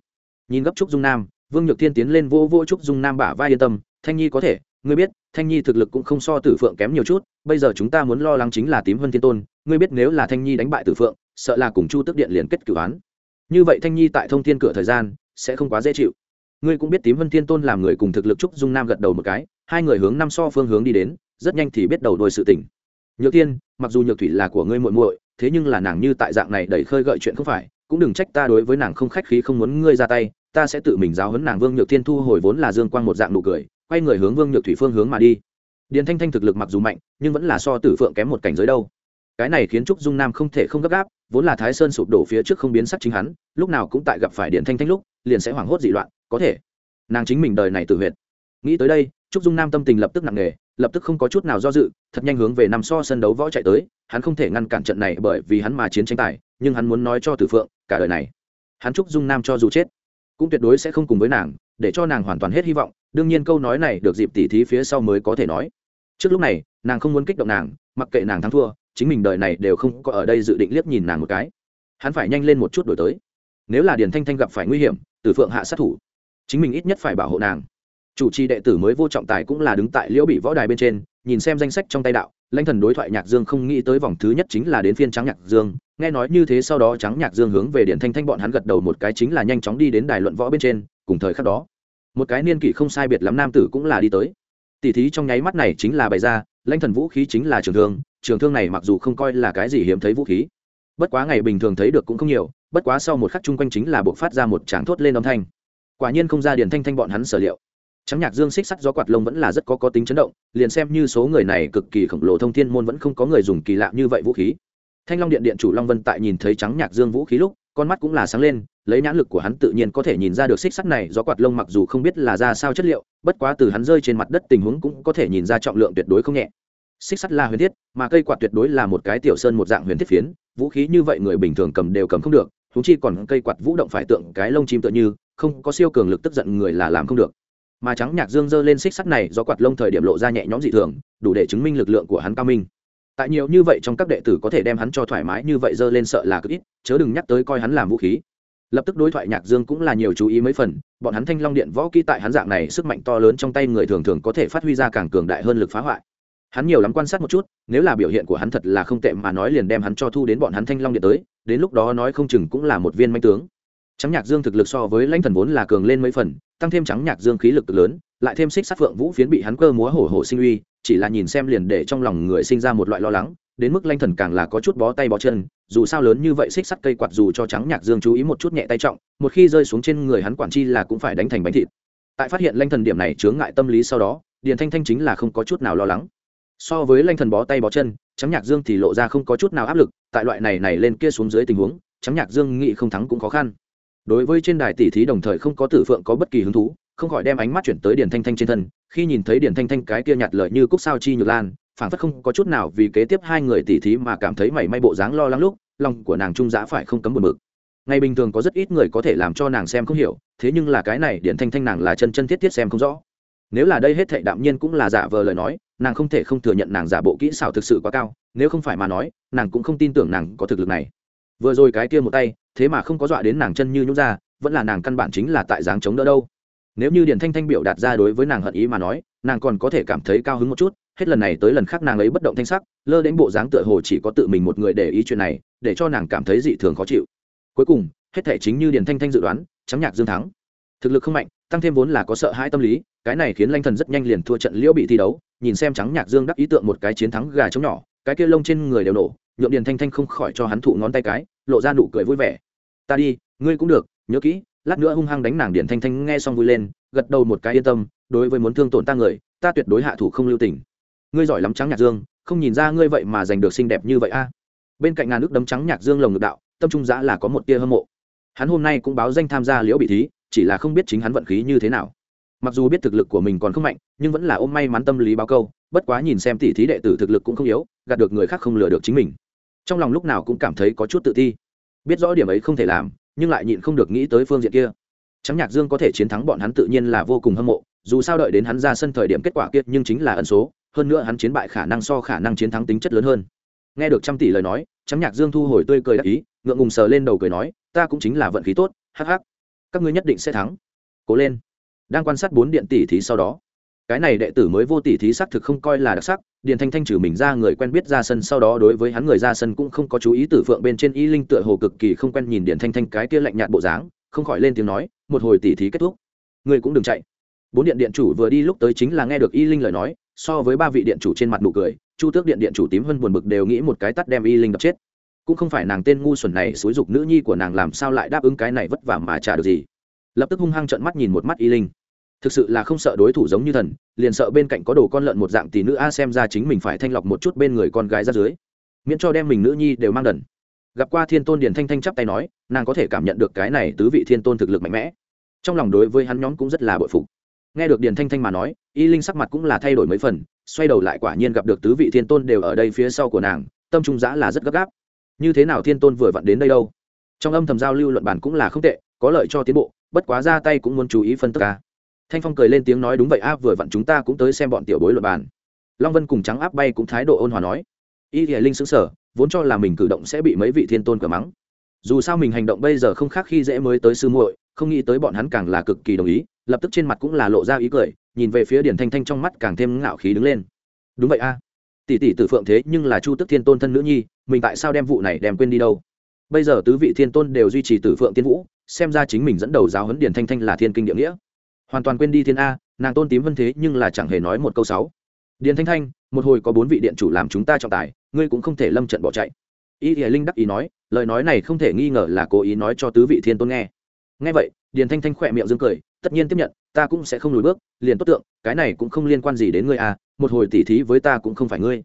Nhìn gấp trúc dung nam, vương nhược thiên tiến lên vô vô trúc dung nam bả vai yên tâm, thanh nhi có thể, ngươi biết, thanh nhi thực lực cũng không so tử phượng kém nhiều chút, bây giờ chúng ta muốn lo lắng chính là tím hơn thiên tôn, ngươi biết nếu là thanh nhi đánh bại tử phượng, sợ là cùng chu tức điện liền kết cửu án như vậy thanh nhi tại thông thiên cửa thời gian, sẽ không quá dễ chịu. Ngươi cũng biết tím vân thiên tôn làm người cùng thực lực trúc dung nam gật đầu một cái, hai người hướng năm so phương hướng đi đến, rất nhanh thì biết đầu đôi sự tỉnh nhược tiên mặc dù nhược thủy là của ngươi muội muội, thế nhưng là nàng như tại dạng này đẩy khơi gợi chuyện không phải, cũng đừng trách ta đối với nàng không khách khí không muốn ngươi ra tay, ta sẽ tự mình giáo huấn nàng vương nhược thiên thu hồi vốn là dương quang một dạng nụ cười, quay người hướng vương nhược thủy phương hướng mà đi. Điền thanh thanh thực lực mặc dù mạnh, nhưng vẫn là so tử phượng kém một cảnh giới đâu cái này khiến trúc dung nam không thể không gấp gáp, vốn là thái sơn sụp đổ phía trước không biến sắc chính hắn, lúc nào cũng tại gặp phải điện thanh thanh lúc, liền sẽ hoảng hốt dị loạn, có thể. Nàng chính mình đời này tự huyệt. Nghĩ tới đây, trúc dung nam tâm tình lập tức nặng nề, lập tức không có chút nào do dự, thật nhanh hướng về nằm so sân đấu võ chạy tới, hắn không thể ngăn cản trận này bởi vì hắn mà chiến tranh tài, nhưng hắn muốn nói cho tử phượng, cả đời này, hắn trúc dung nam cho dù chết, cũng tuyệt đối sẽ không cùng với nàng, để cho nàng hoàn toàn hết hy vọng, đương nhiên câu nói này được dịp tỉ thí phía sau mới có thể nói. Trước lúc này, nàng không muốn kích động nàng, mặc kệ nàng thắng thua chính mình đời này đều không có ở đây dự định liếc nhìn nàng một cái. Hắn phải nhanh lên một chút đổi tới. Nếu là điền thanh thanh gặp phải nguy hiểm, từ phượng hạ sát thủ, chính mình ít nhất phải bảo hộ nàng. Chủ trì đệ tử mới vô trọng tài cũng là đứng tại liễu bị võ đài bên trên, nhìn xem danh sách trong tay đạo, lãnh thần đối thoại nhạc dương không nghĩ tới vòng thứ nhất chính là đến phiên trắng nhạc dương. Nghe nói như thế sau đó trắng nhạc dương hướng về điện thanh thanh bọn hắn gật đầu một cái chính là nhanh chóng đi đến đài luận võ bên trên, cùng thời khắc đó, một cái niên kỷ không sai biệt lắm nam tử cũng là đi tới. Tỉ thí trong nháy mắt này chính là bày ra lãnh thần vũ khí chính là trường thương trường thương này mặc dù không coi là cái gì hiếm thấy vũ khí, bất quá ngày bình thường thấy được cũng không nhiều, bất quá sau một khắc chung quanh chính là buộc phát ra một tràng thốt lên âm thanh. Quả nhiên không ra điền thanh thanh bọn hắn sở liệu. Trắng nhạc dương xích sắt gió quạt lông vẫn là rất có có tính chấn động, liền xem như số người này cực kỳ khổng lồ thông thiên môn vẫn không có người dùng kỳ lạ như vậy vũ khí. Thanh long điện điện chủ long vân tại nhìn thấy trắng nhạc dương vũ khí lúc, con mắt cũng là sáng lên lấy nhãn lực của hắn tự nhiên có thể nhìn ra được xích sắt này do quạt lông mặc dù không biết là ra sao chất liệu, bất quá từ hắn rơi trên mặt đất tình huống cũng có thể nhìn ra trọng lượng tuyệt đối không nhẹ. Xích sắt là huyền thiết, mà cây quạt tuyệt đối là một cái tiểu sơn một dạng huyền thiết phiến, vũ khí như vậy người bình thường cầm đều cầm không được thú chi còn cây quạt vũ động phải tượng cái lông chim tựa như, không có siêu cường lực tức giận người là làm không được. Mà trắng nhạc dương giơ lên xích sắt này do quạt lông thời điểm lộ ra nhẹ nhõm dị thường, đủ để chứng minh lực lượng của hắn cao minh. Tại nhiều như vậy trong các đệ tử có thể đem hắn cho thoải mái như vậy giơ lên sợ là cực ít, chớ đừng nhắc tới coi hắn làm vũ khí lập tức đối thoại nhạc dương cũng là nhiều chú ý mấy phần, bọn hắn thanh long điện võ kỹ tại hắn dạng này sức mạnh to lớn trong tay người thường thường có thể phát huy ra càng cường đại hơn lực phá hoại. Hắn nhiều lắm quan sát một chút, nếu là biểu hiện của hắn thật là không tệ mà nói liền đem hắn cho thu đến bọn hắn thanh long điện tới, đến lúc đó nói không chừng cũng là một viên manh tướng. Trắng nhạc dương thực lực so với lãnh thần vốn là cường lên mấy phần, tăng thêm trắng nhạc dương khí lực lớn, lại thêm xích sát phượng vũ phiến bị hắn cơ múa hổ hổ sinh uy, chỉ là nhìn xem liền để trong lòng người sinh ra một loại lo lắng đến mức lanh thần càng là có chút bó tay bó chân, dù sao lớn như vậy xích sắt cây quạt dù cho trắng nhạc dương chú ý một chút nhẹ tay trọng, một khi rơi xuống trên người hắn quản chi là cũng phải đánh thành bánh thịt. Tại phát hiện lanh thần điểm này chướng ngại tâm lý sau đó, điền thanh thanh chính là không có chút nào lo lắng. So với lanh thần bó tay bó chân, trắng nhạc dương thì lộ ra không có chút nào áp lực, tại loại này này lên kia xuống dưới tình huống, trắng nhạc dương nghĩ không thắng cũng khó khăn. Đối với trên đài tỷ thí đồng thời không có tử phượng có bất kỳ hứng thú, không khỏi đem ánh mắt chuyển tới điền thanh thanh trên thân, khi nhìn thấy điền thanh thanh cái kia nhạt lợi như cúc sao chi nhược lan phản phất không có chút nào vì kế tiếp hai người tỷ thí mà cảm thấy mảy may bộ dáng lo lắng lúc, lòng của nàng trung giã phải không cấm buồn bực. Ngày bình thường có rất ít người có thể làm cho nàng xem không hiểu, thế nhưng là cái này điện thanh thanh nàng là chân chân thiết thiết xem không rõ. Nếu là đây hết thệ đạm nhiên cũng là giả vờ lời nói, nàng không thể không thừa nhận nàng giả bộ kỹ xảo thực sự quá cao, nếu không phải mà nói, nàng cũng không tin tưởng nàng có thực lực này. Vừa rồi cái kia một tay, thế mà không có dọa đến nàng chân như nhút ra, vẫn là nàng căn bản chính là tại dáng chống đỡ đâu. Nếu như điện thanh thanh biểu đạt ra đối với nàng hận ý mà nói nàng còn có thể cảm thấy cao hứng một chút, hết lần này tới lần khác nàng ấy bất động thanh sắc, lơ đến bộ dáng tựa hồ chỉ có tự mình một người để ý chuyện này, để cho nàng cảm thấy dị thường khó chịu. Cuối cùng, hết thể chính như điền thanh thanh dự đoán, Trắng nhạc dương thắng. Thực lực không mạnh, tăng thêm vốn là có sợ hãi tâm lý, cái này khiến lanh thần rất nhanh liền thua trận liễu bị thi đấu, nhìn xem trắng nhạc dương đắc ý tượng một cái chiến thắng gà trống nhỏ, cái kia lông trên người đều nổ nhuộm điền thanh thanh không khỏi cho hắn thụ ngón tay cái, lộ ra nụ cười vui vẻ. Ta đi, ngươi cũng được, nhớ kỹ. Lát nữa hung hăng đánh nàng điền thanh thanh nghe xong vui lên, gật đầu một cái yên tâm đối với muốn thương tổn ta người, ta tuyệt đối hạ thủ không lưu tình. Ngươi giỏi lắm trắng nhạc dương, không nhìn ra ngươi vậy mà giành được xinh đẹp như vậy a. Bên cạnh ngàn nước đấm trắng nhạc dương lồng ngực đạo, tâm trung giã là có một tia hâm mộ. Hắn hôm nay cũng báo danh tham gia liễu bị thí, chỉ là không biết chính hắn vận khí như thế nào. Mặc dù biết thực lực của mình còn không mạnh, nhưng vẫn là ôm may mắn tâm lý báo câu, bất quá nhìn xem tỷ thí đệ tử thực lực cũng không yếu, gạt được người khác không lừa được chính mình. Trong lòng lúc nào cũng cảm thấy có chút tự ti. Biết rõ điểm ấy không thể làm, nhưng lại nhịn không được nghĩ tới phương diện kia. Trắng nhạc dương có thể chiến thắng bọn hắn tự nhiên là vô cùng hâm mộ dù sao đợi đến hắn ra sân thời điểm kết quả kia nhưng chính là ẩn số, hơn nữa hắn chiến bại khả năng so khả năng chiến thắng tính chất lớn hơn. Nghe được trăm tỷ lời nói trắng nhạc dương thu hồi tươi cười đắc ý, ngượng ngùng sờ lên đầu cười nói, ta cũng chính là vận khí tốt, hắc hắc. Các ngươi nhất định sẽ thắng. Cố lên. Đang quan sát bốn điện tỷ thí sau đó, cái này đệ tử mới vô tỷ thí xác thực không coi là đặc sắc, điền thanh thanh trừ mình ra người quen biết ra sân sau đó đối với hắn người ra sân cũng không có chú ý, tử phượng bên trên y linh tựa hồ cực kỳ không quen nhìn điền thanh thanh cái kia lạnh nhạt bộ dáng, không khỏi lên tiếng nói, một hồi tỷ thí kết thúc, ngươi cũng đừng chạy bốn điện điện chủ vừa đi lúc tới chính là nghe được y linh lời nói, so với ba vị điện chủ trên mặt nụ cười, chu tước điện điện chủ tím hơn buồn bực đều nghĩ một cái tắt đem y linh đập chết. Cũng không phải nàng tên ngu xuẩn này xúi dục nữ nhi của nàng làm sao lại đáp ứng cái này vất vả mà trả được gì. Lập tức hung hăng trợn mắt nhìn một mắt y linh. Thực sự là không sợ đối thủ giống như thần, liền sợ bên cạnh có đồ con lợn một dạng tỷ nữ a xem ra chính mình phải thanh lọc một chút bên người con gái ra dưới. Miễn cho đem mình nữ nhi đều mang đần. Gặp qua thiên tôn điền thanh thanh chắp tay nói, nàng có thể cảm nhận được cái này tứ vị thiên tôn thực lực mạnh mẽ. Trong lòng đối với hắn nhóm cũng rất là bội phục nghe được điền thanh thanh mà nói, y linh sắc mặt cũng là thay đổi mấy phần, xoay đầu lại quả nhiên gặp được tứ vị thiên tôn đều ở đây phía sau của nàng, tâm trung giã là rất gấp gáp. Như thế nào thiên tôn vừa vặn đến đây đâu? Trong âm thầm giao lưu luận bản cũng là không tệ, có lợi cho tiến bộ, bất quá ra tay cũng muốn chú ý phân tích ca thanh phong cười lên tiếng nói đúng vậy a, vừa vặn chúng ta cũng tới xem bọn tiểu bối luận bản long vân cùng trắng áp bay cũng thái độ ôn hòa nói. Y thì linh xứng sở vốn cho là mình cử động sẽ bị mấy vị thiên tôn cửa mắng. Dù sao mình hành động bây giờ không khác khi dễ mới tới sư muội, không nghĩ tới bọn hắn càng là cực kỳ đồng ý lập tức trên mặt cũng là lộ ra ý cười, nhìn về phía điển thanh thanh trong mắt càng thêm ngạo khí đứng lên. Đúng vậy a. Tỷ tỷ tử phượng thế nhưng là chu tức thiên tôn thân nữ nhi, mình tại sao đem vụ này đem quên đi đâu? Bây giờ tứ vị thiên tôn đều duy trì tử phượng tiên vũ, xem ra chính mình dẫn đầu giáo huấn điển thanh thanh là thiên kinh địa nghĩa. Hoàn toàn quên đi thiên a, nàng tôn tím vân thế nhưng là chẳng hề nói một câu sáu điền thanh thanh, một hồi có bốn vị điện chủ làm chúng ta trọng tài, ngươi cũng không thể lâm trận bỏ chạy. Y hiển linh đắc ý nói, lời nói này không thể nghi ngờ là cố ý nói cho tứ vị thiên tôn nghe. Nghe vậy, điền thanh thanh khỏe miệng dương cười tất nhiên tiếp nhận, ta cũng sẽ không lùi bước, liền tốt tượng, cái này cũng không liên quan gì đến ngươi à một hồi tỉ thí với ta cũng không phải ngươi.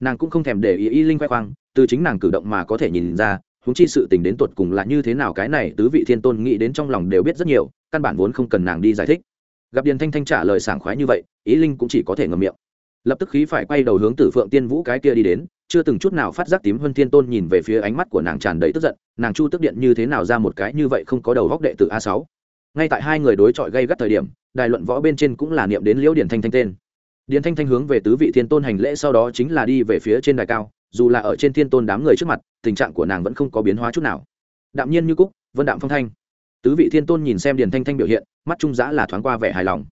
Nàng cũng không thèm để ý y linh khoe khoang, từ chính nàng cử động mà có thể nhìn ra húng chi sự tình đến tột cùng là như thế nào cái này tứ vị thiên tôn nghĩ đến trong lòng đều biết rất nhiều, căn bản vốn không cần nàng đi giải thích. Gặp điền thanh thanh trả lời sảng khoái như vậy ý linh cũng chỉ có thể ngầm miệng. Lập tức khí phải quay đầu hướng tử phượng tiên vũ cái kia đi đến, chưa từng chút nào phát giác tím hơn thiên tôn nhìn về phía ánh mắt của nàng tràn đầy tức giận, nàng chu tức điện như thế nào ra một cái như vậy không có đầu góc đệ tử a sáu ngay tại hai người đối chọi gây gắt thời điểm, đài luận võ bên trên cũng là niệm đến liễu điển thanh thanh tên. Điển thanh thanh hướng về tứ vị thiên tôn hành lễ sau đó chính là đi về phía trên đài cao, dù là ở trên thiên tôn đám người trước mặt, tình trạng của nàng vẫn không có biến hóa chút nào. Đạm nhiên như cúc, vân đạm phong thanh. Tứ vị thiên tôn nhìn xem điển thanh thanh biểu hiện, mắt trung giã là thoáng qua vẻ hài lòng.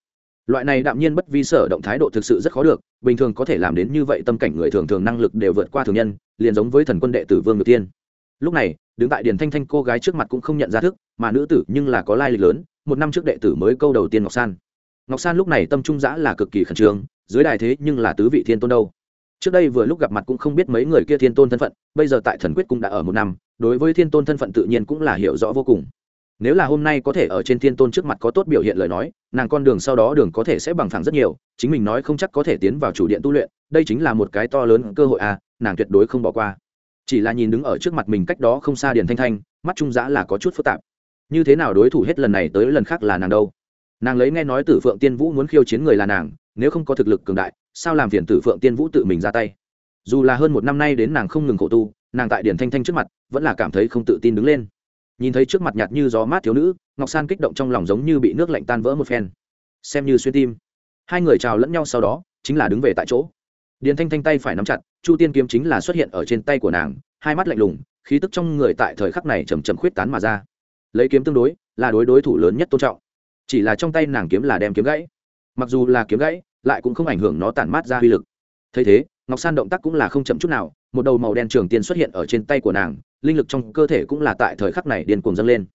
Loại này đạm nhiên bất vi sở động thái độ thực sự rất khó được, bình thường có thể làm đến như vậy tâm cảnh người thường thường năng lực đều vượt qua thường nhân, liền giống với thần quân đệ tử vương ngự tiên lúc này, đứng tại điển thanh thanh cô gái trước mặt cũng không nhận ra thức, mà nữ tử nhưng là có lai lịch lớn một năm trước đệ tử mới câu đầu tiên ngọc san. Ngọc san lúc này tâm trung giã là cực kỳ khẩn trương, dưới đài thế nhưng là tứ vị thiên tôn đâu. Trước đây vừa lúc gặp mặt cũng không biết mấy người kia thiên tôn thân phận, bây giờ tại thần quyết cũng đã ở một năm, đối với thiên tôn thân phận tự nhiên cũng là hiểu rõ vô cùng. Nếu là hôm nay có thể ở trên thiên tôn trước mặt có tốt biểu hiện lời nói, nàng con đường sau đó đường có thể sẽ bằng thẳng rất nhiều, chính mình nói không chắc có thể tiến vào chủ điện tu luyện, đây chính là một cái to lớn cơ hội à nàng tuyệt đối không bỏ qua. Chỉ là nhìn đứng ở trước mặt mình cách đó không xa điền thanh thanh, mắt trung giã là có chút phức tạp như thế nào đối thủ hết lần này tới lần khác là nàng đâu? Nàng lấy nghe nói tử phượng tiên vũ muốn khiêu chiến người là nàng, nếu không có thực lực cường đại, sao làm phiền tử phượng tiên vũ tự mình ra tay? Dù là hơn một năm nay đến nàng không ngừng khổ tu, nàng tại điển thanh thanh trước mặt, vẫn là cảm thấy không tự tin đứng lên. Nhìn thấy trước mặt nhạt như gió mát thiếu nữ, ngọc san kích động trong lòng giống như bị nước lạnh tan vỡ một phen. Xem như xuyên tim. Hai người chào lẫn nhau sau đó, chính là đứng về tại chỗ. Điền thanh thanh tay phải nắm chặt, chu tiên kiếm chính là xuất hiện ở trên tay của nàng, hai mắt lạnh lùng, khí tức trong người tại thời khắc này chầm chầm khuyết tán mà ra lấy kiếm tương đối, là đối đối thủ lớn nhất tôn trọng. Chỉ là trong tay nàng kiếm là đem kiếm gãy. Mặc dù là kiếm gãy, lại cũng không ảnh hưởng nó tản mát ra uy lực. Thấy thế, ngọc san động tác cũng là không chậm chút nào, một đầu màu đen trường tiên xuất hiện ở trên tay của nàng, linh lực trong cơ thể cũng là tại thời khắc này điên cuồng dâng lên.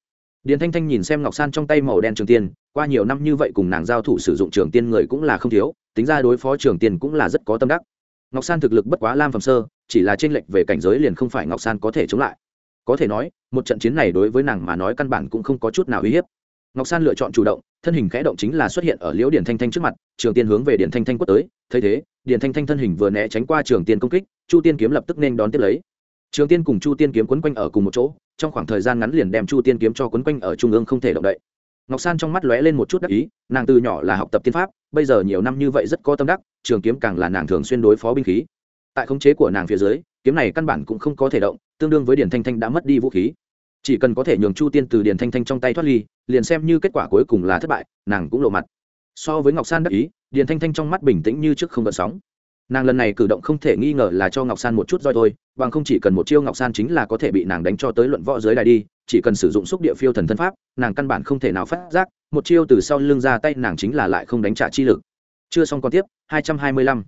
Điền thanh thanh nhìn xem ngọc san trong tay màu đen trường tiên, qua nhiều năm như vậy cùng nàng giao thủ sử dụng trường tiên người cũng là không thiếu, tính ra đối phó trường tiên cũng là rất có tâm đắc. Ngọc san thực lực bất quá lam phẩm sơ, chỉ là tranh lệch về cảnh giới liền không phải ngọc san có thể chống lại có thể nói, một trận chiến này đối với nàng mà nói căn bản cũng không có chút nào uy hiếp. Ngọc san lựa chọn chủ động, thân hình khẽ động chính là xuất hiện ở liễu điển thanh thanh trước mặt, trường tiên hướng về điển thanh thanh quất tới, thấy thế điển thanh thanh thân hình vừa né tránh qua trường tiên công kích, chu tiên kiếm lập tức nên đón tiếp lấy. Trường tiên cùng chu tiên kiếm quấn quanh ở cùng một chỗ, trong khoảng thời gian ngắn liền đem chu tiên kiếm cho quấn quanh ở trung ương không thể động đậy. Ngọc san trong mắt lóe lên một chút đắc ý, nàng từ nhỏ là học tập tiên pháp, bây giờ nhiều năm như vậy rất có tâm đắc, trường kiếm càng là nàng thường xuyên đối phó binh khí. Tại khống chế của nàng phía dưới kiếm này căn bản cũng không có thể động tương đương với Điền thanh thanh đã mất đi vũ khí. Chỉ cần có thể nhường chu tiên từ Điền thanh thanh trong tay thoát ly liền xem như kết quả cuối cùng là thất bại nàng cũng lộ mặt. So với ngọc san đắc ý Điền thanh thanh trong mắt bình tĩnh như trước không gợn sóng. Nàng lần này cử động không thể nghi ngờ là cho ngọc san một chút roi thôi bằng không chỉ cần một chiêu ngọc san chính là có thể bị nàng đánh cho tới luận võ dưới đài đi chỉ cần sử dụng xúc địa phiêu thần thân pháp nàng căn bản không thể nào phát giác một chiêu từ sau lưng ra tay nàng chính là lại không đánh trả chi lực. Chưa xong còn tiếp 225.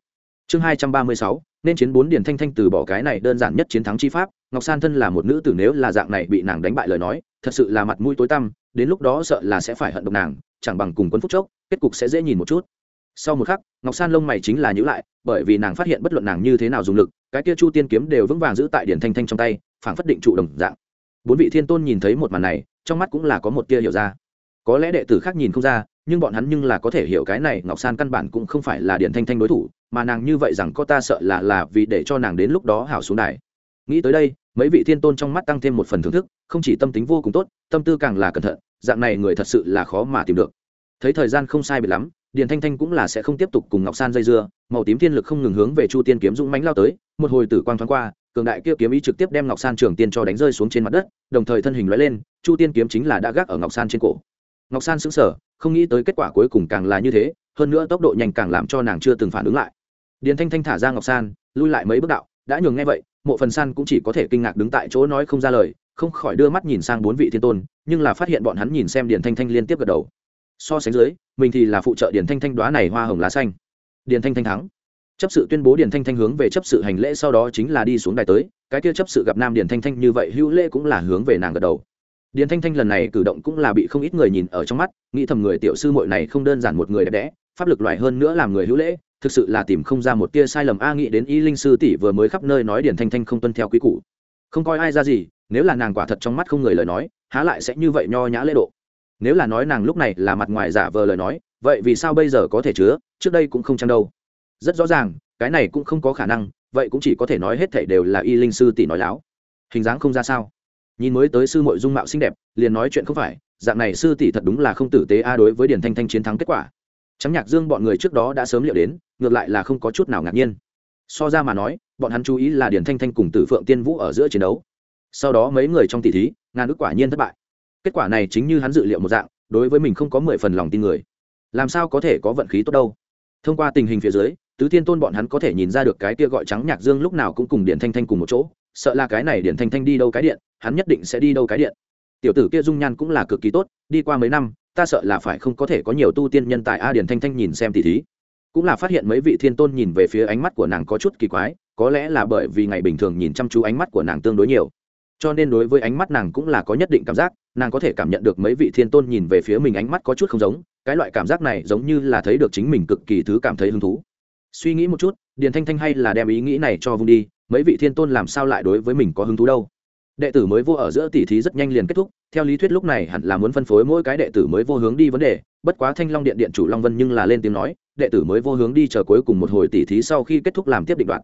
chương 236, nên chiến bốn điển thanh thanh từ bỏ cái này đơn giản nhất chiến thắng chi pháp. Ngọc san thân là một nữ tử nếu là dạng này bị nàng đánh bại lời nói, thật sự là mặt mũi tối tăm, đến lúc đó sợ là sẽ phải hận độc nàng, chẳng bằng cùng quân phúc chốc, kết cục sẽ dễ nhìn một chút. Sau một khắc, ngọc san lông mày chính là nhữ lại, bởi vì nàng phát hiện bất luận nàng như thế nào dùng lực, cái kia chu tiên kiếm đều vững vàng giữ tại điển thanh thanh trong tay, phảng phất định trụ đồng dạng. Bốn vị thiên tôn nhìn thấy một màn này, trong mắt cũng là có một tia hiểu ra. Có lẽ đệ tử khác nhìn không ra nhưng bọn hắn nhưng là có thể hiểu cái này ngọc san căn bản cũng không phải là điển thanh thanh đối thủ, mà nàng như vậy rằng có ta sợ là là vì để cho nàng đến lúc đó hảo xuống đài. Nghĩ tới đây, mấy vị thiên tôn trong mắt tăng thêm một phần thưởng thức, không chỉ tâm tính vô cùng tốt, tâm tư càng là cẩn thận, dạng này người thật sự là khó mà tìm được. Thấy thời gian không sai biệt lắm, điền thanh thanh cũng là sẽ không tiếp tục cùng ngọc san dây dưa, màu tím thiên lực không ngừng hướng về chu tiên kiếm dũng mánh lao tới, một hồi tử quang thoáng qua, cường đại kia kiếm ý trực tiếp đem ngọc san trường tiên cho đánh rơi xuống trên mặt đất, đồng thời thân hình lóe lên, chu tiên kiếm chính là đã gác ở ngọc san trên cổ ngọc san sững sờ, không nghĩ tới kết quả cuối cùng càng là như thế, hơn nữa tốc độ nhanh càng làm cho nàng chưa từng phản ứng lại. Điền thanh thanh thả ra ngọc san, lui lại mấy bước đạo, đã nhường nghe vậy, mộ phần san cũng chỉ có thể kinh ngạc đứng tại chỗ nói không ra lời, không khỏi đưa mắt nhìn sang bốn vị thiên tôn, nhưng là phát hiện bọn hắn nhìn xem điền thanh thanh liên tiếp gật đầu. So sánh dưới, mình thì là phụ trợ điền thanh thanh đoá này hoa hồng lá xanh. Điền thanh thanh thắng. Chấp sự tuyên bố điền thanh thanh hướng về chấp sự hành lễ sau đó chính là đi xuống đài tới, cái kia chấp sự gặp nam điền thanh thanh như vậy, hữu lễ cũng là hướng về nàng gật đầu điền thanh thanh lần này cử động cũng là bị không ít người nhìn ở trong mắt, nghĩ thầm người tiểu sư muội này không đơn giản một người đẹp đẽ, pháp lực loại hơn nữa làm người hữu lễ, thực sự là tìm không ra một tia sai lầm. A nghĩ đến y linh sư tỷ vừa mới khắp nơi nói điền thanh thanh không tuân theo quý củ. Không coi ai ra gì, nếu là nàng quả thật trong mắt không người lời nói, há lại sẽ như vậy nho nhã lễ độ. Nếu là nói nàng lúc này là mặt ngoài giả vờ lời nói, vậy vì sao bây giờ có thể chứa, trước đây cũng không chăng đâu? Rất rõ ràng, cái này cũng không có khả năng, vậy cũng chỉ có thể nói hết thảy đều là y linh sư tỷ nói láo. Hình dáng không ra sao? Nhìn mới tới sư mội dung mạo xinh đẹp, liền nói chuyện không phải, dạng này sư tỷ thật đúng là không tử tế a đối với điển thanh thanh chiến thắng kết quả. Trắng nhạc dương bọn người trước đó đã sớm liệu đến, ngược lại là không có chút nào ngạc nhiên. So ra mà nói, bọn hắn chú ý là điển thanh thanh cùng tử phượng tiên vũ ở giữa chiến đấu. Sau đó mấy người trong tỷ thí, ngàn ước quả nhiên thất bại. Kết quả này chính như hắn dự liệu một dạng, đối với mình không có mười phần lòng tin người. Làm sao có thể có vận khí tốt đâu? Thông qua tình hình phía dưới, tứ tiên tôn bọn hắn có thể nhìn ra được cái kia gọi trắng nhạc dương lúc nào cũng cùng điển thanh thanh cùng một chỗ sợ là cái này điển thanh thanh đi đâu cái điện, hắn nhất định sẽ đi đâu cái điện. Tiểu tử kia dung nhan cũng là cực kỳ tốt, đi qua mấy năm, ta sợ là phải không có thể có nhiều tu tiên nhân tại a điển thanh thanh nhìn xem tỷ thí. Cũng là phát hiện mấy vị thiên tôn nhìn về phía ánh mắt của nàng có chút kỳ quái, có lẽ là bởi vì ngày bình thường nhìn chăm chú ánh mắt của nàng tương đối nhiều. Cho nên đối với ánh mắt nàng cũng là có nhất định cảm giác, nàng có thể cảm nhận được mấy vị thiên tôn nhìn về phía mình ánh mắt có chút không giống, cái loại cảm giác này giống như là thấy được chính mình cực kỳ thứ cảm thấy hứng thú. Suy nghĩ một chút, điền thanh thanh hay là đem ý nghĩ này cho vung đi mấy vị thiên tôn làm sao lại đối với mình có hứng thú đâu? Đệ tử mới vô ở giữa tỷ thí rất nhanh liền kết thúc, theo lý thuyết lúc này hẳn là muốn phân phối mỗi cái đệ tử mới vô hướng đi vấn đề, bất quá thanh long điện điện chủ long vân nhưng là lên tiếng nói, đệ tử mới vô hướng đi chờ cuối cùng một hồi tỷ thí sau khi kết thúc làm tiếp định đoạn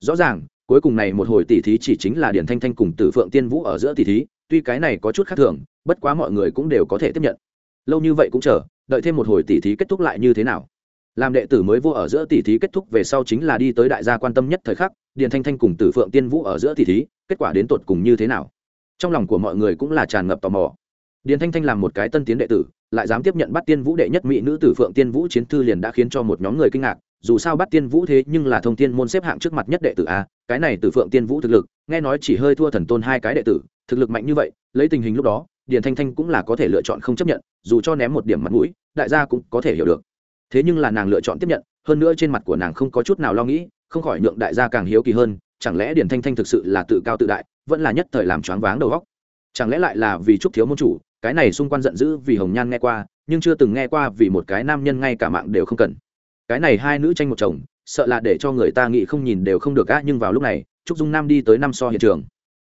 rõ ràng, cuối cùng này một hồi tỷ thí chỉ chính là điển thanh thanh cùng tử phượng tiên vũ ở giữa tỷ thí, tuy cái này có chút khác thường, bất quá mọi người cũng đều có thể tiếp nhận. Lâu như vậy cũng chờ, đợi thêm một hồi tỷ thí kết thúc lại như thế nào? Làm đệ tử mới vô ở giữa tỷ thí kết thúc về sau chính là đi tới đại gia quan tâm nhất thời khắc điền thanh thanh cùng tử phượng tiên vũ ở giữa thì thí, kết quả đến tột cùng như thế nào? Trong lòng của mọi người cũng là tràn ngập tò mò. Điền thanh thanh làm một cái tân tiến đệ tử, lại dám tiếp nhận bắt tiên vũ đệ nhất mỹ nữ tử phượng tiên vũ chiến thư liền đã khiến cho một nhóm người kinh ngạc, dù sao bắt tiên vũ thế nhưng là thông tiên môn xếp hạng trước mặt nhất đệ tử a, cái này tử phượng tiên vũ thực lực, nghe nói chỉ hơi thua thần tôn hai cái đệ tử, thực lực mạnh như vậy, lấy tình hình lúc đó, điền thanh thanh cũng là có thể lựa chọn không chấp nhận, dù cho ném một điểm mặt mũi, đại gia cũng có thể hiểu được. Thế nhưng là nàng lựa chọn tiếp nhận hơn nữa trên mặt của nàng không có chút nào lo nghĩ, không khỏi nhượng đại gia càng hiếu kỳ hơn, chẳng lẽ điền thanh thanh thực sự là tự cao tự đại, vẫn là nhất thời làm choáng váng đầu góc chẳng lẽ lại là vì chúc thiếu môn chủ, cái này xung quanh giận dữ vì hồng nhan nghe qua, nhưng chưa từng nghe qua vì một cái nam nhân ngay cả mạng đều không cần. Cái này hai nữ tranh một chồng, sợ là để cho người ta nghĩ không nhìn đều không được á, nhưng vào lúc này, trúc dung nam đi tới năm so hiện trường.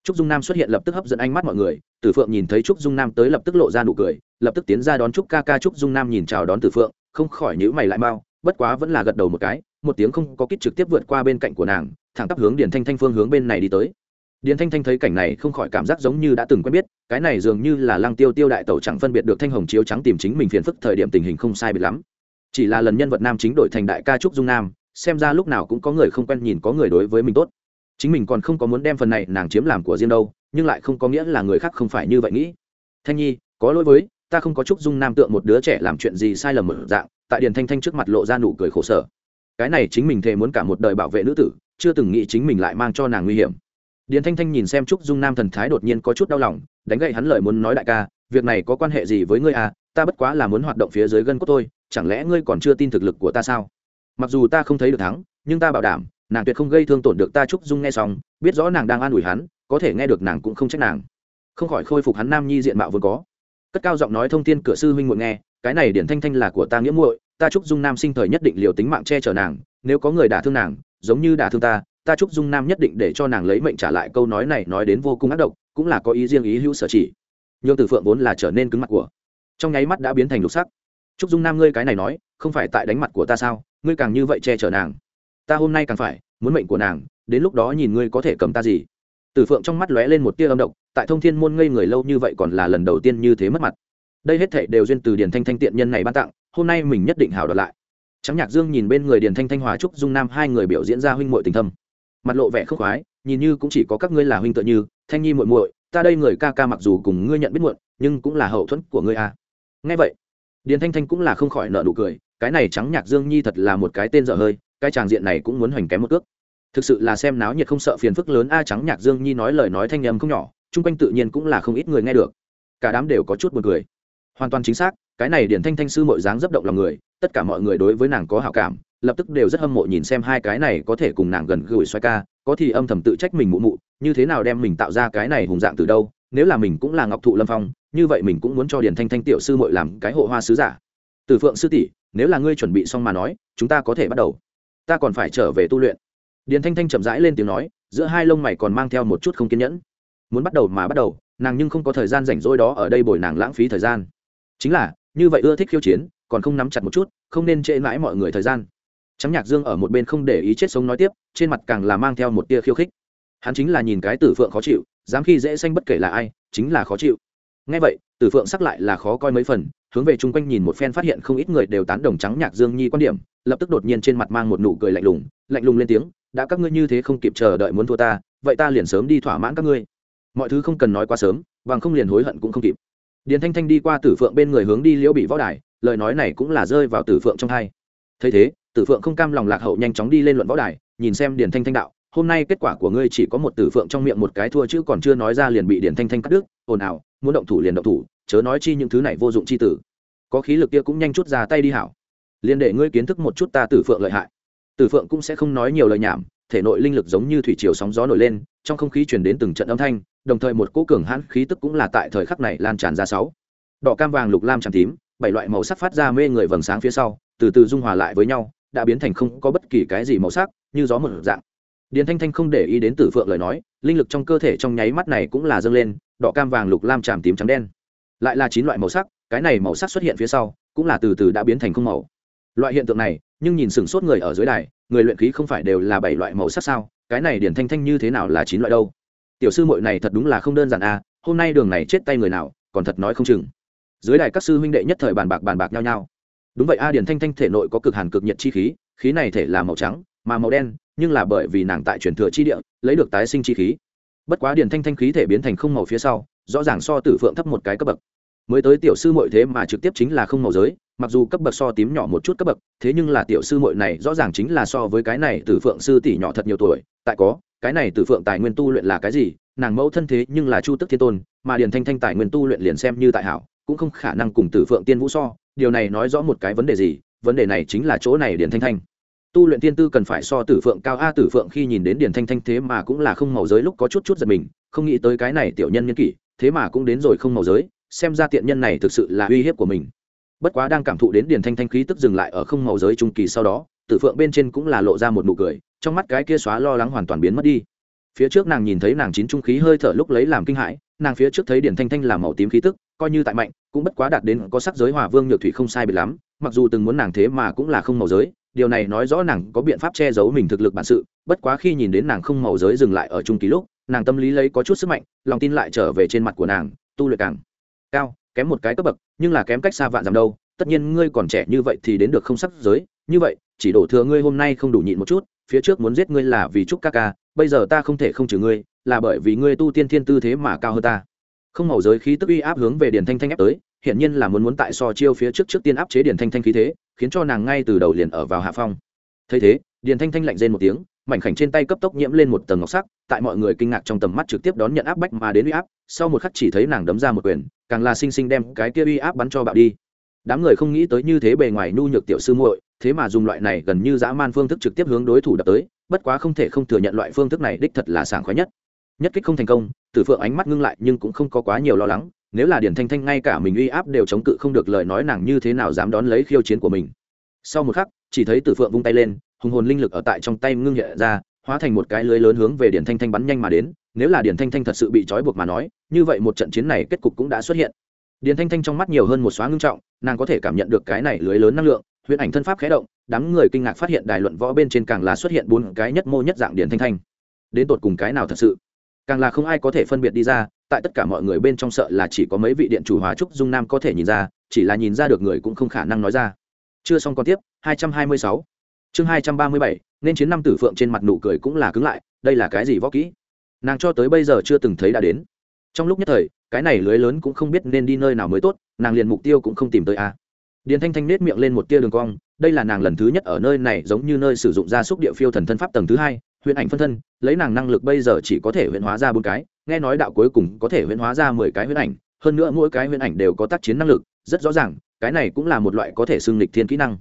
Trúc dung nam xuất hiện lập tức hấp dẫn ánh mắt mọi người, tử phượng nhìn thấy trúc dung nam tới lập tức lộ ra nụ cười, lập tức tiến ra đón trúc ca ca. Trúc dung nam nhìn chào đón tử phượng, không khỏi nhữ mày lại mau bất quá vẫn là gật đầu một cái, một tiếng không có kích trực tiếp vượt qua bên cạnh của nàng, thẳng tắp hướng điền thanh thanh phương hướng bên này đi tới. Điền thanh thanh thấy cảnh này không khỏi cảm giác giống như đã từng quen biết, cái này dường như là lăng tiêu tiêu đại tẩu chẳng phân biệt được thanh hồng chiếu trắng tìm chính mình phiền phức thời điểm tình hình không sai biệt lắm. Chỉ là lần nhân vật nam chính đổi thành đại ca trúc dung nam, xem ra lúc nào cũng có người không quen nhìn có người đối với mình tốt. Chính mình còn không có muốn đem phần này nàng chiếm làm của riêng đâu, nhưng lại không có nghĩa là người khác không phải như vậy nghĩ. Thanh nhi, có lỗi với, ta không có trúc dung nam tượng một đứa trẻ làm chuyện gì sai lầm một dạng tại điền thanh thanh trước mặt lộ ra nụ cười khổ sở. Cái này chính mình thề muốn cả một đời bảo vệ nữ tử, chưa từng nghĩ chính mình lại mang cho nàng nguy hiểm. Điền thanh thanh nhìn xem trúc dung nam thần thái đột nhiên có chút đau lòng, đánh gậy hắn lời muốn nói đại ca, việc này có quan hệ gì với ngươi à? Ta bất quá là muốn hoạt động phía dưới gân cốt tôi chẳng lẽ ngươi còn chưa tin thực lực của ta sao? Mặc dù ta không thấy được thắng, nhưng ta bảo đảm, nàng tuyệt không gây thương tổn được ta, trúc dung nghe xong, biết rõ nàng đang an ủi hắn, có thể nghe được nàng cũng không trách nàng. Không khỏi khôi phục hắn nam nhi diện mạo vốn có. Cất cao giọng nói thông tin cửa sư huynh muộn nghe cái này điển thanh thanh là của ta nghĩa muội ta chúc dung nam sinh thời nhất định liều tính mạng che chở nàng nếu có người đả thương nàng giống như đả thương ta ta chúc dung nam nhất định để cho nàng lấy mệnh trả lại câu nói này nói đến vô cùng ác độc cũng là có ý riêng ý hữu sở chỉ. Nhường tử phượng vốn là trở nên cứng mặt của. Trong nháy mắt đã biến thành lục sắc. Chúc dung nam ngươi cái này nói không phải tại đánh mặt của ta sao ngươi càng như vậy che chở nàng. Ta hôm nay càng phải muốn mệnh của nàng đến lúc đó nhìn ngươi có thể cầm ta gì. Tử phượng trong mắt lóe lên một tia âm độc, tại thông thiên môn ngây người lâu như vậy còn là lần đầu tiên như thế mất mặt đây hết thảy đều duyên từ điền thanh thanh tiện nhân này ban tặng, hôm nay mình nhất định hào đoạt lại. Trắng nhạc dương nhìn bên người điền thanh thanh hòa trúc dung nam hai người biểu diễn ra huynh muội tình thâm. Mặt lộ vẻ khốc khoái, nhìn như cũng chỉ có các ngươi là huynh tựa như, thanh nhi muội muội, ta đây người ca ca mặc dù cùng ngươi nhận biết muộn, nhưng cũng là hậu thuẫn của ngươi a à. nghe vậy, điền thanh thanh cũng là không khỏi nợ nụ cười, cái này trắng nhạc dương nhi thật là một cái tên dở hơi, cái tràng diện này cũng muốn hoành kém một cước. Thực sự là xem náo nhiệt không sợ phiền phức lớn a, trắng nhạc dương nhi nói lời nói thanh âm không nhỏ, chung quanh tự nhiên cũng là không ít người nghe được. Cả đám đều có chút buồn cười hoàn toàn chính xác, cái này điển thanh thanh sư mội dáng dấp động lòng người, tất cả mọi người đối với nàng có hảo cảm, lập tức đều rất hâm mộ nhìn xem hai cái này có thể cùng nàng gần gũi xoay ca, có thì âm thầm tự trách mình mụ mụ, như thế nào đem mình tạo ra cái này hùng dạng từ đâu, nếu là mình cũng là ngọc thụ lâm phong, như vậy mình cũng muốn cho điển thanh thanh tiểu sư mội làm cái hộ hoa sứ giả. Từ phượng sư tỷ, nếu là ngươi chuẩn bị xong mà nói, chúng ta có thể bắt đầu. Ta còn phải trở về tu luyện. Điền thanh thanh chậm rãi lên tiếng nói, giữa hai lông mày còn mang theo một chút không kiên nhẫn. Muốn bắt đầu mà bắt đầu, nàng nhưng không có thời gian rảnh rỗi đó ở đây bồi nàng lãng phí thời gian chính là, như vậy ưa thích khiêu chiến, còn không nắm chặt một chút, không nên trễ mãi mọi người thời gian. Trắng nhạc dương ở một bên không để ý chết sống nói tiếp, trên mặt càng là mang theo một tia khiêu khích. Hắn chính là nhìn cái tử phượng khó chịu, dám khi dễ xanh bất kể là ai, chính là khó chịu. Ngay vậy, tử phượng sắc lại là khó coi mấy phần, hướng về chung quanh nhìn một phen phát hiện không ít người đều tán đồng trắng nhạc dương nhi quan điểm, lập tức đột nhiên trên mặt mang một nụ cười lạnh lùng lạnh lùng lên tiếng, đã các ngươi như thế không kịp chờ đợi muốn thua ta, vậy ta liền sớm đi thỏa mãn các ngươi. Mọi thứ không cần nói quá sớm, bằng không liền hối hận cũng không kịp điền thanh thanh đi qua tử phượng bên người hướng đi liễu bị võ đài, lời nói này cũng là rơi vào tử phượng trong hai. Thấy thế, tử phượng không cam lòng lạc hậu nhanh chóng đi lên luận võ đài, nhìn xem điền thanh thanh đạo, hôm nay kết quả của ngươi chỉ có một tử phượng trong miệng một cái thua chứ còn chưa nói ra liền bị điền thanh thanh cắt đứt, ồn ào, muốn động thủ liền động thủ, chớ nói chi những thứ này vô dụng chi tử. Có khí lực kia cũng nhanh chút ra tay đi hảo. Liền để ngươi kiến thức một chút ta tử phượng lợi hại. Tử phượng cũng sẽ không nói nhiều lời nhảm, thể nội linh lực giống như thủy chiều sóng gió nổi lên, trong không khí truyền đến từng trận âm thanh đồng thời một cỗ cường hãn khí tức cũng là tại thời khắc này lan tràn ra sáu. Đỏ cam vàng lục lam tràn tím, bảy loại màu sắc phát ra mê người vầng sáng phía sau, từ từ dung hòa lại với nhau, đã biến thành không có bất kỳ cái gì màu sắc, như gió một dạng. Điền thanh thanh không để ý đến tử phượng lời nói, linh lực trong cơ thể trong nháy mắt này cũng là dâng lên, đỏ cam vàng lục lam tràm tím trắng đen. Lại là chín loại màu sắc, cái này màu sắc xuất hiện phía sau, cũng là từ từ đã biến thành không màu. Loại hiện tượng này, nhưng nhìn sửng sốt người ở dưới đài, người luyện khí không phải đều là bảy loại màu sắc sao? Cái này điển thanh thanh như thế nào là chín loại đâu? Tiểu sư muội này thật đúng là không đơn giản a hôm nay đường này chết tay người nào, còn thật nói không chừng. Dưới đài các sư huynh đệ nhất thời bàn bạc bàn bạc nhau nhau. Đúng vậy a điển thanh thanh thể nội có cực hàn cực nhiệt chi khí khí này thể là màu trắng, mà màu đen, nhưng là bởi vì nàng tại truyền thừa chi địa, lấy được tái sinh chi khí. Bất quá điển thanh thanh khí thể biến thành không màu phía sau, rõ ràng so tử phượng thấp một cái cấp bậc. Mới tới tiểu sư muội thế mà trực tiếp chính là không màu giới, mặc dù cấp bậc so tím nhỏ một chút cấp bậc, thế nhưng là tiểu sư muội này rõ ràng chính là so với cái này tử phượng sư tỷ nhỏ thật nhiều tuổi, tại có cái này tử phượng tài nguyên tu luyện là cái gì, nàng mẫu thân thế nhưng là chu tức thiên tôn, mà điền thanh thanh tài nguyên tu luyện liền xem như tại hảo, cũng không khả năng cùng tử phượng tiên vũ so, điều này nói rõ một cái vấn đề gì, vấn đề này chính là chỗ này điền thanh thanh. Tu luyện tiên tư cần phải so tử phượng cao, a tử phượng khi nhìn đến điền thanh thanh thế mà cũng là không màu giới lúc có chút chút giật mình, không nghĩ tới cái này tiểu nhân nhân kỷ, thế mà cũng đến rồi không màu giới, xem ra tiện nhân này thực sự là uy hiếp của mình. Bất quá đang cảm thụ đến điền thanh thanh khí tức dừng lại ở không màu giới trung kỳ sau đó, tử phượng bên trên cũng là lộ ra một nụ cười trong mắt cái kia xóa lo lắng hoàn toàn biến mất đi. Phía trước nàng nhìn thấy nàng chín trung khí hơi thở lúc lấy làm kinh hãi, nàng phía trước thấy điển thanh thanh là màu tím khí tức, coi như tại mạnh, cũng bất quá đạt đến có sắc giới hòa vương nhược thủy không sai biệt lắm, mặc dù từng muốn nàng thế mà cũng là không màu giới, điều này nói rõ nàng có biện pháp che giấu mình thực lực bản sự, bất quá khi nhìn đến nàng không màu giới dừng lại ở trung kỳ lúc, nàng tâm lý lấy có chút sức mạnh, lòng tin lại trở về trên mặt của nàng, tu luyện càng cao, kém một cái cấp bậc, nhưng là kém cách xa vạn dặm đâu, tất nhiên ngươi còn trẻ như vậy thì đến được không sắc giới, như vậy, chỉ đổ thừa ngươi hôm nay không đủ nhịn một chút phía trước muốn giết ngươi là vì chúc ca ca, bây giờ ta không thể không trừ ngươi, là bởi vì ngươi tu tiên thiên tư thế mà cao hơn ta. Không màu giới khí tức uy áp hướng về điền thanh thanh ép tới hiện nhiên là muốn muốn tại so chiêu phía trước trước tiên áp chế điền thanh thanh khí thế, khiến cho nàng ngay từ đầu liền ở vào hạ phong. Thấy thế, điền thanh thanh lạnh rên một tiếng, mảnh khảnh trên tay cấp tốc nhiễm lên một tầng ngọc sắc, tại mọi người kinh ngạc trong tầm mắt trực tiếp đón nhận áp bách mà đến uy áp, sau một khắc chỉ thấy nàng đấm ra một quyền, càng là sinh sinh đem cái kia uy áp bắn cho bạo đi. Đám người không nghĩ tới như thế bề ngoài nhu nhược tiểu sư muội thế mà dùng loại này gần như dã man phương thức trực tiếp hướng đối thủ đập tới, bất quá không thể không thừa nhận loại phương thức này đích thật là sảng khoái nhất. Nhất kích không thành công, tử phượng ánh mắt ngưng lại nhưng cũng không có quá nhiều lo lắng, nếu là điển thanh thanh ngay cả mình uy áp đều chống cự không được lời nói nàng như thế nào dám đón lấy khiêu chiến của mình. Sau một khắc, chỉ thấy tử phượng vung tay lên, hùng hồn linh lực ở tại trong tay ngưng nhẹ ra, hóa thành một cái lưới lớn hướng về điển thanh thanh bắn nhanh mà đến, nếu là điển thanh thanh thật sự bị trói buộc mà nói, như vậy một trận chiến này kết cục cũng đã xuất hiện. Điển thanh thanh trong mắt nhiều hơn một xóa ngưng trọng, nàng có thể cảm nhận được cái này lưới lớn năng lượng huyễn ảnh thân pháp khé động, đám người kinh ngạc phát hiện đài luận võ bên trên càng là xuất hiện bốn cái nhất mô nhất dạng điển thanh thanh. Đến tột cùng cái nào thật sự? Càng là không ai có thể phân biệt đi ra, tại tất cả mọi người bên trong sợ là chỉ có mấy vị điện chủ hóa trúc dung nam có thể nhìn ra, chỉ là nhìn ra được người cũng không khả năng nói ra. Chưa xong còn tiếp 226 chương 237 nên chiến năm tử phượng trên mặt nụ cười cũng là cứng lại, đây là cái gì võ kỹ? Nàng cho tới bây giờ chưa từng thấy đã đến. Trong lúc nhất thời, cái này lưới lớn cũng không biết nên đi nơi nào mới tốt, nàng liền mục tiêu cũng không tìm tới a. à điền thanh thanh nết miệng lên một tia đường cong, đây là nàng lần thứ nhất ở nơi này giống như nơi sử dụng ra súc địa phiêu thần thân pháp tầng thứ hai huyễn ảnh phân thân, lấy nàng năng lực bây giờ chỉ có thể huyễn hóa ra bốn cái, nghe nói đạo cuối cùng có thể huyễn hóa ra mười cái huyễn ảnh, hơn nữa mỗi cái huyễn ảnh đều có tác chiến năng lực, rất rõ ràng, cái này cũng là một loại có thể xưng lịch thiên kỹ năng.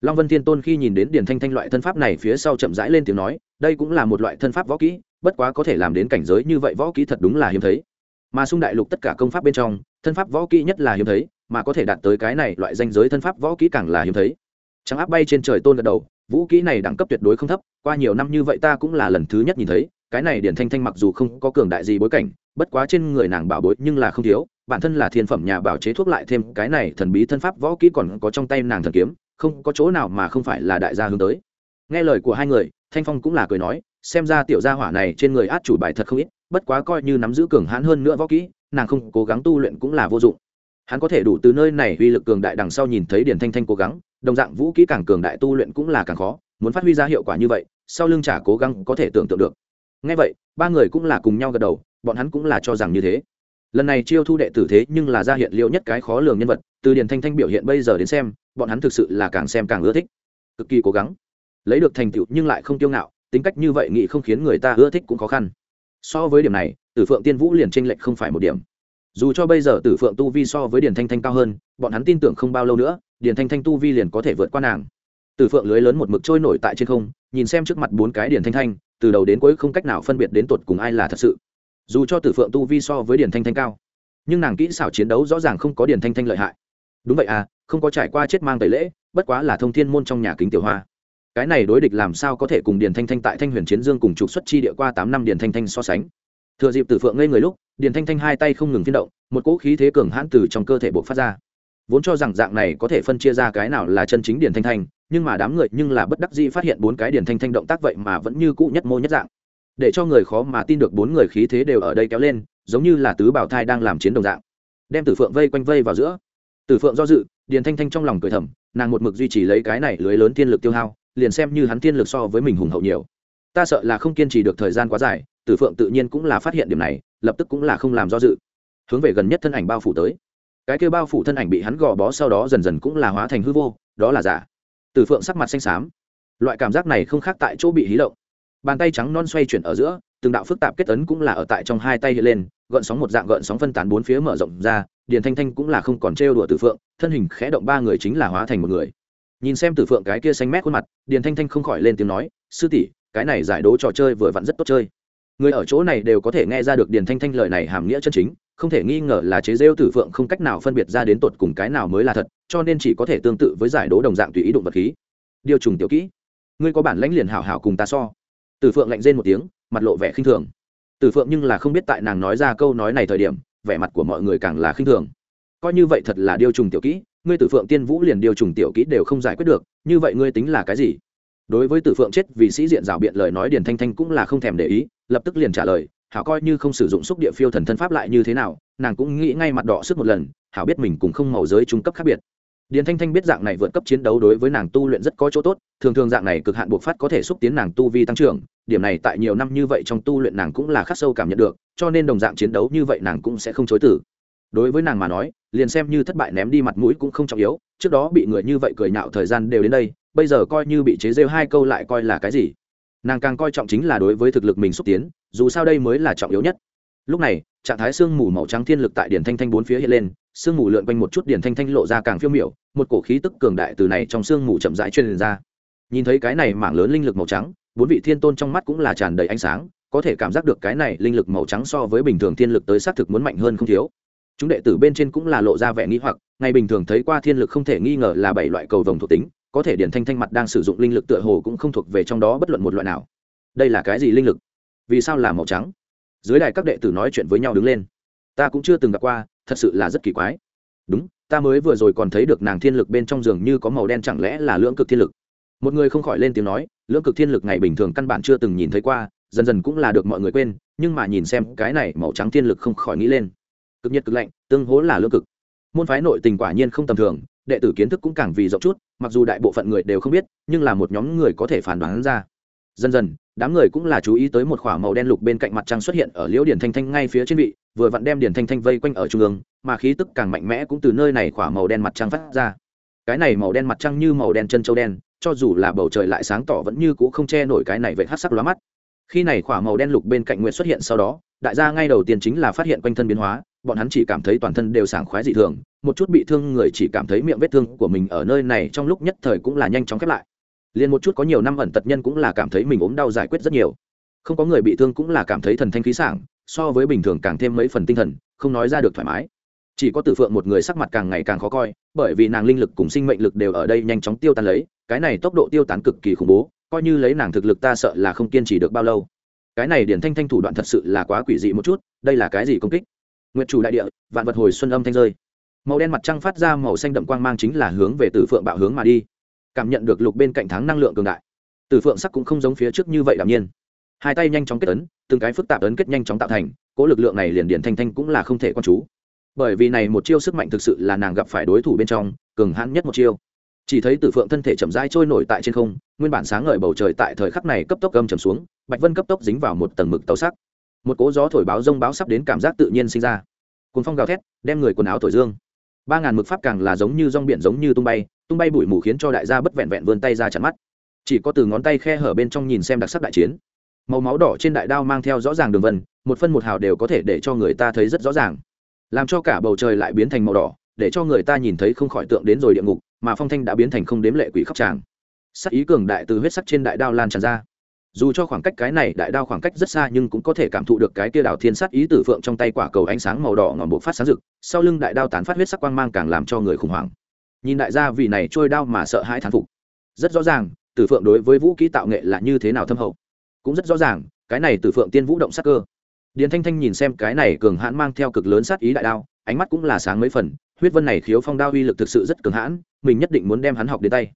Long vân thiên tôn khi nhìn đến điền thanh thanh loại thân pháp này phía sau chậm rãi lên tiếng nói, đây cũng là một loại thân pháp võ kỹ, bất quá có thể làm đến cảnh giới như vậy võ kỹ thật đúng là hiếm thấy. Mà xung đại lục tất cả công pháp bên trong, thân pháp võ kỹ nhất là hiếm thấy mà có thể đạt tới cái này loại danh giới thân pháp võ kỹ càng là hiếm thấy. Trắng áp bay trên trời tôn gật đầu, vũ kỹ này đẳng cấp tuyệt đối không thấp, qua nhiều năm như vậy ta cũng là lần thứ nhất nhìn thấy, cái này điển thanh thanh mặc dù không có cường đại gì bối cảnh, bất quá trên người nàng bảo bối nhưng là không thiếu, bản thân là thiên phẩm nhà bảo chế thuốc lại thêm cái này thần bí thân pháp võ kỹ còn có trong tay nàng thần kiếm, không có chỗ nào mà không phải là đại gia hướng tới. Nghe lời của hai người, thanh phong cũng là cười nói, xem ra tiểu gia hỏa này trên người át chủ bài thật không ít, bất quá coi như nắm giữ cường hãn hơn nữa võ kỹ, nàng không cố gắng tu luyện cũng là vô dụng hắn có thể đủ từ nơi này uy lực cường đại đằng sau nhìn thấy điển thanh thanh cố gắng, đồng dạng vũ kỹ càng cường đại tu luyện cũng là càng khó, muốn phát huy ra hiệu quả như vậy, sau lưng trả cố gắng có thể tưởng tượng được. Ngay vậy, ba người cũng là cùng nhau gật đầu, bọn hắn cũng là cho rằng như thế. Lần này chiêu thu đệ tử thế nhưng là ra hiện liệu nhất cái khó lường nhân vật, từ điển thanh thanh biểu hiện bây giờ đến xem, bọn hắn thực sự là càng xem càng ưa thích. Cực kỳ cố gắng. Lấy được thành tựu nhưng lại không kiêu ngạo, tính cách như vậy nghĩ không khiến người ta ưa thích cũng khó khăn. So với điểm này, tử phượng tiên vũ liền tranh lệch không phải một điểm dù cho bây giờ tử phượng tu vi so với điền thanh thanh cao hơn, bọn hắn tin tưởng không bao lâu nữa, điền thanh thanh tu vi liền có thể vượt qua nàng. Tử phượng lưới lớn một mực trôi nổi tại trên không, nhìn xem trước mặt bốn cái điền thanh thanh, từ đầu đến cuối không cách nào phân biệt đến tột cùng ai là thật sự. Dù cho tử phượng tu vi so với điền thanh thanh cao, nhưng nàng kỹ xảo chiến đấu rõ ràng không có điền thanh thanh lợi hại. Đúng vậy à không có trải qua chết mang tẩy lễ, bất quá là thông thiên môn trong nhà kính tiểu hoa. Cái này đối địch làm sao có thể cùng điền thanh thanh tại thanh huyền chiến dương cùng trục xuất chi địa qua tám năm điền thanh thanh so sánh thừa dịp tử phượng ngây người lúc, điền thanh thanh hai tay không ngừng phiên động, một cỗ khí thế cường hãn từ trong cơ thể buộc phát ra. Vốn cho rằng dạng này có thể phân chia ra cái nào là chân chính điền thanh thanh, nhưng mà đám người nhưng là bất đắc dĩ phát hiện bốn cái điền thanh thanh động tác vậy mà vẫn như cũ nhất mô nhất dạng. Để cho người khó mà tin được bốn người khí thế đều ở đây kéo lên, giống như là tứ bảo thai đang làm chiến đồng dạng. Đem tử phượng vây quanh vây vào giữa. Tử phượng do dự, điền thanh thanh trong lòng cười thầm, nàng một mực duy trì lấy cái này lưới lớn thiên lực tiêu hao, liền xem như hắn thiên lực so với mình hùng hậu nhiều ta sợ là không kiên trì được thời gian quá dài, tử phượng tự nhiên cũng là phát hiện điểm này, lập tức cũng là không làm do dự. Hướng về gần nhất thân ảnh bao phủ tới. Cái kêu bao phủ thân ảnh bị hắn gò bó sau đó dần dần cũng là hóa thành hư vô, đó là giả. Tử phượng sắc mặt xanh xám. Loại cảm giác này không khác tại chỗ bị hí động. Bàn tay trắng non xoay chuyển ở giữa, từng đạo phức tạp kết ấn cũng là ở tại trong hai tay hiện lên, gợn sóng một dạng gợn sóng phân tán bốn phía mở rộng ra, điền thanh thanh cũng là không còn trêu đùa tử phượng, thân hình khẽ động ba người chính là hóa thành một người. Nhìn xem tử phượng cái kia xanh mét khuôn mặt, điền thanh thanh không khỏi lên tiếng nói, sư tỷ cái này giải đố trò chơi vừa vặn rất tốt chơi. Người ở chỗ này đều có thể nghe ra được điền thanh thanh lời này hàm nghĩa chân chính, không thể nghi ngờ là chế rêu tử phượng không cách nào phân biệt ra đến tột cùng cái nào mới là thật, cho nên chỉ có thể tương tự với giải đố đồng dạng tùy ý đụng vật khí. Điều trùng tiểu kỹ, ngươi có bản lãnh liền hảo hảo cùng ta so. Tử phượng lạnh rên một tiếng, mặt lộ vẻ khinh thường. Tử phượng nhưng là không biết tại nàng nói ra câu nói này thời điểm, vẻ mặt của mọi người càng là khinh thường. Coi như vậy thật là điều trùng tiểu kỹ, ngươi tử phượng tiên vũ liền điều trùng tiểu kỹ đều không giải quyết được, như vậy ngươi tính là cái gì? Đối với tử phượng chết vì sĩ diện rào biện lời nói điền thanh thanh cũng là không thèm để ý, lập tức liền trả lời, hảo coi như không sử dụng xúc địa phiêu thần thân pháp lại như thế nào, nàng cũng nghĩ ngay mặt đỏ sức một lần, hảo biết mình cũng không màu giới trung cấp khác biệt. Điền thanh thanh biết dạng này vượt cấp chiến đấu đối với nàng tu luyện rất có chỗ tốt, thường thường dạng này cực hạn buộc phát có thể xúc tiến nàng tu vi tăng trưởng, điểm này tại nhiều năm như vậy trong tu luyện nàng cũng là khắc sâu cảm nhận được, cho nên đồng dạng chiến đấu như vậy nàng cũng sẽ không chối tử đối với nàng mà nói, liền xem như thất bại ném đi mặt mũi cũng không trọng yếu, trước đó bị người như vậy cười nhạo thời gian đều đến đây bây giờ coi như bị chế rêu hai câu lại coi là cái gì? Nàng càng coi trọng chính là đối với thực lực mình xúc tiến, dù sao đây mới là trọng yếu nhất. Lúc này, trạng thái sương mù màu trắng thiên lực tại điển thanh thanh bốn phía hiện lên, sương mù lượn quanh một chút điển thanh thanh lộ ra càng phiêu miểu, một cổ khí tức cường đại từ này trong sương mù chậm rãi truyền ra. Nhìn thấy cái này mảng lớn linh lực màu trắng, bốn vị thiên tôn trong mắt cũng là tràn đầy ánh sáng, có thể cảm giác được cái này linh lực màu trắng so với bình thường thiên lực tới xác thực muốn mạnh hơn không thiếu. Chúng đệ tử bên trên cũng là lộ ra vẻ nghi hoặc ngay bình thường thấy qua thiên lực không thể nghi ngờ là bảy loại cầu vồng thuộc tính có thể điển thanh thanh mặt đang sử dụng linh lực tựa hồ cũng không thuộc về trong đó bất luận một loại nào. Đây là cái gì linh lực? Vì sao là màu trắng? Dưới đài các đệ tử nói chuyện với nhau đứng lên. Ta cũng chưa từng gặp qua, thật sự là rất kỳ quái. Đúng, ta mới vừa rồi còn thấy được nàng thiên lực bên trong giường như có màu đen chẳng lẽ là lưỡng cực thiên lực? Một người không khỏi lên tiếng nói, lưỡng cực thiên lực này bình thường căn bản chưa từng nhìn thấy qua, dần dần cũng là được mọi người quên, nhưng mà nhìn xem, cái này màu trắng thiên lực không khỏi nghĩ lên. Cực nhiệt cực lạnh, tương hố là lưỡng cực. Môn phái nội tình quả nhiên không tầm thường đệ tử kiến thức cũng càng vì rộng chút, mặc dù đại bộ phận người đều không biết, nhưng là một nhóm người có thể phản đoán ra. Dần dần, đám người cũng là chú ý tới một k h ỏ a màu đen lục bên cạnh mặt trăng xuất hiện ở liễu điển thanh thanh ngay phía trên vị, vừa vặn đem điển thanh thanh vây quanh ở trung ương, mà khí tức càng mạnh mẽ cũng từ nơi này k h ỏ a màu đen mặt trăng phát ra. Cái này màu đen mặt trăng như màu đen chân châu đen, cho dù là bầu trời lại sáng tỏ vẫn như c ũ không che nổi cái này vậy hát sắc lóa mắt. Khi này k h ỏ a màu đen lục bên cạnh nguyện xuất hiện sau đó, đại gia ngay đầu tiên chính là phát hiện quanh thân biến hóa bọn hắn chỉ cảm thấy toàn thân đều sảng khoái dị thường, một chút bị thương người chỉ cảm thấy miệng vết thương của mình ở nơi này trong lúc nhất thời cũng là nhanh chóng khép lại. Liền một chút có nhiều năm ẩn tật nhân cũng là cảm thấy mình ốm đau giải quyết rất nhiều. Không có người bị thương cũng là cảm thấy thần thanh khí sảng, so với bình thường càng thêm mấy phần tinh thần, không nói ra được thoải mái. Chỉ có tử phượng một người sắc mặt càng ngày càng khó coi, bởi vì nàng linh lực cùng sinh mệnh lực đều ở đây nhanh chóng tiêu tan lấy, cái này tốc độ tiêu tán cực kỳ khủng bố, coi như lấy nàng thực lực ta sợ là không kiên trì được bao lâu. Cái này điển thanh thanh thủ đoạn thật sự là quá quỷ dị một chút, đây là cái gì công kích? Nguyệt chủ đại địa, vạn vật hồi xuân âm thanh rơi. Màu đen mặt trăng phát ra màu xanh đậm quang mang chính là hướng về tử phượng bạo hướng mà đi. Cảm nhận được lục bên cạnh thắng năng lượng cường đại. Từ phượng sắc cũng không giống phía trước như vậy đạm nhiên. Hai tay nhanh chóng kết ấn, từng cái phức tạp ấn kết nhanh chóng tạo thành cỗ lực lượng này liền điển thanh thanh cũng là không thể quan chú. Bởi vì này một chiêu sức mạnh thực sự là nàng gặp phải đối thủ bên trong, cường hãn nhất một chiêu. Chỉ thấy tử phượng thân thể chậm rãi trôi nổi tại trên không, nguyên bản sáng ngời bầu trời tại thời khắc này cấp tốc gầm chầm xuống, bạch vân cấp tốc dính vào một tầng mực tàu sắc một cỗ gió thổi báo rông báo sắp đến cảm giác tự nhiên sinh ra. Cuốn phong gào thét, đem người quần áo thổi dương. Ba ngàn mực pháp càng là giống như rong biển giống như tung bay tung bay bụi mù khiến cho đại gia bất vẹn vẹn vươn tay ra chắn mắt. Chỉ có từ ngón tay khe hở bên trong nhìn xem đặc sắc đại chiến. Màu máu đỏ trên đại đao mang theo rõ ràng đường vân, một phân một hào đều có thể để cho người ta thấy rất rõ ràng. Làm cho cả bầu trời lại biến thành màu đỏ, để cho người ta nhìn thấy không khỏi tượng đến rồi địa ngục, mà phong thanh đã biến thành không đếm lệ quỷ khóc tràng. Sắc ý cường đại từ huyết sắc trên đại đao lan tràn ra dù cho khoảng cách cái này đại đao khoảng cách rất xa nhưng cũng có thể cảm thụ được cái kia đào thiên sắt ý tử phượng trong tay quả cầu ánh sáng màu đỏ ngòm bộ phát sáng rực, sau lưng đại đao tán phát huyết sắc quang mang càng làm cho người khủng hoảng. Nhìn đại gia vì này trôi đao mà sợ hãi thán phục. Rất rõ ràng, tử phượng đối với vũ kỹ tạo nghệ là như thế nào thâm hậu. Cũng rất rõ ràng, cái này tử phượng tiên vũ động sắc cơ. Điền thanh thanh nhìn xem cái này cường hãn mang theo cực lớn sát ý đại đao, ánh mắt cũng là sáng mấy phần, huyết vân này khiếu phong đao uy lực thực sự rất cường hãn, mình nhất định muốn đem hắn học đến tay.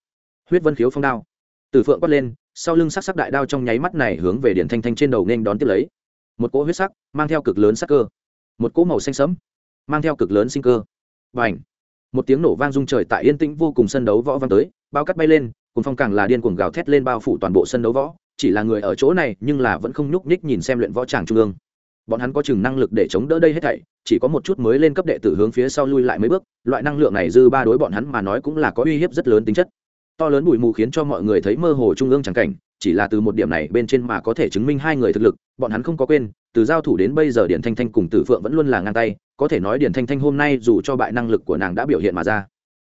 Huyết vân khiếu phong đao. Tử phượng quát lên sau lưng sắc sắc đại đao trong nháy mắt này hướng về điển thanh thanh trên đầu nên đón tiếp lấy. Một cỗ huyết sắc mang theo cực lớn sắc cơ. Một cỗ màu xanh sẫm mang theo cực lớn sinh cơ. Và ảnh một tiếng nổ vang rung trời tại yên tĩnh vô cùng sân đấu võ vang tới, bao cắt bay lên cùng phong càng là điên cuồng gào thét lên bao phủ toàn bộ sân đấu võ. Chỉ là người ở chỗ này nhưng là vẫn không nhúc nhích nhìn xem luyện võ tràng trung ương. Bọn hắn có chừng năng lực để chống đỡ đây hết thảy, chỉ có một chút mới lên cấp đệ tử hướng phía sau lui lại mấy bước. Loại năng lượng này dư ba đối bọn hắn mà nói cũng là có uy hiếp rất lớn tính chất to lớn bụi mù khiến cho mọi người thấy mơ hồ trung ương chẳng cảnh, chỉ là từ một điểm này bên trên mà có thể chứng minh hai người thực lực, bọn hắn không có quên, từ giao thủ đến bây giờ điển thanh thanh cùng tử phượng vẫn luôn là ngang tay, có thể nói điển thanh thanh hôm nay dù cho bại năng lực của nàng đã biểu hiện mà ra.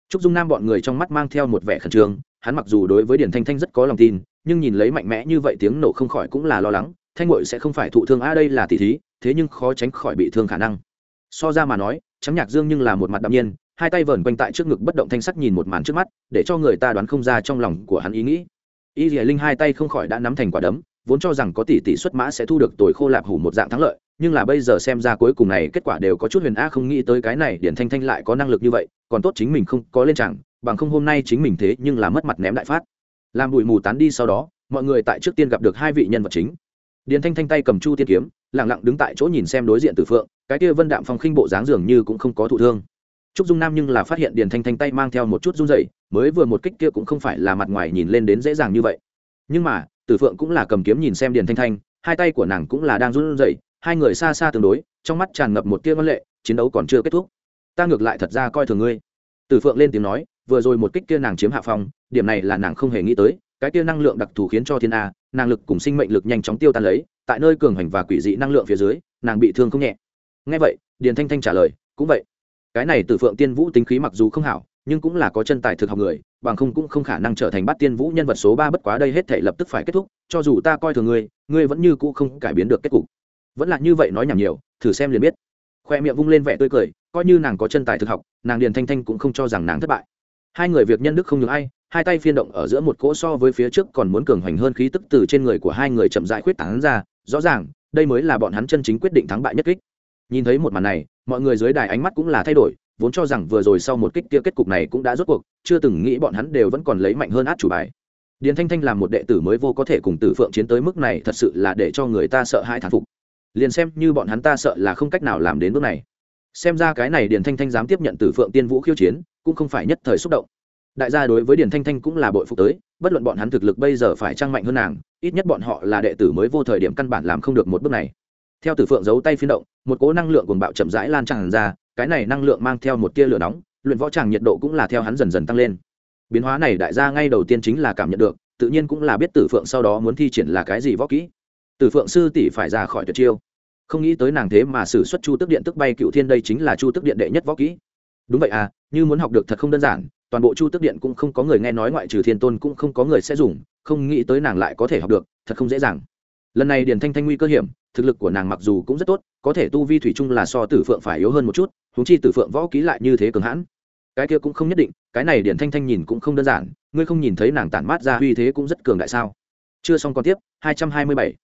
Trúc dung nam bọn người trong mắt mang theo một vẻ khẩn trương, hắn mặc dù đối với điển thanh thanh rất có lòng tin, nhưng nhìn lấy mạnh mẽ như vậy tiếng nổ không khỏi cũng là lo lắng, thanh ngội sẽ không phải thụ thương, a, đây là tỷ thí, thế nhưng khó tránh khỏi bị thương khả năng. So ra mà nói, trắng nhạc dương nhưng là một mặt đạm nhiên hai tay vờn quanh tại trước ngực bất động thanh sắc nhìn một màn trước mắt, để cho người ta đoán không ra trong lòng của hắn ý nghĩ. Y dìa linh hai tay không khỏi đã nắm thành quả đấm, vốn cho rằng có tỷ tỷ xuất mã sẽ thu được tồi khô lạp hủ một dạng thắng lợi, nhưng là bây giờ xem ra cuối cùng này kết quả đều có chút huyền a không nghĩ tới cái này điển thanh thanh lại có năng lực như vậy, còn tốt chính mình không có lên chẳng, bằng không hôm nay chính mình thế nhưng là mất mặt ném đại phát. Làm bụi mù tán đi sau đó, mọi người tại trước tiên gặp được hai vị nhân vật chính. Điển thanh thanh tay cầm chu tiên kiếm lẳng lặng đứng tại chỗ nhìn xem đối diện từ phượng, cái kia vân đạm phong khinh bộ dáng dường như cũng không có thụ thương trúc dung nam nhưng là phát hiện điền thanh thanh tay mang theo một chút run dậy mới vừa một kích kia cũng không phải là mặt ngoài nhìn lên đến dễ dàng như vậy. Nhưng mà, tử phượng cũng là cầm kiếm nhìn xem điền thanh thanh, hai tay của nàng cũng là đang run dậy hai người xa xa tương đối, trong mắt tràn ngập một tia văn lệ, chiến đấu còn chưa kết thúc. Ta ngược lại thật ra coi thường ngươi. Tử phượng lên tiếng nói, vừa rồi một kích kia nàng chiếm hạ phong, điểm này là nàng không hề nghĩ tới, cái kia năng lượng đặc thù khiến cho thiên a năng lực cùng sinh mệnh lực nhanh chóng tiêu tan lấy, tại nơi cường hành và quỷ dị năng lượng phía dưới, nàng bị thương không nhẹ. Ngay vậy, điền thanh thanh trả lời, cũng vậy cái này từ phượng tiên vũ tính khí mặc dù không hảo, nhưng cũng là có chân tài thực học người, bằng không cũng không khả năng trở thành bát tiên vũ nhân vật số ba bất quá đây hết thể lập tức phải kết thúc, cho dù ta coi thường ngươi ngươi vẫn như cũ không cải biến được kết cục. Vẫn là như vậy nói nhảm nhiều, thử xem liền biết. Khoe miệng vung lên vẻ tươi cười, coi như nàng có chân tài thực học, nàng điền thanh thanh cũng không cho rằng nàng thất bại. Hai người việc nhân đức không nhường ai, hai tay phiên động ở giữa một cỗ so với phía trước còn muốn cường hoành hơn khí tức từ trên người của hai người chậm rãi khuyết tán ra, rõ ràng, đây mới là bọn hắn chân chính quyết định thắng bại nhất kích. Nhìn thấy một màn này mọi người dưới đài ánh mắt cũng là thay đổi, vốn cho rằng vừa rồi sau một kích kia kết cục này cũng đã rốt cuộc, chưa từng nghĩ bọn hắn đều vẫn còn lấy mạnh hơn át chủ bài. Điền thanh thanh làm một đệ tử mới vô có thể cùng tử phượng chiến tới mức này thật sự là để cho người ta sợ hãi thán phục. Liền xem như bọn hắn ta sợ là không cách nào làm đến bước này. Xem ra cái này điền thanh thanh dám tiếp nhận tử phượng tiên vũ khiêu chiến, cũng không phải nhất thời xúc động. Đại gia đối với điền thanh thanh cũng là bội phục tới, bất luận bọn hắn thực lực bây giờ phải trang mạnh hơn nàng, ít nhất bọn họ là đệ tử mới vô thời điểm căn bản làm không được một bước này theo tử phượng giấu tay phiên động, một cỗ năng lượng cuồng bạo chậm rãi lan tràn ra, cái này năng lượng mang theo một tia lửa nóng, luyện võ tràng nhiệt độ cũng là theo hắn dần dần tăng lên. Biến hóa này đại gia ngay đầu tiên chính là cảm nhận được, tự nhiên cũng là biết tử phượng sau đó muốn thi triển là cái gì võ kỹ. Tử phượng sư tỷ phải ra khỏi tuyệt chiêu. Không nghĩ tới nàng thế mà xử xuất chu tức điện tức bay cựu thiên đây chính là chu tức điện đệ nhất võ kỹ. Đúng vậy à như muốn học được thật không đơn giản, toàn bộ chu tức điện cũng không có người nghe nói ngoại trừ thiên tôn cũng không có người sẽ dùng, không nghĩ tới nàng lại có thể học được, thật không dễ dàng. Lần này điền thanh thanh nguy cơ hiểm thực lực của nàng mặc dù cũng rất tốt có thể tu vi thủy chung là so tử phượng phải yếu hơn một chút húng chi tử phượng võ ký lại như thế cường hãn. Cái kia cũng không nhất định cái này điển thanh thanh nhìn cũng không đơn giản ngươi không nhìn thấy nàng tản mát ra uy thế cũng rất cường đại sao? Chưa xong còn tiếp 227.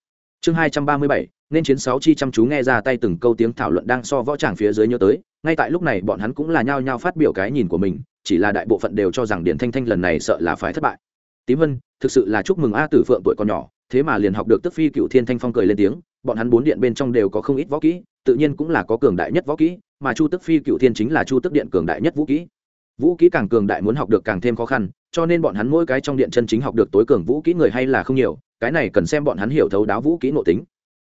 chương 237, nên chiến sáu chi chăm chú nghe ra tay từng câu tiếng thảo luận đang so võ tràng phía dưới nhớ tới ngay tại lúc này bọn hắn cũng là nhao nhao phát biểu cái nhìn của mình chỉ là đại bộ phận đều cho rằng điển thanh thanh lần này sợ là phải thất bại. Tím vân thực sự là chúc mừng a tử phượng tuổi còn nhỏ thế mà liền học được tức phi cựu thiên thanh phong cười lên tiếng bọn hắn bốn điện bên trong đều có không ít võ kỹ, tự nhiên cũng là có cường đại nhất võ kỹ, mà chu tức phi cựu thiên chính là chu tức điện cường đại nhất vũ kỹ. Vũ kỹ càng cường đại muốn học được càng thêm khó khăn, cho nên bọn hắn mỗi cái trong điện chân chính học được tối cường vũ kỹ người hay là không nhiều, cái này cần xem bọn hắn hiểu thấu đáo vũ kỹ nội tính.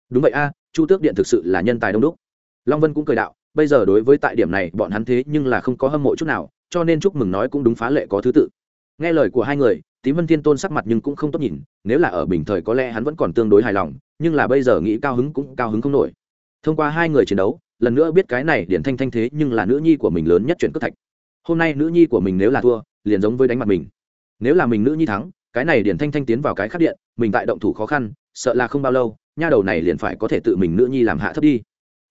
Đúng vậy a, chu tước điện thực sự là nhân tài đông đúc. Long vân cũng cười đạo, bây giờ đối với tại điểm này, bọn hắn thế nhưng là không có hâm mộ chút nào, cho nên chúc mừng nói cũng đúng phá lệ có thứ tự. Nghe lời của hai người tím vân thiên tôn sắc mặt nhưng cũng không tốt nhìn, nếu là ở bình thời có lẽ hắn vẫn còn tương đối hài lòng, nhưng là bây giờ nghĩ cao hứng cũng cao hứng không nổi. Thông qua hai người chiến đấu, lần nữa biết cái này điển thanh thanh thế nhưng là nữ nhi của mình lớn nhất chuyện cất thạch. Hôm nay nữ nhi của mình nếu là thua, liền giống với đánh mặt mình. Nếu là mình nữ nhi thắng, cái này điển thanh thanh tiến vào cái khắc điện, mình tại động thủ khó khăn, sợ là không bao lâu, nha đầu này liền phải có thể tự mình nữ nhi làm hạ thấp đi.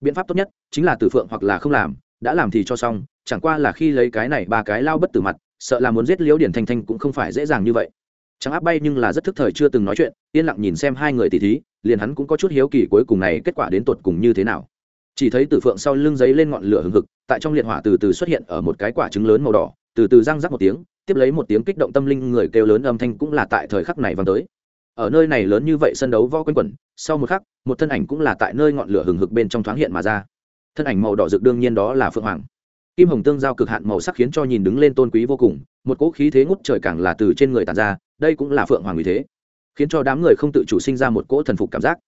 Biện pháp tốt nhất chính là tử phượng hoặc là không làm, đã làm thì cho xong, chẳng qua là khi lấy cái này ba cái lao bất tử mặt sợ là muốn giết liễu điển thanh thanh cũng không phải dễ dàng như vậy. Trắng áp bay nhưng là rất thức thời chưa từng nói chuyện, yên lặng nhìn xem hai người tỷ thí, liền hắn cũng có chút hiếu kỳ cuối cùng này kết quả đến tột cùng như thế nào. Chỉ thấy tử phượng sau lưng giấy lên ngọn lửa hừng hực, tại trong liệt hỏa từ từ xuất hiện ở một cái quả trứng lớn màu đỏ, từ từ răng rắc một tiếng, tiếp lấy một tiếng kích động tâm linh người kêu lớn âm thanh cũng là tại thời khắc này vang tới. Ở nơi này lớn như vậy sân đấu võ quanh quẩn, sau một khắc, một thân ảnh cũng là tại nơi ngọn lửa hừng hực bên trong thoáng hiện mà ra. Thân ảnh màu đỏ rực đương nhiên đó là phượng hoàng kim hồng tương giao cực hạn màu sắc khiến cho nhìn đứng lên tôn quý vô cùng, một cỗ khí thế ngút trời càng là từ trên người tàn ra, đây cũng là phượng hoàng vì thế, khiến cho đám người không tự chủ sinh ra một cỗ thần phục cảm giác.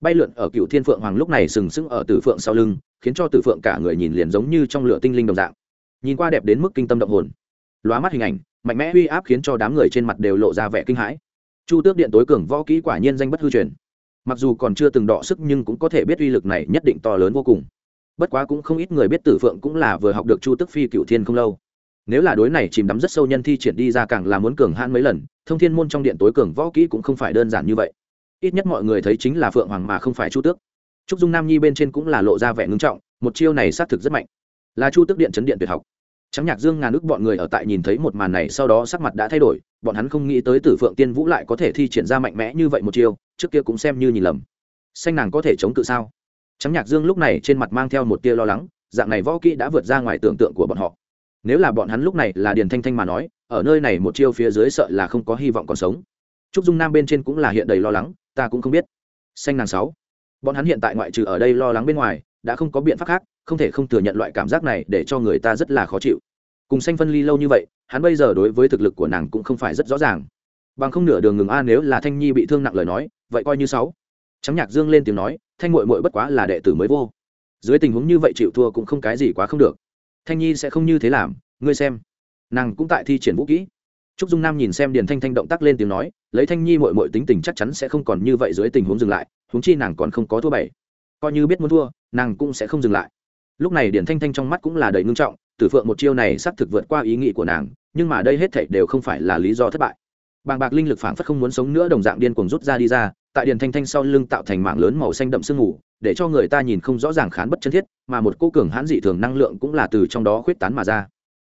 Bay lượn ở cựu thiên phượng hoàng lúc này sừng sững ở tử phượng sau lưng, khiến cho tử phượng cả người nhìn liền giống như trong lửa tinh linh đồng dạng. Nhìn qua đẹp đến mức kinh tâm động hồn. Lóa mắt hình ảnh, mạnh mẽ uy áp khiến cho đám người trên mặt đều lộ ra vẻ kinh hãi. Chu tước điện tối cường võ kỹ quả nhiên danh bất hư truyền. Mặc dù còn chưa từng đọ sức nhưng cũng có thể biết uy lực này nhất định to lớn vô cùng bất quá cũng không ít người biết tử phượng cũng là vừa học được chu tức phi cựu thiên không lâu. Nếu là đối này chìm đắm rất sâu nhân thi triển đi ra càng là muốn cường hãn mấy lần, thông thiên môn trong điện tối cường võ kỹ cũng không phải đơn giản như vậy. Ít nhất mọi người thấy chính là phượng hoàng mà không phải chu tước. Trúc dung nam nhi bên trên cũng là lộ ra vẻ ngưng trọng, một chiêu này xác thực rất mạnh. Là chu tước điện chấn điện tuyệt học. Trắng nhạc dương, ngàn ước bọn người ở tại nhìn thấy một màn này sau đó sắc mặt đã thay đổi, bọn hắn không nghĩ tới tử phượng tiên vũ lại có thể thi triển ra mạnh mẽ như vậy một chiêu, trước kia cũng xem như nhìn lầm. Xanh nàng có thể chống cự sao? Trắng nhạc dương lúc này trên mặt mang theo một tia lo lắng, dạng này võ kỹ đã vượt ra ngoài tưởng tượng của bọn họ. Nếu là bọn hắn lúc này là điền thanh thanh mà nói, ở nơi này một chiêu phía dưới sợ là không có hy vọng còn sống. Trúc dung nam bên trên cũng là hiện đầy lo lắng, ta cũng không biết. Xanh nàng sáu. Bọn hắn hiện tại ngoại trừ ở đây lo lắng bên ngoài, đã không có biện pháp khác, không thể không thừa nhận loại cảm giác này để cho người ta rất là khó chịu. Cùng xanh phân ly lâu như vậy, hắn bây giờ đối với thực lực của nàng cũng không phải rất rõ ràng. Bằng không nửa đường ngừng a nếu là thanh nhi bị thương nặng lời nói, vậy coi như sáu. Trắng nhạc dương lên tiếng nói thanh mội mội bất quá là đệ tử mới vô. Dưới tình huống như vậy chịu thua cũng không cái gì quá không được. Thanh nhi sẽ không như thế làm, ngươi xem. Nàng cũng tại thi triển vũ kỹ. Trúc dung nam nhìn xem điền thanh thanh động tác lên tiếng nói, lấy thanh nhi mội mội tính tình chắc chắn sẽ không còn như vậy dưới tình huống dừng lại, huống chi nàng còn không có thua bảy. Coi như biết muốn thua, nàng cũng sẽ không dừng lại. Lúc này điền thanh thanh trong mắt cũng là đầy ngưng trọng, tử phượng một chiêu này xác thực vượt qua ý nghĩ của nàng, nhưng mà đây hết thảy đều không phải là lý do thất bại. Bàng bạc linh lực phảng phất không muốn sống nữa đồng dạng điên cuồng rút ra đi ra tại điền thanh thanh sau lưng tạo thành mạng lớn màu xanh đậm sương mù, để cho người ta nhìn không rõ ràng khán bất chân thiết, mà một cô cường hãn dị thường năng lượng cũng là từ trong đó khuyết tán mà ra.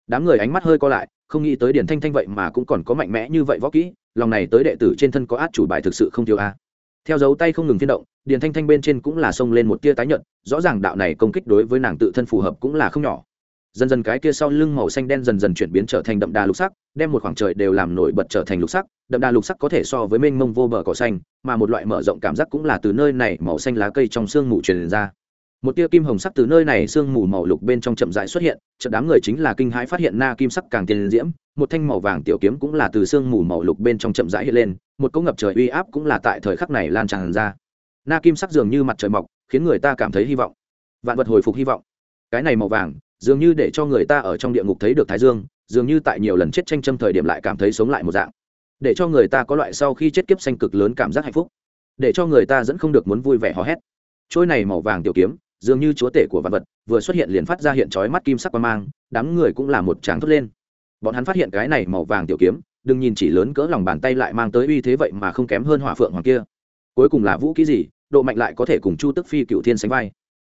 Đám người ánh mắt hơi co lại, không nghĩ tới điền thanh thanh vậy mà cũng còn có mạnh mẽ như vậy võ kỹ, lòng này tới đệ tử trên thân có át chủ bài thực sự không thiếu a. Theo dấu tay không ngừng phiên động, điền thanh thanh bên trên cũng là xông lên một tia tái nhợt, rõ ràng đạo này công kích đối với nàng tự thân phù hợp cũng là không nhỏ dần dần cái kia sau lưng màu xanh đen dần dần chuyển biến trở thành đậm đà lục sắc, đem một khoảng trời đều làm nổi bật trở thành lục sắc. Đậm đà lục sắc có thể so với mênh mông vô bờ cỏ xanh, mà một loại mở rộng cảm giác cũng là từ nơi này màu xanh lá cây trong sương mù truyền ra. Một tia kim hồng sắc từ nơi này sương mù màu lục bên trong chậm rãi xuất hiện, chợt đám người chính là kinh hãi phát hiện na kim sắc càng tiên diễm, một thanh màu vàng tiểu kiếm cũng là từ sương mù màu lục bên trong chậm rãi hiện lên, một cỗ ngập trời uy áp cũng là tại thời khắc này lan tràn ra. Na kim sắc dường như mặt trời mọc, khiến người ta cảm thấy hy vọng. Vạn vật hồi phục hy vọng. Cái này màu vàng dường như để cho người ta ở trong địa ngục thấy được thái dương, dường như tại nhiều lần chết tranh châm thời điểm lại cảm thấy sống lại một dạng. Để cho người ta có loại sau khi chết kiếp xanh cực lớn cảm giác hạnh phúc. Để cho người ta dẫn không được muốn vui vẻ hò hét. Trôi này màu vàng tiểu kiếm, dường như chúa tể của vật vật, vừa xuất hiện liền phát ra hiện trói mắt kim sắc quang mang, đám người cũng là một tràng thốt lên. Bọn hắn phát hiện cái này màu vàng tiểu kiếm, đừng nhìn chỉ lớn cỡ lòng bàn tay lại mang tới uy thế vậy mà không kém hơn hỏa phượng hoàng kia. Cuối cùng là vũ khí gì, độ mạnh lại có thể cùng chu tức phi cựu thiên sánh vai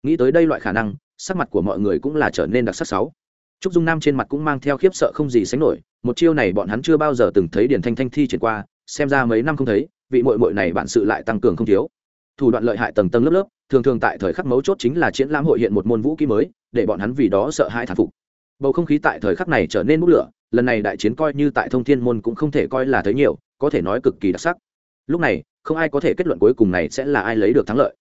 nghĩ tới đây loại khả năng, sắc mặt của mọi người cũng là trở nên đặc sắc sáu. Trúc dung nam trên mặt cũng mang theo khiếp sợ không gì sánh nổi, một chiêu này bọn hắn chưa bao giờ từng thấy điển thanh thanh thi triển qua, xem ra mấy năm không thấy, vị mội mội này bản sự lại tăng cường không thiếu. Thủ đoạn lợi hại tầng tầng lớp lớp, thường thường tại thời khắc mấu chốt chính là triển lãm hội hiện một môn vũ khí mới, để bọn hắn vì đó sợ hãi thản phục. Bầu không khí tại thời khắc này trở nên bốc lửa, lần này đại chiến coi như tại thông thiên môn cũng không thể coi là thấy nhiều, có thể nói cực kỳ đặc sắc. Lúc này, không ai có thể kết luận cuối cùng này sẽ là ai lấy được thắng lợi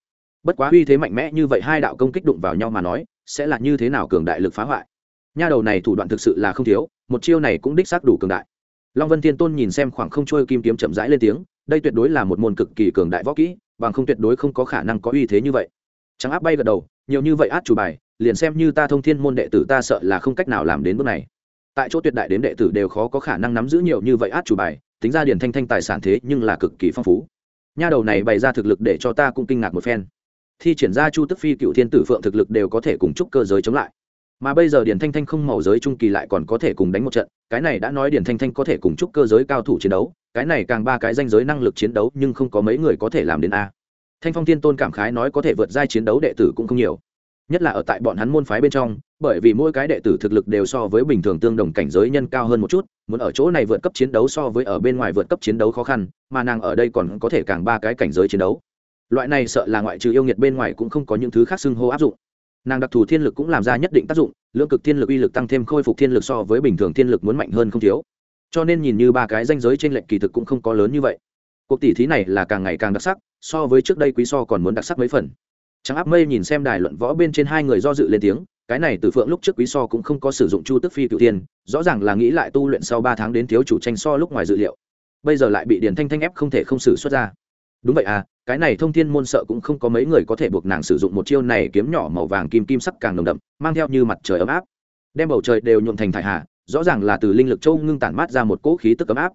bất quá uy thế mạnh mẽ như vậy hai đạo công kích đụng vào nhau mà nói, sẽ là như thế nào cường đại lực phá hoại? Nha đầu này thủ đoạn thực sự là không thiếu, một chiêu này cũng đích xác đủ cường đại. Long vân thiên tôn nhìn xem khoảng không trôi kim kiếm chậm rãi lên tiếng, đây tuyệt đối là một môn cực kỳ cường đại võ kỹ, bằng không tuyệt đối không có khả năng có uy thế như vậy. Trắng áp bay gật đầu, nhiều như vậy át chủ bài, liền xem như ta thông thiên môn đệ tử ta sợ là không cách nào làm đến bước này. Tại chỗ tuyệt đại đến đệ tử đều khó có khả năng nắm giữ nhiều như vậy át chủ bài, tính ra điển thanh thanh tài sản thế nhưng là cực kỳ phong phú. Nha đầu này bày ra thực lực để cho ta cũng kinh ngạc một phen thi triển ra chu tức phi cựu thiên tử phượng thực lực đều có thể cùng chúc cơ giới chống lại. Mà bây giờ điển thanh thanh không màu giới trung kỳ lại còn có thể cùng đánh một trận, cái này đã nói điển thanh thanh có thể cùng chúc cơ giới cao thủ chiến đấu, cái này càng ba cái danh giới năng lực chiến đấu nhưng không có mấy người có thể làm đến a. Thanh phong thiên tôn cảm khái nói có thể vượt giai chiến đấu đệ tử cũng không nhiều. Nhất là ở tại bọn hắn môn phái bên trong, bởi vì mỗi cái đệ tử thực lực đều so với bình thường tương đồng cảnh giới nhân cao hơn một chút, muốn ở chỗ này vượt cấp chiến đấu so với ở bên ngoài vượt cấp chiến đấu khó khăn, mà nàng ở đây còn có thể càng ba cái cảnh giới chiến đấu loại này sợ là ngoại trừ yêu nghiệt bên ngoài cũng không có những thứ khác xưng hô áp dụng. Nàng đặc thù thiên lực cũng làm ra nhất định tác dụng, lưỡng cực thiên lực uy lực tăng thêm khôi phục thiên lực so với bình thường thiên lực muốn mạnh hơn không thiếu. Cho nên nhìn như ba cái danh giới trên lệnh kỳ thực cũng không có lớn như vậy. Cuộc tỷ thí này là càng ngày càng đặc sắc, so với trước đây quý so còn muốn đặc sắc mấy phần. Trắng áp mây nhìn xem đài luận võ bên trên hai người do dự lên tiếng, cái này từ phượng lúc trước quý so cũng không có sử dụng chu tức phi cựu tiên rõ ràng là nghĩ lại tu luyện sau ba tháng đến thiếu chủ tranh so lúc ngoài dự liệu. Bây giờ lại bị điền thanh thanh ép không thể không xử xuất ra. Đúng vậy à cái này thông thiên môn sợ cũng không có mấy người có thể buộc nàng sử dụng một chiêu này, kiếm nhỏ màu vàng kim kim sắc càng nồng đậm, mang theo như mặt trời ấm áp. Đem bầu trời đều nhuộm thành thải hà, rõ ràng là từ linh lực châu ngưng tản mát ra một cỗ khí tức ấm áp.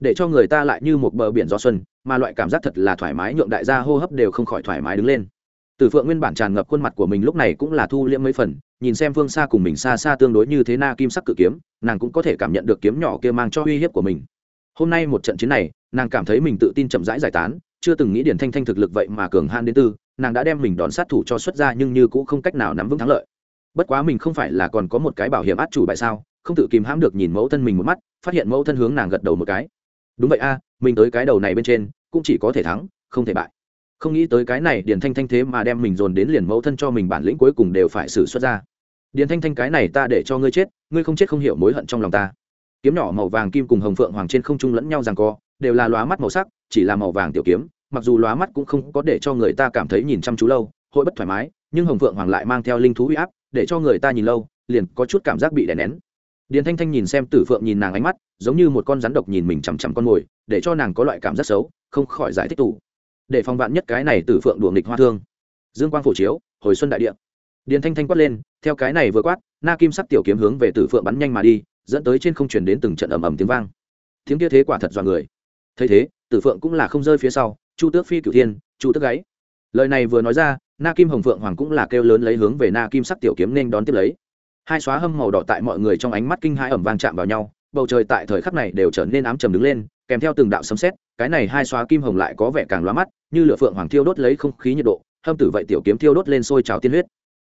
Để cho người ta lại như một bờ biển gió xuân, mà loại cảm giác thật là thoải mái, nhượng đại gia hô hấp đều không khỏi thoải mái đứng lên. Từ phượng nguyên bản tràn ngập khuôn mặt của mình lúc này cũng là thu liễm mấy phần, nhìn xem phương xa cùng mình xa xa tương đối như thế na kim sắc cự kiếm, nàng cũng có thể cảm nhận được kiếm nhỏ kia mang cho uy hiếp của mình. Hôm nay một trận chiến này, nàng cảm thấy mình tự tin chậm rãi giải tán chưa từng nghĩ điển thanh thanh thực lực vậy mà cường han đến tư, nàng đã đem mình đón sát thủ cho xuất ra nhưng như cũng không cách nào nắm vững thắng lợi. Bất quá mình không phải là còn có một cái bảo hiểm át chủ bại sao, không tự kìm hãm được nhìn mẫu thân mình một mắt, phát hiện mẫu thân hướng nàng gật đầu một cái. Đúng vậy a, mình tới cái đầu này bên trên, cũng chỉ có thể thắng, không thể bại. Không nghĩ tới cái này điền thanh thanh thế mà đem mình dồn đến liền mẫu thân cho mình bản lĩnh cuối cùng đều phải xử xuất ra. Điền thanh thanh cái này ta để cho ngươi chết, ngươi không chết không hiểu mối hận trong lòng ta. Kiếm nhỏ màu vàng kim cùng hồng phượng hoàng trên không trung lẫn nhau rằng co đều là lóa mắt màu sắc, chỉ là màu vàng tiểu kiếm, mặc dù lóa mắt cũng không có để cho người ta cảm thấy nhìn chăm chú lâu, hội bất thoải mái, nhưng hồng phượng hoàng lại mang theo linh thú huy áp, để cho người ta nhìn lâu, liền có chút cảm giác bị đè nén. Điền thanh thanh nhìn xem tử phượng nhìn nàng ánh mắt, giống như một con rắn độc nhìn mình chằm chằm con mồi, để cho nàng có loại cảm giác xấu, không khỏi giải thích tủ. Để phòng vạn nhất cái này tử phượng đùa nghịch hoa thương. Dương quang phổ chiếu, hồi xuân đại địa. Điền thanh thanh quát lên, theo cái này vừa quát, na kim sắc tiểu kiếm hướng về tử phượng bắn nhanh mà đi, dẫn tới trên không chuyển đến từng trận ầm ầm tiếng vang. Tiếng kia thế quả thật dọa người thấy thế, tử phượng cũng là không rơi phía sau, chu tước phi cửu thiên, chu tước gáy. Lời này vừa nói ra, na kim hồng phượng hoàng cũng là kêu lớn lấy hướng về na kim sắc tiểu kiếm nên đón tiếp lấy. Hai xóa hâm màu đỏ tại mọi người trong ánh mắt kinh hai ẩm vang chạm vào nhau, bầu trời tại thời khắc này đều trở nên ám trầm đứng lên, kèm theo từng đạo sấm sét, cái này hai xóa kim hồng lại có vẻ càng lóa mắt, như lửa phượng hoàng thiêu đốt lấy không khí nhiệt độ, hâm tử vậy tiểu kiếm thiêu đốt lên sôi trào tiên huyết.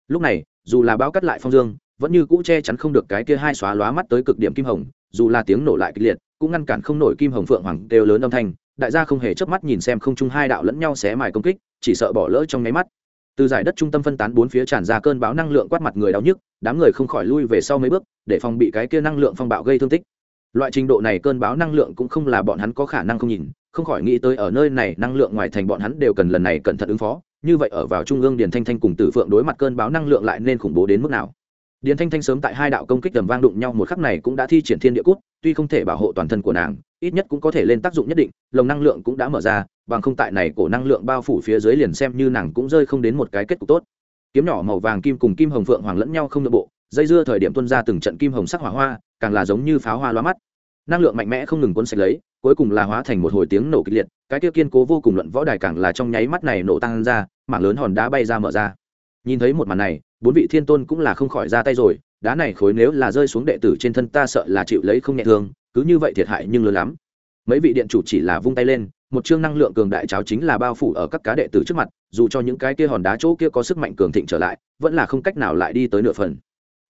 Lúc này, dù là bao cắt lại phong dương, vẫn như cũ che chắn không được cái kia hai xóa lóa mắt tới cực điểm kim hồng, dù là tiếng nổ lại kịch liệt cũng ngăn cản không nổi kim hồng phượng hoàng đều lớn âm thanh, đại gia không hề chớp mắt nhìn xem không trung hai đạo lẫn nhau xé mài công kích, chỉ sợ bỏ lỡ trong nháy mắt. Từ giải đất trung tâm phân tán bốn phía tràn ra cơn bão năng lượng quát mặt người đau nhức, đám người không khỏi lui về sau mấy bước, để phòng bị cái kia năng lượng phong bạo gây thương tích. Loại trình độ này cơn bão năng lượng cũng không là bọn hắn có khả năng không nhìn, không khỏi nghĩ tới ở nơi này năng lượng ngoài thành bọn hắn đều cần lần này cẩn thận ứng phó, như vậy ở vào trung ương điền thanh thanh cùng tử phượng đối mặt cơn bão năng lượng lại nên khủng bố đến mức nào điền thanh thanh sớm tại hai đạo công kích tầm vang đụng nhau, một khắc này cũng đã thi triển thiên địa cút, tuy không thể bảo hộ toàn thân của nàng, ít nhất cũng có thể lên tác dụng nhất định, lồng năng lượng cũng đã mở ra, bằng không tại này cổ năng lượng bao phủ phía dưới liền xem như nàng cũng rơi không đến một cái kết cục tốt. Kiếm nhỏ màu vàng kim cùng kim hồng phượng hoàng lẫn nhau không nội bộ, dây dưa thời điểm tuân ra từng trận kim hồng sắc hỏa hoa, càng là giống như pháo hoa loa mắt. Năng lượng mạnh mẽ không ngừng cuốn sạch lấy, cuối cùng là hóa thành một hồi tiếng nổ kịch liệt, cái tiêu kiên cố vô cùng luận võ đài càng là trong nháy mắt này nổ tăng ra, mảng lớn hòn đá bay ra mở ra. Nhìn thấy một màn này bốn vị thiên tôn cũng là không khỏi ra tay rồi, đá này khối nếu là rơi xuống đệ tử trên thân ta sợ là chịu lấy không nhẹ thương, cứ như vậy thiệt hại nhưng lớn lắm. Mấy vị điện chủ chỉ là vung tay lên, một chương năng lượng cường đại cháo chính là bao phủ ở các cá đệ tử trước mặt, dù cho những cái kia hòn đá chỗ kia có sức mạnh cường thịnh trở lại, vẫn là không cách nào lại đi tới nửa phần.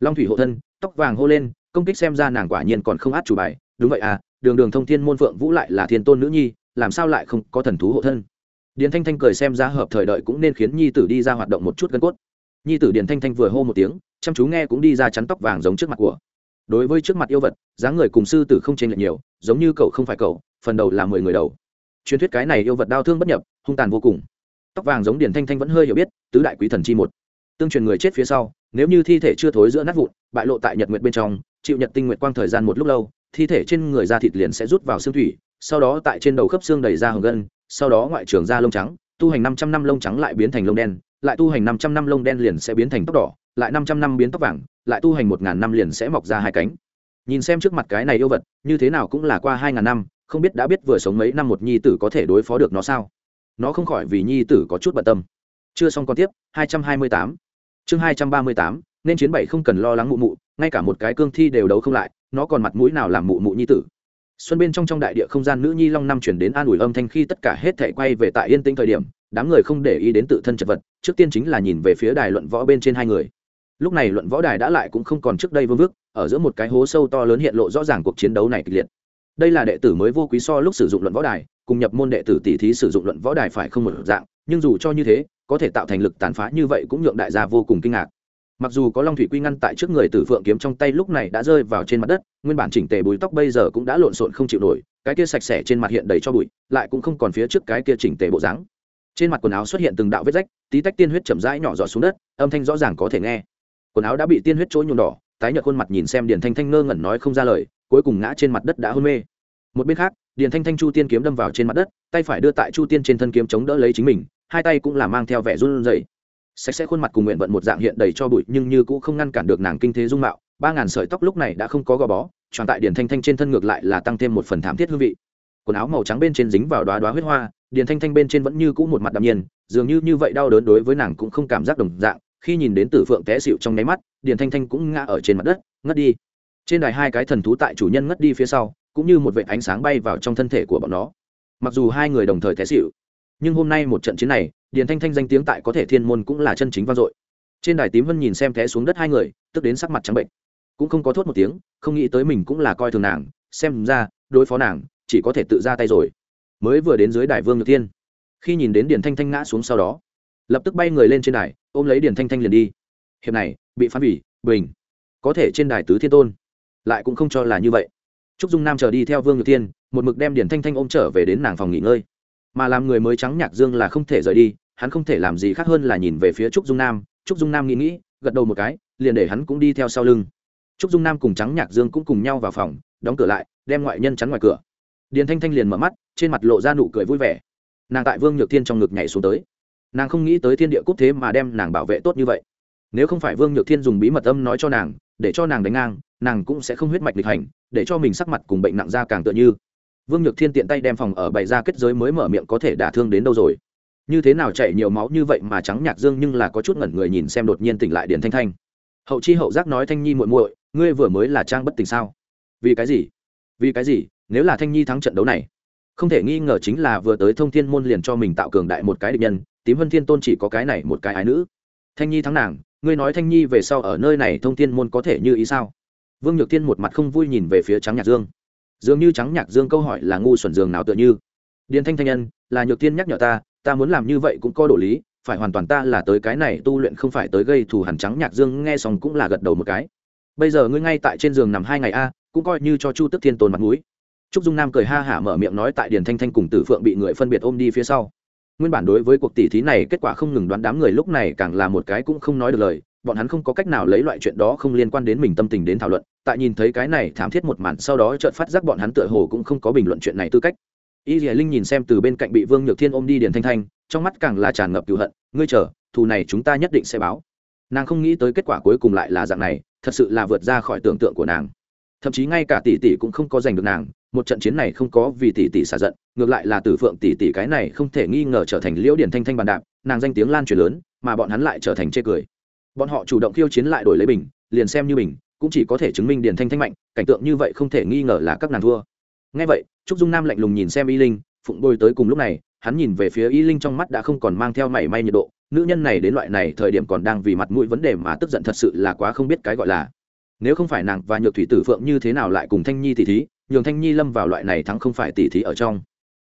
Long thủy hộ thân, tóc vàng hô lên, công kích xem ra nàng quả nhiên còn không át chủ bài, đúng vậy à đường đường thông thiên môn phượng vũ lại là thiên tôn nữ nhi, làm sao lại không có thần thú hộ thân? Điền thanh thanh cười xem ra hợp thời đợi cũng nên khiến nhi tử đi ra hoạt động một chút gân cốt nhi tử điền thanh thanh vừa hô một tiếng chăm chú nghe cũng đi ra chắn tóc vàng giống trước mặt của đối với trước mặt yêu vật dáng người cùng sư tử không chênh lệch nhiều giống như cậu không phải cậu phần đầu là mười người đầu truyền thuyết cái này yêu vật đau thương bất nhập hung tàn vô cùng tóc vàng giống điển thanh thanh vẫn hơi hiểu biết tứ đại quý thần chi một tương truyền người chết phía sau nếu như thi thể chưa thối giữa nát vụn bại lộ tại nhật nguyện bên trong chịu nhật tinh nguyện quang thời gian một lúc lâu thi thể trên người da thịt liền sẽ rút vào xương thủy sau đó tại trên đầu khớp xương đầy ra hồng gân sau đó ngoại trưởng da lông trắng tu hành năm trăm năm lông trắng lại biến thành lông đen lại tu hành năm trăm năm lông đen liền sẽ biến thành tóc đỏ, lại năm trăm năm biến tóc vàng, lại tu hành một ngàn năm liền sẽ mọc ra hai cánh. Nhìn xem trước mặt cái này yêu vật, như thế nào cũng là qua hai ngàn năm, không biết đã biết vừa sống mấy năm một nhi tử có thể đối phó được nó sao? Nó không khỏi vì nhi tử có chút bận tâm. Chưa xong con tiếp, hai trăm hai mươi tám. Chương hai trăm ba mươi tám, nên chiến bảy không cần lo lắng mụ mụ, ngay cả một cái cương thi đều đấu không lại, nó còn mặt mũi nào làm mụ mụ nhi tử? Xuân bên trong trong đại địa không gian nữ nhi long năm chuyển đến an ủi âm thanh khi tất cả hết thể quay về tại yên tĩnh thời điểm đám người không để ý đến tự thân chật vật, trước tiên chính là nhìn về phía đài luận võ bên trên hai người. Lúc này luận võ đài đã lại cũng không còn trước đây vương vức, ở giữa một cái hố sâu to lớn hiện lộ rõ ràng cuộc chiến đấu này kịch liệt. Đây là đệ tử mới vô quý so lúc sử dụng luận võ đài, cùng nhập môn đệ tử tỷ thí sử dụng luận võ đài phải không một dạng, nhưng dù cho như thế, có thể tạo thành lực tàn phá như vậy cũng nhượng đại gia vô cùng kinh ngạc. Mặc dù có long thủy quy ngăn tại trước người tử phượng kiếm trong tay lúc này đã rơi vào trên mặt đất, nguyên bản chỉnh tề bùi tóc bây giờ cũng đã lộn xộn không chịu nổi, cái kia sạch sẽ trên mặt hiện đầy cho bụi, lại cũng không còn phía trước cái kia chỉnh tề bộ dáng trên mặt quần áo xuất hiện từng đạo vết rách, tí tách tiên huyết chậm rãi nhỏ giọt xuống đất, âm thanh rõ ràng có thể nghe. Quần áo đã bị tiên huyết trôi nhuộm đỏ, tái nhợt khuôn mặt nhìn xem điền thanh thanh ngơ ngẩn nói không ra lời, cuối cùng ngã trên mặt đất đã hôn mê. Một bên khác, điền thanh thanh chu tiên kiếm đâm vào trên mặt đất, tay phải đưa tại chu tiên trên thân kiếm chống đỡ lấy chính mình, hai tay cũng là mang theo vẻ run rẩy. Sạch sẽ khuôn mặt cùng nguyện vận một dạng hiện đầy cho bụi, nhưng như cũng không ngăn cản được nàng kinh thế dung mạo, ba ngàn sợi tóc lúc này đã không có gò bó, tròn tại điền thanh thanh trên thân ngược lại là tăng thêm một phần thảm thiết hương vị quần áo màu trắng bên trên dính vào đoá đoá huyết hoa, điền thanh thanh bên trên vẫn như cũ một mặt đạm nhiên, dường như như vậy đau đớn đối với nàng cũng không cảm giác đồng dạng. Khi nhìn đến tử phượng té xịu trong nháy mắt, điền thanh thanh cũng ngã ở trên mặt đất, ngất đi. Trên đài hai cái thần thú tại chủ nhân ngất đi phía sau, cũng như một vệ ánh sáng bay vào trong thân thể của bọn nó. Mặc dù hai người đồng thời té xịu nhưng hôm nay một trận chiến này, điền thanh thanh danh tiếng tại có thể thiên môn cũng là chân chính vang dội. Trên đài tím vân nhìn xem té xuống đất hai người, tức đến sắc mặt trắng bệnh. Cũng không có thốt một tiếng, không nghĩ tới mình cũng là coi thường nàng, xem ra, đối phó nàng chỉ có thể tự ra tay rồi. Mới vừa đến dưới đài vương nhược thiên, khi nhìn đến điền thanh thanh ngã xuống sau đó, lập tức bay người lên trên đài, ôm lấy điền thanh thanh liền đi. Hiệp này, bị phán bỉ bình. Có thể trên đài tứ thiên tôn, lại cũng không cho là như vậy. Trúc dung nam chờ đi theo vương nhược thiên, một mực đem điền thanh thanh ôm trở về đến nàng phòng nghỉ ngơi. Mà làm người mới trắng nhạc dương là không thể rời đi, hắn không thể làm gì khác hơn là nhìn về phía trúc dung nam. Trúc dung nam nghĩ nghĩ, gật đầu một cái, liền để hắn cũng đi theo sau lưng. Trúc dung nam cùng trắng nhạc dương cũng cùng nhau vào phòng, đóng cửa lại, đem ngoại nhân chắn ngoài cửa điền thanh thanh liền mở mắt, trên mặt lộ ra nụ cười vui vẻ. Nàng tại vương nhược thiên trong ngực nhảy xuống tới. Nàng không nghĩ tới thiên địa cúc thế mà đem nàng bảo vệ tốt như vậy. Nếu không phải vương nhược thiên dùng bí mật âm nói cho nàng, để cho nàng đánh ngang, nàng cũng sẽ không huyết mạch lịch hành, để cho mình sắc mặt cùng bệnh nặng ra càng tựa như. Vương nhược thiên tiện tay đem phòng ở bày ra kết giới mới mở miệng có thể đả thương đến đâu rồi. Như thế nào chạy nhiều máu như vậy mà trắng nhạc dương nhưng là có chút ngẩn người nhìn xem đột nhiên tỉnh lại điền thanh thanh. Hậu chi hậu giác nói thanh nhi muội muội, ngươi vừa mới là trang bất tỉnh sao? Vì cái gì? Vì cái gì? Nếu là thanh nhi thắng trận đấu này, không thể nghi ngờ chính là vừa tới thông thiên môn liền cho mình tạo cường đại một cái địch nhân, tím vân thiên tôn chỉ có cái này một cái ái nữ. Thanh nhi thắng nàng, ngươi nói thanh nhi về sau ở nơi này thông thiên môn có thể như ý sao? Vương nhược thiên một mặt không vui nhìn về phía trắng nhạc dương. Dường như trắng nhạc dương câu hỏi là ngu xuẩn dường nào tựa như. Điền thanh thanh nhân, là nhược thiên nhắc nhở ta ta muốn làm như vậy cũng có đạo lý, phải hoàn toàn ta là tới cái này tu luyện không phải tới gây thù hằn trắng nhạc dương nghe xong cũng là gật đầu một cái. Bây giờ ngươi ngay tại trên giường nằm hai ngày a, cũng coi như cho chu tức thiên tôn mặt mũi trúc dung nam cười ha hả mở miệng nói tại điền thanh thanh cùng tử phượng bị người phân biệt ôm đi phía sau. Nguyên bản đối với cuộc tỷ thí này kết quả không ngừng đoán đám người lúc này càng là một cái cũng không nói được lời, bọn hắn không có cách nào lấy loại chuyện đó không liên quan đến mình tâm tình đến thảo luận, tại nhìn thấy cái này thảm thiết một màn sau đó chợt phát giác bọn hắn tựa hồ cũng không có bình luận chuyện này tư cách. Y dì linh nhìn xem từ bên cạnh bị vương nhược thiên ôm đi điền thanh thanh, trong mắt càng là tràn ngập cựu hận, ngươi chờ, thù này chúng ta nhất định sẽ báo. Nàng không nghĩ tới kết quả cuối cùng lại là dạng này, thật sự là vượt ra khỏi tưởng tượng của nàng. Thậm chí ngay cả tỷ tỷ cũng không có giành được nàng một trận chiến này không có vì tỷ tỷ xả giận, ngược lại là tử phượng tỷ tỷ cái này không thể nghi ngờ trở thành liễu điển thanh thanh bàn đạp, nàng danh tiếng lan truyền lớn, mà bọn hắn lại trở thành chê cười. Bọn họ chủ động khiêu chiến lại đổi lấy bình, liền xem như bình, cũng chỉ có thể chứng minh điển thanh thanh mạnh, cảnh tượng như vậy không thể nghi ngờ là các nàng thua. Ngay vậy, trúc dung nam lạnh lùng nhìn xem y linh, phụng bôi tới cùng lúc này, hắn nhìn về phía y linh trong mắt đã không còn mang theo mảy may nhiệt độ, nữ nhân này đến loại này thời điểm còn đang vì mặt mũi vấn đề mà tức giận thật sự là quá không biết cái gọi là. Nếu không phải nàng và nhược thủy tử phượng như thế nào lại cùng thanh nhi thì thí nhường thanh nhi lâm vào loại này thắng không phải tỷ thí ở trong.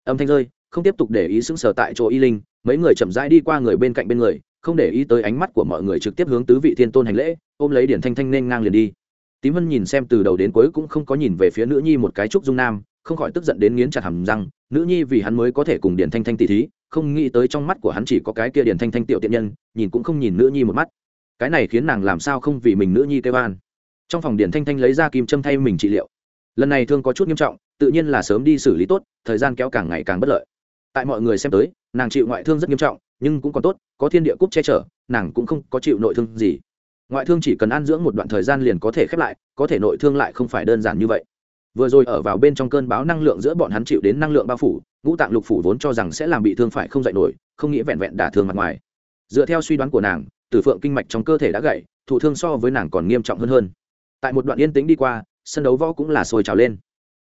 Âm thanh rơi, không tiếp tục để ý sững sờ tại chỗ y linh, mấy người chậm rãi đi qua người bên cạnh bên người, không để ý tới ánh mắt của mọi người trực tiếp hướng tứ vị thiên tôn hành lễ, ôm lấy điển thanh thanh nên ngang liền đi. Tím vân nhìn xem từ đầu đến cuối cũng không có nhìn về phía nữ nhi một cái trúc dung nam, không khỏi tức giận đến nghiến chặt hầm răng, nữ nhi vì hắn mới có thể cùng điển thanh thanh tỷ thí, không nghĩ tới trong mắt của hắn chỉ có cái kia điển thanh thanh tiểu tiện nhân, nhìn cũng không nhìn nữ nhi một mắt. Cái này khiến nàng làm sao không vì mình nữ nhi kêu an. Trong phòng điển thanh thanh lấy ra kim châm thay mình trị liệu lần này thương có chút nghiêm trọng, tự nhiên là sớm đi xử lý tốt, thời gian kéo càng ngày càng bất lợi. Tại mọi người xem tới, nàng chịu ngoại thương rất nghiêm trọng, nhưng cũng còn tốt, có thiên địa cúp che chở, nàng cũng không có chịu nội thương gì. Ngoại thương chỉ cần ăn dưỡng một đoạn thời gian liền có thể khép lại, có thể nội thương lại không phải đơn giản như vậy. Vừa rồi ở vào bên trong cơn báo năng lượng giữa bọn hắn chịu đến năng lượng bao phủ, ngũ tạng lục phủ vốn cho rằng sẽ làm bị thương phải không dạy nổi, không nghĩ vẹn vẹn đả thương mặt ngoài. Dựa theo suy đoán của nàng, tử phượng kinh mạch trong cơ thể đã gãy, thụ thương so với nàng còn nghiêm trọng hơn hơn. Tại một đoạn yên tĩnh đi qua sân đấu võ cũng là sôi trào lên.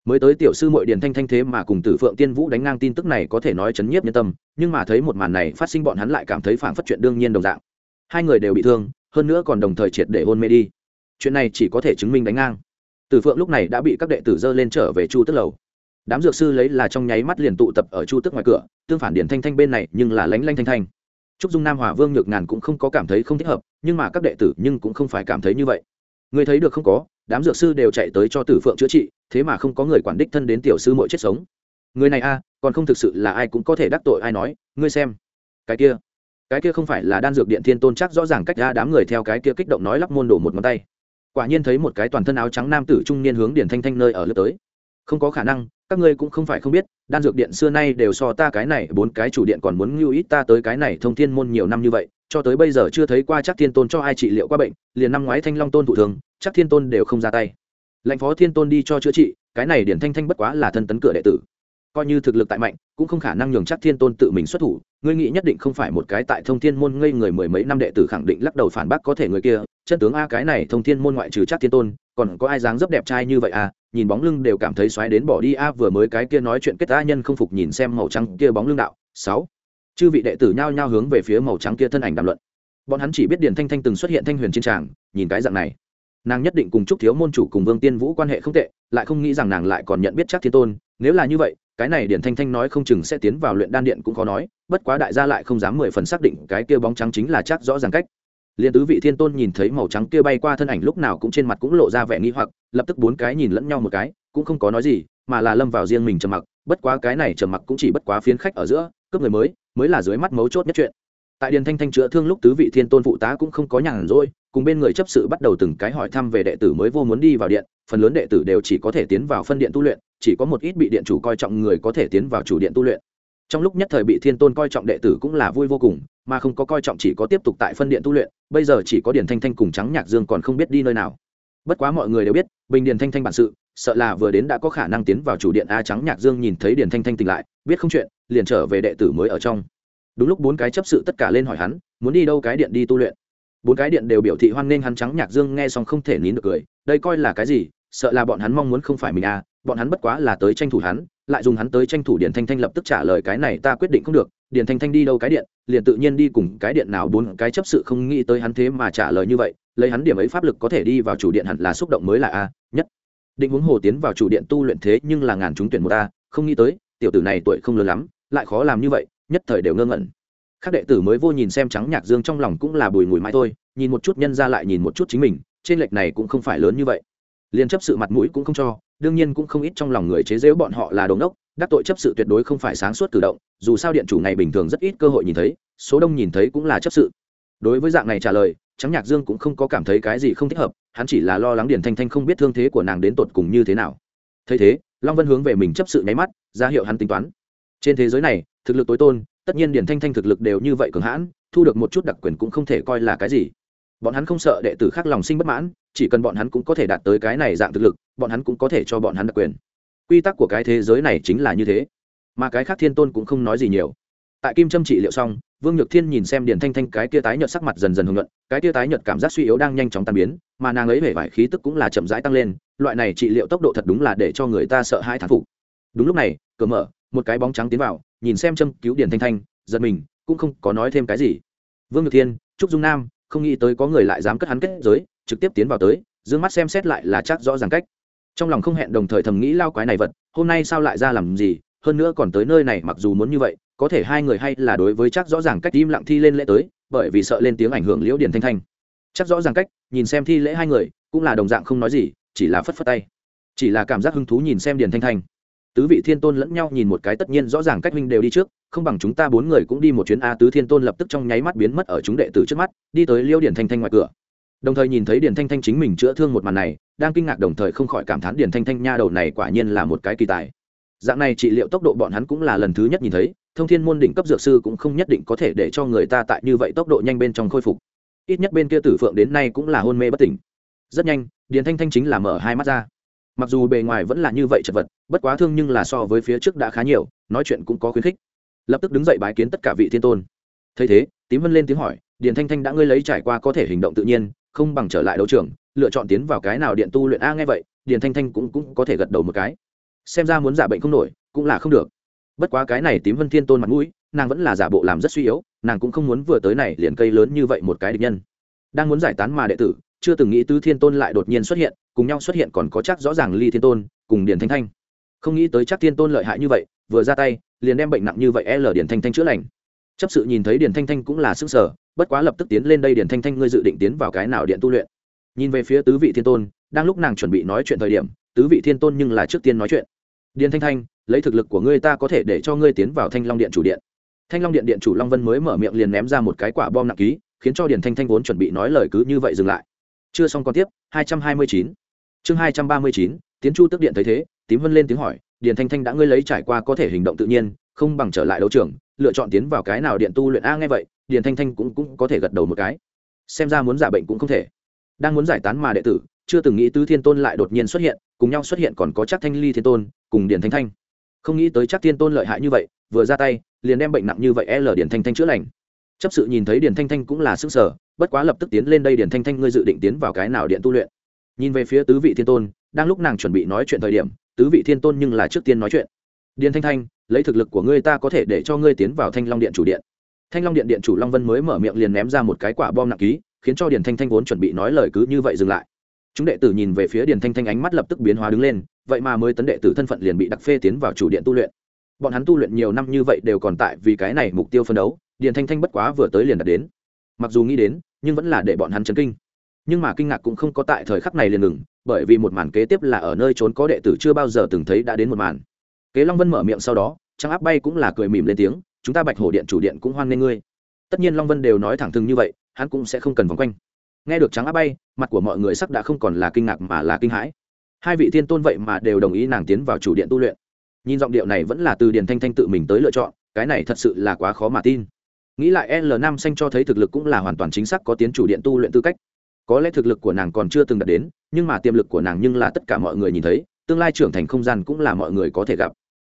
Mới tới tiểu sư mội điền thanh thanh thế mà cùng tử phượng tiên vũ đánh ngang tin tức này có thể nói chấn nhiếp nhân tâm, nhưng mà thấy một màn này phát sinh bọn hắn lại cảm thấy phản phất chuyện đương nhiên đồng dạng. Hai người đều bị thương, hơn nữa còn đồng thời triệt để hôn mê đi. Chuyện này chỉ có thể chứng minh đánh ngang. Tử phượng lúc này đã bị các đệ tử dơ lên trở về chu tức lầu. Đám dược sư lấy là trong nháy mắt liền tụ tập ở chu tức ngoài cửa, tương phản điền thanh thanh bên này nhưng là lánh lanh thanh thanh. Trúc dung nam hòa vương nhược ngàn cũng không có cảm thấy không thích hợp, nhưng mà các đệ tử nhưng cũng không phải cảm thấy như vậy. Người thấy được không có đám dược sư đều chạy tới cho tử phượng chữa trị, thế mà không có người quản đích thân đến tiểu sư mỗi chết sống. Người này a, còn không thực sự là ai cũng có thể đắc tội ai nói, ngươi xem. Cái kia cái kia không phải là đan dược điện thiên tôn chắc rõ ràng cách ra đám người theo cái kia kích động nói lắp môn đổ một ngón tay. Quả nhiên thấy một cái toàn thân áo trắng nam tử trung niên hướng điển thanh thanh nơi ở lướt tới. Không có khả năng, các ngươi cũng không phải không biết, đan dược điện xưa nay đều so ta cái này bốn cái chủ điện còn muốn ngưu ít ta tới cái này thông thiên môn nhiều năm như vậy, cho tới bây giờ chưa thấy qua chắc thiên tôn cho ai trị liệu qua bệnh, liền năm ngoái thanh long tôn thụ thường chắc thiên tôn đều không ra tay. Lãnh phó thiên tôn đi cho chữa trị, cái này điển thanh thanh bất quá là thân tấn cửa đệ tử. Coi như thực lực tại mạnh, cũng không khả năng nhường chắc thiên tôn tự mình xuất thủ. Ngươi nghĩ nhất định không phải một cái tại thông thiên môn ngây người mười mấy năm đệ tử khẳng định lắc đầu phản bác có thể người kia, chân tướng a cái này thông thiên môn ngoại trừ chắc thiên tôn, còn có ai dáng dấp đẹp trai như vậy à nhìn bóng lưng đều cảm thấy xoáy đến bỏ đi a, vừa mới cái kia nói chuyện kết ta nhân không phục nhìn xem màu trắng kia bóng lưng đạo. Sáu. Chư vị đệ tử nhao nhao hướng về phía màu trắng kia thân ảnh đàm luận. Bọn hắn chỉ biết điền thanh thanh từng xuất hiện thanh huyền trên tràng, nhìn cái dạng này nàng nhất định cùng chúc thiếu môn chủ cùng vương tiên vũ quan hệ không tệ, lại không nghĩ rằng nàng lại còn nhận biết chắc thiên tôn, nếu là như vậy, cái này điển thanh thanh nói không chừng sẽ tiến vào luyện đan điện cũng khó nói, bất quá đại gia lại không dám mười phần xác định cái kia bóng trắng chính là chắc rõ ràng cách. Liền tứ vị thiên tôn nhìn thấy màu trắng kia bay qua thân ảnh lúc nào cũng trên mặt cũng lộ ra vẻ nghi hoặc, lập tức bốn cái nhìn lẫn nhau một cái, cũng không có nói gì, mà là lâm vào riêng mình trầm mặc, bất quá cái này trầm mặc cũng chỉ bất quá phiến khách ở giữa, cướp người mới mới là dưới mắt mấu chốt nhất chuyện. Tại điền thanh thanh chữa thương lúc tứ vị thiên tôn phụ tá cũng không có nhàn rỗi cùng bên người chấp sự bắt đầu từng cái hỏi thăm về đệ tử mới vô muốn đi vào điện, phần lớn đệ tử đều chỉ có thể tiến vào phân điện tu luyện, chỉ có một ít bị điện chủ coi trọng người có thể tiến vào chủ điện tu luyện. Trong lúc nhất thời bị thiên tôn coi trọng đệ tử cũng là vui vô cùng, mà không có coi trọng chỉ có tiếp tục tại phân điện tu luyện, bây giờ chỉ có điền thanh thanh cùng trắng nhạc dương còn không biết đi nơi nào. Bất quá mọi người đều biết, bình điền thanh thanh bản sự, sợ là vừa đến đã có khả năng tiến vào chủ điện, a trắng nhạc dương nhìn thấy điền thanh thanh tỉnh lại, biết không chuyện, liền trở về đệ tử mới ở trong. Đúng lúc bốn cái chấp sự tất cả lên hỏi hắn, muốn đi đâu cái điện đi tu luyện bốn cái điện đều biểu thị hoan nghênh hắn trắng nhạc dương nghe xong không thể nín được cười, đây coi là cái gì, sợ là bọn hắn mong muốn không phải mình à bọn hắn bất quá là tới tranh thủ hắn, lại dùng hắn tới tranh thủ điện thanh thanh lập tức trả lời cái này ta quyết định không được điện thanh thanh đi đâu cái điện, liền tự nhiên đi cùng cái điện nào bốn cái chấp sự không nghĩ tới hắn thế mà trả lời như vậy, lấy hắn điểm ấy pháp lực có thể đi vào chủ điện hẳn là xúc động mới là a, nhất. Định huống hồ tiến vào chủ điện tu luyện thế nhưng là ngàn chúng tuyển một a, không nghĩ tới, tiểu tử này tuổi không lớn lắm, lại khó làm như vậy, nhất thời đều ngơ ngẩn khác đệ tử mới vô nhìn xem trắng nhạc dương trong lòng cũng là bùi ngùi mãi thôi, nhìn một chút nhân ra lại nhìn một chút chính mình, trên lệch này cũng không phải lớn như vậy. Liên chấp sự mặt mũi cũng không cho, đương nhiên cũng không ít trong lòng người chế giễu bọn họ là đống đốc, đắc tội chấp sự tuyệt đối không phải sáng suốt cử động, dù sao điện chủ ngày bình thường rất ít cơ hội nhìn thấy, số đông nhìn thấy cũng là chấp sự. Đối với dạng này trả lời, trắng nhạc dương cũng không có cảm thấy cái gì không thích hợp, hắn chỉ là lo lắng điển thanh thanh không biết thương thế của nàng đến tột cùng như thế nào. Thấy thế, long vân hướng về mình chấp sự nháy mắt, ra hiệu hắn tính toán. Trên thế giới này, thực lực tối tôn tất nhiên điển thanh thanh thực lực đều như vậy cường hãn, thu được một chút đặc quyền cũng không thể coi là cái gì. Bọn hắn không sợ đệ tử khác lòng sinh bất mãn, chỉ cần bọn hắn cũng có thể đạt tới cái này dạng thực lực, bọn hắn cũng có thể cho bọn hắn đặc quyền. Quy tắc của cái thế giới này chính là như thế. Mà cái khác thiên tôn cũng không nói gì nhiều. Tại kim trâm trị liệu xong, vương nhược thiên nhìn xem điển thanh thanh cái tia tái nhợt sắc mặt dần dần hưởng luận cái tia tái nhợt cảm giác suy yếu đang nhanh chóng tan biến, mà nàng ấy vẻ vải khí tức cũng là chậm rãi tăng lên, loại này trị liệu tốc độ thật đúng là để cho người ta sợ hai thán phục. Đúng lúc này, cửa mở, một cái bóng trắng tiến vào nhìn xem châm cứu điển thanh thanh, giật mình, cũng không có nói thêm cái gì. Vương nhược thiên, trúc dung nam, không nghĩ tới có người lại dám cất hắn kết giới, trực tiếp tiến vào tới d mắt xem xét lại là chắc rõ ràng cách. Trong lòng không hẹn đồng thời thầm nghĩ lao quái này vật, hôm nay sao lại ra làm gì, hơn nữa còn tới nơi này mặc dù muốn như vậy, có thể hai người hay là đối với chắc rõ ràng cách im lặng thi lên lễ tới, bởi vì sợ lên tiếng ảnh hưởng liễu điển thanh thanh. Chắc rõ ràng cách, nhìn xem thi lễ hai người, cũng là đồng dạng không nói gì, chỉ là phất phất tay. Chỉ là cảm giác hứng thú nhìn xem điển thanh thanh tứ vị thiên tôn lẫn nhau nhìn một cái tất nhiên rõ ràng cách minh đều đi trước, không bằng chúng ta bốn người cũng đi một chuyến a tứ thiên tôn lập tức trong nháy mắt biến mất ở chúng đệ tử trước mắt, đi tới liêu điển thanh thanh ngoài cửa. Đồng thời nhìn thấy điển thanh thanh chính mình chữa thương một màn này, đang kinh ngạc đồng thời không khỏi cảm thán điển thanh thanh nha đầu này quả nhiên là một cái kỳ tài. Dạng này trị liệu tốc độ bọn hắn cũng là lần thứ nhất nhìn thấy, thông thiên môn đỉnh cấp dược sư cũng không nhất định có thể để cho người ta tại như vậy tốc độ nhanh bên trong khôi phục. Ít nhất bên kia tử phượng đến nay cũng là hôn mê bất tỉnh. Rất nhanh, điển thanh thanh chính là mở hai mắt ra mặc dù bề ngoài vẫn là như vậy chật vật, bất quá thương nhưng là so với phía trước đã khá nhiều, nói chuyện cũng có khuyến khích. Lập tức đứng dậy bái kiến tất cả vị thiên tôn. Thấy thế, tím vân lên tiếng hỏi, điền thanh thanh đã ngươi lấy trải qua có thể hành động tự nhiên, không bằng trở lại đấu trường, lựa chọn tiến vào cái nào điện tu luyện a nghe vậy, điền thanh thanh cũng cũng có thể gật đầu một cái. Xem ra muốn giả bệnh không nổi, cũng là không được. Bất quá cái này tím vân thiên tôn mặt mũi, nàng vẫn là giả bộ làm rất suy yếu, nàng cũng không muốn vừa tới này liền cây lớn như vậy một cái địch nhân. Đang muốn giải tán mà đệ tử, chưa từng nghĩ tứ thiên tôn lại đột nhiên xuất hiện cùng nhau xuất hiện còn có chắc rõ ràng ly thiên tôn cùng điền thanh thanh. Không nghĩ tới chắc thiên tôn lợi hại như vậy, vừa ra tay, liền đem bệnh nặng như vậy l điền thanh thanh chữa lành. Chấp sự nhìn thấy điền thanh thanh cũng là sức sở bất quá lập tức tiến lên, đây điền thanh thanh ngươi dự định tiến vào cái nào điện tu luyện? Nhìn về phía tứ vị thiên tôn, đang lúc nàng chuẩn bị nói chuyện thời điểm, tứ vị thiên tôn nhưng là trước tiên nói chuyện. Điền thanh thanh, lấy thực lực của ngươi ta có thể để cho ngươi tiến vào thanh long điện chủ điện. Thanh long điện điện chủ long vân mới mở miệng liền ném ra một cái quả bom nặng ký, khiến cho điền thanh thanh vốn chuẩn bị nói lời cứ như vậy dừng lại. Chưa xong còn tiếp 229 chương 239, tiến chu tức điện thấy thế tím vân lên tiếng hỏi điền thanh thanh đã ngươi lấy trải qua có thể hành động tự nhiên không bằng trở lại đấu trường lựa chọn tiến vào cái nào điện tu luyện a nghe vậy điền thanh thanh cũng cũng có thể gật đầu một cái. Xem ra muốn giả bệnh cũng không thể. Đang muốn giải tán mà đệ tử chưa từng nghĩ tứ thiên tôn lại đột nhiên xuất hiện cùng nhau xuất hiện còn có chắc thanh ly thiên tôn cùng điền thanh thanh. Không nghĩ tới chắc thiên tôn lợi hại như vậy vừa ra tay liền đem bệnh nặng như vậy l điền thanh thanh chữa lành. Chấp sự nhìn thấy điền thanh thanh cũng là sức sở bất quá lập tức tiến lên đây điền thanh thanh ngươi dự định tiến vào cái nào điện tu luyện? Nhìn về phía tứ vị thiên tôn, đang lúc nàng chuẩn bị nói chuyện thời điểm, tứ vị thiên tôn nhưng là trước tiên nói chuyện. Điền thanh thanh, lấy thực lực của ngươi ta có thể để cho ngươi tiến vào thanh long điện chủ điện. Thanh long điện điện chủ long vân mới mở miệng liền ném ra một cái quả bom nặng ký, khiến cho điền thanh thanh vốn chuẩn bị nói lời cứ như vậy dừng lại. Chúng đệ tử nhìn về phía điền thanh thanh ánh mắt lập tức biến hóa đứng lên, vậy mà mới tấn đệ tử thân phận liền bị đặc phê tiến vào chủ điện tu luyện. Bọn hắn tu luyện nhiều năm như vậy đều còn tại vì cái này mục tiêu phân đấu, điền thanh thanh bất quá vừa tới liền đạt đến. Mặc dù nghĩ đến, nhưng vẫn là để bọn hắn chấn kinh nhưng mà kinh ngạc cũng không có tại thời khắc này liền ngừng, bởi vì một màn kế tiếp là ở nơi trốn có đệ tử chưa bao giờ từng thấy đã đến một màn. Kế long vân mở miệng sau đó trang áp bay cũng là cười mỉm lên tiếng, chúng ta bạch hổ điện chủ điện cũng hoan nghê ngươi. Tất nhiên long vân đều nói thẳng thừng như vậy, hắn cũng sẽ không cần vòng quanh. Nghe được trắng áp bay, mặt của mọi người sắc đã không còn là kinh ngạc mà là kinh hãi. Hai vị thiên tôn vậy mà đều đồng ý nàng tiến vào chủ điện tu luyện. Nhìn giọng điệu này vẫn là từ điền thanh thanh tự mình tới lựa chọn, cái này thật sự là quá khó mà tin. Nghĩ lại l nam xanh cho thấy thực lực cũng là hoàn toàn chính xác có tiến chủ điện tu luyện tư cách có lẽ thực lực của nàng còn chưa từng đạt đến, nhưng mà tiềm lực của nàng nhưng là tất cả mọi người nhìn thấy, tương lai trưởng thành không gian cũng là mọi người có thể gặp.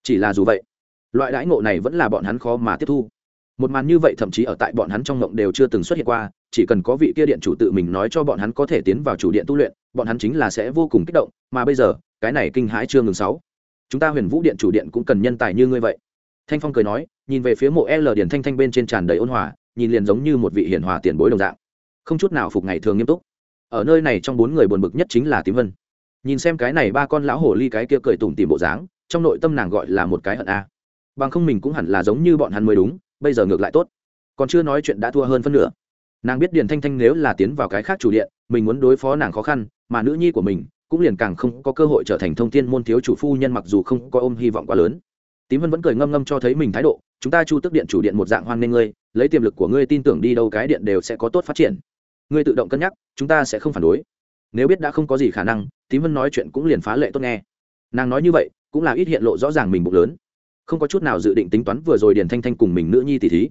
Chỉ là dù vậy, loại đãi ngộ này vẫn là bọn hắn khó mà tiếp thu. Một màn như vậy thậm chí ở tại bọn hắn trong ngộng đều chưa từng xuất hiện qua, chỉ cần có vị kia điện chủ tự mình nói cho bọn hắn có thể tiến vào chủ điện tu luyện, bọn hắn chính là sẽ vô cùng kích động, mà bây giờ, cái này kinh hãi chưa ngừng sáu. Chúng ta huyền vũ điện chủ điện cũng cần nhân tài như ngươi vậy. Thanh phong cười nói, nhìn về phía mộ l điển thanh thanh bên trên tràn đầy ôn hòa, nhìn liền giống như một vị hiền hòa tiền bối đồng dạng không chút nào phục ngày thường nghiêm túc. Ở nơi này trong bốn người buồn bực nhất chính là tím vân. Nhìn xem cái này ba con lão hổ ly cái kia cười tủm tìm bộ dáng, trong nội tâm nàng gọi là một cái hận a. Bằng không mình cũng hẳn là giống như bọn hắn mới đúng, bây giờ ngược lại tốt. Còn chưa nói chuyện đã thua hơn phân nửa. Nàng biết điền thanh thanh nếu là tiến vào cái khác chủ điện, mình muốn đối phó nàng khó khăn, mà nữ nhi của mình cũng liền càng không có cơ hội trở thành thông tin môn thiếu chủ phu nhân mặc dù không có ôm hy vọng quá lớn. Tím vân vẫn cười ngâm ngâm cho thấy mình thái độ, chúng ta chu tức điện chủ điện một dạng hoan nghênh ngươi, lấy tiềm lực của ngươi tin tưởng đi đâu cái điện đều sẽ có tốt phát triển ngươi tự động cân nhắc, chúng ta sẽ không phản đối. Nếu biết đã không có gì khả năng, tím vân nói chuyện cũng liền phá lệ tốt nghe. Nàng nói như vậy, cũng là ít hiện lộ rõ ràng mình bụng lớn. Không có chút nào dự định tính toán vừa rồi điền thanh thanh cùng mình nữ nhi tỷ thí.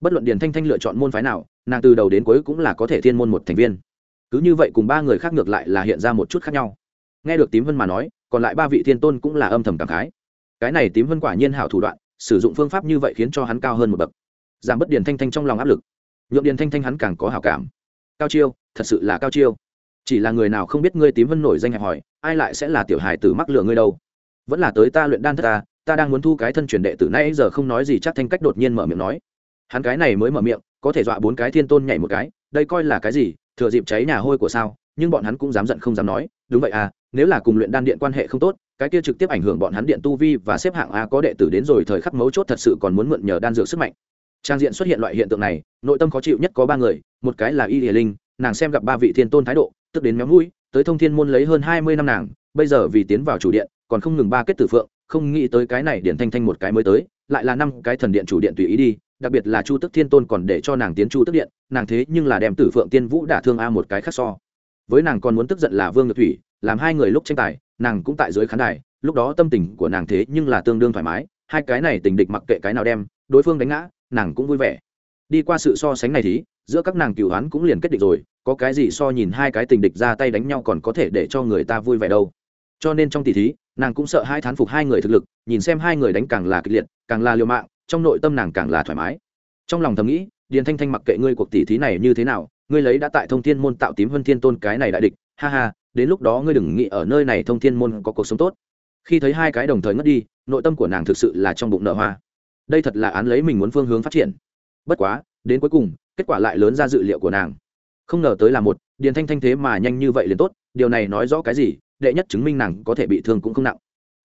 Bất luận điền thanh thanh lựa chọn môn phái nào, nàng từ đầu đến cuối cũng là có thể thiên môn một thành viên. Cứ như vậy cùng ba người khác ngược lại là hiện ra một chút khác nhau. Nghe được tím vân mà nói, còn lại ba vị thiên tôn cũng là âm thầm cảm khái. Cái này tím vân quả nhiên hảo thủ đoạn, sử dụng phương pháp như vậy khiến cho hắn cao hơn một bậc. Giảm bớt điền thanh thanh trong lòng áp lực. Nhượng điền thanh thanh hắn càng có hảo cảm cao chiêu, thật sự là cao chiêu. Chỉ là người nào không biết ngươi tím vân nổi danh hẹp hỏi, ai lại sẽ là tiểu hài tử mắc lửa ngươi đâu? Vẫn là tới ta luyện đan thất ta ta đang muốn thu cái thân truyền đệ tử nay giờ không nói gì chắc thanh cách đột nhiên mở miệng nói. Hắn cái này mới mở miệng, có thể dọa bốn cái thiên tôn nhảy một cái, đây coi là cái gì, thừa dịp cháy nhà hôi của sao, nhưng bọn hắn cũng dám giận không dám nói. Đúng vậy à nếu là cùng luyện đan điện quan hệ không tốt, cái kia trực tiếp ảnh hưởng bọn hắn điện tu vi và xếp hạng a có đệ tử đến rồi thời khắc mấu chốt thật sự còn muốn mượn nhờ đan dược sức mạnh trang diện xuất hiện loại hiện tượng này, nội tâm khó chịu nhất có ba người, một cái là y hiền linh, nàng xem gặp ba vị thiên tôn thái độ, tức đến méo mũi, tới thông thiên môn lấy hơn hai mươi năm nàng, bây giờ vì tiến vào chủ điện, còn không ngừng ba kết tử phượng, không nghĩ tới cái này điện thanh thanh một cái mới tới, lại là năm cái thần điện chủ điện tùy ý đi, đặc biệt là chu tức thiên tôn còn để cho nàng tiến chu tức điện, nàng thế nhưng là đem tử phượng tiên vũ đả thương a một cái khác so. Với nàng còn muốn tức giận là vương nhược thủy, làm hai người lúc tranh tài, nàng cũng tại dưới khán đài, lúc đó tâm tình của nàng thế nhưng là tương đương thoải mái, hai cái này tình địch mặc kệ cái nào đem, đối phương đánh ngã nàng cũng vui vẻ. Đi qua sự so sánh này thì, giữa các nàng cựu hoán cũng liền kết định rồi, có cái gì so nhìn hai cái tình địch ra tay đánh nhau còn có thể để cho người ta vui vẻ đâu. Cho nên trong tỷ thí, nàng cũng sợ hai thán phục hai người thực lực, nhìn xem hai người đánh càng là kịch liệt, càng là liều mạng, trong nội tâm nàng càng là thoải mái. Trong lòng thầm nghĩ, điền thanh thanh mặc kệ ngươi cuộc tỷ thí này như thế nào, ngươi lấy đã tại thông thiên môn tạo tím vân thiên tôn cái này đại địch, ha ha, đến lúc đó ngươi đừng nghĩ ở nơi này thông thiên môn có cuộc sống tốt. Khi thấy hai cái đồng thời ngất đi, nội tâm của nàng thực sự là trong bụng nợ hoa đây thật là án lấy mình muốn phương hướng phát triển. Bất quá, đến cuối cùng, kết quả lại lớn ra dự liệu của nàng. Không ngờ tới là một, điền thanh thanh thế mà nhanh như vậy liền tốt, điều này nói rõ cái gì, đệ nhất chứng minh nàng có thể bị thương cũng không nặng.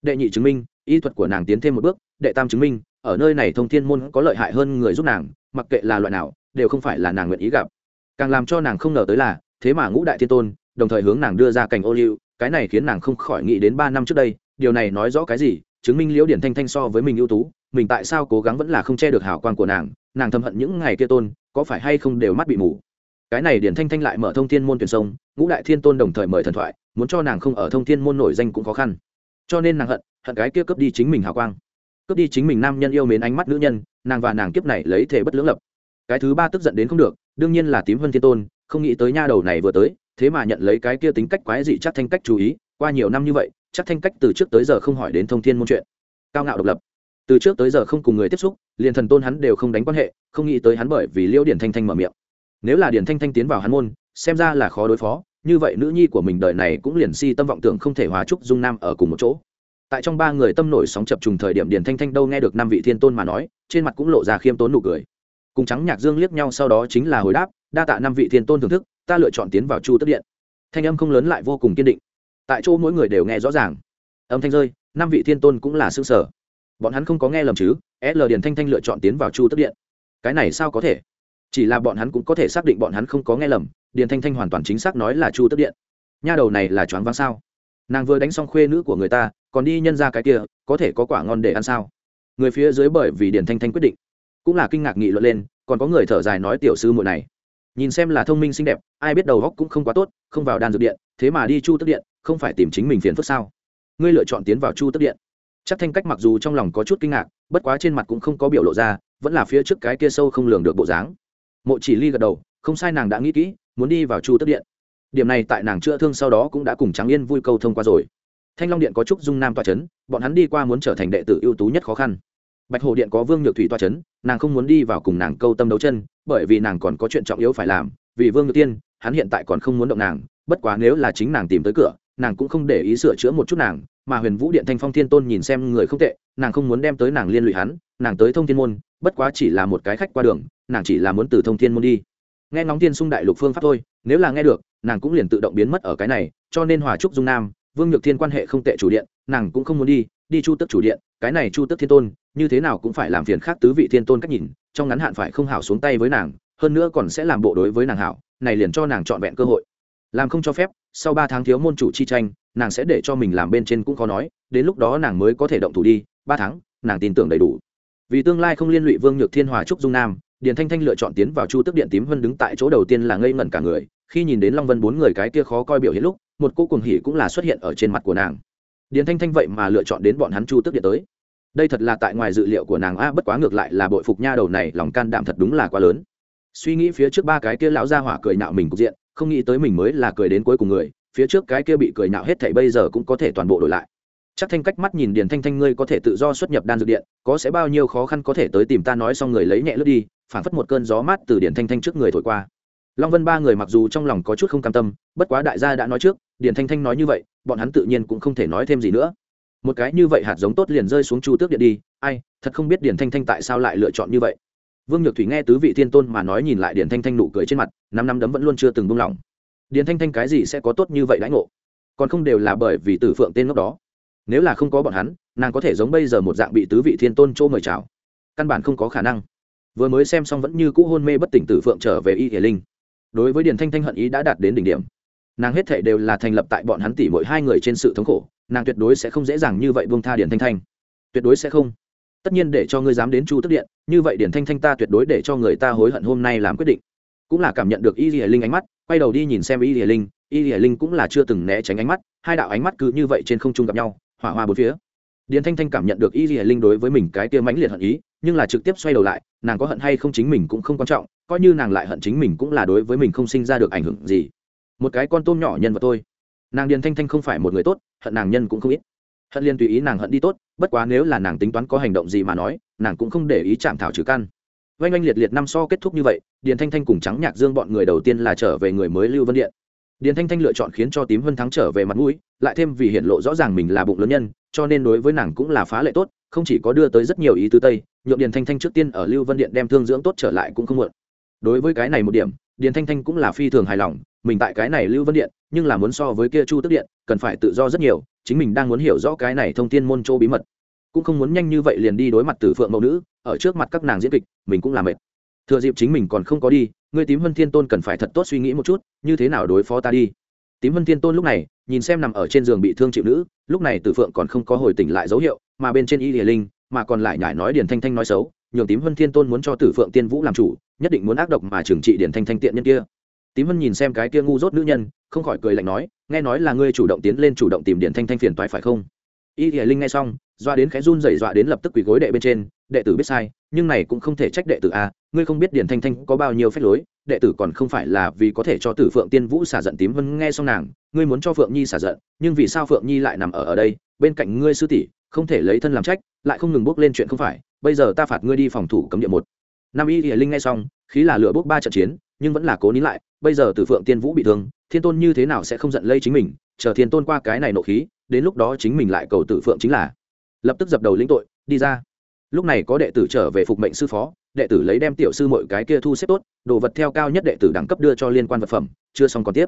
Đệ nhị chứng minh, y thuật của nàng tiến thêm một bước, đệ tam chứng minh, ở nơi này thông thiên môn có lợi hại hơn người giúp nàng, mặc kệ là loại nào, đều không phải là nàng nguyện ý gặp. Càng làm cho nàng không ngờ tới là, thế mà ngũ đại thiên tôn, đồng thời hướng nàng đưa ra cảnh ô liu, cái này khiến nàng không khỏi nghĩ đến ba năm trước đây, điều này nói rõ cái gì chứng minh liễu điển thanh thanh so với mình ưu tú, mình tại sao cố gắng vẫn là không che được hào quang của nàng nàng thầm hận những ngày kia tôn, có phải hay không đều mắt bị mù. Cái này điển thanh thanh lại mở thông thiên môn tuyển sông, ngũ đại thiên tôn đồng thời mời thần thoại, muốn cho nàng không ở thông thiên môn nổi danh cũng khó khăn. Cho nên nàng hận hận cái kia cướp đi chính mình hào quang. Cướp đi chính mình nam nhân yêu mến ánh mắt nữ nhân, nàng và nàng kiếp này lấy thể bất lưỡng lập. Cái thứ ba tức giận đến không được, đương nhiên là tím hơn thiên tôn, không nghĩ tới nha đầu này vừa tới, thế mà nhận lấy cái kia tính cách quái dị chắc thanh cách chú ý, qua nhiều năm như vậy chắc thanh cách từ trước tới giờ không hỏi đến thông thiên môn chuyện. Cao ngạo độc lập. Từ trước tới giờ không cùng người tiếp xúc, liền thần tôn hắn đều không đánh quan hệ, không nghĩ tới hắn bởi vì liễu điển thanh thanh mở miệng. Nếu là điển thanh thanh tiến vào hắn môn, xem ra là khó đối phó, như vậy nữ nhi của mình đời này cũng liền si tâm vọng tưởng không thể hòa trúc dung nam ở cùng một chỗ. Tại trong ba người tâm nổi sóng chập trùng thời điểm điển thanh thanh đâu nghe được năm vị thiên tôn mà nói, trên mặt cũng lộ ra khiêm tốn nụ cười. Cùng trắng nhạc dương liếc nhau sau đó chính là hồi đáp, đa tạ năm vị thiên tôn thưởng thức, ta lựa chọn tiến vào chu tất điện. Thanh âm không lớn lại vô cùng kiên định tại chỗ mỗi người đều nghe rõ ràng. Âm thanh rơi, năm vị thiên tôn cũng là xương sở bọn hắn không có nghe lầm chứ l điền thanh thanh lựa chọn tiến vào chu tức điện. Cái này sao có thể? Chỉ là bọn hắn cũng có thể xác định bọn hắn không có nghe lầm, điền thanh thanh hoàn toàn chính xác nói là chu tức điện. Nha đầu này là choáng váng sao? Nàng vừa đánh xong khuê nữ của người ta, còn đi nhân ra cái kia, có thể có quả ngon để ăn sao? Người phía dưới bởi vì điền thanh thanh quyết định, cũng là kinh ngạc nghị luận lên, còn có người thở dài nói tiểu sư muội này. Nhìn xem là thông minh xinh đẹp, ai biết đầu góc cũng không quá tốt, không vào đan dược điện, thế mà đi chu tức điện không phải tìm chính mình phiền phức sao? Ngươi lựa chọn tiến vào chu tức điện. Chắc thanh cách mặc dù trong lòng có chút kinh ngạc, bất quá trên mặt cũng không có biểu lộ ra, vẫn là phía trước cái kia sâu không lường được bộ dáng. Mộ chỉ ly gật đầu, không sai nàng đã nghĩ kỹ, muốn đi vào chu tức điện. Điểm này tại nàng chữa thương sau đó cũng đã cùng trắng yên vui câu thông qua rồi. Thanh long điện có trúc dung nam toa c h ấ n bọn hắn đi qua muốn trở thành đệ tử ưu tú nhất khó khăn. Bạch hồ điện có vương nhược thủy toa c h ấ n nàng không muốn đi vào cùng nàng câu tâm đấu chân, bởi vì nàng còn có chuyện trọng yếu phải làm, vì vương nhược tiên, hắn hiện tại còn không muốn động nàng, bất quá nếu là chính nàng tìm tới cửa nàng cũng không để ý sửa chữa một chút nàng, mà huyền vũ điện thanh phong thiên tôn nhìn xem người không tệ, nàng không muốn đem tới nàng liên lụy hắn, nàng tới thông thiên môn, bất quá chỉ là một cái khách qua đường, nàng chỉ là muốn từ thông thiên môn đi. Nghe ngóng tiên sung đại lục phương pháp thôi, nếu là nghe được, nàng cũng liền tự động biến mất ở cái này, cho nên hòa trúc dung nam, vương nhược thiên quan hệ không tệ chủ điện, nàng cũng không muốn đi đi chu tức chủ điện, cái này chu tức thiên tôn, như thế nào cũng phải làm phiền khác tứ vị thiên tôn cách nhìn, trong ngắn hạn phải không hảo xuống tay với nàng, hơn nữa còn sẽ làm bộ đối với nàng hảo, này liền cho nàng trọn vẹn cơ hội làm không cho phép, sau ba tháng thiếu môn chủ chi tranh, nàng sẽ để cho mình làm bên trên cũng khó nói, đến lúc đó nàng mới có thể động thủ đi, ba tháng, nàng tin tưởng đầy đủ. Vì tương lai không liên lụy vương nhược thiên, hòa trúc dung nam, điền thanh thanh lựa chọn tiến vào chu tức điện tím vân đứng tại chỗ đầu tiên là ngây ngẩn cả người, khi nhìn đến long vân bốn người cái kia khó coi biểu hiện lúc, một cô cuồng hỉ cũng là xuất hiện ở trên mặt của nàng. Điền thanh thanh vậy mà lựa chọn đến bọn hắn chu tức điện tới. Đây thật là tại ngoài dự liệu của nàng a, bất quá ngược lại là bội phục nha đầu này, lòng can đảm thật đúng là quá lớn. Suy nghĩ phía trước ba cái kia lão gia hỏa cười nạo mình cục diện không nghĩ tới mình mới là cười đến cuối cùng người, phía trước cái kia bị cười nhạo hết thảy bây giờ cũng có thể toàn bộ đổi lại. Chắc thanh cách mắt nhìn điền thanh thanh, ngươi có thể tự do xuất nhập đan dược điện, có sẽ bao nhiêu khó khăn có thể tới tìm ta nói xong người lấy nhẹ lướt đi phản phất một cơn gió mát từ điền thanh thanh trước người thổi qua. Long vân ba người mặc dù trong lòng có chút không cam tâm, bất quá đại gia đã nói trước, điền thanh thanh nói như vậy, bọn hắn tự nhiên cũng không thể nói thêm gì nữa. Một cái như vậy hạt giống tốt liền rơi xuống chu tước điện đi, ai, thật không biết điền thanh thanh tại sao lại lựa chọn như vậy vương nhược thủy nghe tứ vị thiên tôn mà nói nhìn lại điền thanh thanh nụ cười trên mặt, năm năm đấm vẫn luôn chưa từng buông lỏng. Điền thanh thanh cái gì sẽ có tốt như vậy lãnh ngộ? Còn không đều là bởi vì tử phượng tên ngốc đó. Nếu là không có bọn hắn, nàng có thể giống bây giờ một dạng bị tứ vị thiên tôn chỗ mời chào. Căn bản không có khả năng. Vừa mới xem xong vẫn như cũ hôn mê bất tỉnh tử phượng trở về y hiền linh. Đối với điền thanh thanh hận ý đã đạt đến đỉnh điểm. Nàng hết thể đều là thành lập tại bọn hắn tỉ mỗi hai người trên sự thống khổ, nàng tuyệt đối sẽ không dễ dàng như vậy buông tha điền thanh thanh. Tuyệt đối sẽ không tất nhiên để cho ngươi dám đến chu tức điện, như vậy điền thanh thanh ta tuyệt đối để cho người ta hối hận hôm nay làm quyết định. Cũng là cảm nhận được y lìa linh ánh mắt, quay đầu đi nhìn xem y lìa linh, y lìa linh cũng là chưa từng né tránh ánh mắt, hai đạo ánh mắt cứ như vậy trên không trung gặp nhau, hỏa hoa bốn phía. Điền thanh thanh cảm nhận được y lìa linh đối với mình cái kia mãnh liệt hận ý, nhưng là trực tiếp xoay đầu lại, nàng có hận hay không chính mình cũng không quan trọng, coi như nàng lại hận chính mình cũng là đối với mình không sinh ra được ảnh hưởng gì. Một cái con tôm nhỏ nhân vật thôi nàng điền thanh thanh không phải một người tốt, hận nàng nhân cũng không ít hận liên tùy ý nàng hận đi tốt, bất quá nếu là nàng tính toán có hành động gì mà nói, nàng cũng không để ý chạm thảo trừ căn. Oanh oanh liệt liệt năm so kết thúc như vậy, điền thanh thanh cùng trắng nhạc dương bọn người đầu tiên là trở về người mới lưu vân điện. Điền thanh thanh lựa chọn khiến cho tím vân thắng trở về mặt mũi, lại thêm vì hiện lộ rõ ràng mình là bụng lớn nhân, cho nên đối với nàng cũng là phá lệ tốt, không chỉ có đưa tới rất nhiều ý tứ tây, nhượng điền thanh thanh trước tiên ở lưu vân điện đem thương dưỡng tốt trở lại cũng không muộn. Đối với cái này một điểm, điền thanh thanh cũng là phi thường hài lòng, mình tại cái này lưu vân điện, nhưng là muốn so với kia chu tức điện, cần phải tự do rất nhiều chính mình đang muốn hiểu rõ cái này thông tin môn châu bí mật. Cũng không muốn nhanh như vậy liền đi đối mặt tử phượng mẫu nữ, ở trước mặt các nàng diễn kịch, mình cũng làm mệt. Thừa dịp chính mình còn không có đi người tím vân thiên tôn cần phải thật tốt suy nghĩ một chút, như thế nào đối phó ta đi. Tím vân thiên tôn lúc này, nhìn xem nằm ở trên giường bị thương chịu nữ, lúc này tử phượng còn không có hồi tỉnh lại dấu hiệu, mà bên trên y hiền linh, mà còn lại nhải nói điền thanh thanh nói xấu, nhường tím vân thiên tôn muốn cho tử phượng tiên vũ làm chủ, nhất định muốn ác độc mà trừng trị điền thanh thanh tiện nhân kia. Tím vân nhìn xem cái kia ngu dốt nữ nhân, không khỏi cười lạnh nói nghe nói là ngươi chủ động tiến lên chủ động tìm điện thanh thanh phiền toái phải không? Y hiền linh nghe xong, doa đến khẽ run rẩy dọa đến lập tức quỳ gối đệ bên trên, đệ tử biết sai, nhưng này cũng không thể trách đệ tử a, ngươi không biết điện thanh thanh có bao nhiêu phép lối, đệ tử còn không phải là vì có thể cho tử phượng tiên vũ xả giận tím vân nghe xong nàng, ngươi muốn cho phượng nhi xả giận, nhưng vì sao phượng nhi lại nằm ở ở đây, bên cạnh ngươi sư tỷ, không thể lấy thân làm trách, lại không ngừng bước lên chuyện không phải, bây giờ ta phạt ngươi đi phòng thủ cấm địa một. Nam y hiển linh nghe xong, khí là lửa bước ba trận chiến, nhưng vẫn là cố nín lại bây giờ tử phượng tiên vũ bị thương, thiên tôn như thế nào sẽ không giận lây chính mình, chờ thiên tôn qua cái này nộ khí, đến lúc đó chính mình lại cầu tử phượng chính là. Lập tức dập đầu lĩnh tội, đi ra. Lúc này có đệ tử trở về phục mệnh sư phó, đệ tử lấy đem tiểu sư mọi cái kia thu xếp tốt, đồ vật theo cao nhất đệ tử đẳng cấp đưa cho liên quan vật phẩm, chưa xong còn tiếp.